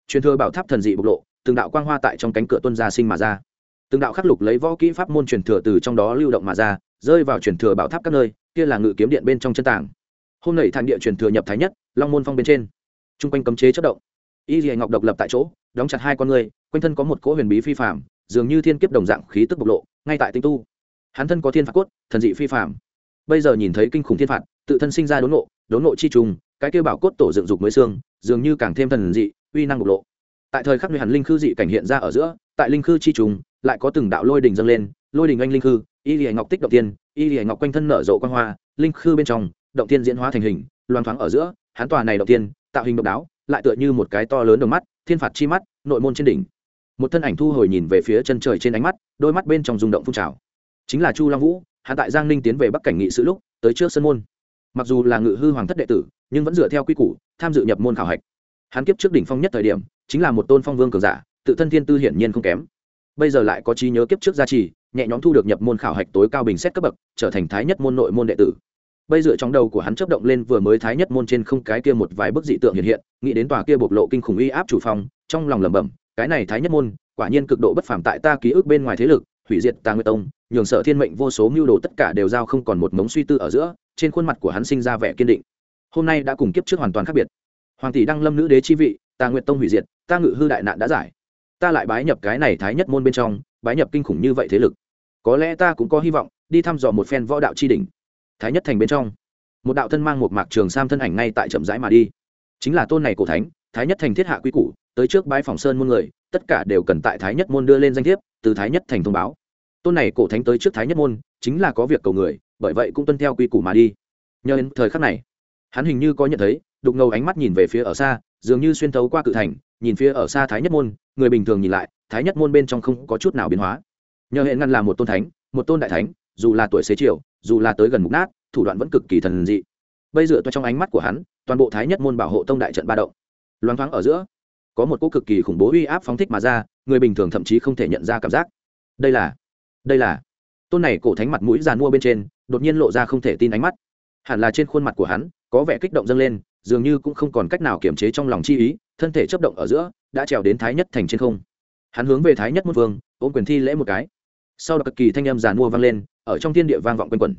Truyền thừa bảo tháp thần dị bộc lộ, từng đạo quang hoa tại trong cánh cửa tuân gia sinh mà ra. Từng đạo khắc lục lấy võ kỹ pháp môn truyền thừa từ trong đó lưu động mà ra, rơi vào truyền thừa bảo tháp các nơi, kia là ngự kiếm điện bên trong chân tảng. Hôm nay thành địa truyền thừa nhập thái nhất, long môn phong bên trên. Chung quanh cấm chế chất động. Y dì ngọc độc lập tại chỗ, đóng chặt hai con người, quanh thân có một cỗ huyền bí phi phạm dường như thiên kiếp đồng dạng khí tức bộc lộ, ngay tại tinh tu. Hắn thân có thiên phạt cốt, thần dị phi phạm bây giờ nhìn thấy kinh khủng thiên phạt, tự thân sinh ra đốn nộ đốn nộ chi trùng, cái kêu bảo cốt tổ dựng dục mới xương, dường như càng thêm thần dị, uy năng bộc lộ. Tại thời khắc nơi hẳn linh khư dị cảnh hiện ra ở giữa, tại linh khư chi trùng, lại có từng đạo lôi đình dâng lên, lôi đình anh linh khư, y lìa ngọc tích động tiên, y lìa ngọc quanh thân nở rộ quan hoa, linh khư bên trong, động tiên diễn hóa thành hình loan thoáng ở giữa hán tòa này động tiên, tạo hình độc đáo, lại tựa như một cái to lớn đầu mắt, thiên phạt chi mắt, nội môn trên đỉnh một thân ảnh thu hồi nhìn về phía chân trời trên ánh mắt, đôi mắt bên trong rung động phun trào. Chính là chu long vũ, hạ tại giang ninh tiến về bắc cảnh nghị sự lúc, tới trước sân môn. Mặc dù là ngự hư hoàng thất đệ tử, nhưng vẫn dựa theo quy củ, tham dự nhập môn khảo hạch. Hắn kiếp trước đỉnh phong nhất thời điểm, chính là một tôn phong vương cường giả, tự thân thiên tư hiển nhiên không kém. Bây giờ lại có trí nhớ kiếp trước gia trì, nhẹ nhóm thu được nhập môn khảo hạch tối cao bình xét cấp bậc, trở thành thái nhất môn nội môn đệ tử. Bây giờ trong đầu của hắn chấp động lên vừa mới thái nhất môn trên không cái kia một vài bức dị tượng hiện hiện, nghĩ đến tòa kia bộc lộ kinh khủng uy áp chủ phong, trong lòng lẩm bẩm cái này thái nhất môn, quả nhiên cực độ bất phàm tại ta ký ức bên ngoài thế lực, hủy diệt ta nguyệt tông, nhường sợ thiên mệnh vô số mưu đồ tất cả đều giao không còn một mống suy tư ở giữa, trên khuôn mặt của hắn sinh ra vẻ kiên định. Hôm nay đã cùng kiếp trước hoàn toàn khác biệt. Hoàng tỷ đăng lâm nữ đế chi vị ta nguyệt tông hủy diệt, ta ngự hư đại nạn đã giải. Ta lại bái nhập cái này thái nhất môn bên trong, bái nhập kinh khủng như vậy thế lực. Có lẽ ta cũng có hy vọng, đi thăm dò một phen võ đạo chi đỉnh. Thái nhất thành bên trong, một đạo thân mang một mạc trường sam thân ảnh ngay tại chậm rãi mà đi. Chính là tôn này cổ thánh, thái nhất thành thiết hạ quy củ tới trước bái phòng sơn môn người, tất cả đều cần tại thái nhất môn đưa lên danh thiếp, từ thái nhất thành thông báo. Tôn này cổ thánh tới trước thái nhất môn, chính là có việc cầu người, bởi vậy cũng tuân theo quy củ mà đi. Nhờ đến thời khắc này, hắn hình như có nhận thấy, đục ngầu ánh mắt nhìn về phía ở xa, dường như xuyên thấu qua cự thành, nhìn phía ở xa thái nhất môn, người bình thường nhìn lại, thái nhất môn bên trong không có chút nào biến hóa. Nhờ hệ ngăn là một tôn thánh, một tôn đại thánh, dù là tuổi xế chiều, dù là tới gần mục nát, thủ đoạn vẫn cực kỳ thần dị. Bây giờ trong ánh mắt của hắn, toàn bộ thái nhất môn bảo hộ tông đại trận ba động. Loáng thoáng ở giữa có một cỗ cực kỳ khủng bố uy áp phóng thích mà ra, người bình thường thậm chí không thể nhận ra cảm giác. Đây là đây là. Tôn này cổ thánh mặt mũi giàn mua bên trên, đột nhiên lộ ra không thể tin ánh mắt. Hẳn là trên khuôn mặt của hắn, có vẻ kích động dâng lên, dường như cũng không còn cách nào kiềm chế trong lòng chi ý, thân thể chấp động ở giữa, đã trèo đến thái nhất thành trên không. Hắn hướng về thái nhất môn vương, ôm quyền thi lễ một cái. Sau đó cực kỳ thanh âm giàn mua vang lên, ở trong thiên địa vang vọng quanh quẩn.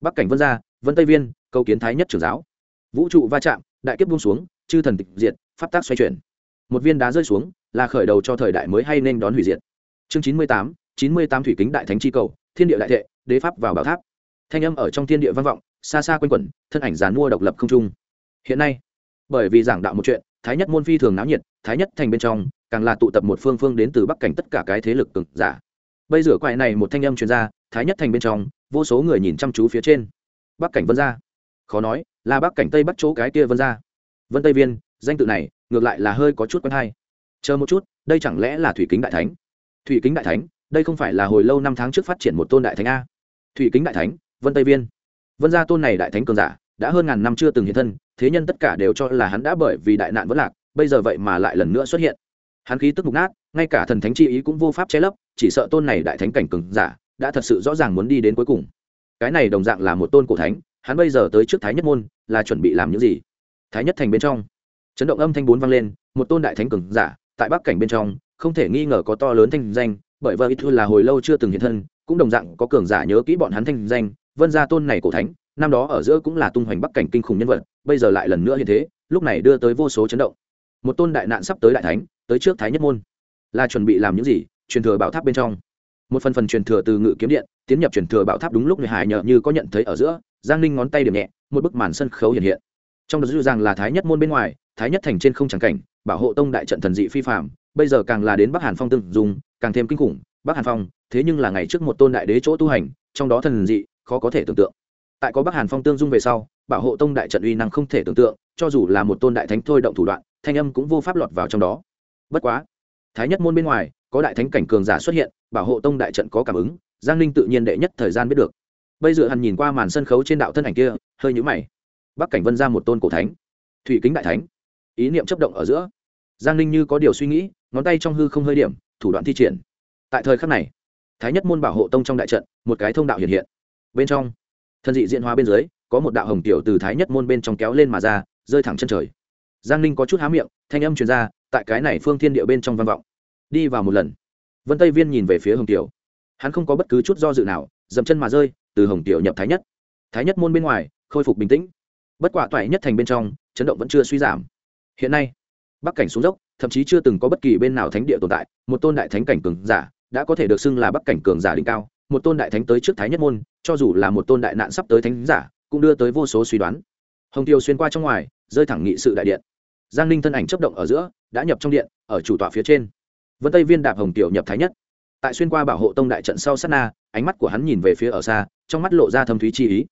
Bắc cảnh vân gia, vân tây viên câu kiến thái nhất trưởng giáo. Vũ trụ va chạm, đại kiếp buông xuống, chư thần tịch diệt, pháp tác xoay chuyển một viên đá rơi xuống, là khởi đầu cho thời đại mới hay nên đón hủy diệt. Chương chín mươi tám, chín mươi tám thủy kính đại thánh chi cầu, thiên địa đại thệ, đế pháp vào bảo tháp. Thanh âm ở trong thiên địa vang vọng, xa xa quanh quẩn, thân ảnh giàn mua độc lập không trung. Hiện nay, bởi vì giảng đạo một chuyện, thái nhất môn phi thường náo nhiệt, thái nhất thành bên trong, càng là tụ tập một phương phương đến từ bắc cảnh tất cả cái thế lực cực giả. Bây giờ quại này một thanh âm truyền ra, thái nhất thành bên trong, vô số người nhìn chăm chú phía trên. Bắc cảnh vân gia. Khó nói, là bắc cảnh tây bắc chỗ cái kia vân gia. Vân tây viên danh tự này ngược lại là hơi có chút quen hay. Chờ một chút, đây chẳng lẽ là thủy kính đại thánh? Thủy kính đại thánh, đây không phải là hồi lâu năm tháng trước phát triển một tôn đại thánh a? Thủy kính đại thánh, vân tây viên. Vân gia tôn này đại thánh cường giả, đã hơn ngàn năm chưa từng hiện thân, thế nhân tất cả đều cho là hắn đã bởi vì đại nạn vẫn lạc, bây giờ vậy mà lại lần nữa xuất hiện. Hắn khí tức mục nát, ngay cả thần thánh chi ý cũng vô pháp che lấp, chỉ sợ tôn này đại thánh cảnh cường giả đã thật sự rõ ràng muốn đi đến cuối cùng. Cái này đồng dạng là một tôn cổ thánh, hắn bây giờ tới trước thái nhất môn, là chuẩn bị làm những gì? Thái nhất thành bên trong chấn động âm thanh bốn vang lên, một tôn đại thánh cường giả, tại bắc cảnh bên trong, không thể nghi ngờ có to lớn thanh danh, bởi vậy ít là hồi lâu chưa từng hiện thân, cũng đồng dạng có cường giả nhớ kỹ bọn hắn thanh danh, vân gia tôn này cổ thánh, năm đó ở giữa cũng là tung hoành bắc cảnh kinh khủng nhân vật, bây giờ lại lần nữa hiện thế, lúc này đưa tới vô số chấn động. Một tôn đại nạn sắp tới đại thánh, tới trước thái nhất môn. Là chuẩn bị làm những gì? Truyền thừa bảo tháp bên trong. Một phần phần truyền thừa từ ngự kiếm điện, tiến nhập truyền thừa bảo tháp đúng lúc người hải nhờ như có nhận thấy ở giữa, giang ninh ngón tay điểm nhẹ, một bức màn sân khấu hiện hiện. Trong đó dư rằng là thái nhất môn bên ngoài thái nhất thành trên không tràng cảnh, bảo hộ tông đại trận thần dị phi phạm bây giờ càng là đến bắc hàn phong tương dùng càng thêm kinh khủng. Bắc hàn phong, thế nhưng là ngày trước một tôn đại đế chỗ tu hành, trong đó thần dị, khó có thể tưởng tượng. Tại có bắc hàn phong tương dung về sau, bảo hộ tông đại trận uy năng không thể tưởng tượng, cho dù là một tôn đại thánh thôi động thủ đoạn, thanh âm cũng vô pháp lọt vào trong đó. Bất quá, thái nhất môn bên ngoài, có đại thánh cảnh cường giả xuất hiện, bảo hộ tông đại trận có cảm ứng, giang ninh tự nhiên đệ nhất thời gian biết được. Bây giờ hắn nhìn qua màn sân khấu trên đạo thân ảnh kia, hơi nhũ mày. Bắc cảnh vân ra một tôn cổ thánh. Thủy kính đại thánh ý niệm chấp động ở giữa. Giang ninh như có điều suy nghĩ, ngón tay trong hư không hơi điểm, thủ đoạn thi triển. Tại thời khắc này, thái nhất môn bảo hộ tông trong đại trận, một cái thông đạo hiện hiện. Bên trong thân dị diện hóa bên dưới, có một đạo hồng tiểu từ thái nhất môn bên trong kéo lên mà ra, rơi thẳng chân trời. Giang ninh có chút há miệng, thanh âm truyền ra, tại cái này phương thiên địa bên trong văn vọng. Đi vào một lần. Vân tây viên nhìn về phía hồng tiểu. Hắn không có bất cứ chút do dự nào, dậm chân mà rơi, từ hồng tiểu nhập thái nhất. Thái nhất môn bên ngoài, khôi phục bình tĩnh. Bất quả toại nhất thành bên trong, chấn động vẫn chưa suy giảm hiện nay, bắc cảnh xuống dốc, thậm chí chưa từng có bất kỳ bên nào thánh địa tồn tại, một tôn đại thánh cảnh cường giả đã có thể được xưng là bắc cảnh cường giả đỉnh cao, một tôn đại thánh tới trước thái nhất môn, cho dù là một tôn đại nạn sắp tới thánh giả, cũng đưa tới vô số suy đoán. Hồng tiêu xuyên qua trong ngoài, rơi thẳng nghị sự đại điện. Giang ninh thân ảnh chấp động ở giữa, đã nhập trong điện, ở chủ tọa phía trên. Vân tây viên đạp hồng tiểu nhập thái nhất. Tại xuyên qua bảo hộ tông đại trận sau sát na, ánh mắt của hắn nhìn về phía ở xa, trong mắt lộ ra thâm thúy chi ý.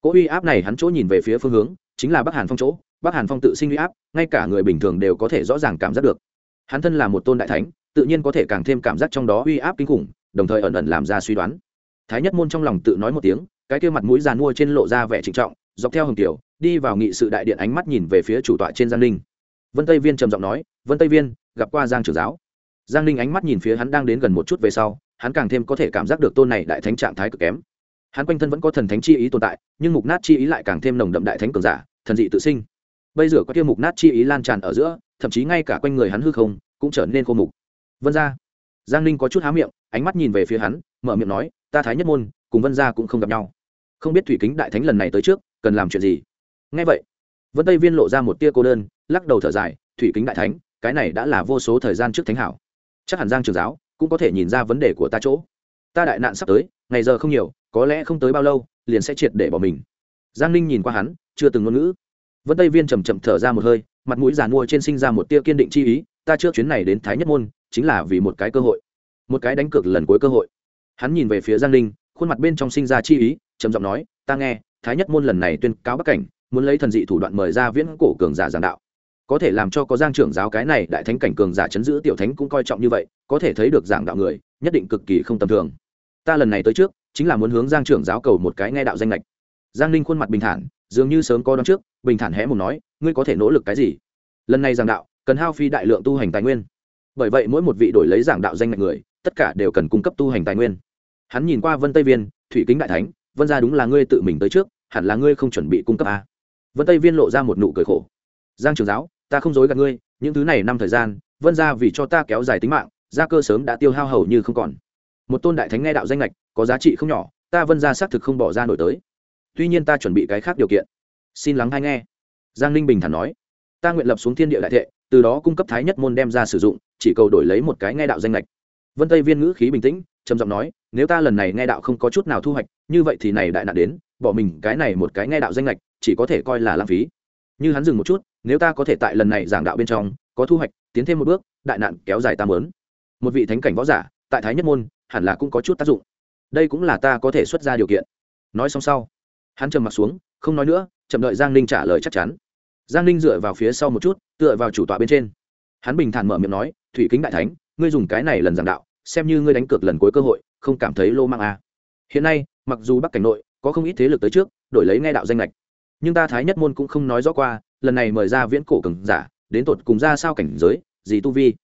Cỗ uy áp này hắn chỗ nhìn về phía phương hướng chính là bắc hàn phong chỗ, bắc hàn phong tự sinh uy áp, ngay cả người bình thường đều có thể rõ ràng cảm giác được. Hắn thân là một tôn đại thánh, tự nhiên có thể càng thêm cảm giác trong đó uy áp kinh khủng, đồng thời ẩn ẩn làm ra suy đoán. Thái nhất môn trong lòng tự nói một tiếng, cái kia mặt mũi giàn mua trên lộ ra vẻ trịnh trọng, dọc theo hồng tiểu, đi vào nghị sự đại điện ánh mắt nhìn về phía chủ tọa trên giang linh vân tây viên trầm giọng nói, vân tây viên, gặp qua giang trưởng giáo. Giang linh ánh mắt nhìn phía hắn đang đến gần một chút về sau, hắn càng thêm có thể cảm giác được tôn này đại thánh trạng thái cực kém hắn quanh thân vẫn có thần thánh chi ý tồn tại, nhưng mục nát chi ý lại càng thêm nồng đậm đại thánh cường giả, thần dị tự sinh. Bây giờ có tiêu mục nát chi ý lan tràn ở giữa, thậm chí ngay cả quanh người hắn hư không cũng trở nên khô mục. Vân gia. Giang ninh có chút há miệng, ánh mắt nhìn về phía hắn, mở miệng nói, ta thái nhất môn, cùng vân gia cũng không gặp nhau. Không biết thủy kính đại thánh lần này tới trước, cần làm chuyện gì? Ngay vậy, vân tây viên lộ ra một tia cô đơn, lắc đầu thở dài, thủy kính đại thánh, cái này đã là vô số thời gian trước thánh hảo. Chắc hẳn giang trường giáo cũng có thể nhìn ra vấn đề của ta chỗ ta đại nạn sắp tới, ngày giờ không nhiều, có lẽ không tới bao lâu, liền sẽ triệt để bỏ mình. Giang ninh nhìn qua hắn, chưa từng ngôn ngữ. Vân tây viên chầm chậm thở ra một hơi, mặt mũi giàn mua trên sinh ra một tia kiên định chi ý, ta trước chuyến này đến thái nhất môn, chính là vì một cái cơ hội. Một cái đánh cược lần cuối cơ hội. Hắn nhìn về phía giang ninh, khuôn mặt bên trong sinh ra chi ý, trầm giọng nói, ta nghe, thái nhất môn lần này tuyên cáo bắc cảnh, muốn lấy thần dị thủ đoạn mời ra viễn cổ cường giả giảng đạo. Có thể làm cho có giang trưởng giáo cái này đại thánh cảnh cường giả chấn giữ tiểu thánh cũng coi trọng như vậy, có thể thấy được giảng đạo người, nhất định cực kỳ không tầm thường ta lần này tới trước, chính là muốn hướng giang trưởng giáo cầu một cái nghe đạo danh lệch giang ninh khuôn mặt bình thản, dường như sớm có đón trước, bình thản hé một nói, ngươi có thể nỗ lực cái gì? Lần này giảng đạo, cần hao phi đại lượng tu hành tài nguyên. Bởi vậy mỗi một vị đổi lấy giảng đạo danh lệch người, tất cả đều cần cung cấp tu hành tài nguyên. Hắn nhìn qua vân tây viên, thủy kính đại thánh, vân ra đúng là ngươi tự mình tới trước, hẳn là ngươi không chuẩn bị cung cấp a vân tây viên lộ ra một nụ cười khổ. Giang trường giáo, ta không dối gạt ngươi, những thứ này năm thời gian, vân ra vì cho ta kéo dài tính mạng, gia cơ sớm đã tiêu hao hầu như không còn một tôn đại thánh nghe đạo danh lệch có giá trị không nhỏ, ta vân ra xác thực không bỏ ra nổi tới. Tuy nhiên ta chuẩn bị cái khác điều kiện. Xin lắng hay nghe. Giang ninh bình thản nói. Ta nguyện lập xuống thiên địa đại thệ, từ đó cung cấp thái nhất môn đem ra sử dụng, chỉ cầu đổi lấy một cái nghe đạo danh lệch vân tây viên ngữ khí bình tĩnh, trầm giọng nói, nếu ta lần này nghe đạo không có chút nào thu hoạch, như vậy thì này đại nạn đến, bỏ mình cái này một cái nghe đạo danh lệch chỉ có thể coi là lãng phí. Như hắn dừng một chút, nếu ta có thể tại lần này giảng đạo bên trong, có thu hoạch, tiến thêm một bước, đại nạn kéo dài tam lớn một vị thánh cảnh võ giả, tại thái nhất môn hẳn là cũng có chút tác dụng. Đây cũng là ta có thể xuất ra điều kiện. Nói xong sau, hắn trầm m ặ t xuống, không nói nữa, chậm đợi giang ninh trả lời chắc chắn. Giang ninh dựa vào phía sau một chút, tựa vào chủ tọa bên trên. Hắn bình thản mở miệng nói, thủy kính đại thánh, ngươi dùng cái này lần giảng đạo, xem như ngươi đánh cược lần cuối cơ hội, không cảm thấy lô mang à. hiện nay, mặc dù bắc cảnh nội có không ít thế lực tới trước, đổi lấy nghe đạo danh lệch nhưng ta thái nhất môn cũng không nói rõ qua, lần này mời ra viễn cổ cường giả, đến tột cùng ra sao cảnh giới, gì tu vi.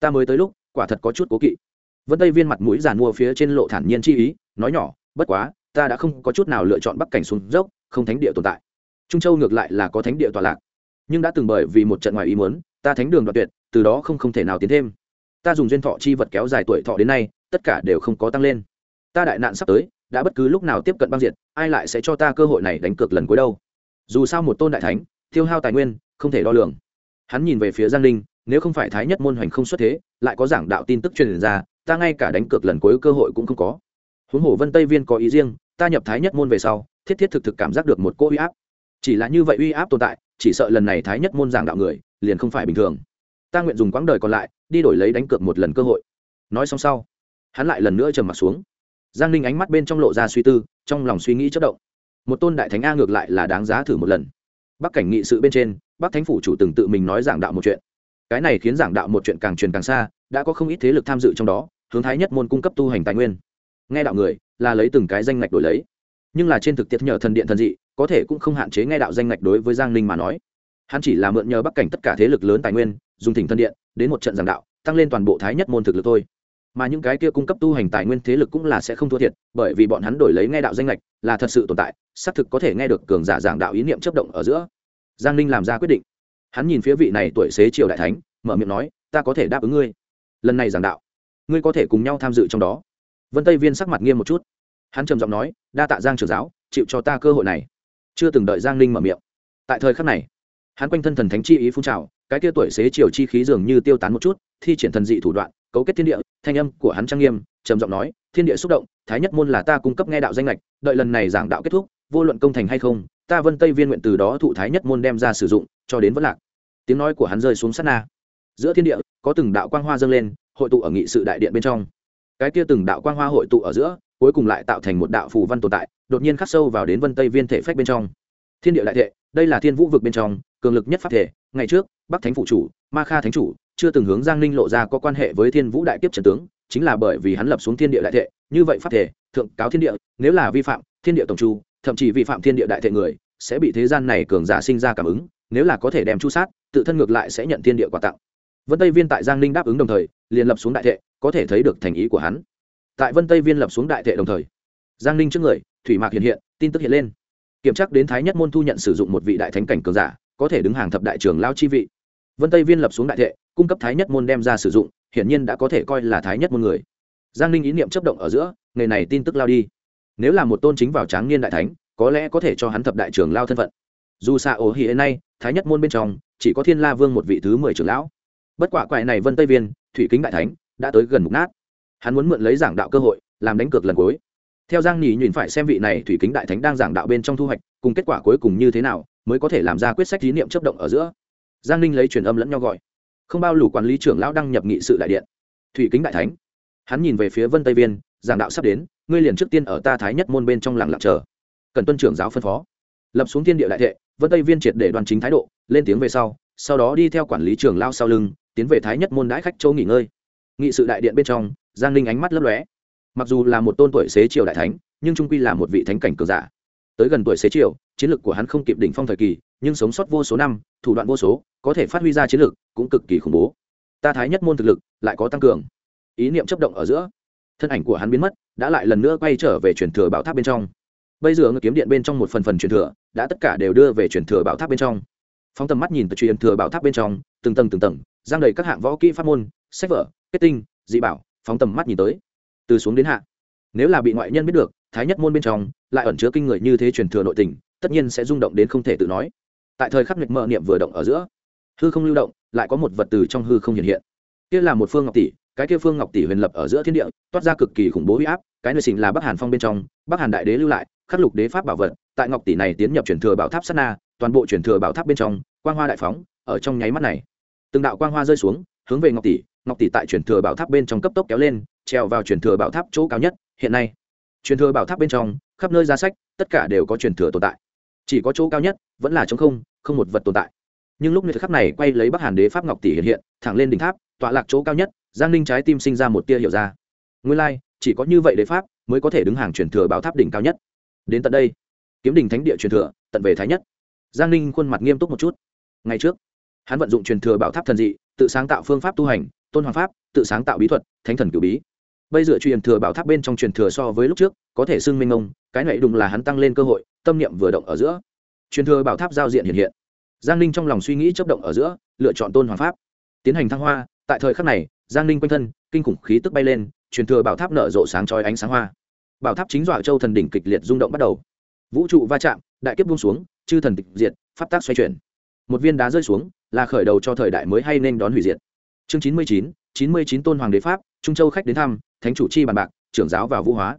Ta mới tới lúc, quả thật có chút cố kỵ vân tây viên mặt mũi giàn mua phía trên lộ thản nhiên chi ý, nói nhỏ, bất quá, ta đã không có chút nào lựa chọn bắc cảnh xuống dốc, không thánh địa tồn tại. Trung châu ngược lại là có thánh địa tọa lạc, nhưng đã từng bởi vì một trận ngoài ý muốn, ta thánh đường đoạt tuyệt, từ đó không không thể nào tiến thêm. Ta dùng duyên thọ chi vật kéo dài tuổi thọ đến nay, tất cả đều không có tăng lên. Ta đại nạn sắp tới, đã bất cứ lúc nào tiếp cận băng diệt, ai lại sẽ cho ta cơ hội này đánh cược lần cuối đâu? Dù sao một tôn đại thánh, tiêu hao tài nguyên, không thể đo lường. Hắn nhìn về phía giang ninh nếu không phải thái nhất môn hoành không xuất thế, lại có giảng đạo tin tức truyền ra ta ngay cả đánh cược lần cuối cơ hội cũng không có. Huống hồ vân tây viên có ý riêng, ta nhập thái nhất môn về sau, thiết thiết thực thực cảm giác được một cỗ uy áp. Chỉ là như vậy uy áp tồn tại, chỉ sợ lần này thái nhất môn giảng đạo người, liền không phải bình thường. Ta nguyện dùng quãng đời còn lại, đi đổi lấy đánh cược một lần cơ hội. Nói xong sau, hắn lại lần nữa trầm m ặ t xuống. Giang ninh ánh mắt bên trong lộ ra suy tư, trong lòng suy nghĩ chất động. Một tôn đại thánh a ngược lại là đáng giá thử một lần. Bắc cảnh nghị sự bên trên, bắc thánh phủ chủ từng tự mình nói giảng đạo một chuyện cái này khiến giảng đạo một chuyện càng truyền càng xa, đã có không ít thế lực tham dự trong đó, hướng thái nhất môn cung cấp tu hành tài nguyên. Nghe đạo người, là lấy từng cái danh ngạch đổi lấy. Nhưng là trên thực tiễn nhờ thần điện thần dị, có thể cũng không hạn chế nghe đạo danh ngạch đối với giang ninh mà nói. Hắn chỉ là mượn nhờ bắc cảnh tất cả thế lực lớn tài nguyên, dùng thỉnh thần điện, đến một trận giảng đạo, tăng lên toàn bộ thái nhất môn thực lực thôi. Mà những cái kia cung cấp tu hành tài nguyên thế lực cũng là sẽ không thua thiệt, bởi vì bọn hắn đổi lấy nghe đạo danh lệch là thật sự tồn tại, xác thực có thể nghe được cường giả giảng đạo ý niệm chấp động ở giữa. Giang ninh làm ra quyết định hắn nhìn phía vị này tuổi xế triều đại thánh, mở miệng nói, ta có thể đáp ứng ngươi. Lần này giảng đạo, ngươi có thể cùng nhau tham dự trong đó. Vân tây viên sắc mặt nghiêm một chút. Hắn trầm giọng nói, đa tạ giang trưởng giáo, chịu cho ta cơ hội này. Chưa từng đợi giang ninh mở miệng. Tại thời khắc này, hắn quanh thân thần thánh chi ý phun trào, cái tia tuổi xế chiều chi khí dường như tiêu tán một chút, thi triển thần dị thủ đoạn, cấu kết thiên địa, thanh âm của hắn trang nghiêm, trầm giọng nói, thiên địa xúc động, thái nhất môn là ta cung cấp nghe đạo danh lệch đợi lần này giảng đạo kết thúc, vô luận công thành hay không ta vân tây viên nguyện từ đó thụ thái nhất môn đem ra sử dụng, cho đến vất lạc. Tiếng nói của hắn rơi xuống sát na. Giữa thiên địa, có từng đạo quang hoa dâng lên, hội tụ ở nghị sự đại điện bên trong. Cái kia từng đạo quang hoa hội tụ ở giữa, cuối cùng lại tạo thành một đạo phù văn tồn tại, đột nhiên khắc sâu vào đến vân tây viên thể phách bên trong. Thiên địa đại thệ đây là thiên vũ vực bên trong, cường lực nhất pháp thể, ngày trước, bắc thánh phụ chủ, ma kha thánh chủ, chưa từng hướng giang ninh lộ ra có quan hệ với thiên vũ đại kiếp trần tướng, chính là bởi vì hắn lập xuống thiên địa đại thệ như vậy pháp thể, thượng cáo thiên địa, nếu là vi phạm, thiên địa tổng chu thậm chí vi phạm thiên địa đại thệ người, sẽ bị thế gian này cường giả sinh ra cảm ứng, nếu là có thể đem chu sát, tự thân ngược lại sẽ nhận thiên địa quà tặng. Vân tây viên tại giang ninh đáp ứng đồng thời, liền lập xuống đại thệ, có thể thấy được thành ý của hắn. Tại vân tây viên lập xuống đại thệ đồng thời, giang ninh trước người, thủy mạc hiện hiện, tin tức hiện lên. Kiểm tra đến thái nhất môn thu nhận sử dụng một vị đại thánh cảnh cường giả, có thể đứng hàng thập đại trưởng lao chi vị. Vân tây viên lập xuống đại thệ, cung cấp thái nhất môn đem ra sử dụng, hiển nhiên đã có thể coi là thái nhất môn người. Giang ninh ý niệm chấp động ở giữa ngày này tin tức lao đi nếu là một tôn chính vào tráng niên đại thánh, có lẽ có thể cho hắn thập đại trưởng lao thân phận. Dù xa ổ hiện nay, thái nhất môn bên trong, chỉ có thiên la vương một vị thứ mười trưởng lão. Bất quả quại này vân tây viên, thủy kính đại thánh, đã tới gần mục nát. Hắn muốn mượn lấy giảng đạo cơ hội, làm đánh cược lần cuối. Theo giang nhì nhìn phải xem vị này thủy kính đại thánh đang giảng đạo bên trong thu hoạch, cùng kết quả cuối cùng như thế nào, mới có thể làm ra quyết sách thí niệm chấp động ở giữa. Giang ninh lấy truyền âm lẫn nhau gọi. Không bao lủ quản lý trưởng lão đăng nhập nghị sự đại điện. Thủy kính đại thánh. Hắn nhìn về phía vân tây viên, giảng đạo sắp đến ngươi liền trước tiên ở ta thái nhất môn bên trong làng lạc chờ. Cần tuân trưởng giáo phân phó. Lập xuống thiên địa đại thệ, vân tây viên triệt để đoàn chính thái độ, lên tiếng về sau sau đó đi theo quản lý trưởng lao sau lưng, tiến về thái nhất môn đãi khách châu nghỉ ngơi. Nghị sự đại điện bên trong, giang ninh ánh mắt lấp lóe. Mặc dù là một tôn tuổi xế triều đại thánh, nhưng trung quy là một vị thánh cảnh cường giả. Tới gần tuổi xế triều, chiến lược của hắn không kịp đỉnh phong thời kỳ, nhưng sống sót vô số năm, thủ đoạn vô số, có thể phát huy ra chiến lược cũng cực kỳ khủng bố. Ta thái nhất môn thực lực lại có tăng cường. Ý niệm chấp động ở giữa, thân ảnh của hắn biến mất đã lại lần nữa quay trở về truyền thừa bảo tháp bên trong. Bây giờ người kiếm điện bên trong một phần phần truyền thừa, đã tất cả đều đưa về truyền thừa bảo tháp bên trong. Phóng tầm mắt nhìn từ truyền thừa bảo tháp bên trong, từng tầng từng tầng, giang đầy các hạng võ kỹ pháp môn, sách vở, kết tinh, dị bảo, phóng tầm mắt nhìn tới. Từ xuống đến hạ, nếu là bị ngoại nhân biết được, thái nhất môn bên trong, lại ẩn chứa kinh người như thế truyền thừa nội tình, tất nhiên sẽ rung động đến không thể tự nói. Tại thời khắc nghịch mờ niệm vừa động ở giữa, hư không lưu động, lại có một vật từ trong hư không hiện hiện. Kia là một phương ngọc tỷ cái kia phương ngọc tỷ huyền lập ở giữa thiên địa, toát ra cực kỳ khủng bố huy áp, cái nơi xình là bắc hàn phong bên trong, bắc hàn đại đế lưu lại, khắc lục đế pháp bảo vật, tại ngọc tỷ này tiến nhập truyền thừa bảo tháp sát na, toàn bộ truyền thừa bảo tháp bên trong, quang hoa đại phóng, ở trong nháy mắt này, từng đạo quang hoa rơi xuống, hướng về ngọc tỷ ngọc tỷ tại truyền thừa bảo tháp bên trong cấp tốc kéo lên treo vào truyền thừa bảo tháp chỗ cao nhất, hiện nay, truyền thừa bảo tháp bên trong, khắp nơi ra sách, tất cả đều có truyền thừa tồn tại, chỉ có chỗ cao nhất, vẫn là chống không không một vật tồn tại. Nhưng lúc này khắc này quay lấy bắc hàn đế pháp ngọc tỷ hiện hiện, thẳng lên đỉnh tháp tọa lạc chỗ cao nhất giang ninh trái tim sinh ra một tia hiểu ra. Nguyên lai、like, chỉ có như vậy đế pháp mới có thể đứng hàng truyền thừa bảo tháp đỉnh cao nhất. Đến tận đây kiếm đình thánh địa truyền thừa tận về thái nhất. Giang ninh khuôn mặt nghiêm túc một chút. Ngày trước hắn vận dụng truyền thừa bảo tháp thần dị tự sáng tạo phương pháp tu hành tôn hoàng pháp tự sáng tạo bí thuật thánh thần cử bí. Bây giờ truyền thừa bảo tháp bên trong truyền thừa so với lúc trước có thể xưng minh ông cái này đúng là hắn tăng lên cơ hội tâm niệm vừa động ở giữa. Truyền thừa bảo tháp giao diện hiện hiện. Giang ninh trong lòng suy nghĩ chấp động ở giữa lựa chọn tôn hoàng pháp. Tiến hành thăng hoa tại thời khắc này, giang ninh quanh thân, kinh khủng khí tức bay lên, truyền thừa bảo tháp nở rộ sáng trói ánh sáng hoa. Bảo tháp chính dọa châu thần đỉnh kịch liệt rung động bắt đầu. Vũ trụ va chạm, đại kiếp buông xuống, chư thần tịch diệt, pháp tác xoay chuyển. Một viên đá rơi xuống, là khởi đầu cho thời đại mới hay nên đón hủy diệt. Chương chín mươi chín chín mươi chín tôn hoàng đế pháp, trung châu khách đến thăm, thánh chủ chi bàn bạc, trưởng giáo vào vũ hóa.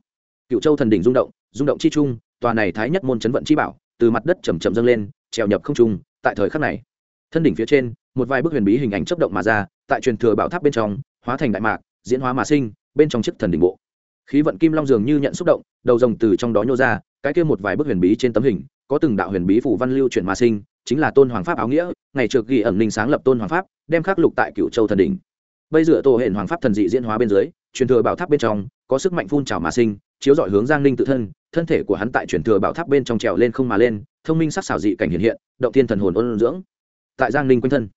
Cựu châu thần đỉnh rung động rung động chi trung, tòa này thái nhất môn chấn vận chi bảo, từ mặt đất chầm chậm dâng lên trèo nhập không trung, tại thời khắc này. Thân đỉnh phía trên một vài bức huyền bí hình ảnh chấp động mà ra, tại truyền thừa bảo tháp bên trong, hóa thành đại mạc, diễn hóa mà sinh, bên trong chiếc thần đỉnh bộ. Khí vận kim long dường như nhận xúc động, đầu rồng từ trong đó nhô ra, cái kia một vài bức huyền bí trên tấm hình, có từng đạo huyền bí phủ văn lưu chuyển mà sinh, chính là tôn hoàng pháp áo nghĩa, ngày trước ghi ẩn ninh sáng lập tôn hoàng pháp, đem khắc lục tại cựu châu thần đỉnh. Bây giờ tổ hển hoàng pháp thần dị diễn hóa bên dưới, truyền thừa bảo tháp bên trong, có sức mạnh phun trào mà sinh, chiếu dọi hướng giang ninh tự thân thân thể của hắn tại truyền thừa bảo tháp bên trong trèo lên không mà lên, thông minh sắc xảo dị cảnh hiện hiện, động thiên thần hồn ôn dưỡng. Tại giang ninh quanh thân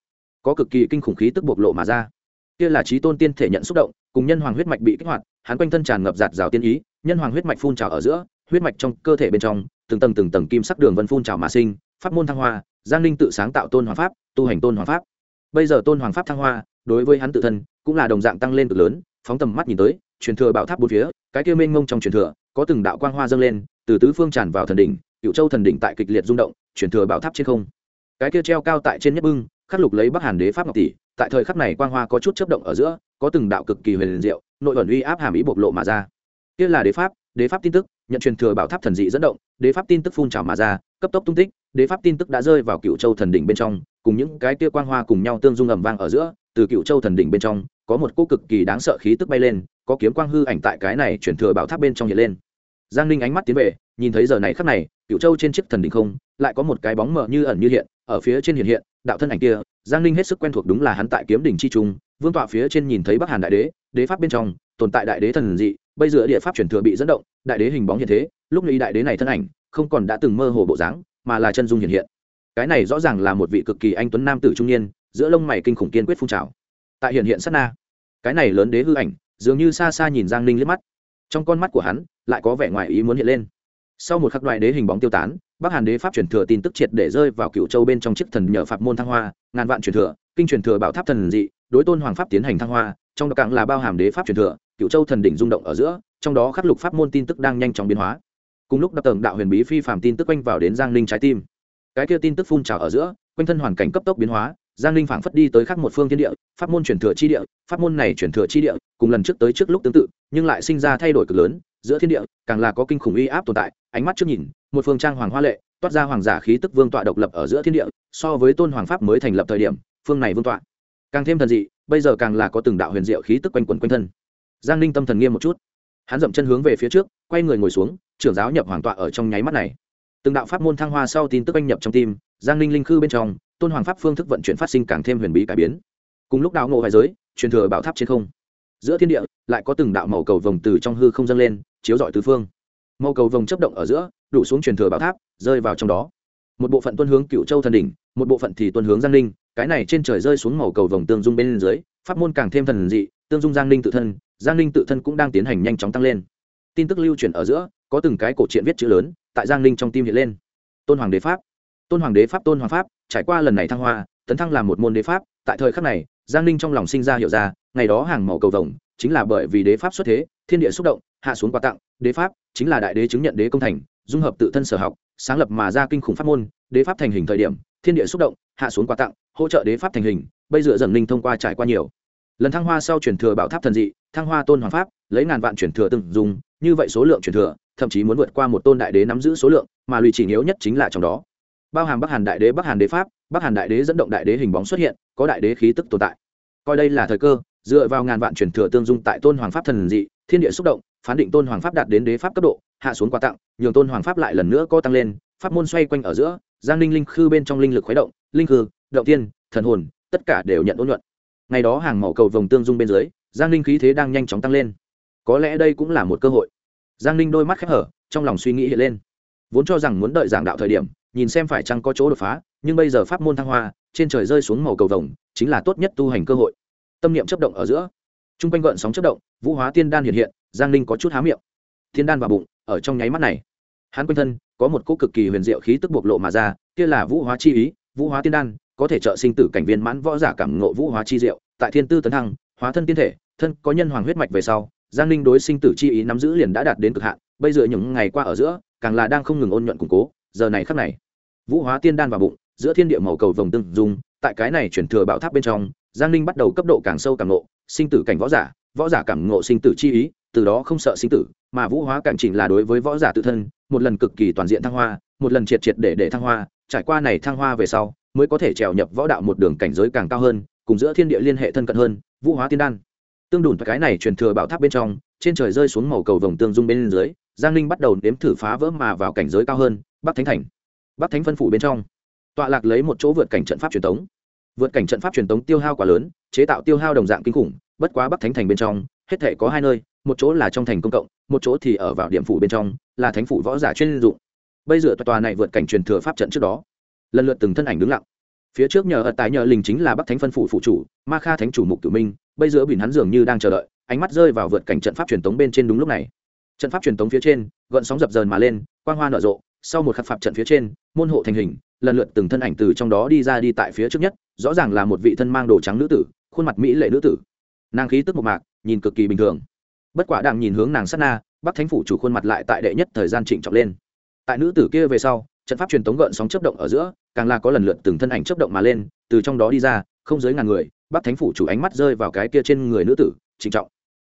có cực kỳ kinh khủng khí tức bộc lộ mà ra. Kia là trí tôn tiên thể nhận xúc động, cùng nhân hoàng huyết mạch bị kích hoạt, hắn quanh thân tràn ngập giạt rào tiên ý, nhân hoàng huyết mạch phun trào ở giữa, huyết mạch trong cơ thể bên trong, từng tầng từng tầng kim sắc đường vân phun trào mà sinh, pháp môn thăng hoa, giang ninh tự sáng tạo tôn hoàng pháp, tu hành tôn hoàng pháp. Bây giờ tôn hoàng pháp thăng hoa, đối với hắn tự thân cũng là đồng dạng tăng lên cực lớn, phóng tầm mắt nhìn tới, truyền thừa bảo tháp bốn phía, cái kia mênh ngông trong truyền thừa, có từng đạo quang hoa dâng lên, từ tứ phương tràn vào thần đỉnh cựu châu thần đỉnh tại kịch liệt rung động, truyền thừa bảo tháp trên không. Cái kia treo cao tại trên nhất bưng khắc lục lấy bắc hàn đế pháp ngọc tỷ, tại thời khắc này quang hoa có chút chấp động ở giữa, có từng đạo cực kỳ huyền diệu, nội ẩn uy áp hàm ý bộc lộ mà ra. Kia là đế pháp đế pháp tin tức, nhận truyền thừa bảo tháp thần dị dẫn động, đế pháp tin tức phun trào mà ra, cấp tốc tung tích, đế pháp tin tức đã rơi vào cựu châu thần đỉnh bên trong, cùng những cái kia quang hoa cùng nhau tương dung ầm vang ở giữa, từ cựu châu thần đỉnh bên trong, có một cô cực kỳ đáng sợ khí tức bay lên, có kiếm quang hư ảnh tại cái này truyền thừa bảo tháp bên trong hiện lên. Giang ninh ánh mắt tiến về, nhìn thấy giờ này khắc này cựu châu trên chiếc thần đỉnh không, lại có một cái bóng mờ như ẩn như hiện, ở phía trên hiện hiện đạo thân ảnh kia, giang ninh hết sức quen thuộc đúng là hắn tại kiếm đỉnh chi trung, vương tọa phía trên nhìn thấy bắc hàn đại đế đế pháp bên trong, tồn tại đại đế thần dị, bây giờ địa pháp chuyển thừa bị dẫn động, đại đế hình bóng hiện thế, lúc này đại đế này thân ảnh, không còn đã từng mơ hồ bộ dáng, mà là chân dung hiện hiện. Cái này rõ ràng là một vị cực kỳ anh tuấn nam tử trung niên, giữa lông mày kinh khủng kiên quyết phun trào. Tại hiện hiện sát na, cái này lớn đế hư ảnh, dường như xa xa nhìn giang ninh liếc mắt. Trong con mắt của hắn, lại có vẻ ngoài ý muốn hiện lên. Sau một khắc loại đế hình bóng tiêu tán bắc hàn đế pháp truyền thừa tin tức triệt để rơi vào cựu châu bên trong chiếc thần nhờ pháp môn thăng hoa, ngàn vạn truyền thừa, kinh truyền thừa bảo tháp thần dị, đối tôn hoàng pháp tiến hành thăng hoa, trong đó càng là bao hàm đế pháp truyền thừa cựu châu thần đỉnh rung động ở giữa, trong đó khắc lục pháp môn tin tức đang nhanh chóng biến hóa. Cùng lúc đặc tầng đạo huyền bí phi phạm tin tức quanh vào đến giang ninh trái tim. Cái kia tin tức phun trào ở giữa, quanh thân hoàn cảnh cấp tốc biến hóa, giang ninh phảng phất đi tới khắc một phương thiên địa, pháp môn truyền thừa chi địa, pháp môn này truyền thừa chi địa, cùng lần trước tới trước lúc tương tự, nhưng lại sinh ra thay đổi cực lớn, giữa thiên địa, càng là có kinh khủng uy áp tồn tại, ánh mắt trước nhìn một phương trang hoàng hoa lệ, toát ra hoàng giả khí tức vương tọa độc lập ở giữa thiên địa, so với tôn hoàng pháp mới thành lập thời điểm, phương này vương tọa càng thêm thần dị, bây giờ càng là có từng đạo huyền diệu khí tức quanh quẩn quanh thân. Giang ninh tâm thần nghiêm một chút. Hắn dậm chân hướng về phía trước, quay người ngồi xuống, trưởng giáo nhập hoàng tọa ở trong nháy mắt này. Từng đạo pháp môn thăng hoa sau tin tức anh nhập trong tim, giang ninh linh khư bên trong, tôn hoàng pháp phương thức vận chuyển phát sinh càng thêm huyền bí cải biến. Cùng lúc đạo ngộ hoài giới, truyền thừa bảo tháp trên không. Giữa thiên địa, lại có từng đạo màu cầu vồng từ trong hư không dâng lên, chiếu rọi tứ phương. Màu cầu vồng chấp động ở giữa đủ xuống truyền thừa bảo tháp, rơi vào trong đó. Một bộ phận tuân hướng cựu châu thần đỉnh, một bộ phận thì tuân hướng giang ninh, cái này trên trời rơi xuống màu cầu vồng tương dung bên dưới, pháp môn càng thêm thần dị, tương dung giang ninh tự thân, giang ninh tự thân cũng đang tiến hành nhanh chóng tăng lên. Tin tức lưu truyền ở giữa, có từng cái cổ truyện viết chữ lớn, tại giang ninh trong tim hiện lên. Tôn hoàng đế pháp. Tôn hoàng đế pháp, tôn hoàng pháp, trải qua lần này thăng hoa, tấn thăng làm một môn đế pháp, tại thời khắc này, giang ninh trong lòng sinh ra hiểu ra, ngày đó hàng màu cầu vồng, chính là bởi vì đế pháp xuất thế, thiên địa xúc động, hạ xuống quà tặng, đế pháp chính là đại đế chứng nhận đế công thành dung hợp tự thân sở học, sáng lập mà ra kinh khủng pháp môn, đế pháp thành hình thời điểm, thiên địa xúc động, hạ xuống quà tặng, hỗ trợ đế pháp thành hình, bây giờ dần linh thông qua trải qua nhiều. Lần thăng hoa sau truyền thừa bảo tháp thần dị, thăng hoa tôn hoàng pháp, lấy ngàn vạn truyền thừa từng dùng, như vậy số lượng truyền thừa, thậm chí muốn vượt qua một tôn đại đế nắm giữ số lượng, mà lùi chỉ yếu nhất chính là trong đó. Bao hàm bắc hàn đại đế, bắc hàn đế pháp, bắc hàn đại đế dẫn động đại đế hình bóng xuất hiện, có đại đế khí tức tồn tại. Coi đây là thời cơ, dựa vào ngàn vạn truyền thừa tương dung tại tôn hoàng pháp thần dị, thiên địa xúc động, phán định tôn hoàng pháp đạt đến đế pháp cấp độ hạ xuống quà tặng, nhường tôn hoàng pháp lại lần nữa có tăng lên, pháp môn xoay quanh ở giữa, giang linh linh khư bên trong linh lực khuấy động, linh khư, động tiên, thần hồn, tất cả đều nhận ôn nhuận. Ngày đó hàng màu cầu vồng tương dung bên dưới, giang linh khí thế đang nhanh chóng tăng lên. Có lẽ đây cũng là một cơ hội. Giang linh đôi mắt khép hở, trong lòng suy nghĩ hiện lên. Vốn cho rằng muốn đợi giảng đạo thời điểm, nhìn xem phải chăng có chỗ đột phá, nhưng bây giờ pháp môn thăng hoa, trên trời rơi xuống màu cầu vồng, chính là tốt nhất tu hành cơ hội. Tâm niệm chấp động ở giữa. T r u n g quanh gợn sóng chấp động, vũ hóa tiên đan hiện hiện, giang ninh có chút há miệng. Thiên đan vào bụng ở trong nháy mắt này. Hắn quanh thân, có một cỗ cực kỳ huyền diệu khí tức bộc lộ mà ra, kia là vũ hóa chi ý, vũ hóa tiên đan, có thể trợ sinh tử cảnh viên mãn võ giả cảm ngộ vũ hóa chi diệu, tại thiên tư tấn thăng, hóa thân tiên thể, thân có nhân hoàng huyết mạch về sau, giang ninh đối sinh tử chi ý nắm giữ liền đã đạt đến cực hạn, bây giờ những ngày qua ở giữa, càng là đang không ngừng ôn nhuận củng cố, giờ này khắc này, vũ hóa tiên đan vào bụng, giữa thiên địa màu cầu vồng tương dung, tại cái này chuyển thừa bạo tháp bên trong, giang ninh bắt đầu cấp độ càng sâu càng ngộ sinh tử cảnh võ giả võ giả cảm ngộ sinh tử chi ý, từ đó không sợ sinh tử, mà vũ hóa cảnh chỉnh là đối với võ giả tự thân, một lần cực kỳ toàn diện thăng hoa, một lần triệt triệt để để thăng hoa, trải qua này thăng hoa về sau, mới có thể trèo nhập võ đạo một đường cảnh giới càng cao hơn, cùng giữa thiên địa liên hệ thân cận hơn, vũ hóa tiên đan. Tương đủn cái này truyền thừa bảo tháp bên trong, trên trời rơi xuống màu cầu vồng tương dung bên dưới, giang ninh bắt đầu nếm thử phá vỡ mà vào cảnh giới cao hơn, bắc thánh thành. Bắc thánh phân phủ bên trong, tọa lạc lấy một chỗ vượt cảnh trận pháp truyền thống vượt cảnh trận pháp truyền thống tiêu hao quá lớn, chế tạo tiêu hao đồng dạng kinh khủng bất quá bắc thánh thành bên trong, hết thể có hai nơi, một chỗ là trong thành công cộng, một chỗ thì ở vào điểm phủ bên trong, là thánh phủ võ giả chuyên dụng. Bây giờ tòa này vượt cảnh truyền thừa pháp trận trước đó, lần lượt từng thân ảnh đứng lặng. Phía trước nhờ ở tại nhờ linh chính là bắc thánh phân phủ phụ chủ, ma kha thánh chủ mục tử minh, bây giờ bình hắn dường như đang chờ đợi, ánh mắt rơi vào vượt cảnh trận pháp truyền tống bên trên đúng lúc này. Trận pháp truyền tống phía trên, gợn sóng dập dờn mà lên, quang hoa nở rộ, sau một khắc phạt trận phía trên, môn hộ thành hình, lần lượt từng thân ảnh từ trong đó đi ra đi tại phía trước nhất, rõ ràng là một vị thân mang đồ trắng nữ tử, khuôn mặt mỹ lệ nữ tử nàng khí tức một mạc, nhìn cực kỳ bình thường. Bất quả đang nhìn hướng nàng sát na, bắc thánh phủ chủ khuôn mặt lại tại đệ nhất thời gian trịnh trọng lên. Tại nữ tử kia về sau, trận pháp truyền tống gợn sóng chấp động ở giữa, càng là có lần lượt từng thân ảnh chấp động mà lên, từ trong đó đi ra, không dưới ngàn người, bắc thánh phủ chủ ánh mắt rơi vào cái kia trên người nữ tử, trịnh trọng.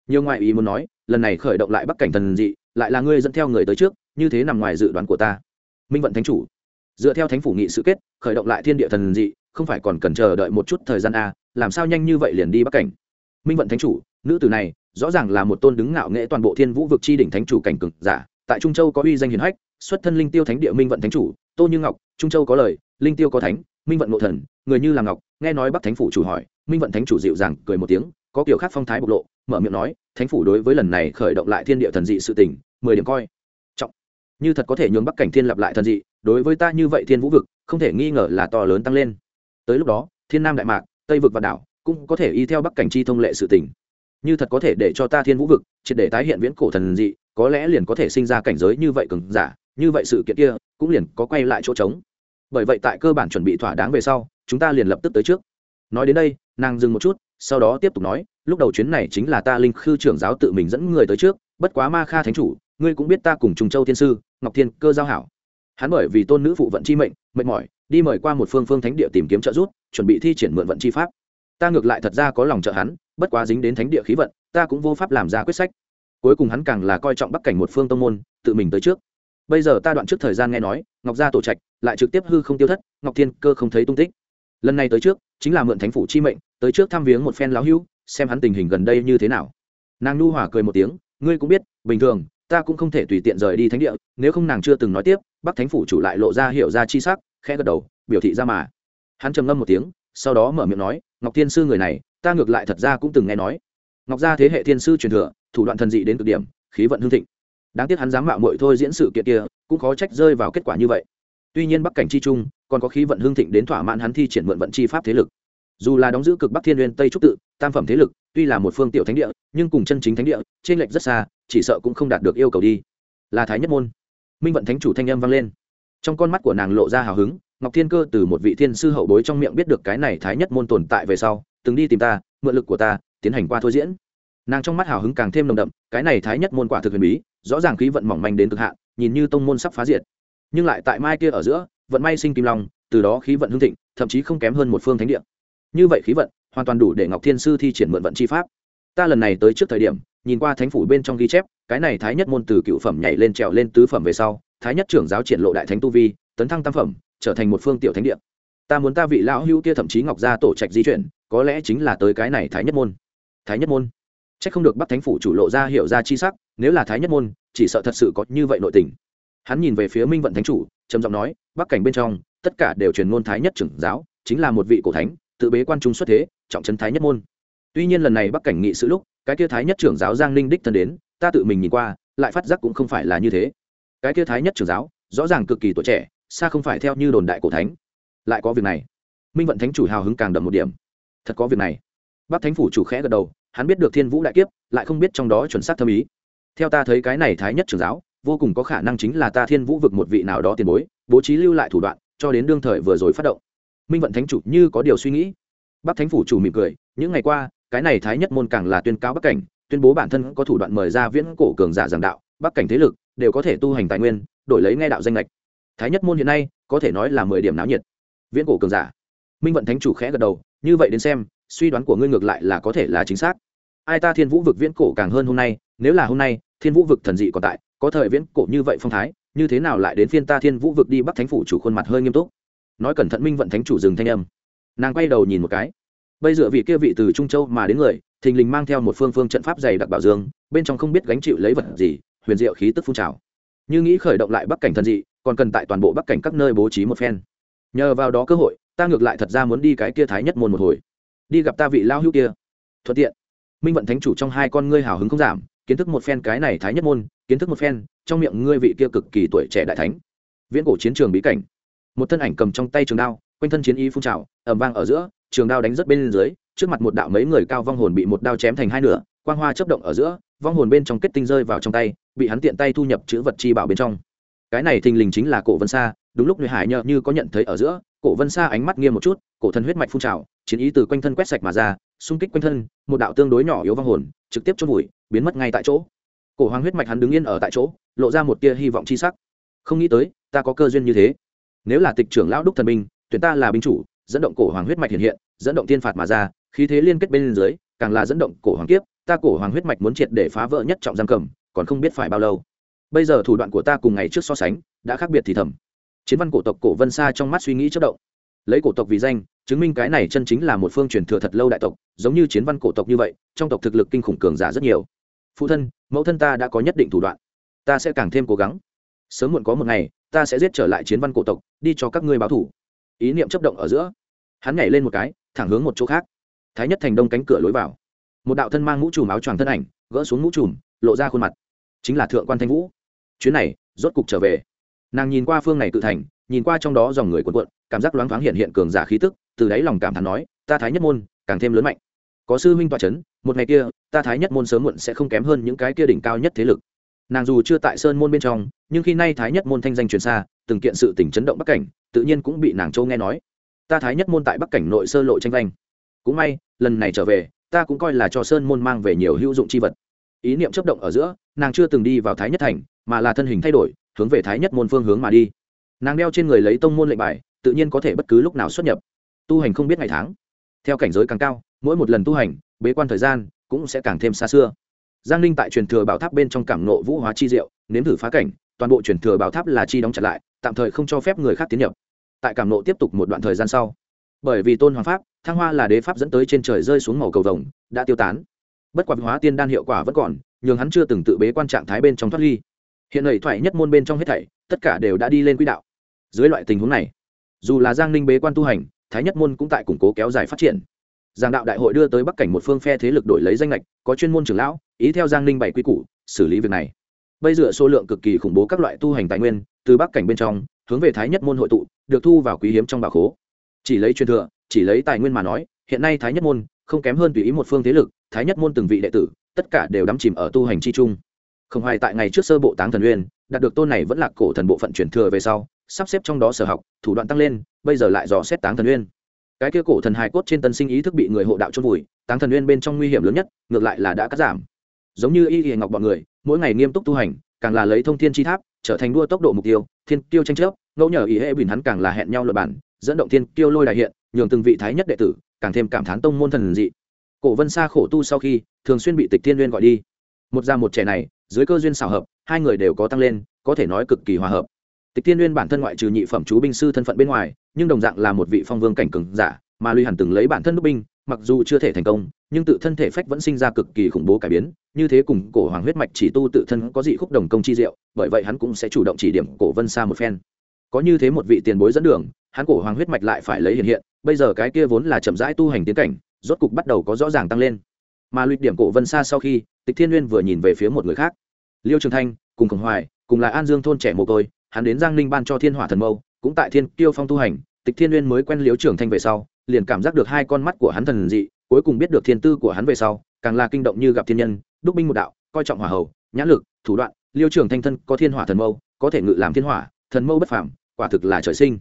Nhiều ngoại ý muốn nói, lần này khởi động lại bắc cảnh thần dị, lại là ngươi dẫn theo người tới trước, như thế nằm ngoài dự đoán của ta. Minh vận thánh chủ. Dựa theo thánh phủ nghị sự kết, khởi động lại thiên địa thần dị, không phải còn cần chờ đợi một chút thời gian a làm sao nhanh như vậy liền đi bắc cảnh? Minh vận thánh chủ, nữ tử này, rõ ràng là một tôn đứng ngạo nghệ toàn bộ thiên vũ vực chi đỉnh thánh chủ cảnh cực giả. Tại trung châu có uy danh hiền hách, xuất thân linh tiêu thánh địa minh vận thánh chủ, tô như ngọc, trung châu có lời, linh tiêu có thánh, minh vận ngộ thần, người như là ngọc, nghe nói bắc thánh phủ chủ hỏi, minh vận thánh chủ dịu dàng cười một tiếng, có kiểu khác phong thái bộc lộ, mở miệng nói, thánh phủ đối với lần này khởi động lại thiên địa thần dị sự tình, mười điểm coi. Trọng. Như thật có thể nhường bắc cảnh thiên lập lại thần dị, đối với ta như vậy thiên vũ vực, không thể nghi ngờ là to lớn tăng lên. Tới lúc đó, thiên nam đại mạc, tây vực và đảo cũng có thể y theo bắc cảnh chi thông lệ sự tình. Như thật có thể để cho ta thiên vũ vực, triệt để tái hiện viễn cổ thần dị, có lẽ liền có thể sinh ra cảnh giới như vậy cường giả, như vậy sự kiện kia, cũng liền có quay lại chỗ trống. Bởi vậy tại cơ bản chuẩn bị thỏa đáng về sau, chúng ta liền lập tức tới trước. Nói đến đây, nàng dừng một chút, sau đó tiếp tục nói, lúc đầu chuyến này chính là ta linh khư trưởng giáo tự mình dẫn người tới trước, bất quá ma kha thánh chủ, ngươi cũng biết ta cùng trùng châu thiên sư, ngọc thiên cơ giao hảo. Hắn bởi vì tôn nữ phụ vận chi mệnh, mệt mỏi, đi mời qua một phương phương thánh địa tìm kiếm trợ giúp, chuẩn bị thi triển mượn vận chi pháp ta ngược lại thật ra có lòng trợ hắn, bất quá dính đến thánh địa khí vận, ta cũng vô pháp làm ra quyết sách. Cuối cùng hắn càng là coi trọng bắc cảnh một phương tông môn, tự mình tới trước. Bây giờ ta đoạn trước thời gian nghe nói, ngọc gia tổ trạch lại trực tiếp hư không tiêu thất, ngọc thiên cơ không thấy tung tích. Lần này tới trước, chính là mượn thánh phủ chi mệnh, tới trước thăm viếng một phen lão hữu, xem hắn tình hình gần đây như thế nào. Nàng nhu hòa cười một tiếng, ngươi cũng biết, bình thường, ta cũng không thể tùy tiện rời đi thánh địa, nếu không nàng chưa từng nói tiếp, bắc thánh phủ chủ lại lộ ra hiểu ra chi sắc, khẽ gật đầu, biểu thị ra mà. Hắn trầm ngâm một tiếng, sau đó mở miệng nói ngọc thiên sư người này, ta ngược lại thật ra cũng từng nghe nói. Ngọc gia thế hệ thiên sư truyền thừa, thủ đoạn thần dị đến cực điểm, khí vận hương thịnh. Đáng tiếc hắn dám mạo muội thôi diễn sự kiện kia, cũng khó trách rơi vào kết quả như vậy. Tuy nhiên bắc cảnh chi trung, còn có khí vận hương thịnh đến thỏa mãn hắn thi triển mượn vận chi pháp thế lực. Dù là đóng giữ cực bắc thiên nguyên tây trúc tự, tam phẩm thế lực, tuy là một phương tiểu thánh địa, nhưng cùng chân chính thánh địa trên lệch rất xa, chỉ sợ cũng không đạt được yêu cầu đi. Là thái nhất môn. Minh vận thánh chủ thanh âm vang lên. Trong con mắt của nàng lộ ra hào hứng ngọc thiên cơ từ một vị thiên sư hậu bối trong miệng biết được cái này thái nhất môn tồn tại về sau, từng đi tìm ta, mượn lực của ta, tiến hành qua thôi diễn. Nàng trong mắt hào hứng càng thêm nồng đậm, cái này thái nhất môn quả thực huyền bí, rõ ràng khí vận mỏng manh đến cực hạn, nhìn như tông môn sắp phá diệt. Nhưng lại tại mai kia ở giữa, vận may sinh kim long, từ đó khí vận hưng thịnh, thậm chí không kém hơn một phương thánh địa. Như vậy khí vận, hoàn toàn đủ để ngọc thiên sư thi triển mượn vận chi pháp. Ta lần này tới trước thời điểm, nhìn qua thánh phủ bên trong ghi chép, cái này thái nhất môn từ cựu phẩm nhảy lên trèo lên tứ phẩm về sau, thái nhất trưởng giáo triển lộ đại thánh tu vi, tấn thăng tam phẩm trở thành một phương tiểu thánh địa. Ta muốn ta vị lão hữu kia thậm chí ngọc gia tổ trạch di chuyển, có lẽ chính là tới cái này thái nhất môn. Thái nhất môn? C h ắ c không được bắt thánh phủ chủ lộ ra hiểu ra chi sắc, nếu là thái nhất môn, chỉ sợ thật sự có như vậy nội tình. Hắn nhìn về phía minh vận thánh chủ, trầm giọng nói, bắc cảnh bên trong, tất cả đều truyền ngôn thái nhất trưởng giáo, chính là một vị cổ thánh, tự bế quan trung xuất thế, trọng trấn thái nhất môn. Tuy nhiên lần này bắc cảnh nghị sự lúc, cái kia thái nhất trưởng giáo giang ninh đích thân đến, ta tự mình nhìn qua, lại phát giác cũng không phải là như thế. Cái kia thái nhất trưởng giáo, rõ ràng cực kỳ tuổi trẻ xa không phải theo như đồn đại cổ thánh. Lại có việc này. Minh vận thánh chủ hào hứng càng đậm một điểm. Thật có việc này. Bắc thánh phủ chủ khẽ gật đầu, hắn biết được thiên vũ đại kiếp, lại không biết trong đó chuẩn xác thâm ý. Theo ta thấy cái này thái nhất trưởng giáo, vô cùng có khả năng chính là ta thiên vũ vực một vị nào đó tiền bối, bố trí lưu lại thủ đoạn, cho đến đương thời vừa rồi phát động. Minh vận thánh chủ như có điều suy nghĩ. Bắc thánh phủ chủ mỉm cười, những ngày qua, cái này thái nhất môn càng là tuyên cáo bắc cảnh, tuyên bố bản thân có thủ đoạn mời ra viễn cổ cường giả giảng đạo, bắc cảnh thế lực đều có thể tu hành tài nguyên, đổi lấy nghe đạo danh lệch thái nhất môn hiện nay có thể nói là mười điểm náo nhiệt. Viễn cổ cường giả. Minh vận thánh chủ khẽ gật đầu, như vậy đến xem, suy đoán của ngươi ngược lại là có thể là chính xác. Ai ta thiên vũ vực viễn cổ càng hơn hôm nay, nếu là hôm nay, thiên vũ vực thần dị còn tại, có thời viễn cổ như vậy phong thái, như thế nào lại đến phiên ta thiên vũ vực đi bắc thánh phủ chủ khuôn mặt hơi nghiêm túc? Nói cẩn thận minh vận thánh chủ dừng thanh âm. Nàng quay đầu nhìn một cái. Bây giờ vị kia vị từ trung châu mà đến người, thình lình mang theo một phương phương trận pháp dày đặc bảo dương, bên trong không biết gánh chịu lấy vật gì, huyền diệu khí tức phun trào. Như nghĩ khởi động lại bắc cảnh thần dị còn cần tại toàn bộ bắc cảnh các nơi bố trí một phen. Nhờ vào đó cơ hội, ta ngược lại thật ra muốn đi cái kia thái nhất môn một hồi. Đi gặp ta vị lao hữu kia. Thuận tiện. Minh vận thánh chủ trong hai con ngươi hào hứng không giảm, kiến thức một phen cái này thái nhất môn, kiến thức một phen, trong miệng ngươi vị kia cực kỳ tuổi trẻ đại thánh. Viễn cổ chiến trường bí cảnh. Một thân ảnh cầm trong tay trường đao, quanh thân chiến y phun trào ẩm vang ở giữa, trường đao đánh rất bên dưới, trước mặt một đạo mấy người cao vong hồn bị một đao chém thành hai nửa, quang hoa chấp động ở giữa, vong hồn bên trong kết tinh rơi vào trong tay, bị hắn tiện tay thu nhập chữ vật chi bảo bên trong cái này thình lình chính là cổ vân sa, đúng lúc người hải nhờ như có nhận thấy ở giữa, cổ vân sa ánh mắt nghiêm một chút, cổ thân huyết mạch phun trào, chiến ý từ quanh thân quét sạch mà ra, xung kích quanh thân, một đạo tương đối nhỏ yếu vong hồn, trực tiếp chôn vùi, biến mất ngay tại chỗ. Cổ hoàng huyết mạch hắn đứng yên ở tại chỗ, lộ ra một tia hy vọng chi sắc. Không nghĩ tới, ta có cơ duyên như thế. Nếu là tịch trưởng lão đúc thần binh, tuyển ta là binh chủ, dẫn động cổ hoàng huyết mạch hiện hiện, dẫn động tiên phạt mà ra, khí thế liên kết bên dưới, càng là dẫn động cổ hoàng kiếp, ta cổ hoàng huyết mạch muốn triệt để phá vỡ nhất trọng giam cầm, còn không biết phải bao lâu bây giờ thủ đoạn của ta cùng ngày trước so sánh, đã khác biệt thì thầm. Chiến văn cổ tộc cổ vân sa trong mắt suy nghĩ chất động. Lấy cổ tộc vì danh, chứng minh cái này chân chính là một phương truyền thừa thật lâu đại tộc, giống như chiến văn cổ tộc như vậy, trong tộc thực lực kinh khủng cường giả rất nhiều. Phụ thân, mẫu thân ta đã có nhất định thủ đoạn. Ta sẽ càng thêm cố gắng. Sớm muộn có một ngày, ta sẽ giết trở lại chiến văn cổ tộc, đi cho các ngươi báo thủ. Ý niệm chấp động ở giữa. Hắn nhảy lên một cái, thẳng hướng một chỗ khác. Thái nhất thành đông cánh cửa lối vào. Một đạo thân mang mũ trùm áo choàng thân ảnh, gỡ xuống mũ trùm, lộ ra khuôn mặt. Chính là thượng quan thanh vũ chuyến này, rốt cục trở về. Nàng nhìn qua phương này tự thành, nhìn qua trong đó dòng người quần quận cảm giác loáng thoáng hiện hiện cường giả khí tức, từ đáy lòng cảm thán nói, ta thái nhất môn, càng thêm lớn mạnh. Có sư huynh tọa c h ấ n một ngày kia, ta thái nhất môn sớm muộn sẽ không kém hơn những cái kia đỉnh cao nhất thế lực. Nàng dù chưa tại sơn môn bên trong, nhưng khi nay thái nhất môn thanh danh truyền xa, từng kiện sự tỉnh chấn động bắc cảnh, tự nhiên cũng bị nàng châu nghe nói. Ta thái nhất môn tại bắc cảnh nội sơ lộ tranh danh cũng may, lần này trở về, ta cũng coi là cho sơn môn mang về nhiều hữu dụng c h i vật. Ý niệm chấp động ở giữa, nàng chưa từng đi vào thái nhất thành mà là thân hình thay đổi, hướng về thái nhất môn phương hướng mà đi. Nàng đeo trên người lấy tông môn lệnh bài, tự nhiên có thể bất cứ lúc nào xuất nhập. Tu hành không biết ngày tháng. Theo cảnh giới càng cao, mỗi một lần tu hành, bế quan thời gian cũng sẽ càng thêm xa xưa. Giang ninh tại truyền thừa bảo tháp bên trong cảm nộ vũ hóa chi diệu, nếm thử phá cảnh, toàn bộ truyền thừa bảo tháp là chi đóng chặt lại, tạm thời không cho phép người khác tiến nhập. Tại cảm nộ tiếp tục một đoạn thời gian sau, bởi vì tôn hoàng pháp, thăng hoa là đế pháp dẫn tới trên trời rơi xuống màu cầu vồng, đã tiêu tán. Bất quạt hóa tiên đan hiệu quả vẫn còn, nhường hắn chưa từng tự bế quan trạng thái bên trong thoát ly hiện nay thoại nhất môn bên trong hết thảy, tất cả đều đã đi lên quỹ đạo. Dưới loại tình huống này, dù là giang ninh bế quan tu hành, thái nhất môn cũng tại củng cố kéo dài phát triển. Giang đạo đại hội đưa tới bắc cảnh một phương phe thế lực đổi lấy danh lệch có chuyên môn trưởng lão, ý theo giang ninh bảy quy củ, xử lý việc này. Bây giờ số lượng cực kỳ khủng bố các loại tu hành tài nguyên, từ bắc cảnh bên trong, hướng về thái nhất môn hội tụ, được thu vào quý hiếm trong bảo khố. Chỉ lấy truyền thừa, chỉ lấy tài nguyên mà nói, hiện nay thái nhất môn không kém hơn tùy ý một phương thế lực, thái nhất môn từng vị đệ tử, tất cả đều đắm chìm ở tu hành chi chung không hoài tại ngày trước sơ bộ táng thần uyên đạt được tôn này vẫn là cổ thần bộ phận truyền thừa về sau, sắp xếp trong đó sở học, thủ đoạn tăng lên, bây giờ lại dò xét táng thần uyên cái kia cổ thần hài cốt trên tân sinh ý thức bị người hộ đạo chôn vùi, táng thần uyên bên trong nguy hiểm lớn nhất, ngược lại là đã cắt giảm. Giống như y hiền ngọc bọn người, mỗi ngày nghiêm túc tu hành, càng là lấy thông thiên chi tháp, trở thành đua tốc độ mục tiêu, thiên tiêu tranh chấp, ngẫu nhờ ý hệ bình hắn càng là hẹn nhau luật bản dẫn động thiên tiêu lôi đại hiện, nhường từng vị thái nhất đệ tử, càng thêm cảm thán tông môn thần dị. Cổ vân xa khổ tu sau khi, thường xuyên bị tịch thiên uyên gọi đi. Một già một trẻ này dưới cơ duyên xảo hợp, hai người đều có tăng lên, có thể nói cực kỳ hòa hợp. Tịch thiên uyên bản thân ngoại trừ nhị phẩm chú binh sư thân phận bên ngoài, nhưng đồng dạng là một vị phong vương cảnh cường giả, mà luy hẳn từng lấy bản thân đúc binh, mặc dù chưa thể thành công, nhưng tự thân thể phách vẫn sinh ra cực kỳ khủng bố cải biến, như thế cùng cổ hoàng huyết mạch chỉ tu tự thân có dị khúc đồng công chi diệu, bởi vậy hắn cũng sẽ chủ động chỉ điểm cổ vân xa một phen. Có như thế một vị tiền bối dẫn đường, hắn cổ hoàng huyết mạch lại phải lấy hiện hiện, bây giờ cái kia vốn là chậm rãi tu hành tiến cảnh, rốt cục bắt đầu có rõ ràng tăng lên. Mà Lui điểm cổ vân xa sau khi, tịch thiên nguyên vừa nhìn về phía một người khác liêu trường thanh, cùng khổng hoài, cùng là an dương thôn trẻ mồ côi, hắn đến giang ninh ban cho thiên hỏa thần mâu, cũng tại thiên tiêu phong tu hành, tịch thiên nguyên mới quen liêu trường thanh về sau, liền cảm giác được hai con mắt của hắn thần dị, cuối cùng biết được thiên tư của hắn về sau, càng là kinh động như gặp thiên nhân, đúc binh một đạo, coi trọng hỏa hầu, nhãn lực, thủ đoạn, liêu trường thanh thân có thiên hỏa thần mâu, có thể ngự làm thiên hỏa, thần mâu bất phàm, quả thực là trời sinh.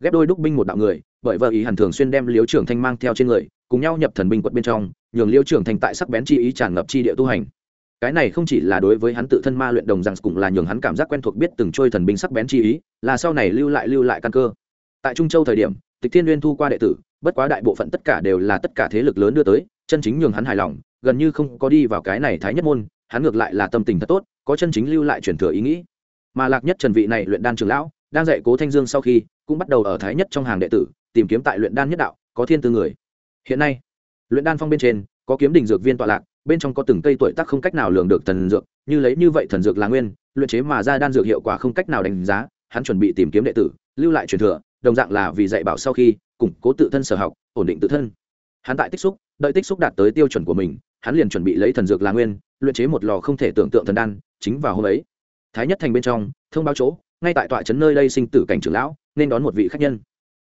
Ghép đôi đúc binh một đạo người, bởi vợ ý hẳn thường xuyên đem liêu trường thanh mang theo trên người, cùng nhau nhập thần binh quật bên trong, nhường liêu trường thanh tại sắc bén chi ý tràn ngập chi địa tu hành cái này không chỉ là đối với hắn tự thân ma luyện đồng rằng cũng là nhường hắn cảm giác quen thuộc biết từng trôi thần binh sắc bén chi ý, là sau này lưu lại lưu lại căn cơ. Tại trung châu thời điểm, tịch thiên liên thu qua đệ tử, bất quá đại bộ phận tất cả đều là tất cả thế lực lớn đưa tới, chân chính nhường hắn hài lòng, gần như không có đi vào cái này thái nhất môn, hắn ngược lại là tâm tình thật tốt, có chân chính lưu lại truyền thừa ý nghĩ. Mà lạc nhất trần vị này luyện đan trường lão, đang dạy cố thanh dương sau khi, cũng bắt đầu ở thái nhất trong hàng đệ tử, tìm kiếm tại luyện đan nhất đạo, có thiên tư người. Hiện nay, luyện đan phong bên trên, có kiếm đình dược viên tọa lạc bên trong có từng cây tuổi tác không cách nào lường được thần dược, như lấy như vậy thần dược là nguyên, luyện chế mà ra đan dược hiệu quả không cách nào đánh giá, hắn chuẩn bị tìm kiếm đệ tử, lưu lại truyền thừa, đồng dạng là vì dạy bảo sau khi, củng cố tự thân sở học, ổn định tự thân. Hắn tại tích xúc, đợi tích xúc đạt tới tiêu chuẩn của mình, hắn liền chuẩn bị lấy thần dược là nguyên, luyện chế một lò không thể tưởng tượng thần đan, chính vào hôm ấy. Thái nhất thành bên trong, thông báo chỗ, ngay tại tọa trấn nơi đây sinh tử cảnh trưởng lão, nên đón một vị khách nhân.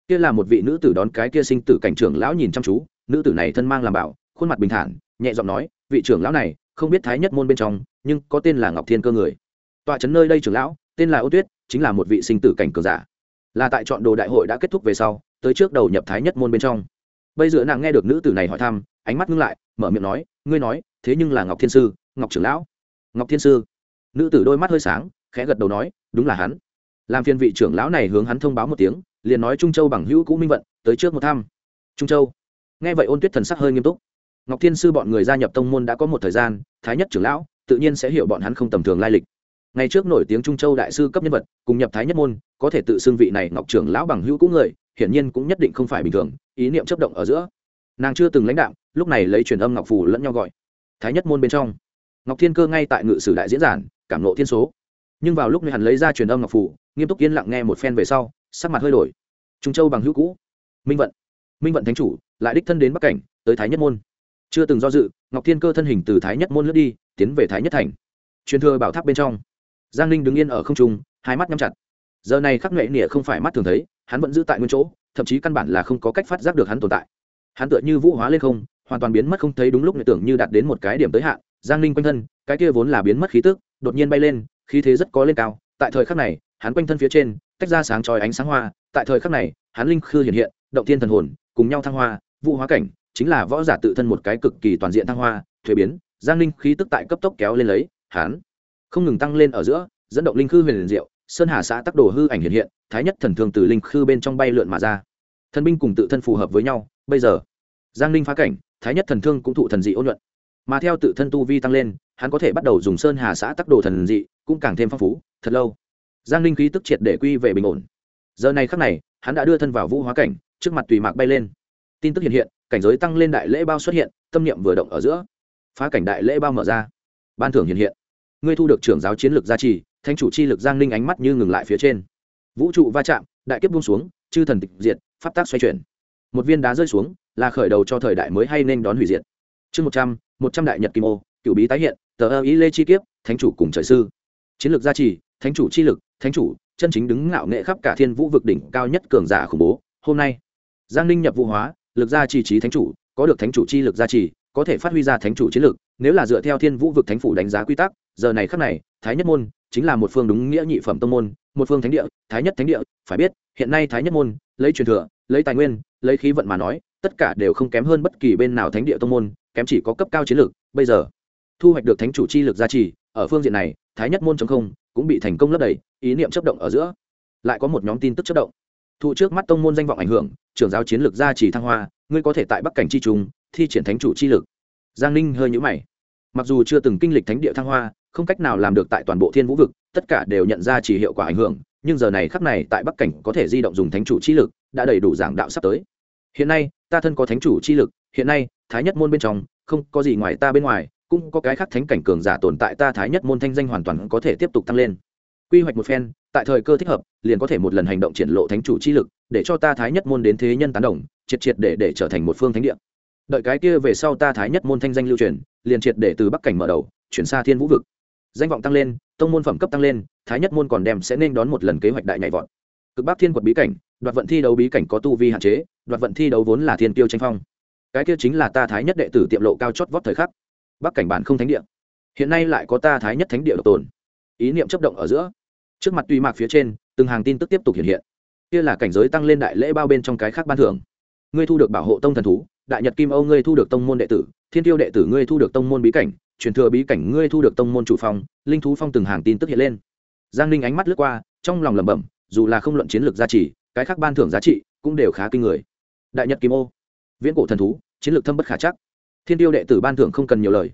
Kia là một vị nữ tử đón cái kia sinh tử cảnh trưởng lão nhìn chăm chú, nữ tử này thân mang làm bảo, khuôn mặt bình thản, nhẹ giọng nói vị trưởng lão này không biết thái nhất môn bên trong, nhưng có tên là ngọc thiên cơ người. Tọa trấn nơi đây trưởng lão, tên là ô tuyết, chính là một vị sinh tử cảnh cường giả. Là tại chọn đồ đại hội đã kết thúc về sau, tới trước đầu nhập thái nhất môn bên trong. Bây giờ nàng nghe được nữ tử này hỏi thăm, ánh mắt ngưng lại, mở miệng nói, ngươi nói, thế nhưng là ngọc thiên sư, ngọc trưởng lão. Ngọc thiên sư? Nữ tử đôi mắt hơi sáng, khẽ gật đầu nói, đúng là hắn. Làm phiên vị trưởng lão này hướng hắn thông báo một tiếng, liền nói trung châu bằng hữu cũ minh vận, tới trước một thăm. Trung châu? Nghe vậy ôn tuyết thần sắc hơi nghiêm túc ngọc thiên sư bọn người gia nhập tông môn đã có một thời gian, thái nhất trưởng lão tự nhiên sẽ hiểu bọn hắn không tầm thường lai lịch. Ngày trước nổi tiếng trung châu đại sư cấp nhân vật, cùng nhập thái nhất môn, có thể tự xưng vị này ngọc trưởng lão bằng hữu cũ người, hiển nhiên cũng nhất định không phải bình thường, ý niệm chấp động ở giữa. Nàng chưa từng lãnh đạo lúc này lấy truyền âm ngọc phù lẫn nhau gọi. Thái nhất môn bên trong, ngọc thiên cơ ngay tại ngự sử đại diễn giản, cảm lộ thiên số. Nhưng vào lúc này hắn lấy ra truyền âm ngọc phù, nghiêm túc yên lặng nghe một phen về sau, sắc mặt hơi đổi. Trung châu bằng hữu cũ. Minh vận. Minh vận thánh chủ, lại đích thân đến bắc cảnh, tới thái nhất môn chưa từng do dự, ngọc thiên cơ thân hình từ thái nhất môn lướt đi, tiến về thái nhất thành. Truyền thừa bảo tháp bên trong. Giang ninh đứng yên ở không trung, hai mắt nhắm chặt. Giờ này khắc nghệ nỉa không phải mắt thường thấy, hắn vẫn giữ tại nguyên chỗ, thậm chí căn bản là không có cách phát giác được hắn tồn tại. Hắn tựa như vũ hóa lên không, hoàn toàn biến mất không thấy đúng lúc nghệ tưởng như đạt đến một cái điểm tới hạn. Giang ninh quanh thân, cái kia vốn là biến mất khí tức, đột nhiên bay lên, khí thế rất có lên cao. Tại thời khắc này, hắn quanh thân phía trên, tách ra sáng trói ánh sáng hoa. Tại thời khắc này, hắn linh khư hiện hiện, động tiên thần hồn, cùng nhau thăng hoa, vũ hóa cảnh chính là võ giả tự thân một cái cực kỳ toàn diện thăng hoa, thuế biến, giang linh khí tức tại cấp tốc kéo lên lấy hắn không ngừng tăng lên ở giữa, dẫn động linh khư huyền liền diệu, sơn hà xã tắc đồ hư ảnh hiện hiện, thái nhất thần thường từ linh khư bên trong bay lượn mà ra. Thần binh cùng tự thân phù hợp với nhau, bây giờ, giang linh phá cảnh, thái nhất thần thương cũng thụ thần dị ôn nhuận. Mà theo tự thân tu vi tăng lên, hắn có thể bắt đầu dùng sơn hà xã tắc đồ thần dị, cũng càng thêm phong phú, thật lâu. Giang linh khí tức triệt để quy về bình ổn. Giờ này khắc này, hắn đã đưa thân vào vũ hóa cảnh, trước mặt tùy mạc bay lên. Tin tức hiện hiện cảnh giới tăng lên đại lễ bao xuất hiện, tâm niệm vừa động ở giữa. Phá cảnh đại lễ bao mở ra. Ban thưởng hiện hiện. Ngươi thu được trưởng giáo chiến lược gia trì thanh chủ chi lực giang ninh ánh mắt như ngừng lại phía trên. Vũ trụ va chạm, đại kiếp buông xuống, chư thần tịch diệt, pháp tác xoay chuyển. Một viên đá rơi xuống, là khởi đầu cho thời đại mới hay nên đón hủy diệt. Chương một trăm một trăm đại nhật kim ô cựu bí tái hiện, tờ ơ ý lê chi kiếp, thánh chủ cùng trời sư. Chiến lược gia trì, thánh chủ chi lực, thánh chủ, chân chính đứng ngạo nghệ khắp cả thiên vũ vực đỉnh cao nhất cường giả khủng bố, hôm nay. Giang ninh nhập vụ hóa lực gia trì trí thánh chủ, có được thánh chủ chi lực gia trì, có thể phát huy ra thánh chủ chiến lực, nếu là dựa theo thiên vũ vực thánh phủ đánh giá quy tắc, giờ này khắc này, thái nhất môn chính là một phương đúng nghĩa nhị phẩm tông môn, một phương thánh địa, thái nhất thánh địa, phải biết, hiện nay thái nhất môn, lấy truyền thừa, lấy tài nguyên, lấy khí vận mà nói, tất cả đều không kém hơn bất kỳ bên nào thánh địa tông môn, kém chỉ có cấp cao chiến lược bây giờ, thu hoạch được thánh chủ chi lực gia trì, ở phương diện này, thái nhất môn chống không, cũng bị thành công lấp đầy, ý niệm chấp động ở giữa. Lại có một nhóm tin tức chấp động thụ trước mắt tông môn danh vọng ảnh hưởng, trưởng giáo chiến lược gia trì thăng hoa, ngươi có thể tại bắc cảnh chi trùng thi triển thánh chủ chi lực. Giang ninh hơi nhũ mày. Mặc dù chưa từng kinh lịch thánh địa thăng hoa, không cách nào làm được tại toàn bộ thiên vũ vực, tất cả đều nhận ra chỉ hiệu quả ảnh hưởng, nhưng giờ này khắc này tại bắc cảnh có thể di động dùng thánh chủ chi lực, đã đầy đủ giảng đạo sắp tới. Hiện nay, ta thân có thánh chủ chi lực, hiện nay, thái nhất môn bên trong, không có gì ngoài ta bên ngoài, cũng có cái khác thánh cảnh cường giả tồn tại, ta thái nhất môn thanh danh hoàn toàn có thể tiếp tục tăng lên. Quy hoạch một phen, tại thời cơ thích hợp liền có thể một lần hành động triển lộ thánh chủ chi lực, để cho ta thái nhất môn đến thế nhân tán đồng, triệt triệt để để trở thành một phương thánh địa. Đợi cái kia về sau ta thái nhất môn thanh danh lưu truyền, liền triệt để từ bắc cảnh mở đầu, chuyển xa thiên vũ vực. Danh vọng tăng lên, tông môn phẩm cấp tăng lên, thái nhất môn còn đem sẽ nên đón một lần kế hoạch đại nhảy vọt. Cực bắc thiên quật bí cảnh, đoạt vận thi đấu bí cảnh có tu vi hạn chế, đoạt vận thi đấu vốn là thiên tiêu tranh phong. Cái kia chính là ta thái nhất đệ tử tiệm lộ cao chót vót thời khắc. Bắc cảnh bản không thánh địa. Hiện nay lại có ta thái nhất thánh địa độc tồn. Ý niệm chấp động ở giữa. Trước mặt tuy mạc phía trên từng hàng tin tức tiếp tục hiện hiện. Kia là cảnh giới tăng lên đại lễ bao bên trong cái khác ban thưởng. Ngươi thu được bảo hộ tông thần thú, đại nhật kim âu ngươi thu được tông môn đệ tử, thiên tiêu đệ tử ngươi thu được tông môn bí cảnh, truyền thừa bí cảnh ngươi thu được tông môn chủ phong, linh thú phong từng hàng tin tức hiện lên. Giang ninh ánh mắt lướt qua, trong lòng lẩm bẩm, dù là không luận chiến lược giá trị cái khác ban thưởng giá trị cũng đều khá kinh người. Đại nhật kim ô viễn cổ thần thú, chiến lược thâm bất khả chắc. Thiên tiêu đệ tử ban thưởng không cần nhiều lời,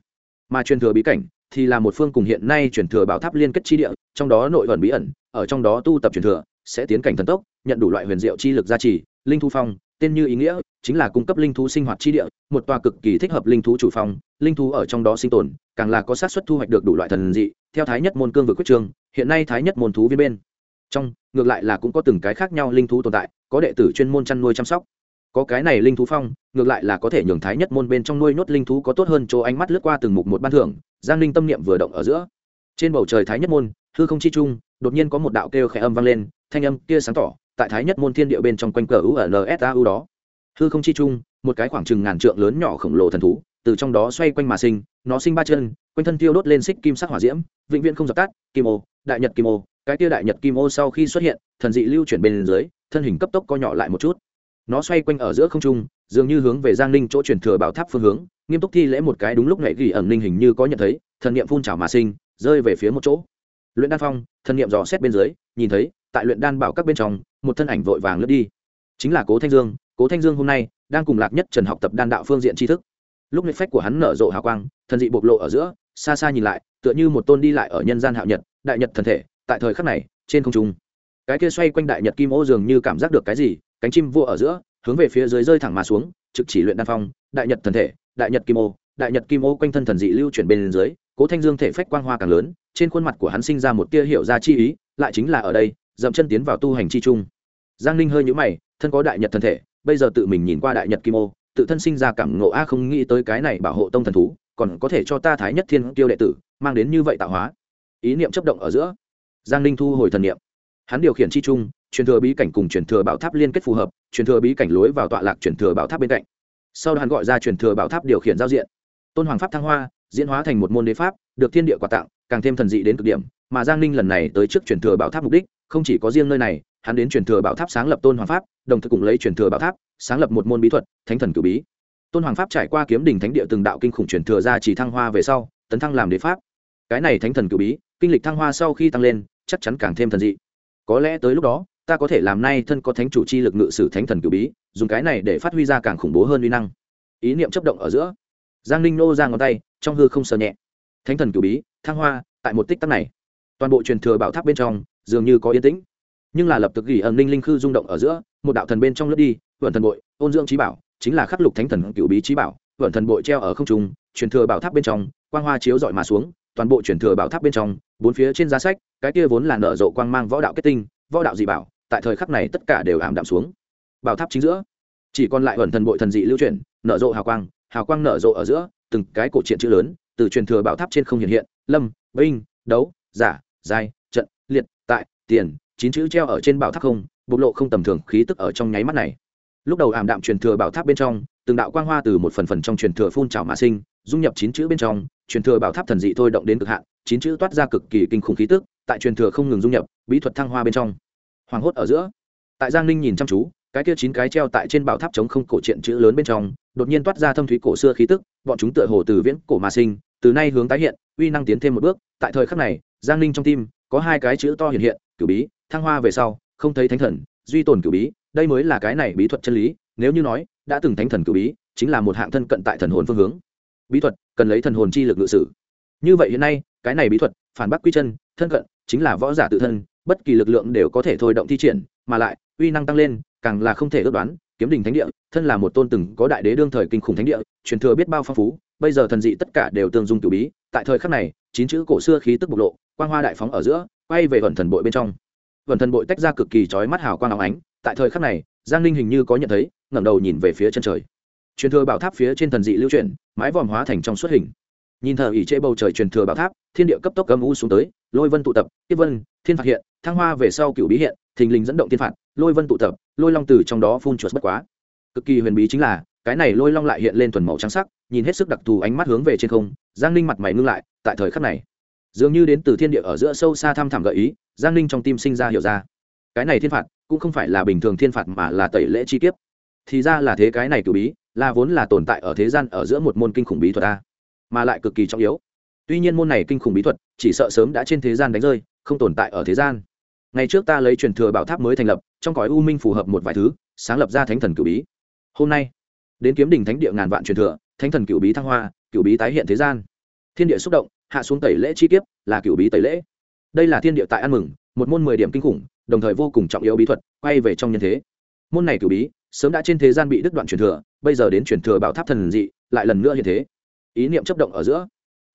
mà truyền thừa bí cảnh thì là một phương cùng hiện nay truyền thừa bảo tháp liên kết chi địa, trong đó nội ẩn bí ẩn, ở trong đó tu tập truyền thừa, sẽ tiến cảnh thần tốc, nhận đủ loại huyền diệu chi lực gia trì, linh thú phong, tên như ý nghĩa, chính là cung cấp linh thú sinh hoạt chi địa, một tòa cực kỳ thích hợp linh thú chủ phong, linh thú ở trong đó sinh tồn, càng là có xác suất thu hoạch được đủ loại thần dị, theo thái nhất môn cương vực quyết trường, hiện nay thái nhất môn thú viên bên. Trong, ngược lại là cũng có từng cái khác nhau linh thú tồn tại, có đệ tử chuyên môn chăn nuôi chăm sóc có cái này linh thú phong, ngược lại là có thể nhường thái nhất môn bên trong nuôi nhốt linh thú có tốt hơn chỗ ánh mắt lướt qua từng mục một ban thưởng, giang linh tâm niệm vừa động ở giữa. Trên bầu trời thái nhất môn, hư không chi trung, đột nhiên có một đạo kêu khẽ âm vang lên, thanh âm kia sáng tỏ, tại thái nhất môn thiên địa bên trong quanh cờ u ở nsau đó. Hư không chi trung, một cái khoảng chừng ngàn trượng lớn nhỏ khổng lồ thần thú, từ trong đó xoay quanh mà sinh, nó sinh ba chân, quanh thân tiêu đốt lên xích kim sắc hỏa diễm, vĩnh viễn không dập tắt, kim ô, đại nhật kim ô, cái tiêu đại nhật kim ô sau khi xuất hiện, thần dị lưu chuyển bên dưới, thân hình cấp tốc co nhỏ lại một chút nó xoay quanh ở giữa không trung, dường như hướng về giang ninh chỗ chuyển thừa bảo tháp phương hướng, nghiêm túc thi lễ một cái đúng lúc nhảy ghi ẩn ninh hình như có nhận thấy, thần niệm phun trào mà sinh, rơi về phía một chỗ. Luyện đan phong, thần niệm dò xét bên dưới, nhìn thấy, tại luyện đan bảo các bên trong, một thân ảnh vội vàng lướt đi. Chính là cố thanh dương, cố thanh dương hôm nay, đang cùng lạc nhất trần học tập đan đạo phương diện tri thức. Lúc nguyệt phách của hắn nở rộ hào quang, thần dị bộc lộ ở giữa, xa xa nhìn lại, tựa như một tôn đi lại ở nhân gian hạo nhật, đại nhật thần thể, tại thời khắc này, trên không trung. Cái kia xoay quanh đại nhật kim ô dường như cảm giác được cái gì cánh chim vua ở giữa, hướng về phía dưới rơi thẳng mà xuống, trực chỉ luyện đan phong, đại nhật thần thể, đại nhật kim ô, đại nhật kim ô quanh thân thần dị lưu chuyển bên dưới, cố thanh dương thể phách quang hoa càng lớn, trên khuôn mặt của hắn sinh ra một tia hiểu ra chi ý, lại chính là ở đây, dậm chân tiến vào tu hành chi trung. Giang ninh hơi nhũ mày, thân có đại nhật thần thể, bây giờ tự mình nhìn qua đại nhật kim ô, tự thân sinh ra cảm ngộ a không nghĩ tới cái này bảo hộ tông thần thú, còn có thể cho ta thái nhất thiên tiêu đệ tử, mang đến như vậy tạo hóa. Ý niệm chấp động ở giữa. Giang ninh thu hồi thần niệm hắn điều khiển chi trung truyền thừa bí cảnh cùng truyền thừa bảo tháp liên kết phù hợp, truyền thừa bí cảnh lối vào tọa lạc truyền thừa bảo tháp bên cạnh. Sau đó hắn gọi ra truyền thừa bảo tháp điều khiển giao diện. Tôn hoàng pháp thăng hoa, diễn hóa thành một môn đế pháp, được thiên địa quà tặng, càng thêm thần dị đến cực điểm, mà giang ninh lần này tới trước truyền thừa bảo tháp mục đích, không chỉ có riêng nơi này, hắn đến truyền thừa bảo tháp sáng lập tôn hoàng pháp, đồng thời cùng lấy truyền thừa bảo tháp, sáng lập một môn bí thuật, thánh thần cử bí. Tôn hoàng pháp trải qua kiếm đình thánh địa từng đạo kinh khủng truyền thừa ra chỉ thăng hoa về sau, tấn thăng làm đế pháp. Cái này thánh thần cử bí, kinh lịch thăng hoa sau khi tăng lên, chắc chắn càng thêm thần dị có lẽ tới lúc đó, ta có thể làm nay thân có thánh chủ chi lực ngự sử thánh thần cử bí, dùng cái này để phát huy ra càng khủng bố hơn uy năng. Ý niệm chấp động ở giữa. Giang ninh nô ra ngón tay, trong hư không sờ nhẹ. Thánh thần cử bí, thăng hoa, tại một tích tắc này. Toàn bộ truyền thừa bảo tháp bên trong, dường như có yên tĩnh. Nhưng là lập tức gỉ ẩn ninh linh khư rung động ở giữa, một đạo thần bên trong lướt đi vợn thần bội, ôn dưỡng trí bảo, chính là khắc lục thánh thần cựu bí trí bảo vợn thần bội treo ở không trung, truyền thừa bảo tháp bên trong, quang hoa chiếu dọi mà xuống, toàn bộ truyền thừa bảo tháp bên trong bốn phía trên giá sách, cái kia vốn là nở rộ quang mang võ đạo kết tinh, võ đạo dị bảo, tại thời khắc này tất cả đều ảm đạm xuống. Bảo tháp chính giữa, chỉ còn lại ẩn thần bội thần dị lưu chuyển, nở rộ hào quang hào quang nở rộ ở giữa, từng cái cổ truyện chữ lớn, từ truyền thừa bảo tháp trên không hiện hiện, lâm, binh, đấu, giả, giai, trận, liệt, tại, tiền, chín chữ treo ở trên bảo tháp không, bộc lộ không tầm thường khí tức ở trong nháy mắt này. Lúc đầu ảm đạm truyền thừa bảo tháp bên trong, từng đạo quang hoa từ một phần phần trong truyền thừa phun trào mà sinh, dung nhập chín chữ bên trong, truyền thừa bảo tháp thần dị thôi động đến cực hạn chín chữ toát ra cực kỳ kinh khủng khí tức, tại truyền thừa không ngừng dung nhập, bí thuật thăng hoa bên trong. Hoàng hốt ở giữa. Tại giang ninh nhìn chăm chú, cái kia chín cái treo tại trên bảo tháp chống không cổ truyện chữ lớn bên trong, đột nhiên toát ra thâm thúy cổ xưa khí tức, bọn chúng tựa hồ từ viễn cổ mà sinh, từ nay hướng tái hiện, uy năng tiến thêm một bước, tại thời khắc này, giang ninh trong tim, có hai cái chữ to hiện hiện cử bí, thăng hoa về sau, không thấy thánh thần, duy tồn cử bí, đây mới là cái này bí thuật chân lý, nếu như nói, đã từng thánh thần cử bí, chính là một hạng thân cận tại thần hồn phương hướng. Bí thuật, cần lấy thần hồn chi lực ngự sử như vậy hiện nay, cái này bí thuật, phản bác quy chân, thân cận, chính là võ giả tự thân, bất kỳ lực lượng đều có thể thôi động thi triển, mà lại, uy năng tăng lên, càng là không thể ước đoán. Kiếm đình thánh địa, thân là một tôn từng có đại đế đương thời kinh khủng thánh địa, truyền thừa biết bao phong phú, bây giờ thần dị tất cả đều tương dung tiểu bí. Tại thời khắc này, chín chữ cổ xưa khí tức bộc lộ, quang hoa đại phóng ở giữa, quay về vần thần bội bên trong. Vần thần bội tách ra cực kỳ chói mắt hào quang óng ánh, tại thời khắc này, giang linh hình như có nhận thấy, ngẩng đầu nhìn về phía chân trời. Truyền thừa bảo tháp phía trên thần dị lưu chuyển, mái vòm hóa thành trong suốt hình nhìn thờ ỉ trễ bầu trời truyền thừa bảo tháp, thiên địa cấp tốc cầm u xuống tới, lôi vân tụ tập, tiếp vân, thiên phạt hiện, thăng hoa về sau cựu bí hiện, thình lình dẫn động thiên phạt, lôi vân tụ tập, lôi long từ trong đó phun chuột bất quá. Cực kỳ huyền bí chính là, cái này lôi long lại hiện lên thuần màu trắng sắc, nhìn hết sức đặc thù ánh mắt hướng về trên không, giang ninh mặt mày ngưng lại, tại thời khắc này, dường như đến từ thiên địa ở giữa sâu xa thăm thẳm gợi ý, giang ninh trong tim sinh ra hiểu ra. Cái này thiên phạt, cũng không phải là bình thường thiên phạt mà là tẩy lễ chi tiết thì ra là thế cái này cử bí, là vốn là tồn tại ở thế gian ở giữa một môn kinh khủng bí thuật a mà lại cực kỳ trọng yếu. Tuy nhiên môn này kinh khủng bí thuật, chỉ sợ sớm đã trên thế gian đánh rơi, không tồn tại ở thế gian. Ngày trước ta lấy truyền thừa bảo tháp mới thành lập, trong cõi u minh phù hợp một vài thứ, sáng lập ra thánh thần cửu bí. Hôm nay, đến kiếm đỉnh thánh địa ngàn vạn truyền thừa, thánh thần cửu bí thăng hoa, cửu bí tái hiện thế gian. Thiên địa xúc động, hạ xuống tẩy lễ chi kiếp, là cửu bí tẩy lễ. Đây là thiên địa tại ăn mừng, một môn mười điểm kinh khủng, đồng thời vô cùng trọng yếu bí thuật, quay về trong nhân thế. Môn này cửu bí, sớm đã trên thế gian bị đứt đoạn truyền thừa, bây giờ đến truyền thừa bảo tháp thần dị, lại lần nữa như thế ý niệm chấp động ở giữa.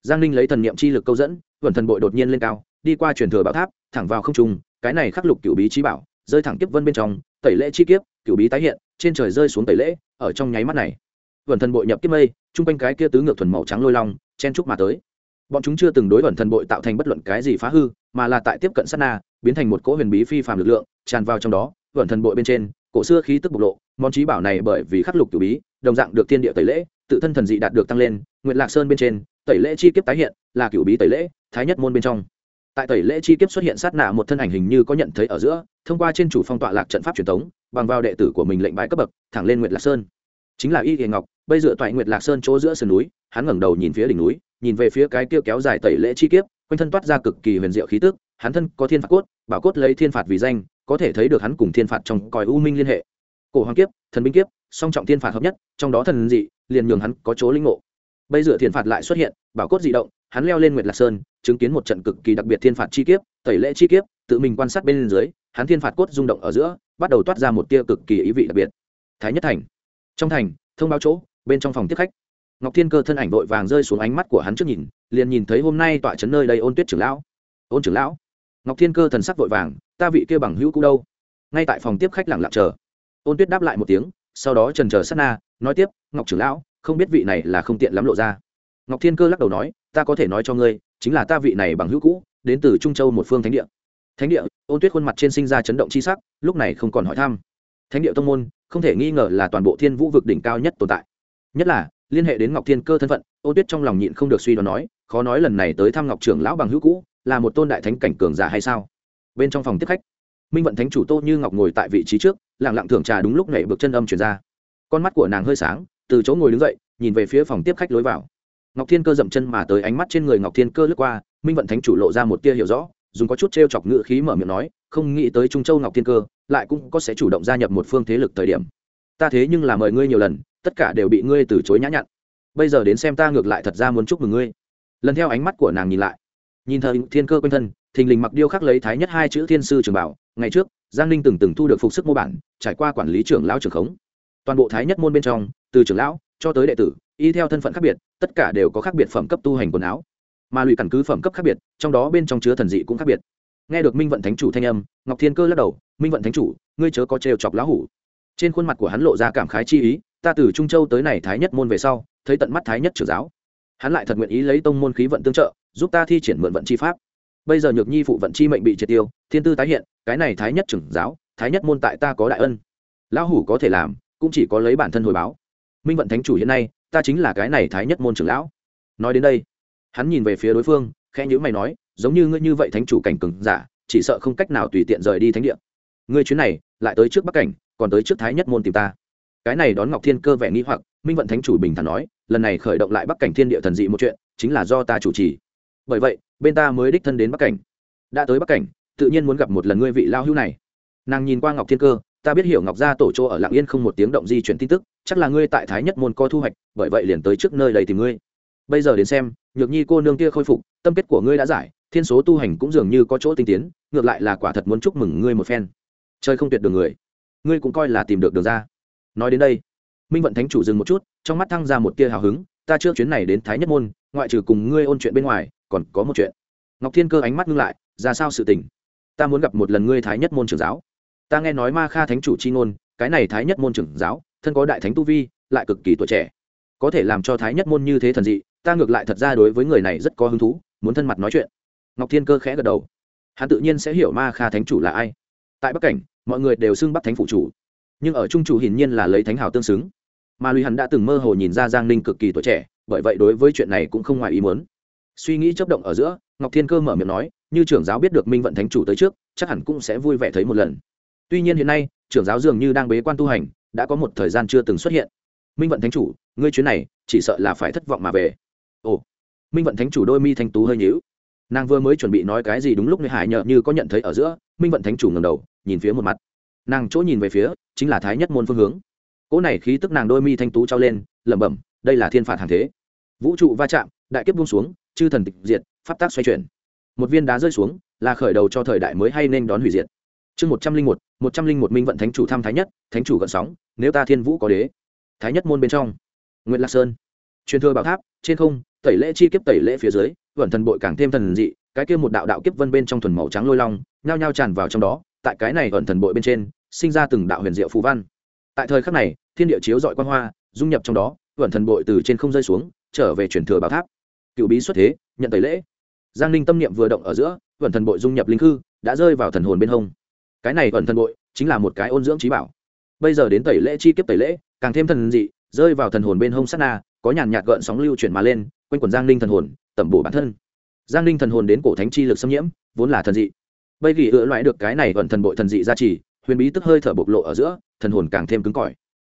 Giang ninh lấy thần niệm chi lực câu dẫn vẩn thần bội đột nhiên lên cao, đi qua truyền thừa bảo tháp, thẳng vào không trung, cái này khắc lục cửu bí trí bảo, rơi thẳng tiếp vân bên trong, tẩy lễ chi kiếp, cửu bí tái hiện, trên trời rơi xuống tẩy lễ, ở trong nháy mắt này. Vẩn thần bội nhập kiếp mây, chung quanh cái kia tứ ngược thuần màu trắng lôi long, chen trúc mà tới. Bọn chúng chưa từng đối vẩn thần bội tạo thành bất luận cái gì phá hư, mà là tại tiếp cận sát na, biến thành một cỗ huyền bí phi phàm lực lượng, tràn vào trong đó vẩn thần bội bên trên, cổ xưa khí tức bộc lộ, món trí bảo này bởi vì khắc lục cửu bí, đồng dạng được thiên địa tẩy lễ tự thân thần dị đạt được tăng lên nguyện lạc sơn bên trên, tẩy lễ chi kiếp tái hiện, là cựu bí tẩy lễ, thái nhất môn bên trong. Tại tẩy lễ chi kiếp xuất hiện sát nạ một thân ảnh hình như có nhận thấy ở giữa, thông qua trên chủ phong tọa lạc trận pháp truyền thống, bằng vào đệ tử của mình lệnh bãi cấp bậc, thẳng lên nguyệt lạc sơn. Chính là y hiền ngọc, bây dựa toại nguyệt lạc sơn chỗ giữa sườn núi, hắn ngẩng đầu nhìn phía đỉnh núi, nhìn về phía cái kia kéo dài tẩy lễ chi kiếp, quanh thân toát ra cực kỳ huyền diệu khí tức, hắn thân có thiên phạt cốt, bảo cốt lấy thiên phạt vì danh, có thể thấy được hắn cùng thiên phạt trong còi u minh liên hệ. Cổ hoàng kiếp, thần binh kiếp, song trọng thiên phạt hợp nhất, trong đó thần dị liền nhường hắn có chỗ linh ngộ. Bây giờ thiên phạt lại xuất hiện, bảo cốt dị động, hắn leo lên nguyệt lạc sơn, chứng kiến một trận cực kỳ đặc biệt thiên phạt chi kiếp, tẩy lễ chi kiếp, tự mình quan sát bên dưới, hắn thiên phạt cốt rung động ở giữa, bắt đầu toát ra một tia cực kỳ ý vị đặc biệt. Thái nhất thành. Trong thành, thông báo chỗ, bên trong phòng tiếp khách. Ngọc thiên cơ thân ảnh vội vàng rơi xuống ánh mắt của hắn trước nhìn, liền nhìn thấy hôm nay tọa trấn nơi đây ôn tuyết trưởng lão. Ôn trưởng lão. Ngọc thiên cơ thần sắc vội vàng, ta vị kia bằng hữu cũ đâu? Ngay tại phòng tiếp khách lặng lặng chờ. Ôn tuyết đáp lại một tiếng sau đó trần chờ sát na, nói tiếp, ngọc trưởng lão, không biết vị này là không tiện lắm lộ ra. Ngọc thiên cơ lắc đầu nói, ta có thể nói cho ngươi, chính là ta vị này bằng hữu cũ, đến từ trung châu một phương thánh địa. Thánh địa, ôn tuyết khuôn mặt trên sinh ra chấn động c h i sắc, lúc này không còn hỏi thăm. Thánh địa tông môn, không thể nghi ngờ là toàn bộ thiên vũ vực đỉnh cao nhất tồn tại. Nhất là, liên hệ đến ngọc thiên cơ thân phận, ôn tuyết trong lòng nhịn không được suy đoán nói, khó nói lần này tới thăm ngọc trưởng lão bằng hữu cũ, là một tôn đại thánh cảnh cường giả hay sao? Bên trong phòng tiếp khách, minh vận thánh chủ tô như ngọc ngồi tại vị trí trước lẳng lặng thưởng trà đúng lúc nhảy bước chân âm chuyển ra. Con mắt của nàng hơi sáng, từ chỗ ngồi đứng dậy, nhìn về phía phòng tiếp khách lối vào. Ngọc thiên cơ dậm chân mà tới ánh mắt trên người ngọc thiên cơ lướt qua, minh vận thánh chủ lộ ra một tia hiểu rõ, dùng có chút t r e o chọc ngự khí mở miệng nói, không nghĩ tới trung châu ngọc thiên cơ, lại cũng có sẽ chủ động gia nhập một phương thế lực thời điểm. Ta thế nhưng là mời ngươi nhiều lần, tất cả đều bị ngươi từ chối nhã nhặn. Bây giờ đến xem ta ngược lại thật ra muốn chúc mừng ngươi. Lần theo ánh mắt của nàng nhìn lại, nhìn thời thiên cơ quanh thân, thình lình mặc điêu khắc lấy thái nhất hai chữ thiên sư trường bảo ngày trước, giang ninh từng từng thu được phục sức mô bản, trải qua quản lý trưởng lão trưởng khống. Toàn bộ thái nhất môn bên trong, từ trưởng lão cho tới đệ tử, y theo thân phận khác biệt, tất cả đều có khác biệt phẩm cấp tu hành quần áo. Mà lụy căn cứ phẩm cấp khác biệt, trong đó bên trong chứa thần dị cũng khác biệt. Nghe được minh vận thánh chủ thanh âm, ngọc thiên cơ lắc đầu, minh vận thánh chủ, ngươi chớ có trêu chọc lão hủ. Trên khuôn mặt của hắn lộ ra cảm khái chi ý, ta từ trung châu tới này thái nhất môn về sau, thấy tận mắt thái nhất trưởng giáo. Hắn lại thật nguyện ý lấy tông môn khí vận tương trợ, giúp ta thi triển mượn vận chi pháp bây giờ nhược nhi phụ vận chi mệnh bị triệt tiêu, thiên tư tái hiện, cái này thái nhất trưởng giáo, thái nhất môn tại ta có đại ân. Lão hủ có thể làm, cũng chỉ có lấy bản thân hồi báo. Minh vận thánh chủ hiện nay, ta chính là cái này thái nhất môn trưởng lão. Nói đến đây, hắn nhìn về phía đối phương, khẽ nhữ mày nói, giống như ngươi như vậy thánh chủ cảnh cừng giả, chỉ sợ không cách nào tùy tiện rời đi thánh địa. Ngươi chuyến này, lại tới trước bắc cảnh, còn tới trước thái nhất môn tìm ta. Cái này đón ngọc thiên cơ vẻ nghĩ hoặc, minh vận thánh chủ bình thản nói, lần này khởi động lại bắc cảnh thiên địa thần dị một chuyện, chính là do ta chủ trì. Bởi vậy bên ta mới đích thân đến bắc cảnh. Đã tới bắc cảnh, tự nhiên muốn gặp một lần ngươi vị lao hữu này. Nàng nhìn qua ngọc thiên cơ, ta biết hiểu ngọc gia tổ chỗ ở lạng yên không một tiếng động di chuyển tin tức, chắc là ngươi tại thái nhất môn có thu hoạch, bởi vậy liền tới trước nơi đầy tìm ngươi. Bây giờ đến xem, nhược nhi cô nương kia khôi phục, tâm kết của ngươi đã giải, thiên số tu hành cũng dường như có chỗ tinh tiến, ngược lại là quả thật muốn chúc mừng ngươi một phen. Chơi không tuyệt đường người, ngươi cũng coi là tìm được đường ra. Nói đến đây, minh vận thánh chủ dừng một chút, trong mắt thăng ra một tia hào hứng, ta trước chuyến này đến thái nhất môn, ngoại trừ cùng ngươi ôn chuyện bên ngoài còn có một chuyện. Ngọc thiên cơ ánh mắt ngưng lại, ra sao sự tình? Ta muốn gặp một lần ngươi thái nhất môn trưởng giáo. Ta nghe nói ma kha thánh chủ c h i ngôn, cái này thái nhất môn trưởng giáo, thân có đại thánh tu vi, lại cực kỳ tuổi trẻ. Có thể làm cho thái nhất môn như thế thần dị, ta ngược lại thật ra đối với người này rất có hứng thú, muốn thân mặt nói chuyện. Ngọc thiên cơ khẽ gật đầu. Hắn tự nhiên sẽ hiểu ma kha thánh chủ là ai. Tại bắc cảnh, mọi người đều xưng bắc thánh phụ chủ, nhưng ở trung chủ hiển nhiên là lấy thánh hào tương xứng. Mà lùi hắn đã từng mơ hồ nhìn ra giang ninh cực kỳ tuổi trẻ, bởi vậy đối với chuyện này cũng không ngoài ý muốn suy nghĩ chấp động ở giữa, ngọc thiên cơ mở miệng nói, như trưởng giáo biết được minh vận thánh chủ tới trước, chắc hẳn cũng sẽ vui vẻ thấy một lần. Tuy nhiên hiện nay, trưởng giáo dường như đang bế quan tu hành, đã có một thời gian chưa từng xuất hiện. Minh vận thánh chủ, ngươi chuyến này, chỉ sợ là phải thất vọng mà về. Ồ. Minh vận thánh chủ đôi mi thanh tú hơi nhíu. Nàng vừa mới chuẩn bị nói cái gì đúng lúc nơi hải nhợ như có nhận thấy ở giữa, minh vận thánh chủ ngầm đầu, nhìn phía một mặt. Nàng chỗ nhìn về phía, chính là thái nhất môn phương hướng. Cỗ này khí tức nàng đôi mi thanh tú trao lên, lẩm bẩm, đây là thiên phạt hàng thế. Vũ trụ va chạm đại kiếp buông xuống, chư thần tịch diệt, pháp tác xoay chuyển. Một viên đá rơi xuống, là khởi đầu cho thời đại mới hay nên đón hủy diệt. Chương một trăm linh một một trăm linh một minh vận thánh chủ thăm thái nhất, thánh chủ gợn sóng, nếu ta thiên vũ có đế. Thái nhất môn bên trong. Nguyễn lạc sơn. Truyền thừa bảo tháp, trên không, tẩy lễ chi kiếp tẩy lễ phía dưới, vẩn thần bội càng thêm thần dị, cái kia một đạo đạo kiếp vân bên trong thuần màu trắng lôi long, nhao nhao tràn vào trong đó, tại cái này vẩn thần bội bên trên, sinh ra từng đạo huyền diệu phù văn. Tại thời khắc này, thiên địa chiếu dọi quan hoa, dung nhập trong đó, vẩn thần bội từ trên không rơi xuống, trở về truyền thừa bảo tháp cựu bí xuất thế, nhận tẩy lễ. Giang ninh tâm niệm vừa động ở giữa vẩn thần bội dung nhập linh hư đã rơi vào thần hồn bên hông. Cái này vẩn thần bội chính là một cái ôn dưỡng trí bảo. Bây giờ đến tẩy lễ chi kiếp tẩy lễ, càng thêm thần dị, rơi vào thần hồn bên hông sát na, có nhàn nhạt gợn sóng lưu chuyển mà lên, quanh quần giang ninh thần hồn, tẩm bổ bản thân. Giang ninh thần hồn đến cổ thánh chi lực xâm nhiễm, vốn là thần dị. Bây vì ựa loại được cái này vẩn thần bội thần dị gia trì, huyền bí tức hơi thở bộc lộ ở giữa, thần hồn càng thêm cứng cỏi.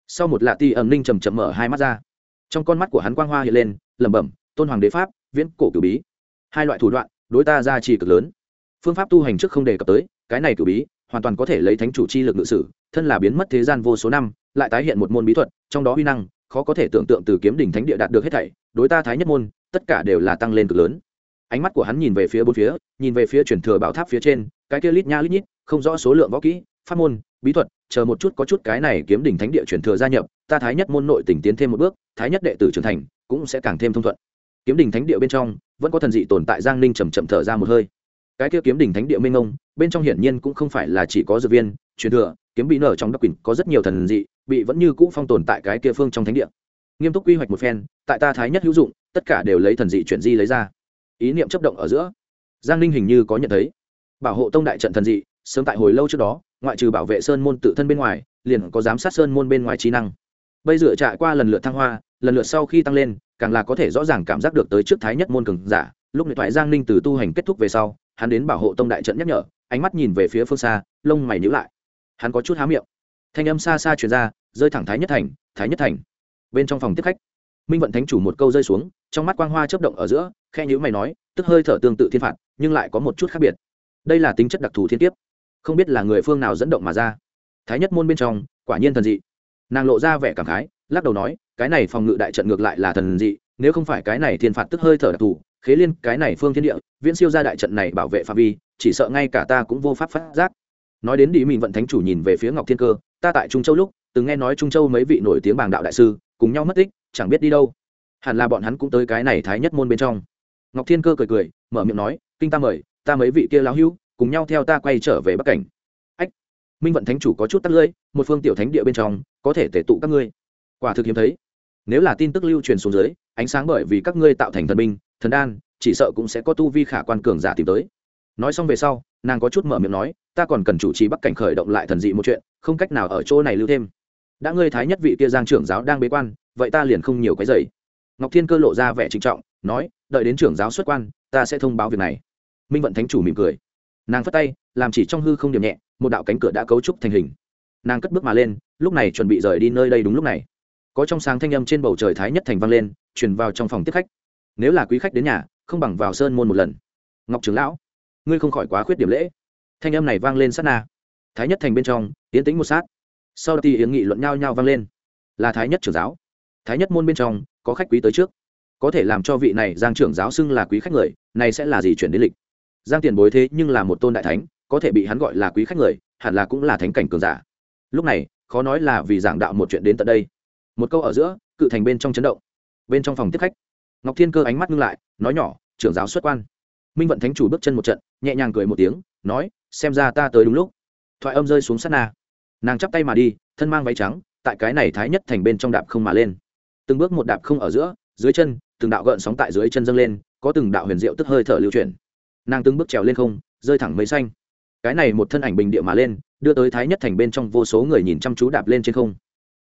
Sau một lạ ti ẩm ninh chầm chậm mở hai mắt ra. Trong con mắt của hắn quang hoa hiện lên, lẩm bẩm tôn hoàng đế pháp, viễn cổ cử bí. Hai loại thủ đoạn, đối ta gia trì cực lớn. Phương pháp tu hành trước không đề cập tới, cái này cử bí, hoàn toàn có thể lấy thánh chủ chi lực ngự sử, thân là biến mất thế gian vô số năm, lại tái hiện một môn bí thuật, trong đó huy năng, khó có thể tưởng tượng từ kiếm đỉnh thánh địa đạt được hết thảy, đối ta thái nhất môn, tất cả đều là tăng lên cực lớn. Ánh mắt của hắn nhìn về phía bốn phía, nhìn về phía truyền thừa bảo tháp phía trên, cái kia lít nha lít nhít, không rõ số lượng võ kỹ, pháp môn, bí thuật, chờ một chút có chút cái này kiếm đỉnh thánh địa truyền thừa gia nhập, ta thái nhất môn nội tỉnh tiến thêm một bước, thái nhất đệ tử trưởng thành, cũng sẽ càng thêm thông thuận kiếm đỉnh thánh địa bên trong, vẫn có thần dị tồn tại giang ninh chầm chậm thở ra một hơi. Cái kia kiếm đỉnh thánh địa minh ông bên trong hiển nhiên cũng không phải là chỉ có dược viên, truyền thừa, kiếm bị nở trong đắc quỳnh có rất nhiều thần dị, bị vẫn như cũ phong tồn tại cái kia phương trong thánh địa. Nghiêm túc quy hoạch một phen, tại ta thái nhất hữu dụng, tất cả đều lấy thần dị chuyển di lấy ra. Ý niệm chấp động ở giữa, giang ninh hình như có nhận thấy. Bảo hộ tông đại trận thần dị, sớm tại hồi lâu trước đó, ngoại trừ bảo vệ sơn môn tự thân bên ngoài, liền có giám sát sơn môn bên ngoài trí năng. Bây giờ trải qua lần lượt thăng hoa, lần lượt sau khi tăng lên càng là có thể rõ ràng cảm giác được tới trước thái nhất môn cường giả. Lúc điện thoại giang ninh từ tu hành kết thúc về sau, hắn đến bảo hộ tông đại trận nhắc nhở, ánh mắt nhìn về phía phương xa, lông mày nhữ lại. Hắn có chút há miệng. Thanh âm xa xa chuyển ra, rơi thẳng thái nhất thành, thái nhất thành. Bên trong phòng tiếp khách, minh vận thánh chủ một câu rơi xuống, trong mắt quang hoa chấp động ở giữa khe nhữ mày nói, tức hơi thở tương tự thiên phạt, nhưng lại có một chút khác biệt. Đây là tính chất đặc thù thiên tiếp không biết là người phương nào dẫn động mà ra. Thái nhất môn bên trong, quả nhiên thần dị. Nàng lộ ra vẻ cảm khái lắc đầu nói, cái này phòng ngự đại trận ngược lại là thần dị, nếu không phải cái này thiên phạt tức hơi thở đặc thù, khế liên, cái này phương thiên địa, viễn siêu ra đại trận này bảo vệ phạm vi, chỉ sợ ngay cả ta cũng vô pháp phát giác. Nói đến đi mình vận thánh chủ nhìn về phía ngọc thiên cơ, ta tại trung châu lúc, từng nghe nói trung châu mấy vị nổi tiếng bàng đạo đại sư, cùng nhau mất tích, chẳng biết đi đâu. Hẳn là bọn hắn cũng tới cái này thái nhất môn bên trong. Ngọc thiên cơ cười cười, mở miệng nói, kinh ta mời, ta mấy vị kia lão hữu, cùng nhau theo ta quay trở về bắc cảnh. Ách, minh vận thánh chủ có chút tắt lưỡi, một phương tiểu thánh địa bên trong, có thể tể tụ các ngươi quả thực hiếm thấy. Nếu là tin tức lưu truyền xuống dưới ánh sáng bởi vì các ngươi tạo thành thần binh, thần đan chỉ sợ cũng sẽ có tu vi khả quan cường giả tìm tới. Nói xong về sau nàng có chút mở miệng nói ta còn cần chủ trì bắc cảnh khởi động lại thần dị một chuyện không cách nào ở chỗ này lưu thêm. Đã ngươi thái nhất vị kia giang trưởng giáo đang bế quan vậy ta liền không nhiều cái dày ngọc thiên cơ lộ ra vẻ trịnh trọng nói đợi đến trưởng giáo xuất quan ta sẽ thông báo việc này. Minh vận thánh chủ mỉm cười. Nàng phất tay làm chỉ trong hư không điểm nhẹ một đạo cánh cửa đã cấu trúc thành hình. Nàng cất bước mà lên lúc này chuẩn bị rời đi nơi đây đúng lúc này có trong sáng thanh âm trên bầu trời thái nhất thành vang lên, truyền vào trong phòng tiếp khách. Nếu là quý khách đến nhà, không bằng vào sơn môn một lần. Ngọc trưởng lão, ngươi không khỏi quá khuyết điểm lễ. Thanh âm này vang lên sát na. Thái nhất thành bên trong tiến tính một sát. Sau đó thì hiến nghị luận nhau nhau vang lên. Là thái nhất trưởng giáo. Thái nhất môn bên trong, có khách quý tới trước. Có thể làm cho vị này giang trưởng giáo xưng là quý khách người, này sẽ là gì chuyển đến lịch? Giang tiền bối thế nhưng là một tôn đại thánh, có thể bị hắn gọi là quý khách người, hẳn là cũng là thánh cảnh cường giả. Lúc này, khó nói là vì giảng đạo một chuyện đến tận đây một câu ở giữa, cự thành bên trong chấn động, bên trong phòng tiếp khách. Ngọc thiên cơ ánh mắt ngưng lại, nói nhỏ, trưởng giáo xuất quan. Minh vận thánh chủ bước chân một trận, nhẹ nhàng cười một tiếng, nói, xem ra ta tới đúng lúc. Thoại âm rơi xuống sát na. Nàng chắp tay mà đi, thân mang váy trắng, tại cái này thái nhất thành bên trong đạp không mà lên. Từng bước một đạp không ở giữa, dưới chân, từng đạo gợn sóng tại dưới chân dâng lên, có từng đạo huyền diệu tức hơi thở lưu chuyển. Nàng từng bước trèo lên không, rơi thẳng mấy xanh. Cái này một thân ảnh bình địa mà lên, đưa tới thái nhất thành bên trong vô số người nhìn chăm chú đạp lên trên không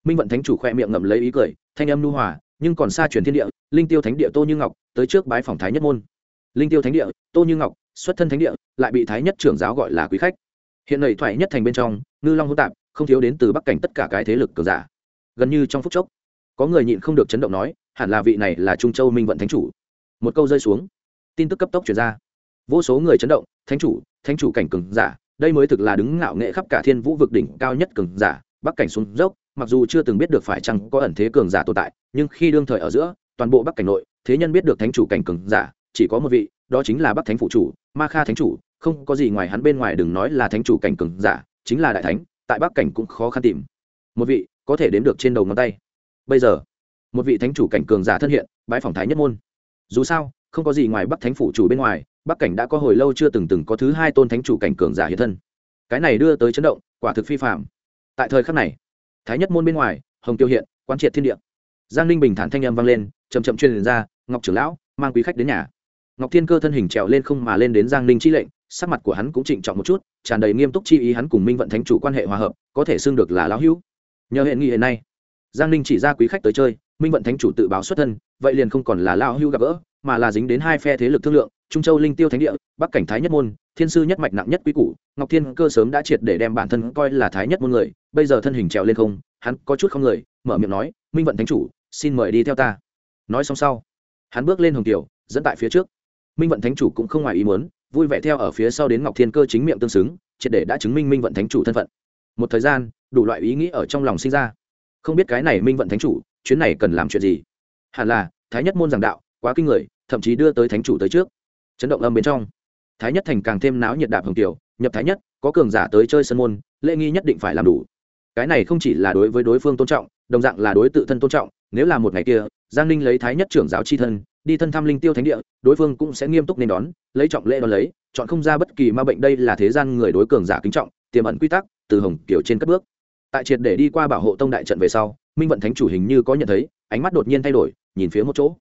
minh vận thánh chủ khoe miệng ngậm lấy ý cười, thanh âm nu hòa, nhưng còn xa truyền thiên địa, linh tiêu thánh địa tô như ngọc, tới trước bái phòng thái nhất môn. Linh tiêu thánh địa, tô như ngọc, xuất thân thánh địa, lại bị thái nhất trưởng giáo gọi là quý khách. Hiện nầy thoại nhất thành bên trong, ngư long hỗn tạp, không thiếu đến từ bắc cảnh tất cả cái thế lực cường giả. Gần như trong phút chốc, có người nhịn không được chấn động nói, hẳn là vị này là trung châu minh vận thánh chủ. Một câu rơi xuống, tin tức cấp tốc chuyển ra. Vô số người chấn động, thánh chủ thánh chủ cảnh cường giả, đây mới thực là đứng ngạo nghệ khắp cả thiên vũ vực đỉnh cao nhất cường giả, bắc cảnh xuống dốc mặc dù chưa từng biết được phải chăng có ẩn thế cường giả tồn tại, nhưng khi đương thời ở giữa, toàn bộ bắc cảnh nội, thế nhân biết được thánh chủ cảnh cường giả, chỉ có một vị, đó chính là bắc thánh phụ chủ, ma kha thánh chủ, không có gì ngoài hắn bên ngoài đừng nói là thánh chủ cảnh cường giả, chính là đại thánh, tại bắc cảnh cũng khó khăn tìm. Một vị, có thể đếm được trên đầu ngón tay. Bây giờ, một vị thánh chủ cảnh cường giả thân hiện bãi phòng thái nhất môn. Dù sao, không có gì ngoài bắc thánh phủ chủ bên ngoài, bắc cảnh đã có hồi lâu chưa từng từng có thứ hai tôn thánh chủ cảnh cường giả hiện thân. Cái này đưa tới chấn động, quả thực phi phạm tại thời khắc này thái nhất môn bên ngoài, hồng tiêu hiện quan triệt thiên địa. Giang ninh bình thản thanh âm vang lên chầm chậm truyền ra, ngọc trưởng lão, mang quý khách đến nhà. Ngọc thiên cơ thân hình trèo lên không mà lên đến giang ninh chi lệnh, sắc mặt của hắn cũng trịnh trọng một chút, tràn đầy nghiêm túc chi ý hắn cùng minh vận thánh chủ quan hệ hòa hợp, có thể xưng được là lão hữu. Nhờ hệ nghị hiện nay, giang ninh chỉ ra quý khách tới chơi, minh vận thánh chủ tự báo xuất thân, vậy liền không còn là lão hữu gặp gỡ, mà là dính đến hai phe thế lực thương lượng, trung châu linh tiêu thánh địa, bắc cảnh thái nhất môn, thiên sư nhất mạch nặng nhất quý củ, ngọc thiên cơ sớm đã triệt để đem bản thân coi là thái nhất môn người bây giờ thân hình trèo lên không, hắn có chút không người, mở miệng nói, minh vận thánh chủ, xin mời đi theo ta. Nói xong sau, hắn bước lên hồng tiểu dẫn tại phía trước. Minh vận thánh chủ cũng không ngoài ý muốn, vui vẻ theo ở phía sau đến ngọc thiên cơ chính miệng tương xứng, triệt để đã chứng minh minh vận thánh chủ thân phận. Một thời gian, đủ loại ý nghĩ ở trong lòng sinh ra. Không biết cái này minh vận thánh chủ, chuyến này cần làm chuyện gì? Hẳn là, thái nhất môn giảng đạo, quá kinh người, thậm chí đưa tới thánh chủ tới trước. Chấn động âm bên trong, thái nhất thành càng thêm náo nhiệt đạp hồng tiểu nhập thái nhất, có cường giả tới chơi sân môn, lễ nghi nhất định phải làm đủ cái này không chỉ là đối với đối phương tôn trọng, đồng dạng là đối tự thân tôn trọng, nếu là một ngày kia, giang ninh lấy thái nhất trưởng giáo c h i thân, đi thân thăm linh tiêu thánh địa, đối phương cũng sẽ nghiêm túc nên đón, lấy trọng lễ đón lấy, chọn không ra bất kỳ ma bệnh đây là thế gian người đối cường giả kính trọng, tiềm ẩn quy tắc, từ hồng kiểu trên cất bước. Tại triệt để đi qua bảo hộ tông đại trận về sau, minh vận thánh chủ hình như có nhận thấy, ánh mắt đột nhiên thay đổi, nhìn phía một chỗ.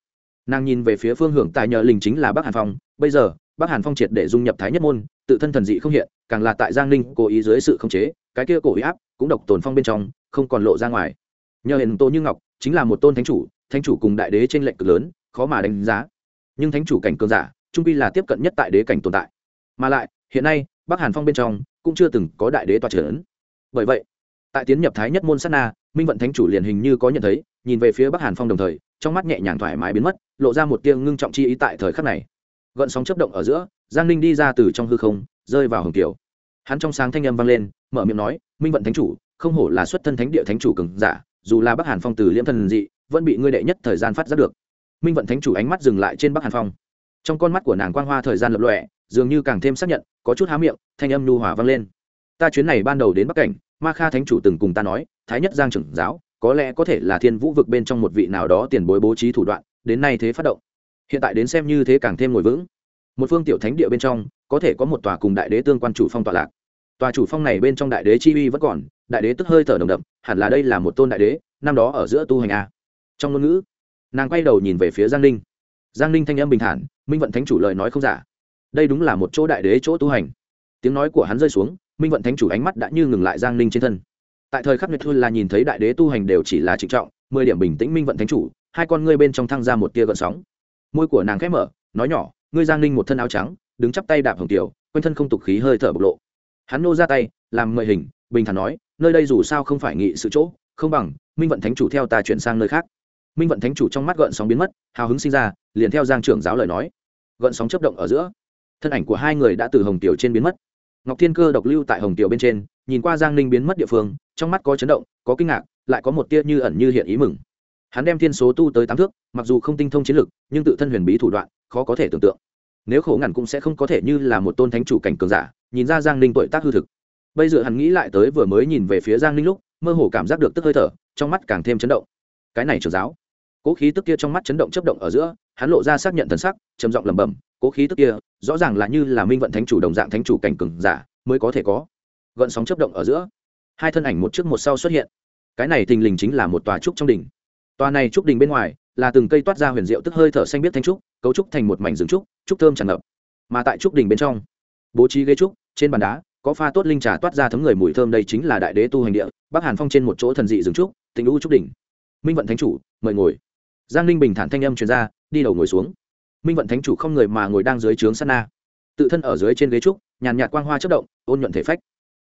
Nàng nhìn về phía phương hưởng tài nhờ linh chính là bắc hàn phong, bây giờ bắc hàn phong triệt để dung nhập thái nhất môn, tự thân thần dị không hiện, càng là tại giang ninh cố ý dưới sự khống chế, cái kia cổ ý áp cũng độc tồn phong bên trong, không còn lộ ra ngoài. Nhờ hiện tô như ngọc, chính là một tôn thánh chủ thánh chủ cùng đại đế trên lệnh cực lớn, khó mà đánh giá. Nhưng thánh chủ cảnh cường giả, trung pi là tiếp cận nhất tại đế cảnh tồn tại. Mà lại, hiện nay, bắc hàn phong bên trong cũng chưa từng có đại đế toa trưởng bởi vậy, tại tiến nhập thái nhất môn sát na, minh vận thánh chủ liền hình như có nhận thấy, nhìn về phía bắc hàn phong đồng thời, trong mắt nhẹ nhàng thoải mái biến mất, lộ ra một tia ngưng trọng chi ý tại thời khắc này gợn sóng chấp động ở giữa, giang ninh đi ra từ trong hư không, rơi vào hồng kiều. Hắn trong sáng thanh âm vang lên, mở miệng nói, minh vận thánh chủ, không hổ là xuất thân thánh địa thánh chủ cường giả, dù là bắc hàn phong từ liễm thần dị, vẫn bị ngươi đệ nhất thời gian phát giác được. Minh vận thánh chủ ánh mắt dừng lại trên bắc hàn phong. Trong con mắt của nàng quang hoa thời gian lập lọe dường như càng thêm xác nhận, có chút há miệng, thanh âm nhu hòa vang lên. Ta chuyến này ban đầu đến bắc cảnh, ma kha thánh chủ từng cùng ta nói, thái nhất giang trưởng giáo, có lẽ có thể là thiên vũ vực bên trong một vị nào đó tiền bối bố trí thủ đoạn, đến nay thế phát động hiện tại đến xem như thế càng thêm ngồi vững. Một phương tiểu thánh địa bên trong, có thể có một tòa cùng đại đế tương quan chủ phong tọa lạc. Tòa chủ phong này bên trong đại đế chi uy vẫn còn, đại đế tức hơi thở đồng đậm, hẳn là đây là một tôn đại đế, năm đó ở giữa tu hành a. Trong ngôn ngữ, nàng quay đầu nhìn về phía giang ninh. Giang ninh thanh âm bình thản, minh vận thánh chủ lời nói không giả. Đây đúng là một chỗ đại đế chỗ tu hành. Tiếng nói của hắn rơi xuống, minh vận thánh chủ ánh mắt đã như ngừng lại giang ninh trên thân. Tại thời khắc nhật thư là nhìn thấy đại đế tu hành đều chỉ là trịnh trọng, mười điểm bình tĩnh minh vận thánh chủ, hai con ngươi bên trong thăng ra một tia gợn sóng môi của nàng khép mở, nói nhỏ, ngươi giang ninh một thân áo trắng, đứng chắp tay đạp hồng tiểu, quanh thân không tục khí hơi thở bộc lộ. Hắn nô ra tay, làm mời hình, bình thản nói, nơi đây dù sao không phải nghị sự chỗ, không bằng, minh vận thánh chủ theo ta chuyển sang nơi khác. Minh vận thánh chủ trong mắt gợn sóng biến mất, hào hứng sinh ra, liền theo giang trưởng giáo lời nói. Gợn sóng chấp động ở giữa, thân ảnh của hai người đã từ hồng tiểu trên biến mất. Ngọc thiên cơ độc lưu tại hồng tiểu bên trên, nhìn qua giang ninh biến mất địa phương, trong mắt có chấn động, có kinh ngạc, lại có một tia như ẩn như hiện ý mừng hắn đem thiên số tu tới tám thước, mặc dù không tinh thông chiến lực, nhưng tự thân huyền bí thủ đoạn, khó có thể tưởng tượng. Nếu khổ ngàn cũng sẽ không có thể như là một tôn thánh chủ cảnh cường giả, nhìn ra giang ninh tuổi tác hư thực. Bây giờ hắn nghĩ lại tới vừa mới nhìn về phía giang ninh lúc, mơ hồ cảm giác được tức hơi thở, trong mắt càng thêm chấn động. Cái này trưởng giáo. Cố khí tức kia trong mắt chấn động chấp động ở giữa, hắn lộ ra xác nhận thần sắc, trầm giọng lẩm bẩm, cố khí tức kia, rõ ràng là như là minh vận thánh chủ đồng dạng thánh chủ cảnh cường giả, mới có thể có. Gợn sóng chấp động ở giữa. Hai thân ảnh một trước một sau xuất hiện. Cái này thình lình chính là một tòa trúc trong đỉnh tòa này trúc đình bên ngoài là từng cây toát ra huyền diệu tức hơi thở xanh biết thanh trúc, cấu trúc thành một mảnh rừng trúc trúc thơm tràn ngập. Mà tại trúc đình bên trong, bố trí ghế trúc, trên bàn đá có pha tốt linh trà toát ra thấm người mùi thơm đây chính là đại đế tu hành địa, bắc hàn phong trên một chỗ thần dị rừng trúc tình u trúc đỉnh minh vận thánh chủ, mời ngồi. Giang Linh bình thản thanh âm truyền ra, đi đầu ngồi xuống. Minh vận thánh chủ không người mà ngồi đang dưới trướng sana tự thân ở dưới trên ghế trúc, nhàn nhạt quang hoa chớp động, ôn nhuận thể phách.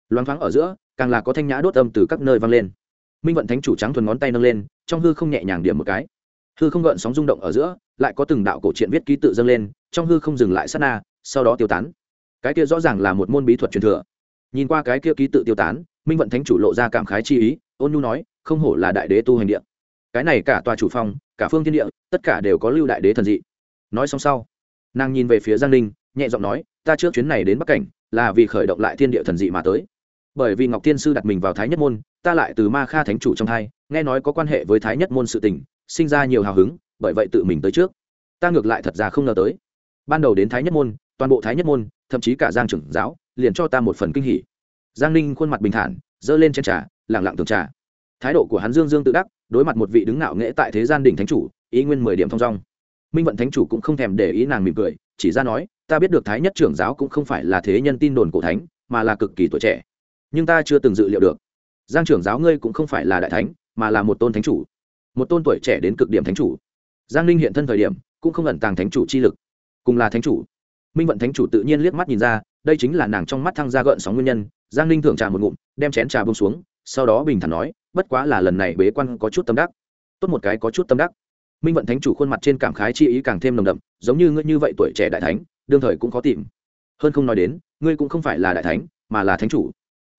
Loáng thoáng ở giữa, càng là có thanh nhã đốt âm từ các nơi vang lên minh vận thánh chủ trắng thuần ngón tay nâng lên trong hư không nhẹ nhàng điểm một cái hư không gợn sóng rung động ở giữa lại có từng đạo cổ truyện viết ký tự dâng lên trong hư không dừng lại sát na sau đó tiêu tán cái kia rõ ràng là một môn bí thuật truyền thừa nhìn qua cái kia ký tự tiêu tán minh vận thánh chủ lộ ra cảm khái chi ý ôn nhu nói không hổ là đại đế tu hành địa cái này cả tòa chủ phong cả phương thiên địa tất cả đều có lưu đại đế thần dị nói xong sau nàng nhìn về phía giang ninh nhẹ giọng nói ta trước chuyến này đến bắc cảnh là vì khởi động lại thiên địa thần dị mà tới bởi vì ngọc thiên sư đặt mình vào thái nhất môn ta lại từ ma kha thánh chủ trong hai nghe nói có quan hệ với thái nhất môn sự tình, sinh ra nhiều hào hứng, bởi vậy tự mình tới trước. Ta ngược lại thật ra không ngờ tới. Ban đầu đến thái nhất môn, toàn bộ thái nhất môn, thậm chí cả giang trưởng giáo, liền cho ta một phần kinh hỉ. Giang ninh khuôn mặt bình thản, giơ lên trên trà lẳng lặng tường trà. Thái độ của hắn dương dương tự đắc, đối mặt một vị đứng ngạo nghễ tại thế gian đỉnh thánh chủ, ý nguyên mười điểm thong dong. Minh vận thánh chủ cũng không thèm để ý nàng mỉm cười, chỉ ra nói, ta biết được thái nhất trưởng giáo cũng không phải là thế nhân tin đồn cổ thánh, mà là cực kỳ tuổi trẻ. Nhưng ta chưa từng dự liệu được giang trưởng giáo ngươi cũng không phải là đại thánh, mà là một tôn thánh chủ. Một tôn tuổi trẻ đến cực điểm thánh chủ. Giang ninh hiện thân thời điểm, cũng không ẩn tàng thánh chủ chi lực. Cùng là thánh chủ. Minh vận thánh chủ tự nhiên liếc mắt nhìn ra, đây chính là nàng trong mắt thăng ra gợn sóng nguyên nhân. Giang ninh thưởng trà một ngụm, đem chén trà bông xuống, sau đó bình thản nói, bất quá là lần này bế quan có chút tâm đắc. Tốt một cái có chút tâm đắc. Minh vận thánh chủ khuôn mặt trên cảm khái chi ý càng thêm nồng đậm, giống như ngươi như vậy tuổi trẻ đại thánh, đương thời cũng khó tìm. Hơn không nói đến, ngươi cũng không phải là đại thánh, mà là thánh chủ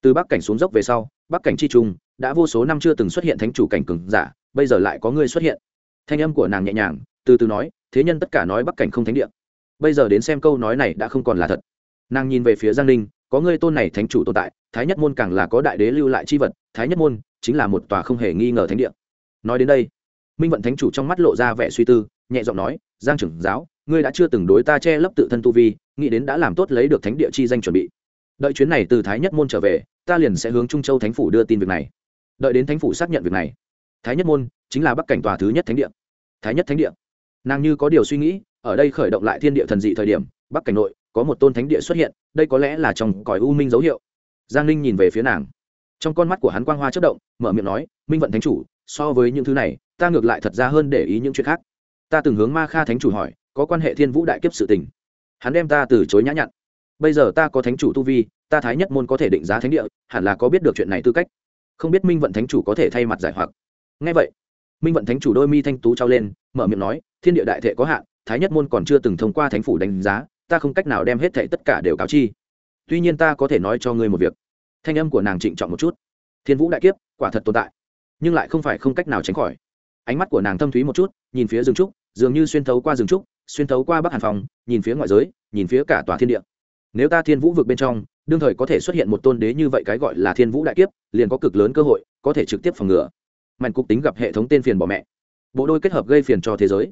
từ bắc cảnh xuống dốc về sau, bắc cảnh chi trung, đã vô số năm chưa từng xuất hiện thánh chủ cảnh cường giả, bây giờ lại có ngươi xuất hiện. Thanh âm của nàng nhẹ nhàng, từ từ nói, thế nhân tất cả nói bắc cảnh không thánh địa. Bây giờ đến xem câu nói này đã không còn là thật. Nàng nhìn về phía giang ninh, có ngươi tôn này thánh chủ tồn tại, thái nhất môn càng là có đại đế lưu lại c h i vật, thái nhất môn chính là một tòa không hề nghi ngờ thánh địa. Nói đến đây, minh vận thánh chủ trong mắt lộ ra vẻ suy tư, nhẹ giọng nói, giang trưởng giáo, ngươi đã chưa từng đối ta che lấp tự thân tu vi, nghĩ đến đã làm tốt lấy được thánh địa chi danh chuẩn bị đợi chuyến này từ thái nhất môn trở về, ta liền sẽ hướng trung châu thánh phủ đưa tin việc này. Đợi đến thánh phủ xác nhận việc này, thái nhất môn chính là bắc cảnh tòa thứ nhất thánh địa. Thái nhất thánh địa. Nàng như có điều suy nghĩ, ở đây khởi động lại thiên địa thần dị thời điểm, bắc cảnh nội có một tôn thánh địa xuất hiện, đây có lẽ là trong còi u minh dấu hiệu. Giang ninh nhìn về phía nàng. Trong con mắt của hắn quang hoa chất động, mở miệng nói, minh vận thánh chủ, so với những thứ này, ta ngược lại thật ra hơn để ý những chuyện khác. Ta từng hướng ma kha thánh chủ hỏi, có quan hệ thiên vũ đại kiếp sự tình. Hắn đem ta từ chối nhã nhặn bây giờ ta có thánh chủ tu vi, ta thái nhất môn có thể định giá thánh địa, hẳn là có biết được chuyện này tư cách. Không biết minh vận thánh chủ có thể thay mặt giải hoặc. Ngay vậy, minh vận thánh chủ đôi mi thanh tú trao lên, mở miệng nói, thiên địa đại thệ có hạn, thái nhất môn còn chưa từng thông qua thánh phủ đánh giá, ta không cách nào đem hết thệ tất cả đều cáo chi. Tuy nhiên ta có thể nói cho ngươi một việc. Thanh âm của nàng trịnh trọng một chút. Thiên vũ đại kiếp, quả thật tồn tại, nhưng lại không phải không cách nào tránh khỏi. Ánh mắt của nàng thâm thúy một chút, nhìn phía rừng trúc, dường như xuyên thấu qua rừng trúc, xuyên thấu qua bắc hàn phòng nhìn phía ngoại giới, nhìn phía cả tòa thiên địa nếu ta thiên vũ vực bên trong, đương thời có thể xuất hiện một tôn đế như vậy cái gọi là thiên vũ đại kiếp, liền có cực lớn cơ hội, có thể trực tiếp phòng ngừa. Mạnh cục tính gặp hệ thống tên phiền bỏ mẹ. Bộ đôi kết hợp gây phiền cho thế giới.